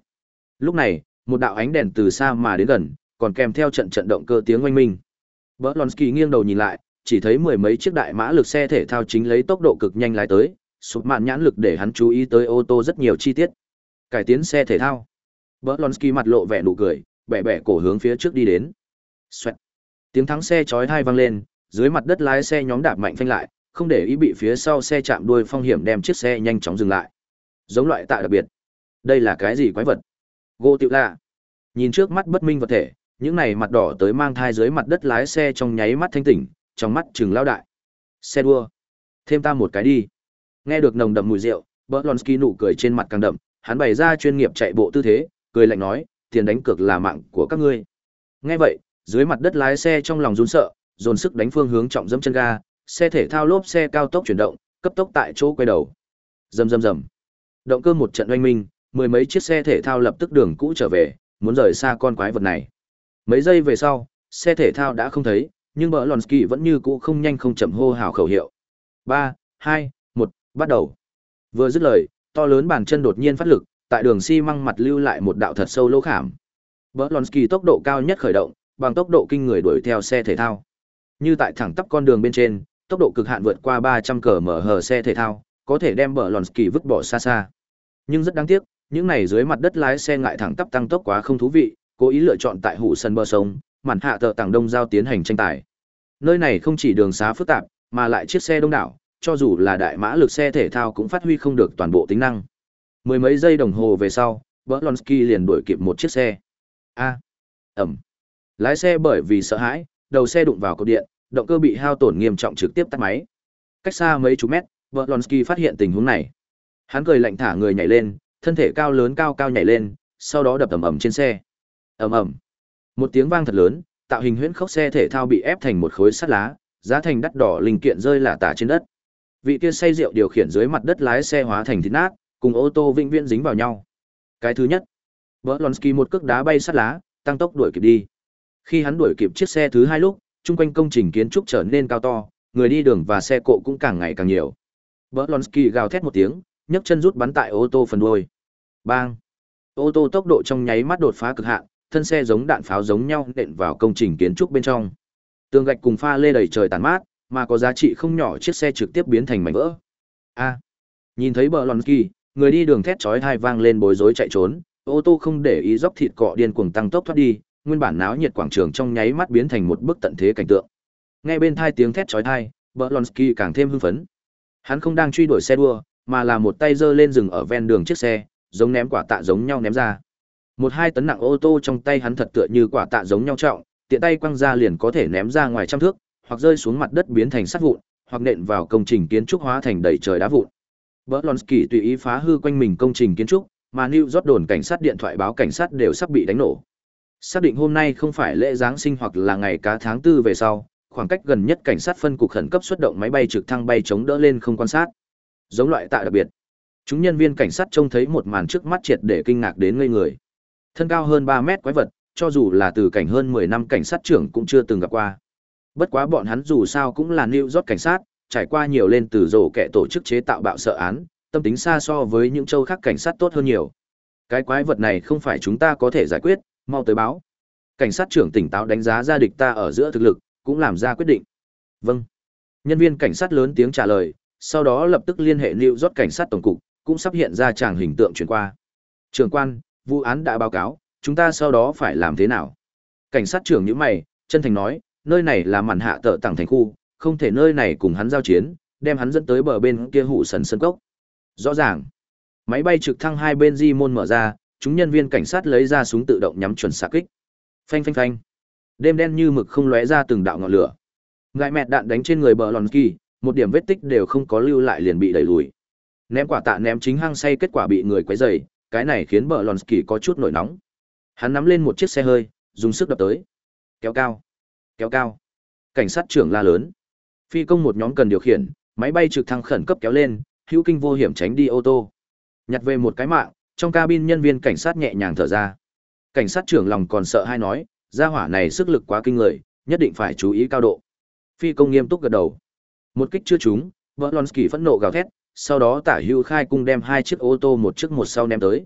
Lúc này, một đạo ánh đèn từ xa mà đến gần, còn kèm theo trận trận động cơ tiếng oanh minh. Berlonsky nghiêng đầu nhìn lại, chỉ thấy mười mấy chiếc đại mã lực xe thể thao chính lấy tốc độ cực nhanh lái tới, sụp mạn nhãn lực để hắn chú ý tới ô tô rất nhiều chi tiết. Cải tiến xe thể thao. Berlonsky mặt lộ vẻ nụ cười, bẻ bẻ cổ hướng phía trước đi đến. Xoẹt. Tiếng thắng xe chói tai vang lên, dưới mặt đất lái xe nhóm đạp mạnh phanh lại, không để ý bị phía sau xe chạm đuôi phong hiểm đem chiếc xe nhanh chóng dừng lại. Giống loại tạ đặc biệt. Đây là cái gì quái vật? Gỗ tiểu lạ. Nhìn trước mắt bất minh vật thể, những này mặt đỏ tới mang thai dưới mặt đất lái xe trong nháy mắt thanh tỉnh, trong mắt chừng lao đại. Xe đua. Thêm ta một cái đi. Nghe được nồng đậm mùi rượu, Berlonsky nụ cười trên mặt càng đậm, hắn bày ra chuyên nghiệp chạy bộ tư thế, cười lạnh nói, tiền đánh cược là mạng của các ngươi. Nghe vậy, dưới mặt đất lái xe trong lòng run sợ, dồn sức đánh phương hướng trọng dẫm chân ga, xe thể thao lốp xe cao tốc chuyển động, cấp tốc tại chỗ quay đầu. Rầm rầm rầm. Động cơ một trận oanh minh, mười mấy chiếc xe thể thao lập tức đường cũ trở về, muốn rời xa con quái vật này. Mấy giây về sau, xe thể thao đã không thấy, nhưng bờ vẫn như cũ không nhanh không chậm hô hào khẩu hiệu. 3, 2, 1, bắt đầu. Vừa dứt lời, to lớn bàn chân đột nhiên phát lực, tại đường xi măng mặt lưu lại một đạo thật sâu lỗ khảm. Berlonsky tốc độ cao nhất khởi động, bằng tốc độ kinh người đuổi theo xe thể thao. Như tại thẳng tắp con đường bên trên, tốc độ cực hạn vượt qua 300 cờ mở hở xe thể thao, có thể đem Berlonsky vứt bỏ xa xa. Nhưng rất đáng tiếc, những này dưới mặt đất lái xe ngại thẳng tắp tăng tốc quá không thú vị, cố ý lựa chọn tại hủ sân bờ sông, màn hạ tờ tảng đông giao tiến hành tranh tài. Nơi này không chỉ đường xá phức tạp, mà lại chiếc xe đông đảo, cho dù là đại mã lực xe thể thao cũng phát huy không được toàn bộ tính năng. Mười mấy giây đồng hồ về sau, Berlonsky liền đuổi kịp một chiếc xe. A. Ẩm. Lái xe bởi vì sợ hãi, đầu xe đụng vào cột điện, động cơ bị hao tổn nghiêm trọng trực tiếp tắt máy. Cách xa mấy chục mét, Berlonsky phát hiện tình huống này. Hắn cười lạnh thả người nhảy lên, thân thể cao lớn cao cao nhảy lên, sau đó đập ầm ầm trên xe. Ầm ầm. Một tiếng vang thật lớn, tạo hình huyễn khốc xe thể thao bị ép thành một khối sắt lá, giá thành đắt đỏ linh kiện rơi lả tả trên đất. Vị kia say rượu điều khiển dưới mặt đất lái xe hóa thành thịt nát, cùng ô tô vĩnh viễn dính vào nhau. Cái thứ nhất, Berlonsky một cước đá bay sắt lá, tăng tốc đuổi kịp đi. Khi hắn đuổi kịp chiếc xe thứ hai lúc, chung quanh công trình kiến trúc trở nên cao to, người đi đường và xe cộ cũng càng ngày càng nhiều. Berlonsky gào thét một tiếng, nhấc chân rút bắn tại ô tô phần đuôi. Bang! Ô tô tốc độ trong nháy mắt đột phá cực hạn, thân xe giống đạn pháo giống nhau đện vào công trình kiến trúc bên trong. Tường gạch cùng pha lê đầy trời tàn mát, mà có giá trị không nhỏ chiếc xe trực tiếp biến thành mảnh vỡ. A! Nhìn thấy Berlonsky, người đi đường thét chói tai vang lên bối rối chạy trốn, ô tô không để ý dốc thịt cọ điên cuồng tăng tốc thoát đi, nguyên bản náo nhiệt quảng trường trong nháy mắt biến thành một bức tận thế cảnh tượng. Nghe bên thai tiếng thét chói tai, Berlonsky càng thêm hưng phấn. Hắn không đang truy đuổi xe đua, mà là một tay giơ lên rừng ở ven đường chiếc xe, giống ném quả tạ giống nhau ném ra. Một hai tấn nặng ô tô trong tay hắn thật tựa như quả tạ giống nhau trọng, tiện tay quăng ra liền có thể ném ra ngoài trăm thước, hoặc rơi xuống mặt đất biến thành sắt vụn, hoặc nện vào công trình kiến trúc hóa thành đầy trời đá vụn. Berlonsky tùy ý phá hư quanh mình công trình kiến trúc, mà New York đồn cảnh sát điện thoại báo cảnh sát đều sắp bị đánh nổ. Xác định hôm nay không phải lễ Giáng sinh hoặc là ngày cá tháng tư về sau, khoảng cách gần nhất cảnh sát phân cục khẩn cấp xuất động máy bay trực thăng bay chống đỡ lên không quan sát. Giống loại tạ đặc biệt. Chúng nhân viên cảnh sát trông thấy một màn trước mắt triệt để kinh ngạc đến ngây người. Thân cao hơn 3 mét quái vật, cho dù là từ cảnh hơn 10 năm cảnh sát trưởng cũng chưa từng gặp qua. Bất quá bọn hắn dù sao cũng là New York cảnh sát, trải qua nhiều lên từ rổ kẻ tổ chức chế tạo bạo sợ án, tâm tính xa so với những châu khác cảnh sát tốt hơn nhiều. Cái quái vật này không phải chúng ta có thể giải quyết, mau tới báo. Cảnh sát trưởng tỉnh táo đánh giá ra địch ta ở giữa thực lực, cũng làm ra quyết định. Vâng. Nhân viên cảnh sát lớn tiếng trả lời, sau đó lập tức liên hệ lưu rót cảnh sát tổng cục, cũng sắp hiện ra tràng hình tượng chuyển qua. Trưởng quan, vụ án đã báo cáo, chúng ta sau đó phải làm thế nào? Cảnh sát trưởng nhữ mày, chân thành nói, nơi này là màn hạ tợ tặng thành khu, không thể nơi này cùng hắn giao chiến, đem hắn dẫn tới bờ bên kia hụ sần sân cốc. Rõ ràng, máy bay trực thăng hai bên di môn mở ra, chúng nhân viên cảnh sát lấy ra súng tự động nhắm chuẩn xạ kích. Phanh phanh phanh. Đêm đen như mực không lóe ra từng đạo ngọn lửa. Ngại mẹ đạn đánh trên người bờ lòn kỳ, một điểm vết tích đều không có lưu lại liền bị đẩy lùi. Ném quả tạ ném chính hang say kết quả bị người quấy rầy, cái này khiến bờ lòn kỳ có chút nổi nóng. Hắn nắm lên một chiếc xe hơi, dùng sức đập tới. Kéo cao, kéo cao. Cảnh sát trưởng la lớn. Phi công một nhóm cần điều khiển, máy bay trực thăng khẩn cấp kéo lên, hữu kinh vô hiểm tránh đi ô tô. Nhặt về một cái mạng, trong cabin nhân viên cảnh sát nhẹ nhàng thở ra. Cảnh sát trưởng lòng còn sợ hai nói, gia hỏa này sức lực quá kinh người, nhất định phải chú ý cao độ. Phi công nghiêm túc gật đầu. Một kích chưa trúng, Volonsky phẫn nộ gào thét, sau đó tả hưu khai cung đem hai chiếc ô tô một trước một sau ném tới.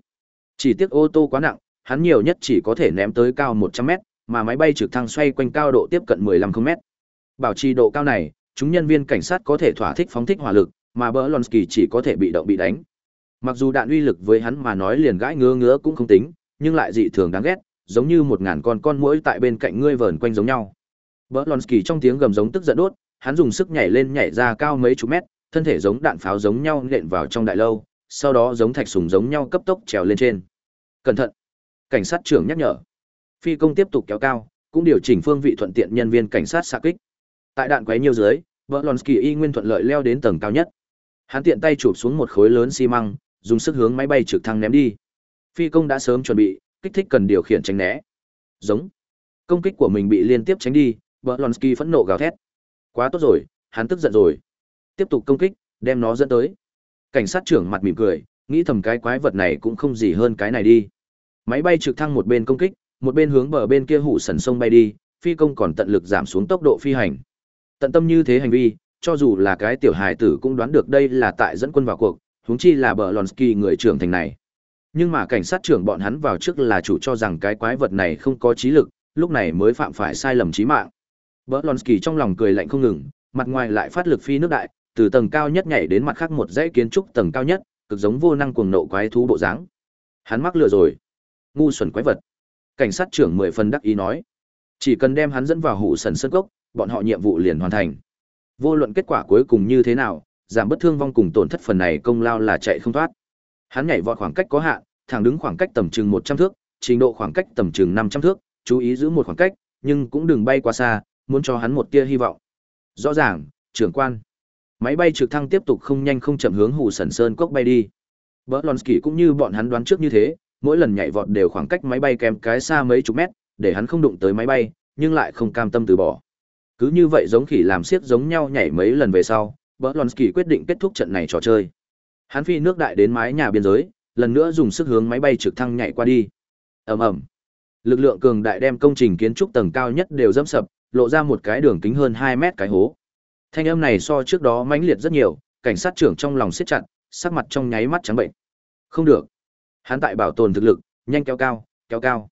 Chỉ tiếc ô tô quá nặng, hắn nhiều nhất chỉ có thể ném tới cao 100 mét, mà máy bay trực thăng xoay quanh cao độ tiếp cận 15 km. Bảo trì độ cao này, chúng nhân viên cảnh sát có thể thỏa thích phóng thích hỏa lực, mà Berlonsky chỉ có thể bị động bị đánh. Mặc dù đạn uy lực với hắn mà nói liền gãi ngứa ngứa cũng không tính, nhưng lại dị thường đáng ghét, giống như một ngàn con con muỗi tại bên cạnh ngươi vờn quanh giống nhau. Berlonsky trong tiếng gầm giống tức giận đốt, hắn dùng sức nhảy lên nhảy ra cao mấy chục mét, thân thể giống đạn pháo giống nhau nện vào trong đại lâu, sau đó giống thạch sùng giống nhau cấp tốc trèo lên trên. Cẩn thận! Cảnh sát trưởng nhắc nhở. Phi công tiếp tục kéo cao, cũng điều chỉnh phương vị thuận tiện nhân viên cảnh sát xạ kích. Tại đạn quấy nhiều dưới, Berlonsky y nguyên thuận lợi leo đến tầng cao nhất. Hắn tiện tay chụp xuống một khối lớn xi măng, dùng sức hướng máy bay trực thăng ném đi. Phi công đã sớm chuẩn bị, kích thích cần điều khiển tránh né. Giống. Công kích của mình bị liên tiếp tránh đi, Blonsky phẫn nộ gào thét. Quá tốt rồi, hắn tức giận rồi. Tiếp tục công kích, đem nó dẫn tới. Cảnh sát trưởng mặt mỉm cười, nghĩ thầm cái quái vật này cũng không gì hơn cái này đi. Máy bay trực thăng một bên công kích, một bên hướng bờ bên kia hủ sần sông bay đi, phi công còn tận lực giảm xuống tốc độ phi hành. Tận tâm như thế hành vi, cho dù là cái tiểu hài tử cũng đoán được đây là tại dẫn quân vào cuộc, huống chi là bờ Lonsky người trưởng thành này. Nhưng mà cảnh sát trưởng bọn hắn vào trước là chủ cho rằng cái quái vật này không có trí lực, lúc này mới phạm phải sai lầm chí mạng. Berlonsky trong lòng cười lạnh không ngừng, mặt ngoài lại phát lực phi nước đại, từ tầng cao nhất nhảy đến mặt khác một dãy kiến trúc tầng cao nhất, cực giống vô năng cuồng nộ quái thú bộ dáng. Hắn mắc lừa rồi. Ngu xuẩn quái vật. Cảnh sát trưởng mười phần đắc ý nói, chỉ cần đem hắn dẫn vào hủ sần sân cốc, bọn họ nhiệm vụ liền hoàn thành. Vô luận kết quả cuối cùng như thế nào, giảm bất thương vong cùng tổn thất phần này công lao là chạy không thoát. Hắn nhảy vọt khoảng cách có hạn, thẳng đứng khoảng cách tầm chừng 100 thước, trình độ khoảng cách tầm chừng 500 thước, chú ý giữ một khoảng cách, nhưng cũng đừng bay quá xa, muốn cho hắn một tia hy vọng. Rõ ràng, trưởng quan. Máy bay trực thăng tiếp tục không nhanh không chậm hướng Hù Sẩn Sơn cốc bay đi. Berlonsky cũng như bọn hắn đoán trước như thế, mỗi lần nhảy vọt đều khoảng cách máy bay kém cái xa mấy chục mét, để hắn không đụng tới máy bay, nhưng lại không cam tâm từ bỏ. Cứ như vậy giống khỉ làm xiếc giống nhau nhảy mấy lần về sau, Berlonsky quyết định kết thúc trận này trò chơi. Hắn phi nước đại đến mái nhà biên giới, lần nữa dùng sức hướng máy bay trực thăng nhảy qua đi. Ầm ầm. Lực lượng cường đại đem công trình kiến trúc tầng cao nhất đều dẫm sập, lộ ra một cái đường kính hơn 2 mét cái hố. Thanh âm này so trước đó mãnh liệt rất nhiều, cảnh sát trưởng trong lòng siết chặt, sắc mặt trong nháy mắt trắng bệnh. Không được. Hắn tại bảo tồn thực lực, nhanh kéo cao, kéo cao.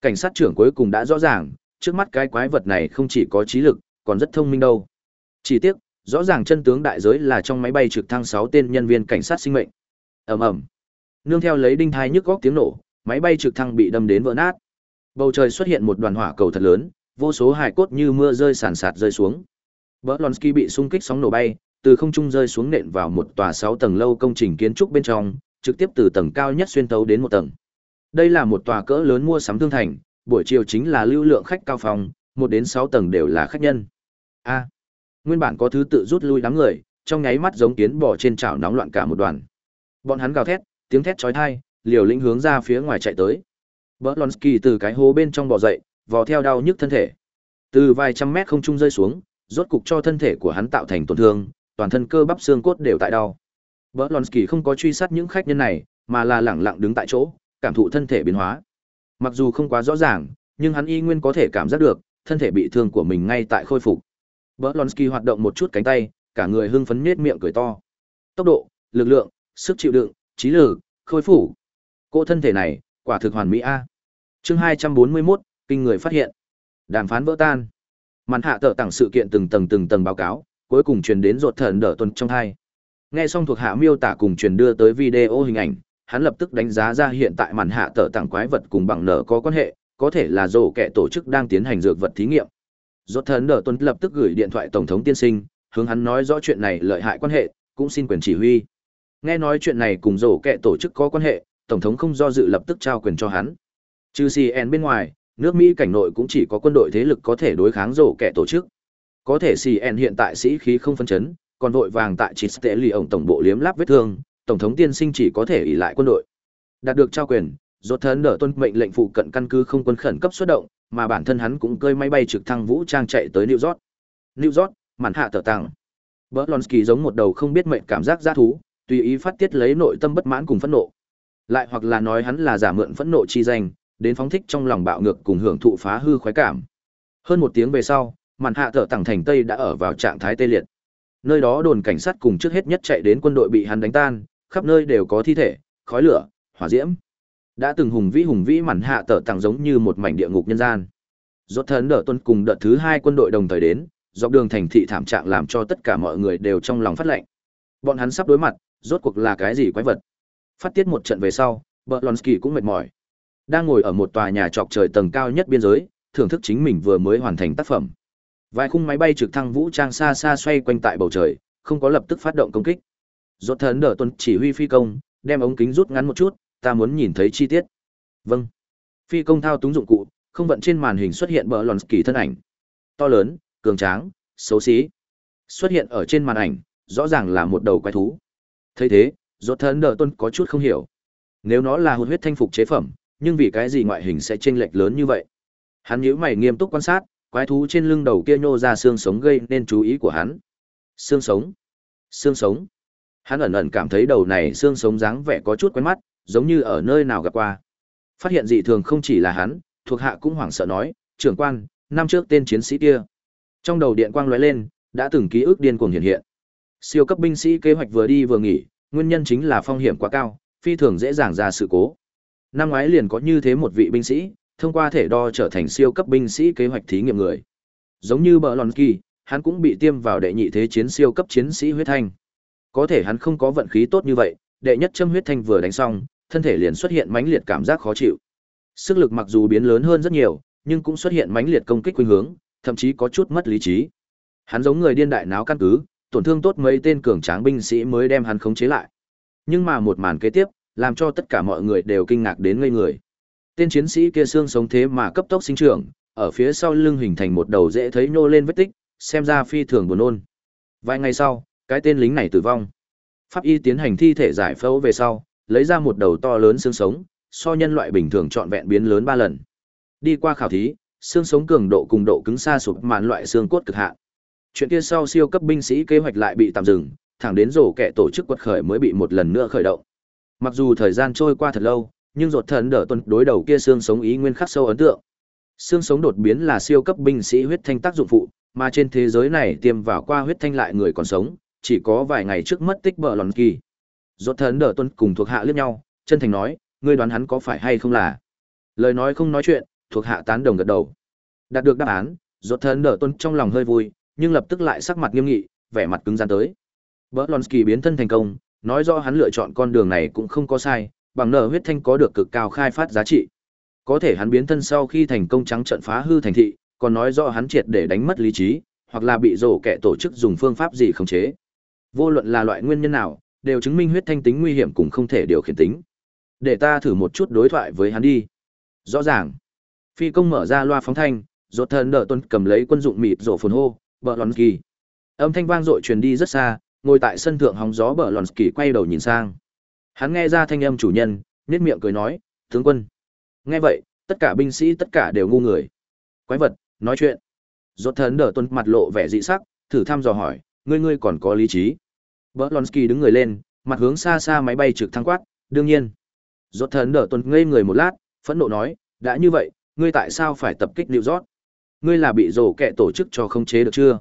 Cảnh sát trưởng cuối cùng đã rõ ràng, trước mắt cái quái vật này không chỉ có trí lực, còn rất thông minh đâu. Chỉ tiếc, rõ ràng chân tướng đại giới là trong máy bay trực thăng 6 tên nhân viên cảnh sát sinh mệnh. Ầm ầm. Nương theo lấy đinh thai nhức góc tiếng nổ, máy bay trực thăng bị đâm đến vỡ nát. Bầu trời xuất hiện một đoàn hỏa cầu thật lớn, vô số hài cốt như mưa rơi sàn sạt rơi xuống. Berlonsky bị xung kích sóng nổ bay, từ không trung rơi xuống nện vào một tòa 6 tầng lâu công trình kiến trúc bên trong, trực tiếp từ tầng cao nhất xuyên tấu đến một tầng. Đây là một tòa cỡ lớn mua sắm thương thành, buổi chiều chính là lưu lượng khách cao phòng, một đến 6 tầng đều là khách nhân. A nguyên bản có thứ tự rút lui đám người, trong nháy mắt giống kiến bò trên chảo nóng loạn cả một đoàn. Bọn hắn gào thét, tiếng thét chói tai, liều lĩnh hướng ra phía ngoài chạy tới. Berlonsky từ cái hố bên trong bò dậy, vò theo đau nhức thân thể. Từ vài trăm mét không trung rơi xuống, rốt cục cho thân thể của hắn tạo thành tổn thương, toàn thân cơ bắp xương cốt đều tại đau. Berlonsky không có truy sát những khách nhân này, mà là lẳng lặng đứng tại chỗ, cảm thụ thân thể biến hóa. Mặc dù không quá rõ ràng, nhưng hắn y nguyên có thể cảm giác được, thân thể bị thương của mình ngay tại khôi phục. Berlonsky hoạt động một chút cánh tay, cả người hưng phấn nhếch miệng cười to. Tốc độ, lực lượng, sức chịu đựng, trí lực, khôi phủ, Cô thân thể này, quả thực hoàn mỹ a. Chương 241, kinh người phát hiện. Đàm phán vỡ tan. Màn hạ tờ tặng sự kiện từng tầng từng tầng báo cáo, cuối cùng truyền đến ruột thần đỡ tuần trong hai. Nghe xong thuộc hạ miêu tả cùng truyền đưa tới video hình ảnh, hắn lập tức đánh giá ra hiện tại màn hạ tờ tặng quái vật cùng bằng nở có quan hệ, có thể là rổ kẻ tổ chức đang tiến hành dược vật thí nghiệm. Rốt thần đỡ tuần lập tức gửi điện thoại tổng thống tiên sinh, hướng hắn nói rõ chuyện này lợi hại quan hệ, cũng xin quyền chỉ huy. Nghe nói chuyện này cùng rổ kẹ tổ chức có quan hệ, tổng thống không do dự lập tức trao quyền cho hắn. Trừ CN bên ngoài, nước Mỹ cảnh nội cũng chỉ có quân đội thế lực có thể đối kháng rổ kẻ tổ chức. Có thể CN hiện tại sĩ khí không phân chấn, còn vội vàng tại Chiste lì ổng tổng bộ liếm láp vết thương, tổng thống tiên sinh chỉ có thể ỷ lại quân đội. Đạt được trao quyền, rốt thần đỡ tuân mệnh lệnh phụ cận căn cứ không quân khẩn cấp xuất động, mà bản thân hắn cũng cơi máy bay trực thăng vũ trang chạy tới New York. New York, màn hạ tở tàng. Berlonsky giống một đầu không biết mệnh cảm giác giá thú, tùy ý phát tiết lấy nội tâm bất mãn cùng phẫn nộ. Lại hoặc là nói hắn là giả mượn phẫn nộ chi danh, đến phóng thích trong lòng bạo ngược cùng hưởng thụ phá hư khoái cảm. Hơn một tiếng về sau, màn hạ tở tặng thành Tây đã ở vào trạng thái tê liệt. Nơi đó đồn cảnh sát cùng trước hết nhất chạy đến quân đội bị hắn đánh tan, khắp nơi đều có thi thể, khói lửa, hỏa diễm. Đã từng hùng vĩ hùng vĩ mặn hạ tở tặng giống như một mảnh địa ngục nhân gian. Rốt thần đỡ tuân cùng đợt thứ hai quân đội đồng thời đến, dọc đường thành thị thảm trạng làm cho tất cả mọi người đều trong lòng phát lệnh. Bọn hắn sắp đối mặt, rốt cuộc là cái gì quái vật? Phát tiết một trận về sau, Berlonsky cũng mệt mỏi. Đang ngồi ở một tòa nhà trọc trời tầng cao nhất biên giới, thưởng thức chính mình vừa mới hoàn thành tác phẩm. Vài khung máy bay trực thăng vũ trang xa xa xoay quanh tại bầu trời, không có lập tức phát động công kích. Rốt thần đỡ tuân chỉ huy phi công, đem ống kính rút ngắn một chút, ta muốn nhìn thấy chi tiết. Vâng. Phi công thao túng dụng cụ, không vận trên màn hình xuất hiện bờ lòn kỳ thân ảnh. To lớn, cường tráng, xấu xí. Xuất hiện ở trên màn ảnh, rõ ràng là một đầu quái thú, thấy thế rốt thân Đờ tuân có chút không hiểu nếu nó là hồn huyết thanh phục chế phẩm nhưng vì cái gì ngoại hình sẽ chênh lệch lớn như vậy hắn nhíu mày nghiêm túc quan sát quái thú trên lưng đầu kia nhô ra xương sống gây nên chú ý của hắn xương sống xương sống hắn ẩn ẩn cảm thấy đầu này xương sống dáng vẻ có chút quen mắt giống như ở nơi nào gặp qua. Phát hiện dị thường không chỉ là hắn, thuộc hạ cũng hoảng sợ nói, trưởng quan, năm trước tên chiến sĩ kia. Trong đầu điện quang lóe lên, đã từng ký ức điên cuồng hiện hiện. Siêu cấp binh sĩ kế hoạch vừa đi vừa nghỉ, nguyên nhân chính là phong hiểm quá cao, phi thường dễ dàng ra sự cố. Năm ngoái liền có như thế một vị binh sĩ, thông qua thể đo trở thành siêu cấp binh sĩ kế hoạch thí nghiệm người. Giống như bờ lòn kỳ hắn cũng bị tiêm vào đệ nhị thế chiến siêu cấp chiến sĩ huyết thanh. Có thể hắn không có vận khí tốt như vậy, đệ nhất châm huyết thanh vừa đánh xong thân thể liền xuất hiện mãnh liệt cảm giác khó chịu. Sức lực mặc dù biến lớn hơn rất nhiều, nhưng cũng xuất hiện mãnh liệt công kích khuynh hướng, thậm chí có chút mất lý trí. Hắn giống người điên đại náo căn cứ, tổn thương tốt mấy tên cường tráng binh sĩ mới đem hắn khống chế lại. Nhưng mà một màn kế tiếp, làm cho tất cả mọi người đều kinh ngạc đến ngây người. Tên chiến sĩ kia xương sống thế mà cấp tốc sinh trưởng, ở phía sau lưng hình thành một đầu dễ thấy nhô lên vết tích, xem ra phi thường buồn nôn. Vài ngày sau, cái tên lính này tử vong. Pháp y tiến hành thi thể giải phẫu về sau lấy ra một đầu to lớn xương sống, so nhân loại bình thường trọn vẹn biến lớn ba lần. Đi qua khảo thí, xương sống cường độ cùng độ cứng xa sụp màn loại xương cốt cực hạn. Chuyện kia sau siêu cấp binh sĩ kế hoạch lại bị tạm dừng, thẳng đến rổ kẻ tổ chức quật khởi mới bị một lần nữa khởi động. Mặc dù thời gian trôi qua thật lâu, nhưng ruột thần đỡ tuần đối đầu kia xương sống ý nguyên khắc sâu ấn tượng. Xương sống đột biến là siêu cấp binh sĩ huyết thanh tác dụng phụ, mà trên thế giới này tiêm vào qua huyết thanh lại người còn sống, chỉ có vài ngày trước mất tích bờ lòn kỳ. Rốt thần đỡ tuần cùng thuộc hạ liếc nhau chân thành nói ngươi đoán hắn có phải hay không là lời nói không nói chuyện thuộc hạ tán đồng gật đầu đạt được đáp án rốt thần đỡ tuần trong lòng hơi vui nhưng lập tức lại sắc mặt nghiêm nghị vẻ mặt cứng rắn tới bờ biến thân thành công nói rõ hắn lựa chọn con đường này cũng không có sai bằng nợ huyết thanh có được cực cao khai phát giá trị. Có thể hắn biến thân sau khi thành công trắng trận phá hư thành thị, còn nói rõ hắn triệt để đánh mất lý trí, hoặc là bị rổ kẻ tổ chức dùng phương pháp gì khống chế. Vô luận là loại nguyên nhân nào, đều chứng minh huyết thanh tính nguy hiểm cũng không thể điều khiển tính. Để ta thử một chút đối thoại với hắn đi. Rõ ràng. Phi công mở ra loa phóng thanh, rốt thần đỡ tuân cầm lấy quân dụng mịt rổ phồn hô, bờ lòn kỳ. Âm thanh vang dội truyền đi rất xa, ngồi tại sân thượng hóng gió bờ lòn kỳ quay đầu nhìn sang. Hắn nghe ra thanh âm chủ nhân, nhếch miệng cười nói, "Tướng quân." Nghe vậy, tất cả binh sĩ tất cả đều ngu người. Quái vật, nói chuyện. Rốt thần đỡ tuân mặt lộ vẻ dị sắc, thử thăm dò hỏi, "Ngươi ngươi còn có lý trí?" Berlonsky đứng người lên, mặt hướng xa xa máy bay trực thăng quát, "Đương nhiên." Rốt thần đỡ tuân ngây người một lát, phẫn nộ nói, "Đã như vậy, ngươi tại sao phải tập kích New York? Ngươi là bị rổ kẻ tổ chức cho khống chế được chưa?"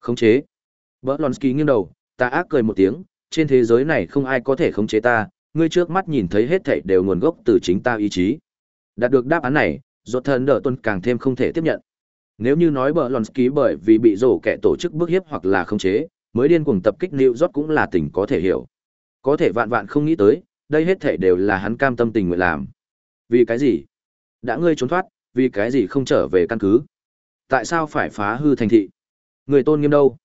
"Khống chế?" Berlonsky nghiêng đầu, ta ác cười một tiếng, trên thế giới này không ai có thể khống chế ta, ngươi trước mắt nhìn thấy hết thảy đều nguồn gốc từ chính ta ý chí. Đạt được đáp án này, Rốt thần đỡ tuân càng thêm không thể tiếp nhận. Nếu như nói bờ Lonsky bởi vì bị rổ kẻ tổ chức bức hiếp hoặc là khống chế, mới điên cuồng tập kích New York cũng là tình có thể hiểu. Có thể vạn vạn không nghĩ tới, đây hết thể đều là hắn cam tâm tình nguyện làm. Vì cái gì? Đã ngươi trốn thoát, vì cái gì không trở về căn cứ? Tại sao phải phá hư thành thị? Người tôn nghiêm đâu?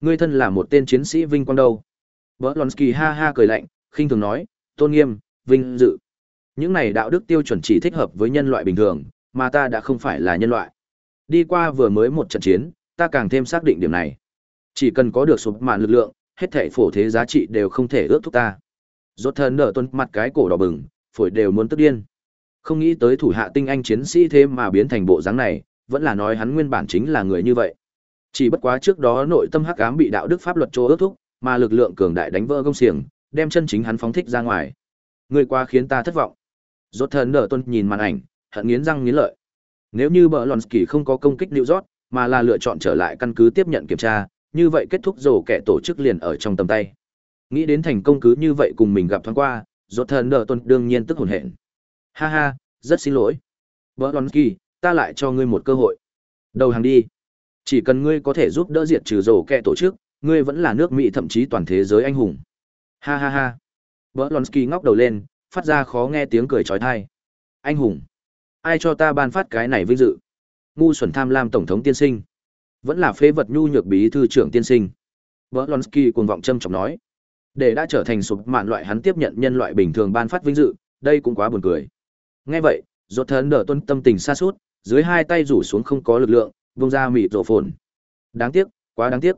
Ngươi thân là một tên chiến sĩ vinh quang đâu? Berlonsky ha ha cười lạnh, khinh thường nói, tôn nghiêm, vinh dự. Những này đạo đức tiêu chuẩn chỉ thích hợp với nhân loại bình thường, mà ta đã không phải là nhân loại. Đi qua vừa mới một trận chiến, ta càng thêm xác định điểm này. Chỉ cần có được sụp mạn lực lượng, hết thảy phổ thế giá trị đều không thể ước thúc ta. Rốt thần nở tuân mặt cái cổ đỏ bừng, phổi đều muốn tức điên. Không nghĩ tới thủ hạ tinh anh chiến sĩ thế mà biến thành bộ dáng này, vẫn là nói hắn nguyên bản chính là người như vậy. Chỉ bất quá trước đó nội tâm hắc ám bị đạo đức pháp luật cho ước thúc, mà lực lượng cường đại đánh vỡ công xiềng, đem chân chính hắn phóng thích ra ngoài. Người qua khiến ta thất vọng. Rốt thần nở tuân nhìn màn ảnh, hận nghiến răng nghiến lợi. Nếu như bờ Lonsky không có công kích New York, mà là lựa chọn trở lại căn cứ tiếp nhận kiểm tra, như vậy kết thúc rổ kẻ tổ chức liền ở trong tầm tay. Nghĩ đến thành công cứ như vậy cùng mình gặp thoáng qua, rốt thần nợ tuần đương nhiên tức hồn hện. Ha ha, rất xin lỗi. Bờ Lonsky, ta lại cho ngươi một cơ hội. Đầu hàng đi. Chỉ cần ngươi có thể giúp đỡ diệt trừ rổ kẻ tổ chức, ngươi vẫn là nước Mỹ thậm chí toàn thế giới anh hùng. Ha ha ha. Berlonsky ngóc đầu lên, phát ra khó nghe tiếng cười trói thai. Anh hùng. Ai cho ta ban phát cái này vinh dự? Ngu xuẩn tham lam tổng thống tiên sinh. Vẫn là phế vật nhu nhược bí thư trưởng tiên sinh. Berlonsky cuồng vọng châm trọng nói. Để đã trở thành sụp mạn loại hắn tiếp nhận nhân loại bình thường ban phát vinh dự, đây cũng quá buồn cười. Nghe vậy, dột thần đỡ tuân tâm tình xa suốt, dưới hai tay rủ xuống không có lực lượng, vung ra mịt rổ phồn. Đáng tiếc, quá đáng tiếc.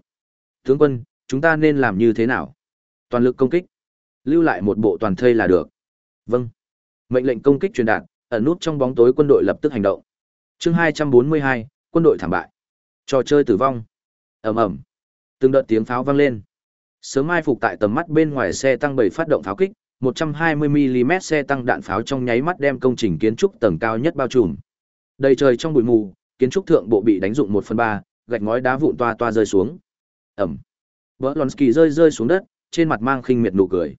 Tướng quân, chúng ta nên làm như thế nào? Toàn lực công kích. Lưu lại một bộ toàn thây là được. Vâng. Mệnh lệnh công kích truyền đạt, ẩn nút trong bóng tối quân đội lập tức hành động. Chương 242, quân đội thảm bại. Trò chơi tử vong. Ầm ầm. Từng đợt tiếng pháo vang lên. Sớm mai phục tại tầm mắt bên ngoài xe tăng bảy phát động pháo kích, 120mm xe tăng đạn pháo trong nháy mắt đem công trình kiến trúc tầng cao nhất bao trùm. Đầy trời trong bụi mù, kiến trúc thượng bộ bị đánh dụng một phần ba, gạch ngói đá vụn toa toa rơi xuống. Ẩm. Berlonsky rơi rơi xuống đất, trên mặt mang khinh miệt nụ cười.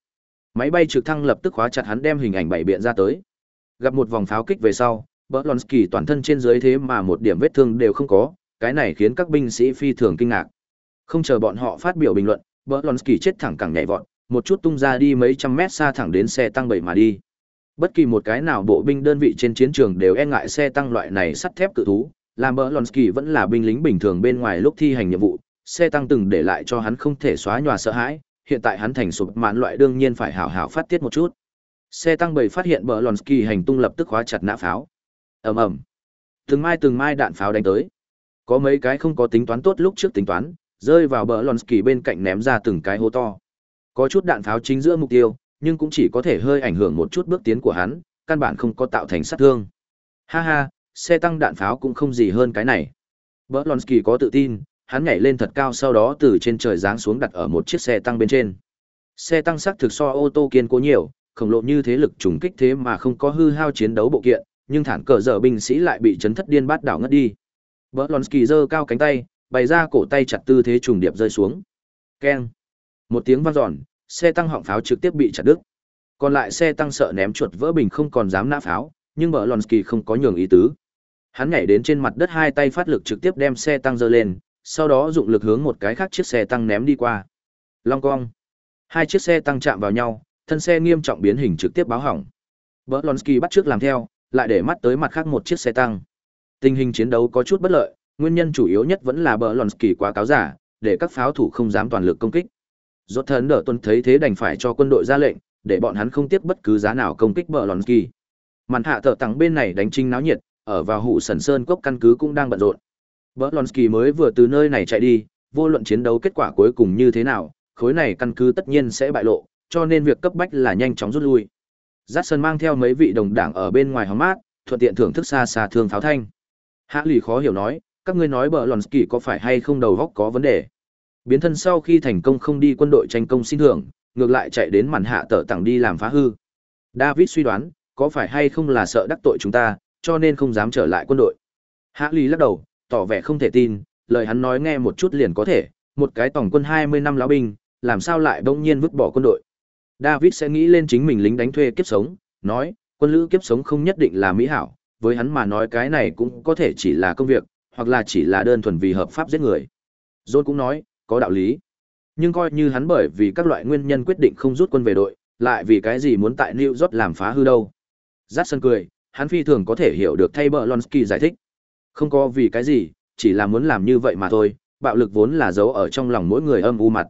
Máy bay trực thăng lập tức khóa chặt hắn đem hình ảnh bảy biện ra tới. Gặp một vòng pháo kích về sau, Berlonsky toàn thân trên dưới thế mà một điểm vết thương đều không có, cái này khiến các binh sĩ phi thường kinh ngạc. Không chờ bọn họ phát biểu bình luận, Bolonsky chết thẳng cẳng nhảy vọt, một chút tung ra đi mấy trăm mét xa thẳng đến xe tăng bảy mà đi. Bất kỳ một cái nào bộ binh đơn vị trên chiến trường đều e ngại xe tăng loại này sắt thép cự thú, làm Bolonsky vẫn là binh lính bình thường bên ngoài lúc thi hành nhiệm vụ, xe tăng từng để lại cho hắn không thể xóa nhòa sợ hãi, hiện tại hắn thành sụp mãn loại đương nhiên phải hảo hảo phát tiết một chút. Xe tăng bảy phát hiện Bolonsky hành tung lập tức khóa chặt nã pháo. Ầm ầm. Từng mai từng mai đạn pháo đánh tới. Có mấy cái không có tính toán tốt lúc trước tính toán, rơi vào bờ Lonsky bên cạnh ném ra từng cái hố to. Có chút đạn pháo chính giữa mục tiêu, nhưng cũng chỉ có thể hơi ảnh hưởng một chút bước tiến của hắn, căn bản không có tạo thành sát thương. Ha ha, xe tăng đạn pháo cũng không gì hơn cái này. bờ Lonsky có tự tin, hắn nhảy lên thật cao sau đó từ trên trời giáng xuống đặt ở một chiếc xe tăng bên trên. Xe tăng sắc thực so ô tô kiên cố nhiều, khổng lồ như thế lực trùng kích thế mà không có hư hao chiến đấu bộ kiện, nhưng thản cờ dở binh sĩ lại bị chấn thất điên bát đảo ngất đi. Berlonsky giơ cao cánh tay, bày ra cổ tay chặt tư thế trùng điệp rơi xuống. Keng. Một tiếng vang dọn, xe tăng họng pháo trực tiếp bị chặt đứt. Còn lại xe tăng sợ ném chuột vỡ bình không còn dám nã pháo, nhưng Berlonsky không có nhường ý tứ. Hắn nhảy đến trên mặt đất hai tay phát lực trực tiếp đem xe tăng giơ lên, sau đó dụng lực hướng một cái khác chiếc xe tăng ném đi qua. Long cong. Hai chiếc xe tăng chạm vào nhau, thân xe nghiêm trọng biến hình trực tiếp báo hỏng. Berlonsky bắt trước làm theo, lại để mắt tới mặt khác một chiếc xe tăng. Tình hình chiến đấu có chút bất lợi, nguyên nhân chủ yếu nhất vẫn là Berlonsky quá cáo giả, để các pháo thủ không dám toàn lực công kích. Rốt thần đỡ tuân thấy thế đành phải cho quân đội ra lệnh, để bọn hắn không tiếc bất cứ giá nào công kích Berlonsky. Màn hạ thợ tặng bên này đánh trinh náo nhiệt, ở vào hụ sần sơn cốc căn cứ cũng đang bận rộn. Berlonsky mới vừa từ nơi này chạy đi, vô luận chiến đấu kết quả cuối cùng như thế nào, khối này căn cứ tất nhiên sẽ bại lộ, cho nên việc cấp bách là nhanh chóng rút lui. Jackson mang theo mấy vị đồng đảng ở bên ngoài hóng mát, thuận tiện thưởng thức xa xa thương pháo thanh. Hạ lì khó hiểu nói, các ngươi nói bờ lòn kỳ có phải hay không đầu góc có vấn đề. Biến thân sau khi thành công không đi quân đội tranh công xin thưởng, ngược lại chạy đến màn hạ tở tặng đi làm phá hư. David suy đoán, có phải hay không là sợ đắc tội chúng ta, cho nên không dám trở lại quân đội. Hạ lì lắc đầu, tỏ vẻ không thể tin, lời hắn nói nghe một chút liền có thể, một cái tổng quân 20 năm lão binh, làm sao lại bỗng nhiên vứt bỏ quân đội. David sẽ nghĩ lên chính mình lính đánh thuê kiếp sống, nói, quân lữ kiếp sống không nhất định là mỹ hảo, với hắn mà nói cái này cũng có thể chỉ là công việc, hoặc là chỉ là đơn thuần vì hợp pháp giết người. John cũng nói, có đạo lý. Nhưng coi như hắn bởi vì các loại nguyên nhân quyết định không rút quân về đội, lại vì cái gì muốn tại New York làm phá hư đâu. Jackson cười, hắn phi thường có thể hiểu được thay bờ Lonsky giải thích. Không có vì cái gì, chỉ là muốn làm như vậy mà thôi, bạo lực vốn là giấu ở trong lòng mỗi người âm u mặt.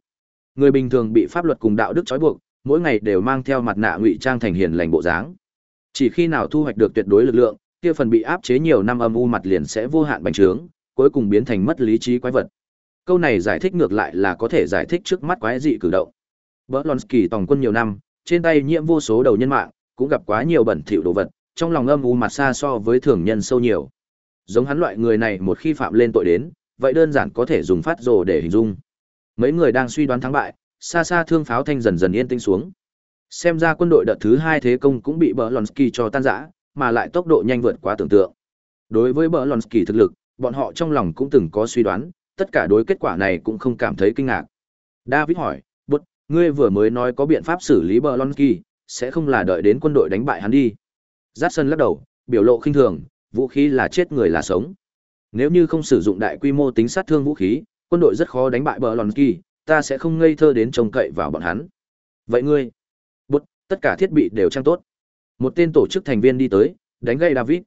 Người bình thường bị pháp luật cùng đạo đức trói buộc, mỗi ngày đều mang theo mặt nạ ngụy trang thành hiền lành bộ dáng. Chỉ khi nào thu hoạch được tuyệt đối lực lượng, kia phần bị áp chế nhiều năm âm u mặt liền sẽ vô hạn bành trướng, cuối cùng biến thành mất lý trí quái vật. Câu này giải thích ngược lại là có thể giải thích trước mắt quái dị cử động. Berlonsky tòng quân nhiều năm, trên tay nhiễm vô số đầu nhân mạng, cũng gặp quá nhiều bẩn thỉu đồ vật, trong lòng âm u mặt xa so với thường nhân sâu nhiều. Giống hắn loại người này một khi phạm lên tội đến, vậy đơn giản có thể dùng phát rồ để hình dung. Mấy người đang suy đoán thắng bại, xa xa thương pháo thanh dần dần yên tĩnh xuống. Xem ra quân đội đợt thứ hai thế công cũng bị Berlonsky cho tan rã, mà lại tốc độ nhanh vượt quá tưởng tượng. Đối với Berlonsky thực lực, bọn họ trong lòng cũng từng có suy đoán, tất cả đối kết quả này cũng không cảm thấy kinh ngạc. David hỏi, Bụt, ngươi vừa mới nói có biện pháp xử lý Berlonsky, sẽ không là đợi đến quân đội đánh bại hắn đi?" Jackson lắc đầu, biểu lộ khinh thường, vũ khí là chết người là sống. Nếu như không sử dụng đại quy mô tính sát thương vũ khí, quân đội rất khó đánh bại Berlonsky, ta sẽ không ngây thơ đến trông cậy vào bọn hắn. Vậy ngươi? Bút, tất cả thiết bị đều trang tốt. Một tên tổ chức thành viên đi tới, đánh gây David.